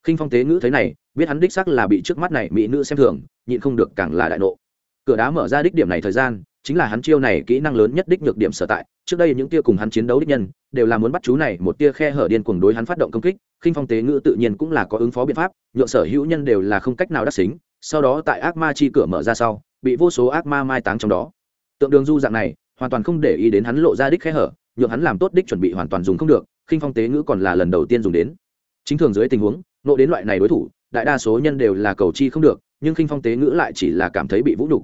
Khinh phong tế ngữ thấy này, biết hắn đích sắc là bị trước mắt này mỹ nữ xem thường, nhịn không được càng là đại nộ. Cửa đá mở ra đích điểm này thời gian, chính là hắn chiêu này kỹ năng lớn nhất đích nhược điểm sở tại, trước đây những tia cùng hắn chiến đấu đích nhân đều là muốn bắt chú này một tia khe hở điên cuồng đối hắn phát động công kích, khinh phong tế ngữ tự nhiên cũng là có ứng phó biện pháp, nhượng sở hữu nhân đều là không cách nào đắc xính, sau đó tại ác ma chi cửa mở ra sau, bị vô số ác ma mai táng trong đó. Tượng đường du dạng này, hoàn toàn không để ý đến hắn lộ ra đích khe hở, nhượng hắn làm tốt đích chuẩn bị hoàn toàn dùng không được, khinh phong tế ngữ còn là lần đầu tiên dùng đến. Chính thường dưới tình huống, nộ đến loại này đối thủ, đại đa số nhân đều là cầu chi không được, nhưng khinh phong tế ngữ lại chỉ là cảm thấy bị vũ nhục.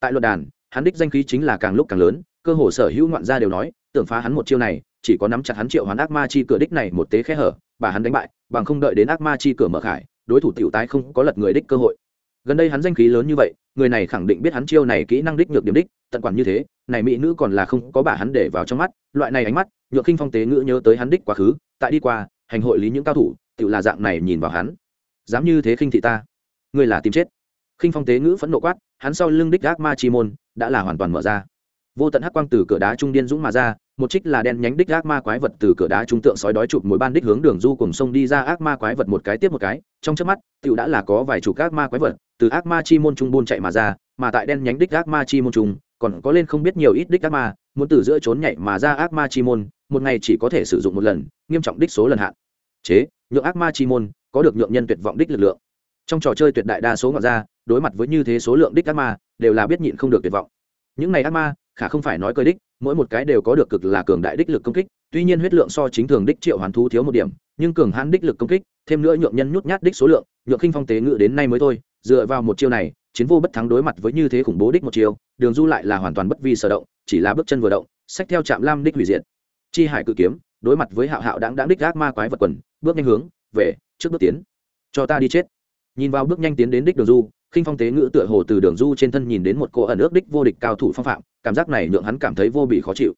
Tại luận đàn, hắn đích danh khí chính là càng lúc càng lớn, cơ hồ sở hữu ngoạn gia đều nói, tưởng phá hắn một chiêu này chỉ có nắm chặt hắn triệu hoán ác ma chi cửa đích này một tế khe hở, bà hắn đánh bại, bằng không đợi đến ác ma chi cửa mở khải, đối thủ tiểu tái không có lật người đích cơ hội. Gần đây hắn danh khí lớn như vậy, người này khẳng định biết hắn chiêu này kỹ năng đích nhược điểm đích, tận quản như thế, này mỹ nữ còn là không có bà hắn để vào trong mắt, loại này ánh mắt, nhược khinh phong tế ngữ nhớ tới hắn đích quá khứ, tại đi qua, hành hội lý những cao thủ tự là dạng này nhìn vào hắn. Dám như thế khinh thị ta. Ngươi là tìm chết. Khinh phong tế ngữ phẫn nộ quát, hắn sau lưng đích ác ma chi môn, đã là hoàn toàn mở ra. Vô tận hắc quang từ cửa đá trung điên dũng mà ra một trích là đen nhánh đích ác ma quái vật từ cửa đá trung tượng sói đói chụp mỗi ban đích hướng đường du cùng sông đi ra ác ma quái vật một cái tiếp một cái. Trong trước mắt tựu đã là có vài chục ác ma quái vật từ ác ma chi môn trung buôn chạy mà ra, mà tại đen nhánh đích ác ma chi môn trung, còn có lên không biết nhiều ít đích ác ma, muốn từ giữa trốn nhảy mà ra ác ma chi môn, một ngày chỉ có thể sử dụng một lần, nghiêm trọng đích số lần hạn. Chế, nhượng ác ma chi môn, có được nhượng nhân tuyệt vọng đích lực lượng. Trong trò chơi tuyệt đại đa số ngọn ra, đối mặt với như thế số lượng đích ác ma, đều là biết nhịn không được tuyệt vọng. Những này ác ma khả không phải nói cơ đích, mỗi một cái đều có được cực là cường đại đích lực công kích, tuy nhiên huyết lượng so chính thường đích triệu hoàn thú thiếu một điểm, nhưng cường hãn đích lực công kích, thêm nữa nhượng nhân nhút nhát đích số lượng, nhượng khinh phong tế ngự đến nay mới thôi, dựa vào một chiêu này, chiến vô bất thắng đối mặt với như thế khủng bố đích một chiêu, đường du lại là hoàn toàn bất vi sở động, chỉ là bước chân vừa động sách theo trạm lam đích hủy diệt. Chi hải cự kiếm, đối mặt với hạo hạo đáng đáng đích ác ma quái vật quần, bước nhanh hướng, về, trước bước tiến. Cho ta đi chết. Nhìn vào bước nhanh tiến đến đích đường du, khinh phong tế ngữ tựa hồ từ đường du trên thân nhìn đến một cô ẩn ước đích vô địch cao thủ phong phạm cảm giác này nhượng hắn cảm thấy vô bị khó chịu.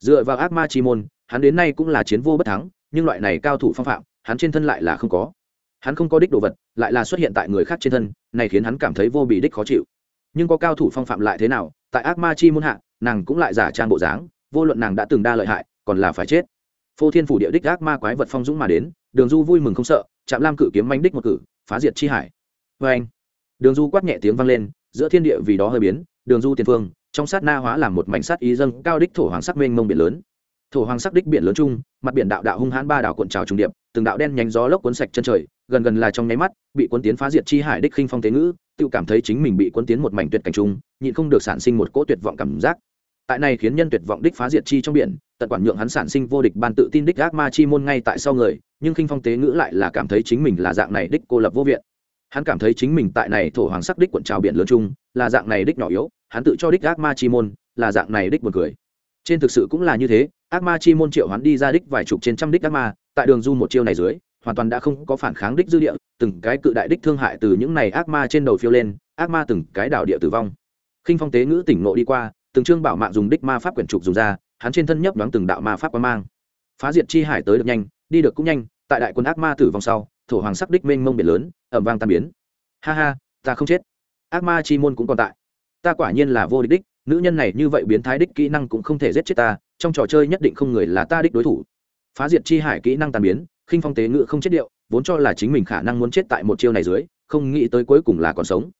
Dựa vào ác ma chi môn, hắn đến nay cũng là chiến vô bất thắng, nhưng loại này cao thủ phong phạm, hắn trên thân lại là không có. Hắn không có đích đồ vật, lại là xuất hiện tại người khác trên thân, này khiến hắn cảm thấy vô bị đích khó chịu. Nhưng có cao thủ phong phạm lại thế nào, tại ác ma chi môn hạ, nàng cũng lại giả trang bộ dáng, vô luận nàng đã từng đa lợi hại, còn là phải chết. Phô thiên phủ địa đích ác ma quái vật phong dũng mà đến, đường du vui mừng không sợ chạm lam cử kiếm manh đích một cử, phá diệt chi hải. Vê anh đường du quát nhẹ tiếng vang lên, giữa thiên địa vì đó hơi biến, đường du tiền phương trong sát na hóa làm một mảnh sắt ý dâng cao đích thổ hoàng sắc mênh mông biển lớn. Thổ hoàng sắc đích biển lớn chung, mặt biển đạo đạo hung hãn ba đảo cuộn trào trùng điệp, từng đạo đen nhánh gió lốc cuốn sạch chân trời, gần gần là trong nháy mắt, bị cuốn tiến phá diệt chi hải đích khinh phong tế ngữ, tự cảm thấy chính mình bị cuốn tiến một mảnh tuyệt cảnh trung nhịn không được sản sinh một cỗ tuyệt vọng cảm giác. Tại này khiến nhân tuyệt vọng đích phá diệt chi trong biển, tận quản nhượng hắn sản sinh vô địch ban tự tin đích gác ma chi môn ngay tại sau người, nhưng khinh phong tế ngữ lại là cảm thấy chính mình là dạng này đích cô lập vô viện hắn cảm thấy chính mình tại này thổ hoàng sắc đích quận trào biển lớn chung, là dạng này đích nhỏ yếu, hắn tự cho đích ác ma chi môn, là dạng này đích buồn cười. Trên thực sự cũng là như thế, ác ma chi môn triệu hắn đi ra đích vài chục trên trăm đích ác ma, tại đường du một chiêu này dưới, hoàn toàn đã không có phản kháng đích dư địa, từng cái cự đại đích thương hại từ những này ác ma trên đầu phiêu lên, ác ma từng cái đảo địa tử vong. Khinh phong tế ngữ tỉnh nộ đi qua, từng trương bảo mạng dùng đích ma pháp quyển trục dùng ra, hắn trên thân nhấp đoán từng đạo ma pháp quan mang. Phá diệt chi hải tới được nhanh, đi được cũng nhanh, tại đại quân ác ma tử vong sau thổ hoàng sắc đích mênh mông biển lớn ẩm vang tan biến. Ha ha ta không chết. Ác ma chi môn cũng còn tại. Ta quả nhiên là vô địch đích nữ nhân này như vậy biến thái đích kỹ năng cũng không thể giết chết ta trong trò chơi nhất định không người là ta đích đối thủ. Phá diệt chi hải kỹ năng tàn biến khinh phong tế ngự không chết điệu vốn cho là chính mình khả năng muốn chết tại một chiêu này dưới không nghĩ tới cuối cùng là còn sống.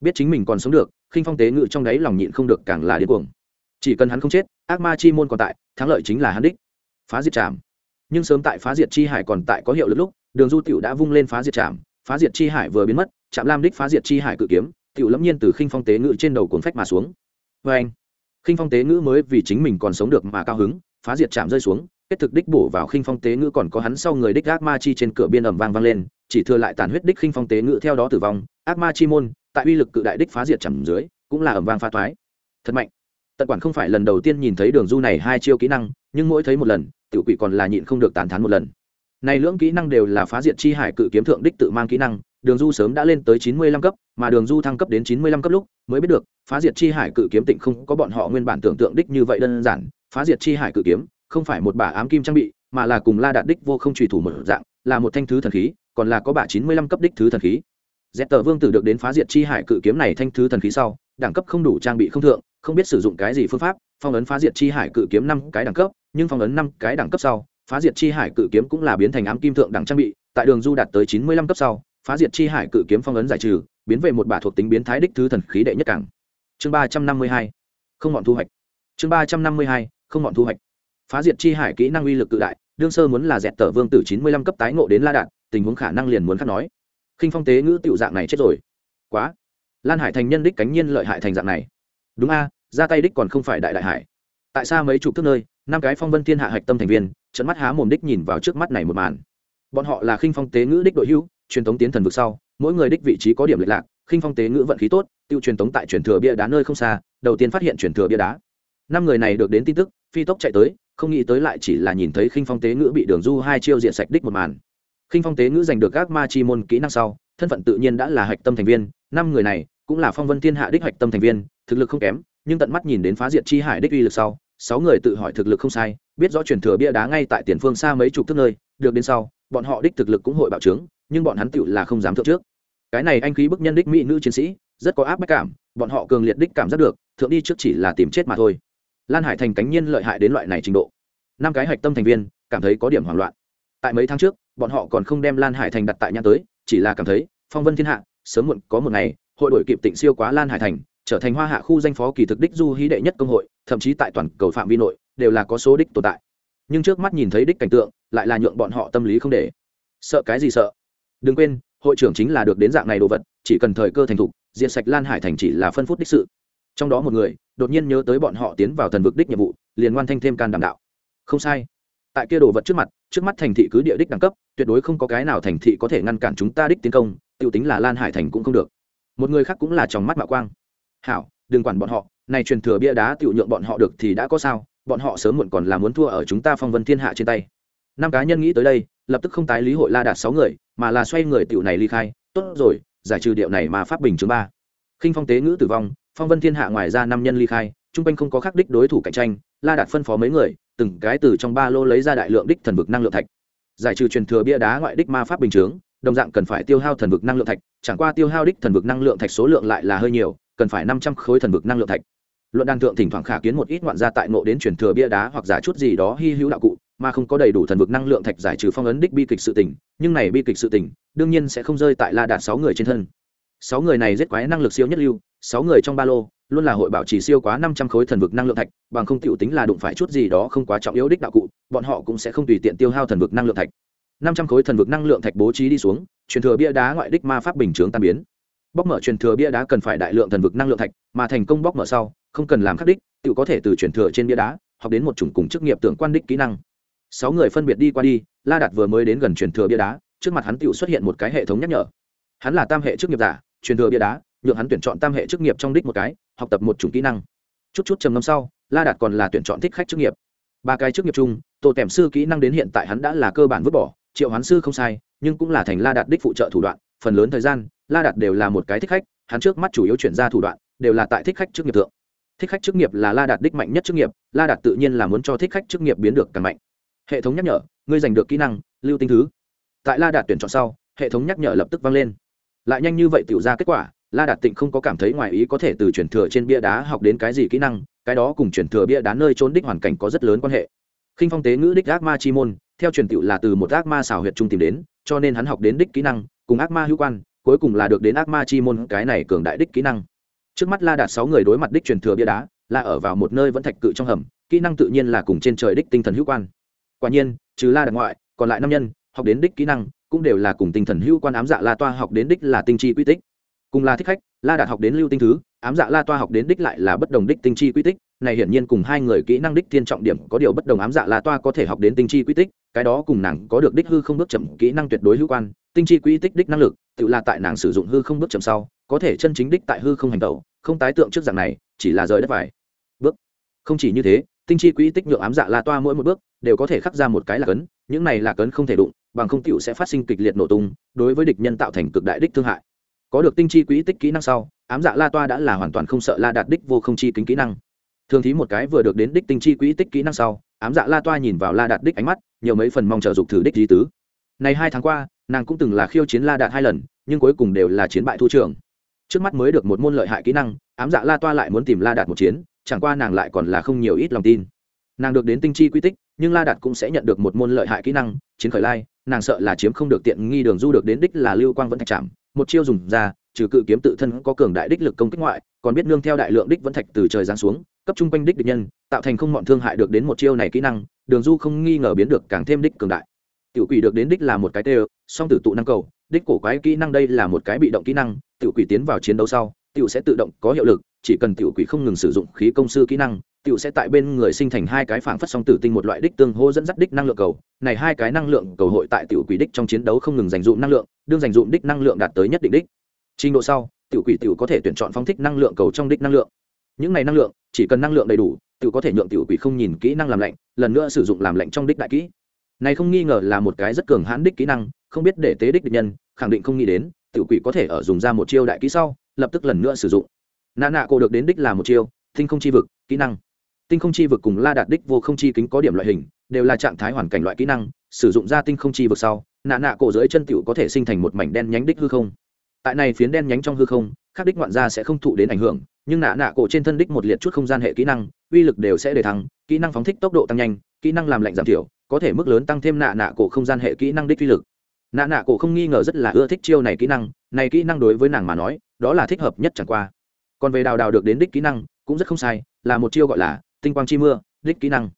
Biết chính mình còn sống được khinh phong tế ngự trong đáy lòng nhịn không được càng là điên cuồng. Chỉ cần hắn không chết ác ma chi môn còn tại thắng lợi chính là hắn đích. Phá diệt Chạm, nhưng sớm tại phá diệt chi hải còn tại có hiệu lực lúc đường du tiểu đã vung lên phá diệt chạm phá diệt chi hải vừa biến mất, trạm lam đích phá diệt chi hải cự kiếm, tiểu lâm nhiên từ khinh phong tế ngự trên đầu cuốn phách mà xuống. Vê anh khinh phong tế ngữ mới vì chính mình còn sống được mà cao hứng, phá diệt chạm rơi xuống, kết thực đích bổ vào khinh phong tế ngữ còn có hắn sau người đích ác ma chi trên cửa biên ẩm vang vang lên, chỉ thừa lại tàn huyết đích khinh phong tế ngữ theo đó tử vong, ác ma chi môn, tại uy lực cự đại đích phá diệt chạm dưới, cũng là ẩm vang pha thoái thật mạnh! Tận quản không phải lần đầu tiên nhìn thấy đường du này hai chiêu kỹ năng, nhưng mỗi thấy một lần, tiểu quỷ còn là nhịn không được tàn thán một lần này lưỡng kỹ năng đều là phá diệt chi hải cự kiếm thượng đích tự mang kỹ năng, đường du sớm đã lên tới chín mươi lăm cấp, mà đường du thăng cấp đến chín mươi lăm cấp lúc, mới biết được, phá diệt chi hải cự kiếm tịnh không có bọn họ nguyên bản tưởng tượng đích như vậy đơn giản. Phá diệt chi hải cự kiếm, không phải một bả ám kim trang bị, mà là cùng la đạt đích vô không trùy thủ một dạng, là một thanh thứ thần khí, còn là có bả chín mươi lăm cấp đích thứ thần khí. Dẹp tờ vương tử được đến phá diệt chi hải cự kiếm này thanh thứ thần khí sau, đẳng cấp không đủ trang bị không thượng, không biết sử dụng cái gì phương pháp, phong ấn phá diệt chi hải cự kiếm năm cái đẳng cấp, nhưng phong ấn năm cái đẳng cấp sau phá diệt chi hải cự kiếm cũng là biến thành ám kim thượng đẳng trang bị, tại đường du đạt tới chín mươi lăm cấp sau, phá diệt chi hải cự kiếm phong ấn giải trừ, biến về một bả thuộc tính biến thái đích thứ thần khí đệ nhất cảng. Chương ba trăm năm mươi hai, không ngọn thu hoạch. Chương ba trăm năm mươi hai, không ngọn thu hoạch. Phá diệt chi hải kỹ năng uy lực cự đại, đương sơ muốn là dẹt tờ vương tử chín mươi lăm cấp tái ngộ đến la đạn tình huống khả năng liền muốn khắc nói. Khinh phong tế ngữ tiểu dạng này chết rồi. Quá. Lan hải thành nhân đích cánh nhiên lợi hại thành dạng này. Đúng a, ra tay đích còn không phải đại đại hải tại sao mấy chục thước nơi, năm cái phong vân thiên hạ hạch tâm thành viên trận mắt há mồm đích nhìn vào trước mắt này một màn. Bọn họ là khinh phong tế ngữ đích đội hữu, truyền thống tiến thần vực sau, mỗi người đích vị trí có điểm lệch lạc, khinh phong tế ngữ vận khí tốt, tiêu truyền thống tại truyền thừa bia đá nơi không xa, đầu tiên phát hiện truyền thừa bia đá. Năm người này được đến tin tức, phi tốc chạy tới, không nghĩ tới lại chỉ là nhìn thấy khinh phong tế ngữ bị đường du hai chiêu diện sạch đích một màn. Khinh phong tế ngữ giành được các ma chi môn kỹ năng sau, thân phận tự nhiên đã là hạch tâm thành viên, năm người này cũng là phong vân thiên hạ đích hạch tâm thành viên, thực lực không kém, nhưng tận mắt nhìn đến phá diệt chi hải đích uy lực sau sáu người tự hỏi thực lực không sai, biết rõ truyền thừa bia đá ngay tại tiền phương xa mấy chục thước nơi, được đến sau, bọn họ đích thực lực cũng hội bạo trướng, nhưng bọn hắn tựu là không dám thượng trước. Cái này anh khí bức nhân đích mỹ nữ chiến sĩ, rất có áp bách cảm, bọn họ cường liệt đích cảm giác được, thượng đi trước chỉ là tìm chết mà thôi. Lan hải thành cánh nhiên lợi hại đến loại này trình độ. Năm cái hạch tâm thành viên, cảm thấy có điểm hoảng loạn. Tại mấy tháng trước, bọn họ còn không đem lan hải thành đặt tại nhà tới, chỉ là cảm thấy, phong vân thiên hạ, sớm muộn có một ngày, hội đổi kịp tịnh siêu quá lan hải thành trở thành hoa hạ khu danh phó kỳ thực đích du hí đệ nhất công hội, thậm chí tại toàn cầu phạm vi nội, đều là có số đích tồn tại. Nhưng trước mắt nhìn thấy đích cảnh tượng, lại là nhượng bọn họ tâm lý không để. Sợ cái gì sợ? Đừng quên, hội trưởng chính là được đến dạng này đồ vật, chỉ cần thời cơ thành thục diện sạch lan hải thành chỉ là phân phút đích sự. Trong đó một người, đột nhiên nhớ tới bọn họ tiến vào thần vực đích nhiệm vụ, liền ngoan thanh thêm can đảm đạo. Không sai. Tại kia đồ vật trước mặt, trước mắt thành thị cứ địa đích đẳng cấp, tuyệt đối không có cái nào thành thị có thể ngăn cản chúng ta đích tiến công t i ê u tính là lan hải thành cũng không được. Một người khác cũng là trong mắt mạo quang hảo, đừng quản bọn họ, này truyền thừa bia đá tự nhượng bọn họ được thì đã có sao, bọn họ sớm muộn còn là muốn thua ở chúng ta phong vân thiên hạ trên tay. Năm cá nhân nghĩ tới đây, lập tức không tái lý hội la đạt sáu người, mà là xoay người tiểu này ly khai. Tốt rồi, giải trừ điệu này mà pháp bình chứng ba. Khinh phong tế ngữ tử vong, phong vân thiên hạ ngoài ra năm nhân ly khai trung quanh không có khắc đích đối thủ cạnh tranh, la đạt phân phó mấy người, từng cái từ trong ba lô lấy ra đại lượng đích thần vực năng lượng thạch. Giải trừ truyền thừa bia đá ngoại đích ma pháp bình chướng, đồng dạng cần phải tiêu hao thần vực năng lượng thạch, chẳng qua tiêu hao đích thần vực năng lượng thạch số lượng lại là hơi nhiều cần phải năm trăm khối thần vực năng lượng thạch. Luận đan thượng thỉnh thoảng khả kiến một ít ngoạn gia tại ngộ đến truyền thừa bia đá hoặc giả chút gì đó hy hữu đạo cụ, mà không có đầy đủ thần vực năng lượng thạch giải trừ phong ấn đích bi kịch sự tình, nhưng này bi kịch sự tình, đương nhiên sẽ không rơi tại la đạt sáu người trên thân. Sáu người này giết quái năng lực siêu nhất lưu, sáu người trong ba lô, luôn là hội bảo trì siêu quá năm trăm khối thần vực năng lượng thạch, bằng không tiểu tính là đụng phải chút gì đó không quá trọng yếu đích đạo cụ, bọn họ cũng sẽ không tùy tiện tiêu hao thần vực năng lượng thạch. Năm trăm khối thần vực năng lượng thạch bố trí đi xuống, truyền thừa bia đá ngoại đích ma pháp bình chướng tan biến bóc mở truyền thừa bia đá cần phải đại lượng thần vực năng lượng thạch, mà thành công bóc mở sau, không cần làm khắc đích, tự có thể từ truyền thừa trên bia đá, học đến một chủng cùng chức nghiệp tưởng quan đích kỹ năng. Sáu người phân biệt đi qua đi, la đạt vừa mới đến gần truyền thừa bia đá, trước mặt hắn tự xuất hiện một cái hệ thống nhắc nhở. Hắn là tam hệ chức nghiệp giả, truyền thừa bia đá, nhượng hắn tuyển chọn tam hệ chức nghiệp trong đích một cái, học tập một chủng kỹ năng. Chút chút trầm ngâm sau, la đạt còn là tuyển chọn thích khách chức nghiệp. Ba cái chức nghiệp chung, tổ tèm sư kỹ năng đến hiện tại hắn đã là cơ bản vứt bỏ, triệu hoán sư không sai, nhưng cũng là thành la đạt đích phụ trợ thủ đoạn, phần lớn thời gian la đạt đều là một cái thích khách, hắn trước mắt chủ yếu chuyển ra thủ đoạn, đều là tại thích khách chức nghiệp thượng. Thích khách chức nghiệp là la đạt đích mạnh nhất chức nghiệp, la đạt tự nhiên là muốn cho thích khách chức nghiệp biến được càng mạnh. Hệ thống nhắc nhở, ngươi giành được kỹ năng, lưu tinh thứ. Tại la đạt tuyển chọn sau, hệ thống nhắc nhở lập tức vang lên. Lại nhanh như vậy tự ra kết quả, la đạt tịnh không có cảm thấy ngoài ý có thể từ chuyển thừa trên bia đá học đến cái gì kỹ năng, cái đó cùng chuyển thừa bia đá nơi trốn đích hoàn cảnh có rất lớn quan hệ. Khinh phong tế ngữ đích ác ma chi môn, theo truyền tựu là từ một ác ma xảo huyệt trung tìm đến, cho nên hắn học đến đích kỹ năng, cùng ác ma hữu quan cuối cùng là được đến ác ma chi môn cái này cường đại đích kỹ năng. Trước mắt la đạt sáu người đối mặt đích truyền thừa bia đá, là ở vào một nơi vẫn thạch cự trong hầm, kỹ năng tự nhiên là cùng trên trời đích tinh thần hữu quan. Quả nhiên, trừ la đạt ngoại, còn lại năm nhân, học đến đích kỹ năng, cũng đều là cùng tinh thần hữu quan ám dạ la toa học đến đích là tinh chi quy tích. Cùng là thích khách, la đạt học đến lưu tinh thứ, ám dạ la toa học đến đích lại là bất đồng đích tinh chi quy tích này hiển nhiên cùng hai người kỹ năng đích thiên trọng điểm có điều bất đồng ám dạ la toa có thể học đến tinh chi quy tích, cái đó cùng nàng có được đích hư không bước chậm kỹ năng tuyệt đối hữu quan, tinh chi quy tích đích năng lực, tự là tại nàng sử dụng hư không bước chậm sau, có thể chân chính đích tại hư không hành tẩu, không tái tượng trước dạng này, chỉ là rời đất vải bước. Không chỉ như thế, tinh chi quy tích nhượng ám dạ la toa mỗi một bước, đều có thể khắc ra một cái là cấn, những này là cấn không thể đụng, bằng không cựu sẽ phát sinh kịch liệt nổ tung, đối với địch nhân tạo thành cực đại đích thương hại. Có được tinh chi quỹ tích kỹ năng sau, ám dạ la toa đã là hoàn toàn không sợ la đạt đích vô không chi kính kỹ năng thường thí một cái vừa được đến đích tinh chi quỹ tích kỹ năng sau, ám dạ la toa nhìn vào la đạt đích ánh mắt, nhiều mấy phần mong trợ dục thử đích di tứ. Này hai tháng qua, nàng cũng từng là khiêu chiến la đạt hai lần, nhưng cuối cùng đều là chiến bại thu trường. Trước mắt mới được một môn lợi hại kỹ năng, ám dạ la toa lại muốn tìm la đạt một chiến, chẳng qua nàng lại còn là không nhiều ít lòng tin. Nàng được đến tinh chi quy tích, nhưng la đạt cũng sẽ nhận được một môn lợi hại kỹ năng, chiến khởi lai, nàng sợ là chiếm không được tiện nghi đường du được đến đích là lưu quang vẫn thạch chạm một chiêu dùng ra, trừ cự kiếm tự thân có cường đại đích lực công kích ngoại, còn biết nương theo đại lượng đích vẫn thạch từ trời giáng xuống cấp trung quanh đích địch nhân, tạo thành không mọn thương hại được đến một chiêu này kỹ năng, đường du không nghi ngờ biến được càng thêm đích cường đại. Tiểu quỷ được đến đích là một cái tê song tử tụ năng cầu, đích cổ quái kỹ năng đây là một cái bị động kỹ năng, tiểu quỷ tiến vào chiến đấu sau, tiểu sẽ tự động có hiệu lực, chỉ cần tiểu quỷ không ngừng sử dụng khí công sư kỹ năng, tiểu sẽ tại bên người sinh thành hai cái phảng phất song tử tinh một loại đích tương hô dẫn dắt đích năng lượng cầu. Này hai cái năng lượng cầu hội tại tiểu quỷ đích trong chiến đấu không ngừng dành dụm năng lượng, đương dành dụm đích năng lượng đạt tới nhất định đích. Trình độ sau, tiểu quỷ tiểu có thể tuyển chọn phong thích năng lượng cầu trong đích năng lượng những này năng lượng, chỉ cần năng lượng đầy đủ, tiểu có thể nhượng tiểu quỷ không nhìn kỹ năng làm lạnh, lần nữa sử dụng làm lạnh trong đích đại kỹ. Này không nghi ngờ là một cái rất cường hãn đích kỹ năng, không biết để tế đích địch nhân, khẳng định không nghĩ đến, tiểu quỷ có thể ở dùng ra một chiêu đại kỹ sau, lập tức lần nữa sử dụng. Nạ nạ cô được đến đích là một chiêu, tinh không chi vực, kỹ năng. Tinh không chi vực cùng la đạt đích vô không chi kính có điểm loại hình, đều là trạng thái hoàn cảnh loại kỹ năng, sử dụng ra tinh không chi vực sau nạ nạ cổ dưới chân tiểu có thể sinh thành một mảnh đen nhánh đích hư không. Tại này phiến đen nhánh trong hư không khác đích ngoạn gia sẽ không thụ đến ảnh hưởng, nhưng nạ nạ cổ trên thân đích một liệt chút không gian hệ kỹ năng, uy lực đều sẽ để thăng, kỹ năng phóng thích tốc độ tăng nhanh, kỹ năng làm lạnh giảm thiểu, có thể mức lớn tăng thêm nạ nạ cổ không gian hệ kỹ năng đích uy lực. Nạ nạ cổ không nghi ngờ rất là ưa thích chiêu này kỹ năng, này kỹ năng đối với nàng mà nói, đó là thích hợp nhất chẳng qua. Còn về đào đào được đến đích kỹ năng, cũng rất không sai, là một chiêu gọi là tinh quang chi mưa, đích kỹ năng.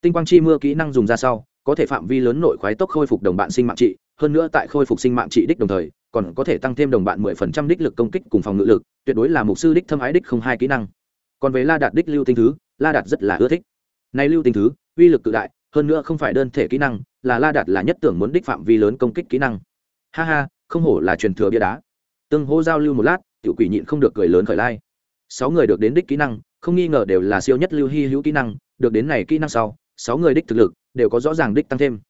Tinh quang chi mưa kỹ năng dùng ra sau, có thể phạm vi lớn nội khoái tốc khôi phục đồng bạn sinh mạng trị hơn nữa tại khôi phục sinh mạng trị đích đồng thời, còn có thể tăng thêm đồng bạn mười phần trăm đích lực công kích cùng phòng ngự lực, tuyệt đối là mục sư đích thâm ái đích không hai kỹ năng. Còn về la đạt đích lưu tinh thứ, la đạt rất là ưa thích. Này lưu tinh thứ, uy lực cự đại, hơn nữa không phải đơn thể kỹ năng, là la đạt là nhất tưởng muốn đích phạm vi lớn công kích kỹ năng. Ha ha, không hổ là truyền thừa bia đá. Tương hô giao lưu một lát, tiểu quỷ nhịn không được cười lớn khởi lai. Sáu người được đến đích kỹ năng, không nghi ngờ đều là siêu nhất lưu hy hữu kỹ năng, được đến này kỹ năng sau, sáu người đích thực lực đều có rõ ràng đích tăng thêm.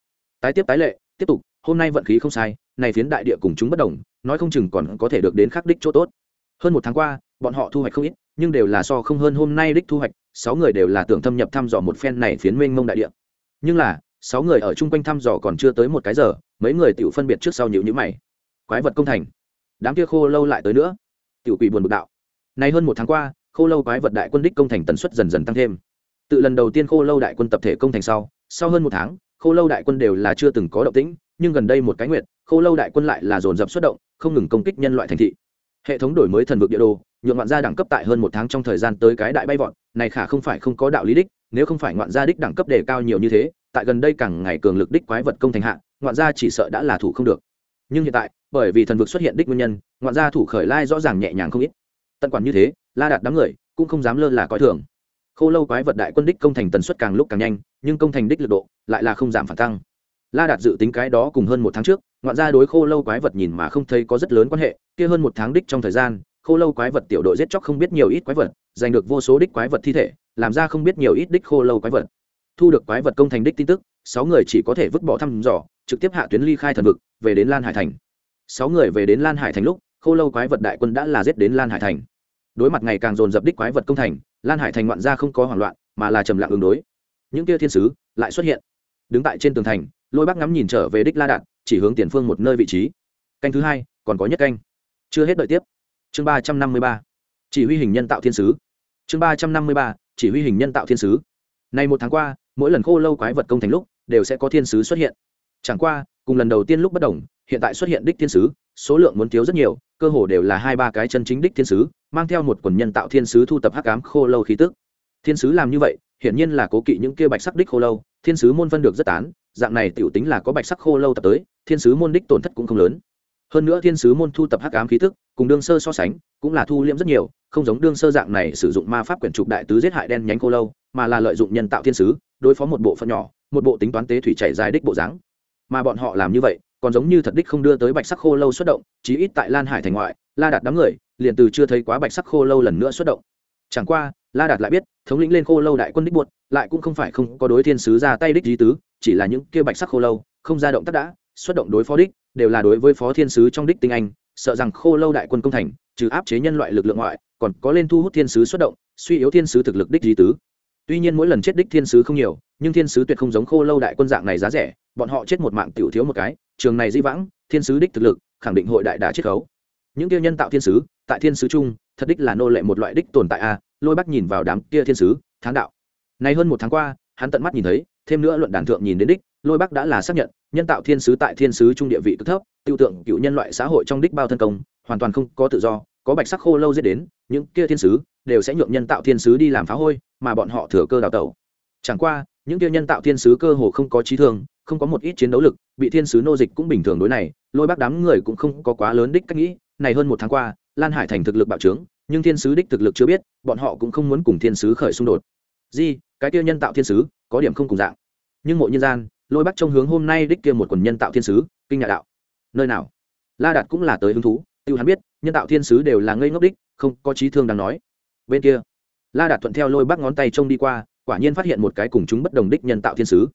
Tái tiếp tái lệ tiếp tục, hôm nay vận khí không sai, này phiến đại địa cùng chúng bất đồng, nói không chừng còn có thể được đến khắc đích chỗ tốt. Hơn một tháng qua, bọn họ thu hoạch không ít, nhưng đều là so không hơn hôm nay đích thu hoạch, sáu người đều là tưởng thâm nhập thăm dò một phen này phiến mênh mông đại địa. Nhưng là, sáu người ở chung quanh thăm dò còn chưa tới một cái giờ, mấy người tự phân biệt trước sau nhịu nhữ mày. Quái vật công thành. Đám kia khô lâu lại tới nữa. Tiểu quỷ buồn bực đạo. Nay hơn một tháng qua, khô lâu quái vật đại quân đích công thành tần suất dần dần tăng thêm. Tự lần đầu tiên khô lâu đại quân tập thể công thành sau sau hơn một tháng khô lâu đại quân đều là chưa từng có động tĩnh, nhưng gần đây một cái nguyện khô lâu đại quân lại là dồn dập xuất động, không ngừng công kích nhân loại thành thị. Hệ thống đổi mới thần vực địa đồ, nhượng ngoạn gia đẳng cấp tại hơn một tháng trong thời gian tới cái đại bay vọt, này khả không phải không có đạo lý đích, nếu không phải ngoạn gia đích đẳng cấp đề cao nhiều như thế, tại gần đây càng ngày cường lực đích quái vật công thành hạ, ngoạn gia chỉ sợ đã là thủ không được. Nhưng hiện tại, bởi vì thần vực xuất hiện đích nguyên nhân, ngoạn gia thủ khởi lai rõ ràng nhẹ nhàng không ít. Tận quản như thế, la đạt đám người cũng không dám lơ là coi thường khô lâu quái vật đại quân đích công thành tần suất càng lúc càng nhanh, nhưng công thành đích lực độ lại là không giảm phản tăng. La đạt dự tính cái đó cùng hơn một tháng trước, ngoạn ra đối khô lâu quái vật nhìn mà không thấy có rất lớn quan hệ, kia hơn một tháng đích trong thời gian, khô lâu quái vật tiểu đội giết chóc không biết nhiều ít quái vật, giành được vô số đích quái vật thi thể, làm ra không biết nhiều ít đích khô lâu quái vật. Thu được quái vật công thành đích tin tức, sáu người chỉ có thể vứt bỏ thăm dò, trực tiếp hạ tuyến ly khai thần vực, về đến lan hải thành. Sáu người về đến lan hải thành lúc, khô lâu quái vật đại quân đã là giết đến lan hải thành đối mặt ngày càng dồn dập đích quái vật công thành, lan hải thành ngoạn gia không có hoảng loạn, mà là trầm lặng ứng đối. Những kia thiên sứ lại xuất hiện. Đứng tại trên tường thành, lôi bác ngắm nhìn trở về đích la đạt, chỉ hướng tiền phương một nơi vị trí. Canh thứ hai, còn có nhất canh. Chưa hết đợi tiếp. Chương ba trăm năm mươi ba. Chỉ huy hình nhân tạo thiên sứ. Chương ba trăm năm mươi ba, chỉ huy hình nhân tạo thiên sứ. Nay một tháng qua, mỗi lần khô lâu quái vật công thành lúc, đều sẽ có thiên sứ xuất hiện. Chẳng qua, cùng lần đầu tiên lúc bất đồng, hiện tại xuất hiện đích thiên sứ, số lượng muốn thiếu rất nhiều, cơ hồ đều là hai ba cái chân chính đích thiên sứ mang theo một quần nhân tạo thiên sứ thu tập hắc ám khô lâu khí tức. Thiên sứ làm như vậy, hiển nhiên là cố kỵ những kia bạch sắc đích khô lâu, thiên sứ môn phân được rất tán, dạng này tiểu tính là có bạch sắc khô lâu tập tới, thiên sứ môn đích tổn thất cũng không lớn. Hơn nữa thiên sứ môn thu tập hắc ám khí tức, cùng đương sơ so sánh, cũng là thu liễm rất nhiều, không giống đương sơ dạng này sử dụng ma pháp quyển trục đại tứ giết hại đen nhánh khô lâu, mà là lợi dụng nhân tạo thiên sứ, đối phó một bộ phận nhỏ, một bộ tính toán tế thủy chảy dài đích bộ dáng. Mà bọn họ làm như vậy, còn giống như thật đích không đưa tới bạch sắc khô lâu xuất động, chí ít tại lan hải thành ngoại, la đạt đám người liền từ chưa thấy quá bạch sắc khô lâu lần nữa xuất động. Chẳng qua, la đạt lại biết, thống lĩnh lên khô lâu đại quân đích buột lại cũng không phải không có đối thiên sứ ra tay đích lý tứ, chỉ là những kia bạch sắc khô lâu, không ra động tác đã, xuất động đối phó đích, đều là đối với phó thiên sứ trong đích tinh anh, sợ rằng khô lâu đại quân công thành, trừ áp chế nhân loại lực lượng ngoại, còn có lên thu hút thiên sứ xuất động, suy yếu thiên sứ thực lực đích lý tứ. Tuy nhiên mỗi lần chết đích thiên sứ không nhiều, nhưng thiên sứ tuyệt không giống khô lâu đại quân dạng này giá rẻ, bọn họ chết một mạng tiểu thiếu một cái, trường này di vãng, thiên sứ đích thực lực, khẳng định hội đại đã chiết khấu. Những kia nhân tạo thiên sứ tại thiên sứ chung, thật đích là nô lệ một loại đích tồn tại a lôi bắt nhìn vào đám kia thiên sứ, thán đạo. Nay hơn một tháng qua, hắn tận mắt nhìn thấy, thêm nữa luận đàn thượng nhìn đến đích, lôi bắc đã là xác nhận, nhân tạo thiên sứ tại thiên sứ trung địa vị cực thấp, tiêu tượng cựu nhân loại xã hội trong đích bao thân công, hoàn toàn không có tự do, có bạch sắc khô lâu giết đến, những kia thiên sứ đều sẽ nhượng nhân tạo thiên sứ đi làm phá hôi, mà bọn họ thừa cơ đào tẩu. Chẳng qua, những kia nhân tạo thiên sứ cơ hồ không có trí thương, không có một ít chiến đấu lực, bị thiên sứ nô dịch cũng bình thường đối này, lôi bác đám người cũng không có quá lớn đích cách nghĩ, này hơn một tháng qua lan hải thành thực lực bạo trướng, nhưng thiên sứ đích thực lực chưa biết, bọn họ cũng không muốn cùng thiên sứ khởi xung đột. Di cái kia nhân tạo thiên sứ, có điểm không cùng dạng. Nhưng mộ nhân gian, lôi bắt trong hướng hôm nay đích kia một quần nhân tạo thiên sứ, kinh ngạc đạo. Nơi nào? La đạt cũng là tới hứng thú, Tiêu hắn biết, nhân tạo thiên sứ đều là ngây ngốc đích, không có trí thương đáng nói. Bên kia, la đạt thuận theo lôi bắt ngón tay trông đi qua, quả nhiên phát hiện một cái cùng chúng bất đồng đích nhân tạo thiên sứ.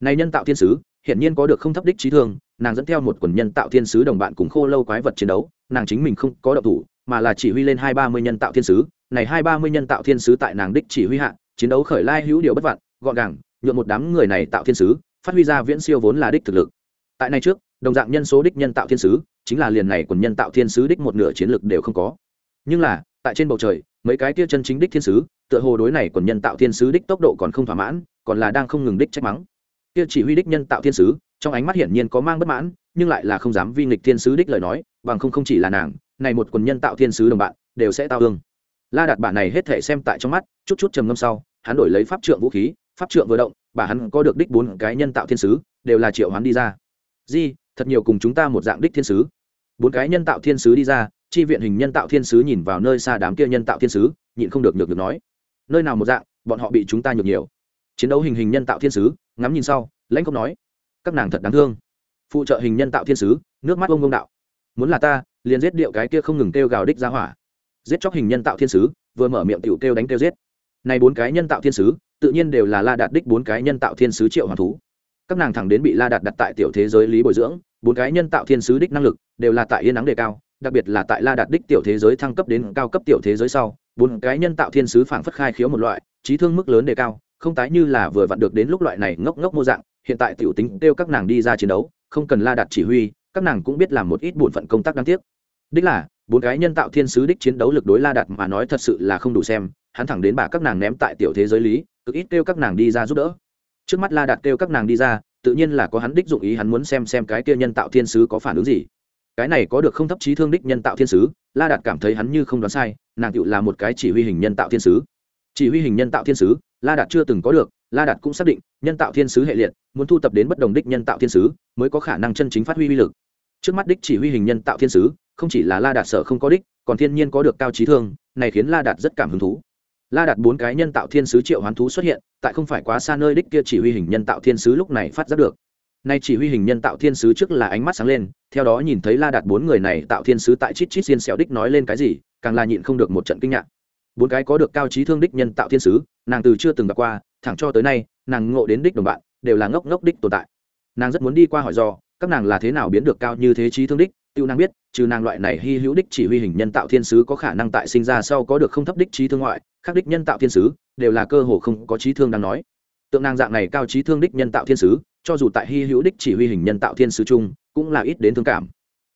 Này nhân tạo thiên sứ, hiển nhiên có được không thấp đích trí thương, nàng dẫn theo một quần nhân tạo thiên sứ đồng bạn cùng khô lâu quái vật chiến đấu nàng chính mình không có động thủ, mà là chỉ huy lên hai ba mươi nhân tạo thiên sứ. Này hai ba mươi nhân tạo thiên sứ tại nàng đích chỉ huy hạ, chiến đấu khởi lai hữu điều bất vạn, gọn gàng, nhuộm một đám người này tạo thiên sứ, phát huy ra viễn siêu vốn là đích thực lực. Tại này trước, đồng dạng nhân số đích nhân tạo thiên sứ, chính là liền này quần nhân tạo thiên sứ đích một nửa chiến lực đều không có. Nhưng là, tại trên bầu trời, mấy cái kia chân chính đích thiên sứ, tựa hồ đối này quần nhân tạo thiên sứ đích tốc độ còn không thỏa mãn, còn là đang không ngừng đích trách mắng. Kia chỉ huy đích nhân tạo thiên sứ trong ánh mắt hiển nhiên có mang bất mãn, nhưng lại là không dám vi nghịch thiên sứ đích lời nói, bằng không không chỉ là nàng, này một quần nhân tạo thiên sứ đồng bạn, đều sẽ tao hương la đạt bản này hết thể xem tại trong mắt, chút chút trầm ngâm sau, hắn đổi lấy pháp trượng vũ khí, pháp trượng vừa động, bà hắn có được đích bốn cái nhân tạo thiên sứ, đều là triệu hắn đi ra. Di, thật nhiều cùng chúng ta một dạng đích thiên sứ. Bốn cái nhân tạo thiên sứ đi ra, chi viện hình nhân tạo thiên sứ nhìn vào nơi xa đám kia nhân tạo thiên sứ, nhịn không được nhược được nói. Nơi nào một dạng, bọn họ bị chúng ta nhược nhiều. Chiến đấu hình hình nhân tạo thiên sứ, ngắm nhìn sau, lãnh không nói các nàng thật đáng thương. Phụ trợ hình nhân tạo thiên sứ, nước mắt ông ông đạo. Muốn là ta, liền giết điệu cái kia không ngừng kêu gào đích ra hỏa. Giết chóc hình nhân tạo thiên sứ, vừa mở miệng tiểu kêu đánh kêu giết. Này bốn cái nhân tạo thiên sứ, tự nhiên đều là la đạt đích bốn cái nhân tạo thiên sứ triệu hoàng thú. Các nàng thẳng đến bị la đạt đặt tại tiểu thế giới lý bồi dưỡng, bốn cái nhân tạo thiên sứ đích năng lực đều là tại yên nắng đề cao, đặc biệt là tại la đạt đích tiểu thế giới thăng cấp đến cao cấp tiểu thế giới sau, bốn cái nhân tạo thiên sứ phảng phất khai khiếu một loại, trí thương mức lớn đề cao, không tái như là vừa vặn được đến lúc loại này ngốc ngốc mô dạng hiện tại tiểu tính kêu các nàng đi ra chiến đấu, không cần la đạt chỉ huy, các nàng cũng biết làm một ít bổn phận công tác đáng tiếc. Đích là, bốn cái nhân tạo thiên sứ đích chiến đấu lực đối la đạt mà nói thật sự là không đủ xem, hắn thẳng đến bà các nàng ném tại tiểu thế giới lý, cực ít kêu các nàng đi ra giúp đỡ. Trước mắt la đạt kêu các nàng đi ra, tự nhiên là có hắn đích dụng ý, hắn muốn xem xem cái kia nhân tạo thiên sứ có phản ứng gì. Cái này có được không thấp trí thương đích nhân tạo thiên sứ, la đạt cảm thấy hắn như không đoán sai, nàng tựu là một cái chỉ huy hình nhân tạo thiên sứ. Chỉ huy hình nhân tạo thiên sứ, la đạt chưa từng có được la đạt cũng xác định, nhân tạo thiên sứ hệ liệt, muốn thu tập đến bất đồng đích nhân tạo thiên sứ, mới có khả năng chân chính phát huy uy lực. Trước mắt đích chỉ huy hình nhân tạo thiên sứ, không chỉ là la đạt sợ không có đích, còn thiên nhiên có được cao trí thương, này khiến la đạt rất cảm hứng thú. La đạt bốn cái nhân tạo thiên sứ triệu hoán thú xuất hiện, tại không phải quá xa nơi đích kia chỉ huy hình nhân tạo thiên sứ lúc này phát giác được. Nay chỉ huy hình nhân tạo thiên sứ trước là ánh mắt sáng lên, theo đó nhìn thấy la đạt bốn người này tạo thiên sứ tại chít chít xiên xẹo đích nói lên cái gì, càng là nhịn không được một trận kinh ngạc. Bốn cái có được cao trí thương đích nhân tạo thiên sứ, nàng từ chưa từng gặp qua thẳng cho tới nay, nàng ngộ đến đích đồng bạn, đều là ngốc ngốc đích tồn tại. Nàng rất muốn đi qua hỏi do các nàng là thế nào biến được cao như thế trí thương đích, tiêu nàng biết, trừ nàng loại này hy hữu đích chỉ huy hình nhân tạo thiên sứ có khả năng tại sinh ra sau có được không thấp đích trí thương ngoại, khác đích nhân tạo thiên sứ, đều là cơ hồ không có trí thương đang nói. Tượng nàng dạng này cao trí thương đích nhân tạo thiên sứ, cho dù tại hy hữu đích chỉ huy hình nhân tạo thiên sứ chung, cũng là ít đến thương cảm.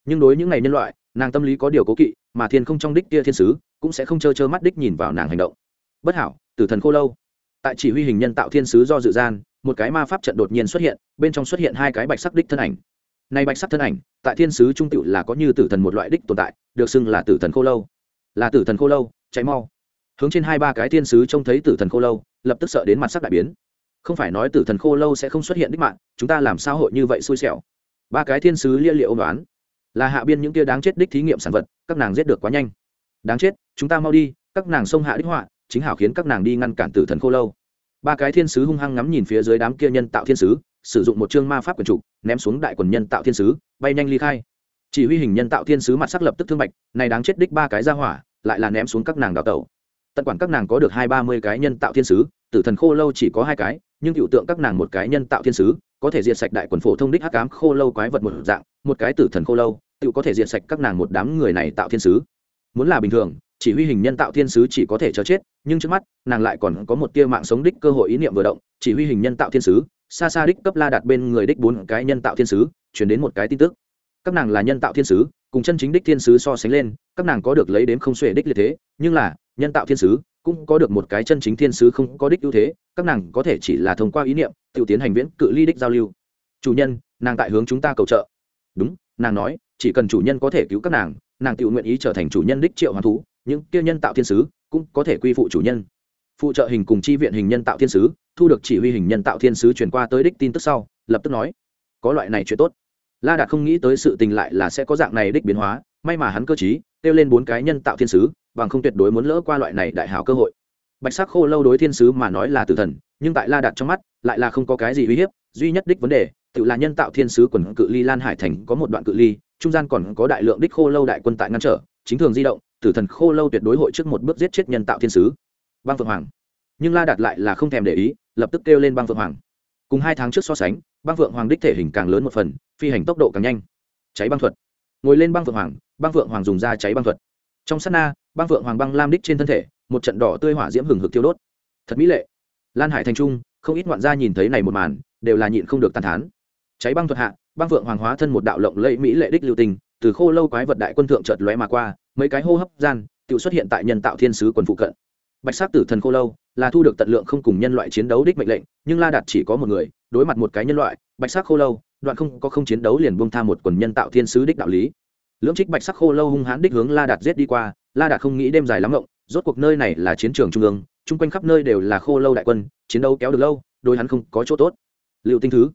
Nhưng đối những ngày nhân loại, nàng tâm lý có điều cố kỵ, mà thiên không trong đích kia thiên sứ, cũng sẽ không trơ trơ mắt đích nhìn vào nàng hành động. Bất hảo, tử thần khô lâu tại chỉ huy hình nhân tạo thiên sứ do dự gian, một cái ma pháp trận đột nhiên xuất hiện, bên trong xuất hiện hai cái bạch sắc đích thân ảnh. Nay bạch sắc thân ảnh, tại thiên sứ trung tựu là có như tử thần một loại đích tồn tại, được xưng là tử thần khô lâu. Là tử thần khô lâu cháy mau. Hướng trên hai ba cái thiên sứ trông thấy tử thần khô lâu, lập tức sợ đến mặt sắc đại biến. Không phải nói tử thần khô lâu sẽ không xuất hiện đích mạng, chúng ta làm sao hội như vậy xui xẻo? Ba cái thiên sứ lia liệu đoán. Là hạ biên những kia đáng chết đích thí nghiệm sản vật, các nàng giết được quá nhanh. Đáng chết, chúng ta mau đi, các nàng xông hạ đích họa chính hảo khiến các nàng đi ngăn cản tử thần khô lâu. Ba cái thiên sứ hung hăng ngắm nhìn phía dưới đám kia nhân tạo thiên sứ, sử dụng một chương ma pháp quần trục, ném xuống đại quần nhân tạo thiên sứ, bay nhanh ly khai. Chỉ huy hình nhân tạo thiên sứ mặt sắc lập tức thương bạch, này đáng chết đích ba cái ra hỏa, lại là ném xuống các nàng đào tẩu. Tận quản các nàng có được hai ba mươi cái nhân tạo thiên sứ, tử thần khô lâu chỉ có hai cái, nhưng cựu tượng các nàng một cái nhân tạo thiên sứ, có thể diệt sạch đại quần phổ thông đích hắc ám khô lâu quái vật một dạng, một cái tử thần khô lâu tự có thể diệt sạch các nàng một đám người này tạo thiên sứ. Muốn là bình thường chỉ huy hình nhân tạo thiên sứ chỉ có thể cho chết, nhưng trước mắt, nàng lại còn có một tia mạng sống đích cơ hội ý niệm vừa động, chỉ huy hình nhân tạo thiên sứ, xa xa đích cấp la đặt bên người đích bốn cái nhân tạo thiên sứ, chuyển đến một cái tin tức. Các nàng là nhân tạo thiên sứ, cùng chân chính đích thiên sứ so sánh lên, các nàng có được lấy đến không xuể đích liệt thế, nhưng là, nhân tạo thiên sứ cũng có được một cái chân chính thiên sứ không có đích ưu thế, các nàng có thể chỉ là thông qua ý niệm, tự tiến hành viễn cự ly đích giao lưu. Chủ nhân, nàng tại hướng chúng ta cầu trợ. Đúng, nàng nói, chỉ cần chủ nhân có thể cứu các nàng nàng tự nguyện ý trở thành chủ nhân đích triệu hoàn thú những kia nhân tạo thiên sứ cũng có thể quy phụ chủ nhân. Phụ trợ hình cùng chi viện hình nhân tạo thiên sứ, thu được chỉ huy hình nhân tạo thiên sứ chuyển qua tới đích tin tức sau, lập tức nói, có loại này chuyện tốt. La đạt không nghĩ tới sự tình lại là sẽ có dạng này đích biến hóa, may mà hắn cơ chí kêu lên bốn cái nhân tạo thiên sứ, bằng không tuyệt đối muốn lỡ qua loại này đại hảo cơ hội. Bạch sắc khô lâu đối thiên sứ mà nói là tử thần, nhưng tại la đạt trong mắt, lại là không có cái gì uy hiếp, duy nhất đích vấn đề, tự là nhân tạo thiên sứ quần cự ly lan hải thành có một đoạn cự ly, trung gian còn có đại lượng đích khô lâu đại quân tại ngăn trở, chính thường di động tử thần khô lâu tuyệt đối hội trước một bước giết chết nhân tạo thiên sứ. Băng phượng hoàng. Nhưng la đạt lại là không thèm để ý, lập tức kêu lên băng phượng hoàng. Cùng hai tháng trước so sánh, băng phượng hoàng đích thể hình càng lớn một phần, phi hành tốc độ càng nhanh. Cháy băng thuật. Ngồi lên băng phượng hoàng, băng phượng hoàng dùng da cháy băng thuật. Trong sát na, băng phượng hoàng băng lam đích trên thân thể, một trận đỏ tươi hỏa diễm hừng hực tiêu đốt. Thật mỹ lệ. Lan hải thành trung, không ít ngoạn gia nhìn thấy này một màn, đều là nhịn không được tàn thán. Cháy băng thuật hạ, băng phượng hoàng hóa thân một đạo lộng lẫy mỹ lệ đích lưu tình, từ khô lâu quái vật đại quân thượng chợt lóe mà qua mấy cái hô hấp gian tự xuất hiện tại nhân tạo thiên sứ quần phụ cận. Bạch sắc tử thần khô lâu là thu được tận lượng không cùng nhân loại chiến đấu đích mệnh lệnh, nhưng la đạt chỉ có một người, đối mặt một cái nhân loại, bạch sắc khô lâu, đoạn không có không chiến đấu liền buông tha một quần nhân tạo thiên sứ đích đạo lý. Lưỡng trích bạch sắc khô lâu hung hãn đích hướng la đạt giết đi qua, la đạt không nghĩ đêm dài lắm ngộng rốt cuộc nơi này là chiến trường trung ương, chung quanh khắp nơi đều là khô lâu đại quân, chiến đấu kéo được lâu đôi hắn không có chỗ tốt. Liệu tinh thứ.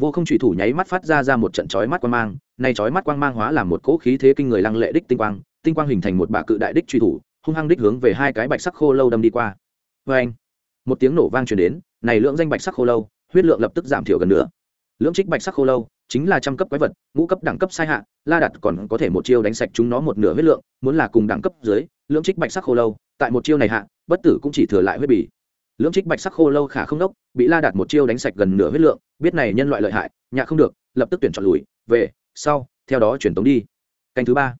Vô không thủy thủ nháy mắt phát ra ra một trận chói mắt quang mang, nay chói mắt quang mang hóa làm một cỗ khí thế kinh người lăng lệ đích tinh quang tinh quang hình thành một bà cự đại đích truy thủ, hung hăng đích hướng về hai cái bạch sắc khô lâu đâm đi qua. Vê anh, một tiếng nổ vang truyền đến, này lượng danh bạch sắc khô lâu, huyết lượng lập tức giảm thiểu gần nữa. Lưỡng trích bạch sắc khô lâu, chính là trăm cấp quái vật, ngũ cấp đẳng cấp sai hạ, la đặt còn có thể một chiêu đánh sạch chúng nó một nửa huyết lượng, muốn là cùng đẳng cấp dưới, lưỡng trích bạch sắc khô lâu, tại một chiêu này hạ, bất tử cũng chỉ thừa lại huyết bì. Lưỡng trích bạch sắc khô lâu khả không đốc, bị la đạt một chiêu đánh sạch gần nửa huyết lượng, biết này nhân loại lợi hại, nhạ không được, lập tức tuyển chọn lùi, về, sau, theo đó chuyển tống đi. Canh thứ ba.